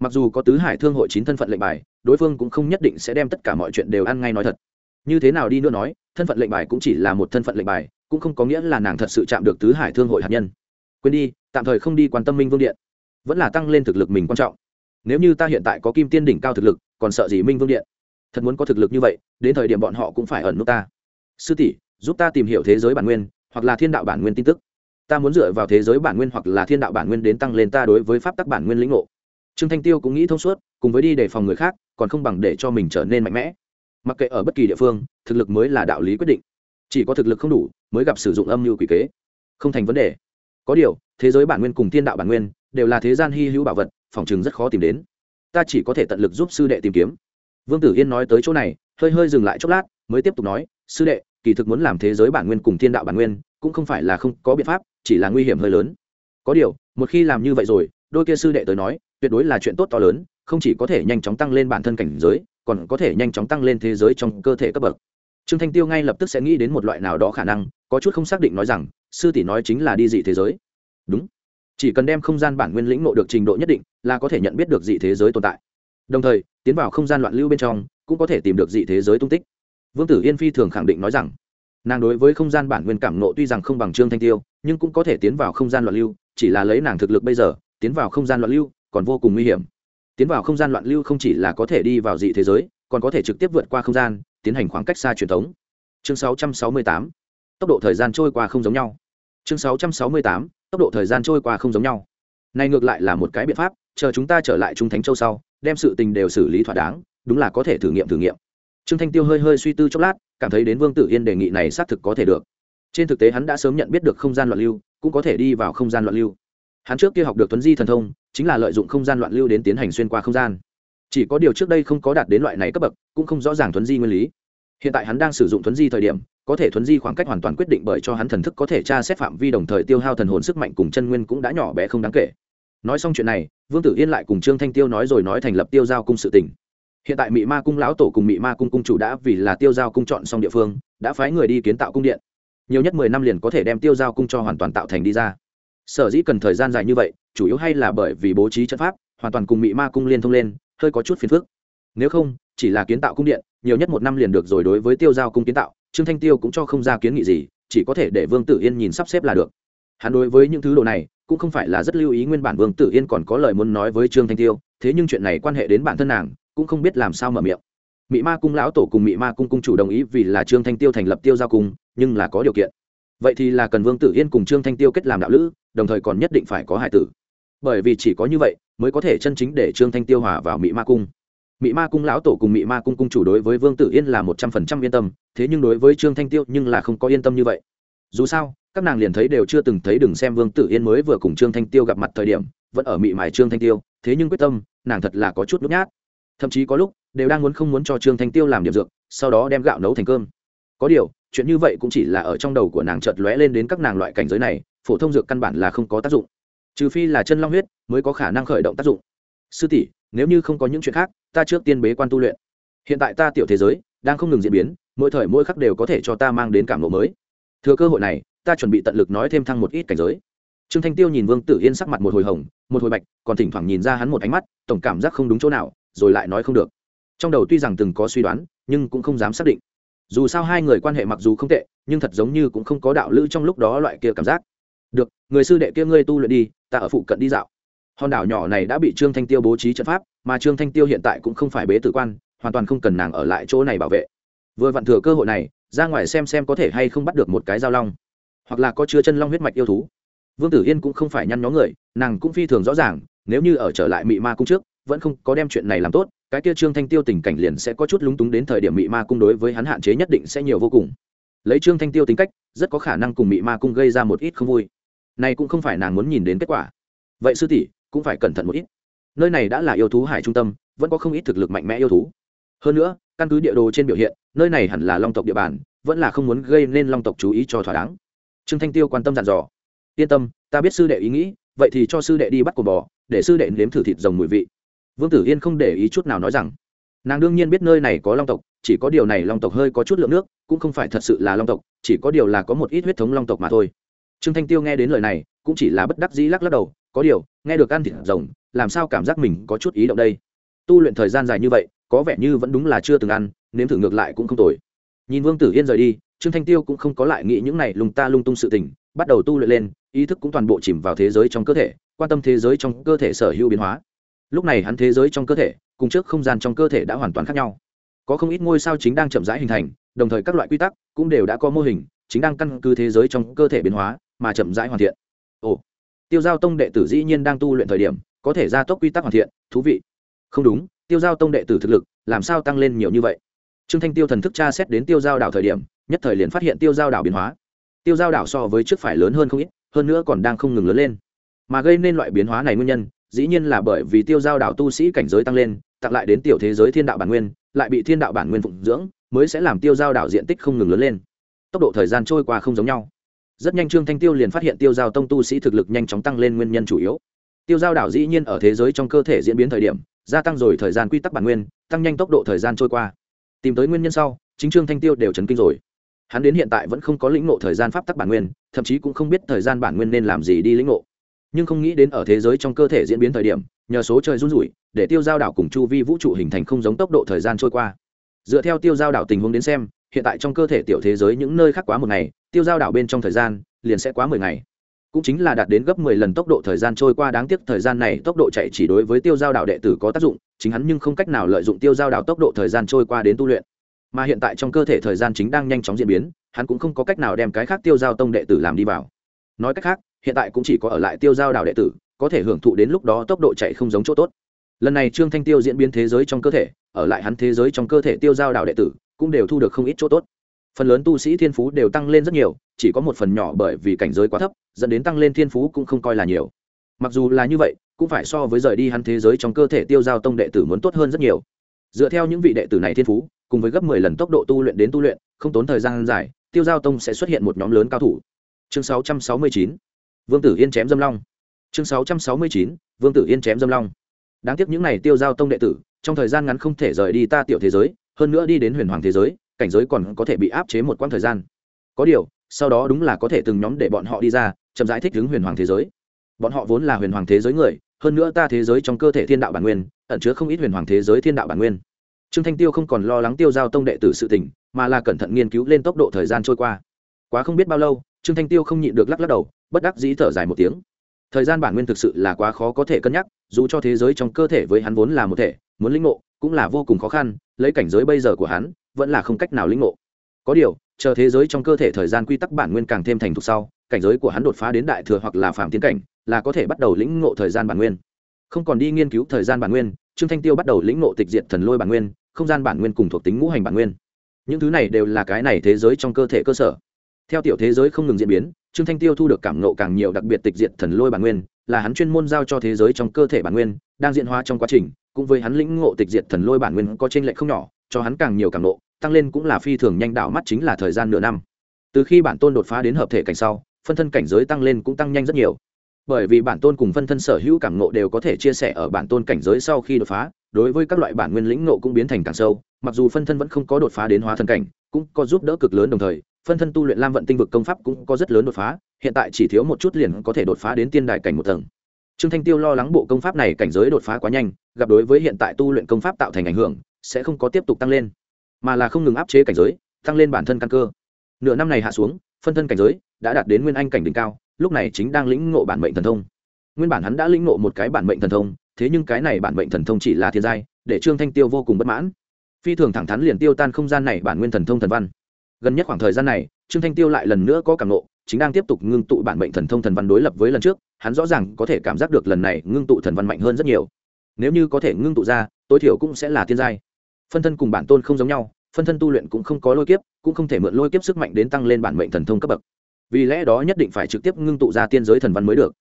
mặc dù có tứ hải thương hội chín thân phận lệnh bài, đối phương cũng không nhất định sẽ đem tất cả mọi chuyện đều ăn ngay nói thật. Như thế nào đi nữa nói, thân phận lệnh bài cũng chỉ là một thân phận lệnh bài, cũng không có nghĩa là nàng thật sự chạm được tứ hải thương hội hạt nhân. Quên đi, tạm thời không đi quan tâm minh vương điện. Vẫn là tăng lên thực lực mình quan trọng. Nếu như ta hiện tại có kim tiên đỉnh cao thực lực, còn sợ gì minh vương điện? Thật muốn có thực lực như vậy, đến thời điểm bọn họ cũng phải ẩn nút ta. Sư tỷ, giúp ta tìm hiểu thế giới bản nguyên, hoặc là thiên đạo bản nguyên tin tức. Ta muốn dựa vào thế giới bản nguyên hoặc là thiên đạo bản nguyên đến tăng lên ta đối với pháp tắc bản nguyên lĩnh ngộ. Trương thanh tiêu cũng nghĩ thông suốt, cùng với đi đề phòng người khác, còn không bằng để cho mình trở nên mạnh mẽ. Mặc kệ ở bất kỳ địa phương, thực lực mới là đạo lý quyết định. Chỉ có thực lực không đủ, mới gặp sử dụng âm mưu quỷ kế. Không thành vấn đề. Có điều, thế giới bản nguyên cùng thiên đạo bản nguyên đều là thế gian hy hữu bảo vật, phòng chừng rất khó tìm đến. Ta chỉ có thể tận lực giúp sư đệ tìm kiếm vương tử yên nói tới chỗ này, hơi hơi dừng lại chốc lát, mới tiếp tục nói, sư đệ, kỳ thực muốn làm thế giới bản nguyên cùng thiên đạo bản nguyên, cũng không phải là không có biện pháp, chỉ là nguy hiểm hơi lớn. Có điều, một khi làm như vậy rồi, đôi kia sư đệ tới nói, tuyệt đối là chuyện tốt to lớn, không chỉ có thể nhanh chóng tăng lên bản thân cảnh giới, còn có thể nhanh chóng tăng lên thế giới trong cơ thể cấp bậc. Trương thanh tiêu ngay lập tức sẽ nghĩ đến một loại nào đó khả năng, có chút không xác định nói rằng, sư tỷ nói chính là đi dị thế giới. Đúng, chỉ cần đem không gian bản nguyên lĩnh nộ được trình độ nhất định, là có thể nhận biết được dị thế giới tồn tại đồng thời, tiến vào không gian loạn lưu bên trong, cũng có thể tìm được dị thế giới tung tích vương tử yên phi thường khẳng định nói rằng, nàng đối với không gian bản nguyên cảm nộ tuy rằng không bằng trương thanh tiêu, nhưng cũng có thể tiến vào không gian loạn lưu, chỉ là lấy nàng thực lực bây giờ, tiến vào không gian loạn lưu còn vô cùng nguy hiểm tiến vào không gian loạn lưu không chỉ là có thể đi vào dị thế giới, còn có thể trực tiếp vượt qua không gian, tiến hành khoảng cách xa truyền thống chương 668. tốc độ thời gian trôi qua không giống nhau chương 668. tốc độ thời gian trôi qua không giống nhau này ngược lại là một cái biện pháp chờ chúng ta trở lại trung thánh châu sau, đem sự tình đều xử lý thỏa đáng, đúng là có thể thử nghiệm thử nghiệm. Trương thanh tiêu hơi hơi suy tư chốc lát, cảm thấy đến vương tử yên đề nghị này xác thực có thể được. Trên thực tế hắn đã sớm nhận biết được không gian loạn lưu, cũng có thể đi vào không gian loạn lưu. Hắn trước kia học được tuấn di thần thông, chính là lợi dụng không gian loạn lưu đến tiến hành xuyên qua không gian. Chỉ có điều trước đây không có đạt đến loại này cấp bậc, cũng không rõ ràng thuấn di nguyên lý. Hiện tại hắn đang sử dụng thuấn di thời điểm, có thể thuấn di khoảng cách hoàn toàn quyết định bởi cho hắn thần thức có thể tra xét phạm vi đồng thời tiêu hao thần hồn sức mạnh cùng chân nguyên cũng đã nhỏ bé không đáng kể nói xong chuyện này, vương tử yên lại cùng trương thanh tiêu nói rồi nói thành lập tiêu giao cung sự tỉnh hiện tại mị ma cung lão tổ cùng mị ma cung cung chủ đã vì là tiêu giao cung chọn xong địa phương, đã phái người đi kiến tạo cung điện. Nhiều nhất mười năm liền có thể đem tiêu giao cung cho hoàn toàn tạo thành đi ra. Sở dĩ cần thời gian dài như vậy, chủ yếu hay là bởi vì bố trí trận pháp, hoàn toàn cùng mị ma cung liên thông lên, hơi có chút phiền phức. Nếu không, chỉ là kiến tạo cung điện, nhiều nhất một năm liền được rồi đối với tiêu giao cung kiến tạo, trương thanh tiêu cũng cho không ra kiến nghị gì, chỉ có thể để vương tử yên nhìn sắp xếp là được. Hắn đối với những thứ đồ này cũng không phải là rất lưu ý nguyên bản vương tử yên còn có lời muốn nói với trương thanh tiêu, thế nhưng chuyện này quan hệ đến bản thân nàng, cũng không biết làm sao mở miệng. Mị ma cung lão tổ cùng mị ma cung cung chủ đồng ý vì là trương thanh tiêu thành lập tiêu giao cung, nhưng là có điều kiện. Vậy thì là cần vương tử yên cùng trương thanh tiêu kết làm đạo lữ, đồng thời còn nhất định phải có hải tử. Bởi vì chỉ có như vậy, mới có thể chân chính để trương thanh tiêu hòa vào mỹ ma cung. Mỹ ma cung lão tổ cùng mỹ ma cung cung chủ đối với vương tử yên là một trăm phần trăm yên tâm, thế nhưng đối với trương thanh tiêu nhưng là không có yên tâm như vậy. Dù sao các nàng liền thấy đều chưa từng thấy đừng xem vương tử yên mới vừa cùng trương thanh tiêu gặp mặt thời điểm, vẫn ở mị mải trương thanh tiêu, thế nhưng quyết tâm, nàng thật là có chút nhút nhát. Thậm chí có lúc, đều đang muốn không muốn cho trương thanh tiêu làm điểm dược, sau đó đem gạo nấu thành cơm. Có điều, chuyện như vậy cũng chỉ là ở trong đầu của nàng chợt lóe lên đến các nàng loại cảnh giới này, phổ thông dược căn bản là không có tác dụng. Trừ phi là chân long huyết, mới có khả năng khởi động tác dụng. Sư tỷ, nếu như không có những chuyện khác, ta trước tiên bế quan tu luyện. Hiện tại ta tiểu thế giới, đang không ngừng diễn biến, mỗi thời mỗi khắc đều có thể cho ta mang đến cảm lộ mới. Thừa cơ hội này ta chuẩn bị tận lực nói thêm thăng một ít cảnh giới. Trương thanh tiêu nhìn vương tử yên sắc mặt một hồi hồng, một hồi bạch, còn thỉnh thoảng nhìn ra hắn một ánh mắt, tổng cảm giác không đúng chỗ nào, rồi lại nói không được. Trong đầu tuy rằng từng có suy đoán, nhưng cũng không dám xác định. Dù sao hai người quan hệ mặc dù không tệ, nhưng thật giống như cũng không có đạo lữ trong lúc đó loại kia cảm giác. Được, người sư đệ kia ngươi tu luyện đi, ta ở phụ cận đi dạo. Hòn đảo nhỏ này đã bị trương thanh tiêu bố trí trận pháp, mà trương thanh tiêu hiện tại cũng không phải bế tử quan, hoàn toàn không cần nàng ở lại chỗ này bảo vệ. Vừa vặn thừa cơ hội này, ra ngoài xem xem có thể hay không bắt được một cái giao long hoặc là có chứa chân long huyết mạch yêu thú. Vương tử yên cũng không phải nhăn nhó người, nàng cũng phi thường rõ ràng, nếu như ở trở lại mị ma cung trước, vẫn không có đem chuyện này làm tốt, cái kia trương thanh tiêu tình cảnh liền sẽ có chút lúng túng đến thời điểm mị ma cung đối với hắn hạn chế nhất định sẽ nhiều vô cùng. Lấy trương thanh tiêu tính cách, rất có khả năng cùng mị ma cung gây ra một ít không vui. Này cũng không phải nàng muốn nhìn đến kết quả. Vậy sư tỷ, cũng phải cẩn thận một ít. Nơi này đã là yêu thú hải trung tâm, vẫn có không ít thực lực mạnh mẽ yêu thú. Hơn nữa, căn cứ địa đồ trên biểu hiện, nơi này hẳn là long tộc địa bàn, vẫn là không muốn gây nên long tộc chú ý cho thỏa đáng trương thanh tiêu quan tâm dặn dò. Yên tâm, ta biết sư đệ ý nghĩ, vậy thì cho sư đệ đi bắt cổ bò, để sư đệ nếm thử thịt rồng mùi vị. Vương tử yên không để ý chút nào nói rằng, nàng đương nhiên biết nơi này có long tộc, chỉ có điều này long tộc hơi có chút lượng nước, cũng không phải thật sự là long tộc, chỉ có điều là có một ít huyết thống long tộc mà thôi. Trương thanh tiêu nghe đến lời này, cũng chỉ là bất đắc dĩ lắc lắc đầu, có điều, nghe được ăn thịt rồng, làm sao cảm giác mình có chút ý động đây? Tu luyện thời gian dài như vậy, có vẻ như vẫn đúng là chưa từng ăn, nếm thử ngược lại cũng không tồi. Nhìn vương tử yên rời đi trương thanh tiêu cũng không có lại nghĩ những này lung ta lung tung sự tình, bắt đầu tu luyện lên, ý thức cũng toàn bộ chìm vào thế giới trong cơ thể, quan tâm thế giới trong cơ thể sở hữu biến hóa. Lúc này hắn thế giới trong cơ thể, cùng trước không gian trong cơ thể đã hoàn toàn khác nhau. Có không ít ngôi sao chính đang chậm rãi hình thành, đồng thời các loại quy tắc cũng đều đã có mô hình, chính đang căn cứ thế giới trong cơ thể biến hóa mà chậm rãi hoàn thiện. Ồ, tiêu giao tông đệ tử dĩ nhiên đang tu luyện thời điểm, có thể gia tốc quy tắc hoàn thiện, thú vị. Không đúng, tiêu giao tông đệ tử thực lực, làm sao tăng lên nhiều như vậy? Trương thanh tiêu thần thức tra xét đến tiêu giao đảo thời điểm nhất thời liền phát hiện tiêu giao đảo biến hóa. Tiêu giao đảo so với trước phải lớn hơn không ít, hơn nữa còn đang không ngừng lớn lên. Mà gây nên loại biến hóa này nguyên nhân, dĩ nhiên là bởi vì tiêu giao đảo tu sĩ cảnh giới tăng lên, tặng lại đến tiểu thế giới thiên đạo bản nguyên, lại bị thiên đạo bản nguyên phụng dưỡng, mới sẽ làm tiêu giao đảo diện tích không ngừng lớn lên. Tốc độ thời gian trôi qua không giống nhau. Rất nhanh trương thanh tiêu liền phát hiện tiêu giao tông tu sĩ thực lực nhanh chóng tăng lên nguyên nhân chủ yếu. Tiêu giao đảo dĩ nhiên ở thế giới trong cơ thể diễn biến thời điểm, gia tăng rồi thời gian quy tắc bản nguyên, tăng nhanh tốc độ thời gian trôi qua. Tìm tới nguyên nhân sau, chính trương thanh tiêu đều chấn kinh rồi hắn đến hiện tại vẫn không có lĩnh ngộ thời gian pháp tắc bản nguyên, thậm chí cũng không biết thời gian bản nguyên nên làm gì đi lĩnh ngộ. Nhưng không nghĩ đến ở thế giới trong cơ thể diễn biến thời điểm, nhờ số trời run rủi, để tiêu giao đảo cùng chu vi vũ trụ hình thành không giống tốc độ thời gian trôi qua. Dựa theo tiêu giao đảo tình huống đến xem, hiện tại trong cơ thể tiểu thế giới những nơi khác quá một ngày, tiêu giao đảo bên trong thời gian liền sẽ quá mười ngày. Cũng chính là đạt đến gấp mười lần tốc độ thời gian trôi qua đáng tiếc thời gian này tốc độ chạy chỉ đối với tiêu giao đảo đệ tử có tác dụng, chính hắn nhưng không cách nào lợi dụng tiêu giao đảo tốc độ thời gian trôi qua đến tu luyện mà hiện tại trong cơ thể thời gian chính đang nhanh chóng diễn biến, hắn cũng không có cách nào đem cái khác tiêu giao tông đệ tử làm đi vào. Nói cách khác, hiện tại cũng chỉ có ở lại tiêu giao đảo đệ tử, có thể hưởng thụ đến lúc đó tốc độ chạy không giống chỗ tốt. Lần này trương thanh tiêu diễn biến thế giới trong cơ thể, ở lại hắn thế giới trong cơ thể tiêu giao đảo đệ tử, cũng đều thu được không ít chỗ tốt. Phần lớn tu sĩ thiên phú đều tăng lên rất nhiều, chỉ có một phần nhỏ bởi vì cảnh giới quá thấp, dẫn đến tăng lên thiên phú cũng không coi là nhiều. Mặc dù là như vậy, cũng phải so với rời đi hắn thế giới trong cơ thể tiêu giao tông đệ tử muốn tốt hơn rất nhiều. Dựa theo những vị đệ tử này thiên phú cùng với gấp mười lần tốc độ tu luyện đến tu luyện, không tốn thời gian dài, tiêu giao tông sẽ xuất hiện một nhóm lớn cao thủ. Chương sáu trăm sáu mươi chín, vương tử yên chém dâm long. Chương sáu trăm sáu mươi chín, vương tử yên chém dâm long. Đáng tiếc những này tiêu giao tông đệ tử, trong thời gian ngắn không thể rời đi ta tiểu thế giới, hơn nữa đi đến huyền hoàng thế giới, cảnh giới còn có thể bị áp chế một quãng thời gian. Có điều, sau đó đúng là có thể từng nhóm để bọn họ đi ra, chậm giải thích ứng huyền hoàng thế giới. Bọn họ vốn là huyền hoàng thế giới người, hơn nữa ta thế giới trong cơ thể thiên đạo bản nguyên, ẩn chứa không ít huyền hoàng thế giới thiên đạo bản nguyên trương thanh tiêu không còn lo lắng tiêu giao tông đệ tử sự tình, mà là cẩn thận nghiên cứu lên tốc độ thời gian trôi qua. Quá không biết bao lâu, trương thanh tiêu không nhịn được lắc lắc đầu, bất đắc dĩ thở dài một tiếng. Thời gian bản nguyên thực sự là quá khó có thể cân nhắc, dù cho thế giới trong cơ thể với hắn vốn là một thể, muốn lĩnh ngộ cũng là vô cùng khó khăn, lấy cảnh giới bây giờ của hắn, vẫn là không cách nào lĩnh ngộ. Có điều, chờ thế giới trong cơ thể thời gian quy tắc bản nguyên càng thêm thành thục sau, cảnh giới của hắn đột phá đến đại thừa hoặc là phạm tiến cảnh, là có thể bắt đầu lĩnh ngộ thời gian bản nguyên. Không còn đi nghiên cứu thời gian bản nguyên, trương thanh tiêu bắt đầu lĩnh ngộ tịch diệt thần lôi bản nguyên không gian bản nguyên cùng thuộc tính ngũ hành bản nguyên. Những thứ này đều là cái này thế giới trong cơ thể cơ sở. Theo tiểu thế giới không ngừng diễn biến, trương thanh tiêu thu được cảm nộ càng nhiều đặc biệt tịch diệt thần lôi bản nguyên, là hắn chuyên môn giao cho thế giới trong cơ thể bản nguyên, đang diễn hóa trong quá trình, cũng với hắn lĩnh ngộ tịch diệt thần lôi bản nguyên có trên lệch không nhỏ, cho hắn càng nhiều cảm nộ tăng lên cũng là phi thường nhanh đảo mắt chính là thời gian nửa năm. Từ khi bản tôn đột phá đến hợp thể cảnh sau, phân thân cảnh giới tăng lên cũng tăng nhanh rất nhiều bởi vì bản tôn cùng phân thân sở hữu cảm nộ đều có thể chia sẻ ở bản tôn cảnh giới sau khi đột phá, đối với các loại bản nguyên lĩnh nộ cũng biến thành càng sâu, mặc dù phân thân vẫn không có đột phá đến hóa thần cảnh, cũng có giúp đỡ cực lớn đồng thời, phân thân tu luyện lam vận tinh vực công pháp cũng có rất lớn đột phá, hiện tại chỉ thiếu một chút liền có thể đột phá đến tiên đại cảnh một tầng. Trương thanh tiêu lo lắng bộ công pháp này cảnh giới đột phá quá nhanh, gặp đối với hiện tại tu luyện công pháp tạo thành ảnh hưởng, sẽ không có tiếp tục tăng lên, mà là không ngừng áp chế cảnh giới, tăng lên bản thân căn cơ. Nửa năm này hạ xuống phân thân cảnh giới đã đạt đến nguyên anh cảnh đỉnh cao, lúc này chính đang lĩnh ngộ bản mệnh thần thông. Nguyên bản hắn đã lĩnh ngộ một cái bản mệnh thần thông, thế nhưng cái này bản mệnh thần thông chỉ là thiên giai, để trương thanh tiêu vô cùng bất mãn. Phi thường thẳng thắn liền tiêu tan không gian này bản nguyên thần thông thần văn. Gần nhất khoảng thời gian này, trương thanh tiêu lại lần nữa có cảm nộ chính đang tiếp tục ngưng tụ bản mệnh thần thông thần văn đối lập với lần trước, hắn rõ ràng có thể cảm giác được lần này ngưng tụ thần văn mạnh hơn rất nhiều. Nếu như có thể ngưng tụ ra, tối thiểu cũng sẽ là thiên giai. Phân thân cùng bản tôn không giống nhau phân thân tu luyện cũng không có lôi kiếp, cũng không thể mượn lôi kiếp sức mạnh đến tăng lên bản mệnh thần thông cấp bậc. Vì lẽ đó nhất định phải trực tiếp ngưng tụ ra tiên giới thần văn mới được.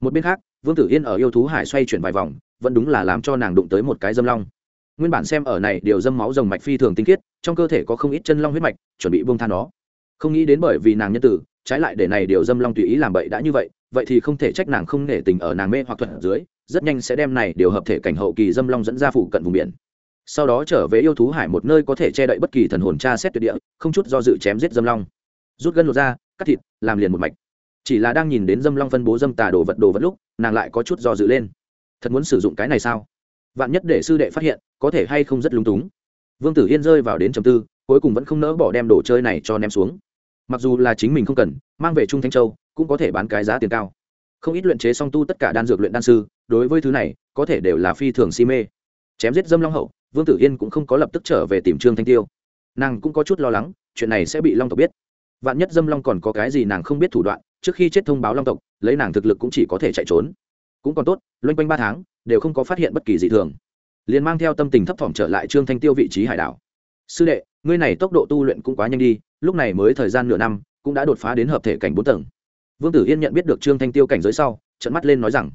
Một bên khác, vương tử yên ở yêu thú hải xoay chuyển vài vòng, vẫn đúng là làm cho nàng đụng tới một cái dâm long. Nguyên bản xem ở này điều dâm máu rồng mạch phi thường tinh khiết, trong cơ thể có không ít chân long huyết mạch, chuẩn bị buông than nó. Không nghĩ đến bởi vì nàng nhân tử, trái lại để này điều dâm long tùy ý làm bậy đã như vậy vậy thì không thể trách nàng không nể tình ở nàng mê hoặc thuật dưới, rất nhanh sẽ đem này điều hợp thể cảnh hậu kỳ dâm long dẫn ra phủ cận vùng biển sau đó trở về yêu thú hải một nơi có thể che đậy bất kỳ thần hồn tra xét tuyệt địa, không chút do dự chém giết dâm long. Rút gân lột ra cắt thịt, làm liền một mạch. Chỉ là đang nhìn đến dâm long phân bố dâm tà đồ vật đồ vật lúc, nàng lại có chút do dự lên. Thật muốn sử dụng cái này sao? Vạn nhất để sư đệ phát hiện, có thể hay không rất lung túng. Vương tử yên rơi vào đến trầm tư, cuối cùng vẫn không nỡ bỏ đem đồ chơi này cho ném xuống. Mặc dù là chính mình không cần, mang về trung thanh châu, cũng có thể bán cái giá tiền cao. Không ít luyện chế song tu tất cả đan dược luyện đan sư, đối với thứ này, có thể đều là phi thường si mê. Chém giết dâm long hậu vương tử yên cũng không có lập tức trở về tìm trương thanh tiêu. Nàng cũng có chút lo lắng, chuyện này sẽ bị long tộc biết. Vạn nhất dâm long còn có cái gì nàng không biết thủ đoạn, trước khi chết thông báo long tộc, lấy nàng thực lực cũng chỉ có thể chạy trốn. Cũng còn tốt, loanh quanh ba tháng, đều không có phát hiện bất kỳ gì thường. Liền mang theo tâm tình thấp thỏm trở lại trương thanh tiêu vị trí hải đảo. Sư đệ, ngươi này tốc độ tu luyện cũng quá nhanh đi, lúc này mới thời gian nửa năm, cũng đã đột phá đến hợp thể cảnh bốn tầng. Vương tử yên nhận biết được trương thanh tiêu cảnh giới sau trận mắt lên nói rằng,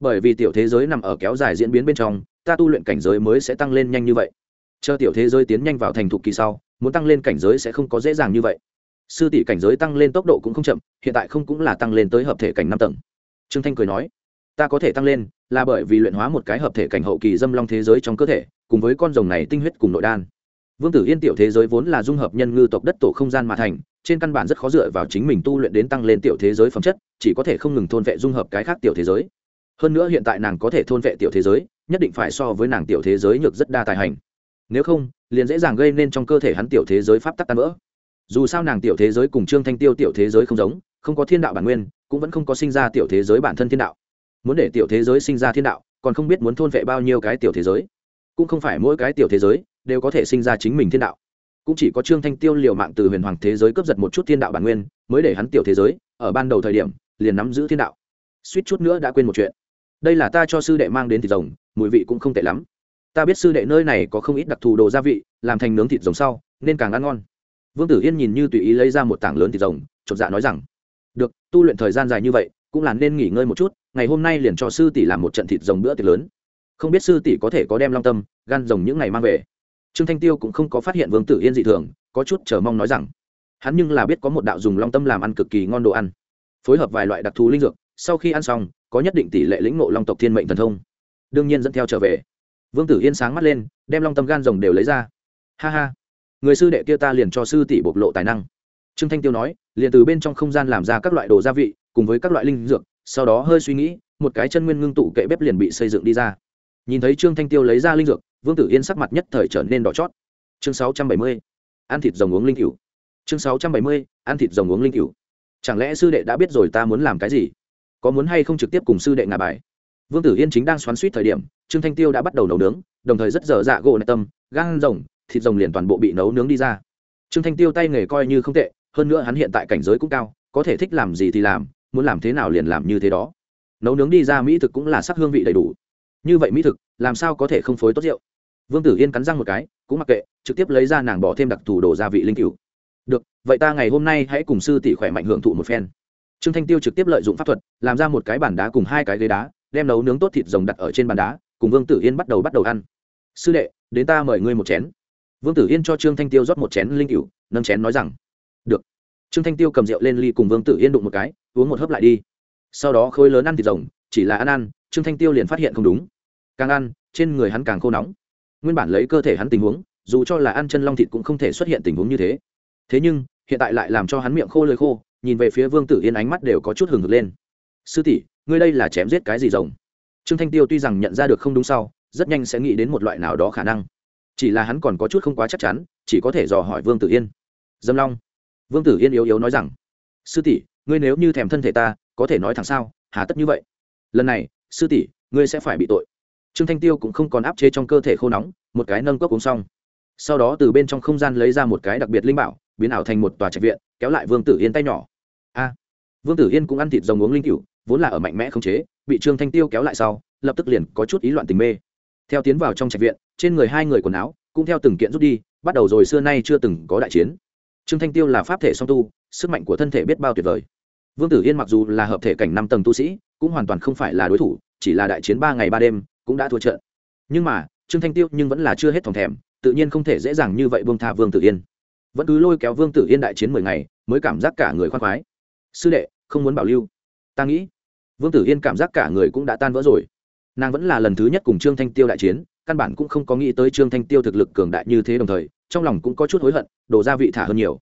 bởi vì tiểu thế giới nằm ở kéo dài diễn biến bên trong ta tu luyện cảnh giới mới sẽ tăng lên nhanh như vậy. Chờ tiểu thế giới tiến nhanh vào thành thục kỳ sau, muốn tăng lên cảnh giới sẽ không có dễ dàng như vậy. Sư tỷ cảnh giới tăng lên tốc độ cũng không chậm, hiện tại không cũng là tăng lên tới hợp thể cảnh năm tầng. Trương thanh cười nói, ta có thể tăng lên là bởi vì luyện hóa một cái hợp thể cảnh hậu kỳ dâm long thế giới trong cơ thể, cùng với con rồng này tinh huyết cùng nội đan. Vương tử yên tiểu thế giới vốn là dung hợp nhân ngư tộc đất tổ không gian mà thành, trên căn bản rất khó dựa vào chính mình tu luyện đến tăng lên tiểu thế giới phẩm chất, chỉ có thể không ngừng thôn vệ dung hợp cái khác tiểu thế giới hơn nữa hiện tại nàng có thể thôn vệ tiểu thế giới nhất định phải so với nàng tiểu thế giới nhược rất đa tài hành nếu không liền dễ dàng gây nên trong cơ thể hắn tiểu thế giới pháp tắc tan vỡ dù sao nàng tiểu thế giới cùng trương thanh tiêu tiểu thế giới không giống không có thiên đạo bản nguyên cũng vẫn không có sinh ra tiểu thế giới bản thân thiên đạo muốn để tiểu thế giới sinh ra thiên đạo còn không biết muốn thôn vệ bao nhiêu cái tiểu thế giới cũng không phải mỗi cái tiểu thế giới đều có thể sinh ra chính mình thiên đạo cũng chỉ có trương thanh tiêu liều mạng từ huyền hoàng thế giới cướp giật một chút thiên đạo bản nguyên mới để hắn tiểu thế giới ở ban đầu thời điểm liền nắm giữ thiên đạo suýt chút nữa đã quên một chuyện đây là ta cho sư đệ mang đến thịt rồng, mùi vị cũng không tệ lắm. Ta biết sư đệ nơi này có không ít đặc thù đồ gia vị, làm thành nướng thịt rồng sau, nên càng ăn ngon. Vương tử yên nhìn như tùy ý lấy ra một tảng lớn thịt rồng, chột dạ nói rằng, được, tu luyện thời gian dài như vậy, cũng là nên nghỉ ngơi một chút, ngày hôm nay liền cho sư tỷ làm một trận thịt rồng bữa tiệc lớn. Không biết sư tỷ có thể có đem long tâm, gan rồng những ngày mang về. Trương thanh tiêu cũng không có phát hiện vương tử yên dị thường, có chút chờ mong nói rằng, hắn nhưng là biết có một đạo dùng long tâm làm ăn cực kỳ ngon đồ ăn, phối hợp vài loại đặc thù linh dược, sau khi ăn xong có nhất định tỷ lệ lĩnh ngộ long tộc thiên mệnh thần thông. Đương nhiên dẫn theo trở về. Vương tử yên sáng mắt lên, đem long tâm gan rồng đều lấy ra. Ha ha. Người sư đệ kia ta liền cho sư tỷ bộc lộ tài năng. Trương thanh tiêu nói, liền từ bên trong không gian làm ra các loại đồ gia vị, cùng với các loại linh dược, sau đó hơi suy nghĩ, một cái chân nguyên ngưng tụ kệ bếp liền bị xây dựng đi ra. Nhìn thấy trương thanh tiêu lấy ra linh dược, vương tử yên sắc mặt nhất thời trở nên đỏ chót. Chương sáu trăm bảy mươi, ăn thịt rồng uống linh cửu chương sáu trăm bảy mươi, ăn thịt rồng uống linh cửu chẳng lẽ sư đệ đã biết rồi ta muốn làm cái gì? Có muốn hay không trực tiếp cùng sư đệ ngà bài. Vương tử yên chính đang xoắn suýt thời điểm, trương thanh tiêu đã bắt đầu nấu nướng, đồng thời rất dở dạ gỗ nại tâm, gan rồng, thịt rồng liền toàn bộ bị nấu nướng đi ra. Trương thanh tiêu tay nghề coi như không tệ, hơn nữa hắn hiện tại cảnh giới cũng cao, có thể thích làm gì thì làm, muốn làm thế nào liền làm như thế đó. Nấu nướng đi ra mỹ thực cũng là sắc hương vị đầy đủ. Như vậy mỹ thực, làm sao có thể không phối tốt rượu? Vương tử yên cắn răng một cái, cũng mặc kệ, trực tiếp lấy ra nàng bỏ thêm đặc thù đồ gia vị linh cựu được, vậy ta ngày hôm nay hãy cùng sư tỷ khỏe mạnh hưởng thụ một phen trương thanh tiêu trực tiếp lợi dụng pháp thuật, làm ra một cái bàn đá cùng hai cái ghế đá, đem nấu nướng tốt thịt rồng đặt ở trên bàn đá, cùng vương tử yên bắt đầu bắt đầu ăn. Sư đệ, đến ta mời ngươi một chén. Vương tử yên cho trương thanh tiêu rót một chén linh cựu nâng chén nói rằng, được. Trương thanh tiêu cầm rượu lên ly cùng vương tử yên đụng một cái, uống một hớp lại đi. Sau đó khối lớn ăn thịt rồng, chỉ là ăn ăn, trương thanh tiêu liền phát hiện không đúng. Càng ăn, trên người hắn càng khô nóng. Nguyên bản lấy cơ thể hắn tình huống, dù cho là ăn chân long thịt cũng không thể xuất hiện tình huống như thế. Thế nhưng, hiện tại lại làm cho hắn miệng khô lưỡi khô nhìn về phía vương tử yên ánh mắt đều có chút hừng hực lên. Sư tỷ, ngươi đây là chém giết cái gì rồng? Trương thanh tiêu tuy rằng nhận ra được không đúng sau, rất nhanh sẽ nghĩ đến một loại nào đó khả năng. Chỉ là hắn còn có chút không quá chắc chắn, chỉ có thể dò hỏi vương tử yên. Dâm long. Vương tử yên yếu yếu nói rằng, sư tỷ, ngươi nếu như thèm thân thể ta, có thể nói thẳng sao, hà tất như vậy. Lần này, sư tỷ, ngươi sẽ phải bị tội. Trương thanh tiêu cũng không còn áp chế trong cơ thể khô nóng, một cái nâng cốc uống xong. Sau đó từ bên trong không gian lấy ra một cái đặc biệt linh bảo biến ảo thành một tòa trạch viện, kéo lại vương tử yên tay nhỏ. A, vương tử yên cũng ăn thịt rồng uống linh cựu vốn là ở mạnh mẽ không chế, bị trương thanh tiêu kéo lại sau, lập tức liền có chút ý loạn tình mê. Theo tiến vào trong trạch viện, trên người hai người quần áo cũng theo từng kiện rút đi, bắt đầu rồi xưa nay chưa từng có đại chiến. Trương thanh tiêu là pháp thể song tu, sức mạnh của thân thể biết bao tuyệt vời. Vương tử yên mặc dù là hợp thể cảnh năm tầng tu sĩ, cũng hoàn toàn không phải là đối thủ, chỉ là đại chiến ba ngày ba đêm, cũng đã thua trận. Nhưng mà, trương thanh tiêu nhưng vẫn là chưa hết thòng thèm, tự nhiên không thể dễ dàng như vậy buông tha vương tử yên vẫn cứ lôi kéo vương tử yên đại chiến mười ngày, mới cảm giác cả người khoan khoái. Sư đệ, không muốn bảo lưu. Ta nghĩ, vương tử yên cảm giác cả người cũng đã tan vỡ rồi. Nàng vẫn là lần thứ nhất cùng trương thanh tiêu đại chiến, căn bản cũng không có nghĩ tới trương thanh tiêu thực lực cường đại như thế đồng thời, trong lòng cũng có chút hối hận đổ ra vị thả hơn nhiều.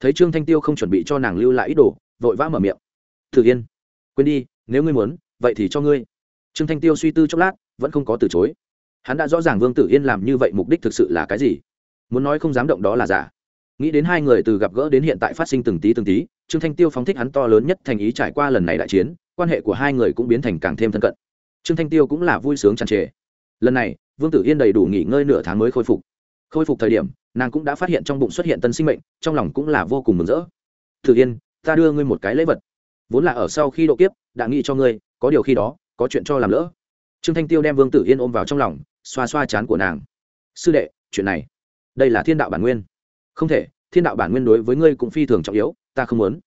Thấy trương thanh tiêu không chuẩn bị cho nàng lưu lại ít đồ, vội vã mở miệng. Thử yên, quên đi, nếu ngươi muốn, vậy thì cho ngươi. Trương thanh tiêu suy tư chốc lát, vẫn không có từ chối. Hắn đã rõ ràng vương tử yên làm như vậy mục đích thực sự là cái gì. Muốn nói không dám động đó là giả nghĩ đến hai người từ gặp gỡ đến hiện tại phát sinh từng tí từng tí, trương thanh tiêu phóng thích hắn to lớn nhất thành ý trải qua lần này đại chiến, quan hệ của hai người cũng biến thành càng thêm thân cận. Trương thanh tiêu cũng là vui sướng tràn trề. Lần này, vương tử yên đầy đủ nghỉ ngơi nửa tháng mới khôi phục. Khôi phục thời điểm, nàng cũng đã phát hiện trong bụng xuất hiện tân sinh mệnh, trong lòng cũng là vô cùng mừng rỡ. Tử yên, ta đưa ngươi một cái lễ vật. Vốn là ở sau khi độ kiếp, đã nghĩ cho ngươi, có điều khi đó, có chuyện cho làm lỡ. Trương thanh tiêu đem vương tử yên ôm vào trong lòng, xoa xoa chán của nàng. Sư đệ, chuyện này, đây là thiên đạo bản nguyên không thể, thiên đạo bản nguyên đối với ngươi cũng phi thường trọng yếu, ta không muốn.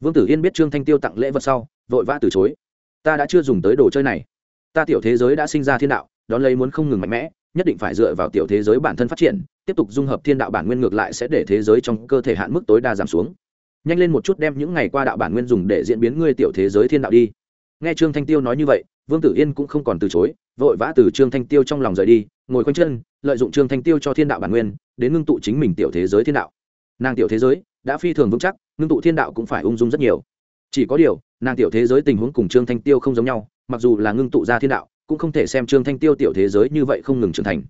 Vương tử yên biết trương thanh tiêu tặng lễ vật sau, vội vã từ chối. Ta đã chưa dùng tới đồ chơi này. Ta tiểu thế giới đã sinh ra thiên đạo, đón lấy muốn không ngừng mạnh mẽ, nhất định phải dựa vào tiểu thế giới bản thân phát triển, tiếp tục dung hợp thiên đạo bản nguyên ngược lại sẽ để thế giới trong cơ thể hạn mức tối đa giảm xuống. Nhanh lên một chút đem những ngày qua đạo bản nguyên dùng để diễn biến ngươi tiểu thế giới thiên đạo đi. Nghe trương thanh tiêu nói như vậy vương tử yên cũng không còn từ chối, vội vã từ trương thanh tiêu trong lòng rời đi, ngồi quanh chân, lợi dụng trương thanh tiêu cho thiên đạo bản nguyên, đến ngưng tụ chính mình tiểu thế giới thiên đạo. Nàng tiểu thế giới đã phi thường vững chắc, ngưng tụ thiên đạo cũng phải ung dung rất nhiều. Chỉ có điều, nàng tiểu thế giới tình huống cùng trương thanh tiêu không giống nhau, mặc dù là ngưng tụ ra thiên đạo, cũng không thể xem trương thanh tiêu tiểu thế giới như vậy không ngừng trưởng thành.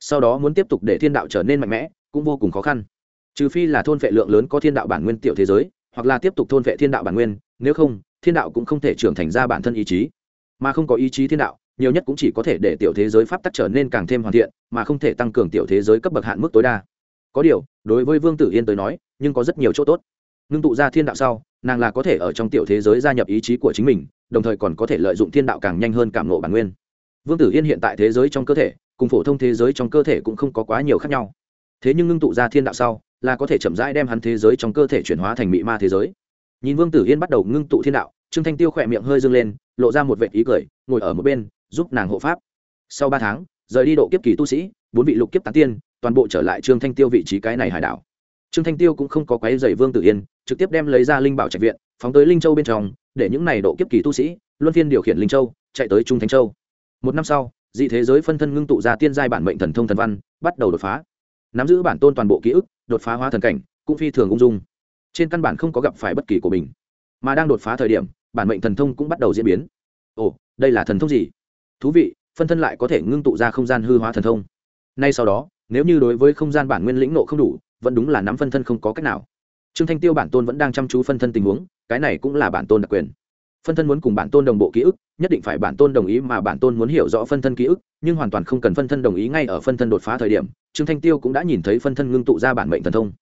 Sau đó muốn tiếp tục để thiên đạo trở nên mạnh mẽ, cũng vô cùng khó khăn. Trừ phi là thôn vệ lượng lớn có thiên đạo bản nguyên tiểu thế giới, hoặc là tiếp tục thôn vệ thiên đạo bản nguyên, nếu không, thiên đạo cũng không thể trưởng thành ra bản thân ý chí mà không có ý chí thiên đạo, nhiều nhất cũng chỉ có thể để tiểu thế giới pháp tắc trở nên càng thêm hoàn thiện, mà không thể tăng cường tiểu thế giới cấp bậc hạn mức tối đa. Có điều, đối với vương tử yên tới nói, nhưng có rất nhiều chỗ tốt. Ngưng tụ ra thiên đạo sau, nàng là có thể ở trong tiểu thế giới gia nhập ý chí của chính mình, đồng thời còn có thể lợi dụng thiên đạo càng nhanh hơn cảm nộ bản nguyên. Vương tử yên hiện tại thế giới trong cơ thể, cùng phổ thông thế giới trong cơ thể cũng không có quá nhiều khác nhau. Thế nhưng ngưng tụ ra thiên đạo sau, là có thể chậm rãi đem hắn thế giới trong cơ thể chuyển hóa thành mị ma thế giới. Nhìn vương tử yên bắt đầu ngưng tụ thiên đạo, trương thanh tiêu khỏe miệng hơi dâng lên lộ ra một vệ ý cười, ngồi ở một bên, giúp nàng hộ pháp. Sau ba tháng, rời đi độ kiếp kỳ tu sĩ, bốn vị lục kiếp tán tiên, toàn bộ trở lại trương thanh tiêu vị trí cái này hải đảo. Trương thanh tiêu cũng không có quái dày vương tử yên, trực tiếp đem lấy ra linh bảo trạch viện, phóng tới linh châu bên trong, để những này độ kiếp kỳ tu sĩ, luân phiên điều khiển linh châu, chạy tới trung thanh châu. Một năm sau, dị thế giới phân thân ngưng tụ ra tiên giai bản mệnh thần thông thần văn, bắt đầu đột phá. Nắm giữ bản tôn toàn bộ ký ức, đột phá hóa thần cảnh, cũng phi thường ung dung. Trên căn bản không có gặp phải bất kỳ của mình. Mà đang đột phá thời điểm bản mệnh thần thông cũng bắt đầu diễn biến. Ồ, đây là thần thông gì? Thú vị, phân thân lại có thể ngưng tụ ra không gian hư hóa thần thông. Nay sau đó, nếu như đối với không gian bản nguyên lĩnh nộ không đủ, vẫn đúng là nắm phân thân không có cách nào. Trương thanh tiêu bản tôn vẫn đang chăm chú phân thân tình huống, cái này cũng là bản tôn đặc quyền. Phân thân muốn cùng bản tôn đồng bộ ký ức, nhất định phải bản tôn đồng ý mà bản tôn muốn hiểu rõ phân thân ký ức, nhưng hoàn toàn không cần phân thân đồng ý ngay ở phân thân đột phá thời điểm, trương thanh tiêu cũng đã nhìn thấy phân thân ngưng tụ ra bản mệnh thần thông.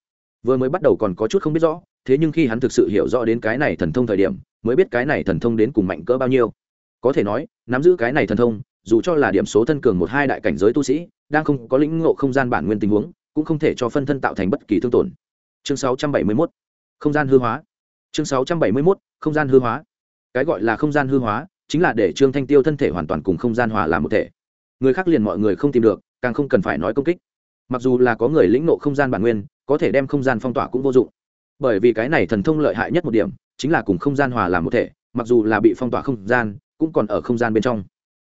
Vừa mới bắt đầu còn có chút không biết rõ, thế nhưng khi hắn thực sự hiểu rõ đến cái này thần thông thời điểm mới biết cái này thần thông đến cùng mạnh cỡ bao nhiêu. Có thể nói, nắm giữ cái này thần thông, dù cho là điểm số thân cường một hai đại cảnh giới tu sĩ, đang không có lĩnh ngộ không gian bản nguyên tình huống, cũng không thể cho phân thân tạo thành bất kỳ thương tổn. Chương 671 không gian hư hóa. Chương 671 không gian hư hóa. Cái gọi là không gian hư hóa, chính là để trương thanh tiêu thân thể hoàn toàn cùng không gian hòa làm một thể. Người khác liền mọi người không tìm được, càng không cần phải nói công kích. Mặc dù là có người lĩnh nộ không gian bản nguyên, có thể đem không gian phong tỏa cũng vô dụng. Bởi vì cái này thần thông lợi hại nhất một điểm chính là cùng không gian hòa làm một thể mặc dù là bị phong tỏa không gian cũng còn ở không gian bên trong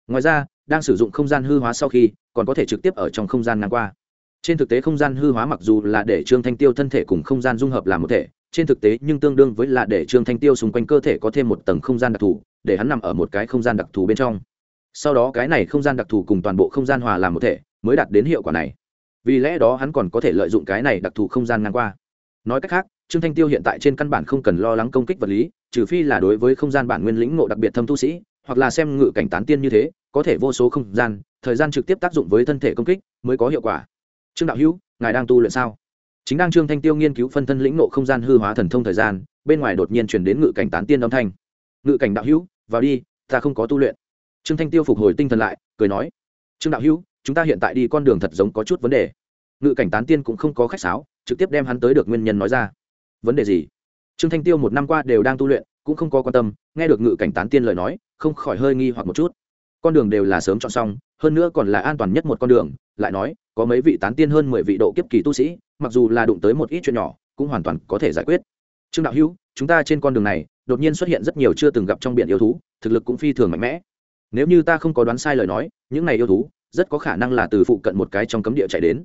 ngoài ra đang sử dụng không gian hư hóa sau khi còn có thể trực tiếp ở trong không gian ngang qua trên thực tế không gian hư hóa mặc dù là để trương thanh tiêu thân thể cùng không gian dung hợp làm một thể trên thực tế nhưng tương đương với là để trương thanh tiêu xung quanh cơ thể có thêm một tầng không gian đặc thù để hắn nằm ở một cái không gian đặc thù bên trong sau đó cái này không gian đặc thù cùng toàn bộ không gian hòa làm một thể mới đạt đến hiệu quả này vì lẽ đó hắn còn có thể lợi dụng cái này đặc thù không gian ngang qua nói cách khác trương thanh tiêu hiện tại trên căn bản không cần lo lắng công kích vật lý, trừ phi là đối với không gian bản nguyên lĩnh ngộ đặc biệt thâm tu sĩ, hoặc là xem ngự cảnh tán tiên như thế, có thể vô số không gian, thời gian trực tiếp tác dụng với thân thể công kích mới có hiệu quả. Trương đạo hữu, ngài đang tu luyện sao? Chính đang trương thanh tiêu nghiên cứu phân thân lĩnh nộ không gian hư hóa thần thông thời gian, bên ngoài đột nhiên chuyển đến ngự cảnh tán tiên âm thanh. Ngự cảnh đạo hữu, vào đi, ta không có tu luyện. Trương thanh tiêu phục hồi tinh thần lại, cười nói. Trương đạo hữu, chúng ta hiện tại đi con đường thật giống có chút vấn đề. Ngự cảnh tán tiên cũng không có khách sáo, trực tiếp đem hắn tới được nguyên nhân nói ra vấn đề gì? Trương thanh tiêu một năm qua đều đang tu luyện, cũng không có quan tâm, nghe được ngự cảnh tán tiên lời nói, không khỏi hơi nghi hoặc một chút. Con đường đều là sớm chọn xong, hơn nữa còn là an toàn nhất một con đường, lại nói, có mấy vị tán tiên hơn mười vị độ kiếp kỳ tu sĩ, mặc dù là đụng tới một ít chuyện nhỏ, cũng hoàn toàn có thể giải quyết. Trương đạo hữu, chúng ta trên con đường này, đột nhiên xuất hiện rất nhiều chưa từng gặp trong biển yêu thú, thực lực cũng phi thường mạnh mẽ. Nếu như ta không có đoán sai lời nói, những này yêu thú, rất có khả năng là từ phụ cận một cái trong cấm địa chạy đến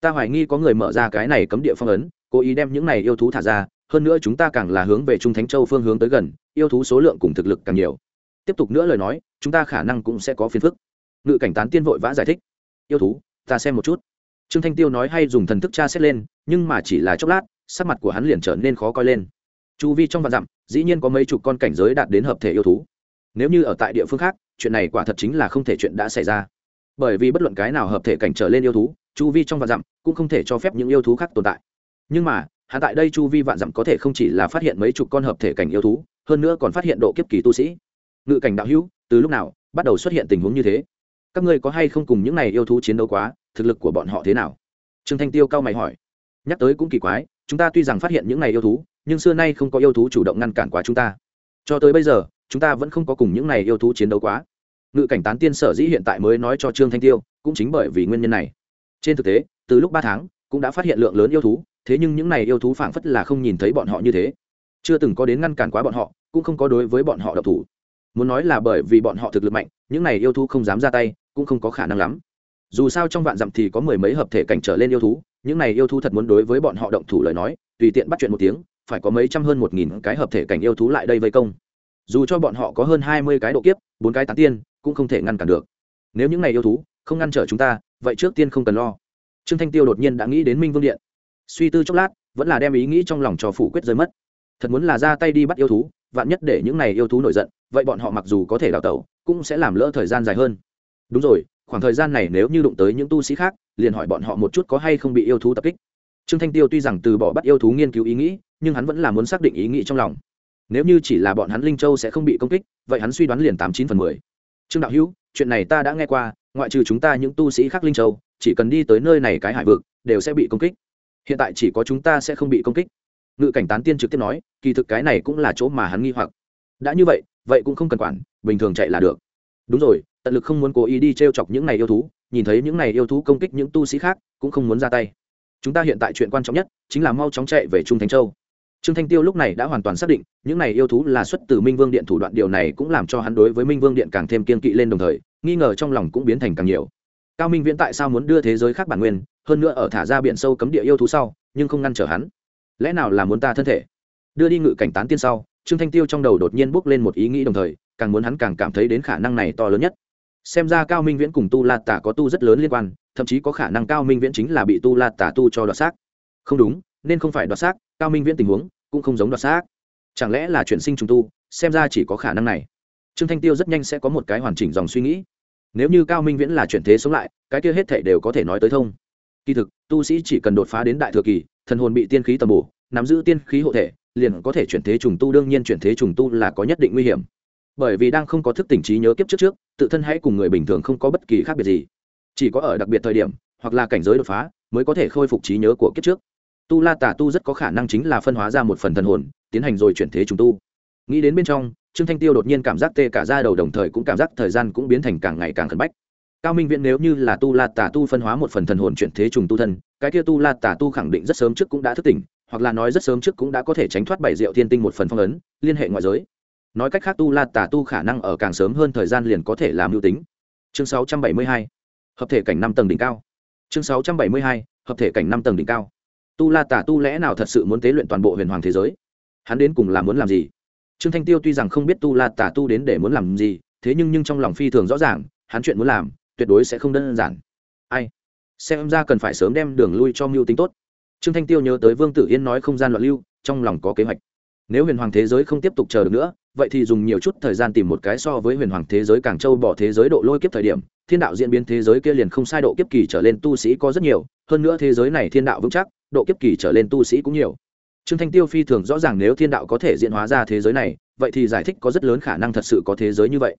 ta hoài nghi có người mở ra cái này cấm địa phong ấn, cố ý đem những này yêu thú thả ra, hơn nữa chúng ta càng là hướng về trung thánh châu phương hướng tới gần, yêu thú số lượng cùng thực lực càng nhiều. Tiếp tục nữa lời nói, chúng ta khả năng cũng sẽ có phiền phức. Ngự cảnh tán tiên vội vã giải thích. Yêu thú, ta xem một chút. Trương thanh tiêu nói hay dùng thần thức tra xét lên, nhưng mà chỉ là chốc lát, sắc mặt của hắn liền trở nên khó coi lên. Chu vi trong vạn dặm, dĩ nhiên có mấy chục con cảnh giới đạt đến hợp thể yêu thú. Nếu như ở tại địa phương khác, chuyện này quả thật chính là không thể chuyện đã xảy ra. Bởi vì bất luận cái nào hợp thể cảnh trở lên yêu thú chu vi trong vạn dặm cũng không thể cho phép những yêu thú khác tồn tại. Nhưng mà hạ tại đây chu vi vạn dặm có thể không chỉ là phát hiện mấy chục con hợp thể cảnh yêu thú, hơn nữa còn phát hiện độ kiếp kỳ tu sĩ. Ngự cảnh đạo hữu, từ lúc nào bắt đầu xuất hiện tình huống như thế? Các ngươi có hay không cùng những này yêu thú chiến đấu quá, thực lực của bọn họ thế nào? Trương thanh tiêu cao mày hỏi. Nhắc tới cũng kỳ quái, chúng ta tuy rằng phát hiện những này yêu thú, nhưng xưa nay không có yêu thú chủ động ngăn cản quá chúng ta. Cho tới bây giờ, chúng ta vẫn không có cùng những này yêu thú chiến đấu quá. Ngự cảnh tán tiên sở dĩ hiện tại mới nói cho trương thanh tiêu, cũng chính bởi vì nguyên nhân này trên thực tế, từ lúc ba tháng, cũng đã phát hiện lượng lớn yêu thú, thế nhưng những này yêu thú phảng phất là không nhìn thấy bọn họ như thế. Chưa từng có đến ngăn cản quá bọn họ, cũng không có đối với bọn họ độc thủ. Muốn nói là bởi vì bọn họ thực lực mạnh, những này yêu thú không dám ra tay, cũng không có khả năng lắm. Dù sao trong vạn dặm thì có mười mấy hợp thể cảnh trở lên yêu thú, những này yêu thú thật muốn đối với bọn họ động thủ lời nói, tùy tiện bắt chuyện một tiếng, phải có mấy trăm hơn một nghìn cái hợp thể cảnh yêu thú lại đây vây công. Dù cho bọn họ có hơn hai mươi cái độ kiếp, bốn cái tán tiên, cũng không thể ngăn cản được. Nếu những này yêu thú không ngăn trở chúng ta vậy trước tiên không cần lo. Trương thanh tiêu đột nhiên đã nghĩ đến minh vương điện. Suy tư chốc lát, vẫn là đem ý nghĩ trong lòng cho phủ quyết rơi mất. Thật muốn là ra tay đi bắt yêu thú, vạn nhất để những này yêu thú nổi giận, vậy bọn họ mặc dù có thể đào tẩu, cũng sẽ làm lỡ thời gian dài hơn. Đúng rồi, khoảng thời gian này nếu như đụng tới những tu sĩ khác, liền hỏi bọn họ một chút có hay không bị yêu thú tập kích. Trương thanh tiêu tuy rằng từ bỏ bắt yêu thú nghiên cứu ý nghĩ, nhưng hắn vẫn là muốn xác định ý nghĩ trong lòng. Nếu như chỉ là bọn hắn linh châu sẽ không bị công kích, vậy hắn suy đoán liền tám chín phần mười. Trương đạo hữu, chuyện này ta đã nghe qua ngoại trừ chúng ta những tu sĩ khác linh châu, chỉ cần đi tới nơi này cái hải vực, đều sẽ bị công kích. Hiện tại chỉ có chúng ta sẽ không bị công kích. Ngự cảnh tán tiên trực tiếp nói, kỳ thực cái này cũng là chỗ mà hắn nghi hoặc. Đã như vậy vậy cũng không cần quản, bình thường chạy là được. Đúng rồi, tận lực không muốn cố ý đi t r e o chọc những này yêu thú, nhìn thấy những này yêu thú công kích những tu sĩ khác, cũng không muốn ra tay. Chúng ta hiện tại chuyện quan trọng nhất, chính là mau chóng chạy về trung thánh châu trương thanh tiêu lúc này đã hoàn toàn xác định, những này yêu thú là xuất từ minh vương điện thủ đoạn, điều này cũng làm cho hắn đối với minh vương điện càng thêm kiên kỵ lên đồng thời, nghi ngờ trong lòng cũng biến thành càng nhiều. Cao minh viễn tại sao muốn đưa thế giới khác bản nguyên, hơn nữa ở thả ra biển sâu cấm địa yêu thú sau, nhưng không ngăn trở hắn? Lẽ nào là muốn ta thân thể? Đưa đi ngự cảnh tán tiên sau, trương thanh tiêu trong đầu đột nhiên bước lên một ý nghĩ đồng thời, càng muốn hắn càng cảm thấy đến khả năng này to lớn nhất. Xem ra cao minh viễn cùng tu la tả có tu rất lớn liên quan, thậm chí có khả năng cao minh viễn chính là bị tu la tả tu cho đoạt xác. Không đúng nên không phải đoạt xác, cao minh viễn tình huống cũng không giống đoạt xác. Chẳng lẽ là chuyển sinh trùng tu, xem ra chỉ có khả năng này. Trương thanh tiêu rất nhanh sẽ có một cái hoàn chỉnh dòng suy nghĩ. Nếu như cao minh viễn là chuyển thế sống lại, cái kia hết thể đều có thể nói tới thông. Kỳ thực, tu sĩ chỉ cần đột phá đến đại thừa kỳ, thần hồn bị tiên khí tầm bổ, nắm giữ tiên khí hộ thể, liền có thể chuyển thế trùng tu, đương nhiên chuyển thế trùng tu là có nhất định nguy hiểm. Bởi vì đang không có thức tỉnh trí nhớ kiếp trước trước, tự thân hãy cùng người bình thường không có bất kỳ khác biệt gì. Chỉ có ở đặc biệt thời điểm, hoặc là cảnh giới đột phá, mới có thể khôi phục trí nhớ của kiếp trước tu la tả tu rất có khả năng chính là phân hóa ra một phần thần hồn, tiến hành rồi chuyển thế trùng tu. Nghĩ đến bên trong, trương thanh tiêu đột nhiên cảm giác tê cả ra đầu đồng thời cũng cảm giác thời gian cũng biến thành càng ngày càng khẩn bách. Cao minh viễn nếu như là tu la tả tu phân hóa một phần thần hồn chuyển thế trùng tu thân, cái kia tu la tả tu khẳng định rất sớm trước cũng đã thức tỉnh, hoặc là nói rất sớm trước cũng đã có thể tránh thoát bảy diệu thiên tinh một phần phong ấn, liên hệ ngoại giới. Nói cách khác tu la tả tu khả năng ở càng sớm hơn thời gian liền có thể làm mưu tính. Chương 672 hợp thể cảnh năm tầng đỉnh cao. Chương 672 hợp thể cảnh năm tầng đỉnh cao tu la tả tu lẽ nào thật sự muốn tế luyện toàn bộ huyền hoàng thế giới? Hắn đến cùng là muốn làm gì? Trương thanh tiêu tuy rằng không biết tu la tả tu đến để muốn làm gì, thế nhưng nhưng trong lòng phi thường rõ ràng, hắn chuyện muốn làm, tuyệt đối sẽ không đơn giản. Ai? Xem ra cần phải sớm đem đường lui cho mưu tính tốt. Trương thanh tiêu nhớ tới vương tử yên nói không gian loạn lưu, trong lòng có kế hoạch. Nếu huyền hoàng thế giới không tiếp tục chờ được nữa, vậy thì dùng nhiều chút thời gian tìm một cái so với huyền hoàng thế giới càng châu bỏ thế giới độ lôi kiếp thời điểm, thiên đạo diễn biến thế giới kia liền không sai độ kiếp kỳ trở lên tu sĩ có rất nhiều, hơn nữa thế giới này thiên đạo vững chắc độ kiếp kỳ trở lên tu sĩ cũng nhiều. Trương thanh tiêu phi thường rõ ràng nếu thiên đạo có thể diễn hóa ra thế giới này, vậy thì giải thích có rất lớn khả năng thật sự có thế giới như vậy.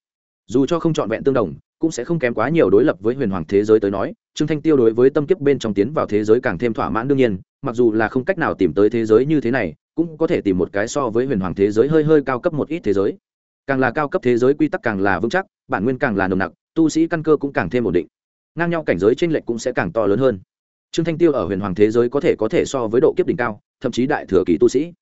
Dù cho không trọn vẹn tương đồng, cũng sẽ không kém quá nhiều đối lập với huyền hoàng thế giới tới nói, trương thanh tiêu đối với tâm kiếp bên trong tiến vào thế giới càng thêm thỏa mãn đương nhiên, mặc dù là không cách nào tìm tới thế giới như thế này, cũng có thể tìm một cái so với huyền hoàng thế giới hơi hơi cao cấp một ít thế giới. Càng là cao cấp thế giới quy tắc càng là vững chắc, bản nguyên càng là nồng nặc, tu sĩ căn cơ cũng càng thêm ổn định. Ngang nhau cảnh giới t r ê n lệch cũng sẽ càng to lớn hơn trương thanh tiêu ở huyền hoàng thế giới có thể có thể so với độ kiếp đỉnh cao, thậm chí đại thừa kỳ tu sĩ.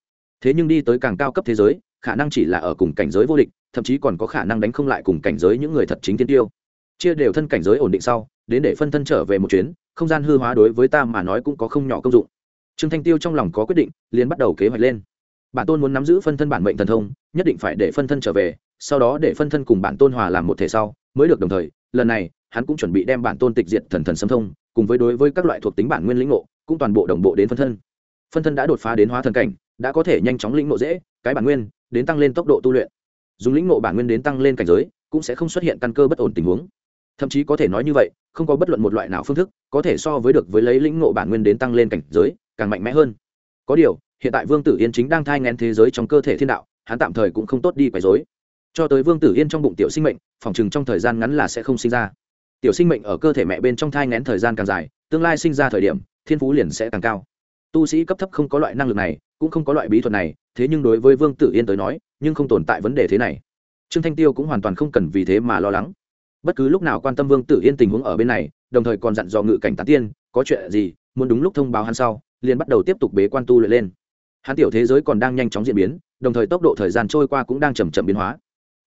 Thế nhưng đi tới càng cao cấp thế giới, khả năng chỉ là ở cùng cảnh giới vô địch, thậm chí còn có khả năng đánh không lại cùng cảnh giới những người thật chính tiên tiêu. Chia đều thân cảnh giới ổn định sau, đến để phân thân trở về một chuyến, không gian hư hóa đối với ta mà nói cũng có không nhỏ công dụng. Trương thanh tiêu trong lòng có quyết định, liền bắt đầu kế hoạch lên. Bản tôn muốn nắm giữ phân thân bản mệnh thần thông, nhất định phải để phân thân trở về, sau đó để phân thân cùng bản tôn hòa làm một thể sau, mới được đồng thời, lần này hắn cũng chuẩn bị đem bản tôn tịch diệt thần thần xâm thông, cùng với đối với các loại thuộc tính bản nguyên lĩnh ngộ, cũng toàn bộ đồng bộ đến phân thân. Phân thân đã đột phá đến hóa thần cảnh, đã có thể nhanh chóng lĩnh ngộ dễ, cái bản nguyên đến tăng lên tốc độ tu luyện. Dùng lĩnh ngộ bản nguyên đến tăng lên cảnh giới, cũng sẽ không xuất hiện căn cơ bất ổn tình huống. Thậm chí có thể nói như vậy, không có bất luận một loại nào phương thức có thể so với được với lấy lĩnh ngộ bản nguyên đến tăng lên cảnh giới, càng mạnh mẽ hơn. Có điều, hiện tại vương tử yên chính đang thai ngén thế giới trong cơ thể thiên đạo, hắn tạm thời cũng không tốt đi quấy dối cho tới vương tử yên trong bụng tiểu sinh mệnh, phòng chừng trong thời gian ngắn là sẽ không sinh ra tiểu sinh mệnh ở cơ thể mẹ bên trong thai ngén thời gian càng dài, tương lai sinh ra thời điểm, thiên phú liền sẽ càng cao. Tu sĩ cấp thấp không có loại năng lực này, cũng không có loại bí thuật này, thế nhưng đối với vương tử yên tới nói, nhưng không tồn tại vấn đề thế này. Trương thanh tiêu cũng hoàn toàn không cần vì thế mà lo lắng. Bất cứ lúc nào quan tâm vương tử yên tình huống ở bên này, đồng thời còn dặn dò ngự cảnh tán tiên, có chuyện gì, muốn đúng lúc thông báo hắn sau, liền bắt đầu tiếp tục bế quan tu luyện lên. Hắn tiểu thế giới còn đang nhanh chóng diễn biến, đồng thời tốc độ thời gian trôi qua cũng đang chầm chậm biến hóa.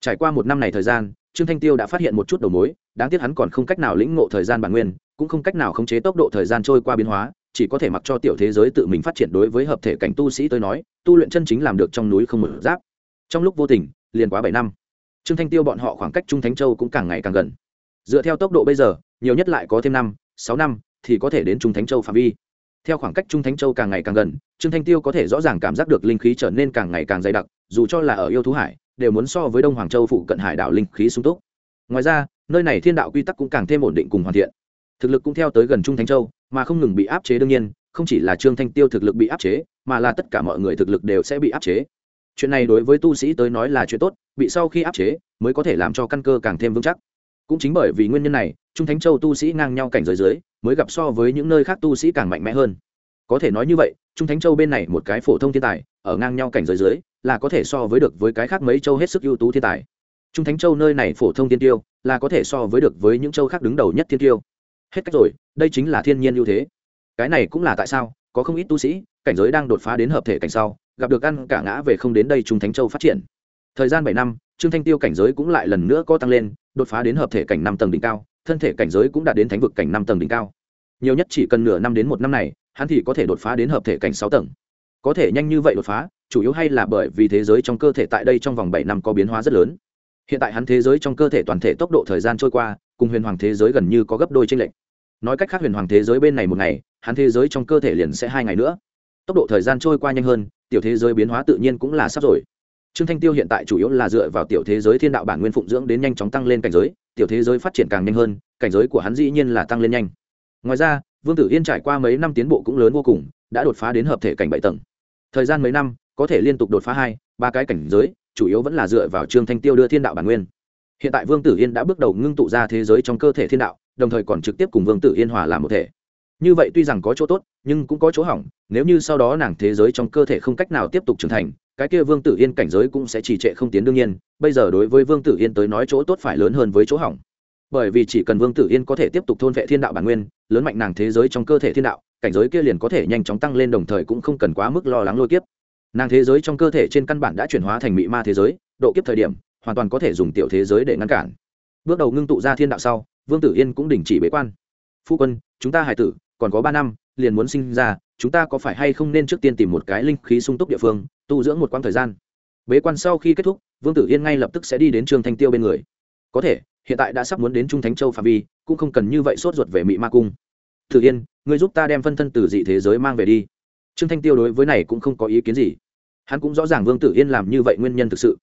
Trải qua một năm này thời gian trương thanh tiêu đã phát hiện một chút đầu mối, đáng tiếc hắn còn không cách nào lĩnh ngộ thời gian bản nguyên, cũng không cách nào khống chế tốc độ thời gian trôi qua biến hóa, chỉ có thể mặc cho tiểu thế giới tự mình phát triển đối với hợp thể cảnh tu sĩ tới nói, tu luyện chân chính làm được trong núi không mở giáp. Trong lúc vô tình, liền quá bảy năm, trương thanh tiêu bọn họ khoảng cách trung thánh châu cũng càng ngày càng gần. Dựa theo tốc độ bây giờ, nhiều nhất lại có thêm năm, sáu năm thì có thể đến trung thánh châu phạm vi. Theo khoảng cách trung thánh châu càng ngày càng gần, trương thanh tiêu có thể rõ ràng cảm giác được linh khí trở nên càng ngày càng dày đặc, dù cho là ở yêu thú hải đều muốn so với đông hoàng châu phụ cận hải đảo linh khí sung túc. Ngoài ra, nơi này thiên đạo quy tắc cũng càng thêm ổn định cùng hoàn thiện. Thực lực cũng theo tới gần trung thánh châu, mà không ngừng bị áp chế đương nhiên, không chỉ là trương thanh tiêu thực lực bị áp chế, mà là tất cả mọi người thực lực đều sẽ bị áp chế. Chuyện này đối với tu sĩ tới nói là chuyện tốt, bị sau khi áp chế, mới có thể làm cho căn cơ càng thêm vững chắc. Cũng chính bởi vì nguyên nhân này, trung thánh châu tu sĩ ngang nhau cảnh giới dưới, mới gặp so với những nơi khác tu sĩ càng mạnh mẽ hơn. Có thể nói như vậy, trung thánh châu bên này một cái phổ thông thiên tài, ở ngang nhau cảnh giới dưới là có thể so với được với cái khác mấy châu hết sức ưu tú thiên tài. Trung thánh châu nơi này phổ thông thiên tiêu, là có thể so với được với những châu khác đứng đầu nhất thiên tiêu. Hết cách rồi, đây chính là thiên nhiên ưu thế. Cái này cũng là tại sao, có không ít tu sĩ, cảnh giới đang đột phá đến hợp thể cảnh sau, gặp được ăn cả ngã về không đến đây trung thánh châu phát triển. Thời gian bảy năm, trương thanh tiêu cảnh giới cũng lại lần nữa có tăng lên, đột phá đến hợp thể cảnh năm tầng đỉnh cao, thân thể cảnh giới cũng đạt đến thánh vực cảnh năm tầng đỉnh cao. Nhiều nhất chỉ cần nửa năm đến một năm này, hắn thì có thể đột phá đến hợp thể cảnh sáu tầng. Có thể nhanh như vậy đột phá chủ yếu hay là bởi vì thế giới trong cơ thể tại đây trong vòng bảy năm có biến hóa rất lớn. Hiện tại hắn thế giới trong cơ thể toàn thể tốc độ thời gian trôi qua, cùng huyền hoàng thế giới gần như có gấp đôi tranh lệch. Nói cách khác huyền hoàng thế giới bên này một ngày, hắn thế giới trong cơ thể liền sẽ hai ngày nữa. Tốc độ thời gian trôi qua nhanh hơn, tiểu thế giới biến hóa tự nhiên cũng là sắp rồi. Trương thanh tiêu hiện tại chủ yếu là dựa vào tiểu thế giới thiên đạo bản nguyên phụng dưỡng đến nhanh chóng tăng lên cảnh giới, tiểu thế giới phát triển càng nhanh hơn, cảnh giới của hắn dĩ nhiên là tăng lên nhanh. Ngoài ra, vương tử yên trải qua mấy năm tiến bộ cũng lớn vô cùng, đã đột phá đến hợp thể cảnh bảy tầng. Thời gian mấy năm có thể liên tục đột phá hai, ba cái cảnh giới, chủ yếu vẫn là dựa vào trương thanh tiêu đưa thiên đạo bản nguyên. Hiện tại vương tử yên đã bước đầu ngưng tụ ra thế giới trong cơ thể thiên đạo, đồng thời còn trực tiếp cùng vương tử yên hòa làm một thể. Như vậy tuy rằng có chỗ tốt, nhưng cũng có chỗ hỏng, nếu như sau đó nàng thế giới trong cơ thể không cách nào tiếp tục trưởng thành, cái kia vương tử yên cảnh giới cũng sẽ trì trệ không tiến đương nhiên, bây giờ đối với vương tử yên tới nói chỗ tốt phải lớn hơn với chỗ hỏng. Bởi vì chỉ cần vương tử yên có thể tiếp tục thôn vệ thiên đạo bản nguyên, lớn mạnh nàng thế giới trong cơ thể thiên đạo, cảnh giới kia liền có thể nhanh chóng tăng lên đồng thời cũng không cần quá mức lo lắng lôi kiếp nàng thế giới trong cơ thể trên căn bản đã chuyển hóa thành mị ma thế giới, độ kiếp thời điểm, hoàn toàn có thể dùng tiểu thế giới để ngăn cản. Bước đầu ngưng tụ ra thiên đạo sau, vương tử yên cũng đình chỉ bế quan. Phu quân, chúng ta hải tử, còn có ba năm, liền muốn sinh ra, chúng ta có phải hay không nên trước tiên tìm một cái linh khí sung túc địa phương, tu dưỡng một quãng thời gian? Bế quan sau khi kết thúc, vương tử yên ngay lập tức sẽ đi đến trường thanh tiêu bên người. Có thể, hiện tại đã sắp muốn đến trung thánh châu phạm vi, cũng không cần như vậy sốt ruột về Mị ma cung. Tử yên người giúp ta đem phân thân từ dị thế giới mang về đi trương thanh tiêu đối với này cũng không có ý kiến gì. Hắn cũng rõ ràng vương tử yên làm như vậy nguyên nhân thực sự.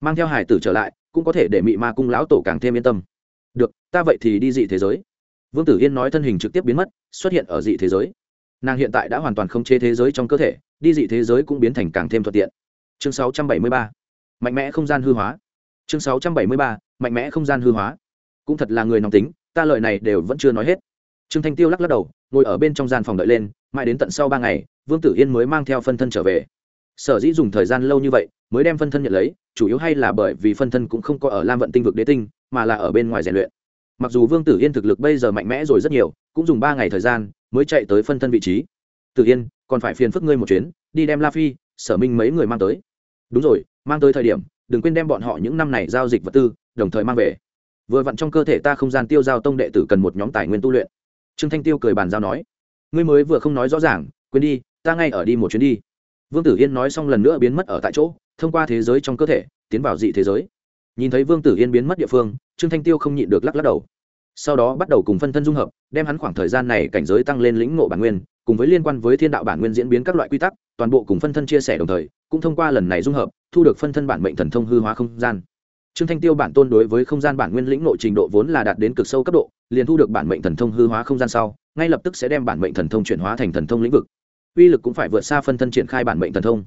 Mang theo hải tử trở lại, cũng có thể để mị ma cung lão tổ càng thêm yên tâm. Được, ta vậy thì đi dị thế giới. Vương tử yên nói thân hình trực tiếp biến mất, xuất hiện ở dị thế giới. Nàng hiện tại đã hoàn toàn không chế thế giới trong cơ thể, đi dị thế giới cũng biến thành càng thêm thuận tiện. Chương 673. mạnh mẽ không gian hư hóa. Chương 673. mạnh mẽ không gian hư hóa. Cũng thật là người nóng tính, ta lời này đều vẫn chưa nói hết. Trương thanh tiêu lắc lắc đầu, ngồi ở bên trong gian phòng đợi lên, mãi đến tận sau ba ngày vương tử yên mới mang theo phân thân trở về. Sở dĩ dùng thời gian lâu như vậy, mới đem phân thân nhận lấy, chủ yếu hay là bởi vì phân thân cũng không có ở lam vận tinh vực đế tinh, mà là ở bên ngoài rèn luyện. Mặc dù vương tử yên thực lực bây giờ mạnh mẽ rồi rất nhiều, cũng dùng ba ngày thời gian mới chạy tới phân thân vị trí. Tử yên, còn phải phiền phức ngươi một chuyến, đi đem la phi, sở minh mấy người mang tới. Đúng rồi, mang tới thời điểm, đừng quên đem bọn họ những năm này giao dịch vật tư, đồng thời mang về. Vừa vặn trong cơ thể ta không gian tiêu giao tông đệ tử cần một nhóm tài nguyên tu luyện. Trương thanh tiêu cười bàn giao nói, ngươi mới vừa không nói rõ ràng, quên đi ta ngay ở đi một chuyến đi. Vương tử yên nói xong lần nữa biến mất ở tại chỗ, thông qua thế giới trong cơ thể, tiến vào dị thế giới. Nhìn thấy vương tử yên biến mất địa phương, trương thanh tiêu không nhịn được lắc lắc đầu. Sau đó bắt đầu cùng phân thân dung hợp, đem hắn khoảng thời gian này cảnh giới tăng lên lĩnh ngộ bản nguyên, cùng với liên quan với thiên đạo bản nguyên diễn biến các loại quy tắc, toàn bộ cùng phân thân chia sẻ đồng thời, cũng thông qua lần này dung hợp, thu được phân thân bản mệnh thần thông hư hóa không gian. Trương thanh tiêu bản tôn đối với không gian bản nguyên lĩnh nội trình độ vốn là đạt đến cực sâu cấp độ, liền thu được bản mệnh thần thông hư hóa không gian sau, ngay lập tức sẽ đem bản mệnh thần thông chuyển hóa thành thần thông lĩnh vực uy lực cũng phải vượt xa phân thân triển khai bản mệnh thần thông.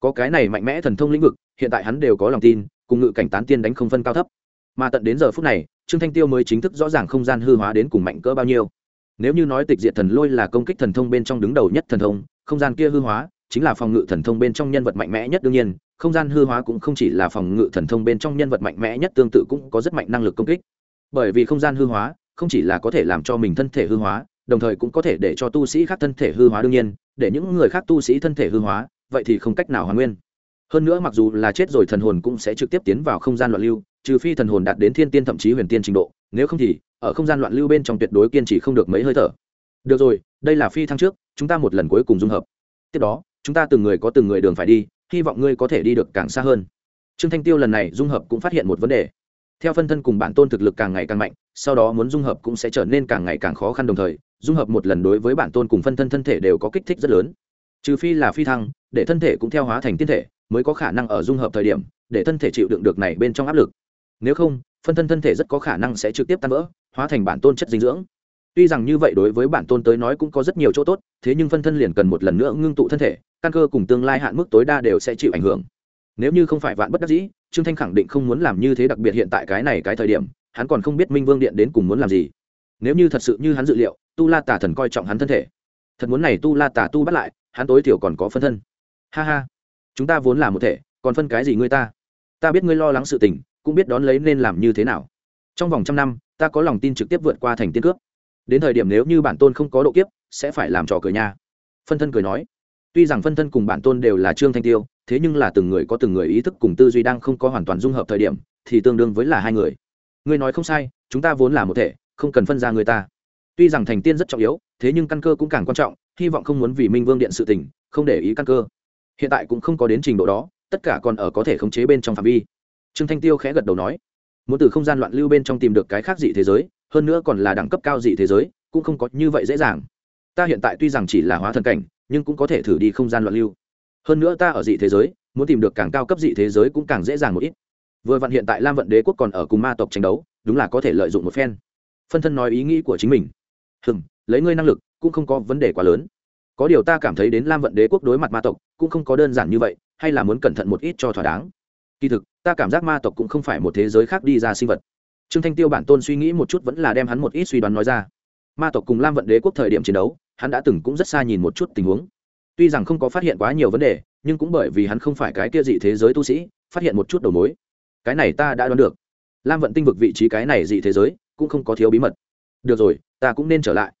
Có cái này mạnh mẽ thần thông lĩnh vực, hiện tại hắn đều có lòng tin, cùng ngự cảnh tán tiên đánh không phân cao thấp. Mà tận đến giờ phút này, trương thanh tiêu mới chính thức rõ ràng không gian hư hóa đến cùng mạnh cỡ bao nhiêu. Nếu như nói tịch diệt thần lôi là công kích thần thông bên trong đứng đầu nhất thần thông, không gian kia hư hóa chính là phòng ngự thần thông bên trong nhân vật mạnh mẽ nhất đương nhiên, không gian hư hóa cũng không chỉ là phòng ngự thần thông bên trong nhân vật mạnh mẽ nhất tương tự cũng có rất mạnh năng lực công kích. Bởi vì không gian hư hóa không chỉ là có thể làm cho mình thân thể hư hóa, đồng thời cũng có thể để cho tu sĩ khác thân thể hư hóa đương nhiên để những người khác tu sĩ thân thể hư hóa, vậy thì không cách nào hoàn nguyên. Hơn nữa mặc dù là chết rồi thần hồn cũng sẽ trực tiếp tiến vào không gian loạn lưu, trừ phi thần hồn đạt đến thiên tiên thậm chí huyền tiên trình độ, nếu không thì, ở không gian loạn lưu bên trong tuyệt đối kiên trì không được mấy hơi thở. Được rồi, đây là phi thăng trước, chúng ta một lần cuối cùng dung hợp. Tiếp đó, chúng ta từng người có từng người đường phải đi, hy vọng ngươi có thể đi được càng xa hơn. Trương thanh tiêu lần này dung hợp cũng phát hiện một vấn đề. Theo phân thân cùng bản tôn thực lực càng ngày càng mạnh, sau đó muốn dung hợp cũng sẽ trở nên càng ngày càng khó khăn đồng thời dung hợp một lần đối với bản tôn cùng phân thân thân thể đều có kích thích rất lớn. Trừ phi là phi thăng, để thân thể cũng theo hóa thành tiên thể, mới có khả năng ở dung hợp thời điểm, để thân thể chịu đựng được này bên trong áp lực. Nếu không, phân thân thân thể rất có khả năng sẽ trực tiếp tan vỡ, hóa thành bản tôn chất dinh dưỡng. Tuy rằng như vậy đối với bản tôn tới nói cũng có rất nhiều chỗ tốt, thế nhưng phân thân liền cần một lần nữa ngưng tụ thân thể, căn cơ cùng tương lai hạn mức tối đa đều sẽ chịu ảnh hưởng. Nếu như không phải vạn bất đắc dĩ, trương thanh khẳng định không muốn làm như thế đặc biệt hiện tại cái này cái thời điểm, hắn còn không biết minh vương điện đến cùng muốn làm gì. Nếu như thật sự như hắn dự liệu tu la tả thần coi trọng hắn thân thể. Thật muốn này tu la tả tu bắt lại, hắn tối thiểu còn có phân thân. Ha ha. Chúng ta vốn là một thể, còn phân cái gì ngươi ta? Ta biết ngươi lo lắng sự tình, cũng biết đón lấy nên làm như thế nào. Trong vòng trăm năm, ta có lòng tin trực tiếp vượt qua thành tiên cướp. Đến thời điểm nếu như bản tôn không có độ kiếp, sẽ phải làm trò cười nha. Phân thân cười nói. Tuy rằng phân thân cùng bản tôn đều là trương thanh tiêu, thế nhưng là từng người có từng người ý thức cùng tư duy đang không có hoàn toàn dung hợp thời điểm, thì tương đương với là hai người. Ngươi nói không sai, chúng ta vốn là một thể, không cần phân ra người ta tuy rằng thành tiên rất trọng yếu, thế nhưng căn cơ cũng càng quan trọng, hy vọng không muốn vì minh vương điện sự tình, không để ý căn cơ. Hiện tại cũng không có đến trình độ đó, tất cả còn ở có thể khống chế bên trong phạm vi. Trương thanh tiêu khẽ gật đầu nói, muốn từ không gian loạn lưu bên trong tìm được cái khác dị thế giới, hơn nữa còn là đẳng cấp cao dị thế giới, cũng không có như vậy dễ dàng. Ta hiện tại tuy rằng chỉ là hóa thần cảnh, nhưng cũng có thể thử đi không gian loạn lưu. Hơn nữa ta ở dị thế giới, muốn tìm được càng cao cấp dị thế giới cũng càng dễ dàng một ít. Vừa vặn hiện tại lam vận đế quốc còn ở cùng ma tộc tranh đấu, đúng là có thể lợi dụng một phen. Phân thân nói ý nghĩ của chính mình hừng lấy ngươi năng lực, cũng không có vấn đề quá lớn. Có điều ta cảm thấy đến lam vận đế quốc đối mặt ma tộc, cũng không có đơn giản như vậy, hay là muốn cẩn thận một ít cho thỏa đáng. Kỳ thực, ta cảm giác ma tộc cũng không phải một thế giới khác đi ra sinh vật. Trương thanh tiêu bản tôn suy nghĩ một chút vẫn là đem hắn một ít suy đoán nói ra. Ma tộc cùng lam vận đế quốc thời điểm chiến đấu, hắn đã từng cũng rất xa nhìn một chút tình huống. Tuy rằng không có phát hiện quá nhiều vấn đề, nhưng cũng bởi vì hắn không phải cái kia dị thế giới tu sĩ, phát hiện một chút đầu mối. Cái này ta đã đoán được. Lam vận tinh vực vị trí cái này dị thế giới, cũng không có thiếu bí mật được rồi, ta cũng nên trở lại.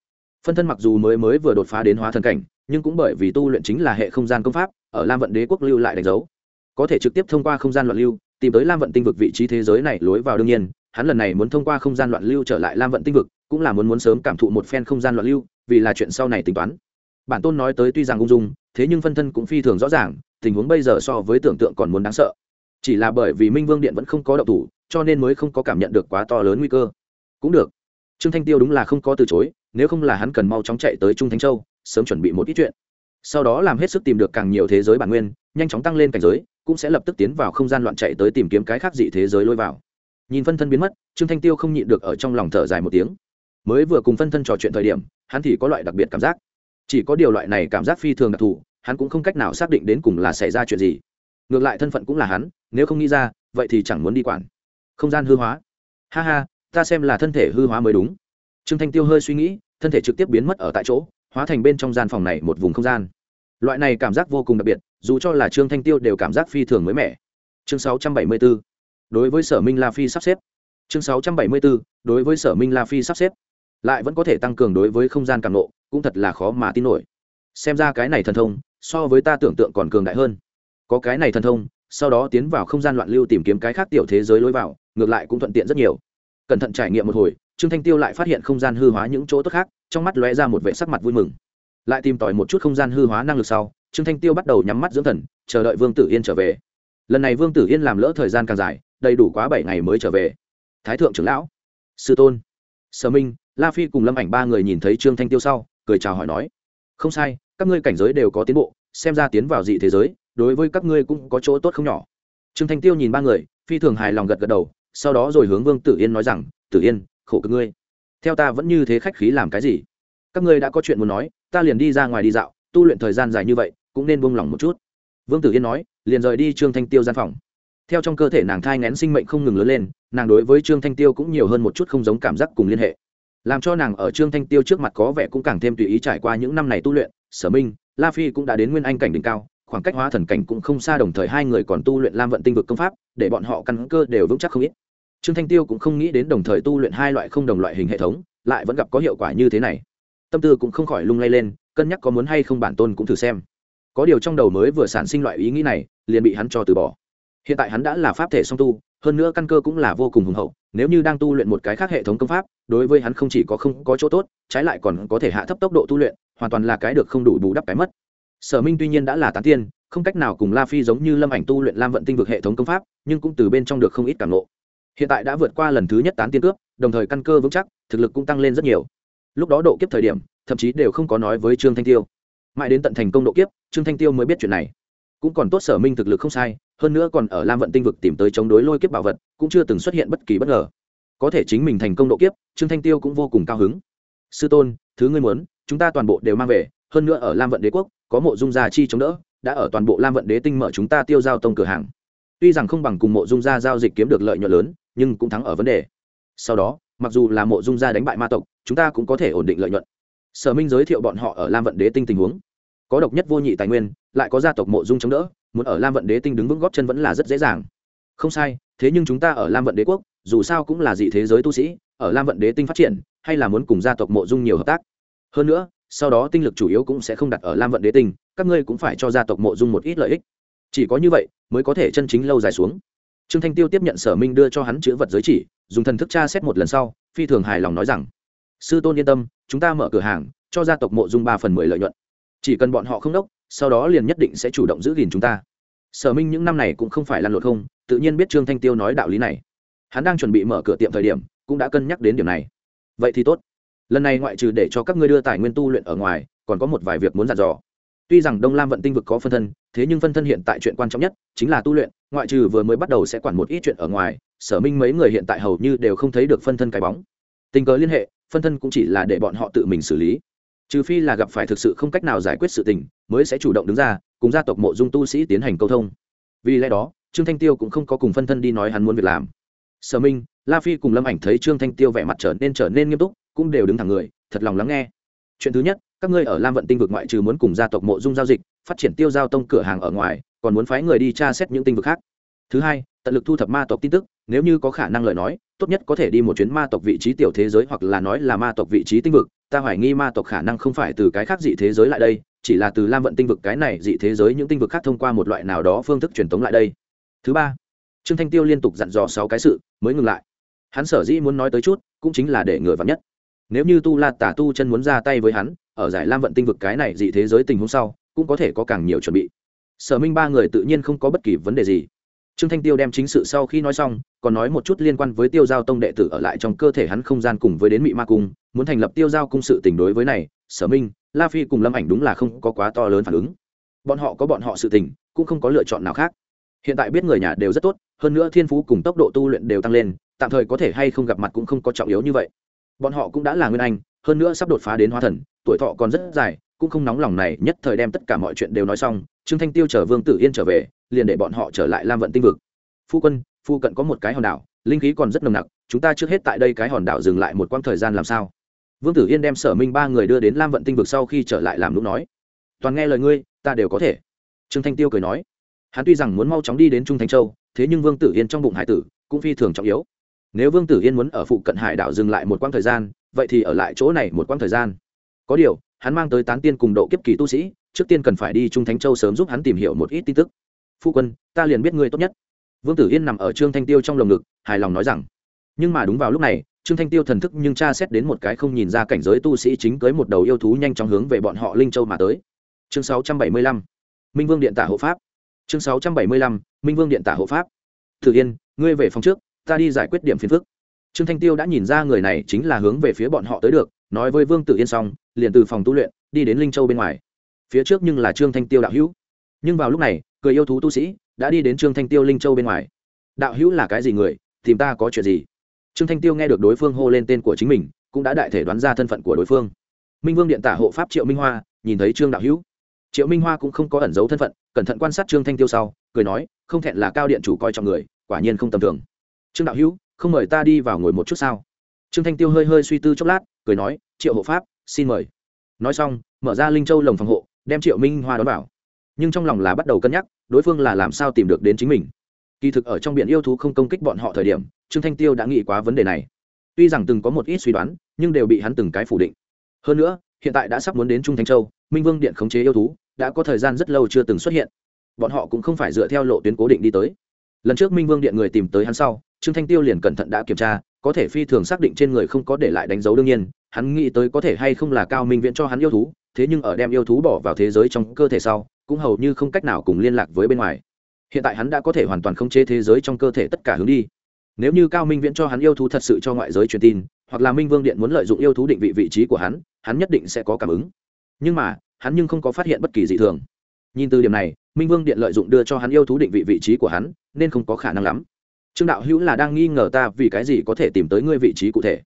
Phân thân mặc dù mới mới vừa đột phá đến hóa thần cảnh, nhưng cũng bởi vì tu luyện chính là hệ không gian công pháp, ở lam vận đế quốc lưu lại đánh dấu. Có thể trực tiếp thông qua không gian loạn lưu, tìm tới lam vận tinh vực vị trí thế giới này lối vào đương nhiên, hắn lần này muốn thông qua không gian loạn lưu trở lại lam vận tinh vực, cũng là muốn muốn sớm cảm thụ một phen không gian loạn lưu, vì là chuyện sau này tính toán. Bản tôn nói tới tuy rằng ung dung, thế nhưng phân thân cũng phi thường rõ ràng, tình huống bây giờ so với tưởng tượng còn muốn đáng sợ. Chỉ là bởi vì minh vương điện vẫn không có động thủ, cho nên mới không có cảm nhận được quá to lớn nguy cơ. Cũng được trương thanh tiêu đúng là không có từ chối, nếu không là hắn cần mau chóng chạy tới trung thánh châu, sớm chuẩn bị một ít chuyện. Sau đó làm hết sức tìm được càng nhiều thế giới bản nguyên, nhanh chóng tăng lên cảnh giới, cũng sẽ lập tức tiến vào không gian loạn chạy tới tìm kiếm cái khác dị thế giới lôi vào. Nhìn phân thân biến mất, trương thanh tiêu không nhịn được ở trong lòng thở dài một tiếng. Mới vừa cùng phân thân trò chuyện thời điểm, hắn thì có loại đặc biệt cảm giác. Chỉ có điều loại này cảm giác phi thường đặc thù, hắn cũng không cách nào xác định đến cùng là xảy ra chuyện gì. Ngược lại thân phận cũng là hắn, nếu không nghĩ ra, vậy thì chẳng muốn đi quản. Không gian hư hóa. Ha ha ta xem là thân thể hư hóa mới đúng. Trương thanh tiêu hơi suy nghĩ, thân thể trực tiếp biến mất ở tại chỗ, hóa thành bên trong gian phòng này một vùng không gian. Loại này cảm giác vô cùng đặc biệt, dù cho là trương thanh tiêu đều cảm giác phi thường mới mẻ. Chương 674. đối với sở minh la phi sắp xếp. Chương 674. đối với sở minh la phi sắp xếp. Lại vẫn có thể tăng cường đối với không gian càng nộ, cũng thật là khó mà tin nổi. Xem ra cái này thần thông, so với ta tưởng tượng còn cường đại hơn. Có cái này thần thông, sau đó tiến vào không gian loạn lưu tìm kiếm cái khác tiểu thế giới lối vào, ngược lại cũng thuận tiện rất nhiều cẩn thận trải nghiệm một hồi, trương thanh tiêu lại phát hiện không gian hư hóa những chỗ tốt khác, trong mắt lóe ra một vệ sắc mặt vui mừng. Lại tìm tòi một chút không gian hư hóa năng lực sau, trương thanh tiêu bắt đầu nhắm mắt dưỡng thần, chờ đợi vương tử yên trở về. Lần này vương tử yên làm lỡ thời gian càng dài, đầy đủ quá bảy ngày mới trở về. Thái thượng trưởng lão, sư tôn, sở minh, la phi cùng lâm ảnh ba người nhìn thấy trương thanh tiêu sau, cười chào hỏi nói, không sai, các ngươi cảnh giới đều có tiến bộ, xem ra tiến vào dị thế giới, đối với các ngươi cũng có chỗ tốt không nhỏ. Trương thanh tiêu nhìn ba người, phi thường hài lòng gật gật đầu sau đó rồi hướng vương tử yên nói rằng, tử yên, khổ cực ngươi. Theo ta vẫn như thế khách khí làm cái gì? Các ngươi đã có chuyện muốn nói, ta liền đi ra ngoài đi dạo, tu luyện thời gian dài như vậy, cũng nên buông lỏng một chút. Vương tử yên nói, liền rời đi trương thanh tiêu gian phòng. Theo trong cơ thể nàng thai ngén sinh mệnh không ngừng lớn lên, nàng đối với trương thanh tiêu cũng nhiều hơn một chút không giống cảm giác cùng liên hệ. Làm cho nàng ở trương thanh tiêu trước mặt có vẻ cũng càng thêm tùy ý trải qua những năm này tu luyện, sở minh, la phi cũng đã đến nguyên anh cảnh đỉnh cao khoảng cách hóa thần cảnh cũng không xa đồng thời hai người còn tu luyện lam vận tinh vực công pháp, để bọn họ căn cơ đều vững chắc không ít. Trương thanh tiêu cũng không nghĩ đến đồng thời tu luyện hai loại không đồng loại hình hệ thống, lại vẫn gặp có hiệu quả như thế này. Tâm tư cũng không khỏi lung lay lên, cân nhắc có muốn hay không bản tôn cũng thử xem. Có điều trong đầu mới vừa sản sinh loại ý nghĩ này, liền bị hắn cho từ bỏ. Hiện tại hắn đã là pháp thể song tu, hơn nữa căn cơ cũng là vô cùng hùng hậu, nếu như đang tu luyện một cái khác hệ thống công pháp, đối với hắn không chỉ có không có chỗ tốt, trái lại còn có thể hạ thấp tốc độ tu luyện, hoàn toàn là cái được không đủ bù đắp cái mất sở minh tuy nhiên đã là tán tiên, không cách nào cùng la phi giống như lâm ảnh tu luyện lam vận tinh vực hệ thống công pháp, nhưng cũng từ bên trong được không ít cảm lộ hiện tại đã vượt qua lần thứ nhất tán tiên cướp, đồng thời căn cơ vững chắc, thực lực cũng tăng lên rất nhiều. Lúc đó độ kiếp thời điểm, thậm chí đều không có nói với trương thanh tiêu. Mãi đến tận thành công độ kiếp, trương thanh tiêu mới biết chuyện này. Cũng còn tốt sở minh thực lực không sai, hơn nữa còn ở lam vận tinh vực tìm tới chống đối lôi kiếp bảo vật, cũng chưa từng xuất hiện bất kỳ bất ngờ. Có thể chính mình thành công độ kiếp, trương thanh tiêu cũng vô cùng cao hứng. Sư tôn, thứ ngươi muốn, chúng ta toàn bộ đều mang về, hơn nữa ở lam vận đế quốc có mộ dung gia chi chống đỡ, đã ở toàn bộ lam vận đế tinh mở chúng ta tiêu giao tông cửa hàng. Tuy rằng không bằng cùng mộ dung gia giao dịch kiếm được lợi nhuận lớn, nhưng cũng thắng ở vấn đề. Sau đó, mặc dù là mộ dung gia đánh bại ma tộc, chúng ta cũng có thể ổn định lợi nhuận. Sở minh giới thiệu bọn họ ở lam vận đế tinh tình huống. Có độc nhất vô nhị tài nguyên, lại có gia tộc mộ dung chống đỡ, muốn ở lam vận đế tinh đứng vững góp chân vẫn là rất dễ dàng. Không sai, thế nhưng chúng ta ở lam vận đế quốc, dù sao cũng là dị thế giới tu sĩ, ở lam vận đế tinh phát triển, hay là muốn cùng gia tộc mộ dung nhiều hợp tác. Hơn nữa sau đó tinh lực chủ yếu cũng sẽ không đặt ở lam vận đế tinh, các ngươi cũng phải cho gia tộc mộ dung một ít lợi ích. Chỉ có như vậy, mới có thể chân chính lâu dài xuống. Trương thanh tiêu tiếp nhận sở minh đưa cho hắn chữ vật giới chỉ, dùng thần thức tra xét một lần sau, phi thường hài lòng nói rằng, sư tôn yên tâm, chúng ta mở cửa hàng, cho gia tộc mộ dung ba phần mười lợi nhuận. Chỉ cần bọn họ không đốc, sau đó liền nhất định sẽ chủ động giữ gìn chúng ta. Sở minh những năm này cũng không phải lăn lộn không, tự nhiên biết trương thanh tiêu nói đạo lý này. Hắn đang chuẩn bị mở cửa tiệm thời điểm, cũng đã cân nhắc đến điểm này. Vậy thì tốt lần này ngoại trừ để cho các ngươi đưa tài nguyên tu luyện ở ngoài, còn có một vài việc muốn dặn dò. Tuy rằng đông lam vận tinh vực có phân thân, thế nhưng phân thân hiện tại chuyện quan trọng nhất chính là tu luyện, ngoại trừ vừa mới bắt đầu sẽ quản một ít chuyện ở ngoài, sở minh mấy người hiện tại hầu như đều không thấy được phân thân cái bóng. Tình cờ liên hệ, phân thân cũng chỉ là để bọn họ tự mình xử lý. Trừ phi là gặp phải thực sự không cách nào giải quyết sự tình, mới sẽ chủ động đứng ra, cùng gia tộc mộ dung tu sĩ tiến hành câu thông. Vì lẽ đó, trương thanh tiêu cũng không có cùng phân thân đi nói hắn muốn việc làm sở minh, la phi cùng lâm ảnh thấy trương thanh tiêu vẻ mặt trở nên trở nên nghiêm túc, cũng đều đứng thẳng người, thật lòng lắng nghe. Chuyện thứ nhất, các ngươi ở lam vận tinh vực ngoại trừ muốn cùng gia tộc mộ dung giao dịch, phát triển tiêu giao tông cửa hàng ở ngoài, còn muốn phái người đi tra xét những tinh vực khác. Thứ hai, tận lực thu thập ma tộc tin tức, nếu như có khả năng lời nói, tốt nhất có thể đi một chuyến ma tộc vị trí tiểu thế giới hoặc là nói là ma tộc vị trí tinh vực. Ta hoài nghi ma tộc khả năng không phải từ cái khác dị thế giới lại đây, chỉ là từ lam vận tinh vực cái này dị thế giới những tinh vực khác thông qua một loại nào đó phương thức truyền tống lại đây. Thứ ba, trương thanh tiêu liên tục dặn dò sáu cái sự mới ngừng lại. Hắn sở dĩ muốn nói tới chút, cũng chính là để ngừa vắn nhất. Nếu như tu la tả tu chân muốn ra tay với hắn, ở giải lam vận tinh vực cái này dị thế giới tình huống sau, cũng có thể có càng nhiều chuẩn bị. Sở minh ba người tự nhiên không có bất kỳ vấn đề gì. Trương thanh tiêu đem chính sự sau khi nói xong, còn nói một chút liên quan với tiêu giao tông đệ tử ở lại trong cơ thể hắn không gian cùng với đến mị ma cung, muốn thành lập tiêu giao cung sự tình đối với này, sở minh, la phi cùng lâm ảnh đúng là không có quá to lớn phản ứng. Bọn họ có bọn họ sự tình, cũng không có lựa chọn nào khác. Hiện tại biết người nhà đều rất tốt hơn nữa thiên phú cùng tốc độ tu luyện đều tăng lên, tạm thời có thể hay không gặp mặt cũng không có trọng yếu như vậy. Bọn họ cũng đã là nguyên anh, hơn nữa sắp đột phá đến hóa thần, tuổi thọ còn rất dài, cũng không nóng lòng này nhất thời đem tất cả mọi chuyện đều nói xong, trương thanh tiêu chở vương tử yên trở về, liền để bọn họ trở lại lam vận tinh vực. Phu quân, phu cận có một cái hòn đảo, linh khí còn rất nồng nặc, chúng ta trước hết tại đây cái hòn đảo dừng lại một quãng thời gian làm sao? Vương tử yên đem sở minh ba người đưa đến lam vận tinh vực sau khi trở lại làm lúc nói. Toàn nghe lời ngươi, ta đều có thể. Trương thanh tiêu cười nói. Hắn tuy rằng muốn mau chóng đi đến trung thanh châu thế nhưng vương tử yên trong bụng hải tử cũng phi thường trọng yếu. Nếu vương tử yên muốn ở phụ cận hải đảo dừng lại một quãng thời gian, vậy thì ở lại chỗ này một quãng thời gian. Có điều, hắn mang tới tán tiên cùng độ kiếp kỳ tu sĩ, trước tiên cần phải đi trung thánh châu sớm giúp hắn tìm hiểu một ít tin tức. Phu quân, ta liền biết ngươi tốt nhất. Vương tử yên nằm ở trương thanh tiêu trong lồng ngực, hài lòng nói rằng. Nhưng mà đúng vào lúc này, trương thanh tiêu thần thức nhưng tra xét đến một cái không nhìn ra cảnh giới tu sĩ chính cưới một đầu yêu thú nhanh chóng hướng về bọn họ linh châu mà tới. Chương 675. minh vương điện tả hộ pháp. Chương 675 minh vương điện tả hộ pháp thử yên ngươi về phòng trước ta đi giải quyết điểm phiền phức trương thanh tiêu đã nhìn ra người này chính là hướng về phía bọn họ tới được nói với vương tử yên xong liền từ phòng tu luyện đi đến linh châu bên ngoài phía trước nhưng là trương thanh tiêu đạo hữu nhưng vào lúc này cười yêu thú tu sĩ đã đi đến trương thanh tiêu linh châu bên ngoài đạo hữu là cái gì người tìm ta có chuyện gì trương thanh tiêu nghe được đối phương hô lên tên của chính mình cũng đã đại thể đoán ra thân phận của đối phương minh vương điện tả hộ pháp triệu minh hoa nhìn thấy trương đạo hữu triệu minh hoa cũng không có ẩn giấu thân phận cẩn thận quan sát trương thanh tiêu sau cười nói, không thẹn là cao điện chủ coi trọng người, quả nhiên không tầm thường. Trương đạo hữu, không mời ta đi vào ngồi một chút sao? Trương thanh tiêu hơi hơi suy tư chốc lát, cười nói, triệu hộ pháp, xin mời. Nói xong, mở ra linh châu lồng phòng hộ, đem triệu minh hoa đón vào. Nhưng trong lòng là bắt đầu cân nhắc, đối phương là làm sao tìm được đến chính mình. Kỳ thực ở trong biển yêu thú không công kích bọn họ thời điểm, trương thanh tiêu đã nghĩ quá vấn đề này. Tuy rằng từng có một ít suy đoán, nhưng đều bị hắn từng cái phủ định. Hơn nữa, hiện tại đã sắp muốn đến trung thanh châu, minh vương điện khống chế yêu thú, đã có thời gian rất lâu chưa từng xuất hiện bọn họ cũng không phải dựa theo lộ tuyến cố định đi tới. Lần trước minh vương điện người tìm tới hắn sau, trương thanh tiêu liền cẩn thận đã kiểm tra, có thể phi thường xác định trên người không có để lại đánh dấu đương nhiên, hắn nghĩ tới có thể hay không là cao minh viện cho hắn yêu thú, thế nhưng ở đem yêu thú bỏ vào thế giới trong cơ thể sau, cũng hầu như không cách nào cùng liên lạc với bên ngoài. Hiện tại hắn đã có thể hoàn toàn khống chế thế giới trong cơ thể tất cả hướng đi. Nếu như cao minh viễn cho hắn yêu thú thật sự cho ngoại giới truyền tin, hoặc là minh vương điện muốn lợi dụng yêu thú định vị vị trí của hắn hắn nhất định sẽ có cảm ứng. Nhưng mà, hắn nhưng không có phát hiện bất kỳ dị thường nhìn từ điểm này, minh vương điện lợi dụng đưa cho hắn yêu thú định vị vị trí của hắn, nên không có khả năng lắm. Trương đạo hữu là đang nghi ngờ ta vì cái gì có thể tìm tới ngươi vị trí cụ thể.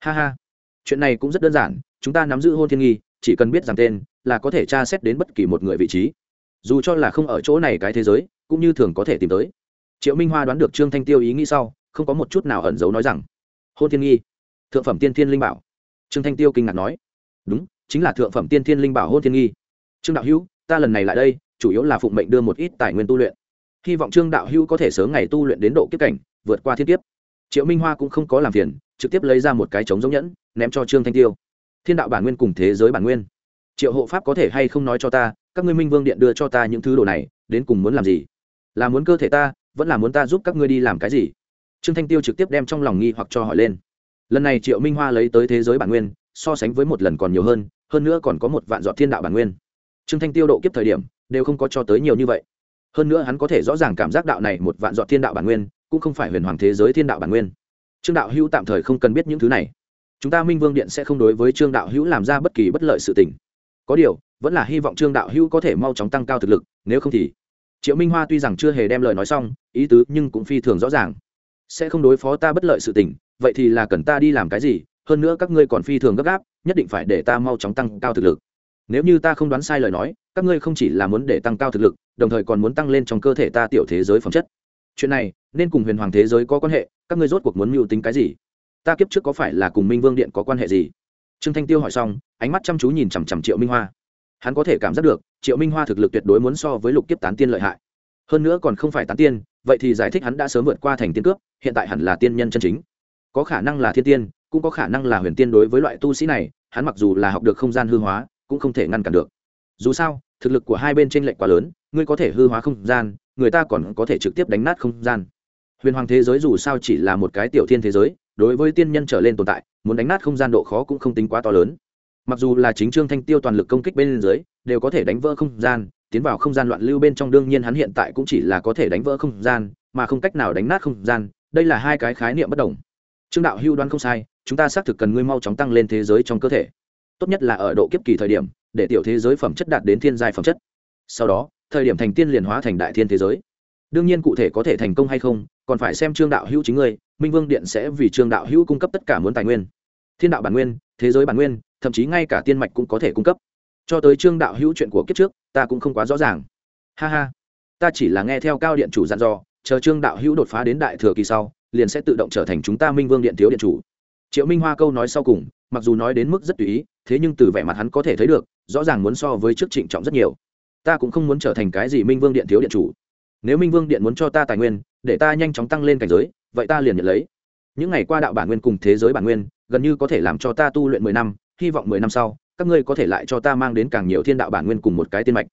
Ha ha. Chuyện này cũng rất đơn giản, chúng ta nắm giữ hôn thiên nghi, chỉ cần biết rằng tên, là có thể tra xét đến bất kỳ một người vị trí. Dù cho là không ở chỗ này cái thế giới, cũng như thường có thể tìm tới. Triệu minh hoa đoán được trương thanh tiêu ý nghĩ sau, không có một chút nào ẩn giấu nói rằng, hôn thiên nghi, thượng phẩm tiên thiên linh bảo. Trương thanh tiêu kinh ngạc nói, đúng, chính là thượng phẩm tiên thiên linh bảo hôn thiên nghi. Trương đạo hữu ta lần này lại đây, chủ yếu là phụng mệnh đưa một ít tài nguyên tu luyện. Hy vọng trương đạo hữu có thể sớm ngày tu luyện đến độ kiếp cảnh, vượt qua thiên kiếp. Triệu minh hoa cũng không có làm phiền, trực tiếp lấy ra một cái trống giống nhẫn, ném cho trương thanh tiêu. Thiên đạo bản nguyên cùng thế giới bản nguyên. Triệu hộ pháp có thể hay không nói cho ta, các ngươi minh vương điện đưa cho ta những thứ đồ này, đến cùng muốn làm gì? Là muốn cơ thể ta, vẫn là muốn ta giúp các ngươi đi làm cái gì? Trương thanh tiêu trực tiếp đem trong lòng nghi hoặc cho hỏi lên. Lần này triệu minh hoa lấy tới thế giới bản nguyên, so sánh với một lần còn nhiều hơn hơn nữa còn có một vạn dọn thiên đạo bản nguyên trương thanh tiêu độ kiếp thời điểm, đều không có cho tới nhiều như vậy. Hơn nữa hắn có thể rõ ràng cảm giác đạo này một vạn dọn thiên đạo bản nguyên, cũng không phải huyền hoàng thế giới thiên đạo bản nguyên. Trương đạo hữu tạm thời không cần biết những thứ này. Chúng ta minh vương điện sẽ không đối với trương đạo hữu làm ra bất kỳ bất lợi sự tình. Có điều, vẫn là hy vọng trương đạo hữu có thể mau chóng tăng cao thực lực, nếu không thì. Triệu minh hoa tuy rằng chưa hề đem lời nói xong, ý tứ nhưng cũng phi thường rõ ràng. Sẽ không đối phó ta bất lợi sự tình, vậy thì là cần ta đi làm cái gì? Hơn nữa các ngươi còn phi thường gấp gáp, nhất định phải để ta mau chóng tăng cao thực lực nếu như ta không đoán sai lời nói, các ngươi không chỉ là muốn để tăng cao thực lực, đồng thời còn muốn tăng lên trong cơ thể ta tiểu thế giới phẩm chất. Chuyện này, nên cùng huyền hoàng thế giới có quan hệ, các ngươi rốt cuộc muốn mưu tính cái gì? Ta kiếp trước có phải là cùng minh vương điện có quan hệ gì? Trương thanh tiêu hỏi xong, ánh mắt chăm chú nhìn chằm chằm triệu minh hoa. Hắn có thể cảm giác được, triệu minh hoa thực lực tuyệt đối muốn so với lục kiếp tán tiên lợi hại. Hơn nữa còn không phải tán tiên, vậy thì giải thích hắn đã sớm vượt qua thành tiên cướp, hiện tại hẳn là tiên nhân chân chính. Có khả năng là thiên tiên, cũng có khả năng là huyền tiên đối với loại tu sĩ này, hắn mặc dù là học được không gian hư hóa cũng không thể ngăn cản được. Dù sao, thực lực của hai bên t r ê n lệch quá lớn, ngươi có thể hư hóa không gian, người ta còn có thể trực tiếp đánh nát không gian. Huyền hoàng thế giới dù sao chỉ là một cái tiểu thiên thế giới, đối với tiên nhân trở lên tồn tại, muốn đánh nát không gian độ khó cũng không tính quá to lớn. Mặc dù là chính trương thanh tiêu toàn lực công kích bên dưới, đều có thể đánh vỡ không gian, tiến vào không gian loạn lưu bên trong đương nhiên hắn hiện tại cũng chỉ là có thể đánh vỡ không gian, mà không cách nào đánh nát không gian, đây là hai cái khái niệm bất đồng. Trương đạo hưu đoán không sai, chúng ta xác thực cần ngươi mau chóng tăng lên thế giới trong cơ thể tốt nhất là ở độ kiếp kỳ thời điểm, để tiểu thế giới phẩm chất đạt đến thiên giai phẩm chất. Sau đó, thời điểm thành tiên liền hóa thành đại thiên thế giới. Đương nhiên cụ thể có thể thành công hay không, còn phải xem trương đạo hữu chính ngươi, minh vương điện sẽ vì trương đạo hữu cung cấp tất cả muốn tài nguyên. Thiên đạo bản nguyên, thế giới bản nguyên, thậm chí ngay cả tiên mạch cũng có thể cung cấp. Cho tới trương đạo hữu chuyện của kiếp trước, ta cũng không quá rõ ràng. Ha ha, ta chỉ là nghe theo cao điện chủ dặn dò, chờ trương đạo hữu đột phá đến đại thừa kỳ sau, liền sẽ tự động trở thành chúng ta minh vương điện thiếu điện chủ. Triệu minh hoa câu nói sau cùng, mặc dù nói đến mức rất tùy ý thế nhưng từ vẻ mặt hắn có thể thấy được, rõ ràng muốn so với trước trịnh trọng rất nhiều. Ta cũng không muốn trở thành cái gì minh vương điện thiếu điện chủ. Nếu minh vương điện muốn cho ta tài nguyên, để ta nhanh chóng tăng lên cảnh giới, vậy ta liền nhận lấy. Những ngày qua đạo bản nguyên cùng thế giới bản nguyên, gần như có thể làm cho ta tu luyện mười năm, hy vọng mười năm sau, các ngươi có thể lại cho ta mang đến càng nhiều thiên đạo bản nguyên cùng một cái tiên mạch.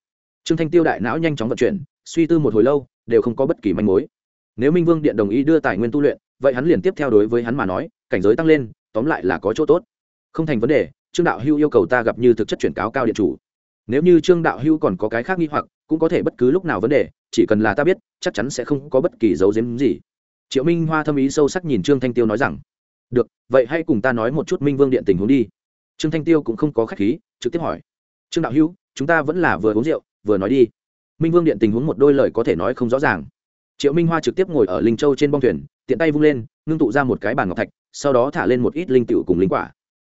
Trương thanh tiêu đại não nhanh chóng vận chuyển, suy tư một hồi lâu, đều không có bất kỳ manh mối. Nếu minh vương điện đồng ý đưa tài nguyên tu luyện, vậy hắn liền tiếp theo đối với hắn mà nói, cảnh giới tăng lên, tóm lại là có chỗ tốt. Không thành vấn đề trương đạo hưu yêu cầu ta gặp như thực chất chuyển cáo cao điện chủ. Nếu như trương đạo hưu còn có cái khác nghi hoặc, cũng có thể bất cứ lúc nào vấn đề, chỉ cần là ta biết, chắc chắn sẽ không có bất kỳ dấu diếm gì. Triệu minh hoa thâm ý sâu sắc nhìn trương thanh tiêu nói rằng, được, vậy hãy cùng ta nói một chút minh vương điện tình huống đi. Trương thanh tiêu cũng không có khách khí, trực tiếp hỏi, trương đạo hữu chúng ta vẫn là vừa uống rượu, vừa nói đi. Minh vương điện tình huống một đôi lời có thể nói không rõ ràng. Triệu minh hoa trực tiếp ngồi ở linh châu trên bong thuyền, tiện tay vung lên, ngưng tụ ra một cái bàn ngọc thạch, sau đó thả lên một ít linh tựu cùng linh quả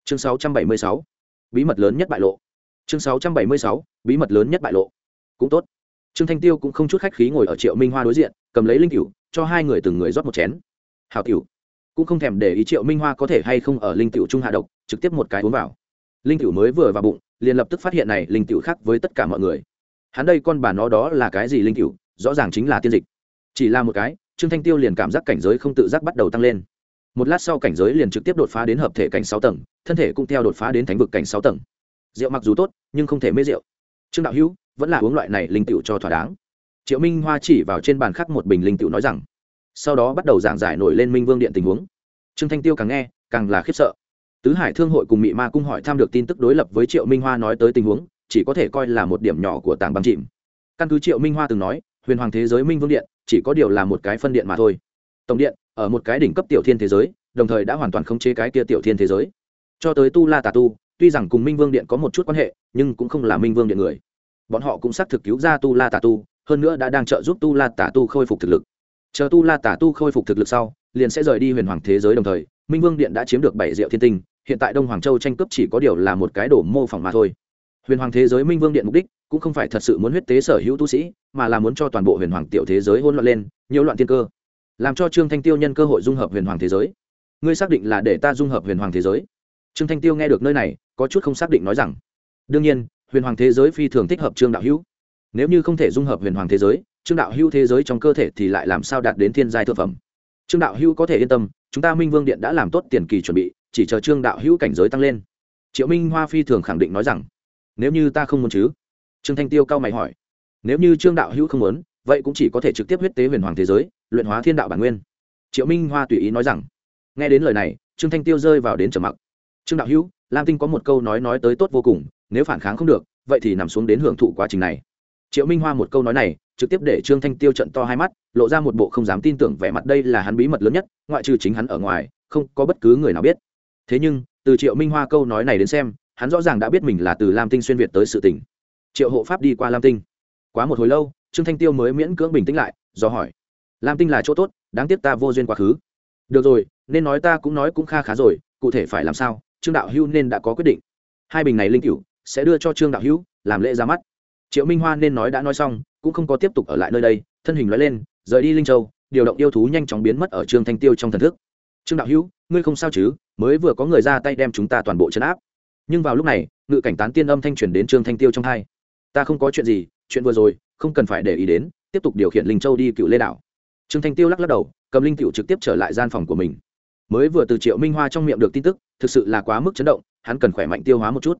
chương 676. bí mật lớn nhất bại lộ. Chương 676. bí mật lớn nhất bại lộ. Cũng tốt. Trương thanh tiêu cũng không chút khách khí ngồi ở triệu minh hoa đối diện, cầm lấy linh cựu cho hai người từng người rót một chén. Hào cựu cũng không thèm để ý triệu minh hoa có thể hay không ở linh cựu trung hạ độc, trực tiếp một cái uống vào. Linh cựu mới vừa vào bụng, liền lập tức phát hiện này linh cựu khác với tất cả mọi người. Hắn đây con bà nó đó là cái gì linh cựu rõ ràng chính là tiên dịch. Chỉ là một cái, trương thanh tiêu liền cảm giác cảnh giới không tự giác bắt đầu tăng lên một lát sau cảnh giới liền trực tiếp đột phá đến hợp thể cảnh sáu tầng, thân thể cũng theo đột phá đến thánh vực cảnh sáu tầng. Rượu mặc dù tốt, nhưng không thể mê rượu. Trương đạo hữu, vẫn là uống loại này linh tựu cho thỏa đáng. Triệu minh hoa chỉ vào trên bàn khắc một bình linh tựu nói rằng, sau đó bắt đầu giảng giải nổi lên minh vương điện tình huống. Trương thanh tiêu càng nghe, càng là khiếp sợ. Tứ hải thương hội cùng mị ma cung hỏi tham được tin tức đối lập với triệu minh hoa nói tới tình huống, chỉ có thể coi là một điểm nhỏ của tảng băng chìm. Căn cứ triệu minh hoa từng nói, huyền hoàng thế giới minh vương điện chỉ có điều là một cái phân điện mà thôi. Tổng điện ở một cái đỉnh cấp tiểu thiên thế giới, đồng thời đã hoàn toàn khống chế cái kia tiểu thiên thế giới. Cho tới tu la tà tu, tuy rằng cùng minh vương điện có một chút quan hệ, nhưng cũng không là minh vương điện người. Bọn họ cũng xác thực cứu ra tu la tà tu, hơn nữa đã đang trợ giúp tu la tà tu khôi phục thực lực. Chờ tu la tà tu khôi phục thực lực sau, liền sẽ rời đi huyền hoàng thế giới đồng thời, minh vương điện đã chiếm được bảy diệu thiên tinh, hiện tại đông hoàng châu tranh cướp chỉ có điều là một cái đổ mô phỏng mà thôi. Huyền hoàng thế giới minh vương điện mục đích cũng không phải thật sự muốn huyết tế sở hữu tu sĩ, mà là muốn cho toàn bộ huyền hoàng tiểu thế giới hỗn loạn lên nhiều loạn thiên cơ làm cho trương thanh tiêu nhân cơ hội dung hợp huyền hoàng thế giới. Ngươi xác định là để ta dung hợp huyền hoàng thế giới? Trương thanh tiêu nghe được nơi này, có chút không xác định nói rằng, đương nhiên, huyền hoàng thế giới phi thường thích hợp trương đạo hữu. Nếu như không thể dung hợp huyền hoàng thế giới, trương đạo hữu thế giới trong cơ thể thì lại làm sao đạt đến thiên giai thượng phẩm? Trương đạo hữu có thể yên tâm, chúng ta minh vương điện đã làm tốt tiền kỳ chuẩn bị, chỉ chờ trương đạo hữu cảnh giới tăng lên. Triệu minh hoa phi thường khẳng định nói rằng, nếu như ta không muốn chứ? Trương thanh tiêu cao mày hỏi. Nếu như trương đạo hữu không muốn, vậy cũng chỉ có thể trực tiếp huyết tế huyền hoàng thế giới luyện hóa thiên đạo bản nguyên. Triệu minh hoa tùy ý nói rằng, nghe đến lời này, trương thanh tiêu rơi vào đến trầm mặc. Trương đạo hữu, lam tinh có một câu nói nói tới tốt vô cùng, nếu phản kháng không được, vậy thì nằm xuống đến hưởng thụ quá trình này. Triệu minh hoa một câu nói này, trực tiếp để trương thanh tiêu trận to hai mắt, lộ ra một bộ không dám tin tưởng vẻ mặt đây là hắn bí mật lớn nhất, ngoại trừ chính hắn ở ngoài, không có bất cứ người nào biết. Thế nhưng, từ triệu minh hoa câu nói này đến xem, hắn rõ ràng đã biết mình là từ lam tinh xuyên việt tới sự tỉnh triệu hộ pháp đi qua lam tinh. Quá một hồi lâu, trương thanh tiêu mới miễn cưỡng bình tĩnh lại, do hỏi lam tinh là chỗ tốt, đáng tiếc ta vô duyên quá khứ. Được rồi, nên nói ta cũng nói cũng kha khá rồi, cụ thể phải làm sao, trương đạo hữu nên đã có quyết định. Hai bình này linh cựu sẽ đưa cho trương đạo hữu, làm lễ ra mắt. Triệu minh hoa nên nói đã nói xong, cũng không có tiếp tục ở lại nơi đây, thân hình nói lên, rời đi linh châu, điều động yêu thú nhanh chóng biến mất ở trương thanh tiêu trong thần thức. Trương đạo hữu, ngươi không sao chứ? Mới vừa có người ra tay đem chúng ta toàn bộ chấn áp. Nhưng vào lúc này, ngự cảnh tán tiên âm thanh truyền đến trương thanh tiêu trong hai. Ta không có chuyện gì, chuyện vừa rồi, không cần phải để ý đến, tiếp tục điều khiển linh châu đi cựu lê đảo trương thanh tiêu lắc lắc đầu, cầm linh cựu trực tiếp trở lại gian phòng của mình. Mới vừa từ triệu minh hoa trong miệng được tin tức, thực sự là quá mức chấn động, hắn cần khỏe mạnh tiêu hóa một chút.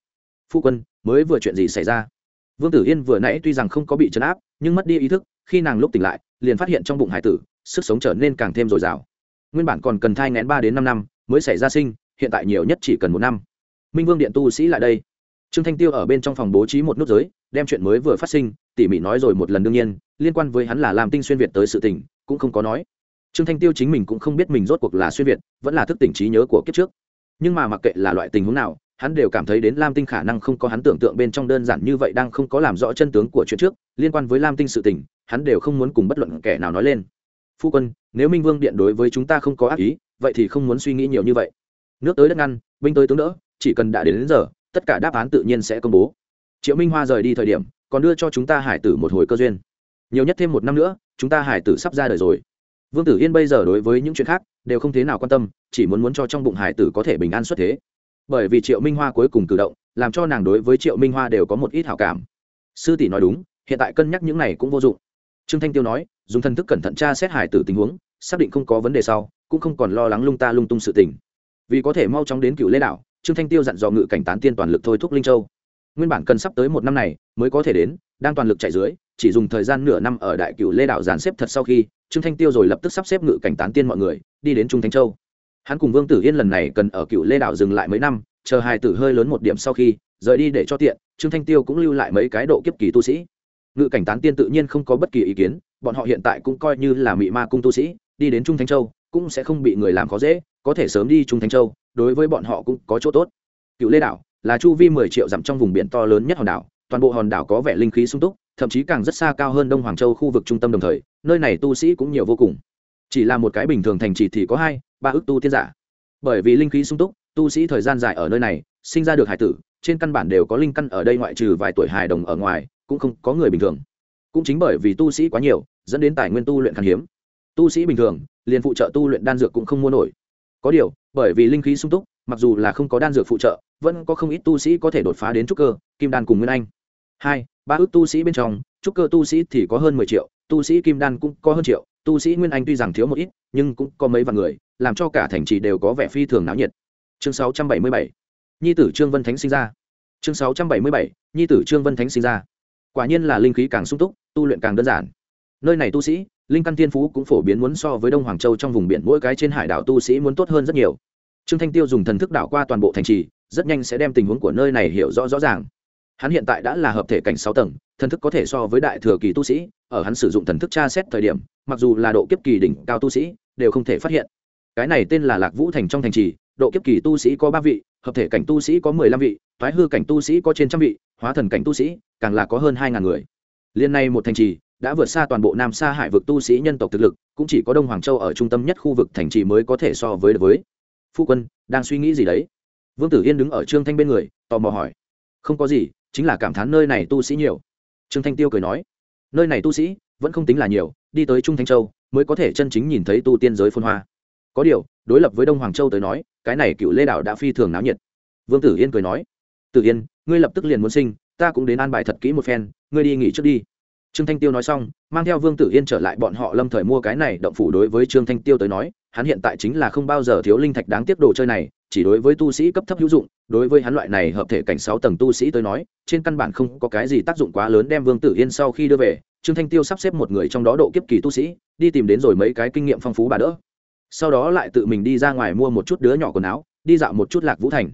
Phu quân, mới vừa chuyện gì xảy ra? Vương tử yên vừa nãy tuy rằng không có bị chấn áp, nhưng mất đi ý thức, khi nàng lúc tỉnh lại, liền phát hiện trong bụng hải tử, sức sống trở nên càng thêm dồi dào. Nguyên bản còn cần thai ngén ba đến năm năm, mới xảy ra sinh, hiện tại nhiều nhất chỉ cần một năm. Minh vương điện tu sĩ lại đây. Trương thanh tiêu ở bên trong phòng bố trí một nút giới, đem chuyện mới vừa phát sinh, tỉ mỉ nói rồi một lần đương nhiên, liên quan với hắn là làm tinh xuyên việt tới sự tình cũng không có nói. Trương thanh tiêu chính mình cũng không biết mình rốt cuộc là xuyên việt vẫn là thức tỉnh trí nhớ của kiếp trước. Nhưng mà mặc kệ là loại tình huống nào hắn đều cảm thấy đến lam tinh khả năng không có hắn tưởng tượng bên trong đơn giản như vậy đang không có làm rõ chân tướng của chuyện trước liên quan với lam tinh sự tình hắn đều không muốn cùng bất luận kẻ nào nói lên. Phu quân nếu minh vương điện đối với chúng ta không có ác ý vậy thì không muốn suy nghĩ nhiều như vậy. Nước tới đất ngăn binh tới tướng đỡ chỉ cần đã đến, đến giờ tất cả đáp án tự nhiên sẽ công bố. Triệu minh hoa rời đi thời điểm còn đưa cho chúng ta hải tử một hồi cơ duyên nhiều nhất thêm một năm nữa, chúng ta hải tử sắp ra đời rồi. Vương tử yên bây giờ đối với những chuyện khác, đều không thế nào quan tâm, chỉ muốn muốn cho trong bụng hải tử có thể bình an xuất thế. Bởi vì triệu minh hoa cuối cùng cử động, làm cho nàng đối với triệu minh hoa đều có một ít hảo cảm. Sư tỷ nói đúng, hiện tại cân nhắc những này cũng vô dụng. Trương thanh tiêu nói, dùng thần thức cẩn thận tra xét hải tử tình huống, xác định không có vấn đề sau, cũng không còn lo lắng lung ta lung tung sự tình. Vì có thể mau chóng đến cựu lê đảo trương thanh tiêu dặn dò ngự cảnh tán tiên toàn lực thôi thúc linh châu. Nguyên bản cần sắp tới một năm này, mới có thể đến, đang toàn lực chạy dưới chỉ dùng thời gian nửa năm ở đại cửu lê đảo dàn xếp thật sau khi, trương thanh tiêu rồi lập tức sắp xếp ngự cảnh tán tiên mọi người, đi đến trung thanh châu. Hắn cùng vương tử yên lần này cần ở cựu lê đảo dừng lại mấy năm, chờ hai tử hơi lớn một điểm sau khi, rời đi để cho tiện, trương thanh tiêu cũng lưu lại mấy cái độ kiếp kỳ tu sĩ. Ngự cảnh tán tiên tự nhiên không có bất kỳ ý kiến, bọn họ hiện tại cũng coi như là mị ma cung tu sĩ, đi đến trung thanh châu cũng sẽ không bị người làm khó dễ, có thể sớm đi trung thanh châu, đối với bọn họ cũng có chỗ tốt. Cựu lê đảo là chu vi mười triệu dặm trong vùng biển to lớn nhất hòn đảo toàn bộ hòn đảo có vẻ linh khí sung túc, thậm chí càng rất xa cao hơn đông hoàng châu khu vực trung tâm đồng thời, nơi này tu sĩ cũng nhiều vô cùng. Chỉ là một cái bình thường thành trì thì có hai, ba ước tu tiên giả. Bởi vì linh khí sung túc, tu sĩ thời gian dài ở nơi này, sinh ra được hải tử, trên căn bản đều có linh căn ở đây ngoại trừ vài tuổi hài đồng ở ngoài, cũng không có người bình thường. Cũng chính bởi vì tu sĩ quá nhiều, dẫn đến tài nguyên tu luyện khan hiếm. Tu sĩ bình thường, liền phụ trợ tu luyện đan dược cũng không mua nổi. Có điều, bởi vì linh khí sung túc, mặc dù là không có đan dược phụ trợ, vẫn có không ít tu sĩ có thể đột phá đến trúc cơ, kim đan cùng nguyên anh hai, ba ước tu sĩ bên trong, trúc cơ tu sĩ thì có hơn mười triệu, tu sĩ kim đan cũng có hơn triệu. Tu sĩ nguyên anh tuy rằng thiếu một ít, nhưng cũng có mấy vạn người, làm cho cả thành trì đều có vẻ phi thường náo nhiệt. Chương sáu trăm bảy mươi bảy, nhi tử trương vân thánh sinh ra. Chương sáu trăm bảy mươi bảy, nhi tử trương vân thánh sinh ra. Quả nhiên là linh khí càng sung túc, tu luyện càng đơn giản. Nơi này tu sĩ, linh căn thiên phú cũng phổ biến muốn so với đông hoàng châu trong vùng biển, mỗi cái trên hải đảo tu sĩ muốn tốt hơn rất nhiều. Trương thanh tiêu dùng thần thức đảo qua toàn bộ thành trì, rất nhanh sẽ đem tình huống của nơi này hiểu rõ rõ ràng hắn hiện tại đã là hợp thể cảnh sáu tầng, thần thức có thể so với đại thừa kỳ tu sĩ, ở hắn sử dụng thần thức tra xét thời điểm, mặc dù là độ kiếp kỳ đỉnh cao tu sĩ, đều không thể phát hiện. Cái này tên là lạc vũ thành trong thành trì, độ kiếp kỳ tu sĩ có ba vị, hợp thể cảnh tu sĩ có mười lăm vị, thoái hư cảnh tu sĩ có trên trăm vị, hóa thần cảnh tu sĩ, càng là có hơn hai ngàn người. Liên nay một thành trì đã vượt xa toàn bộ nam sa hải vực tu sĩ nhân tộc thực lực, cũng chỉ có đông hoàng châu ở trung tâm nhất khu vực thành trì mới có thể so với được với. Phu quân, đang suy nghĩ gì đấy? Vương tử yên đứng ở trương thanh bên người, tò mò hỏi. Không có gì chính là cảm thán nơi này tu sĩ nhiều. Trương thanh tiêu cười nói, nơi này tu sĩ vẫn không tính là nhiều, đi tới trung thanh châu mới có thể chân chính nhìn thấy tu tiên giới phôn hoa. Có điều, đối lập với đông hoàng châu tới nói, cái này cựu lê đạo đã phi thường náo nhiệt. Vương tử yên cười nói, tử yên, ngươi lập tức liền muốn sinh, ta cũng đến an bài thật kỹ một phen, ngươi đi nghỉ trước đi. Trương thanh tiêu nói xong, mang theo vương tử yên trở lại bọn họ lâm thời mua cái này động phủ đối với trương thanh tiêu tới nói hắn hiện tại chính là không bao giờ thiếu linh thạch đáng tiếc đồ chơi này, chỉ đối với tu sĩ cấp thấp hữu dụng, đối với hắn loại này hợp thể cảnh sáu tầng tu sĩ tới nói, trên căn bản không có cái gì tác dụng quá lớn đem vương tử yên sau khi đưa về, trương thanh tiêu sắp xếp một người trong đó độ kiếp kỳ tu sĩ, đi tìm đến rồi mấy cái kinh nghiệm phong phú bà đỡ. Sau đó lại tự mình đi ra ngoài mua một chút đứa nhỏ quần áo, đi dạo một chút lạc vũ thành.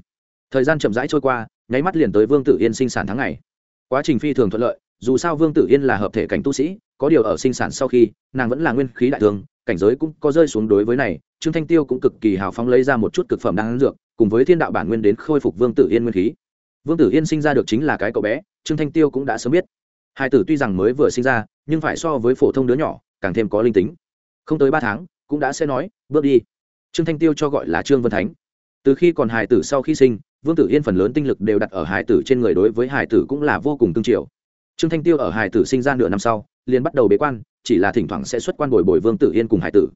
Thời gian chậm rãi trôi qua, nháy mắt liền tới vương tử yên sinh sản tháng ngày. Quá trình phi thường thuận lợi, dù sao vương tử yên là hợp thể cảnh tu sĩ có điều ở sinh sản sau khi, nàng vẫn là nguyên khí đại thương cảnh giới cũng có rơi xuống đối với này, trương thanh tiêu cũng cực kỳ hào phóng lấy ra một chút cực phẩm đang dược, cùng với thiên đạo bản nguyên đến khôi phục vương tử yên nguyên khí. Vương tử yên sinh ra được chính là cái cậu bé, trương thanh tiêu cũng đã sớm biết. Hai tử tuy rằng mới vừa sinh ra, nhưng phải so với phổ thông đứa nhỏ, càng thêm có linh tính. Không tới ba tháng, cũng đã sẽ nói, bước đi. Trương thanh tiêu cho gọi là trương vân thánh. Từ khi còn hài tử sau khi sinh, vương tử yên phần lớn tinh lực đều đặt ở hài tử trên người đối với hài tử cũng là vô cùng tương triều trương thanh tiêu ở hài tử sinh ra nửa năm sau liền bắt đầu bế quan, chỉ là thỉnh thoảng sẽ xuất quan bồi bồi vương tử yên cùng hải tử.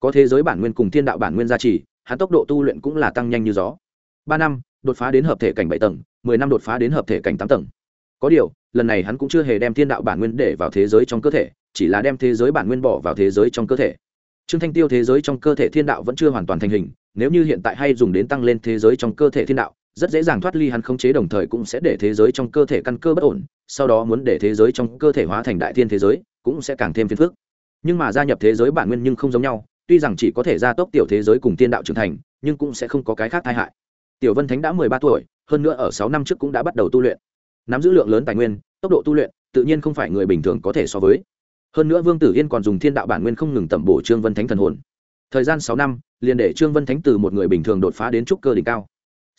Có thế giới bản nguyên cùng thiên đạo bản nguyên gia trì, hắn tốc độ tu luyện cũng là tăng nhanh như gió. Ba năm, đột phá đến hợp thể cảnh bảy tầng, mười năm đột phá đến hợp thể cảnh tám tầng. Có điều, lần này hắn cũng chưa hề đem thiên đạo bản nguyên để vào thế giới trong cơ thể, chỉ là đem thế giới bản nguyên bỏ vào thế giới trong cơ thể. Trương thanh tiêu thế giới trong cơ thể thiên đạo vẫn chưa hoàn toàn thành hình, nếu như hiện tại hay dùng đến tăng lên thế giới trong cơ thể thiên đạo rất dễ dàng thoát ly hắn khống chế, đồng thời cũng sẽ để thế giới trong cơ thể căn cơ bất ổn, sau đó muốn để thế giới trong cơ thể hóa thành đại thiên thế giới, cũng sẽ càng thêm phiền phức. Nhưng mà gia nhập thế giới bản nguyên nhưng không giống nhau, tuy rằng chỉ có thể gia tốc tiểu thế giới cùng tiên đạo trưởng thành, nhưng cũng sẽ không có cái khác tai hại. Tiểu vân thánh đã mười ba tuổi, hơn nữa ở sáu năm trước cũng đã bắt đầu tu luyện. Nắm giữ lượng lớn tài nguyên, tốc độ tu luyện, tự nhiên không phải người bình thường có thể so với. Hơn nữa vương tử yên còn dùng thiên đạo bản nguyên không ngừng tẩm bổ trương vân thánh thần hồn. Thời gian sáu năm, liền để trương vân thánh từ một người bình thường đột phá đến trúc cơ đỉnh cao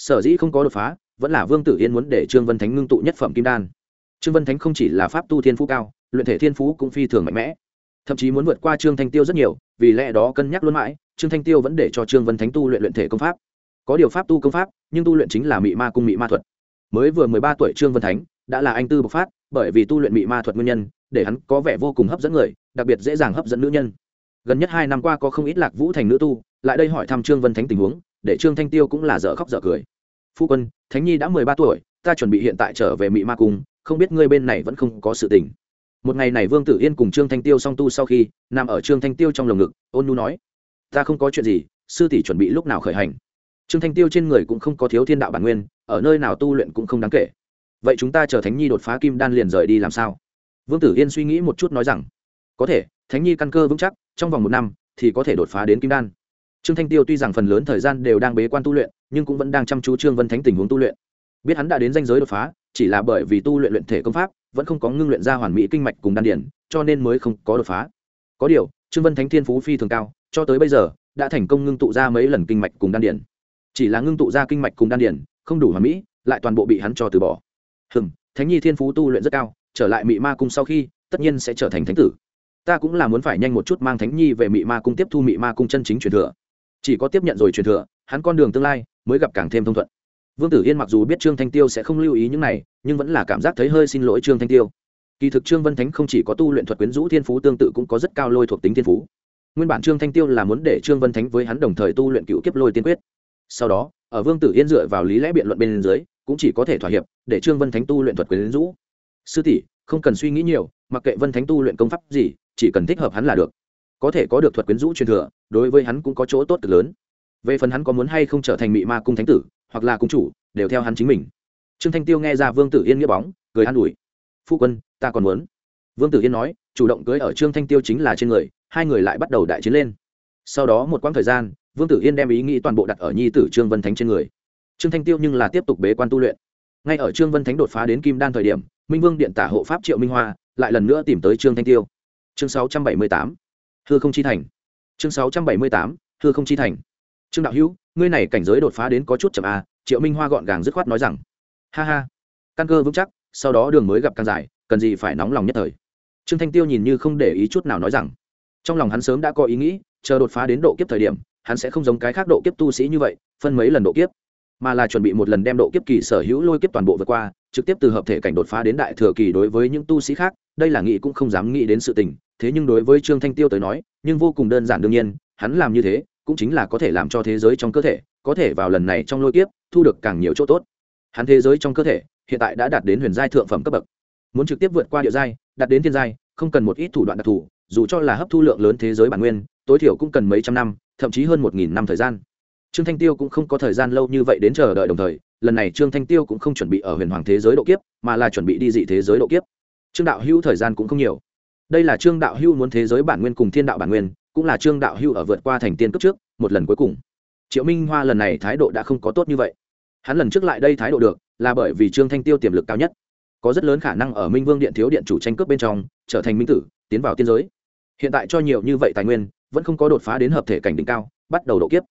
sở dĩ không có đột phá, vẫn là vương tử yên muốn để trương vân thánh ngưng tụ nhất phẩm kim đan. Trương vân thánh không chỉ là pháp tu thiên phú cao, luyện thể thiên phú cũng phi thường mạnh mẽ. Thậm chí muốn vượt qua trương thanh tiêu rất nhiều, vì lẽ đó cân nhắc luôn mãi, trương thanh tiêu vẫn để cho trương vân thánh tu luyện luyện thể công pháp. Có điều pháp tu công pháp, nhưng tu luyện chính là mị ma cung mị ma thuật. Mới vừa mười ba tuổi trương vân thánh, đã là anh tư bộc phát, bởi vì tu luyện mị ma thuật nguyên nhân, để hắn có vẻ vô cùng hấp dẫn người, đặc biệt dễ dàng hấp dẫn nữ nhân. Gần nhất hai năm qua có không ít lạc vũ thành nữ tu, lại đây hỏi thăm trương vân thánh tình huống, để trương thanh tiêu cũng là dở khóc dở cười phu quân, thánh nhi đã mười ba tuổi, ta chuẩn bị hiện tại trở về mị ma cung, không biết ngươi bên này vẫn không có sự tình. Một ngày này vương tử yên cùng trương thanh tiêu song tu sau khi, nằm ở trương thanh tiêu trong lồng ngực, ôn nu nói, ta không có chuyện gì, sư tỷ chuẩn bị lúc nào khởi hành? Trương thanh tiêu trên người cũng không có thiếu thiên đạo bản nguyên, ở nơi nào tu luyện cũng không đáng kể. Vậy chúng ta chờ thánh nhi đột phá kim đan liền rời đi làm sao? Vương tử yên suy nghĩ một chút nói rằng, có thể, thánh nhi căn cơ vững chắc, trong vòng một năm thì có thể đột phá đến kim đan trương thanh tiêu tuy rằng phần lớn thời gian đều đang bế quan tu luyện, nhưng cũng vẫn đang chăm chú trương vân thánh tình huống tu luyện. Biết hắn đã đến danh giới đột phá, chỉ là bởi vì tu luyện luyện thể công pháp, vẫn không có ngưng luyện ra hoàn mỹ kinh mạch cùng đan điển, cho nên mới không có đột phá. Có điều, trương vân thánh thiên phú phi thường cao, cho tới bây giờ, đã thành công ngưng tụ ra mấy lần kinh mạch cùng đan điển. Chỉ là ngưng tụ ra kinh mạch cùng đan điển, không đủ hoàn mỹ, lại toàn bộ bị hắn cho từ bỏ. Hừm, thánh nhi thiên phú tu luyện rất cao, trở lại mị ma cung sau khi, tất nhiên sẽ trở thành thánh tử. Ta cũng là muốn phải nhanh một chút mang thánh nhi về mị ma cung tiếp thu mị ma cung chân chính truyền thừa chỉ có tiếp nhận rồi truyền thừa, hắn con đường tương lai mới gặp càng thêm thông thuận. Vương tử yên mặc dù biết trương thanh tiêu sẽ không lưu ý những này, nhưng vẫn là cảm giác thấy hơi xin lỗi trương thanh tiêu. Kỳ thực trương vân thánh không chỉ có tu luyện thuật quyến rũ thiên phú tương tự cũng có rất cao lôi thuộc tính thiên phú. Nguyên bản trương thanh tiêu là muốn để trương vân thánh với hắn đồng thời tu luyện cựu kiếp lôi tiên quyết. Sau đó, ở vương tử yên dựa vào lý lẽ biện luận bên dưới, cũng chỉ có thể thỏa hiệp, để trương vân thánh tu luyện thuật quyến rũ. Sư tỷ, không cần suy nghĩ nhiều, mặc kệ vân thánh tu luyện công pháp gì, chỉ cần thích hợp hắn là được có thể có được thuật quyến rũ truyền thừa, đối với hắn cũng có chỗ tốt cực lớn. Về phần hắn có muốn hay không trở thành mị ma cung thánh tử, hoặc là cung chủ, đều theo hắn chính mình. Trương thanh tiêu nghe ra vương tử yên nghĩa bóng, cười an ủi. Phu quân, ta còn muốn. Vương tử yên nói, chủ động cưới ở trương thanh tiêu chính là trên người, hai người lại bắt đầu đại chiến lên. Sau đó một quãng thời gian, vương tử yên đem ý nghĩ toàn bộ đặt ở nhi tử trương vân thánh trên người. Trương thanh tiêu nhưng là tiếp tục bế quan tu luyện. Ngay ở trương vân thánh đột phá đến kim đan thời điểm, minh vương điện tả hộ pháp triệu minh hoa lại lần nữa tìm tới trương thanh tiêu. Chương sáu trăm bảy mươi tám hư không chi thành. Chương sáu trăm bảy mươi tám, hư không chi thành. Trương đạo hữu, ngươi này cảnh giới đột phá đến có chút chậm a triệu minh hoa gọn gàng dứt khoát nói rằng. Ha ha. Căn cơ vững chắc, sau đó đường mới gặp càng dài, cần gì phải nóng lòng nhất thời. Trương thanh tiêu nhìn như không để ý chút nào nói rằng. Trong lòng hắn sớm đã có ý nghĩ, chờ đột phá đến độ kiếp thời điểm, hắn sẽ không giống cái khác độ kiếp tu sĩ như vậy, phân mấy lần độ kiếp, mà là chuẩn bị một lần đem độ kiếp kỳ sở hữu lôi kiếp toàn bộ vượt qua trực tiếp từ hợp thể cảnh đột phá đến đại thừa kỳ đối với những tu sĩ khác, đây là nghĩ cũng không dám nghĩ đến sự tình, thế nhưng đối với trương thanh tiêu tới nói, nhưng vô cùng đơn giản đương nhiên, hắn làm như thế, cũng chính là có thể làm cho thế giới trong cơ thể, có thể vào lần này trong lôi kiếp, thu được càng nhiều chỗ tốt. Hắn thế giới trong cơ thể, hiện tại đã đạt đến huyền giai thượng phẩm cấp bậc. Muốn trực tiếp vượt qua địa giai, đạt đến thiên giai, không cần một ít thủ đoạn đặc thù, dù cho là hấp thu lượng lớn thế giới bản nguyên, tối thiểu cũng cần mấy trăm năm, thậm chí hơn một nghìn năm thời gian. Trương thanh tiêu cũng không có thời gian lâu như vậy đến chờ đợi đồng thời lần này trương thanh tiêu cũng không chuẩn bị ở huyền hoàng thế giới độ kiếp, mà là chuẩn bị đi dị thế giới độ kiếp. Trương đạo hữu thời gian cũng không nhiều. Đây là trương đạo hữu muốn thế giới bản nguyên cùng thiên đạo bản nguyên, cũng là trương đạo hữu ở vượt qua thành tiên cấp trước, một lần cuối cùng. Triệu minh hoa lần này thái độ đã không có tốt như vậy. Hắn lần trước lại đây thái độ được, là bởi vì trương thanh tiêu tiềm lực cao nhất. Có rất lớn khả năng ở minh vương điện thiếu điện chủ tranh cướp bên trong, trở thành minh tử, tiến vào tiên giới. Hiện tại cho nhiều như vậy tài nguyên, vẫn không có đột phá đến hợp thể cảnh đỉnh cao, bắt đầu độ kiếp.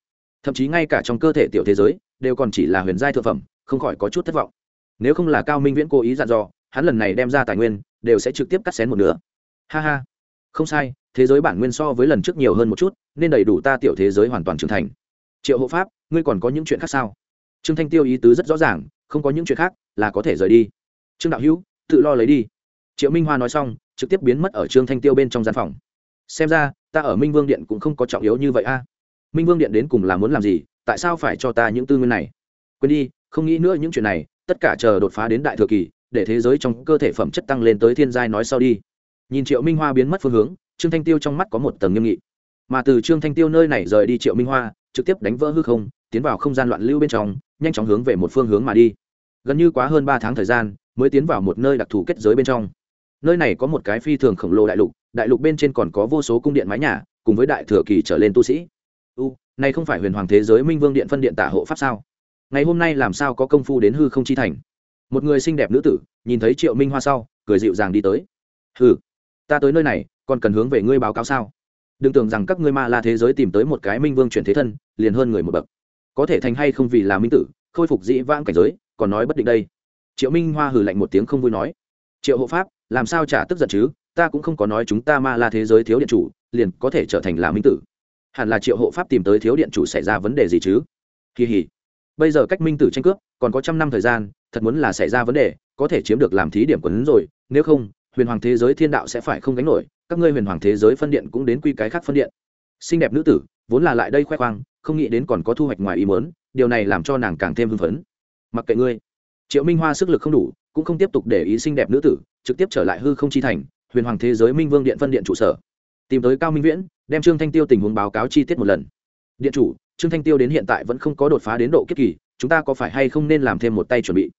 Thậm chí ngay cả trong cơ thể tiểu thế giới đều còn chỉ là huyền giai thượng phẩm, không khỏi có chút thất vọng. Nếu không là cao minh viễn cố ý dặn dò, hắn lần này đem ra tài nguyên, đều sẽ trực tiếp cắt xén một nửa. Ha ha. Không sai, thế giới bản nguyên so với lần trước nhiều hơn một chút, nên đầy đủ ta tiểu thế giới hoàn toàn trưởng thành. Triệu hộ pháp, ngươi còn có những chuyện khác sao? Trương thanh tiêu ý tứ rất rõ ràng, không có những chuyện khác là có thể rời đi. Trương đạo hữu, tự lo lấy đi. Triệu minh hoa nói xong, trực tiếp biến mất ở trương thanh tiêu bên trong gian phòng. Xem ra, ta ở minh vương điện cũng không có trọng yếu như vậy a. Minh vương điện đến cùng là muốn làm gì tại sao phải cho ta những tư nguyên này? Quên đi, không nghĩ nữa những chuyện này, tất cả chờ đột phá đến đại thừa kỳ, để thế giới trong cơ thể phẩm chất tăng lên tới thiên giai nói sau đi. Nhìn triệu minh hoa biến mất phương hướng, trương thanh tiêu trong mắt có một tầng nghiêm nghị. Mà từ trương thanh tiêu nơi này rời đi triệu minh hoa, trực tiếp đánh vỡ hư không, tiến vào không gian loạn lưu bên trong, nhanh chóng hướng về một phương hướng mà đi. Gần như quá hơn ba tháng thời gian, mới tiến vào một nơi đặc thù kết giới bên trong. Nơi này có một cái phi thường khổng lồ đại lục đại lục bên trên còn có vô số cung điện mái nhà, cùng với đại thừa kỳ trở lên tu sĩ. U này không phải huyền hoàng thế giới minh vương điện phân điện tả hộ pháp sao? Ngày hôm nay làm sao có công phu đến hư không chi thành? Một người xinh đẹp nữ tử, nhìn thấy triệu minh hoa sau, cười dịu dàng đi tới. Hừ, ta tới nơi này, còn cần hướng về ngươi báo cáo sao? Đừng tưởng rằng các ngươi ma la thế giới tìm tới một cái minh vương chuyển thế thân, liền hơn người một bậc. Có thể thành hay không vì là minh tử, khôi phục dĩ vãng cảnh giới, còn nói bất định đây. Triệu minh hoa hừ lạnh một tiếng không vui nói. Triệu hộ pháp, làm sao trả tức giận chứ? Ta cũng không có nói chúng ta ma la thế giới thiếu điện chủ, liền có thể trở thành là minh tử hẳn là triệu hộ pháp tìm tới thiếu điện chủ xảy ra vấn đề gì chứ? Kỳ hỉ. Bây giờ cách minh tử tranh cướp, còn có trăm năm thời gian, thật muốn là xảy ra vấn đề, có thể chiếm được làm thí điểm quấn rồi, nếu không, huyền hoàng thế giới thiên đạo sẽ phải không gánh nổi, các ngươi huyền hoàng thế giới phân điện cũng đến quy cái khác phân điện. Xinh đẹp nữ tử, vốn là lại đây khoe khoang, không nghĩ đến còn có thu hoạch ngoài ý mớn điều này làm cho nàng càng thêm hưng phấn. Mặc kệ ngươi. Triệu minh hoa sức lực không đủ, cũng không tiếp tục để ý xinh đẹp nữ tử, trực tiếp trở lại hư không chi thành, huyền hoàng thế giới minh vương điện phân điện trụ sở. Tìm tới cao minh viễn đem trương thanh tiêu tình huống báo cáo chi tiết một lần. Điện chủ, trương thanh tiêu đến hiện tại vẫn không có đột phá đến độ kiếp kỳ, chúng ta có phải hay không nên làm thêm một tay chuẩn bị?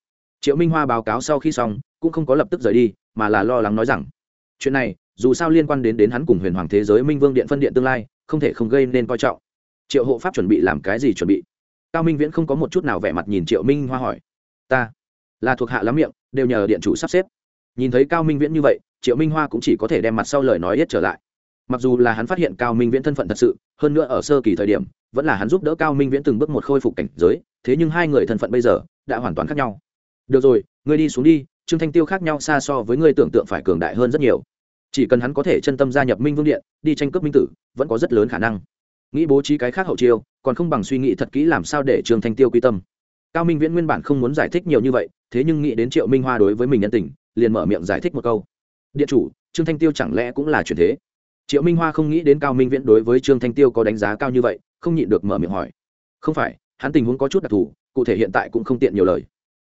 Triệu minh hoa báo cáo sau khi xong, cũng không có lập tức rời đi, mà là lo lắng nói rằng, chuyện này, dù sao liên quan đến đến hắn cùng huyền hoàng thế giới minh vương điện phân điện tương lai, không thể không gây nên coi trọng. Triệu hộ pháp chuẩn bị làm cái gì chuẩn bị? Cao minh viễn không có một chút nào vẻ mặt nhìn triệu minh hoa hỏi. Ta, là thuộc hạ lắm miệng, đều nhờ điện chủ sắp xếp. Nhìn thấy cao minh viễn như vậy, triệu minh hoa cũng chỉ có thể đem mặt sau lời nói hết trở lại mặc dù là hắn phát hiện cao minh viễn thân phận thật sự, hơn nữa ở sơ kỳ thời điểm, vẫn là hắn giúp đỡ cao minh viễn từng bước một khôi phục cảnh giới, thế nhưng hai người thân phận bây giờ đã hoàn toàn khác nhau. Được rồi, ngươi đi xuống đi, trương thanh tiêu khác nhau xa so với ngươi tưởng tượng phải cường đại hơn rất nhiều. Chỉ cần hắn có thể chân tâm gia nhập minh vương điện, đi tranh cướp minh tử, vẫn có rất lớn khả năng. Nghĩ bố trí cái khác hậu chiêu, còn không bằng suy nghĩ thật kỹ làm sao để trương thanh tiêu quy tâm. Cao minh viễn nguyên bản không muốn giải thích nhiều như vậy, thế nhưng nghĩ đến triệu minh hoa đối với mình nhân tình, liền mở miệng giải thích một câu. Điện chủ, trương thanh tiêu chẳng lẽ cũng là chuyện thế? Triệu minh hoa không nghĩ đến cao minh viễn đối với trương thanh tiêu có đánh giá cao như vậy, không nhịn được mở miệng hỏi. Không phải, hắn tình huống có chút đặc thù, cụ thể hiện tại cũng không tiện nhiều lời.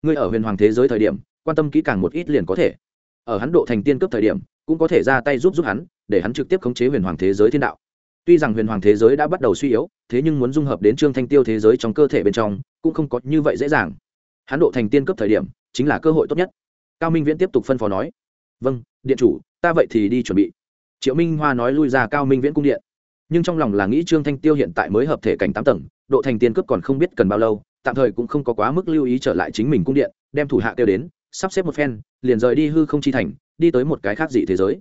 Ngươi ở huyền hoàng thế giới thời điểm, quan tâm kỹ càng một ít liền có thể. Ở hắn độ thành tiên cấp thời điểm, cũng có thể ra tay giúp giúp hắn, để hắn trực tiếp khống chế huyền hoàng thế giới thiên đạo. Tuy rằng huyền hoàng thế giới đã bắt đầu suy yếu, thế nhưng muốn dung hợp đến trương thanh tiêu thế giới trong cơ thể bên trong, cũng không có như vậy dễ dàng. Hắn độ thành tiên cấp thời điểm, chính là cơ hội tốt nhất. Cao minh viễn tiếp tục phân phó nói. Vâng điện chủ, ta vậy thì đi chuẩn bị triệu minh hoa nói lui ra cao minh viễn cung điện. Nhưng trong lòng là nghĩ trương thanh tiêu hiện tại mới hợp thể cảnh tám tầng, độ thành tiên cướp còn không biết cần bao lâu, tạm thời cũng không có quá mức lưu ý trở lại chính mình cung điện, đem thủ hạ kêu đến, sắp xếp một phen, liền rời đi hư không chi thành, đi tới một cái khác dị thế giới.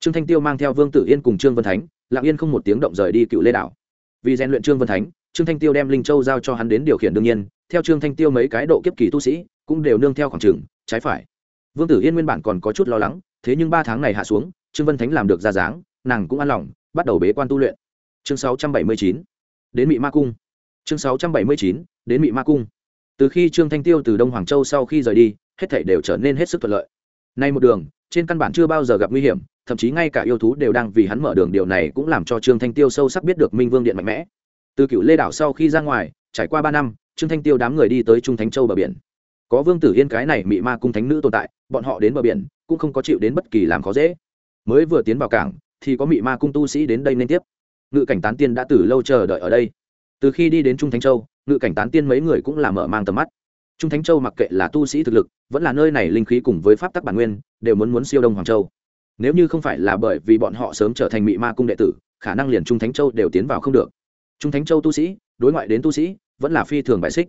Trương thanh tiêu mang theo vương tử yên cùng trương vân thánh, lặng yên không một tiếng động rời đi cựu lê đảo. Vì rèn luyện trương vân thánh, trương thanh tiêu đem linh châu giao cho hắn đến điều khiển đương nhiên, theo trương thanh tiêu mấy cái độ kiếp kỳ tu sĩ, cũng đều nương theo khoảng trừng trái phải. Vương tử yên nguyên bản còn có chút lo lắng, thế nhưng ba tháng này hạ xuống trương vân thánh làm được ra dáng, nàng cũng an lòng, bắt đầu bế quan tu luyện. Chương sáu trăm bảy mươi chín, đến mị ma cung. Chương sáu trăm bảy mươi chín, đến mị ma cung. Từ khi trương thanh tiêu từ đông hoàng châu sau khi rời đi, hết thảy đều trở nên hết sức thuận lợi. Nay một đường, trên căn bản chưa bao giờ gặp nguy hiểm, thậm chí ngay cả yêu thú đều đang vì hắn mở đường điều này cũng làm cho trương thanh tiêu sâu sắc biết được minh vương điện mạnh mẽ. Từ cựu lê đảo sau khi ra ngoài, trải qua ba năm, trương thanh tiêu đám người đi tới trung thánh châu bờ biển. Có vương tử yên cái này mị ma cung thánh nữ tồn tại, bọn họ đến bờ biển cũng không có chịu đến bất kỳ làm khó dễ mới vừa tiến vào cảng, thì có mị ma cung tu sĩ đến đây nên tiếp. Ngự cảnh tán tiên đã từ lâu chờ đợi ở đây. Từ khi đi đến trung thánh châu, ngự cảnh tán tiên mấy người cũng là mở mang tầm mắt. Trung thánh châu mặc kệ là tu sĩ thực lực, vẫn là nơi này linh khí cùng với pháp tắc bản nguyên, đều muốn muốn siêu đông hoàng châu. Nếu như không phải là bởi vì bọn họ sớm trở thành mị ma cung đệ tử, khả năng liền trung thánh châu đều tiến vào không được. Trung thánh châu tu sĩ, đối ngoại đến tu sĩ, vẫn là phi thường bại xích.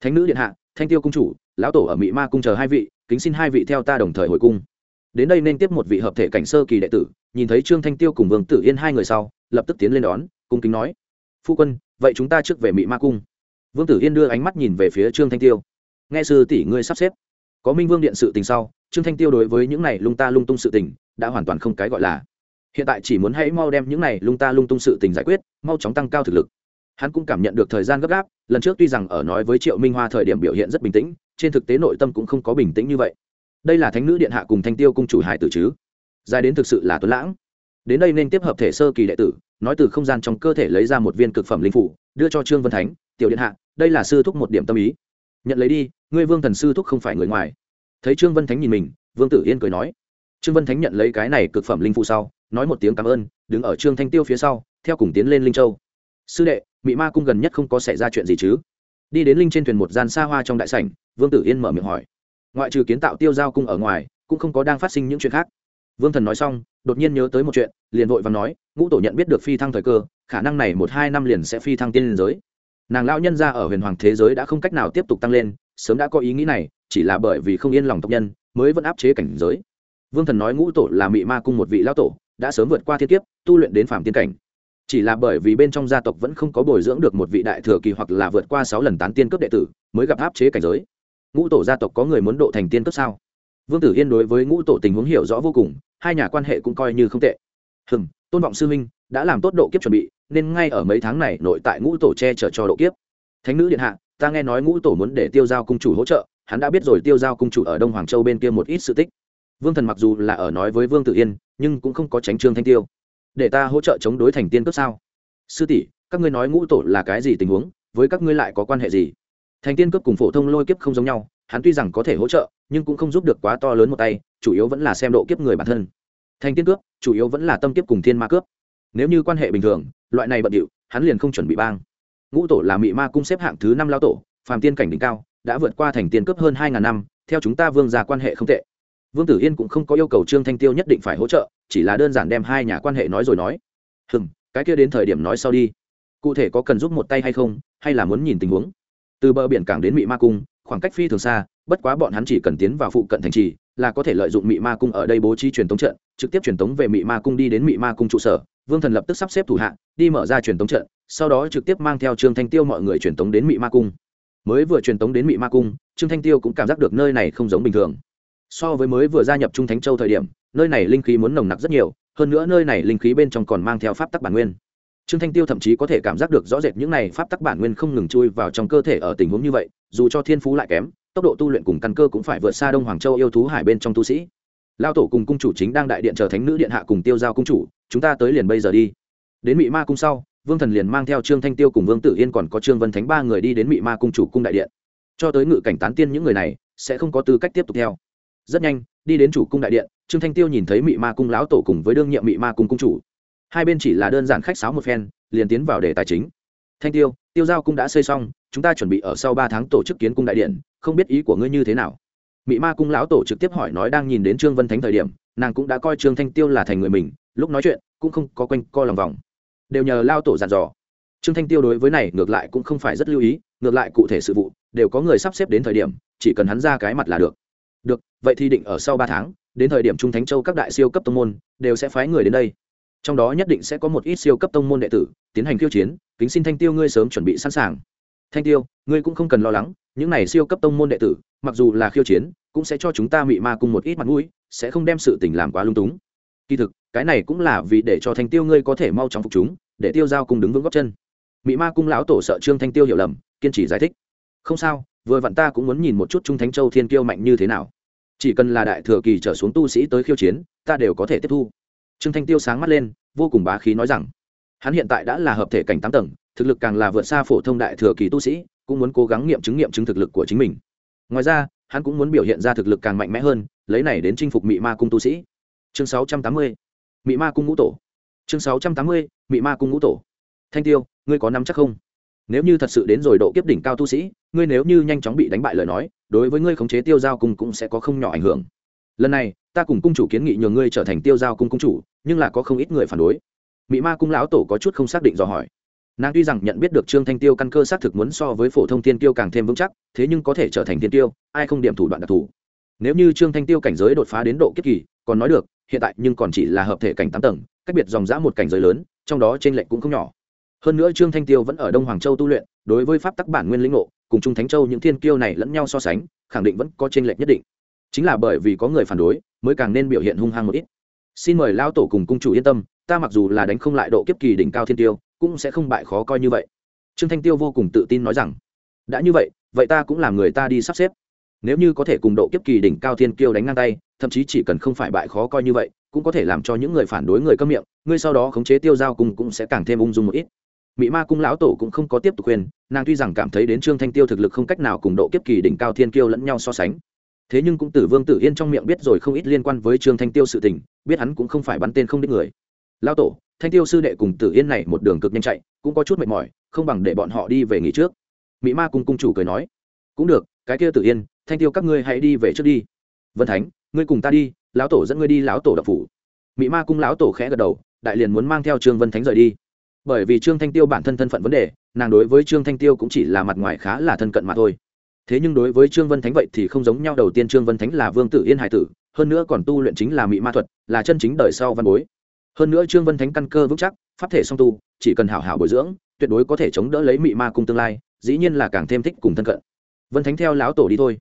Thánh nữ điện hạ, thanh tiêu cung chủ, lão tổ ở mị ma cung chờ hai vị, kính xin hai vị theo ta đồng thời hồi cung đến đây nên tiếp một vị hợp thể cảnh sơ kỳ đệ tử, nhìn thấy trương thanh tiêu cùng vương tử yên hai người sau, lập tức tiến lên đón, cung kính nói, phu quân, vậy chúng ta trước về mị ma cung. Vương tử yên đưa ánh mắt nhìn về phía trương thanh tiêu. Nghe sư tỷ ngươi sắp xếp. Có minh vương điện sự tình sau, trương thanh tiêu đối với những này lung ta lung tung sự tình, đã hoàn toàn không cái gọi là. Hiện tại chỉ muốn hãy mau đem những này lung ta lung tung sự tình giải quyết, mau chóng tăng cao thực lực. Hắn cũng cảm nhận được thời gian gấp gáp, lần trước tuy rằng ở nói với triệu minh hoa thời điểm biểu hiện rất bình tĩnh, trên thực tế nội tâm cũng không có bình tĩnh như vậy đây là thánh nữ điện hạ cùng thanh tiêu cung chủ hải tử chứ? Dài đến thực sự là tuấn lãng. Đến đây nên tiếp hợp thể sơ kỳ đệ tử, nói từ không gian trong cơ thể lấy ra một viên cực phẩm linh phủ, đưa cho trương vân thánh, tiểu điện hạ, đây là sư thúc một điểm tâm ý. Nhận lấy đi, ngươi vương thần sư thúc không phải người ngoài. Thấy trương vân thánh nhìn mình, vương tử yên cười nói. Trương vân thánh nhận lấy cái này cực phẩm linh phụ sau, nói một tiếng cảm ơn, đứng ở trương thanh tiêu phía sau, theo cùng tiến lên linh châu. Sư đệ, mị ma cung gần nhất không có xảy ra chuyện gì chứ? Đi đến linh trên thuyền một gian xa hoa trong đại sảnh, vương tử yên mở miệng hỏi ngoại trừ kiến tạo tiêu giao cung ở ngoài, cũng không có đang phát sinh những chuyện khác. Vương thần nói xong, đột nhiên nhớ tới một chuyện, liền vội và nói, ngũ tổ nhận biết được phi thăng thời cơ, khả năng này một hai năm liền sẽ phi thăng tiên liên giới. Nàng lão nhân ra ở huyền hoàng thế giới đã không cách nào tiếp tục tăng lên, sớm đã có ý nghĩ này, chỉ là bởi vì không yên lòng tộc nhân, mới vẫn áp chế cảnh giới. Vương thần nói ngũ tổ là mị ma cung một vị lão tổ, đã sớm vượt qua thiên kiếp, tu luyện đến phạm tiên cảnh. Chỉ là bởi vì bên trong gia tộc vẫn không có bồi dưỡng được một vị đại thừa kỳ hoặc là vượt qua sáu lần tán tiên cấp đệ tử, mới gặp áp chế cảnh giới ngũ tổ gia tộc có người muốn độ thành tiên cấp sao? Vương tử yên đối với ngũ tổ tình huống hiểu rõ vô cùng, hai nhà quan hệ cũng coi như không tệ. Hừng tôn vọng sư minh đã làm tốt độ kiếp chuẩn bị, nên ngay ở mấy tháng này nội tại ngũ tổ che chở cho độ kiếp. Thánh nữ điện hạ, ta nghe nói ngũ tổ muốn để tiêu giao cung chủ hỗ trợ, hắn đã biết rồi tiêu giao cung chủ ở đông hoàng châu bên kia một ít sự tích. Vương thần mặc dù là ở nói với vương Tử yên, nhưng cũng không có tránh trương thanh tiêu. Để ta hỗ trợ chống đối thành tiên cướp sao? Sư tỷ, các ngươi nói ngũ tổ là cái gì tình huống, với các ngươi lại có quan hệ gì? Thành tiên cướp cùng phổ thông lôi kiếp không giống nhau, hắn tuy rằng có thể hỗ trợ, nhưng cũng không giúp được quá to lớn một tay, chủ yếu vẫn là xem độ kiếp người bản thân. Thành tiên cướp, chủ yếu vẫn là tâm kiếp cùng thiên ma cướp. Nếu như quan hệ bình thường, loại này bận điệu, hắn liền không chuẩn bị bang. Ngũ tổ là mị ma cung xếp hạng thứ năm lao tổ, phàm tiên cảnh đỉnh cao, đã vượt qua thành tiên cướp hơn hai ngàn năm, theo chúng ta vương ra quan hệ không tệ. Vương tử yên cũng không có yêu cầu trương thanh tiêu nhất định phải hỗ trợ, chỉ là đơn giản đem hai nhà quan hệ nói rồi nói. Hừm, cái kia đến thời điểm nói sau đi. Cụ thể có cần giúp một tay hay không, hay là muốn nhìn tình huống? Từ bờ biển cảng đến mị ma cung, khoảng cách phi thường xa, bất quá bọn hắn chỉ cần tiến vào phụ cận thành trì, là có thể lợi dụng mị ma cung ở đây bố trí truyền tống trận, trực tiếp truyền tống về mị ma cung đi đến mị ma cung trụ sở. Vương thần lập tức sắp xếp thủ hạ, đi mở ra truyền tống trận, sau đó trực tiếp mang theo trương thanh tiêu mọi người truyền tống đến mị ma cung. Mới vừa truyền tống đến mị ma cung, trương thanh tiêu cũng cảm giác được nơi này không giống bình thường. So với mới vừa gia nhập trung thánh châu thời điểm, nơi này linh khí muốn nồng nặc rất nhiều, hơn nữa nơi này linh khí bên trong còn mang theo pháp tắc bản nguyên trương thanh tiêu thậm chí có thể cảm giác được rõ rệt những này pháp tắc bản nguyên không ngừng chui vào trong cơ thể ở tình huống như vậy, dù cho thiên phú lại kém, tốc độ tu luyện cùng căn cơ cũng phải vượt xa đông hoàng châu yêu thú hải bên trong tu sĩ. Lao tổ cùng cung chủ chính đang đại điện chờ thánh nữ điện hạ cùng tiêu giao cung chủ, chúng ta tới liền bây giờ đi. Đến mị ma cung sau, vương thần liền mang theo trương thanh tiêu cùng vương tử yên còn có trương vân thánh ba người đi đến mị ma cung chủ cung đại điện. Cho tới ngự cảnh tán tiên những người này, sẽ không có tư cách tiếp tục theo. Rất nhanh, đi đến chủ cung đại điện, trương thanh tiêu nhìn thấy mị ma cung lão tổ cùng với đương nhiệm mị ma cung cung chủ hai bên chỉ là đơn giản khách sáo một phen, liền tiến vào đề tài chính. Thanh tiêu tiêu giao cung đã xây xong, chúng ta chuẩn bị ở sau ba tháng tổ chức kiến cung đại điện, không biết ý của ngươi như thế nào? Mị ma cung lão tổ trực tiếp hỏi nói đang nhìn đến trương vân thánh thời điểm, nàng cũng đã coi trương thanh tiêu là thành người mình, lúc nói chuyện, cũng không có quanh co lòng vòng. Đều nhờ lao tổ dặn dò. Trương thanh tiêu đối với này ngược lại cũng không phải rất lưu ý, ngược lại cụ thể sự vụ, đều có người sắp xếp đến thời điểm, chỉ cần hắn ra cái mặt là được. Được, vậy thì định ở sau ba tháng, đến thời điểm trung thánh châu các đại siêu cấp tông môn, đều sẽ phái người đến đây trong đó nhất định sẽ có một ít siêu cấp tông môn đệ tử, tiến hành khiêu chiến, kính xin thanh tiêu ngươi sớm chuẩn bị sẵn sàng. Thanh tiêu, ngươi cũng không cần lo lắng, những này siêu cấp tông môn đệ tử, mặc dù là khiêu chiến, cũng sẽ cho chúng ta mị ma cùng một ít mặt mũi, sẽ không đem sự tình làm quá lung túng. Kỳ thực, cái này cũng là vì để cho thanh tiêu ngươi có thể mau chóng phục chúng, để tiêu giao cùng đứng vững góc chân. Mị ma cung lão tổ sợ trương thanh tiêu hiểu lầm, kiên trì giải thích. Không sao, vừa vặn ta cũng muốn nhìn một chút trung thánh châu thiên kiêu mạnh như thế nào. Chỉ cần là đại thừa kỳ trở xuống tu sĩ tới khiêu chiến, ta đều có thể tiếp thu trương thanh tiêu sáng mắt lên, vô cùng bá khí nói rằng, hắn hiện tại đã là hợp thể cảnh tám tầng, thực lực càng là vượt xa phổ thông đại thừa kỳ tu sĩ, cũng muốn cố gắng nghiệm chứng nghiệm chứng thực lực của chính mình. Ngoài ra, hắn cũng muốn biểu hiện ra thực lực càng mạnh mẽ hơn, lấy này đến chinh phục mị ma cung tu sĩ. Chương sáu trăm tám mươi, mị ma cung ngũ tổ. Chương sáu trăm tám mươi, mị ma cung ngũ tổ. Thanh tiêu, ngươi có nắm chắc không? Nếu như thật sự đến rồi độ kiếp đỉnh cao tu sĩ, ngươi nếu như nhanh chóng bị đánh bại lời nói, đối với ngươi khống chế tiêu giao cung cũng sẽ có không nhỏ ảnh hưởng lần này, ta cùng cung chủ kiến nghị nhường ngươi trở thành tiêu giao cung cung chủ, nhưng là có không ít người phản đối. Mỹ ma cung lão tổ có chút không xác định dò hỏi. Nàng tuy rằng nhận biết được trương thanh tiêu căn cơ xác thực muốn so với phổ thông tiên tiêu càng thêm vững chắc, thế nhưng có thể trở thành tiên tiêu ai không điểm thủ đoạn đặc thù. Nếu như trương thanh tiêu cảnh giới đột phá đến độ kiếp kỳ, còn nói được, hiện tại nhưng còn chỉ là hợp thể cảnh tám tầng, cách biệt dòng dã một cảnh giới lớn, trong đó t r ê n lệch cũng không nhỏ. Hơn nữa trương thanh tiêu vẫn ở đông hoàng châu tu luyện, đối với pháp tắc bản nguyên lĩnh ngộ, cùng trung thánh châu những thiên kiêu này lẫn nhau so sánh, khẳng định vẫn có t r ê n lệch nhất định chính là bởi vì có người phản đối, mới càng nên biểu hiện hung hăng một ít. Xin mời lao tổ cùng cung chủ yên tâm, ta mặc dù là đánh không lại độ kiếp kỳ đỉnh cao thiên tiêu, cũng sẽ không bại khó coi như vậy. Trương thanh tiêu vô cùng tự tin nói rằng, đã như vậy vậy ta cũng làm người ta đi sắp xếp. Nếu như có thể cùng độ kiếp kỳ đỉnh cao thiên kiêu đánh ngang tay, thậm chí chỉ cần không phải bại khó coi như vậy, cũng có thể làm cho những người phản đối người câm miệng, ngươi sau đó khống chế tiêu giao cùng cũng sẽ càng thêm ung dung một ít. Mỹ ma cung lão tổ cũng không có tiếp tục khuyên, nàng tuy rằng cảm thấy đến trương thanh tiêu thực lực không cách nào cùng độ kiếp kỳ đỉnh cao thiên kiêu lẫn nhau so sánh thế nhưng cũng tử vương tử yên trong miệng biết rồi không ít liên quan với trương thanh tiêu sự tình, biết hắn cũng không phải bắn tên không đích người. Lão tổ, thanh tiêu sư đệ cùng tử yên này một đường cực nhanh chạy, cũng có chút mệt mỏi, không bằng để bọn họ đi về nghỉ trước. Mỹ ma cung cung chủ cười nói, cũng được, cái kia tử yên, thanh tiêu các ngươi hãy đi về trước đi. Vân thánh, ngươi cùng ta đi, lão tổ dẫn ngươi đi lão tổ đập phủ. Mỹ ma cung lão tổ khẽ gật đầu, đại liền muốn mang theo trương vân thánh rời đi. Bởi vì trương thanh tiêu bản thân thân phận vấn đề, nàng đối với trương thanh tiêu cũng chỉ là mặt ngoài khá là thân cận mà thôi thế nhưng đối với trương vân thánh vậy thì không giống nhau. Đầu tiên trương vân thánh là vương tử yên hải tử, hơn nữa còn tu luyện chính là mỹ ma thuật, là chân chính đời sau văn bối. Hơn nữa trương vân thánh căn cơ vững chắc, pháp thể song tu, chỉ cần hảo hảo bồi dưỡng, tuyệt đối có thể chống đỡ lấy mỹ ma cung tương lai, dĩ nhiên là càng thêm thích cùng thân cận. Vân thánh theo lão tổ đi thôi.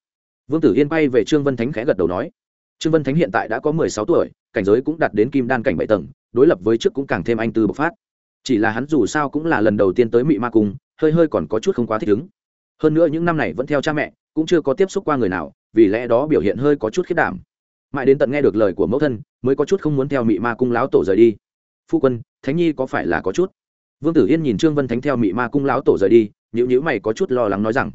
Vương tử yên bay về trương vân thánh khẽ gật đầu nói, trương vân thánh hiện tại đã có mười sáu tuổi, cảnh giới cũng đạt đến kim đan cảnh bảy tầng, đối lập với trước cũng càng thêm anh tư bộc phát. Chỉ là hắn dù sao cũng là lần đầu tiên tới mị ma cung, hơi hơi còn có chút không quá thích ứng hơn nữa những năm này vẫn theo cha mẹ, cũng chưa có tiếp xúc qua người nào, vì lẽ đó biểu hiện hơi có chút khiết đảm. Mãi đến tận nghe được lời của mẫu thân, mới có chút không muốn theo mị ma cung lão tổ rời đi. Phu quân, thánh nhi có phải là có chút? Vương tử yên nhìn trương vân thánh theo mị ma cung lão tổ rời đi nhữ nhữ mày có chút lo lắng nói rằng,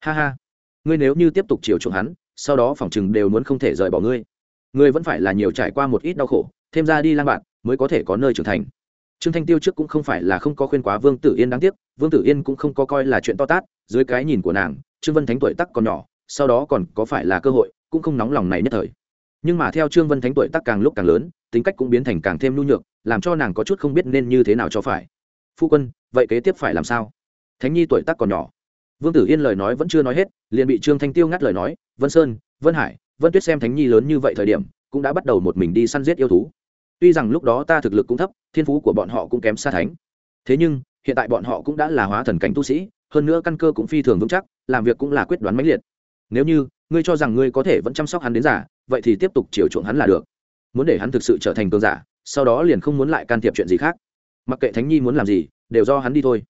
ha ha, ngươi nếu như tiếp tục chiều chuộng hắn, sau đó phỏng chừng đều muốn không thể rời bỏ ngươi. Ngươi vẫn phải là nhiều trải qua một ít đau khổ, thêm ra đi lang bạn, mới có thể có nơi trưởng thành trương thanh tiêu trước cũng không phải là không có khuyên quá vương tử yên đáng tiếc, vương tử yên cũng không có coi là chuyện to tát, dưới cái nhìn của nàng, trương vân thánh tuổi tắc còn nhỏ, sau đó còn có phải là cơ hội, cũng không nóng lòng này nhất thời. Nhưng mà theo trương vân thánh tuổi tắc càng lúc càng lớn, tính cách cũng biến thành càng thêm nhu nhược, làm cho nàng có chút không biết nên như thế nào cho phải. Phu quân, vậy kế tiếp phải làm sao? Thánh nhi tuổi Tắc còn nhỏ. Vương tử yên lời nói vẫn chưa nói hết, liền bị trương thanh tiêu ngắt lời nói, vân sơn, vân hải, vân tuyết xem thánh nhi lớn như vậy thời điểm, cũng đã bắt đầu một mình đi săn giết yêu thú tuy rằng lúc đó ta thực lực cũng thấp, thiên phú của bọn họ cũng kém xa thánh. Thế nhưng, hiện tại bọn họ cũng đã là hóa thần cảnh tu sĩ, hơn nữa căn cơ cũng phi thường vững chắc, làm việc cũng là quyết đoán mãnh liệt. Nếu như, ngươi cho rằng ngươi có thể vẫn chăm sóc hắn đến giả vậy thì tiếp tục chiều chuộng hắn là được. Muốn để hắn thực sự trở thành cường giả, sau đó liền không muốn lại can thiệp chuyện gì khác. Mặc kệ thánh nhi muốn làm gì, đều do hắn đi thôi.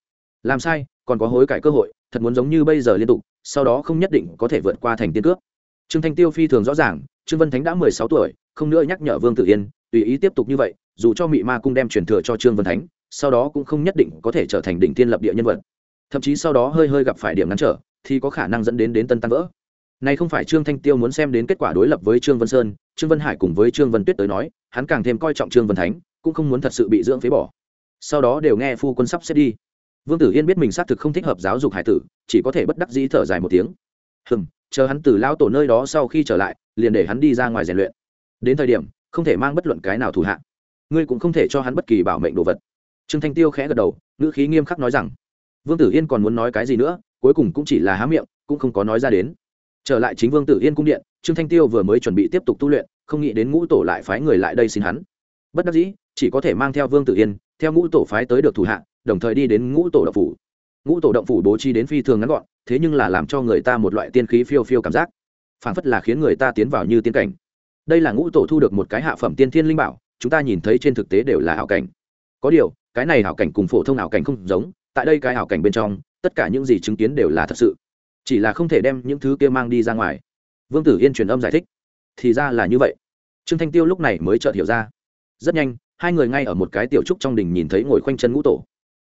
Làm sai, còn có hối cải cơ hội, thật muốn giống như bây giờ liên tục, sau đó không nhất định có thể vượt qua thành tiên cướp trương thanh tiêu phi thường rõ ràng, trương vân thánh đã mười sáu tuổi, không nữa nhắc nhở vương tử yên tùy ý tiếp tục như vậy, dù cho mị ma cung đem truyền thừa cho trương vân thánh, sau đó cũng không nhất định có thể trở thành đỉnh tiên lập địa nhân vật. Thậm chí sau đó hơi hơi gặp phải điểm ngăn trở, thì có khả năng dẫn đến đến tân tăng vỡ. Này không phải trương thanh tiêu muốn xem đến kết quả đối lập với trương vân sơn, trương vân hải cùng với trương vân tuyết tới nói, hắn càng thêm coi trọng trương vân thánh, cũng không muốn thật sự bị dưỡng phế bỏ. Sau đó đều nghe phu quân sắp xếp đi. Vương tử yên biết mình xác thực không thích hợp giáo dục hải tử, chỉ có thể bất đắc dĩ thở dài một tiếng. Hừm, chờ hắn từ lao tổ nơi đó sau khi trở lại, liền để hắn đi ra ngoài rèn luyện. Đến thời điểm không thể mang bất luận cái nào thủ hạ. Ngươi cũng không thể cho hắn bất kỳ bảo mệnh đồ vật. Trương thanh tiêu khẽ gật đầu, ngữ khí nghiêm khắc nói rằng, vương tử yên còn muốn nói cái gì nữa, cuối cùng cũng chỉ là há miệng, cũng không có nói ra đến. Trở lại chính vương tử yên cung điện, trương thanh tiêu vừa mới chuẩn bị tiếp tục tu luyện, không nghĩ đến ngũ tổ lại phái người lại đây xin hắn. Bất đắc dĩ, chỉ có thể mang theo vương tử yên, theo ngũ tổ phái tới được thủ hạ, đồng thời đi đến ngũ tổ động phủ. Ngũ tổ động phủ bố trí đến phi thường ngắn gọn, thế nhưng là làm cho người ta một loại tiên khí phiêu phiêu cảm giác. Phảng phất là khiến người ta tiến vào như tiên cảnh đây là ngũ tổ thu được một cái hạ phẩm tiên thiên linh bảo, chúng ta nhìn thấy trên thực tế đều là hảo cảnh. Có điều, cái này hảo cảnh cùng phổ thông hảo cảnh không giống, tại đây cái hảo cảnh bên trong, tất cả những gì chứng kiến đều là thật sự. Chỉ là không thể đem những thứ kia mang đi ra ngoài. Vương tử yên truyền âm giải thích. Thì ra là như vậy. Trương thanh tiêu lúc này mới chợt hiểu ra. Rất nhanh, hai người ngay ở một cái tiểu trúc trong đình nhìn thấy ngồi khoanh chân ngũ tổ.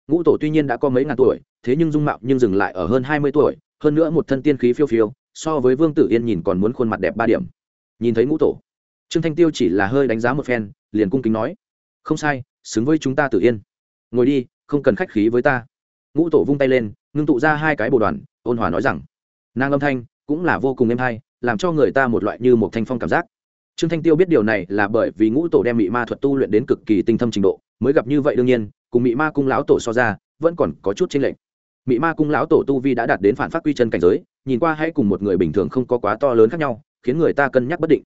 Ngũ tổ tuy nhiên đã có mấy ngàn tuổi, thế nhưng dung mạo nhưng dừng lại ở hơn hai mươi tuổi, hơn nữa một thân tiên khí phiêu phiêu, so với vương tử yên nhìn còn muốn khuôn mặt đẹp ba điểm. Nhìn thấy ngũ tổ trương thanh tiêu chỉ là hơi đánh giá một phen, liền cung kính nói, không sai, xứng với chúng ta tự yên. Ngồi đi, không cần khách khí với ta. Ngũ tổ vung tay lên, ngưng tụ ra hai cái bồ đoàn, ôn hòa nói rằng, nàng âm thanh cũng là vô cùng êm hay, làm cho người ta một loại như một thanh phong cảm giác. Trương thanh tiêu biết điều này là bởi vì ngũ tổ đem mị ma thuật tu luyện đến cực kỳ tinh thâm trình độ, mới gặp như vậy đương nhiên, cùng mị ma cung lão tổ so ra, vẫn còn có chút chênh lệch. Mị ma cung lão tổ tu vi đã đạt đến phản phát quy chân cảnh giới, nhìn qua hãy cùng một người bình thường không có quá to lớn khác nhau, khiến người ta cân nhắc bất định.